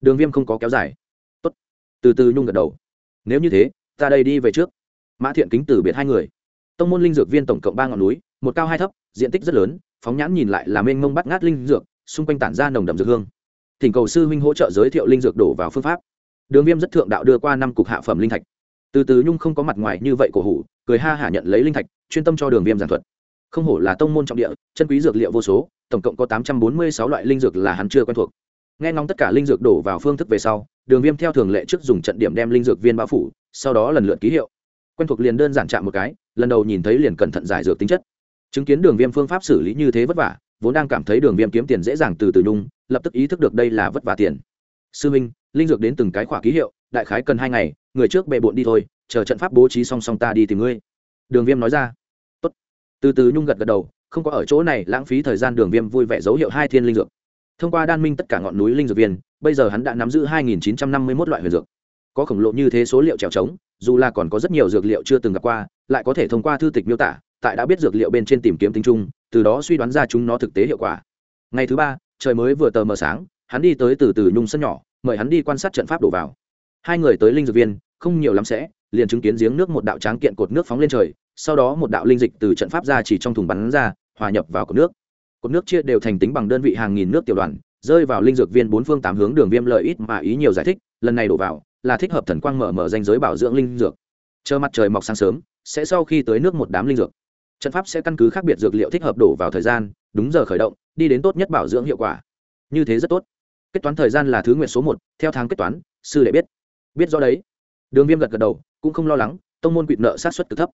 S1: Đường viêm không có kéo dài. Tốt. từ từ nhung gật đầu. Nếu như thế, ta đây đi về trước. Mã thiện kính từ biệt hai người. Tông môn linh dược viên tổng cộng ba ngọn núi, một cao hai thấp, diện tích rất lớn, phóng nhãn nhìn lại là mênh mông bắt ngát linh dược, xung quanh tản ra nồng đậm dược hương. Thỉnh cầu sư huynh hỗ trợ giới thiệu linh dược đổ vào phương pháp đường viêm rất thượng đạo đưa qua năm cục hạ phẩm linh thạch. Từ từ nhung không có mặt ngoài như vậy cổ hủ, cười ha hả nhận lấy linh thạch, chuyên tâm cho đường viêm giảng thuật. Không hổ là tông môn trọng địa, chân quý dược liệu vô số, tổng cộng có tám trăm bốn mươi sáu loại linh dược là hắn chưa quen thuộc. Nghe ngóng tất cả linh dược đổ vào phương thức về sau, đường viêm theo thường lệ trước dùng trận điểm đem linh dược viên bao phủ, sau đó lần lượt ký hiệu. Quen thuộc liền đơn giản chạm một cái, lần đầu nhìn thấy liền cẩn thận giải dược tính chất. Chứng kiến đường viêm phương pháp xử lý như thế vất vả, vốn đang cảm thấy đường viêm kiếm tiền dễ dàng từ từ nhung, lập tức ý thức được đây là vất vả tiền. Sư minh linh dược đến từng cái khỏa ký hiệu, đại khái cần hai ngày, người trước bệ bộn đi thôi, chờ trận pháp bố trí song song ta đi tìm ngươi. Đường viêm nói ra. Tốt. từ từ nhung gật gật đầu, không có ở chỗ này lãng phí thời gian, đường viêm vui vẻ dấu hiệu hai thiên linh dược. Thông qua đan minh tất cả ngọn núi linh dược viên, bây giờ hắn đã nắm giữ hai nghìn chín trăm năm mươi một loại huyền dược. Có khổng lồ như thế số liệu trèo trống, dù là còn có rất nhiều dược liệu chưa từng gặp qua, lại có thể thông qua thư tịch miêu tả, tại đã biết dược liệu bên trên tìm kiếm tính chung, từ đó suy đoán ra chúng nó thực tế hiệu quả. Ngày thứ ba, trời mới vừa tờ mờ sáng, hắn đi tới từ từ nhung sân nhỏ mời hắn đi quan sát trận pháp đổ vào. Hai người tới linh dược viên, không nhiều lắm sẽ, liền chứng kiến giếng nước một đạo tráng kiện cột nước phóng lên trời, sau đó một đạo linh dịch từ trận pháp ra chỉ trong thùng bắn ra, hòa nhập vào cột nước. Cột nước chia đều thành tính bằng đơn vị hàng nghìn nước tiểu đoàn, rơi vào linh dược viên bốn phương tám hướng đường viêm lợi ít mà ý nhiều giải thích, lần này đổ vào, là thích hợp thần quang mở mở danh giới bảo dưỡng linh dược. Chờ mặt trời mọc sáng sớm, sẽ sau khi tới nước một đám linh dược. Trận pháp sẽ căn cứ khác biệt dược liệu thích hợp đổ vào thời gian, đúng giờ khởi động, đi đến tốt nhất bảo dưỡng hiệu quả. Như thế rất tốt kết toán thời gian là thứ nguyện số một, theo tháng kết toán, sư đệ biết. Biết do đấy. Đường viêm gật gật đầu, cũng không lo lắng, tông môn quỵt nợ sát xuất cực thấp.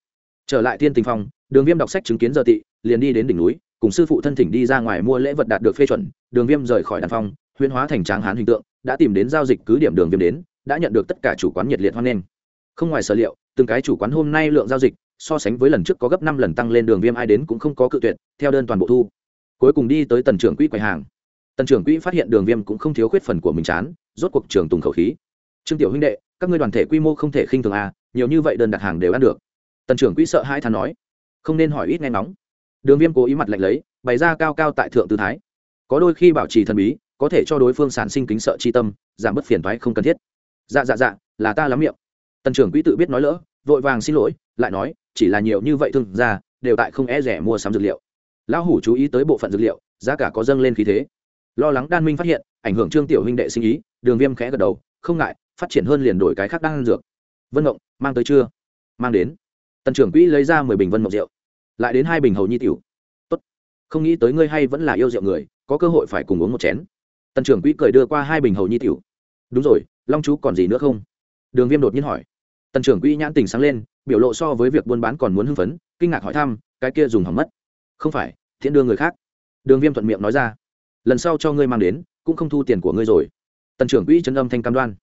S1: Trở lại thiên tình phong đường viêm đọc sách chứng kiến giờ tị, liền đi đến đỉnh núi, cùng sư phụ thân thỉnh đi ra ngoài mua lễ vật đạt được phê chuẩn, đường viêm rời khỏi đàn phong huyễn hóa thành tráng hán hình tượng, đã tìm đến giao dịch cứ điểm đường viêm đến, đã nhận được tất cả chủ quán nhiệt liệt hoan nghênh. Không ngoài sở liệu, từng cái chủ quán hôm nay lượng giao dịch, so sánh với lần trước có gấp năm lần tăng lên đường viêm ai đến cũng không có cự tuyệt, theo đơn toàn bộ thu. Cuối cùng đi tới tần trưởng quỹ quầy hàng tần trưởng quỹ phát hiện đường viêm cũng không thiếu khuyết phần của mình chán, rốt cuộc trường tùng khẩu khí. Trương tiểu huynh đệ, các ngươi đoàn thể quy mô không thể khinh thường à nhiều như vậy đơn đặt hàng đều ăn được. Tần trưởng quỹ sợ hai thà nói. Không nên hỏi ít nghe nóng đường viêm cố ý mặt lạnh lấy, bày ra cao cao tại thượng tư thái. Có đôi khi bảo trì thần bí, có thể cho đối phương sản sinh kính sợ chi tâm, giảm bớt phiền thoái không cần thiết. Dạ dạ dạ là ta lắm miệng. Tần trưởng quỹ tự biết nói lỡ, vội vàng xin lỗi, lại nói, chỉ là nhiều như vậy thương ra đều tại không e rẻ mua sắm dược liệu. Lão hủ chú ý tới bộ phận dược liệu, giá cả có dâng lên khí thế lo lắng đan minh phát hiện, ảnh hưởng trương tiểu huynh đệ sinh ý, đường viêm khẽ gật đầu, không ngại, phát triển hơn liền đổi cái khác đang dược. Vân mộng, mang tới chưa? Mang đến. Tần trưởng quỹ lấy ra mười bình vân mộng rượu. Lại đến hai bình hầu nhi tiểu. Tốt. Không nghĩ tới ngươi hay vẫn là yêu rượu người, có cơ hội phải cùng uống một chén. Tần trưởng quỹ cười đưa qua hai bình hầu nhi tiểu. Đúng rồi, long chú còn gì nữa không? Đường viêm đột nhiên hỏi. Tần trưởng quỹ nhãn tình sáng lên, biểu lộ so với việc buôn bán còn muốn hưng phấn, kinh ngạc hỏi thăm, cái kia dùng hỏng mất. Không phải thiện đưa người khác. Đường viêm thuận miệng nói ra lần sau cho ngươi mang đến, cũng không thu tiền của ngươi rồi. Tần trưởng quỹ trấn âm thanh cam đoan.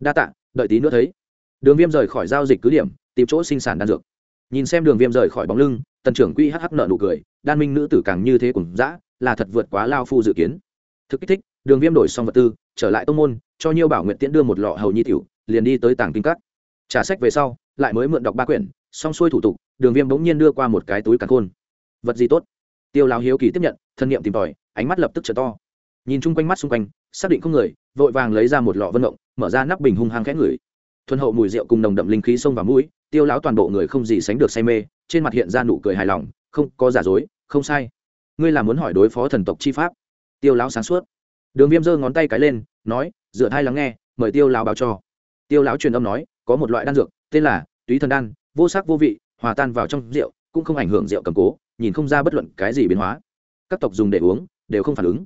S1: Đa tạ, đợi tí nữa thấy. Đường viêm rời khỏi giao dịch cứ điểm, tìm chỗ sinh sản đan dược. Nhìn xem đường viêm rời khỏi bóng lưng, tần trưởng quỹ hh nợ nụ cười, đan minh nữ tử càng như thế cùng dã, là thật vượt quá lao phu dự kiến. Thực kích thích, đường viêm đổi xong vật tư, trở lại tô n g môn, cho nhiêu bảo nguyện tiễn đưa một lọ hầu nhi tiểu, liền đi tới tảng kinh cắt trả sách về sau, lại mới mượn đọc ba quyển, xong xuôi thủ tục, đường viêm bỗng nhiên đưa qua một cái túi càn khôn. Vật gì tốt? Tiêu lao hiếu kỳ tiếp nhận, thân nhiệm tìm tòi ánh mắt lập tức trở to. Nhìn chung quanh mắt xung quanh, xác định không người, vội vàng lấy ra một lọ vân động mở ra nắp bình hung hăng khẽ ngửi. Thuần hậu mùi rượu cùng nồng đậm linh khí xông vào mũi, tiêu láo toàn bộ người không gì sánh được say mê, trên mặt hiện ra nụ cười hài lòng, không có giả dối, không sai. Ngươi là muốn hỏi đối phó thần tộc chi pháp. Tiêu láo sáng suốt. Đường viêm giơ ngón tay cái lên, nói, dựa thai lắng nghe, mời tiêu láo báo cho. Tiêu láo truyền âm nói, có một loại đan dược, tên là túy thần đan, vô sắc vô vị, hòa tan vào trong rượu, cũng không ảnh hưởng rượu cầm cố, nhìn không ra bất luận cái gì biến hóa. Các tộc dùng để uống đều không phản ứng.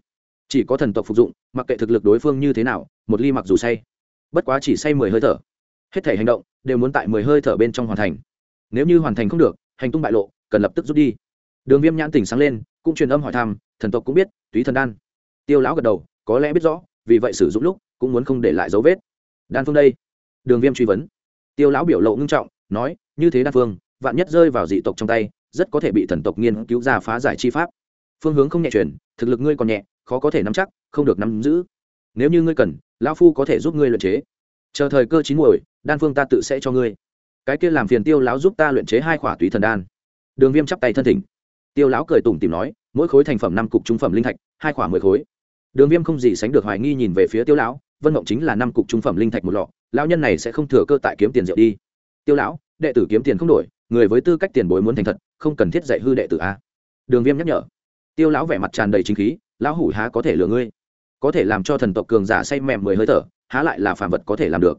S1: Chỉ có thần tộc phục dụng, mặc kệ thực lực đối phương như thế nào, một ly mặc dù say. Bất quá chỉ say mười hơi thở. Hết thể hành động đều muốn tại mười hơi thở bên trong hoàn thành. Nếu như hoàn thành không được, hành tung bại lộ, cần lập tức rút đi. Đường viêm nhãn tỉnh sáng lên, cũng truyền âm hỏi thăm, thần tộc cũng biết, túy thần đan. Tiêu lão gật đầu, có lẽ biết rõ, vì vậy sử dụng lúc, cũng muốn không để lại dấu vết. Đan phương đây. Đường viêm truy vấn. Tiêu lão biểu lộ ngưng trọng, nói, như thế đan phương, vạn nhất rơi vào dị tộc trong tay, rất có thể bị thần tộc nghiên cứu ra phá giải chi pháp. Phương hướng không nhẹ truyền thực lực ngươi còn nhẹ, khó có thể nắm chắc, không được nắm giữ. Nếu như ngươi cần, lão phu có thể giúp ngươi luyện chế. Chờ thời cơ chín muồi, đan phương ta tự sẽ cho ngươi. Cái kia làm phiền tiêu lão giúp ta luyện chế hai khỏa tùy thần đan. Đường viêm chắp tay thân thỉnh. Tiêu lão cười tủm tìm nói, mỗi khối thành phẩm năm cục trung phẩm linh thạch, hai khỏa mười khối. Đường viêm không gì sánh được hoài nghi nhìn về phía tiêu lão, vân mộng chính là năm cục trung phẩm linh thạch một lọ, lão nhân này sẽ không thừa cơ tại kiếm tiền rượu đi. Tiêu lão, đệ tử kiếm tiền không đổi, người với tư cách tiền bối muốn thành thật, không cần thiết dạy hư đệ tử a. Đường viêm nhắc nhở tiêu lão vẻ mặt tràn đầy chính khí, lão hủ há có thể lừa ngươi? Có thể làm cho thần tộc cường giả say mềm mười hơi thở, há lại là phản vật có thể làm được.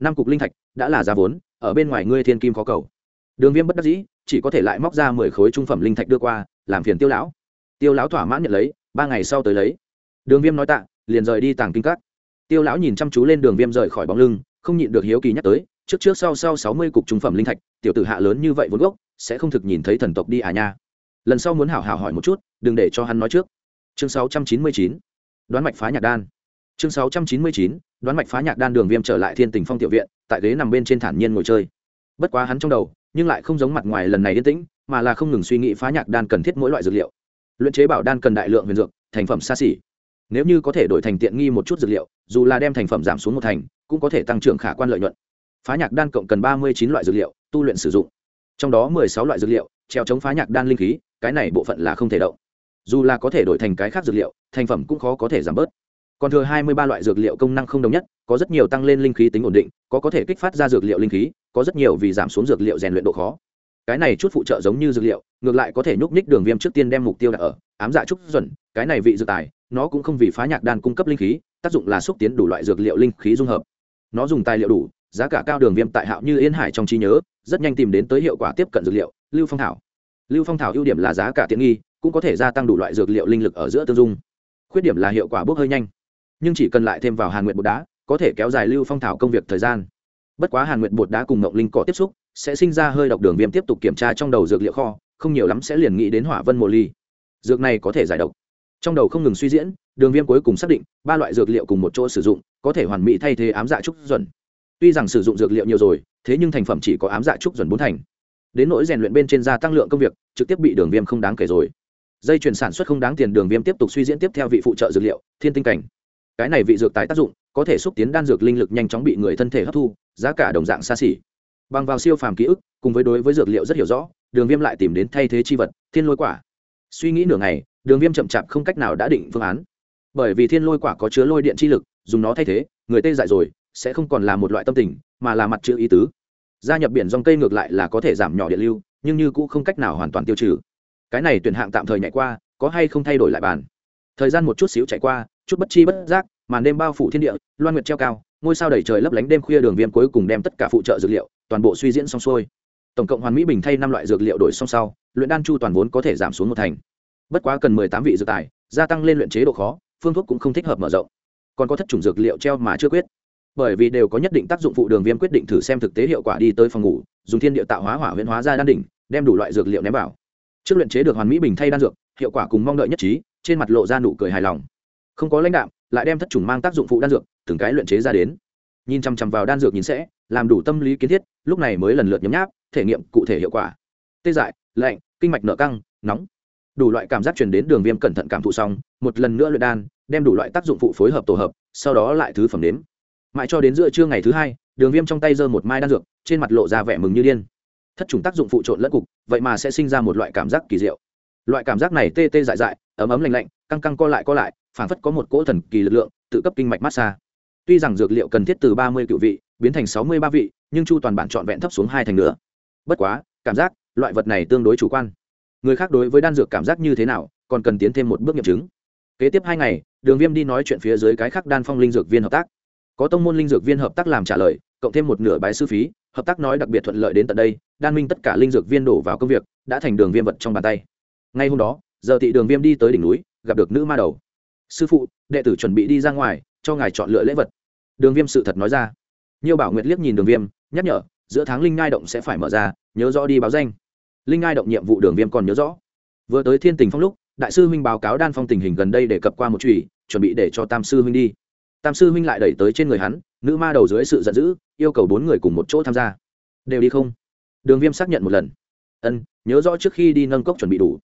S1: Năm cục linh thạch đã là giá vốn, ở bên ngoài ngươi thiên kim khó cầu. Đường viêm bất đắc dĩ, chỉ có thể lại móc ra mười khối trung phẩm linh thạch đưa qua, làm phiền tiêu lão. Tiêu lão thỏa mãn nhận lấy, ba ngày sau tới lấy. Đường viêm nói tạ, liền rời đi tàng kinh cắt tiêu lão nhìn chăm chú lên đường viêm rời khỏi bóng lưng, không nhịn được hiếu kỳ nhắc tới, trước trước sau sau sáu mươi cục trung phẩm linh thạch, tiểu tử hạ lớn như vậy vốn gốc, sẽ không thực nhìn thấy thần tộc đi à nha lần sau muốn hảo hảo hỏi một chút, đừng để cho hắn nói trước. Chương sáu trăm chín mươi chín, đoán mạch phá nhạc đan. Chương sáu trăm chín mươi chín, đoán mạch phá nhạc đan đường viêm trở lại thiên tình phong tiểu viện, tại ghế nằm bên trên thản nhiên ngồi chơi. Bất quá hắn trong đầu, nhưng lại không giống mặt ngoài lần này yên tĩnh, mà là không ngừng suy nghĩ phá nhạc đan cần thiết mỗi loại dược liệu. Luyện chế bảo đan cần đại lượng huyền dược, thành phẩm xa xỉ. Nếu như có thể đổi thành tiện nghi một chút dược liệu, dù là đem thành phẩm giảm xuống một thành, cũng có thể tăng trưởng khả quan lợi nhuận. Phá nhạc đan cộng cần ba mươi chín loại dược liệu, tu luyện sử dụng. Trong đó mười sáu loại dược liệu treo chống phá nhạc đan linh khí, cái này bộ phận là không thể động. Dù là có thể đổi thành cái khác dược liệu, thành phẩm cũng khó có thể giảm bớt. Còn thừa hai mươi ba loại dược liệu công năng không đồng nhất, có rất nhiều tăng lên linh khí tính ổn định, có có thể kích phát ra dược liệu linh khí, có rất nhiều vì giảm xuống dược liệu rèn luyện độ khó. Cái này chút phụ trợ giống như dược liệu, ngược lại có thể nhúc nhích đường viêm trước tiên đem mục tiêu đặt ở, ám dạ trúc duẩn, cái này vị dược tài, nó cũng không vì phá nhạc đan cung cấp linh khí, tác dụng là xúc tiến đủ loại dược liệu linh khí dung hợp. Nó dùng tài liệu đủ, giá cả cao đường viêm tại hạo như yên hải trong trí nhớ, rất nhanh tìm đến tới hiệu quả tiếp cận dược liệu lưu phong thảo. Lưu phong thảo ưu điểm là giá cả tiện nghi, cũng có thể gia tăng đủ loại dược liệu linh lực ở giữa tương dung. Khuyết điểm là hiệu quả bốc hơi nhanh. Nhưng chỉ cần lại thêm vào hàn nguyện bột đá, có thể kéo dài lưu phong thảo công việc thời gian. Bất quá hàn nguyện bột đá cùng mộng linh cỏ tiếp xúc, sẽ sinh ra hơi độc đường viêm tiếp tục kiểm tra trong đầu dược liệu kho, không nhiều lắm sẽ liền nghĩ đến hỏa vân mồ ly. Dược này có thể giải độc. Trong đầu không ngừng suy diễn, đường viêm cuối cùng xác định, ba loại dược liệu cùng một chỗ sử dụng, có thể hoàn mỹ thay thế ám dạ trúc duẩn. Tuy rằng sử dụng dược liệu nhiều rồi, thế nhưng thành phẩm chỉ có ám dạ trúc duẩn bốn thành đến nỗi rèn luyện bên trên gia tăng lượng công việc, trực tiếp bị đường viêm không đáng kể rồi. Dây chuyển sản xuất không đáng tiền đường viêm tiếp tục suy diễn tiếp theo vị phụ trợ dược liệu, thiên tinh cảnh. Cái này vị dược tái tác dụng, có thể xúc tiến đan dược linh lực nhanh chóng bị người thân thể hấp thu, giá cả đồng dạng xa xỉ. Bằng vào siêu phàm ký ức, cùng với đối với dược liệu rất hiểu rõ, đường viêm lại tìm đến thay thế chi vật, thiên lôi quả. Suy nghĩ nửa ngày, đường viêm chậm chạp không cách nào đã định phương án. Bởi vì thiên lôi quả có chứa lôi điện chi lực, dùng nó thay thế, người tê dại rồi, sẽ không còn là một loại tâm tình, mà là mặt chữ ý tứ gia nhập biển dòng cây ngược lại là có thể giảm nhỏ điện lưu, nhưng như cũng không cách nào hoàn toàn tiêu trừ. Cái này tuyển hạng tạm thời nhảy qua, có hay không thay đổi lại bàn? Thời gian một chút xíu chạy qua, chút bất chi bất giác, màn đêm bao phủ thiên địa, loan nguyệt treo cao, ngôi sao đầy trời lấp lánh đêm khuya đường viêm cuối cùng đem tất cả phụ trợ dược liệu, toàn bộ suy diễn xong xuôi. Tổng cộng hoàn mỹ bình thay năm loại dược liệu đổi xong sau, luyện đan chu toàn vốn có thể giảm xuống một thành. Bất quá cần mười tám vị dược tài, gia tăng lên luyện chế độ khó, phương thuốc cũng không thích hợp mở rộng. Còn có thất chủng dược liệu treo mà chưa quyết bởi vì đều có nhất định tác dụng phụ đường viêm quyết định thử xem thực tế hiệu quả đi tới phòng ngủ, dùng thiên địa tạo hóa hỏa huyễn hóa ra đan đỉnh, đem đủ loại dược liệu ném vào. Trước luyện chế được hoàn mỹ bình thay đan dược, hiệu quả cùng mong đợi nhất trí, trên mặt lộ ra nụ cười hài lòng. Không có lãnh đạm, lại đem thất trùng mang tác dụng phụ đan dược, từng cái luyện chế ra đến. Nhìn chằm chằm vào đan dược nhìn sẽ, làm đủ tâm lý kiến thiết, lúc này mới lần lượt nhấm nháp, thể nghiệm cụ thể hiệu quả. Tê dại, lạnh, kinh mạch nợ căng, nóng. Đủ loại cảm giác truyền đến đường viêm cẩn thận cảm thụ xong, một lần nữa luyện đan, đem đủ loại tác dụng phụ phối hợp tổ hợp, sau đó lại thứ phẩm nếm mãi cho đến giữa trưa ngày thứ hai, đường viêm trong tay giơ một mai đan dược, trên mặt lộ ra vẻ mừng như điên. Thất trùng tác dụng phụ trộn lẫn cục, vậy mà sẽ sinh ra một loại cảm giác kỳ diệu. Loại cảm giác này tê tê dại dại, ấm ấm lạnh lạnh, căng căng co lại co lại, phảng phất có một cỗ thần kỳ lực lượng, tự cấp kinh mạch massage tuy rằng dược liệu cần thiết từ ba mươi cựu vị, biến thành sáu mươi ba vị, nhưng chu toàn bản trọn vẹn thấp xuống hai thành nữa. Bất quá, cảm giác, loại vật này tương đối chủ quan. Người khác đối với đan dược cảm giác như thế nào, còn cần tiến thêm một bước nghiệm chứng. Kế tiếp hai ngày, đường viêm đi nói chuyện phía dưới cái khác đan phong linh dược viên hợp tác có tông môn linh dược viên hợp tác làm trả lời, cộng thêm một nửa bái sư phí, hợp tác nói đặc biệt thuận lợi đến tận đây, đan minh tất cả linh dược viên đổ vào công việc, đã thành đường viêm vật trong bàn tay. Ngay hôm đó, giờ thị đường viêm đi tới đỉnh núi, gặp được nữ ma đầu. Sư phụ, đệ tử chuẩn bị đi ra ngoài, cho ngài chọn lựa lễ vật. Đường viêm sự thật nói ra. Nhiều bảo nguyệt liếc nhìn đường viêm, nhắc nhở, giữa tháng linh ngai động sẽ phải mở ra, nhớ rõ đi báo danh. Linh ngai động nhiệm vụ đường viêm còn nhớ rõ. Vừa tới thiên tình phong lúc, đại sư huynh báo cáo đan phong tình hình gần đây để cập qua một chùy, chuẩn bị để cho tam sư huynh đi tam sư huynh lại đẩy tới trên người hắn, nữ ma đầu dưới sự giận dữ, yêu cầu bốn người cùng một chỗ tham gia. Đều đi không? Đường viêm xác nhận một lần. Ân, nhớ rõ trước khi đi nâng cốc chuẩn bị đủ.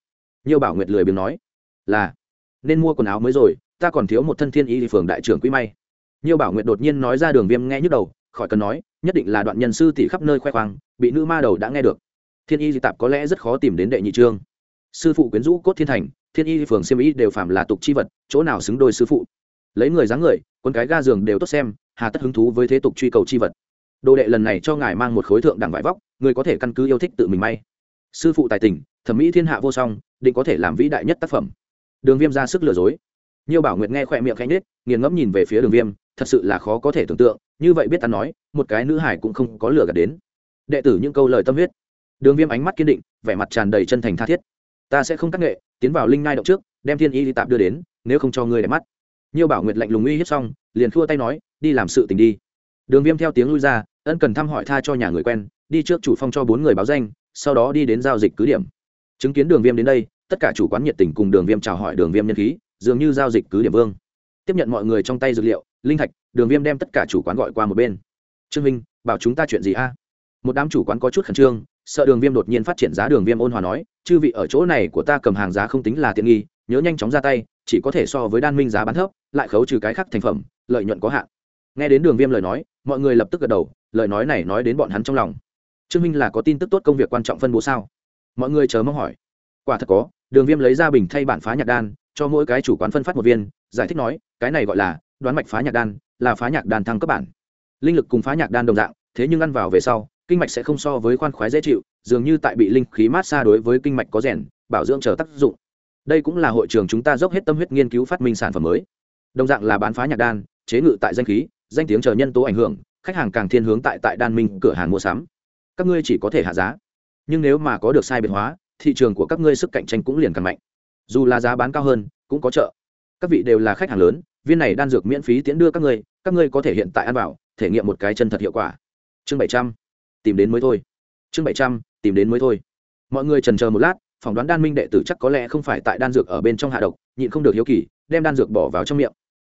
S1: Nhiều bảo nguyệt lười biếng nói, là, nên mua quần áo mới rồi, ta còn thiếu một thân thiên y phường đại trưởng quý may. Nhiều bảo nguyệt đột nhiên nói ra đường viêm nghe nhức đầu, khỏi cần nói, nhất định là đoạn nhân sư tỷ khắp nơi khoe khoang, bị nữ ma đầu đã nghe được. Thiên y di tạp có lẽ rất khó tìm đến đệ nhị trương. Sư phụ quyến rũ cốt thiên thành, thiên y phường siêm ý đều phạm là tục chi vật, chỗ nào xứng đôi sư phụ? Lấy người dáng người, quân cái ga giường đều tốt xem, hà tất hứng thú với thế tục truy cầu chi vật. Đồ đệ lần này cho ngài mang một khối thượng đẳng vải vóc, người có thể căn cứ yêu thích tự mình may. Sư phụ tài tình, thẩm mỹ thiên hạ vô song, định có thể làm vĩ đại nhất tác phẩm. Đường viêm ra sức lừa dối. Nhiều bảo nguyệt nghe khỏe miệng khanh nết nghiền ngẫm nhìn về phía đường viêm, thật sự là khó có thể tưởng tượng, như vậy biết ta nói, một cái nữ hải cũng không có lừa gạt đến. Đệ tử những câu lời tâm huyết. Đường viêm ánh mắt kiên định, vẻ mặt tràn đầy chân thành tha thiết. Ta sẽ không tác nghệ, tiến vào linh ngai động trước, đem thiên y đi tạp đưa đến, nếu không cho ngươi đẹp mắt nhiều bảo nguyệt lạnh lùng uy hiếp xong, liền khua tay nói, đi làm sự tình đi. Đường viêm theo tiếng lui ra, ân cần thăm hỏi tha cho nhà người quen, đi trước chủ phong cho bốn người báo danh, sau đó đi đến giao dịch cứ điểm. Chứng kiến đường viêm đến đây, tất cả chủ quán nhiệt tình cùng đường viêm chào hỏi đường viêm nhân khí, dường như giao dịch cứ điểm vương. Tiếp nhận mọi người trong tay dược liệu, linh thạch, đường viêm đem tất cả chủ quán gọi qua một bên. Trương minh, bảo chúng ta chuyện gì a? Một đám chủ quán có chút khẩn trương, sợ đường viêm đột nhiên phát triển giá đường viêm ôn hòa nói, chư vị ở chỗ này của ta cầm hàng giá không tính là tiện nghi nhớ nhanh chóng ra tay, chỉ có thể so với đan minh giá bán thấp, lại khấu trừ cái khác thành phẩm, lợi nhuận có hạn. Nghe đến đường viêm lời nói, mọi người lập tức gật đầu, lời nói này nói đến bọn hắn trong lòng. Trương minh là có tin tức tốt công việc quan trọng phân bố sao? Mọi người chờ mong hỏi. Quả thật có, đường viêm lấy ra bình thay bản phá nhạc đan, cho mỗi cái chủ quán phân phát một viên, giải thích nói, cái này gọi là đoán mạch phá nhạc đan, là phá nhạc đan thăng cấp bản. Linh lực cùng phá nhạc đan đồng dạng, thế nhưng ăn vào về sau, kinh mạch sẽ không so với khoan khoái dễ chịu, dường như tại bị linh khí mát xa đối với kinh mạch có rèn, bảo dưỡng chờ tác dụng đây cũng là hội trường chúng ta dốc hết tâm huyết nghiên cứu phát minh sản phẩm mới. Đồng dạng là bán phá nhạc đan, chế ngự tại danh khí, danh tiếng chờ nhân tố ảnh hưởng, khách hàng càng thiên hướng tại tại đan minh cửa hàng mua sắm. Các ngươi chỉ có thể hạ giá. Nhưng nếu mà có được sai biệt hóa, thị trường của các ngươi sức cạnh tranh cũng liền càng mạnh. Dù là giá bán cao hơn, cũng có chợ. Các vị đều là khách hàng lớn, viên này đan dược miễn phí tiễn đưa các ngươi các ngươi có thể hiện tại ăn vào, thể nghiệm một cái chân thật hiệu quả. Chương bảy trăm, tìm đến mới thôi. Chương bảy trăm, tìm đến mới thôi. Mọi người trần chờ một lát phỏng đoán đan minh đệ tử chắc có lẽ không phải tại đan dược ở bên trong hạ độc, nhịn không được hiếu kỳ, đem đan dược bỏ vào trong miệng.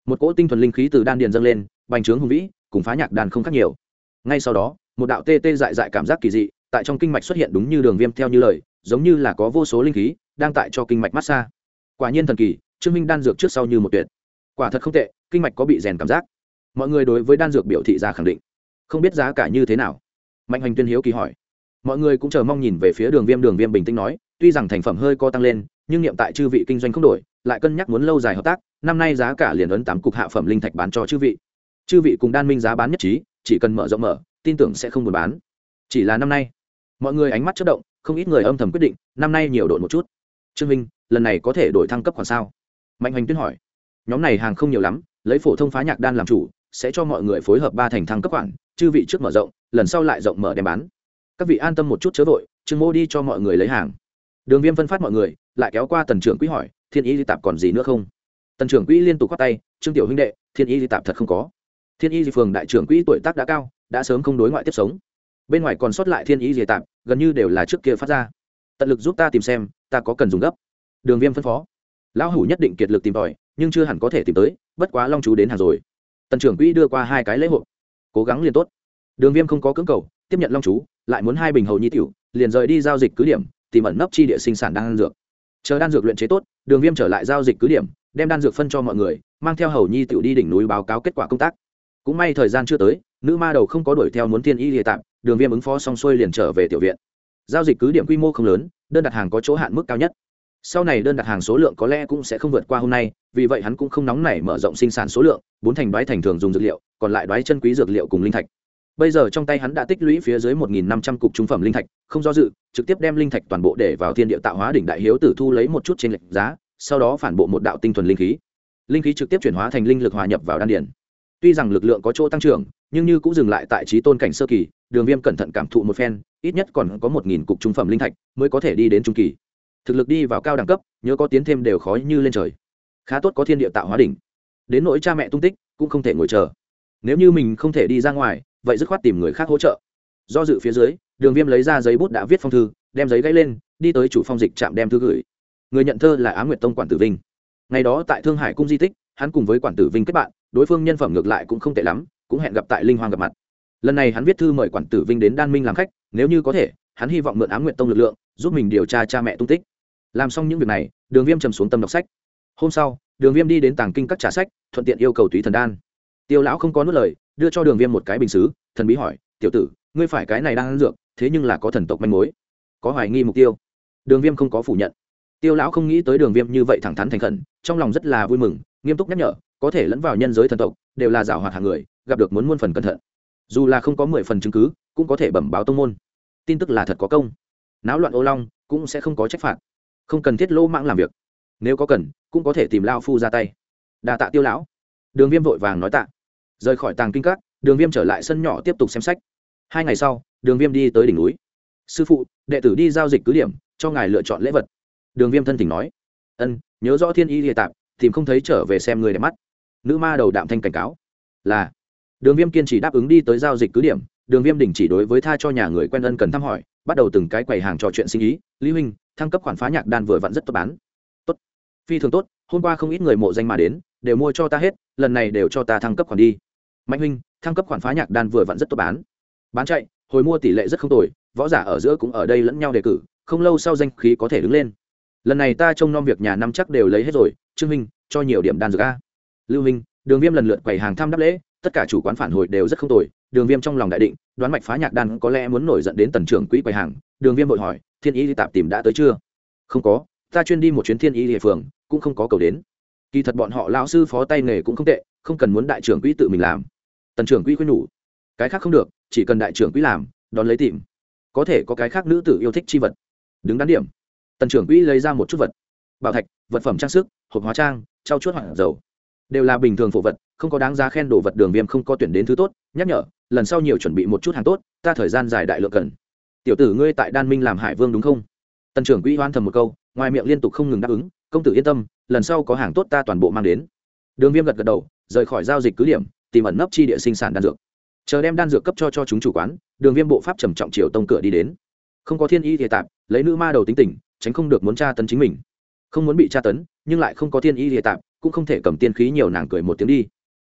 S1: Một cỗ tinh thuần linh khí từ đan điền dâng lên, bành trướng hùng vĩ, cùng phá nhạc đan không khác nhiều. Ngay sau đó, một đạo tê tê dại dại cảm giác kỳ dị, tại trong kinh mạch xuất hiện đúng như đường viêm theo như lời, giống như là có vô số linh khí, đang tại cho kinh mạch massage quả nhiên thần kỳ, trương minh đan dược trước sau như một tuyệt. Quả thật không tệ, kinh mạch có bị rèn cảm giác. Mọi người đối với đan dược biểu thị ra khẳng định. Không biết giá cả như thế nào? Mạnh hoành tuyên hiếu kỳ hỏi. Mọi người cũng chờ mong nhìn về phía đường viêm đường viêm bình tĩnh nói tuy rằng thành phẩm hơi co tăng lên, nhưng niệm tại chư vị kinh doanh không đổi, lại cân nhắc muốn lâu dài hợp tác, năm nay giá cả liền ấn tám cục hạ phẩm linh thạch bán cho chư vị. Chư vị cùng đan minh giá bán nhất trí, chỉ cần mở rộng mở, tin tưởng sẽ không buôn bán. Chỉ là năm nay, mọi người ánh mắt chất động, không ít người âm thầm quyết định, năm nay nhiều đội một chút. Trương minh, lần này có thể đổi thăng cấp khoản sao? Mạnh hoành tuyên hỏi. Nhóm này hàng không nhiều lắm, lấy phổ thông phá nhạc đan làm chủ, sẽ cho mọi người phối hợp ba thành thăng cấp khoản, chư vị trước mở rộng, lần sau lại rộng mở đem bán. Các vị an tâm một chút chớ vội, trương mô đi cho mọi người lấy hàng đường viêm phân phát mọi người, lại kéo qua tần trưởng quỹ hỏi, thiên ý di tạp còn gì nữa không? Tần trưởng quỹ liên tục khoác tay, trương tiểu huynh đệ, thiên ý di tạp thật không có. Thiên y phường đại trưởng quỹ tuổi tác đã cao, đã sớm không đối ngoại tiếp sống. Bên ngoài còn sót lại thiên y di tạm gần như đều là trước kia phát ra. Tận lực giúp ta tìm xem, ta có cần dùng gấp. Đường viêm phân phó. Lão hủ nhất định kiệt lực tìm tòi, nhưng chưa hẳn có thể tìm tới, bất quá long chú đến hàng rồi. Tần trưởng quỹ đưa qua hai cái lễ hội. Cố gắng liền tốt. Đường viêm không có cưỡng cầu, tiếp nhận long chú, lại muốn hai bình hầu nhi tiểu, liền rời đi giao dịch cứ điểm tìm ẩn nấp chi địa sinh sản đan dược. Chờ đan dược luyện chế tốt, đường viêm trở lại giao dịch cứ điểm, đem đan dược phân cho mọi người, mang theo hầu nhi tiểu đi đỉnh núi báo cáo kết quả công tác. Cũng may thời gian chưa tới, nữ ma đầu không có đuổi theo muốn thiên y địa tạm, đường viêm ứng phó xong xuôi liền trở về tiểu viện. Giao dịch cứ điểm quy mô không lớn, đơn đặt hàng có chỗ hạn mức cao nhất. Sau này đơn đặt hàng số lượng có lẽ cũng sẽ không vượt qua hôm nay, vì vậy hắn cũng không nóng nảy mở rộng sinh sản số lượng, bốn thành đoái thành thường dùng dược liệu, còn lại đoái chân quý dược liệu cùng linh thạch bây giờ trong tay hắn đã tích lũy phía dưới một nghìn năm trăm cục trung phẩm linh thạch, không do dự, trực tiếp đem linh thạch toàn bộ để vào thiên địa tạo hóa đỉnh đại hiếu tử thu lấy một chút trên lệnh giá, sau đó phản bộ một đạo tinh thuần linh khí. Linh khí trực tiếp chuyển hóa thành linh lực hòa nhập vào đan điển tuy rằng lực lượng có chỗ tăng trưởng, nhưng như cũng dừng lại tại trí tôn cảnh sơ kỳ, đường viêm cẩn thận cảm thụ một phen, ít nhất còn có một nghìn cục trung phẩm linh thạch mới có thể đi đến trung kỳ. Thực lực đi vào cao đẳng cấp, nhớ có tiến thêm đều khó như lên trời. Khá tốt có thiên địa tạo hóa đỉnh. Đến nỗi cha mẹ tung tích, cũng không thể ngồi chờ. Nếu như mình không thể đi ra ngoài vậy dứt khoát tìm người khác hỗ trợ. Do dự phía dưới, đường viêm lấy ra giấy bút đã viết phong thư, đem giấy gãy lên, đi tới chủ phong dịch trạm đem thư gửi. Người nhận thơ là á nguyệt tông quản tử vinh. Ngày đó tại thương hải cung di tích, hắn cùng với quản tử vinh kết bạn, đối phương nhân phẩm ngược lại cũng không tệ lắm, cũng hẹn gặp tại linh hoàng gặp mặt. Lần này hắn viết thư mời quản tử vinh đến đan minh làm khách, nếu như có thể, hắn hy vọng mượn á nguyệt tông lực lượng, giúp mình điều tra cha mẹ tung tích. Làm xong những việc này, đường viêm trầm xuống tâm đọc sách. Hôm sau, đường viêm đi đến tàng kinh các trả sách, thuận tiện yêu cầu túy thần đan. Tiêu lão không có nốt lời đưa cho đường viêm một cái bình xứ, thần bí hỏi, tiểu tử, ngươi phải cái này đang ăn dược, thế nhưng là có thần tộc manh mối. Có hoài nghi mục tiêu. Đường viêm không có phủ nhận. Tiêu lão không nghĩ tới đường viêm như vậy thẳng thắn thành khẩn, trong lòng rất là vui mừng, nghiêm túc nhắc nhở, có thể lẫn vào nhân giới thần tộc, đều là giảo hoạt hàng người, gặp được muốn muôn phần cẩn thận. Dù là không có mười phần chứng cứ, cũng có thể bẩm báo tông môn. Tin tức là thật có công. Náo loạn ô long, cũng sẽ không có trách phạt. Không cần thiết lỗ mạng làm việc. Nếu có cần, cũng có thể tìm lao phu ra tay. Đà tạ tiêu lão. Đường viêm vội vàng nói tạ rời khỏi tàng kinh các, đường viêm trở lại sân nhỏ tiếp tục xem sách. Hai ngày sau, đường viêm đi tới đỉnh núi. Sư phụ, đệ tử đi giao dịch cứ điểm, cho ngài lựa chọn lễ vật. Đường viêm thân tình nói. Ân, nhớ rõ thiên y địa tạp, tìm không thấy trở về xem người đẹp mắt. Nữ ma đầu đạm thanh cảnh cáo. Là. Đường viêm kiên trì đáp ứng đi tới giao dịch cứ điểm, đường viêm đình chỉ đối với tha cho nhà người quen ân cần thăm hỏi, bắt đầu từng cái quầy hàng trò chuyện sinh ý, lý huynh, thăng cấp khoản phá nhạc đan vừa vặn rất tốt bán. Tốt. Phi thường tốt, hôm qua không ít người mộ danh mà đến, đều mua cho ta hết, lần này đều cho ta thăng cấp khoản đi mạnh huynh, thăng cấp khoản phá nhạc đan vừa vặn rất tốt bán. Bán chạy, hồi mua tỷ lệ rất không tồi, võ giả ở giữa cũng ở đây lẫn nhau đề cử, không lâu sau danh khí có thể đứng lên. Lần này ta trông nom việc nhà năm chắc đều lấy hết rồi, trương minh cho nhiều điểm đan dược a. Lưu minh đường viêm lần lượt quầy hàng thăm đáp lễ, tất cả chủ quán phản hồi đều rất không tồi, đường viêm trong lòng đại định, đoán mạch phá nhạc đan có lẽ muốn nổi dẫn đến tần trưởng quỹ quầy hàng, đường viêm vội hỏi, thiên y đi tạp tìm đã tới chưa? Không có, ta chuyên đi một chuyến thiên y địa phường, cũng không có cầu đến. Kỳ thật bọn họ lão sư phó tay nghề cũng không tệ, không cần muốn đại trưởng quỹ tự mình làm tần trưởng quỹ khuyên nhủ. Cái khác không được, chỉ cần đại trưởng quỹ làm, đón lấy tìm. Có thể có cái khác nữ tử yêu thích chi vật. Đứng đắn điểm. Tần trưởng quỹ lấy ra một chút vật. Bảo thạch, vật phẩm trang sức, hộp hóa trang, trao chuốt hoặc dầu. Đều là bình thường phổ vật, không có đáng giá khen đồ vật đường viêm không có tuyển đến thứ tốt. Nhắc nhở, lần sau nhiều chuẩn bị một chút hàng tốt, ta thời gian dài đại lượng cần. Tiểu tử ngươi tại đan minh làm hải vương đúng không? Tần trưởng quỹ hoan thầm một câu, ngoài miệng liên tục không ngừng đáp ứng, công tử yên tâm, lần sau có hàng tốt ta toàn bộ mang đến. Đường viêm gật gật đầu, rời khỏi giao dịch cứ điểm tìm ẩn nấp chi địa sinh sản đan dược. Chờ đem đan dược cấp cho cho chúng chủ quán, đường viêm bộ pháp trầm trọng chiều tông cửa đi đến. Không có thiên y địa tạp, lấy nữ ma đầu tính tình, tránh không được muốn tra tấn chính mình. Không muốn bị tra tấn, nhưng lại không có thiên y địa tạp, cũng không thể cầm tiên khí nhiều nàng cười một tiếng đi.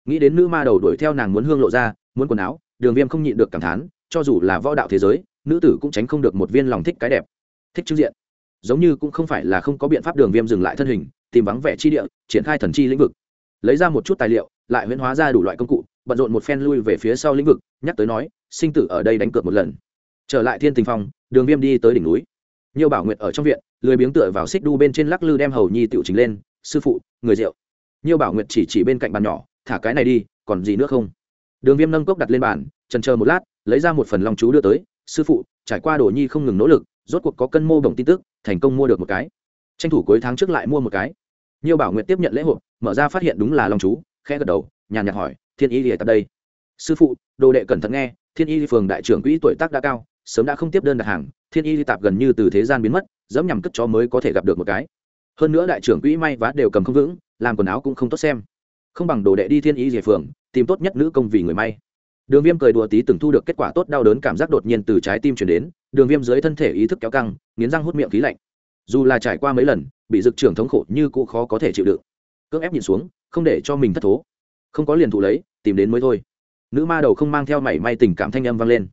S1: Nghĩ đến nữ ma đầu đuổi theo nàng muốn hương lộ ra, muốn quần áo, đường viêm không nhịn được cảm thán, cho dù là võ đạo thế giới, nữ tử cũng tránh không được một viên lòng thích cái đẹp. Thích trưng diện. Giống như cũng không phải là không có biện pháp đường viêm dừng lại thân hình, tìm vắng vẻ chi địa, triển khai thần chi lĩnh vực lấy ra một chút tài liệu, lại huyễn hóa ra đủ loại công cụ, bận rộn một phen lui về phía sau lĩnh vực, nhắc tới nói, sinh tử ở đây đánh cược một lần. Trở lại thiên tình phong, đường viêm đi tới đỉnh núi. Nhiều bảo nguyệt ở trong viện, lười biếng tựa vào xích đu bên trên lắc lư đem hầu nhi tiểu chính lên, sư phụ, người rượu. Nhiều bảo nguyệt chỉ chỉ bên cạnh bàn nhỏ, thả cái này đi, còn gì nữa không? Đường viêm nâng cốc đặt lên bàn, trần chờ một lát, lấy ra một phần long chú đưa tới, sư phụ, trải qua đồ nhi không ngừng nỗ lực, rốt cuộc có cân mô bổng tin tức, thành công mua được một cái. Tranh thủ cuối tháng trước lại mua một cái nhiều bảo nguyện tiếp nhận lễ hội, mở ra phát hiện đúng là long chú, khẽ gật đầu, nhàn nhạt hỏi, thiên y lìa tập đây? Sư phụ, đồ đệ cẩn thận nghe, thiên y phường đại trưởng quỹ tuổi tác đã cao, sớm đã không tiếp đơn đặt hàng, thiên y tạp gần như từ thế gian biến mất, dẫm nhằm cất chó mới có thể gặp được một cái. Hơn nữa đại trưởng quỹ may vá đều cầm không vững, làm quần áo cũng không tốt xem. Không bằng đồ đệ đi thiên y dề phường, tìm tốt nhất nữ công vì người may. Đường viêm cười đùa tí từng thu được kết quả tốt đau đớn cảm giác đột nhiên từ trái tim chuyển đến, đường viêm dưới thân thể ý thức kéo căng, nghiến răng hút miệng khí lạnh. Dù là trải qua mấy lần bị dực trưởng thống khổ như cũ khó có thể chịu đựng. Cưỡng ép nhìn xuống, không để cho mình thất thố. Không có liền thụ lấy, tìm đến mới thôi. Nữ ma đầu không mang theo mảy may tình cảm thanh âm vang lên.